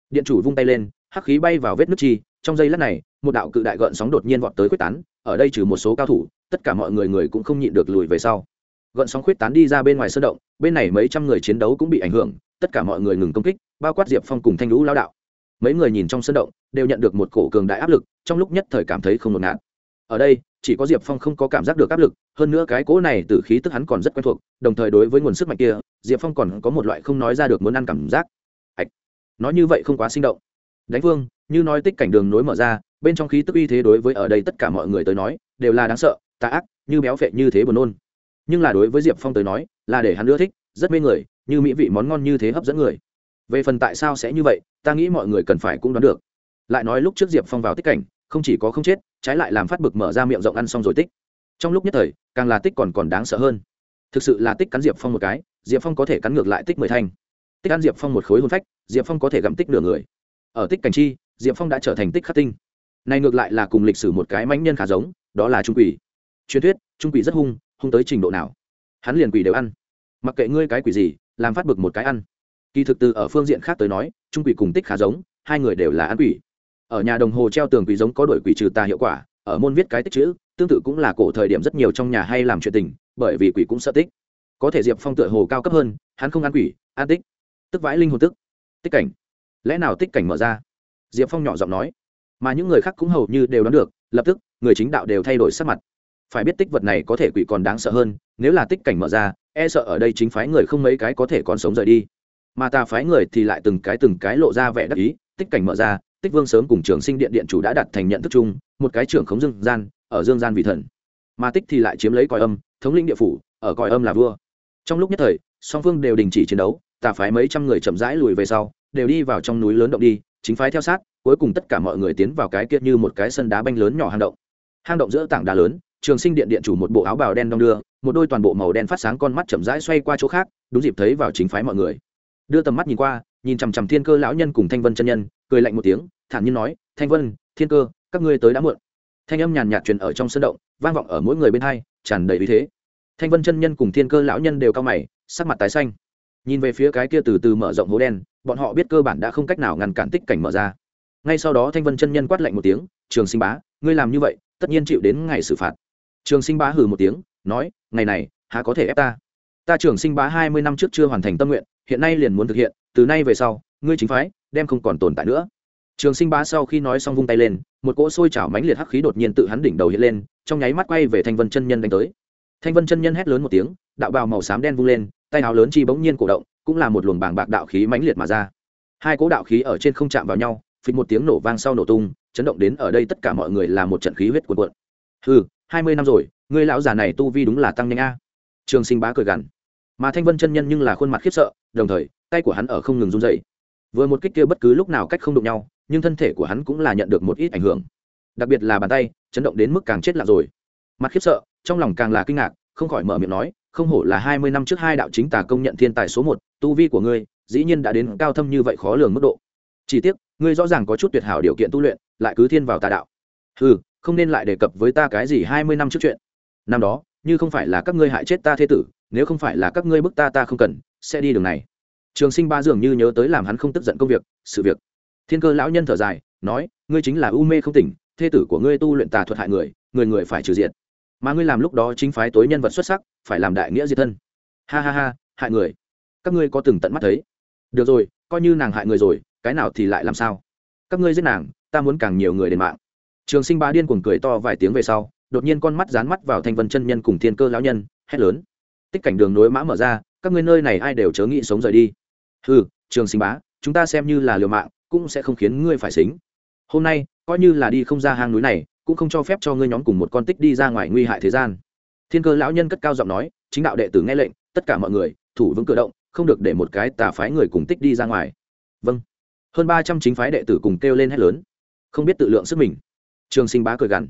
Điện chủ vung tay lên, hắc khí bay vào vết nước chi, trong giây lát này, một đạo cự đại gợn sóng đột nhiên vọt tới quyết tán, ở đây trừ một số cao thủ, tất cả mọi người người cũng không nhịn được lùi về sau. Gợn sóng khuyết tán đi ra bên ngoài sơn động, bên này mấy trăm người chiến đấu cũng bị ảnh hưởng, tất cả mọi người ngừng công kích, bao quát diệp phong cùng thanh lũ lao đạo mấy người nhìn trong sân động, đều nhận được một cổ cường đại áp lực, trong lúc nhất thời cảm thấy không ngột ngạt. Ở đây, chỉ có diệp phong không có cảm giác được áp lực, hơn nữa cái cỗ này từ khí tức hắn còn rất quen thuộc, đồng thời đối với nguồn sức mạnh kia, diệp phong còn có một loại không nói ra được muốn ăn cảm giác. Ạch, nói như vậy không quá sinh động. Đánh vương, như nói tích cảnh đường nối mở ra, bên trong khí tức uy thế đối với ở đây tất cả mọi người tới nói, đều là đáng sợ, tà ác, như béo phệ như thế buồn nôn. Nhưng là đối với diệp phong tới nói, là để hắn ưa thích, rất mê người, như mỹ vị món ngon như thế hấp dẫn người về phần tại sao sẽ như vậy, ta nghĩ mọi người cần phải cũng đoán được. Lại nói lúc trước diệp phong vào tích cảnh, không chỉ có không chết, trái lại làm phát bực mở ra miệng rộng ăn xong rồi tích. Trong lúc nhất thời, càng là tích còn còn đáng sợ hơn. Thực sự là tích cắn diệp phong một cái, diệp phong có thể cắn ngược lại tích mười thanh. Tích ăn diệp phong một khối hôn phách, diệp phong có thể gặm tích nửa người. Ở tích cảnh chi, diệp phong đã trở thành tích khắc tinh. Này ngược lại là cùng lịch sử một cái mãnh nhân khá giống, đó là trung quỷ. Truyền thuyết, trung quỷ rất hung hung tới trình độ nào? Hắn liền quỷ đều ăn. Mặc kệ ngươi cái quỷ gì, làm phát bực một cái ăn kỳ thực từ ở phương diện khác tới nói, trung quỷ cùng tích khá giống, hai người đều là ăn quỷ. Ở nhà đồng hồ treo tường quỷ giống có đổi quỷ trừ tà hiệu quả, ở môn viết cái tích chữ, tương tự cũng là cổ thời điểm rất nhiều trong nhà hay làm chuyện tình, bởi vì quỷ cũng sợ tích. Có thể diệp phong tựa hồ cao cấp hơn, hắn không ăn quỷ an tích. Tức vãi linh hồn tức. Tích cảnh. Lẽ nào tích cảnh mở ra? Diệp phong nhỏ giọng nói. Mà những người khác cũng hầu như đều đoán được, lập tức, người chính đạo đều thay đổi sắc mặt. Phải biết tích vật này có thể quỷ còn đáng sợ hơn, nếu là tích cảnh mở ra e sợ ở đây chính phái người không mấy cái có thể còn sống rời đi mà ta phái người thì lại từng cái từng cái lộ ra vẻ đắc ý, tích cảnh mở ra, tích vương sớm cùng trường sinh điện điện chủ đã đặt thành nhận thức chung, một cái trưởng khống dương gian, ở dương gian vị thần. Mà tích thì lại chiếm lấy còi âm, thống lĩnh địa phủ, ở còi âm là vua. Trong lúc nhất thời, song phương đều đình chỉ chiến đấu, tà phái mấy trăm người chậm rãi lùi về sau, đều đi vào trong núi lớn động đi, chính phái theo sát, cuối cùng tất cả mọi người tiến vào cái kia như một cái sân đá banh lớn nhỏ hang động. Hang động giữa tảng đá lớn, trường sinh điện điện chủ một bộ áo bào đen đong đưa, một đôi toàn bộ màu đen phát sáng con mắt chậm rãi xoay qua chỗ khác, đúng dịp thấy vào chính phái mọi người đưa tầm mắt nhìn qua, nhìn chằm chằm thiên cơ lão nhân cùng thanh vân chân nhân, cười lạnh một tiếng, thản nhiên nói, thanh vân, thiên cơ, các ngươi tới đã muộn. Thanh âm nhàn nhạt truyền ở trong sân động, vang vọng ở mỗi người bên hai, tràn đầy uy thế. Thanh vân chân nhân cùng thiên cơ lão nhân đều cao mày, sắc mặt tái xanh. Nhìn về phía cái kia từ từ mở rộng hố đen, bọn họ biết cơ bản đã không cách nào ngăn cản tích cảnh mở ra. Ngay sau đó thanh vân chân nhân quát lạnh một tiếng, trường sinh bá, ngươi làm như vậy, tất nhiên chịu đến ngày xử phạt. Trường sinh bá hừ một tiếng, nói, ngày này, há có thể ép ta? Ta trưởng sinh bá hai mươi năm trước chưa hoàn thành tâm nguyện, hiện nay liền muốn thực hiện, từ nay về sau, ngươi chính phái, đem không còn tồn tại nữa. Trường sinh bá sau khi nói xong vung tay lên, một cỗ sôi chảo mãnh liệt hắc khí đột nhiên tự hắn đỉnh đầu hiện lên, trong nháy mắt quay về thanh vân chân nhân đánh tới. Thanh vân chân nhân hét lớn một tiếng, đạo bào màu xám đen vung lên, tay áo lớn chi bỗng nhiên cổ động, cũng là một luồng bàng bạc đạo khí mãnh liệt mà ra. Hai cỗ đạo khí ở trên không chạm vào nhau, phịch một tiếng nổ vang sau nổ tung, chấn động đến ở đây tất cả mọi người là một trận khí huyết cuồn cuộn. Hừ, hai mươi năm rồi, ngươi lão già này tu vi đúng là tăng nhanh a. Trường sinh bá cười gằn mà thanh vân chân nhân nhưng là khuôn mặt khiếp sợ đồng thời tay của hắn ở không ngừng run dày vừa một kích kia bất cứ lúc nào cách không đụng nhau, nhưng thân thể của hắn cũng là nhận được một ít ảnh hưởng. Đặc biệt là bàn tay, chấn động đến mức càng chết lạ rồi. Mặt khiếp sợ, trong lòng càng là kinh ngạc, không khỏi mở miệng nói, không hổ là hai mươi năm trước hai đạo chính tà công nhận thiên tài số một, tu vi của ngươi, dĩ nhiên đã đến cao thâm như vậy khó lường mức độ. Chỉ tiếc, ngươi rõ ràng có chút tuyệt hảo điều kiện tu luyện, lại cứ thiên vào tà đạo. Ừ không nên lại đề cập với ta cái gì hai mươi năm trước chuyện. Năm đó như không phải là các ngươi hại chết ta thế tử, nếu không phải là các ngươi bức ta ta không cần, sẽ đi đường này. Trường sinh ba dường như nhớ tới làm hắn không tức giận công việc, sự việc. Thiên cơ lão nhân thở dài, nói, ngươi chính là u mê không tỉnh thê tử của ngươi tu luyện tà thuật hại người người người phải trừ diệt. Mà ngươi làm lúc đó chính phái tối nhân vật xuất sắc, phải làm đại nghĩa diệt thân. Ha ha ha, hại người. Các ngươi có từng tận mắt thấy? Được rồi, coi như nàng hại người rồi, cái nào thì lại làm sao? Các ngươi giết nàng, ta muốn càng nhiều người đền mạng. Trường sinh ba điên cuồng cười to vài tiếng về sau đột nhiên con mắt dán mắt vào thanh vân chân nhân cùng thiên cơ lão nhân, hét lớn. Tích cảnh đường nối mã mở ra, các ngươi nơi này ai đều chớ nghĩ sống rời đi. Ừ trường sinh bá, chúng ta xem như là liều mạng, cũng sẽ không khiến ngươi phải xính. Hôm nay, coi như là đi không ra hang núi này, cũng không cho phép cho ngươi nhóm cùng một con tích đi ra ngoài nguy hại thế gian. Thiên cơ lão nhân cất cao giọng nói, chính đạo đệ tử nghe lệnh, tất cả mọi người, thủ vững cử động, không được để một cái tà phái người cùng tích đi ra ngoài. Vâng. Hơn ba trăm chính phái đệ tử cùng kêu lên hét lớn. Không biết tự lượng sức mình. Trường sinh bá cười gằn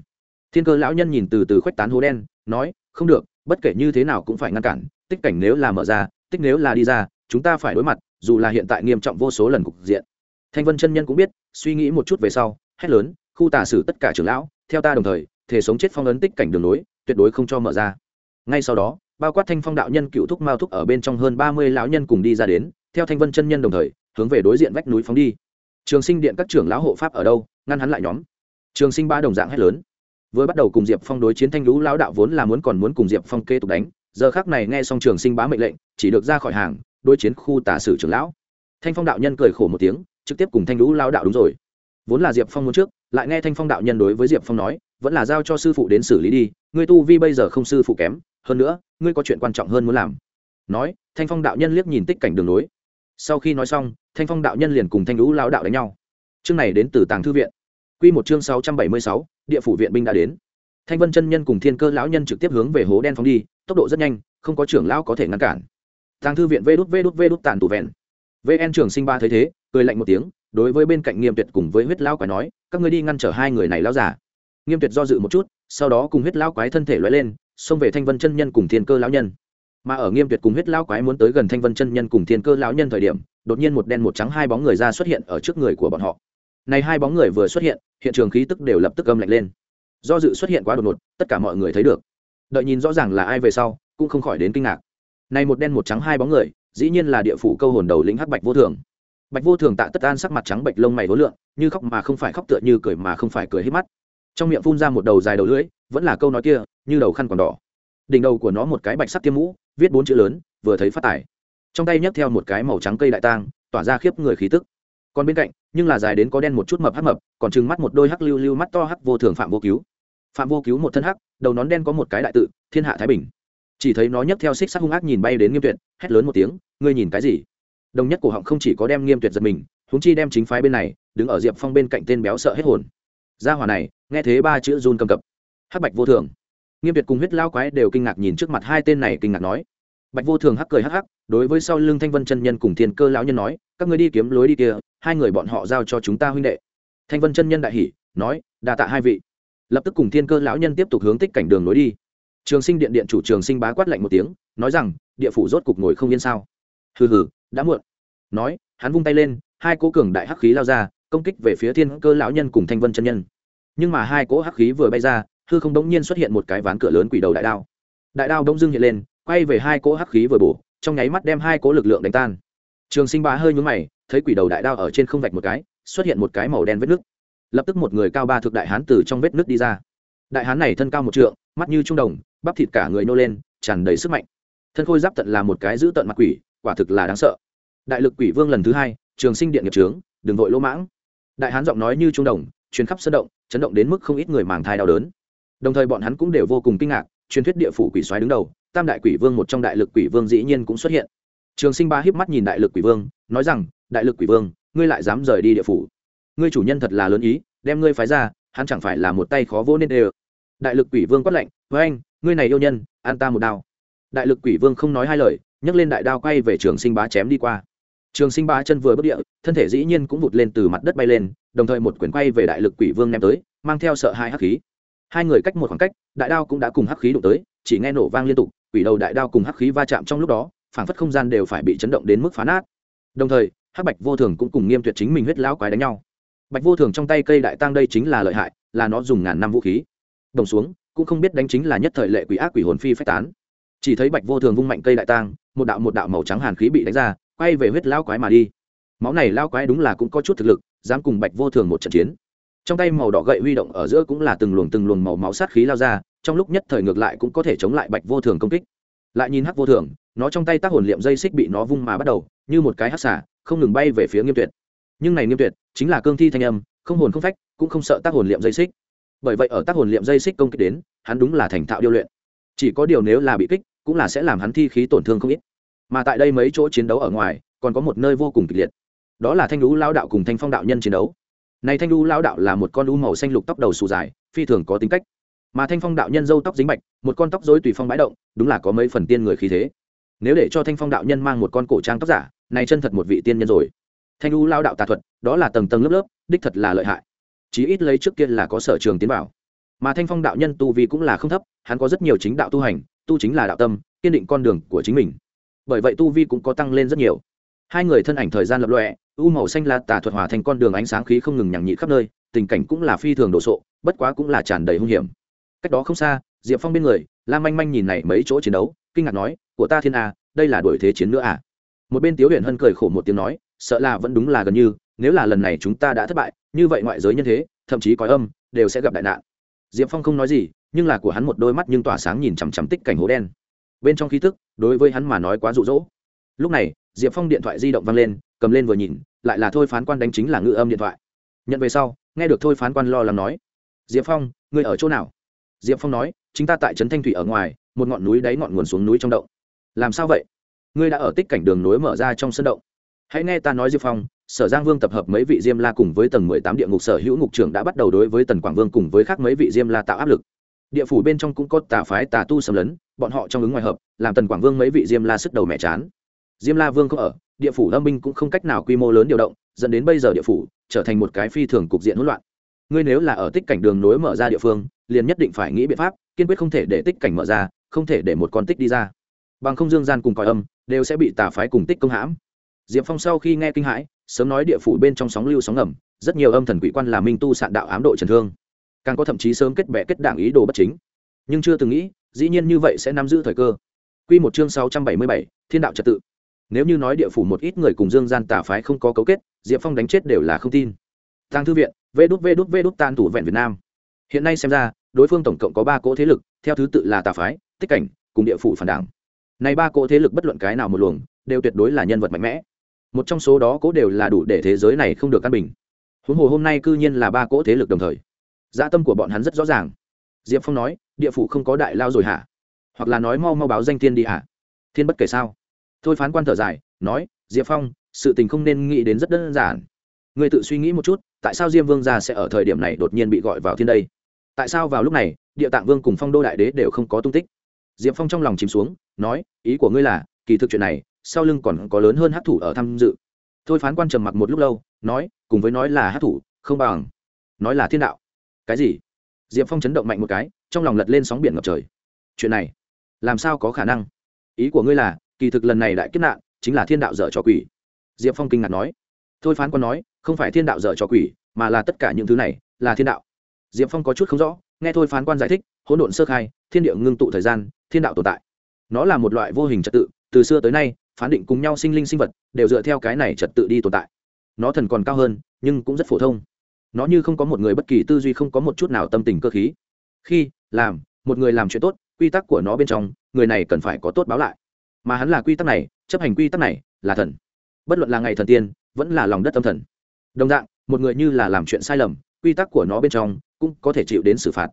thiên cơ lão nhân nhìn từ từ khuếch tán hố đen, nói, không được, bất kể như thế nào cũng phải ngăn cản, tích cảnh nếu là mở ra, tích nếu là đi ra, chúng ta phải đối mặt, dù là hiện tại nghiêm trọng vô số lần cục diện. Thanh vân chân nhân cũng biết, suy nghĩ một chút về sau, hét lớn, khu tà sử tất cả trưởng lão, theo ta đồng thời thể sống chết phong ấn tích cảnh đường nối tuyệt đối không cho mở ra. Ngay sau đó, bao quát thanh phong đạo nhân cựu thúc mao thúc ở bên trong hơn ba mươi lão nhân cùng đi ra đến, theo thanh vân chân nhân đồng thời, hướng về đối diện vách núi phóng đi. Trường sinh điện các trưởng lão hộ pháp ở đâu? Ngăn hắn lại nhóm. Trường sinh ba đồng dạng hét lớn vừa bắt đầu cùng diệp phong đối chiến thanh lũ lão đạo vốn là muốn còn muốn cùng diệp phong kê tục đánh, giờ khác này nghe xong trường sinh bá mệnh lệnh, chỉ được ra khỏi hàng, đối chiến khu tả sử trưởng lão. Thanh phong đạo nhân cười khổ một tiếng, trực tiếp cùng thanh lũ lao đạo đúng rồi. Vốn là diệp phong muốn trước, lại nghe thanh phong đạo nhân đối với diệp phong nói, vẫn là giao cho sư phụ đến xử lý đi, ngươi tu vi bây giờ không sư phụ kém, hơn nữa, ngươi có chuyện quan trọng hơn muốn làm. Nói, thanh phong đạo nhân liếc nhìn tích cảnh đường lối. Sau khi nói xong, thanh phong đạo nhân liền cùng thanh lũ lao đạo đánh nhau. Chương này đến từ tàng thư viện. Q một chương sáu trăm bảy mươi sáu địa phủ viện binh đã đến. Thanh vân chân nhân cùng thiên cơ lão nhân trực tiếp hướng về hố đen phóng đi, tốc độ rất nhanh, không có trưởng lão có thể ngăn cản. Tàng thư viện vê đút vê đút vê đút tàn tù vẹn. Vn trường sinh ba thấy thế, cười lạnh một tiếng, đối với bên cạnh nghiêm tuyệt cùng với huyết lão quái nói, các ngươi đi ngăn trở hai người này lão giả nghiêm tuyệt do dự một chút, sau đó cùng huyết lão quái thân thể lóe lên, xông về thanh vân chân nhân cùng thiên cơ lão nhân. Mà ở nghiêm tuyệt cùng huyết lão quái muốn tới gần thanh vân chân nhân cùng thiên cơ lão nhân thời điểm, đột nhiên một đen một trắng hai bóng người ra xuất hiện ở trước người của bọn họ này hai bóng người vừa xuất hiện hiện trường khí tức đều lập tức âm lạnh lên. Do dự xuất hiện quá đột ngột, tất cả mọi người thấy được. Đợi nhìn rõ ràng là ai về sau, cũng không khỏi đến kinh ngạc. Này một đen một trắng hai bóng người, dĩ nhiên là địa phủ câu hồn đầu lĩnh hắc bạch vô thường. Bạch vô thường tạ tất an sắc mặt trắng bệch lông mày hối lượng, như khóc mà không phải khóc tựa như cười mà không phải cười hết mắt. Trong miệng phun ra một đầu dài đầu lưỡi, vẫn là câu nói kia, như đầu khăn còn đỏ. Đỉnh đầu của nó một cái bạch sắc tiêm mũ, viết bốn chữ lớn, vừa thấy phát tải trong tay nhấc theo một cái màu trắng cây đại tang, tỏa ra khiếp người khí tức còn bên cạnh, nhưng là dài đến có đen một chút mập hắc mập, còn trừng mắt một đôi hắc lưu lưu mắt to hắc vô thường phạm vô cứu. Phạm vô cứu một thân hắc, đầu nón đen có một cái đại tự, thiên hạ thái bình. Chỉ thấy nó nhấc theo xích sắc hung ác nhìn bay đến nghiêm tuyệt, hét lớn một tiếng, ngươi nhìn cái gì? Đồng nhất cổ họng không chỉ có đem nghiêm tuyệt giật mình húng chi đem chính phái bên này, đứng ở diệp phong bên cạnh tên béo sợ hết hồn. Gia hỏa này, nghe thế ba chữ run cầm cập. Hắc bạch vô thường. Nghiêm tuyệt cùng huyết lao quái đều kinh ngạc nhìn trước mặt hai tên này kinh ngạc nói bạch vô thường hắc cười hắc hắc, đối với sau lưng thanh vân chân nhân cùng thiên cơ lão nhân nói, các ngươi đi kiếm lối đi kia, hai người bọn họ giao cho chúng ta huynh đệ. Thanh vân chân nhân đại hỉ, nói, đa tạ hai vị. Lập tức cùng thiên cơ lão nhân tiếp tục hướng tích cảnh đường lối đi. Trường sinh điện điện chủ trường sinh bá quát lạnh một tiếng, nói rằng, địa phủ rốt cục ngồi không yên sao? Hừ hừ, đã muộn. Nói, hắn vung tay lên, hai cố cường đại hắc khí lao ra, công kích về phía thiên cơ lão nhân cùng thanh vân chân nhân. Nhưng mà hai cỗ hắc khí vừa bay ra, hư không đống nhiên xuất hiện một cái ván cửa lớn quỷ đầu đại đao. Đại đao đông dưng hiện lên quay về hai cỗ hắc khí vừa bổ, trong nháy mắt đem hai cỗ lực lượng đánh tan. Trường sinh bá hơi nhúng mày, thấy quỷ đầu đại đao ở trên không vạch một cái, xuất hiện một cái màu đen vết nước. Lập tức một người cao ba thực đại hán từ trong vết nước đi ra. Đại hán này thân cao một trượng, mắt như trung đồng, bắp thịt cả người nô lên, tràn đầy sức mạnh. Thân khôi giáp tận là một cái giữ tận mặt quỷ, quả thực là đáng sợ. Đại lực quỷ vương lần thứ hai, trường sinh điện nghiệp trướng, đừng vội lỗ mãng. Đại hán giọng nói như trung đồng chuyến khắp sân động, chấn động đến mức không ít người màng thai đau đớn. Đồng thời bọn hắn cũng đều vô cùng kinh ngạc, truyền thuyết địa phủ quỷ xoáy đứng đầu tam đại quỷ vương một trong đại lực quỷ vương dĩ nhiên cũng xuất hiện. Trường sinh ba hiếp mắt nhìn đại lực quỷ vương, nói rằng, đại lực quỷ vương, ngươi lại dám rời đi địa phủ. Ngươi chủ nhân thật là lớn ý, đem ngươi phái ra, hắn chẳng phải là một tay khó vỗ nên đều. Đại lực quỷ vương quát lạnh với anh, ngươi này yêu nhân, an ta một đao. Đại lực quỷ vương không nói hai lời, nhấc lên đại đao quay về trường sinh bá chém đi qua. Trường sinh bá chân vừa bước địa, thân thể dĩ nhiên cũng vụt lên từ mặt đất bay lên, đồng thời một quyển quay về đại lực quỷ vương ném tới, mang theo sợ hai hắc khí. Hai người cách một khoảng cách, đại đao cũng đã cùng hắc khí đụng tới, chỉ nghe nổ vang liên tục quỷ đầu đại đao cùng hắc khí va chạm trong lúc đó, phảng phất không gian đều phải bị chấn động đến mức phá nát. Đồng thời, hắc bạch vô thường cũng cùng nghiêm tuyệt chính mình huyết lão quái đánh nhau. Bạch vô thường trong tay cây đại tăng đây chính là lợi hại, là nó dùng ngàn năm vũ khí. Đồng xuống, cũng không biết đánh chính là nhất thời lệ quỷ ác quỷ hồn phi phách tán. Chỉ thấy bạch vô thường vung mạnh cây đại tang, một đạo một đạo màu trắng hàn khí bị đánh ra, quay về huyết lão quái mà đi. Máu này lao quái đúng là cũng có chút thực lực, dám cùng bạch vô thường một trận chiến. Trong tay màu đỏ gậy huy động ở giữa cũng là từng luồng từng luồng màu máu sát khí lao ra trong lúc nhất thời ngược lại cũng có thể chống lại bạch vô thường công kích. Lại nhìn hắc vô thường, nó trong tay tác hồn liệm dây xích bị nó vung mà bắt đầu, như một cái hắc xả không ngừng bay về phía nghiêm tuyệt. Nhưng này nghiêm tuyệt chính là cương thi thanh âm, không hồn không phách, cũng không sợ tác hồn liệm dây xích. Bởi vậy ở tác hồn liệm dây xích công kích đến, hắn đúng là thành thạo điêu luyện. Chỉ có điều nếu là bị kích, cũng là sẽ làm hắn thi khí tổn thương không ít. Mà tại đây mấy chỗ chiến đấu ở ngoài, còn có một nơi vô cùng kịch liệt. Đó là thanh lũ lao đạo cùng thanh phong đạo nhân chiến đấu. Này thanh lũ lao đạo là một con lũ màu xanh lục tóc đầu xù dài, phi thường có tính cách mà thanh phong đạo nhân dâu tóc dính bạch, một con tóc dối tùy phong bãi động, đúng là có mấy phần tiên người khí thế. Nếu để cho thanh phong đạo nhân mang một con cổ trang tóc giả, này chân thật một vị tiên nhân rồi. Thanh u lao đạo tà thuật, đó là tầng tầng lớp lớp, đích thật là lợi hại. Chí ít lấy trước kia là có sở trường tiến bảo mà thanh phong đạo nhân tu vi cũng là không thấp, hắn có rất nhiều chính đạo tu hành, tu chính là đạo tâm, kiên định con đường của chính mình. Bởi vậy tu vi cũng có tăng lên rất nhiều. Hai người thân ảnh thời gian lập lọe u màu xanh là tà thuật hòa thành con đường ánh sáng khí không ngừng nhằng nhị khắp nơi, tình cảnh cũng là phi thường đồ sộ, bất quá cũng là tràn đầy hung hiểm cách đó không xa, diệp phong bên người lam manh manh nhìn này mấy chỗ chiến đấu, kinh ngạc nói, của ta thiên a đây là đuổi thế chiến nữa à? Một bên tiếu huyền hân cười khổ một tiếng nói, sợ là vẫn đúng là gần như, nếu là lần này chúng ta đã thất bại, như vậy ngoại giới nhân thế, thậm chí có âm, đều sẽ gặp đại nạn. Diệp phong không nói gì, nhưng là của hắn một đôi mắt nhưng tỏa sáng nhìn chằm chằm tích cảnh hố đen. Bên trong khí thức đối với hắn mà nói quá rụ rỗ lúc này, diệp phong điện thoại di động văng lên, cầm lên vừa nhìn, lại là thôi phán quan đánh chính là ngự âm điện thoại. Nhận về sau, nghe được thôi phán quan lo lắng nói, diệp phong, ngươi ở chỗ nào? Diệp phong nói, chính ta tại trấn thanh thủy ở ngoài, một ngọn núi đáy ngọn nguồn xuống núi trong động. Làm sao vậy? Ngươi đã ở tích cảnh đường nối mở ra trong sân động. Hãy nghe ta nói, diệp phong, sở giang vương tập hợp mấy vị diêm la cùng với tầng mười tám địa ngục sở hữu ngục trưởng đã bắt đầu đối với tần quảng vương cùng với khác mấy vị diêm la tạo áp lực. Địa phủ bên trong cũng có tà phái tà tu xâm lấn, bọn họ trong ứng ngoài hợp, làm tần quảng vương mấy vị diêm la sức đầu mẹ chán. Diêm la vương không ở, địa phủ Lâm binh cũng không cách nào quy mô lớn điều động, dẫn đến bây giờ địa phủ trở thành một cái phi thường cục diện hỗn loạn. Ngươi nếu là ở tích cảnh đường nối mở ra địa phương liền nhất định phải nghĩ biện pháp kiên quyết không thể để tích cảnh mở ra không thể để một con tích đi ra bằng không dương gian cùng còi âm đều sẽ bị tà phái cùng tích công hãm diệp phong sau khi nghe kinh hãi sớm nói địa phủ bên trong sóng lưu sóng ngầm rất nhiều âm thần quỷ quan là minh tu sạn đạo ám độ trần thương càng có thậm chí sớm kết bệ kết đảng ý đồ bất chính nhưng chưa từng nghĩ dĩ nhiên như vậy sẽ nắm giữ thời cơ Quy một chương sáu trăm bảy mươi bảy, Thiên đạo trật tự. Nếu như nói địa phủ một ít người cùng Dương gian tà phái không có cấu kết, Diệp Phong đánh chết đều là không tin. Tăng thư viện, Vê đút Vê đút Vê đút tan thủ vẹn Việt Nam. Hiện nay xem ra, đối phương tổng cộng có ba cỗ thế lực, theo thứ tự là tà phái, tích cảnh, cùng địa phủ phản đảng. Này ba cỗ thế lực bất luận cái nào một luồng, đều tuyệt đối là nhân vật mạnh mẽ. Một trong số đó cỗ đều là đủ để thế giới này không được căn bình. Huống hồ hôm nay cư nhiên là ba cỗ thế lực đồng thời. Dạ tâm của bọn hắn rất rõ ràng. Diệp Phong nói, địa phủ không có đại lao rồi hả? Hoặc là nói mau mau báo danh thiên đi hả? Thiên bất kể sao? Thôi phán quan thở dài, nói, Diệp Phong, sự tình không nên nghĩ đến rất đơn giản. Ngươi tự suy nghĩ một chút, tại sao Diêm Vương gia sẽ ở thời điểm này đột nhiên bị gọi vào thiên đây? Tại sao vào lúc này, Địa Tạng Vương cùng Phong Đô đại đế đều không có tung tích? Diệp Phong trong lòng chìm xuống, nói, ý của ngươi là, kỳ thực chuyện này, sau lưng còn có lớn hơn hắc thủ ở tham dự. Thôi phán quan trầm mặc một lúc lâu, nói, cùng với nói là hắc thủ, không bằng nói là thiên đạo. Cái gì? diệp phong chấn động mạnh một cái trong lòng lật lên sóng biển ngập trời chuyện này làm sao có khả năng ý của ngươi là kỳ thực lần này đại kiếp nạn chính là thiên đạo dở trò quỷ diệp phong kinh ngạc nói thôi phán quan nói không phải thiên đạo dở trò quỷ mà là tất cả những thứ này là thiên đạo diệp phong có chút không rõ, nghe thôi phán quan giải thích, hỗn độn sơ khai, thiên địa ngưng tụ thời gian, thiên đạo tồn tại. Nó là một loại vô hình trật tự, từ xưa tới nay, phán định cùng nhau sinh linh sinh vật, đều dựa theo cái này trật tự đi tồn tại. Nó thần còn cao hơn, nhưng cũng rất phổ thông. Nó như không có một người bất kỳ tư duy, không có một chút nào tâm tình cơ khí. Khi, làm, một người làm chuyện tốt, quy tắc của nó bên trong, người này cần phải có tốt báo lại. Mà hắn là quy tắc này, chấp hành quy tắc này, là thần. Bất luận là ngày thần tiên, vẫn là lòng đất tâm thần. Đồng dạng, một người như là làm chuyện sai lầm quy tắc của nó bên trong cũng có thể chịu đến xử phạt.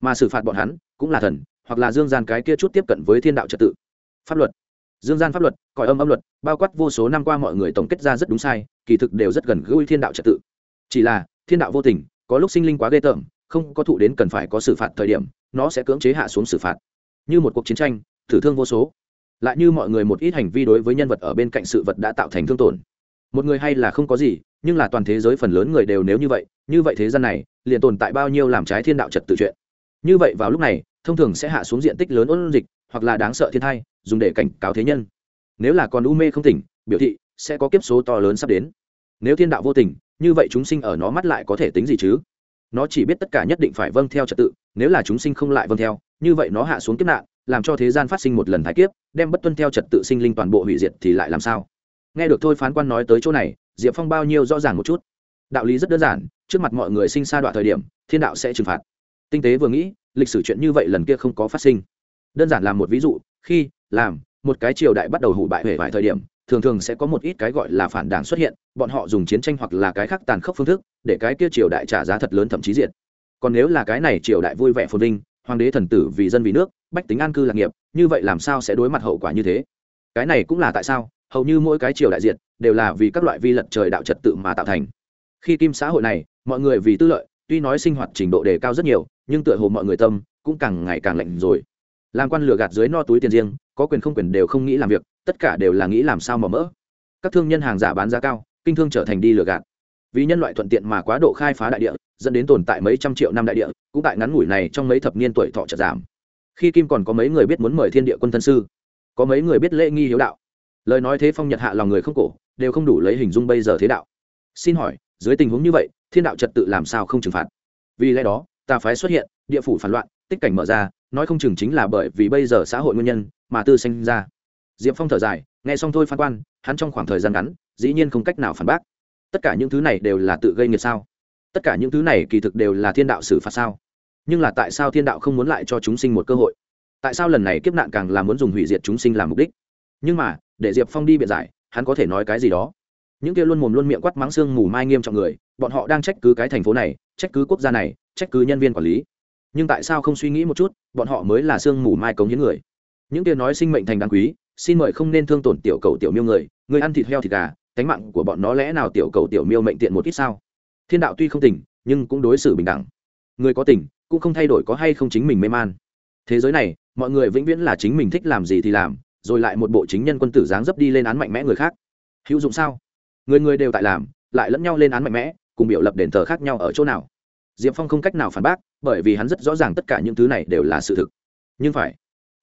Mà xử phạt bọn hắn cũng là thần, hoặc là dương gian cái kia chút tiếp cận với thiên đạo trật tự. Pháp luật. Dương gian pháp luật còi âm âm luật, bao quát vô số năm qua mọi người tổng kết ra rất đúng sai, kỳ thực đều rất gần gũi thiên đạo trật tự. Chỉ là, thiên đạo vô tình, có lúc sinh linh quá ghê tởm, không có thụ đến cần phải có xử phạt thời điểm, nó sẽ cưỡng chế hạ xuống xử phạt. Như một cuộc chiến tranh, thử thương vô số. Lại như mọi người một ít hành vi đối với nhân vật ở bên cạnh sự vật đã tạo thành thương tổn một người hay là không có gì, nhưng là toàn thế giới phần lớn người đều nếu như vậy như vậy thế gian này, liền tồn tại bao nhiêu làm trái thiên đạo trật tự chuyện. Như vậy vào lúc này, thông thường sẽ hạ xuống diện tích lớn ôn dịch, hoặc là đáng sợ thiên thai dùng để cảnh cáo thế nhân. Nếu là còn u mê không tỉnh, biểu thị sẽ có kiếp số to lớn sắp đến. Nếu thiên đạo vô tình, như vậy chúng sinh ở nó mắt lại có thể tính gì chứ? Nó chỉ biết tất cả nhất định phải vâng theo trật tự, nếu là chúng sinh không lại vâng theo, như vậy nó hạ xuống kiếp nạn, làm cho thế gian phát sinh một lần thái kiếp, đem bất tuân theo trật tự sinh linh toàn bộ hủy diệt thì lại làm sao? Nghe được thôi phán quan nói tới chỗ này, diệp phong bao nhiêu rõ ràng một chút. Đạo lý rất đơn giản, trước mặt mọi người sinh xa đoạn thời điểm, thiên đạo sẽ trừng phạt. Tinh tế vừa nghĩ, lịch sử chuyện như vậy lần kia không có phát sinh. Đơn giản là một ví dụ, khi, làm, một cái triều đại bắt đầu hủ bại hủy vài thời điểm, thường thường sẽ có một ít cái gọi là phản đảng xuất hiện, bọn họ dùng chiến tranh hoặc là cái khác tàn khốc phương thức, để cái kia triều đại trả giá thật lớn thậm chí diệt. Còn nếu là cái này triều đại vui vẻ phồn vinh, hoàng đế thần tử vì dân vì nước, bách tính an cư lạc nghiệp, như vậy làm sao sẽ đối mặt hậu quả như thế? Cái này cũng là tại sao hầu như mỗi cái triều đại diện đều là vì các loại vi lật trời đạo trật tự mà tạo thành. Khi kim xã hội này, mọi người vì tư lợi, tuy nói sinh hoạt trình độ đề cao rất nhiều, nhưng tựa hồ mọi người tâm cũng càng ngày càng lạnh rồi. Làm quan lừa gạt dưới no túi tiền riêng, có quyền không quyền đều không nghĩ làm việc, tất cả đều là nghĩ làm sao mà mỡ. Các thương nhân hàng giả bán giá cao, kinh thương trở thành đi lừa gạt. Vì nhân loại thuận tiện mà quá độ khai phá đại địa, dẫn đến tồn tại mấy trăm triệu năm đại địa, cũng tại ngắn ngủi này trong mấy thập niên tuổi thọ chợt giảm. Khi kim còn có mấy người biết muốn mời thiên địa quân thân sư, có mấy người biết lễ nghi hiếu đạo lời nói thế phong nhật hạ lòng người không cổ, đều không đủ lấy hình dung bây giờ thế đạo. Xin hỏi, dưới tình huống như vậy, thiên đạo trật tự làm sao không trừng phạt? Vì lẽ đó, tà phái xuất hiện, địa phủ phản loạn, tích cảnh mở ra, nói không chừng chính là bởi vì bây giờ xã hội nguyên nhân mà tư sinh ra. Diệp phong thở dài, nghe xong thôi phán quan, hắn trong khoảng thời gian ngắn, dĩ nhiên không cách nào phản bác. Tất cả những thứ này đều là tự gây nghiệt sao? Tất cả những thứ này kỳ thực đều là thiên đạo xử phạt sao? Nhưng là tại sao thiên đạo không muốn lại cho chúng sinh một cơ hội? Tại sao lần này kiếp nạn càng là muốn dùng hủy diệt chúng sinh làm mục đích? Nhưng mà, để diệp phong đi biện giải, hắn có thể nói cái gì đó? Những kia luôn mồm luôn miệng quát mắng xương mù mai nghiêm trọng người, bọn họ đang trách cứ cái thành phố này, trách cứ quốc gia này, trách cứ nhân viên quản lý. Nhưng tại sao không suy nghĩ một chút, bọn họ mới là xương mù mai cống hiến người? Những kia nói sinh mệnh thành đáng quý, xin mời không nên thương tổn tiểu cầu tiểu miêu người người ăn thịt heo thịt gà, cánh mạng của bọn nó lẽ nào tiểu cầu tiểu miêu mệnh tiện một ít sao? Thiên đạo tuy không tỉnh, nhưng cũng đối xử bình đẳng. Người có tỉnh, cũng không thay đổi có hay không chính mình mê man. Thế giới này, mọi người vĩnh viễn là chính mình thích làm gì thì làm rồi lại một bộ chính nhân quân tử dáng dấp đi lên án mạnh mẽ người khác. Hữu dụng sao? Người người đều tại làm, lại lẫn nhau lên án mạnh mẽ, cùng biểu lập đền thờ khác nhau ở chỗ nào? Diệp phong không cách nào phản bác, bởi vì hắn rất rõ ràng tất cả những thứ này đều là sự thực. Nhưng phải,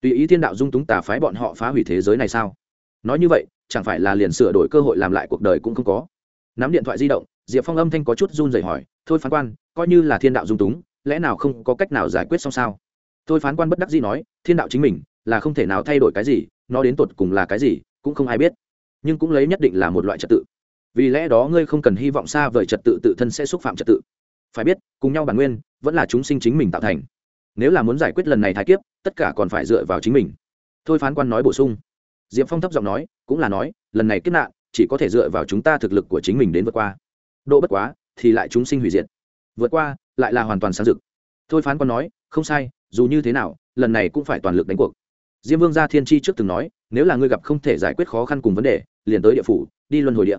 tùy ý thiên đạo dung túng tà phái bọn họ phá hủy thế giới này sao? Nói như vậy, chẳng phải là liền sửa đổi cơ hội làm lại cuộc đời cũng không có? Nắm điện thoại di động, diệp phong âm thanh có chút run rẩy hỏi, thôi phán quan, coi như là thiên đạo dung túng, lẽ nào không có cách nào giải quyết xong sao? Thôi phán quan bất đắc dĩ nói, thiên đạo chính mình là không thể nào thay đổi cái gì, nó đến tột cùng là cái gì, cũng không ai biết. Nhưng cũng lấy nhất định là một loại trật tự. Vì lẽ đó ngươi không cần hy vọng xa vời trật tự tự thân sẽ xúc phạm trật tự. Phải biết, cùng nhau bản nguyên, vẫn là chúng sinh chính mình tạo thành. Nếu là muốn giải quyết lần này thái kiếp, tất cả còn phải dựa vào chính mình. Thôi phán quan nói bổ sung. Diệp phong thấp giọng nói, cũng là nói, lần này kiếp nạn, chỉ có thể dựa vào chúng ta thực lực của chính mình đến vượt qua. Độ bất quá, thì lại chúng sinh hủy diệt. Vượt qua, lại là hoàn toàn sáng dực thôi phán quan nói, không sai, dù như thế nào, lần này cũng phải toàn lực đánh cuộc diêm vương gia thiên tri trước từng nói, nếu là ngươi gặp không thể giải quyết khó khăn cùng vấn đề, liền tới địa phủ, đi luân hồi địa.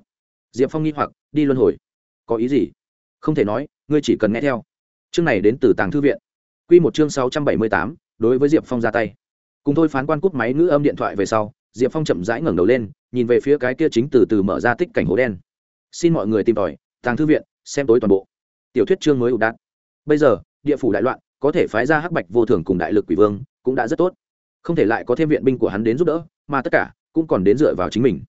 Diệp phong nghi hoặc, đi luân hồi. Có ý gì? Không thể nói, ngươi chỉ cần nghe theo. Chương này đến từ tàng thư viện. Q một chương sáu trăm bảy mươi tám, đối với diệp phong ra tay. Cùng thôi phán quan cúp máy ngữ âm điện thoại về sau, diệp phong chậm rãi ngẩng đầu lên, nhìn về phía cái kia chính từ từ mở ra tích cảnh hố đen. Xin mọi người tìm tòi, tàng thư viện, xem tối toàn bộ. Tiểu thuyết chương mới ụ đạn bây giờ, địa phủ đại loạn, có thể phái ra hắc bạch vô thường cùng đại lực quỷ vương, cũng đã rất tốt không thể lại có thêm viện binh của hắn đến giúp đỡ, mà tất cả cũng còn đến dựa vào chính mình.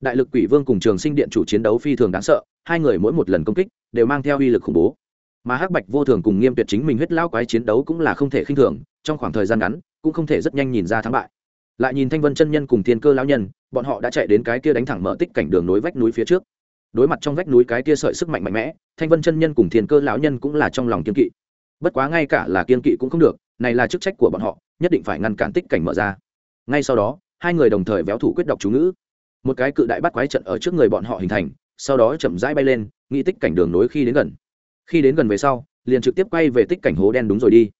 Đại lực quỷ vương cùng trường sinh điện chủ chiến đấu phi thường đáng sợ, hai người mỗi một lần công kích đều mang theo uy lực khủng bố. Mà hắc bạch vô thường cùng nghiêm tuyệt chính mình huyết lao quái chiến đấu cũng là không thể khinh thường, trong khoảng thời gian ngắn cũng không thể rất nhanh nhìn ra thắng bại. Lại nhìn thanh vân chân nhân cùng thiên cơ lão nhân, bọn họ đã chạy đến cái kia đánh thẳng mở tích cảnh đường nối vách núi phía trước. Đối mặt trong vách núi cái kia sợi sức mạnh mạnh mẽ, thanh vân chân nhân cùng thiên cơ lão nhân cũng là trong lòng kiên kỵ. Bất quá ngay cả là kiên kỵ cũng không được này là chức trách của bọn họ, nhất định phải ngăn cản tích cảnh mở ra. Ngay sau đó, hai người đồng thời véo thủ quyết đọc chú ngữ. Một cái cự đại bắt quái trận ở trước người bọn họ hình thành, sau đó chậm rãi bay lên, nghĩ tích cảnh đường nối khi đến gần. Khi đến gần về sau, liền trực tiếp quay về tích cảnh hố đen đúng rồi đi.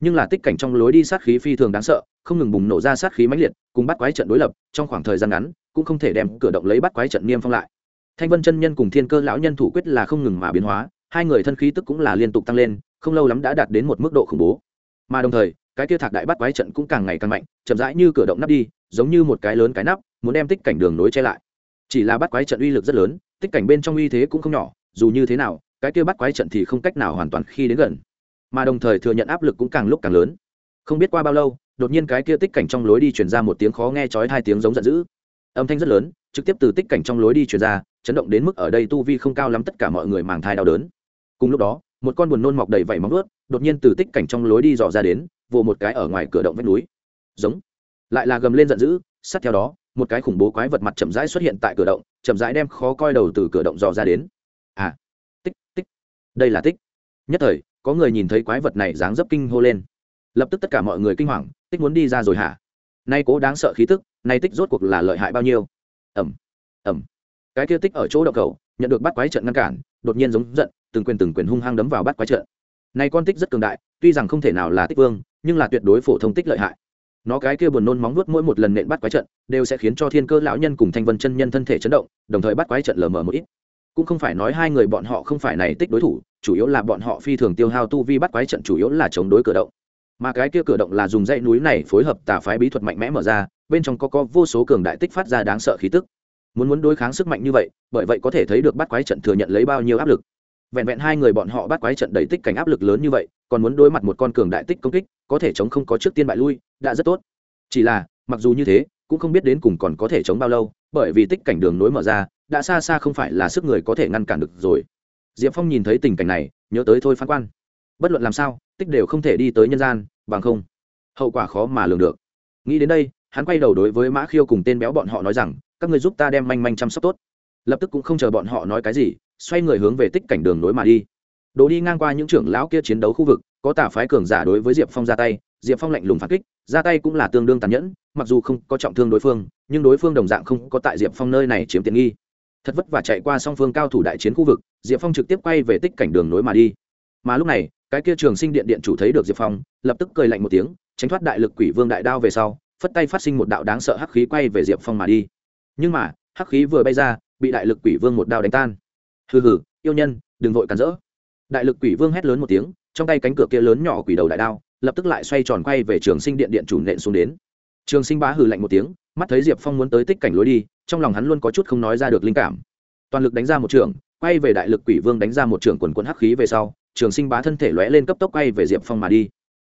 Nhưng là tích cảnh trong lối đi sát khí phi thường đáng sợ, không ngừng bùng nổ ra sát khí mãnh liệt, cùng bắt quái trận đối lập, trong khoảng thời gian ngắn, cũng không thể đem cửa động lấy bắt quái trận niêm phong lại. Thanh vân chân nhân cùng thiên cơ lão nhân thủ quyết là không ngừng mà biến hóa, hai người thân khí tức cũng là liên tục tăng lên, không lâu lắm đã đạt đến một mức độ khủng bố mà đồng thời, cái kia thạc đại bắt quái trận cũng càng ngày càng mạnh, chậm rãi như cửa động nắp đi, giống như một cái lớn cái nắp, muốn đem tích cảnh đường nối che lại. Chỉ là bắt quái trận uy lực rất lớn, tích cảnh bên trong uy thế cũng không nhỏ, dù như thế nào, cái kia bắt quái trận thì không cách nào hoàn toàn khi đến gần. Mà đồng thời thừa nhận áp lực cũng càng lúc càng lớn. Không biết qua bao lâu, đột nhiên cái kia tích cảnh trong lối đi truyền ra một tiếng khó nghe chói hai tiếng giống giận dữ. Âm thanh rất lớn, trực tiếp từ tích cảnh trong lối đi truyền ra, chấn động đến mức ở đây tu vi không cao lắm tất cả mọi người màng thai đau đớn. Cùng lúc đó một con buồn nôn mọc đầy vảy móng ướt đột nhiên từ tích cảnh trong lối đi dò ra đến, vồ một cái ở ngoài cửa động vách núi. Giống. Lại là gầm lên giận dữ, sát theo đó, một cái khủng bố quái vật mặt chậm rãi xuất hiện tại cửa động, chậm rãi đem khó coi đầu từ cửa động dò ra đến. À tích tích. Đây là tích. Nhất thời, có người nhìn thấy quái vật này dáng dấp kinh hô lên. Lập tức tất cả mọi người kinh hoàng, tích muốn đi ra rồi hả? Nay cố đáng sợ khí tức, nay tích rốt cuộc là lợi hại bao nhiêu? Ẩm ẩm cái kia tích ở chỗ đậu cầu, nhận được bắt quái trận ngăn cản, đột nhiên giống giận từng quyền từng quyền hung hăng đấm vào bắt quái trận. Này con tích rất cường đại, tuy rằng không thể nào là tích vương, nhưng là tuyệt đối phổ thông tích lợi hại. Nó cái kia buồn nôn móng vuốt mỗi một lần nện bắt quái trận, đều sẽ khiến cho thiên cơ lão nhân cùng thanh vân chân nhân thân thể chấn động, đồng thời bắt quái trận lờ mờ một ít. Cũng không phải nói hai người bọn họ không phải này tích đối thủ, chủ yếu là bọn họ phi thường tiêu hao tu vi bắt quái trận chủ yếu là chống đối cửa động. Mà cái kia cửa động là dùng dãy núi này phối hợp tà phái bí thuật mạnh mẽ mở ra, bên trong có có vô số cường đại tích phát ra đáng sợ khí tức. Muốn muốn đối kháng sức mạnh như vậy, bởi vậy có thể thấy được bắt quái trận thừa nhận lấy bao nhiêu áp lực vẹn vẹn hai người bọn họ bắt quái trận đầy tích cảnh áp lực lớn như vậy, còn muốn đối mặt một con cường đại tích công kích, có thể chống không có trước tiên bại lui, đã rất tốt. Chỉ là, mặc dù như thế, cũng không biết đến cùng còn có thể chống bao lâu, bởi vì tích cảnh đường nối mở ra, đã xa xa không phải là sức người có thể ngăn cản được rồi. Diệp phong nhìn thấy tình cảnh này, nhớ tới thôi phán quan. Bất luận làm sao, tích đều không thể đi tới nhân gian, bằng không, hậu quả khó mà lường được. Nghĩ đến đây, hắn quay đầu đối với mã khiêu cùng tên béo bọn họ nói rằng, các người giúp ta đem manh manh chăm sóc tốt. Lập tức cũng không chờ bọn họ nói cái gì xoay người hướng về tích cảnh đường nối mà đi. Đồ đi ngang qua những trưởng lão kia chiến đấu khu vực, có tà phái cường giả đối với diệp phong ra tay, diệp phong lạnh lùng phản kích, ra tay cũng là tương đương tàn nhẫn, mặc dù không có trọng thương đối phương, nhưng đối phương đồng dạng không có tại diệp phong nơi này chiếm tiện nghi. Thật vất vả chạy qua song phương cao thủ đại chiến khu vực, diệp phong trực tiếp quay về tích cảnh đường nối mà đi. Mà lúc này, cái kia trường sinh điện điện chủ thấy được diệp phong, lập tức cười lạnh một tiếng, tránh thoát đại lực quỷ vương đại đao về sau, phất tay phát sinh một đạo đáng sợ hắc khí quay về diệp phong mà đi. Nhưng mà, hắc khí vừa bay ra, bị đại lực quỷ vương một đao đánh tan hừ hừ, yêu nhân, đừng vội cắn rỡ. Đại lực quỷ vương hét lớn một tiếng, trong tay cánh cửa kia lớn nhỏ quỷ đầu đại đao, lập tức lại xoay tròn quay về trường sinh điện điện chủ nện xuống đến. Trường sinh bá hừ lạnh một tiếng, mắt thấy diệp phong muốn tới tích cảnh lối đi, trong lòng hắn luôn có chút không nói ra được linh cảm. Toàn lực đánh ra một trường, quay về đại lực quỷ vương đánh ra một trường quần quần hắc khí về sau, trường sinh bá thân thể lóe lên cấp tốc quay về diệp phong mà đi.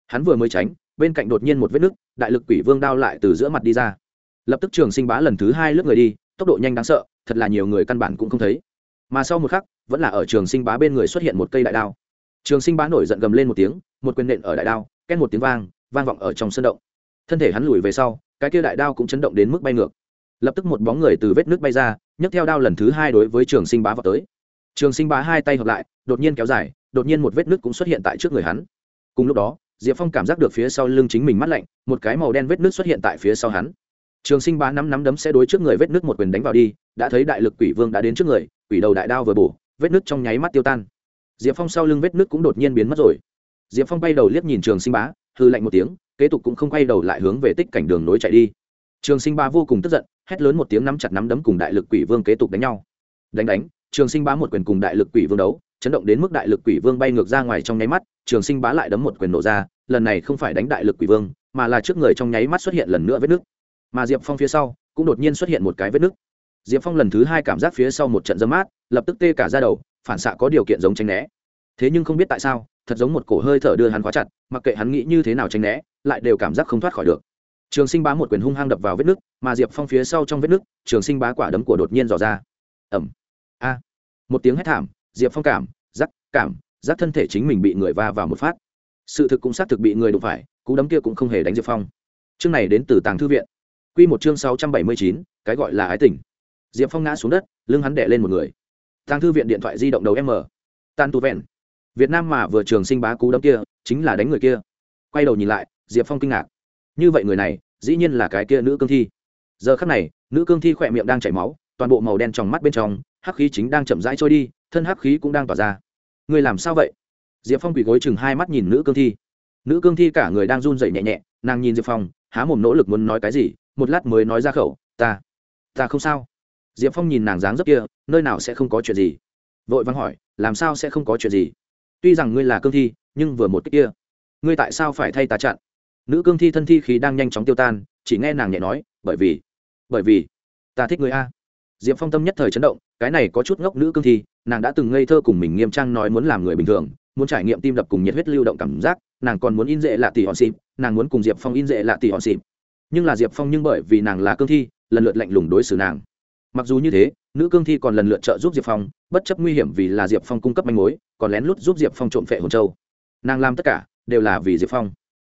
Hắn vừa mới tránh, bên cạnh đột nhiên một vết nứt, đại lực quỷ vương đao lại từ giữa mặt đi ra. Lập tức trường sinh bá lần thứ hai lướt người đi, tốc độ nhanh đáng sợ, thật là nhiều người căn bản cũng không thấy mà sau một khắc, vẫn là ở trường sinh bá bên người xuất hiện một cây đại đao. Trường sinh bá nổi giận gầm lên một tiếng, một quyền nện ở đại đao, két một tiếng vang vang vọng ở trong sân động. Thân thể hắn lùi về sau, cái kia đại đao cũng chấn động đến mức bay ngược. Lập tức một bóng người từ vết nước bay ra, nhấc theo đao lần thứ hai đối với trường sinh bá vào tới. Trường sinh bá hai tay hợp lại, đột nhiên kéo dài, đột nhiên một vết nước cũng xuất hiện tại trước người hắn. Cùng lúc đó, diệp phong cảm giác được phía sau lưng chính mình mắt lạnh, một cái màu đen vết nước xuất hiện tại phía sau hắn trường sinh bá nắm nắm đấm sẽ đối trước người vết nước một quyền đánh vào đi, đã thấy đại lực quỷ vương đã đến trước người, quỷ đầu đại đao vừa bổ, vết nước trong nháy mắt tiêu tan. Diệp phong sau lưng vết nước cũng đột nhiên biến mất rồi. Diệp phong bay đầu liếc nhìn trường sinh bá hư lạnh một tiếng, kế tục cũng không quay đầu lại hướng về tích cảnh đường nối chạy đi. Trường sinh bá vô cùng tức giận, hét lớn một tiếng nắm chặt nắm đấm cùng đại lực quỷ vương kế tục đánh nhau. Đánh đánh, trường sinh bá một quyền cùng đại lực quỷ vương đấu, chấn động đến mức đại lực quỷ vương bay ngược ra ngoài trong nháy mắt, trường sinh bá lại đấm một quyền nổ ra, lần này không phải đánh đại lực quỷ vương, mà là trước người trong nháy mắt xuất hiện lần nữa vết nước mà diệp phong phía sau cũng đột nhiên xuất hiện một cái vết nứt. diệp phong lần thứ hai cảm giác phía sau một trận dấm mát lập tức tê cả ra đầu phản xạ có điều kiện giống tránh né. Thế nhưng không biết tại sao thật giống một cổ hơi thở đưa hắn khóa chặt mặc kệ hắn nghĩ như thế nào tránh né lại đều cảm giác không thoát khỏi được. Trường sinh bá một quyền hung hăng đập vào vết nứt, mà diệp phong phía sau trong vết nứt, trường sinh bá quả đấm của đột nhiên dò ra. Ẩm a. Một tiếng hét thảm diệp phong cảm giác cảm giác thân thể chính mình bị người va vào một phát. Sự thực cũng xác thực bị người đụng phải cú đấm kia cũng không hề đánh diệp phong. Chương này đến từ tàng thư viện quy một chương sáu trăm bảy mươi chín, cái gọi là ái tình. Diệp phong ngã xuống đất, lưng hắn đè lên một người. Tang thư viện điện thoại di động đầu m. Tan tu vẹn. Việt nam mà vừa trường sinh bá cú đấm kia, chính là đánh người kia. Quay đầu nhìn lại, diệp phong kinh ngạc. Như vậy người này, dĩ nhiên là cái kia nữ cương thi. Giờ khắc này, nữ cương thi khỏe miệng đang chảy máu, toàn bộ màu đen trong mắt bên trong, hắc khí chính đang chậm rãi trôi đi, thân hắc khí cũng đang tỏa ra. Người làm sao vậy? Diệp phong quỳ gối chừng hai mắt nhìn nữ cương thi. Nữ cương thi cả người đang run rẩy nhẹ nhẹ, nàng nhìn diệp phong, há mồm nỗ lực muốn nói cái gì một lát mới nói ra khẩu, ta ta không sao. Diệp phong nhìn nàng dáng dấp kia, nơi nào sẽ không có chuyện gì? Vội vắng hỏi, làm sao sẽ không có chuyện gì? Tuy rằng ngươi là cương thi, nhưng vừa một cách kia, ngươi tại sao phải thay ta chặn? Nữ cương thi thân thi khí đang nhanh chóng tiêu tan, chỉ nghe nàng nhẹ nói, bởi vì bởi vì, ta thích người a. Diệp phong tâm nhất thời chấn động, cái này có chút ngốc nữ cương thi, nàng đã từng ngây thơ cùng mình nghiêm trang nói muốn làm người bình thường, muốn trải nghiệm tim đập cùng nhiệt huyết lưu động cảm giác, nàng còn muốn in dễ lạ tỷ hòn xịp, nàng muốn cùng diệp phong in dễ lạ tỷ hòn xịp nhưng là diệp phong nhưng bởi vì nàng là cương thi, lần lượt lạnh lùng đối xử nàng. Mặc dù như thế, nữ cương thi còn lần lượt trợ giúp diệp phong, bất chấp nguy hiểm vì là diệp phong cung cấp manh mối, còn lén lút giúp diệp phong trộm phệ hồn châu. Nàng làm tất cả, đều là vì diệp phong.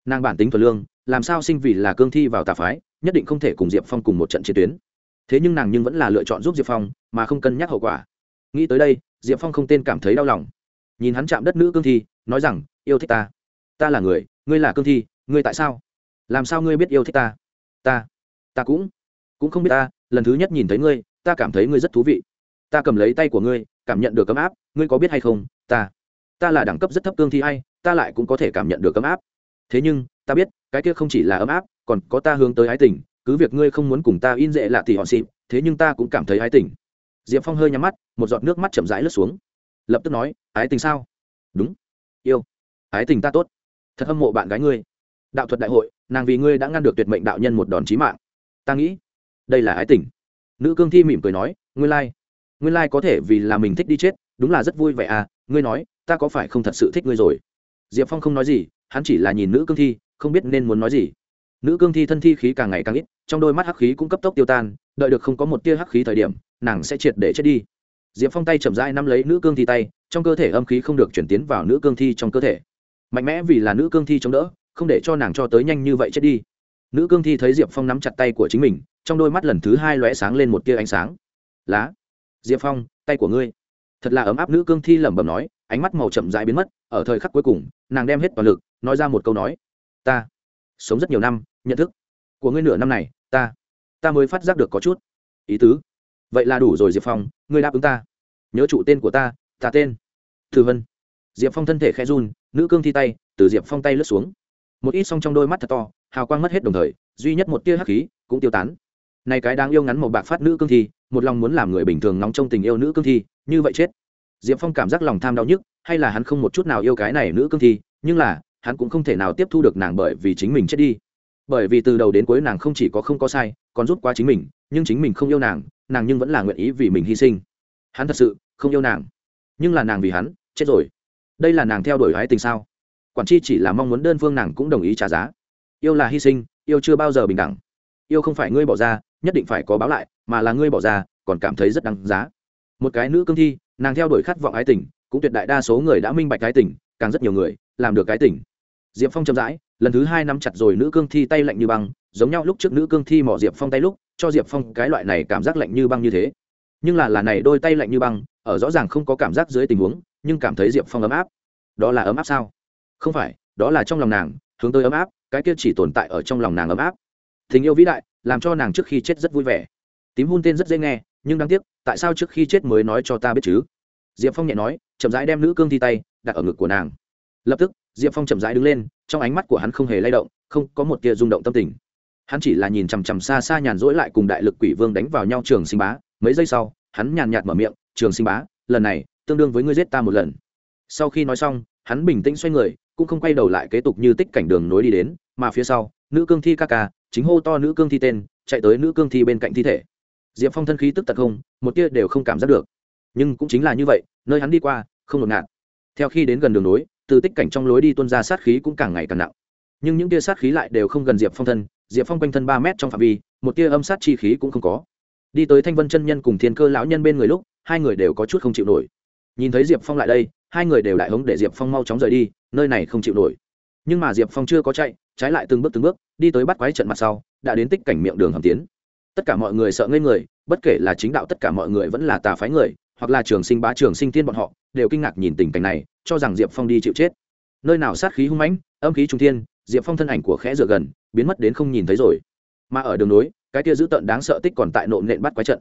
Nàng bản tính thuần lương, làm sao sinh vì là cương thi vào tà phái, nhất định không thể cùng diệp phong cùng một trận chiến tuyến. Thế nhưng nàng nhưng vẫn là lựa chọn giúp diệp phong, mà không cân nhắc hậu quả. Nghĩ tới đây, diệp phong không tên cảm thấy đau lòng. Nhìn hắn chạm đất nữ cương thi, nói rằng, yêu thích ta. Ta là người, ngươi là cương thi, ngươi tại sao? Làm sao ngươi biết yêu thích ta? Ta ta cũng cũng không biết ta. Lần thứ nhất nhìn thấy ngươi, ta cảm thấy ngươi rất thú vị. Ta cầm lấy tay của ngươi, cảm nhận được ấm áp. Ngươi có biết hay không? Ta ta là đẳng cấp rất thấp cương thi hay ta lại cũng có thể cảm nhận được ấm áp. Thế nhưng, ta biết, cái kia không chỉ là ấm áp, còn có ta hướng tới ái tình. Cứ việc ngươi không muốn cùng ta in dễ lạ thì họ xịp thế nhưng ta cũng cảm thấy ái tình. Diệp phong hơi nhắm mắt, một giọt nước mắt chậm rãi lướt xuống. Lập tức nói, ái tình sao? Đúng. Yêu. Ái tình ta tốt. Thật hâm mộ bạn gái ngươi. Đạo thuật đại hội nàng vì ngươi đã ngăn được tuyệt mệnh đạo nhân một đòn chí mạng. Ta nghĩ, đây là ái tình. Nữ cương thi mỉm cười nói, nguyên lai、like. nguyên có thể vì là mình thích đi chết, đúng là rất vui vẻ à ngươi nói, ta có phải không thật sự thích ngươi rồi? Diệp phong không nói gì, hắn chỉ là nhìn nữ cương thi, không biết nên muốn nói gì. Nữ cương thi thân thi khí càng ngày càng ít, trong đôi mắt hắc khí cũng cấp tốc tiêu tan, đợi được không có một tia hắc khí thời điểm, nàng sẽ triệt để chết đi. Diệp phong tay chậm rãi nắm lấy nữ cương thi tay, trong cơ thể âm khí không được chuyển tiến vào nữ cương thi trong cơ thể. Mạnh mẽ vì là nữ cương thi chống đỡ không để cho nàng cho tới nhanh như vậy chết đi. Nữ cương thi thấy diệp phong nắm chặt tay của chính mình, trong đôi mắt lần thứ hai lóe sáng lên một tia ánh sáng. Lá, diệp phong, tay của ngươi. Thật là ấm áp, nữ cương thi lẩm bẩm nói, ánh mắt màu chậm rãi biến mất, ở thời khắc cuối cùng, nàng đem hết toàn lực, nói ra một câu nói, ta sống rất nhiều năm, nhận thức của ngươi nửa năm này, ta ta mới phát giác được có chút ý tứ. Vậy là đủ rồi, diệp phong, ngươi đáp ứng ta. Nhớ trụ tên của ta ta tên thư vân diệp phong thân thể khẽ run, nữ cương thi tay từ diệp phong tay lướt xuống một ít song trong đôi mắt thật to, hào quang mất hết đồng thời, duy nhất một tia hắc khí cũng tiêu tán. Này cái đang yêu ngắn một bạc phát nữ cương thi, một lòng muốn làm người bình thường nóng trong tình yêu nữ cương thi, như vậy chết. Diệp phong cảm giác lòng tham đau nhức, hay là hắn không một chút nào yêu cái này nữ cương thi, nhưng là, hắn cũng không thể nào tiếp thu được nàng bởi vì chính mình chết đi. Bởi vì từ đầu đến cuối nàng không chỉ có không có sai, còn rút qua chính mình, nhưng chính mình không yêu nàng nàng nhưng vẫn là nguyện ý vì mình hy sinh. Hắn thật sự không yêu nàng, nhưng là nàng vì hắn, chết rồi. Đây là nàng theo đuổi hái tình sao? Quản chi chỉ là mong muốn đơn phương nàng cũng đồng ý trả giá. Yêu là hy sinh, yêu chưa bao giờ bình đẳng. Yêu không phải ngươi bỏ ra, nhất định phải có báo lại, mà là ngươi bỏ ra, còn cảm thấy rất đáng giá. Một cái nữ cương thi, nàng theo đuổi khát vọng ái tình, cũng tuyệt đại đa số người đã minh bạch cái tình, càng rất nhiều người làm được cái tình. Diệp phong chậm rãi, lần thứ hai nắm chặt rồi nữ cương thi tay lạnh như băng, giống nhau lúc trước nữ cương thi mỏ diệp phong tay lúc, cho diệp phong cái loại này cảm giác lạnh như băng như thế. Nhưng là là này đôi tay lạnh như băng, ở rõ ràng không có cảm giác dưới tình huống, nhưng cảm thấy diệp phong ấm áp. Đó là ấm áp sao? Không phải, đó là trong lòng nàng, hướng tới ấm áp, cái kia chỉ tồn tại ở trong lòng nàng ấm áp. Tình yêu vĩ đại, làm cho nàng trước khi chết rất vui vẻ. Tím hun tên rất dễ nghe, nhưng đáng tiếc, tại sao trước khi chết mới nói cho ta biết chứ? Diệp phong nhẹ nói, chậm rãi đem nữ cương thi tay, đặt ở ngực của nàng. Lập tức, diệp phong chậm rãi đứng lên, trong ánh mắt của hắn không hề lay động, không có một tia rung động tâm tình. Hắn chỉ là nhìn chằm chằm xa xa nhàn rỗi lại cùng đại lực quỷ vương đánh vào nhau trường sinh bá. Mấy giây sau, hắn nhàn nhạt mở miệng, trường sinh bá, lần này, tương đương với ngươi giết ta một lần. Sau khi nói xong, hắn bình tĩnh xoay người cũng không quay đầu lại kế tục như tích cảnh đường nối đi đến, mà phía sau, nữ cương thi ca ca, chính hô to nữ cương thi tên, chạy tới nữ cương thi bên cạnh thi thể. Diệp phong thân khí tức tật không, một tia đều không cảm giác được. Nhưng cũng chính là như vậy, nơi hắn đi qua, không ngột ngạt. Theo khi đến gần đường nối, từ tích cảnh trong lối đi tuân ra sát khí cũng càng ngày càng nặng. Nhưng những tia sát khí lại đều không gần diệp phong thân, diệp phong quanh thân ba mét trong phạm vi, một tia âm sát chi khí cũng không có. Đi tới thanh vân chân nhân cùng thiên cơ lão nhân bên người lúc, hai người đều có chút không chịu nổi. Nhìn thấy diệp phong lại đây hai người đều lại hống để diệp phong mau chóng rời đi nơi này không chịu nổi. Nhưng mà diệp phong chưa có chạy trái lại từng bước từng bước đi tới bắt quái trận mặt sau đã đến tích cảnh miệng đường hầm tiến. Tất cả mọi người sợ ngây người bất kể là chính đạo tất cả mọi người vẫn là tà phái người hoặc là trường sinh bá trường sinh tiên bọn họ đều kinh ngạc nhìn tình cảnh này cho rằng diệp phong đi chịu chết. Nơi nào sát khí hung mãnh âm khí trung thiên diệp phong thân ảnh của khẽ dựa gần biến mất đến không nhìn thấy rồi. Mà ở đường núi, cái kia dữ tợn đáng sợ tích còn tại nộn nện bắt quái trận.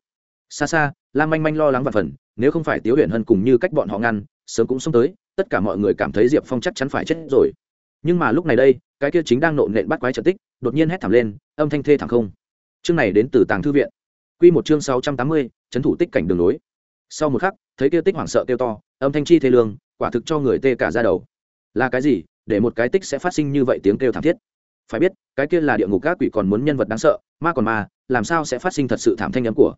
Xa xa lam manh manh lo lắng và phần nếu không phải tiếu huyền hân cùng như cách bọn họ ngăn sớm cũng xông tới, tất cả mọi người cảm thấy diệp phong chắc chắn phải chết rồi. Nhưng mà lúc này đây, cái kia chính đang nộn nện bắt quái trận tích, đột nhiên hét thảm lên, âm thanh thê thảm không. Chương này đến từ tàng thư viện. Q một chương sáu trăm tám mươi trấn thủ tích cảnh đường lối. Sau một khắc, thấy kia tích hoảng sợ kêu to, âm thanh chi thê lương, quả thực cho người tê cả ra đầu. Là cái gì? Để một cái tích sẽ phát sinh như vậy tiếng kêu thảm thiết. Phải biết, cái kia là địa ngục các quỷ còn muốn nhân vật đáng sợ, ma còn ma, làm sao sẽ phát sinh thật sự thảm thanh âm của?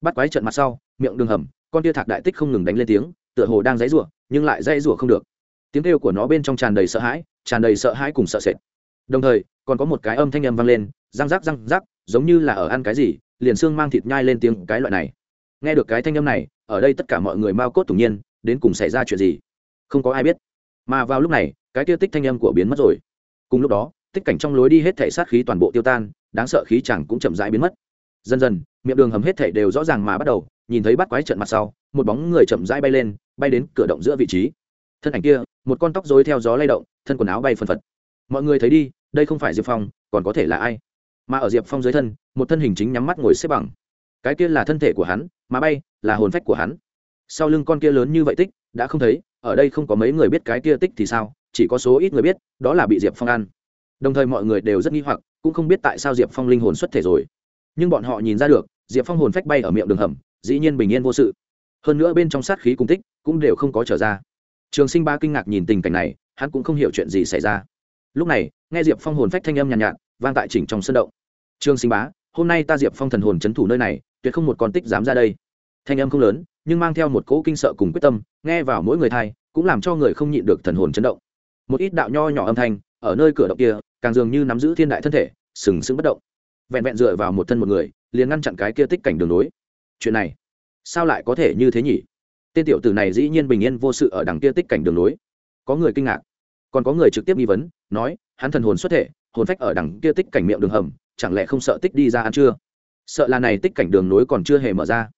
Bắt quái trận mặt sau, miệng đường hầm, con tia thạc đại tích không ngừng đánh lên tiếng tựa hồ đang dãy rủa, nhưng lại dãy rủa không được. Tiếng kêu của nó bên trong tràn đầy sợ hãi, tràn đầy sợ hãi cùng sợ sệt. Đồng thời, còn có một cái âm thanh âm vang lên, răng rắc răng rắc, giống như là ở ăn cái gì, liền xương mang thịt nhai lên tiếng cái loại này. Nghe được cái thanh âm này, ở đây tất cả mọi người mau cốt tủng nhiên, đến cùng xảy ra chuyện gì? Không có ai biết. Mà vào lúc này, cái tiêu tích thanh âm của biến mất rồi. Cùng lúc đó, tích cảnh trong lối đi hết thể sát khí toàn bộ tiêu tan, đáng sợ khí chẳng cũng chậm rãi biến mất. Dần dần, miệng đường hầm hết thể đều rõ ràng mà bắt đầu, nhìn thấy bắt quái trận mặt sau, một bóng người chậm rãi bay lên bay đến cửa động giữa vị trí. Thân ảnh kia, một con tóc dối theo gió lay động, thân quần áo bay phân phật. Mọi người thấy đi, đây không phải diệp phong, còn có thể là ai? Mà ở diệp phong dưới thân, một thân hình chính nhắm mắt ngồi xếp bằng. Cái kia là thân thể của hắn, mà bay là hồn phách của hắn. Sau lưng con kia lớn như vậy tích, đã không thấy, ở đây không có mấy người biết cái kia tích thì sao, chỉ có số ít người biết, đó là bị diệp phong ăn. Đồng thời mọi người đều rất nghi hoặc, cũng không biết tại sao diệp phong linh hồn xuất thể rồi. Nhưng bọn họ nhìn ra được, diệp phong hồn phách bay ở miệng đường hầm, dĩ nhiên bình yên vô sự hơn nữa bên trong sát khí cung tích cũng đều không có trở ra. Trường sinh ba kinh ngạc nhìn tình cảnh này hắn cũng không hiểu chuyện gì xảy ra. Lúc này nghe diệp phong hồn phách thanh âm nhàn nhạt, nhạt vang tại chỉnh trong sân động. Trường sinh bá hôm nay ta diệp phong thần hồn c h ấ n thủ nơi này tuyệt không một con tích dám ra đây. Thanh âm không lớn nhưng mang theo một cỗ kinh sợ cùng quyết tâm nghe vào mỗi người thai cũng làm cho người không nhịn được thần hồn chấn động. Một ít đạo nho nhỏ âm thanh ở nơi cửa động kia càng dường như nắm giữ thiên đại thân thể sừng sững bất động. Vẹn vẹn dựa vào một thân một người liền ngăn chặn cái kia tích cảnh đường nối. Chuyện này sao lại có thể như thế nhỉ? Tên tiểu tử này dĩ nhiên bình yên vô sự ở đằng kia tích cảnh đường nối có người kinh ngạc. Còn có người trực tiếp nghi vấn, nói, hắn thần hồn xuất thể, hồn phách ở đằng kia tích cảnh miệng đường hầm, chẳng lẽ không sợ tích đi ra ăn chưa? Sợ là này tích cảnh đường nối còn chưa hề mở ra.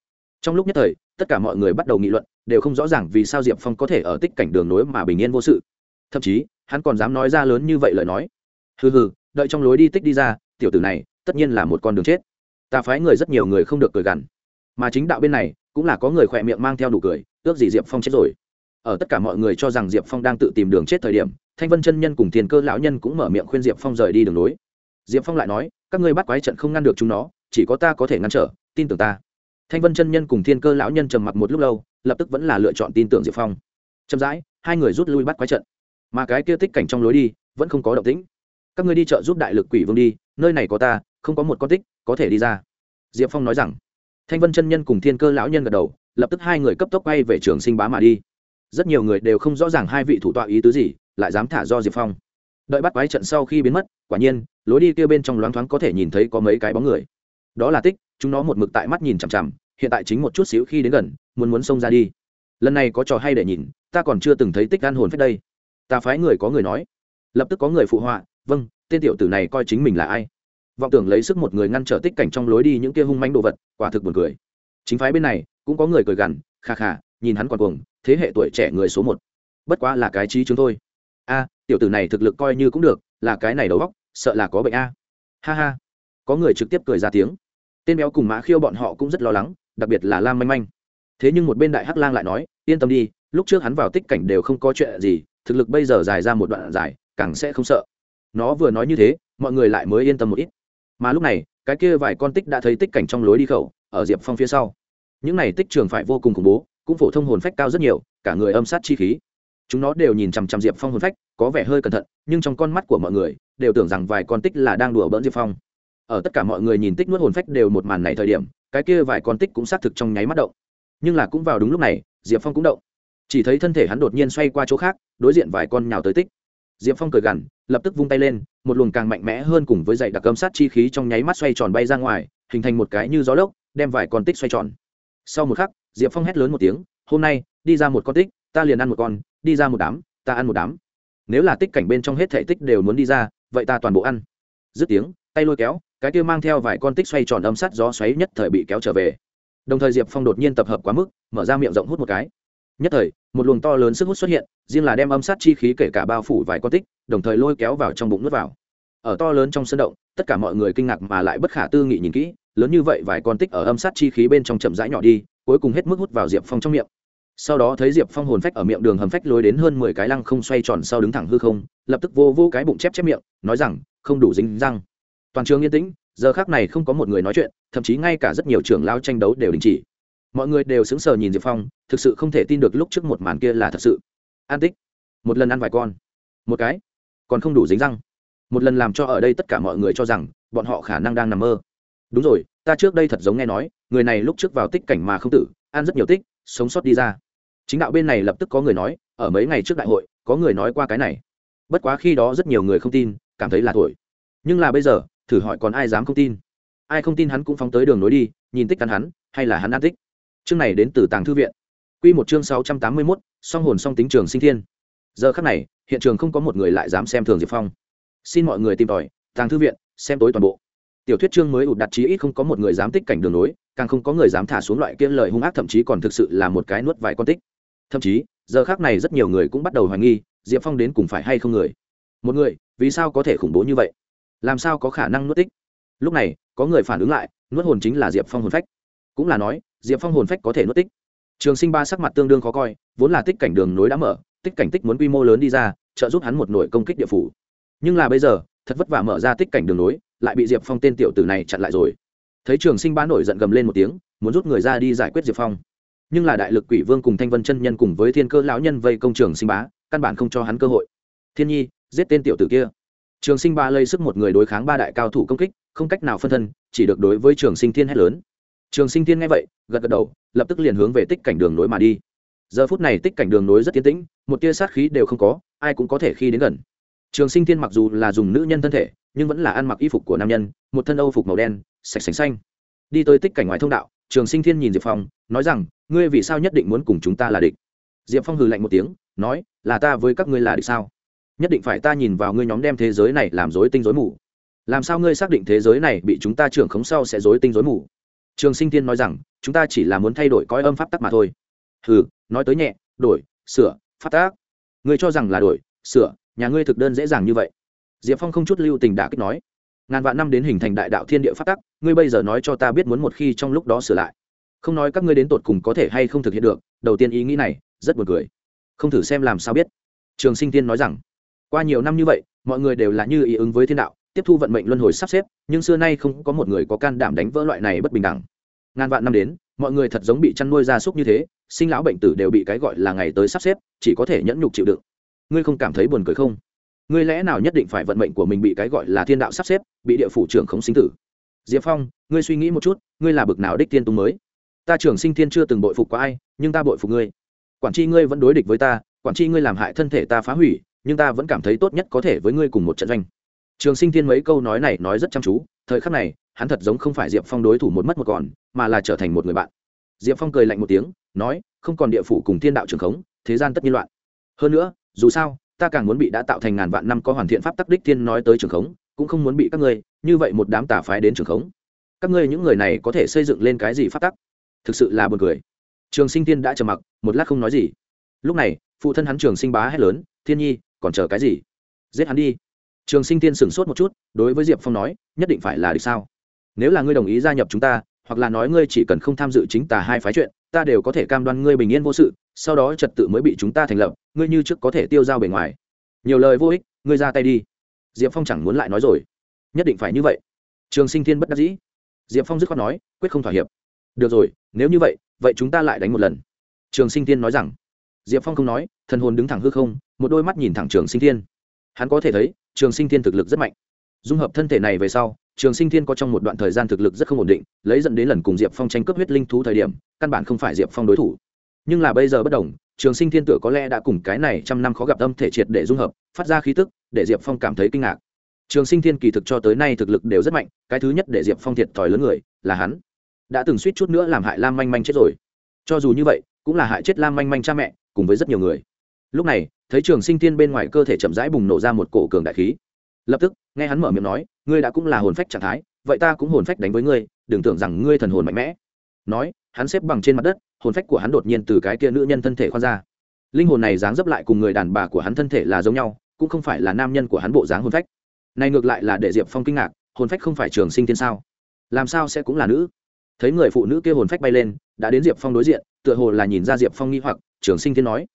Trong lúc nhất thời, tất cả mọi người bắt đầu nghị luận, đều không rõ ràng vì sao diệp phong có thể ở tích cảnh đường nối mà bình yên vô sự. Thậm chí, hắn còn dám nói ra lớn như vậy lời nói. Hừ hừ, đợi trong lối đi tích đi ra, tiểu tử này, tất nhiên là một con đường chết. Ta phái người rất nhiều người không được cười gằn mà chính đạo bên này cũng là có người khỏe miệng mang theo đủ cười, ước gì diệp phong chết rồi. Ở tất cả mọi người cho rằng diệp phong đang tự tìm đường chết thời điểm, thanh vân chân nhân cùng thiền cơ lão nhân cũng mở miệng khuyên diệp phong rời đi đường lối. Diệp phong lại nói, các ngươi bắt quái trận không ngăn được chúng nó, chỉ có ta có thể ngăn trở, tin tưởng ta. Thanh vân chân nhân cùng thiên cơ lão nhân trầm mặc một lúc lâu, lập tức vẫn là lựa chọn tin tưởng diệp phong. Chậm rãi, hai người rút lui bắt quái trận. Mà cái kia tích cảnh trong lối đi vẫn không có động tĩnh. Các ngươi đi chợ giúp đại lực quỷ vương đi, nơi này có ta, không có một con tích có thể đi ra. Diệp phong nói rằng thanh vân chân nhân cùng thiên cơ lão nhân gật đầu, lập tức hai người cấp tốc quay về trường sinh bá mà đi. Rất nhiều người đều không rõ ràng hai vị thủ tọa ý tứ gì, lại dám thả do diệp phong. Đợi bắt quái trận sau khi biến mất, quả nhiên, lối đi kia bên trong loáng thoáng có thể nhìn thấy có mấy cái bóng người. Đó là tích, chúng nó một mực tại mắt nhìn chằm chằm, hiện tại chính một chút xíu khi đến gần, muốn muốn xông ra đi. Lần này có trò hay để nhìn, ta còn chưa từng thấy tích gan hồn phách đây. Ta phái người có người nói. Lập tức có người phụ họa vâng tên tiểu tử này coi chính mình là ai? Vọng tưởng lấy sức một người ngăn trở tích cảnh trong lối đi những kia hung manh đồ vật, quả thực buồn cười. Chính phái bên này, cũng có người cười gằn, kha kha, nhìn hắn còn cuồng, thế hệ tuổi trẻ người số một. Bất quá là cái trí chúng thôi. A, tiểu tử này thực lực coi như cũng được, là cái này đầu góc sợ là có bệnh a. Ha ha. Có người trực tiếp cười ra tiếng. Tên béo cùng mã khiêu bọn họ cũng rất lo lắng, đặc biệt là lam manh manh. Thế nhưng một bên đại hắc lang lại nói, yên tâm đi, lúc trước hắn vào tích cảnh đều không có chuyện gì, thực lực bây giờ dài ra một đoạn dài, càng sẽ không sợ. Nó vừa nói như thế, mọi người lại mới yên tâm một ít mà lúc này, cái kia vài con tích đã thấy tích cảnh trong lối đi khẩu, ở diệp phong phía sau. Những này tích trường phải vô cùng khủng bố, cũng phổ thông hồn phách cao rất nhiều, cả người âm sát chi khí. Chúng nó đều nhìn chằm chằm diệp phong hồn phách, có vẻ hơi cẩn thận, nhưng trong con mắt của mọi người, đều tưởng rằng vài con tích là đang đùa bỡn diệp phong. Ở tất cả mọi người nhìn tích nuốt hồn phách đều một màn này thời điểm, cái kia vài con tích cũng xác thực trong nháy mắt động. Nhưng là cũng vào đúng lúc này, diệp phong cũng động. Chỉ thấy thân thể hắn đột nhiên xoay qua chỗ khác, đối diện vài con nhào tới tích diệp phong cười gằn, lập tức vung tay lên, một luồng càng mạnh mẽ hơn cùng với dạy đặc âm sát chi khí trong nháy mắt xoay tròn bay ra ngoài, hình thành một cái như gió lốc, đem vài con tích xoay tròn. Sau một khắc, diệp phong hét lớn một tiếng, hôm nay, đi ra một con tích, ta liền ăn một con, đi ra một đám, ta ăn một đám. Nếu là tích cảnh bên trong hết thể tích đều muốn đi ra, vậy ta toàn bộ ăn. Dứt tiếng, tay lôi kéo, cái kia mang theo vài con tích xoay tròn âm sát gió xoáy nhất thời bị kéo trở về. Đồng thời diệp phong đột nhiên tập hợp quá mức, mở ra miệng rộng hút một cái nhất thời, một luồng to lớn sức hút xuất hiện, riêng là đem âm sát chi khí kể cả bao phủ vài con tích, đồng thời lôi kéo vào trong bụng nuốt vào. Ở to lớn trong sân động, tất cả mọi người kinh ngạc mà lại bất khả tư nghị nhìn kỹ, lớn như vậy vài con tích ở âm sát chi khí bên trong chậm rãi nhỏ đi, cuối cùng hết mức hút vào diệp phong trong miệng. Sau đó thấy diệp phong hồn phách ở miệng đường hầm phách lối đến hơn mười cái lăng không xoay tròn sau đứng thẳng hư không, lập tức vô vô cái bụng chép chép miệng, nói rằng, không đủ dính răng. Toàn trường yên tĩnh, giờ khác này không có một người nói chuyện, thậm chí ngay cả rất nhiều trưởng lao tranh đấu đều đình chỉ mọi người đều sững sờ nhìn diệp phong, thực sự không thể tin được lúc trước một màn kia là thật sự. An tích, một lần ăn vài con. Một cái. Còn không đủ dính răng. Một lần làm cho ở đây tất cả mọi người cho rằng, bọn họ khả năng đang nằm mơ. Đúng rồi, ta trước đây thật giống nghe nói, người này lúc trước vào tích cảnh mà không tử, ăn rất nhiều tích, sống sót đi ra. Chính đạo bên này lập tức có người nói, ở mấy ngày trước đại hội, có người nói qua cái này. Bất quá khi đó rất nhiều người không tin, cảm thấy là thổi nhưng là bây giờ, thử hỏi còn ai dám không tin? Ai không tin hắn cũng phóng tới đường nối đi, nhìn tích cắn hắn, hay là hắn ăn tích? Chương này đến từ tàng thư viện. Q một chương sáu trăm tám mươi mốt, song hồn song tính trường sinh thiên. Giờ khắc này, hiện trường không có một người lại dám xem thường diệp phong. Xin mọi người tìm tòi, tàng thư viện, xem tối toàn bộ. Tiểu thuyết chương mới ụt đặt chí ít không có một người dám tích cảnh đường nối, càng không có người dám thả xuống loại kia lời hung ác, thậm chí còn thực sự là một cái nuốt vài con tích. Thậm chí, giờ khác này rất nhiều người cũng bắt đầu hoài nghi, diệp phong đến cùng phải hay không người? Một người, vì sao có thể khủng bố như vậy? Làm sao có khả năng nuốt tích? Lúc này, có người phản ứng lại, nuốt hồn chính là diệp phong hồn phách. Cũng là nói diệp phong hồn phách có thể nuốt tích. Trường sinh ba sắc mặt tương đương khó coi, vốn là tích cảnh đường nối đã mở, tích cảnh tích muốn quy mô lớn đi ra, trợ giúp hắn một nổi công kích địa phủ. Nhưng là bây giờ, thật vất vả mở ra tích cảnh đường nối, lại bị diệp phong tên tiểu tử này chặn lại rồi. Thấy trường sinh bá nổi giận gầm lên một tiếng, muốn rút người ra đi giải quyết diệp phong. Nhưng là đại lực quỷ vương cùng thanh vân chân nhân cùng với thiên cơ lão nhân vây công trường sinh bá căn bản không cho hắn cơ hội. Thiên nhi, giết tên tiểu tử kia. Trường sinh ba lây sức một người đối kháng ba đại cao thủ công kích, không cách nào phân thân, chỉ được đối với trường sinh thiên hét lớn trường sinh thiên nghe vậy, gật gật đầu, lập tức liền hướng về tích cảnh đường nối mà đi. Giờ phút này tích cảnh đường nối rất tiến tĩnh, một tia sát khí đều không có, ai cũng có thể khi đến gần. Trường sinh thiên mặc dù là dùng nữ nhân thân thể, nhưng vẫn là ăn mặc y phục của nam nhân, một thân âu phục màu đen, sạch sành xanh. Đi tới tích cảnh ngoài thông đạo, trường sinh thiên nhìn diệp phong, nói rằng, ngươi vì sao nhất định muốn cùng chúng ta là địch? Diệp phong hừ lạnh một tiếng, nói, là ta với các ngươi là địch sao? Nhất định phải ta nhìn vào ngươi nhóm đem thế giới này làm dối tinh dối mù. Làm sao ngươi xác định thế giới này bị chúng ta trưởng khống sau sẽ dối tinh dối mù? Trường sinh tiên nói rằng, chúng ta chỉ là muốn thay đổi coi âm pháp tắc mà thôi. Hừ, nói tới nhẹ, đổi, sửa, pháp tác ngươi cho rằng là đổi, sửa, nhà ngươi thực đơn dễ dàng như vậy. Diệp phong không chút lưu tình đã kích nói. Ngàn vạn năm đến hình thành đại đạo thiên địa pháp tắc, ngươi bây giờ nói cho ta biết muốn một khi trong lúc đó sửa lại. Không nói các ngươi đến tột cùng có thể hay không thực hiện được, đầu tiên ý nghĩ này, rất buồn cười. Không thử xem làm sao biết. Trường sinh tiên nói rằng, qua nhiều năm như vậy, mọi người đều là như ý ứng với thiên đạo tiếp thu vận mệnh luân hồi sắp xếp, nhưng xưa nay không có một người có can đảm đánh vỡ loại này bất bình đẳng. Ngàn vạn năm đến, mọi người thật giống bị chăn nuôi gia súc như thế, sinh lão bệnh tử đều bị cái gọi là ngày tới sắp xếp, chỉ có thể nhẫn nhục chịu đựng. Ngươi không cảm thấy buồn cười không? Ngươi lẽ nào nhất định phải vận mệnh của mình bị cái gọi là thiên đạo sắp xếp, bị địa phủ trưởng khống sinh tử? Diệp phong, ngươi suy nghĩ một chút, ngươi là bực nào đích tiên tung mới? Ta trưởng sinh thiên chưa từng bội phục qua ai, nhưng ta bội phục ngươi. Quản tri ngươi vẫn đối địch với ta, quản tri ngươi làm hại thân thể ta phá hủy, nhưng ta vẫn cảm thấy tốt nhất có thể với ngươi cùng một trận doanh trường sinh thiên mấy câu nói này nói rất chăm chú, thời khắc này, hắn thật giống không phải diệp phong đối thủ một mất một còn, mà là trở thành một người bạn. Diệp phong cười lạnh một tiếng, nói, không còn địa phủ cùng thiên đạo trường khống, thế gian tất nhiên loạn. Hơn nữa, dù sao, ta càng muốn bị đã tạo thành ngàn vạn năm có hoàn thiện pháp tắc đích thiên nói tới trường khống, cũng không muốn bị các ngươi, như vậy một đám tà phái đến trường khống. Các ngươi những người này có thể xây dựng lên cái gì pháp tắc? Thực sự là buồn cười. Trường sinh tiên đã trầm mặc, một lát không nói gì. Lúc này, phụ thân hắn trường sinh bá hét lớn, thiên nhi, còn chờ cái gì? Giết hắn đi trường sinh tiên sửng sốt một chút, đối với diệp phong nói, nhất định phải là địch sao? Nếu là ngươi đồng ý gia nhập chúng ta, hoặc là nói ngươi chỉ cần không tham dự chính tà hai phái chuyện, ta đều có thể cam đoan ngươi bình yên vô sự, sau đó trật tự mới bị chúng ta thành lập, ngươi như trước có thể tiêu dao bề ngoài. Nhiều lời vô ích, ngươi ra tay đi. Diệp phong chẳng muốn lại nói rồi. Nhất định phải như vậy. Trường sinh thiên bất đắc dĩ. Diệp phong dứt khoát nói, quyết không thỏa hiệp. Được rồi, nếu như vậy vậy chúng ta lại đánh một lần. Trường sinh thiên nói rằng. Diệp phong không nói, thần hồn đứng thẳng hư không, một đôi mắt nhìn thẳng trường sinh thiên. Hắn có thể thấy trường sinh thiên thực lực rất mạnh. Dung hợp thân thể này về sau, trường sinh thiên có trong một đoạn thời gian thực lực rất không ổn định, lấy dẫn đến lần cùng diệp phong tranh cướp huyết linh thú thời điểm, căn bản không phải diệp phong đối thủ. Nhưng là bây giờ bất đồng, trường sinh thiên tựa có lẽ đã cùng cái này trăm năm khó gặp âm thể triệt để dung hợp, phát ra khí tức, để diệp phong cảm thấy kinh ngạc. Trường sinh thiên kỳ thực cho tới nay thực lực đều rất mạnh, cái thứ nhất để diệp phong thiệt thòi lớn người, là hắn. Đã từng suýt chút nữa làm hại lam manh manh chết rồi. Cho dù như vậy, cũng là hại chết lam manh manh cha mẹ, cùng với rất nhiều người. Lúc này thấy trường sinh thiên bên ngoài cơ thể chậm rãi bùng nổ ra một cổ cường đại khí. Lập tức, nghe hắn mở miệng nói, ngươi đã cũng là hồn phách trạng thái, vậy ta cũng hồn phách đánh với ngươi, đừng tưởng rằng ngươi thần hồn mạnh mẽ. Nói, hắn xếp bằng trên mặt đất, hồn phách của hắn đột nhiên từ cái kia nữ nhân thân thể khoan ra. Linh hồn này dáng dấp lại cùng người đàn bà của hắn thân thể là giống nhau, cũng không phải là nam nhân của hắn bộ dáng hồn phách. Này ngược lại là để diệp phong kinh ngạc, hồn phách không phải trường sinh thiên sao? Làm sao sẽ cũng là nữ? Thấy người phụ nữ kia hồn phách bay lên, đã đến diệp phong đối diện, tựa hồ là nhìn ra diệp phong nghi hoặc, trường sinh thiên nói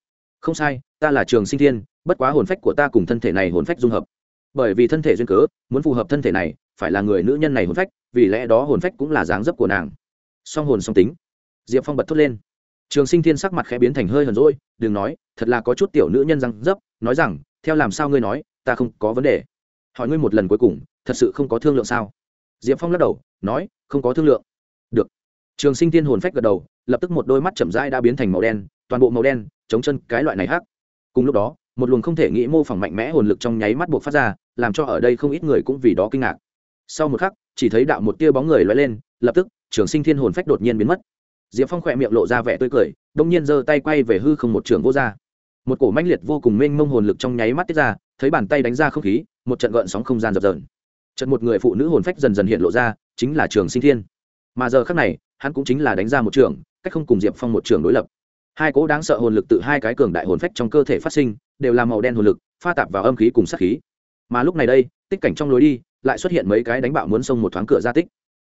không sai, ta là trường sinh thiên, bất quá hồn phách của ta cùng thân thể này hồn phách dung hợp. Bởi vì thân thể duyên cớ, muốn phù hợp thân thể này, phải là người nữ nhân này hồn phách, vì lẽ đó hồn phách cũng là dáng dấp của nàng. Song hồn song tính. Diệp phong bật thốt lên. Trường sinh thiên sắc mặt khẽ biến thành hơi hờn rỗi đừng nói, thật là có chút tiểu nữ nhân răng dấp, nói rằng, theo làm sao ngươi nói, ta không có vấn đề. Hỏi ngươi một lần cuối cùng, thật sự không có thương lượng sao? Diệp phong lắc đầu, nói, không có thương lượng. Được. Trường sinh thiên hồn phách gật đầu, lập tức một đôi mắt chậm rãi đã biến thành màu đen toàn bộ màu đen, chống chân, cái loại này hắc. Cùng lúc đó, một luồng không thể nghĩ mô phỏng mạnh mẽ hồn lực trong nháy mắt buộc phát ra, làm cho ở đây không ít người cũng vì đó kinh ngạc. Sau một khắc, chỉ thấy đạo một tia bóng người lóe lên, lập tức, trường sinh thiên hồn phách đột nhiên biến mất. Diệp phong khỏe miệng lộ ra vẻ tươi cười, đông nhiên giơ tay quay về hư không một trường vô r một cổ manh liệt vô cùng mênh mông hồn lực trong nháy mắt tiết ra, thấy bàn tay đánh ra không khí, một trận gợn sóng không gian dập dờn. Trận một người phụ nữ hồn phách dần dần hiện lộ ra, chính là trường sinh thiên. Mà giờ khác này, hắn cũng chính là đánh ra một trường, cách không cùng diệp phong một trường đối lập hai cỗ đáng sợ hồn lực tự hai cái cường đại hồn phách trong cơ thể phát sinh, đều là màu đen hồn lực, pha tạp vào âm khí cùng sát khí. Mà lúc này đây, tích cảnh trong lối đi, lại xuất hiện mấy cái đánh bạo muốn xông một thoáng cửa ra tích.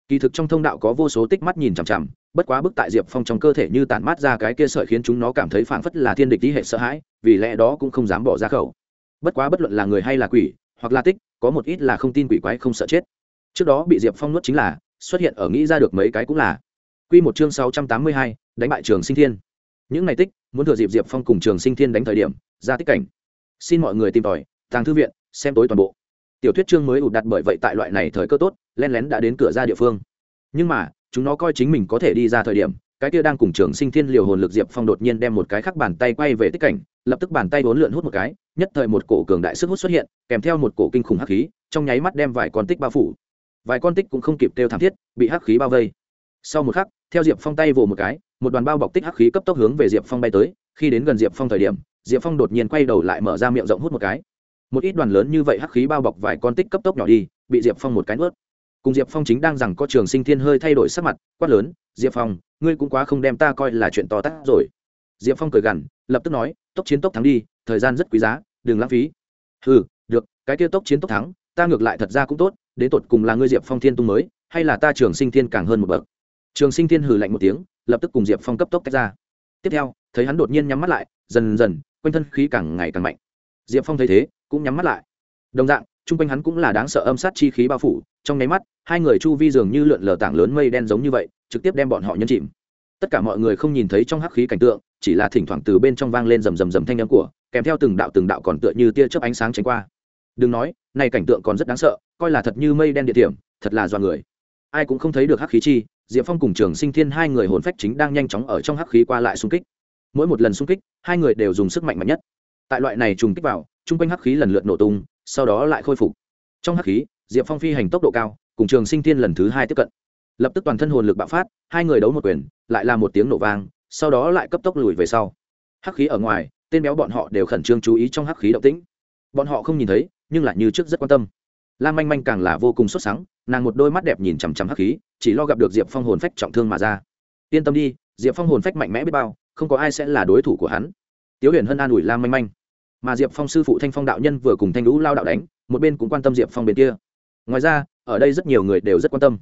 Kỳ thực trong thông đạo có vô số tích mắt nhìn chằm chằm, bất quá bức tại diệp phong trong cơ thể như tản mát ra cái kia sợi khiến chúng nó cảm thấy phảng phất là thiên địch tý hệ sợ hãi, vì lẽ đó cũng không dám bỏ ra khẩu. Bất quá bất luận là người hay là quỷ, hoặc là tích, có một ít là không tin quỷ quái không sợ chết. Trước đó bị diệp phong nuốt chính là, xuất hiện ở nghĩ ra được mấy cái cũng là. Q một chương sáu trăm tám mươi hai, đánh bại trường sinh thiên những ngày tích, muốn thừa dịp diệp phong cùng trường sinh thiên đánh thời điểm, ra tích cảnh. Xin mọi người tìm tòi, tàng thư viện, xem tối toàn bộ. Tiểu thuyết chương mới ụt đặt bởi vậy tại loại này thời cơ tốt len lén đã đến cửa ra địa phương. Nhưng mà, chúng nó coi chính mình có thể đi ra thời điểm, cái kia đang cùng trường sinh thiên liều hồn lực diệp phong đột nhiên đem một cái khắc bàn tay quay về tích cảnh, lập tức bàn tay bốn lượn hút một cái, nhất thời một cổ cường đại sức hút xuất hiện, kèm theo một cổ kinh khủng hắc khí, trong nháy mắt đem vài con tích bao phủ. Vài con tích cũng không kịp kêu thảm thiết, bị hắc khí bao vây. Sau một khắc, theo diệp phong tay vồ một cái một đoàn bao bọc tích hắc khí cấp tốc hướng về diệp phong bay tới. Khi đến gần diệp phong thời điểm, diệp phong đột nhiên quay đầu lại mở ra miệng rộng hút một cái. Một ít đoàn lớn như vậy hắc khí bao bọc vài con tích cấp tốc nhỏ đi, bị diệp phong một cái nuốt. Cùng diệp phong chính đang rằng có trường sinh thiên hơi thay đổi sắc mặt, quát lớn, diệp phong, ngươi cũng quá không đem ta coi là chuyện to tát rồi. Diệp phong cười gằn, lập tức nói, tốc chiến tốc thắng đi, thời gian rất quý giá, đừng lãng phí. Ừ được, cái kia tốc chiến tốc thắng, ta ngược lại thật ra cũng tốt, đến tột cùng là ngươi diệp phong thiên tung mới, hay là ta trường sinh thiên càng hơn một bậc? Trường sinh thiên hừ lạnh một tiếng lập tức cùng diệp phong cấp tốc tách ra. Tiếp theo, thấy hắn đột nhiên nhắm mắt lại, dần dần, quanh thân khí càng ngày càng mạnh. Diệp phong thấy thế, cũng nhắm mắt lại. Đồng dạng, chung quanh hắn cũng là đáng sợ âm sát chi khí bao phủ, trong nháy mắt, hai người chu vi dường như lượn lờ tảng lớn mây đen giống như vậy, trực tiếp đem bọn họ nhân chìm. Tất cả mọi người không nhìn thấy trong hắc khí cảnh tượng, chỉ là thỉnh thoảng từ bên trong vang lên rầm rầm rầm thanh âm của, kèm theo từng đạo từng đạo còn tựa như tia chớp ánh sáng tránh qua. Đừng nói, này cảnh tượng còn rất đáng sợ, coi là thật như mây đen địa điểm, thật là do người ai cũng không thấy được hắc khí chi, diệp phong cùng trường sinh thiên hai người hồn phách chính đang nhanh chóng ở trong hắc khí qua lại xung kích. Mỗi một lần xung kích, hai người đều dùng sức mạnh mạnh nhất. Tại loại này trùng kích vào chung quanh hắc khí lần lượt nổ tung, sau đó lại khôi phục. Trong hắc khí, diệp phong phi hành tốc độ cao, cùng trường sinh thiên lần thứ hai tiếp cận. Lập tức toàn thân hồn lực bạo phát, hai người đấu một quyền, lại là một tiếng nổ vang, sau đó lại cấp tốc lùi về sau. Hắc khí ở ngoài, tên béo bọn họ đều khẩn trương chú ý trong hắc khí động tĩnh. Bọn họ không nhìn thấy, nhưng lại như trước rất quan tâm lam manh manh càng là vô cùng xuất sắc nàng một đôi mắt đẹp nhìn chằm chằm hắc khí, chỉ lo gặp được diệp phong hồn phách trọng thương mà ra. Yên tâm đi, diệp phong hồn phách mạnh mẽ biết bao, không có ai sẽ là đối thủ của hắn. Tiếu huyền hân an ủi lam manh manh. Mà diệp phong sư phụ thanh phong đạo nhân vừa cùng thanh lũ lao đạo đánh, một bên cũng quan tâm diệp phong bên kia. Ngoài ra, ở đây rất nhiều người đều rất quan tâm.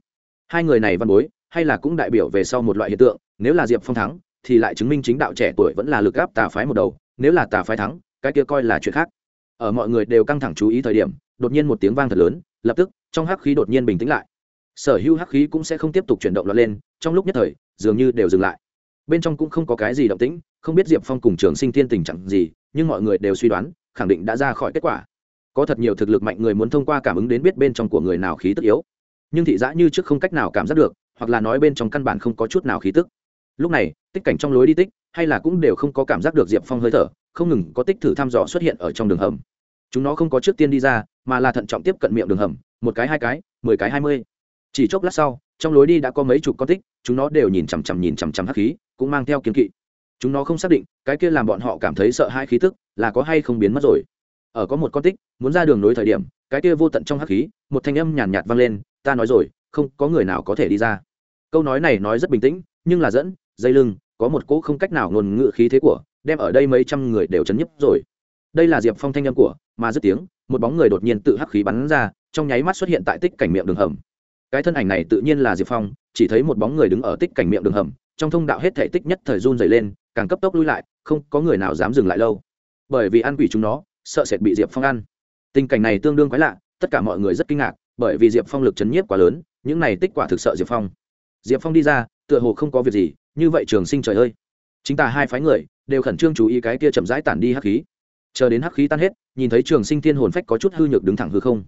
Hai người này văn bối, hay là cũng đại biểu về sau một loại hiện tượng, nếu là diệp phong thắng, thì lại chứng minh chính đạo trẻ tuổi vẫn là lực gáp tà phái một đầu, nếu là tà phái thắng, cái kia coi là chuyện khác. Ở mọi người đều căng thẳng chú ý thời điểm đột nhiên một tiếng vang thật lớn, lập tức, trong hắc khí đột nhiên bình tĩnh lại. Sở hữu hắc khí cũng sẽ không tiếp tục chuyển động lọt lên, trong lúc nhất thời, dường như đều dừng lại. Bên trong cũng không có cái gì động tĩnh, không biết diệp phong cùng trường sinh thiên tình trạng gì, nhưng mọi người đều suy đoán, khẳng định đã ra khỏi kết quả. Có thật nhiều thực lực mạnh người muốn thông qua cảm ứng đến biết bên trong của người nào khí tức yếu. Nhưng thị giã như trước không cách nào cảm giác được, hoặc là nói bên trong căn bản không có chút nào khí tức. Lúc này, tích cảnh trong lối đi tích, hay là cũng đều không có cảm giác được diệp phong hơi thở, không ngừng có tích thử thăm dò xuất hiện ở trong đường hầm chúng nó không có trước tiên đi ra, mà là thận trọng tiếp cận miệng đường hầm, một cái, hai cái, mười cái, hai mươi. Chỉ chốc lát sau, trong lối đi đã có mấy chục con tích, chúng nó đều nhìn chằm chằm, nhìn chằm chằm hắc khí, cũng mang theo kiếm kỵ. Chúng nó không xác định, cái kia làm bọn họ cảm thấy sợ hai khí tức, là có hay không biến mất rồi. Ở có một con tích, muốn ra đường nối thời điểm, cái kia vô tận trong hắc khí, một thanh âm nhàn nhạt vang lên, ta nói rồi, không có người nào có thể đi ra. Câu nói này nói rất bình tĩnh, nhưng là dẫn, dây lưng, có một cỗ không cách nào ngôn ngữ khí thế của, đem ở đây mấy trăm người đều chấn nhấp rồi đây là diệp phong thanh âm của, mà dứt tiếng, một bóng người đột nhiên tự hắc khí bắn ra, trong nháy mắt xuất hiện tại tích cảnh miệng đường hầm. Cái thân ảnh này tự nhiên là diệp phong, chỉ thấy một bóng người đứng ở tích cảnh miệng đường hầm, trong thông đạo hết thể tích nhất thời run dày lên, càng cấp tốc lui lại, không có người nào dám dừng lại lâu. Bởi vì ăn quỷ chúng nó, sợ sệt bị diệp phong ăn. Tình cảnh này tương đương quái lạ, tất cả mọi người rất kinh ngạc, bởi vì diệp phong lực chấn nhiếp quá lớn, những này tích quả thực sợ diệp phong. Diệp phong đi ra, tựa hồ không có việc gì, như vậy trường sinh trời ơi. Chính ta hai phái người, đều khẩn trương chú ý cái kia chậm rãi tản đi hắc khí chờ đến hắc khí tan hết, nhìn thấy trường sinh thiên hồn phách có chút hư nhược đứng thẳng hư không.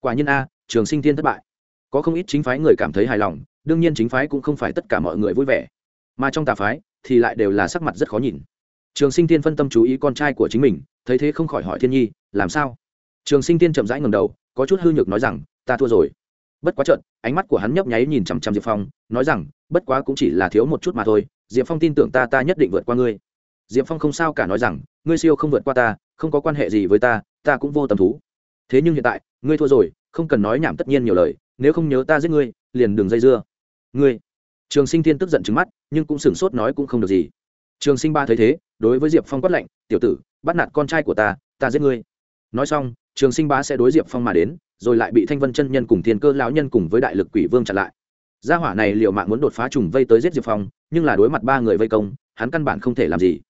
Quả nhiên a, trường sinh thiên thất bại. Có không ít chính phái người cảm thấy hài lòng, đương nhiên chính phái cũng không phải tất cả mọi người vui vẻ. Mà trong tà phái thì lại đều là sắc mặt rất khó nhìn. Trường sinh tiên phân tâm chú ý con trai của chính mình, thấy thế không khỏi hỏi thiên nhi, làm sao? Trường sinh tiên chậm rãi ngầm đầu, có chút hư nhược nói rằng, ta thua rồi. Bất quá trận ánh mắt của hắn nhấp nháy nhìn chằm chằm diệp phong, nói rằng, bất quá cũng chỉ là thiếu một chút mà thôi, diệp phong tin tưởng ta ta nhất định vượt qua ngươi. Diệp phong không sao cả nói rằng, ngươi siêu không vượt qua ta không có quan hệ gì với ta ta cũng vô tầm thú. Thế nhưng hiện tại, ngươi thua rồi, không cần nói nhảm tất nhiên nhiều lời, nếu không nhớ ta giết ngươi, liền đường dây dưa. Ngươi. Trường sinh thiên tức giận trứng mắt, nhưng cũng sửng sốt nói cũng không được gì. Trường sinh ba thấy thế, đối với diệp phong quát lạnh, tiểu tử, bắt nạt con trai của ta ta giết ngươi. Nói xong, trường sinh ba sẽ đối diệp phong mà đến, rồi lại bị thanh vân chân nhân cùng thiên cơ lão nhân cùng với đại lực quỷ vương chặn lại. Gia hỏa này liệu mạng muốn đột phá trùng vây tới giết diệp phong, nhưng là đối mặt ba người vây công, hắn căn bản không thể làm gì.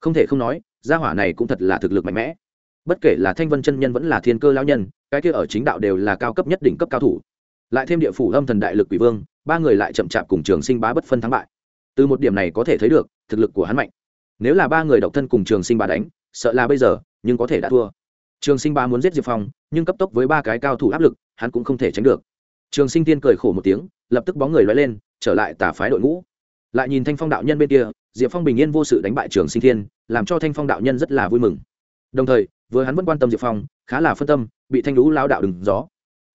Không thể không nói gia hỏa này cũng thật là thực lực mạnh mẽ. Bất kể là thanh vân chân nhân vẫn là thiên cơ lão nhân, cái kia ở chính đạo đều là cao cấp nhất đỉnh cấp cao thủ. Lại thêm địa phủ âm thần đại lực quỷ vương, ba người lại chậm chạp cùng trường sinh bá bất phân thắng bại. Từ một điểm này có thể thấy được, thực lực của hắn mạnh. Nếu là ba người độc thân cùng trường sinh bá đánh, sợ là bây giờ, nhưng có thể đã thua. Trường sinh bá muốn giết diệp phong, nhưng cấp tốc với ba cái cao thủ áp lực, hắn cũng không thể tránh được. Trường sinh tiên cười khổ một tiếng, lập tức bóng người loay lên, trở lại tà phái đội ngũ. Lại nhìn thanh phong đạo nhân bên kia diệp phong bình yên vô sự đánh bại trường sinh thiên làm cho thanh phong đạo nhân rất là vui mừng. Đồng thời vừa hắn vẫn quan tâm diệp phong khá là phân tâm bị thanh lũ lao đạo đừng gió.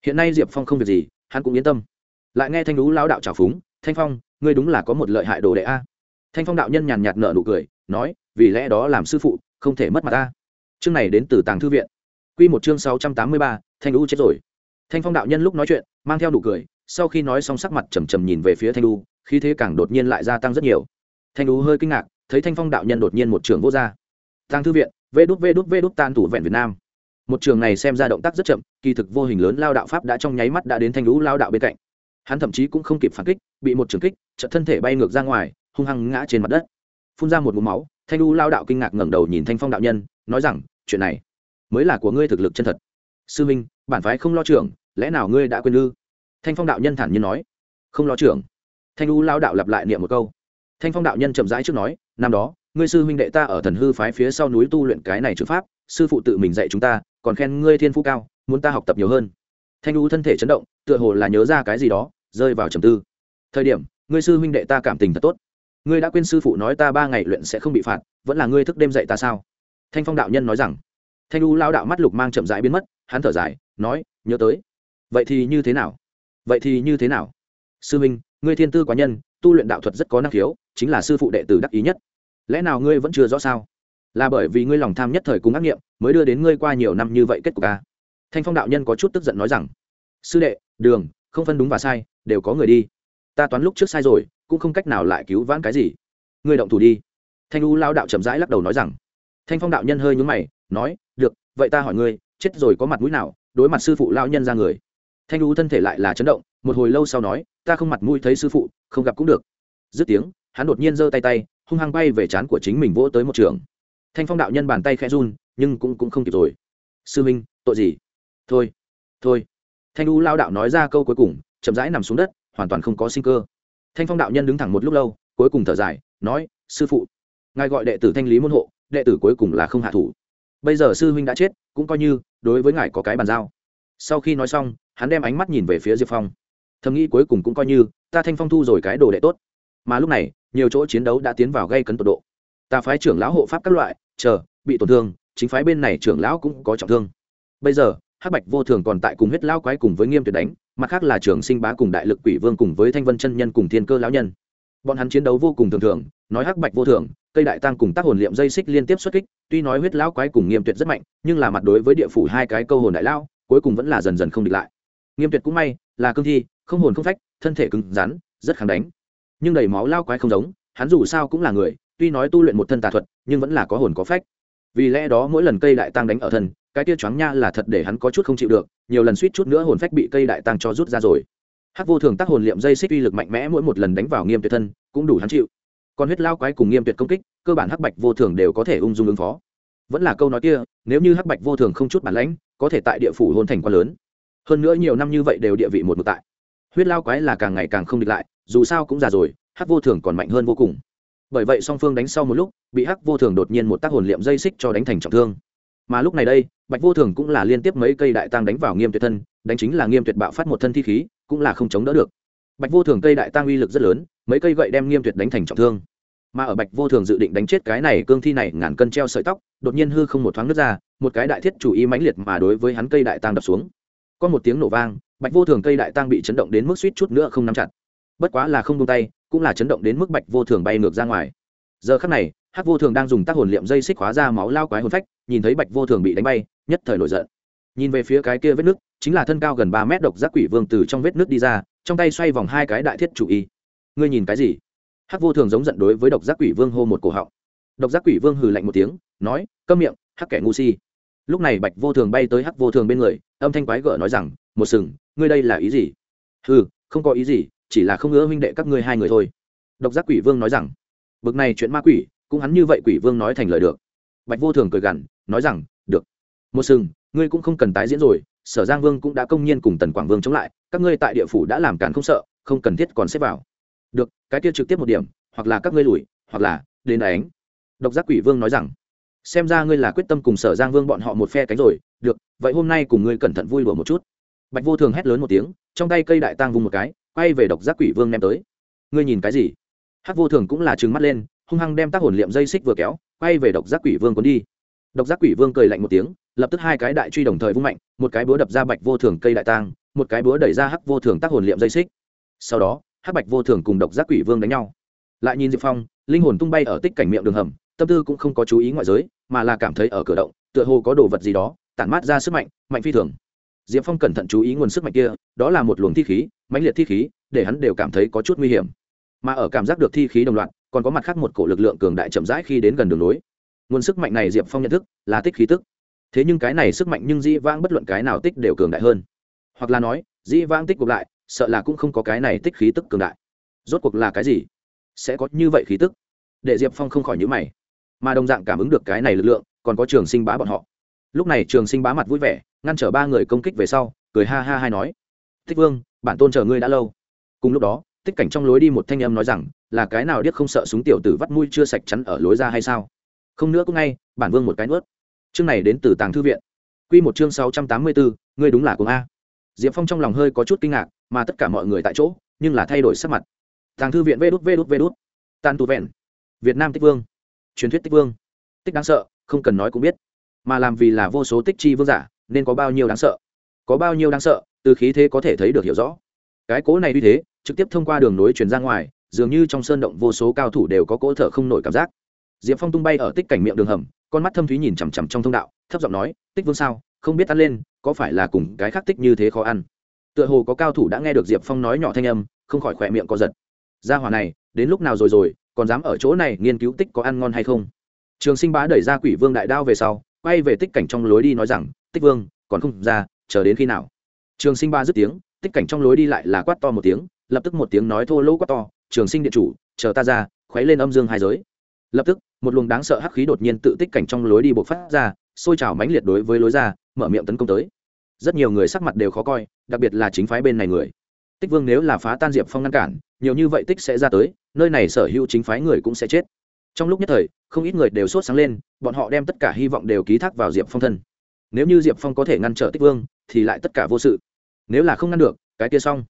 Hiện nay diệp phong không việc gì hắn cũng yên tâm. Lại nghe thanh lũ lao đạo trào phúng thanh phong ngươi đúng là có một lợi hại đồ đệ a. Thanh phong đạo nhân nhàn nhạt nở nụ cười nói vì lẽ đó làm sư phụ không thể mất mặt ta. Chương này đến từ tàng thư viện. Quy một chương sáu trăm tám mươi ba thanh Lũ chết rồi. Thanh phong đạo nhân lúc nói chuyện mang theo nụ cười sau khi nói xong sắc mặt trầm trầm nhìn về phía thanh Lũ, khí thế càng đột nhiên lại gia tăng rất nhiều thanh u hơi kinh ngạc thấy thanh phong đạo nhân đột nhiên một trường vô ra, tăng thư viện vê đút vê đút vê đút tan thủ vẹn việt nam. Một trường này xem ra động tác rất chậm kỳ thực vô hình lớn lao đạo pháp đã trong nháy mắt đã đến thanh lũ lao đạo bên cạnh. Hắn thậm chí cũng không kịp phản kích bị một trường kích chật thân thể bay ngược ra ngoài hung hăng ngã trên mặt đất. Phun ra một mũ máu thanh lũ lao đạo kinh ngạc ngẩng đầu nhìn thanh phong đạo nhân nói rằng chuyện này mới là của ngươi thực lực chân thật. Sư minh bản phái không lo trưởng lẽ nào ngươi đã quên ư? Thanh phong đạo nhân thản nhiên nói không lo trưởng. Thanh U lao đạo lặp lại niệm một câu thanh phong đạo nhân chậm rãi trước nói, năm đó, ngươi sư huynh đệ ta ở thần hư phái phía sau núi tu luyện cái này chữ pháp, sư phụ tự mình dạy chúng ta, còn khen ngươi thiên phú cao, muốn ta học tập nhiều hơn. Thanh u thân thể chấn động, tựa hồ là nhớ ra cái gì đó, rơi vào trầm tư. Thời điểm, ngươi sư huynh đệ ta cảm tình thật tốt. Ngươi đã quên sư phụ nói ta ba ngày luyện sẽ không bị phạt, vẫn là ngươi thức đêm dạy ta sao? Thanh phong đạo nhân nói rằng. Thanh u lao đạo mắt lục mang chậm rãi biến mất, hắn thở dài, nói, nhớ tới. Vậy thì như thế nào? Vậy thì như thế nào? Sư huynh, ngươi thiên tư quá nhân, tu luyện đạo thuật rất có năng khiếu chính là sư phụ đệ tử đắc ý nhất. Lẽ nào ngươi vẫn chưa rõ sao? Là bởi vì ngươi lòng tham nhất thời cùng ác nghiệm, mới đưa đến ngươi qua nhiều năm như vậy kết cục ca thanh phong đạo nhân có chút tức giận nói rằng, sư đệ, đường, không phân đúng và sai, đều có người đi. Ta toán lúc trước sai rồi, cũng không cách nào lại cứu vãn cái gì. Ngươi động thủ đi. Thanh u lao đạo chậm rãi lắc đầu nói rằng. Thanh phong đạo nhân hơi nhúng mày, nói, được, vậy ta hỏi ngươi, chết rồi có mặt mũi nào, đối mặt sư phụ lao nhân ra người? Thanh u thân thể lại là chấn động, một hồi lâu sau nói, ta không mặt mũi thấy sư phụ, không gặp cũng được. Dứt tiếng hắn đột nhiên giơ tay tay, hung hăng bay về trán của chính mình vỗ tới một trường. Thanh phong đạo nhân bàn tay khẽ run, nhưng cũng cũng không kịp rồi. Sư minh, tội gì? Thôi thôi. Thanh u lao đạo nói ra câu cuối cùng, chậm rãi nằm xuống đất, hoàn toàn không có sinh cơ. Thanh phong đạo nhân đứng thẳng một lúc lâu, cuối cùng thở dài, nói, sư phụ, ngài gọi đệ tử thanh lý môn hộ, đệ tử cuối cùng là không hạ thủ. Bây giờ sư huynh đã chết, cũng coi như, đối với ngài có cái bàn giao. Sau khi nói xong, hắn đem ánh mắt nhìn về phía diệp phong. Thầm nghĩ cuối cùng cũng coi như, ta thanh phong thu rồi cái đồ đệ tốt. Mà lúc này nhiều chỗ chiến đấu đã tiến vào gây cấn tột độ. Ta phái trưởng lão hộ pháp các loại, chờ, bị tổn thương, chính phái bên này trưởng lão cũng có trọng thương. Bây giờ, hắc bạch vô thường còn tại cùng huyết lão quái cùng với nghiêm tuyệt đánh, mặt khác là trường sinh bá cùng đại lực quỷ vương cùng với thanh vân chân nhân cùng thiên cơ lão nhân. Bọn hắn chiến đấu vô cùng thường thường, nói hắc bạch vô thường, cây đại tăng cùng tác hồn liệm dây xích liên tiếp xuất kích, tuy nói huyết lão quái cùng nghiêm tuyệt rất mạnh, nhưng là mặt đối với địa phủ hai cái câu hồn đại lao cuối cùng vẫn là dần dần không địch lại. Nghiêm tuyệt cũng may, là cương thi, không hồn không phách, thân thể cứng rắn, rất kháng đánh nhưng đầy máu lao quái không giống, hắn dù sao cũng là người, tuy nói tu luyện một thân tà thuật, nhưng vẫn là có hồn có phách. Vì lẽ đó mỗi lần cây đại tăng đánh ở thân, cái tia choáng nha là thật để hắn có chút không chịu được, nhiều lần suýt chút nữa hồn phách bị cây đại tăng cho rút ra rồi. Hắc vô thường tác hồn liệm dây xích uy lực mạnh mẽ mỗi một lần đánh vào nghiêm tuyệt thân, cũng đủ hắn chịu. Còn huyết lao quái cùng nghiêm tuyệt công kích, cơ bản hắc bạch vô thường đều có thể ung dung ứng phó. Vẫn là câu nói kia, nếu như hắc bạch vô thường không chút bản lãnh, có thể tại địa phủ hôn thành quá lớn. Hơn nữa nhiều năm như vậy đều địa vị một một tại. Huyết lao quái là càng ngày càng không địch lại dù sao cũng già rồi, hắc vô thường còn mạnh hơn vô cùng. Bởi vậy song phương đánh sau một lúc, bị hắc vô thường đột nhiên một tác hồn liệm dây xích cho đánh thành trọng thương. Mà lúc này đây, bạch vô thường cũng là liên tiếp mấy cây đại tăng đánh vào nghiêm tuyệt thân, đánh chính là nghiêm tuyệt bạo phát một thân thi khí, cũng là không chống đỡ được. Bạch vô thường cây đại tăng uy lực rất lớn, mấy cây gậy đem nghiêm tuyệt đánh thành trọng thương. Mà ở bạch vô thường dự định đánh chết cái này cương thi này ngàn cân treo sợi tóc, đột nhiên hư không một thoáng nước ra, một cái đại thiết chủ ý mãnh liệt mà đối với hắn cây đại tăng đập xuống. Có một tiếng nổ vang, bạch vô thường cây đại tăng bị chấn động đến mức suýt chút nữa không nắm chặt bất quá là không tung tay, cũng là chấn động đến mức bạch vô thường bay ngược ra ngoài. Giờ khắc này, hắc vô thường đang dùng tác hồn liệm dây xích hóa ra máu lao quái hồn phách, nhìn thấy bạch vô thường bị đánh bay, nhất thời nổi giận. Nhìn về phía cái kia vết nước chính là thân cao gần ba mét độc giác quỷ vương từ trong vết nước đi ra, trong tay xoay vòng hai cái đại thiết chủ y. Ngươi nhìn cái gì? Hắc vô thường giống giận đối với độc giác quỷ vương hô một cổ họng. Độc giác quỷ vương hừ lạnh một tiếng, nói, câm miệng, hắc kẻ ngu si. Lúc này bạch vô thường bay tới hắc vô thường bên người, âm thanh quái gở nói rằng, một sừng, ngươi đây là ý gì? Hừ, không có ý gì chỉ là không ngỡ huynh đệ các ngươi hai người thôi. Độc giác quỷ vương nói rằng, bực này chuyện ma quỷ, cũng hắn như vậy quỷ vương nói thành lời được. Bạch vô thường cười gằn, nói rằng, được. Một sừng, ngươi cũng không cần tái diễn rồi, sở giang vương cũng đã công nhiên cùng tần quảng vương chống lại, các ngươi tại địa phủ đã làm càn không sợ, không cần thiết còn xếp vào. Được, cái kia trực tiếp một điểm, hoặc là các ngươi lùi, hoặc là đến đánh. Độc giác quỷ vương nói rằng, xem ra ngươi là quyết tâm cùng sở giang vương bọn họ một phe cánh rồi, được, vậy hôm nay cùng ngươi cẩn thận vui đùa một chút. Bạch vô thường hét lớn một tiếng, trong tay cây đại tang vùng một cái quay về độc giác quỷ vương ném tới. Ngươi nhìn cái gì? Hắc vô thường cũng là trừng mắt lên, hung hăng đem tác hồn liệm dây xích vừa kéo, quay về độc giác quỷ vương cuốn đi. Độc giác quỷ vương cười lạnh một tiếng, lập tức hai cái đại truy đồng thời vung mạnh, một cái búa đập ra bạch vô thường cây đại tang, một cái búa đẩy ra hắc vô thường tác hồn liệm dây xích. Sau đó, hắc bạch vô thường cùng độc giác quỷ vương đánh nhau. Lại nhìn diệp phong, linh hồn tung bay ở tích cảnh miệng đường hầm, tâm tư cũng không có chú ý ngoại giới, mà là cảm thấy ở cửa động, tựa hồ có đồ vật gì đó, tản mát ra sức mạnh mạnh phi thường. Diệp phong cẩn thận chú ý nguồn sức mạnh kia, đó là một luồng thi khí mãnh liệt thi khí, để hắn đều cảm thấy có chút nguy hiểm. Mà ở cảm giác được thi khí đồng loạt, còn có mặt khác một cổ lực lượng cường đại chậm rãi khi đến gần đường núi. nguồn sức mạnh này diệp phong nhận thức, là tích khí tức. Thế nhưng cái này sức mạnh nhưng dĩ vãng bất luận cái nào tích đều cường đại hơn. Hoặc là nói, dĩ vãng tích gộp lại, sợ là cũng không có cái này tích khí tức cường đại. Rốt cuộc là cái gì? Sẽ có như vậy khí tức? Để diệp phong không khỏi nhữ mày. Mà đồng dạng cảm ứng được cái này lực lượng, còn có trường sinh bá bọn họ. Lúc này trường sinh bá mặt vui vẻ, ngăn trở ba người công kích về sau, cười ha ha hai nói. Thích vương bản tôn chờ ngươi đã lâu. Cùng lúc đó, tích cảnh trong lối đi một thanh âm nói rằng, là cái nào điếc không sợ súng tiểu tử vắt mũi chưa sạch chắn ở lối ra hay sao? Không nữa cũng ngay, bản vương một cái nuốt. Chương này đến từ tàng thư viện. Q một chương sáu trăm tám mươi bốn ngươi đúng là cùng a. Diệp phong trong lòng hơi có chút kinh ngạc, mà tất cả mọi người tại chỗ, nhưng là thay đổi sắc mặt. Tàng thư viện vê đút vê đút vê đút. Tàn tu vẹn. Việt nam tích vương. Truyền thuyết tích vương. Tích đáng sợ, không cần nói cũng biết. Mà làm vì là vô số tích chi vương giả, nên có bao nhiêu đáng sợ? Có bao nhiêu đáng sợ từ khí thế có thể thấy được hiểu rõ. Cái cỗ này như thế, trực tiếp thông qua đường nối truyền ra ngoài, dường như trong sơn động vô số cao thủ đều có cỗ thở không nổi cảm giác. Diệp phong tung bay ở tích cảnh miệng đường hầm, con mắt thâm thúy nhìn chằm chằm trong thông đạo, thấp giọng nói, tích vương sao? Không biết ăn lên, có phải là cùng cái khác tích như thế khó ăn? Tựa hồ có cao thủ đã nghe được diệp phong nói nhỏ thanh âm, không khỏi khỏe miệng co giật. Ra hỏa này, đến lúc nào rồi rồi, còn dám ở chỗ này nghiên cứu tích có ăn ngon hay không? Trường sinh bá đẩy ra quỷ vương đại đao về sau, quay về tích cảnh trong lối đi nói rằng, tích vương, còn không ra, chờ đến khi nào? Trường sinh ba dứt tiếng, tích cảnh trong lối đi lại là quát to một tiếng, lập tức một tiếng nói thô lỗ quát to, trường sinh điện chủ, chờ ta ra, khuấy lên âm dương hai giới. Lập tức, một luồng đáng sợ hắc khí đột nhiên tự tích cảnh trong lối đi bộc phát ra xôi trào mãnh liệt đối với lối ra, mở miệng tấn công tới. Rất nhiều người sắc mặt đều khó coi, đặc biệt là chính phái bên này người. Tích vương nếu là phá tan diệp phong ngăn cản, nhiều như vậy tích sẽ ra tới, nơi này sở hữu chính phái người cũng sẽ chết. Trong lúc nhất thời, không ít người đều sốt sáng lên, bọn họ đem tất cả hy vọng đều ký thác vào diệp phong thân. Nếu như diệp phong có thể ngăn trở tích vương, thì lại tất cả vô sự nếu là không ngăn được, cái kia xong.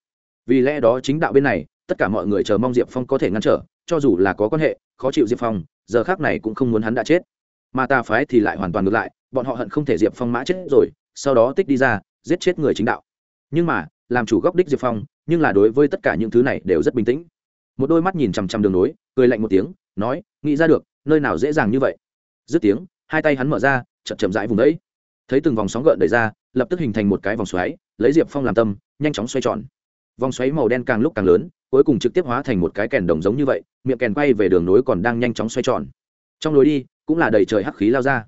Vì lẽ đó chính đạo bên này, tất cả mọi người chờ mong diệp phong có thể ngăn trở, cho dù là có quan hệ, khó chịu diệp phong, giờ khác này cũng không muốn hắn đã chết. Mà tà phái thì lại hoàn toàn ngược lại, bọn họ hận không thể diệp phong mã chết rồi, sau đó tích đi ra, giết chết người chính đạo. Nhưng mà, làm chủ góc đích diệp phong, nhưng là đối với tất cả những thứ này đều rất bình tĩnh. Một đôi mắt nhìn chằm chằm đường nối cười lạnh một tiếng, nói, nghĩ ra được, nơi nào dễ dàng như vậy? Dứt tiếng, hai tay hắn mở ra, chậm chậm rãi vùng đấy. Thấy từng vòng sóng gợn đẩy ra lập tức hình thành một cái vòng xoáy, lấy diệp phong làm tâm, nhanh chóng xoay tròn. Vòng xoáy màu đen càng lúc càng lớn, cuối cùng trực tiếp hóa thành một cái kèn đồng giống như vậy, miệng kèn quay về đường nối còn đang nhanh chóng xoay tròn. Trong lối đi, cũng là đầy trời hắc khí lao ra.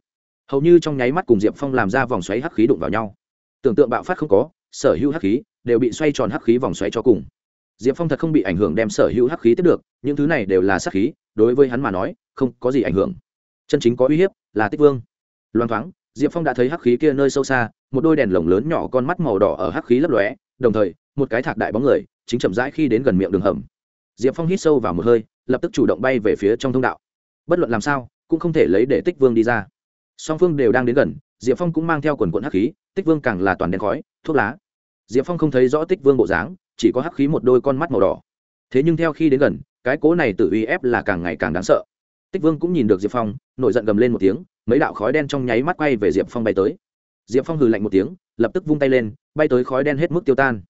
Hầu như trong nháy mắt cùng diệp phong làm ra vòng xoáy hắc khí đụng vào nhau. Tưởng tượng bạo phát không có, sở hữu hắc khí đều bị xoay tròn hắc khí vòng xoáy cho cùng. Diệp phong thật không bị ảnh hưởng đem sở hữu hắc khí tiếp được, những thứ này đều là sắc khí, đối với hắn mà nói, không có gì ảnh hưởng. Chân chính có uy hiếp là tích vương. Loan thoáng diệp phong đã thấy hắc khí kia nơi sâu xa, một đôi đèn lồng lớn nhỏ con mắt màu đỏ ở hắc khí lấp lóe, đồng thời, một cái thạc đại bóng người, chính chậm rãi khi đến gần miệng đường hầm. Diệp phong hít sâu vào một hơi, lập tức chủ động bay về phía trong thông đạo. Bất luận làm sao, cũng không thể lấy để tích vương đi ra. Song phương đều đang đến gần, diệp phong cũng mang theo quần quận hắc khí, tích vương càng là toàn đèn khói, thuốc lá. Diệp phong không thấy rõ tích vương bộ dáng, chỉ có hắc khí một đôi con mắt màu đỏ. Thế nhưng theo khi đến gần, cái cố này tự uy ép là càng ngày càng đáng sợ tích vương cũng nhìn được diệp phong, nổi giận gầm lên một tiếng, mấy đạo khói đen trong nháy mắt quay về diệp phong bay tới. Diệp phong hừ lạnh một tiếng, lập tức vung tay lên, bay tới khói đen hết mức tiêu tan.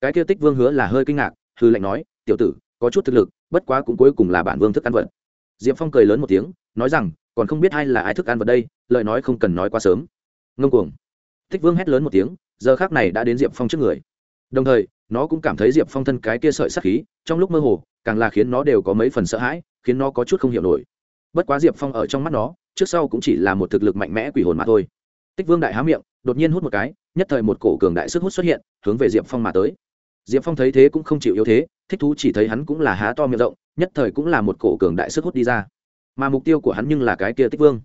Cái kia tích vương hứa là hơi kinh ngạc, hừ lạnh nói, tiểu tử, có chút thực lực, bất quá cũng cuối cùng là bản vương thức ăn vật. Diệp phong cười lớn một tiếng, nói rằng, còn không biết ai là ai thức ăn vật đây, lời nói không cần nói quá sớm. Ngông cuồng. Tích vương hét lớn một tiếng, giờ khác này đã đến diệp phong trước người. Đồng thời, nó cũng cảm thấy diệp phong thân cái kia sợi sắc khí, trong lúc mơ hồ, càng là khiến nó đều có mấy phần sợ hãi, khiến nó có chút không hiểu nổi bất quá diệp phong ở trong mắt nó, trước sau cũng chỉ là một thực lực mạnh mẽ quỷ hồn mà thôi. Tích vương đại há miệng, đột nhiên hút một cái, nhất thời một cổ cường đại sức hút xuất hiện, hướng về diệp phong mà tới. Diệp phong thấy thế cũng không chịu yếu thế, thích thú chỉ thấy hắn cũng là há to miệng rộng, nhất thời cũng là một cổ cường đại sức hút đi ra. Mà mục tiêu của hắn nhưng là cái kia tích vương.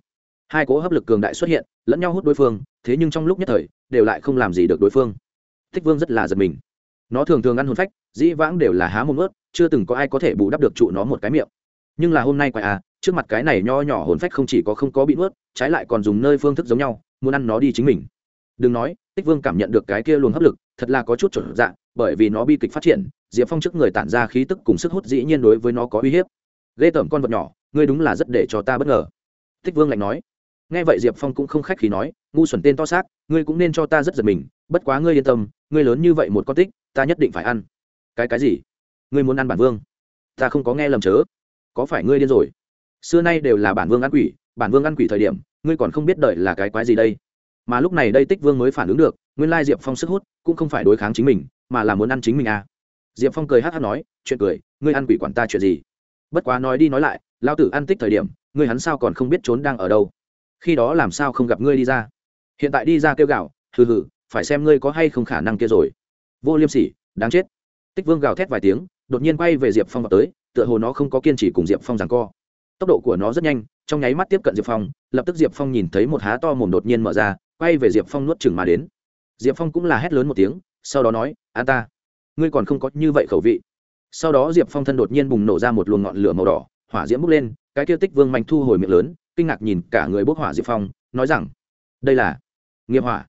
Hai cỗ hấp lực cường đại xuất hiện, lẫn nhau hút đối phương, thế nhưng trong lúc nhất thời, đều lại không làm gì được đối phương. Tích vương rất là giật mình. Nó thường thường ăn hồn phách, dĩ vãng đều là há một ướt, chưa từng có ai có thể bù đắp được trụ nó một cái miệng. Nhưng là hôm nay quái à trước mặt cái này nho nhỏ hồn phách không chỉ có không có bị nuốt, trái lại còn dùng nơi phương thức giống nhau, muốn ăn nó đi chính mình. Đừng nói, tích vương cảm nhận được cái kia luồng hấp lực, thật là có chút chuẩn dạng bởi vì nó bi kịch phát triển, diệp phong trước người tản ra khí tức cùng sức hút dĩ nhiên đối với nó có uy hiếp. Ghê tởm con vật nhỏ, ngươi đúng là rất để cho ta bất ngờ. Tích vương lạnh nói. Nghe vậy diệp phong cũng không khách khí nói, ngu xuẩn tên to xác, ngươi cũng nên cho ta rất giật mình, bất quá ngươi yên tâm, ngươi lớn như vậy một con tích, ta nhất định phải ăn. Cái cái gì? Ngươi muốn ăn bản vương? Ta không có nghe lầm chớ. Có phải ngươi điên rồi? Xưa nay đều là bản vương ăn quỷ, bản vương ăn quỷ thời điểm, ngươi còn không biết đợi là cái quái gì đây. Mà lúc này đây tích vương mới phản ứng được, nguyên lai diệp phong sức hút cũng không phải đối kháng chính mình, mà là muốn ăn chính mình à. Diệp phong cười hát hát nói, chuyện cười, ngươi ăn quỷ quản ta chuyện gì? Bất quá nói đi nói lại lao tử ăn tích thời điểm, ngươi hắn sao còn không biết trốn đang ở đâu? Khi đó làm sao không gặp ngươi đi ra? Hiện tại đi ra kêu gạo hừ hừ, phải xem ngươi có hay không khả năng kia rồi. Vô liêm sỉ, đáng chết. Tích vương gào thét vài tiếng, đột nhiên quay về diệp phong vào tới, tựa hồ nó không có kiên trì cùng diệp phong rằng co tốc độ của nó rất nhanh, trong nháy mắt tiếp cận diệp phong, lập tức diệp phong nhìn thấy một há to mồm đột nhiên mở ra, quay về diệp phong nuốt chừng mà đến. Diệp phong cũng là hét lớn một tiếng, sau đó nói, an ta, ngươi còn không có như vậy khẩu vị. Sau đó diệp phong thân đột nhiên bùng nổ ra một luồng ngọn lửa màu đỏ, hỏa diễm bốc lên, cái kia tích vương mạnh thu hồi miệng lớn, kinh ngạc nhìn cả người bốc hỏa diệp phong, nói rằng, đây là nghiệp hỏa.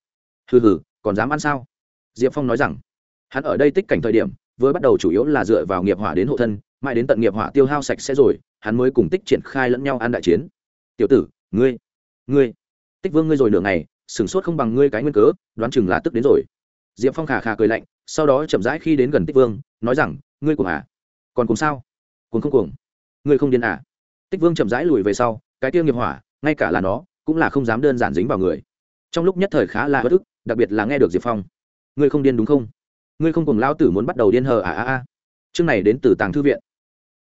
Hừ hừ, còn dám ăn sao? Diệp phong nói rằng, hắn ở đây tích cảnh thời điểm, vừa bắt đầu chủ yếu là dựa vào nghiệp hỏa đến hộ thân, mãi đến tận nghiệp hỏa tiêu hao sạch sẽ rồi hắn mới cùng tích triển khai lẫn nhau ăn đại chiến. Tiểu tử, ngươi ngươi, tích vương ngươi rồi nửa ngày, sửng sốt không bằng ngươi cái nguyên cớ, đoán chừng là tức đến rồi. Diệp phong khà khà cười lạnh, sau đó chậm rãi khi đến gần tích vương, nói rằng, ngươi cuồng à? Còn cùng sao? Cuồng không cuồng. Ngươi không điên à? Tích vương chậm rãi lùi về sau, cái tiêu nghiệp hỏa, ngay cả là nó, cũng là không dám đơn giản dính vào người. Trong lúc nhất thời khá là bất ức, đặc biệt là nghe được diệp phong. Ngươi không điên đúng không? Ngươi không cùng lao tử muốn bắt đầu điên hờ à à à. Chương này đến từ tàng thư viện.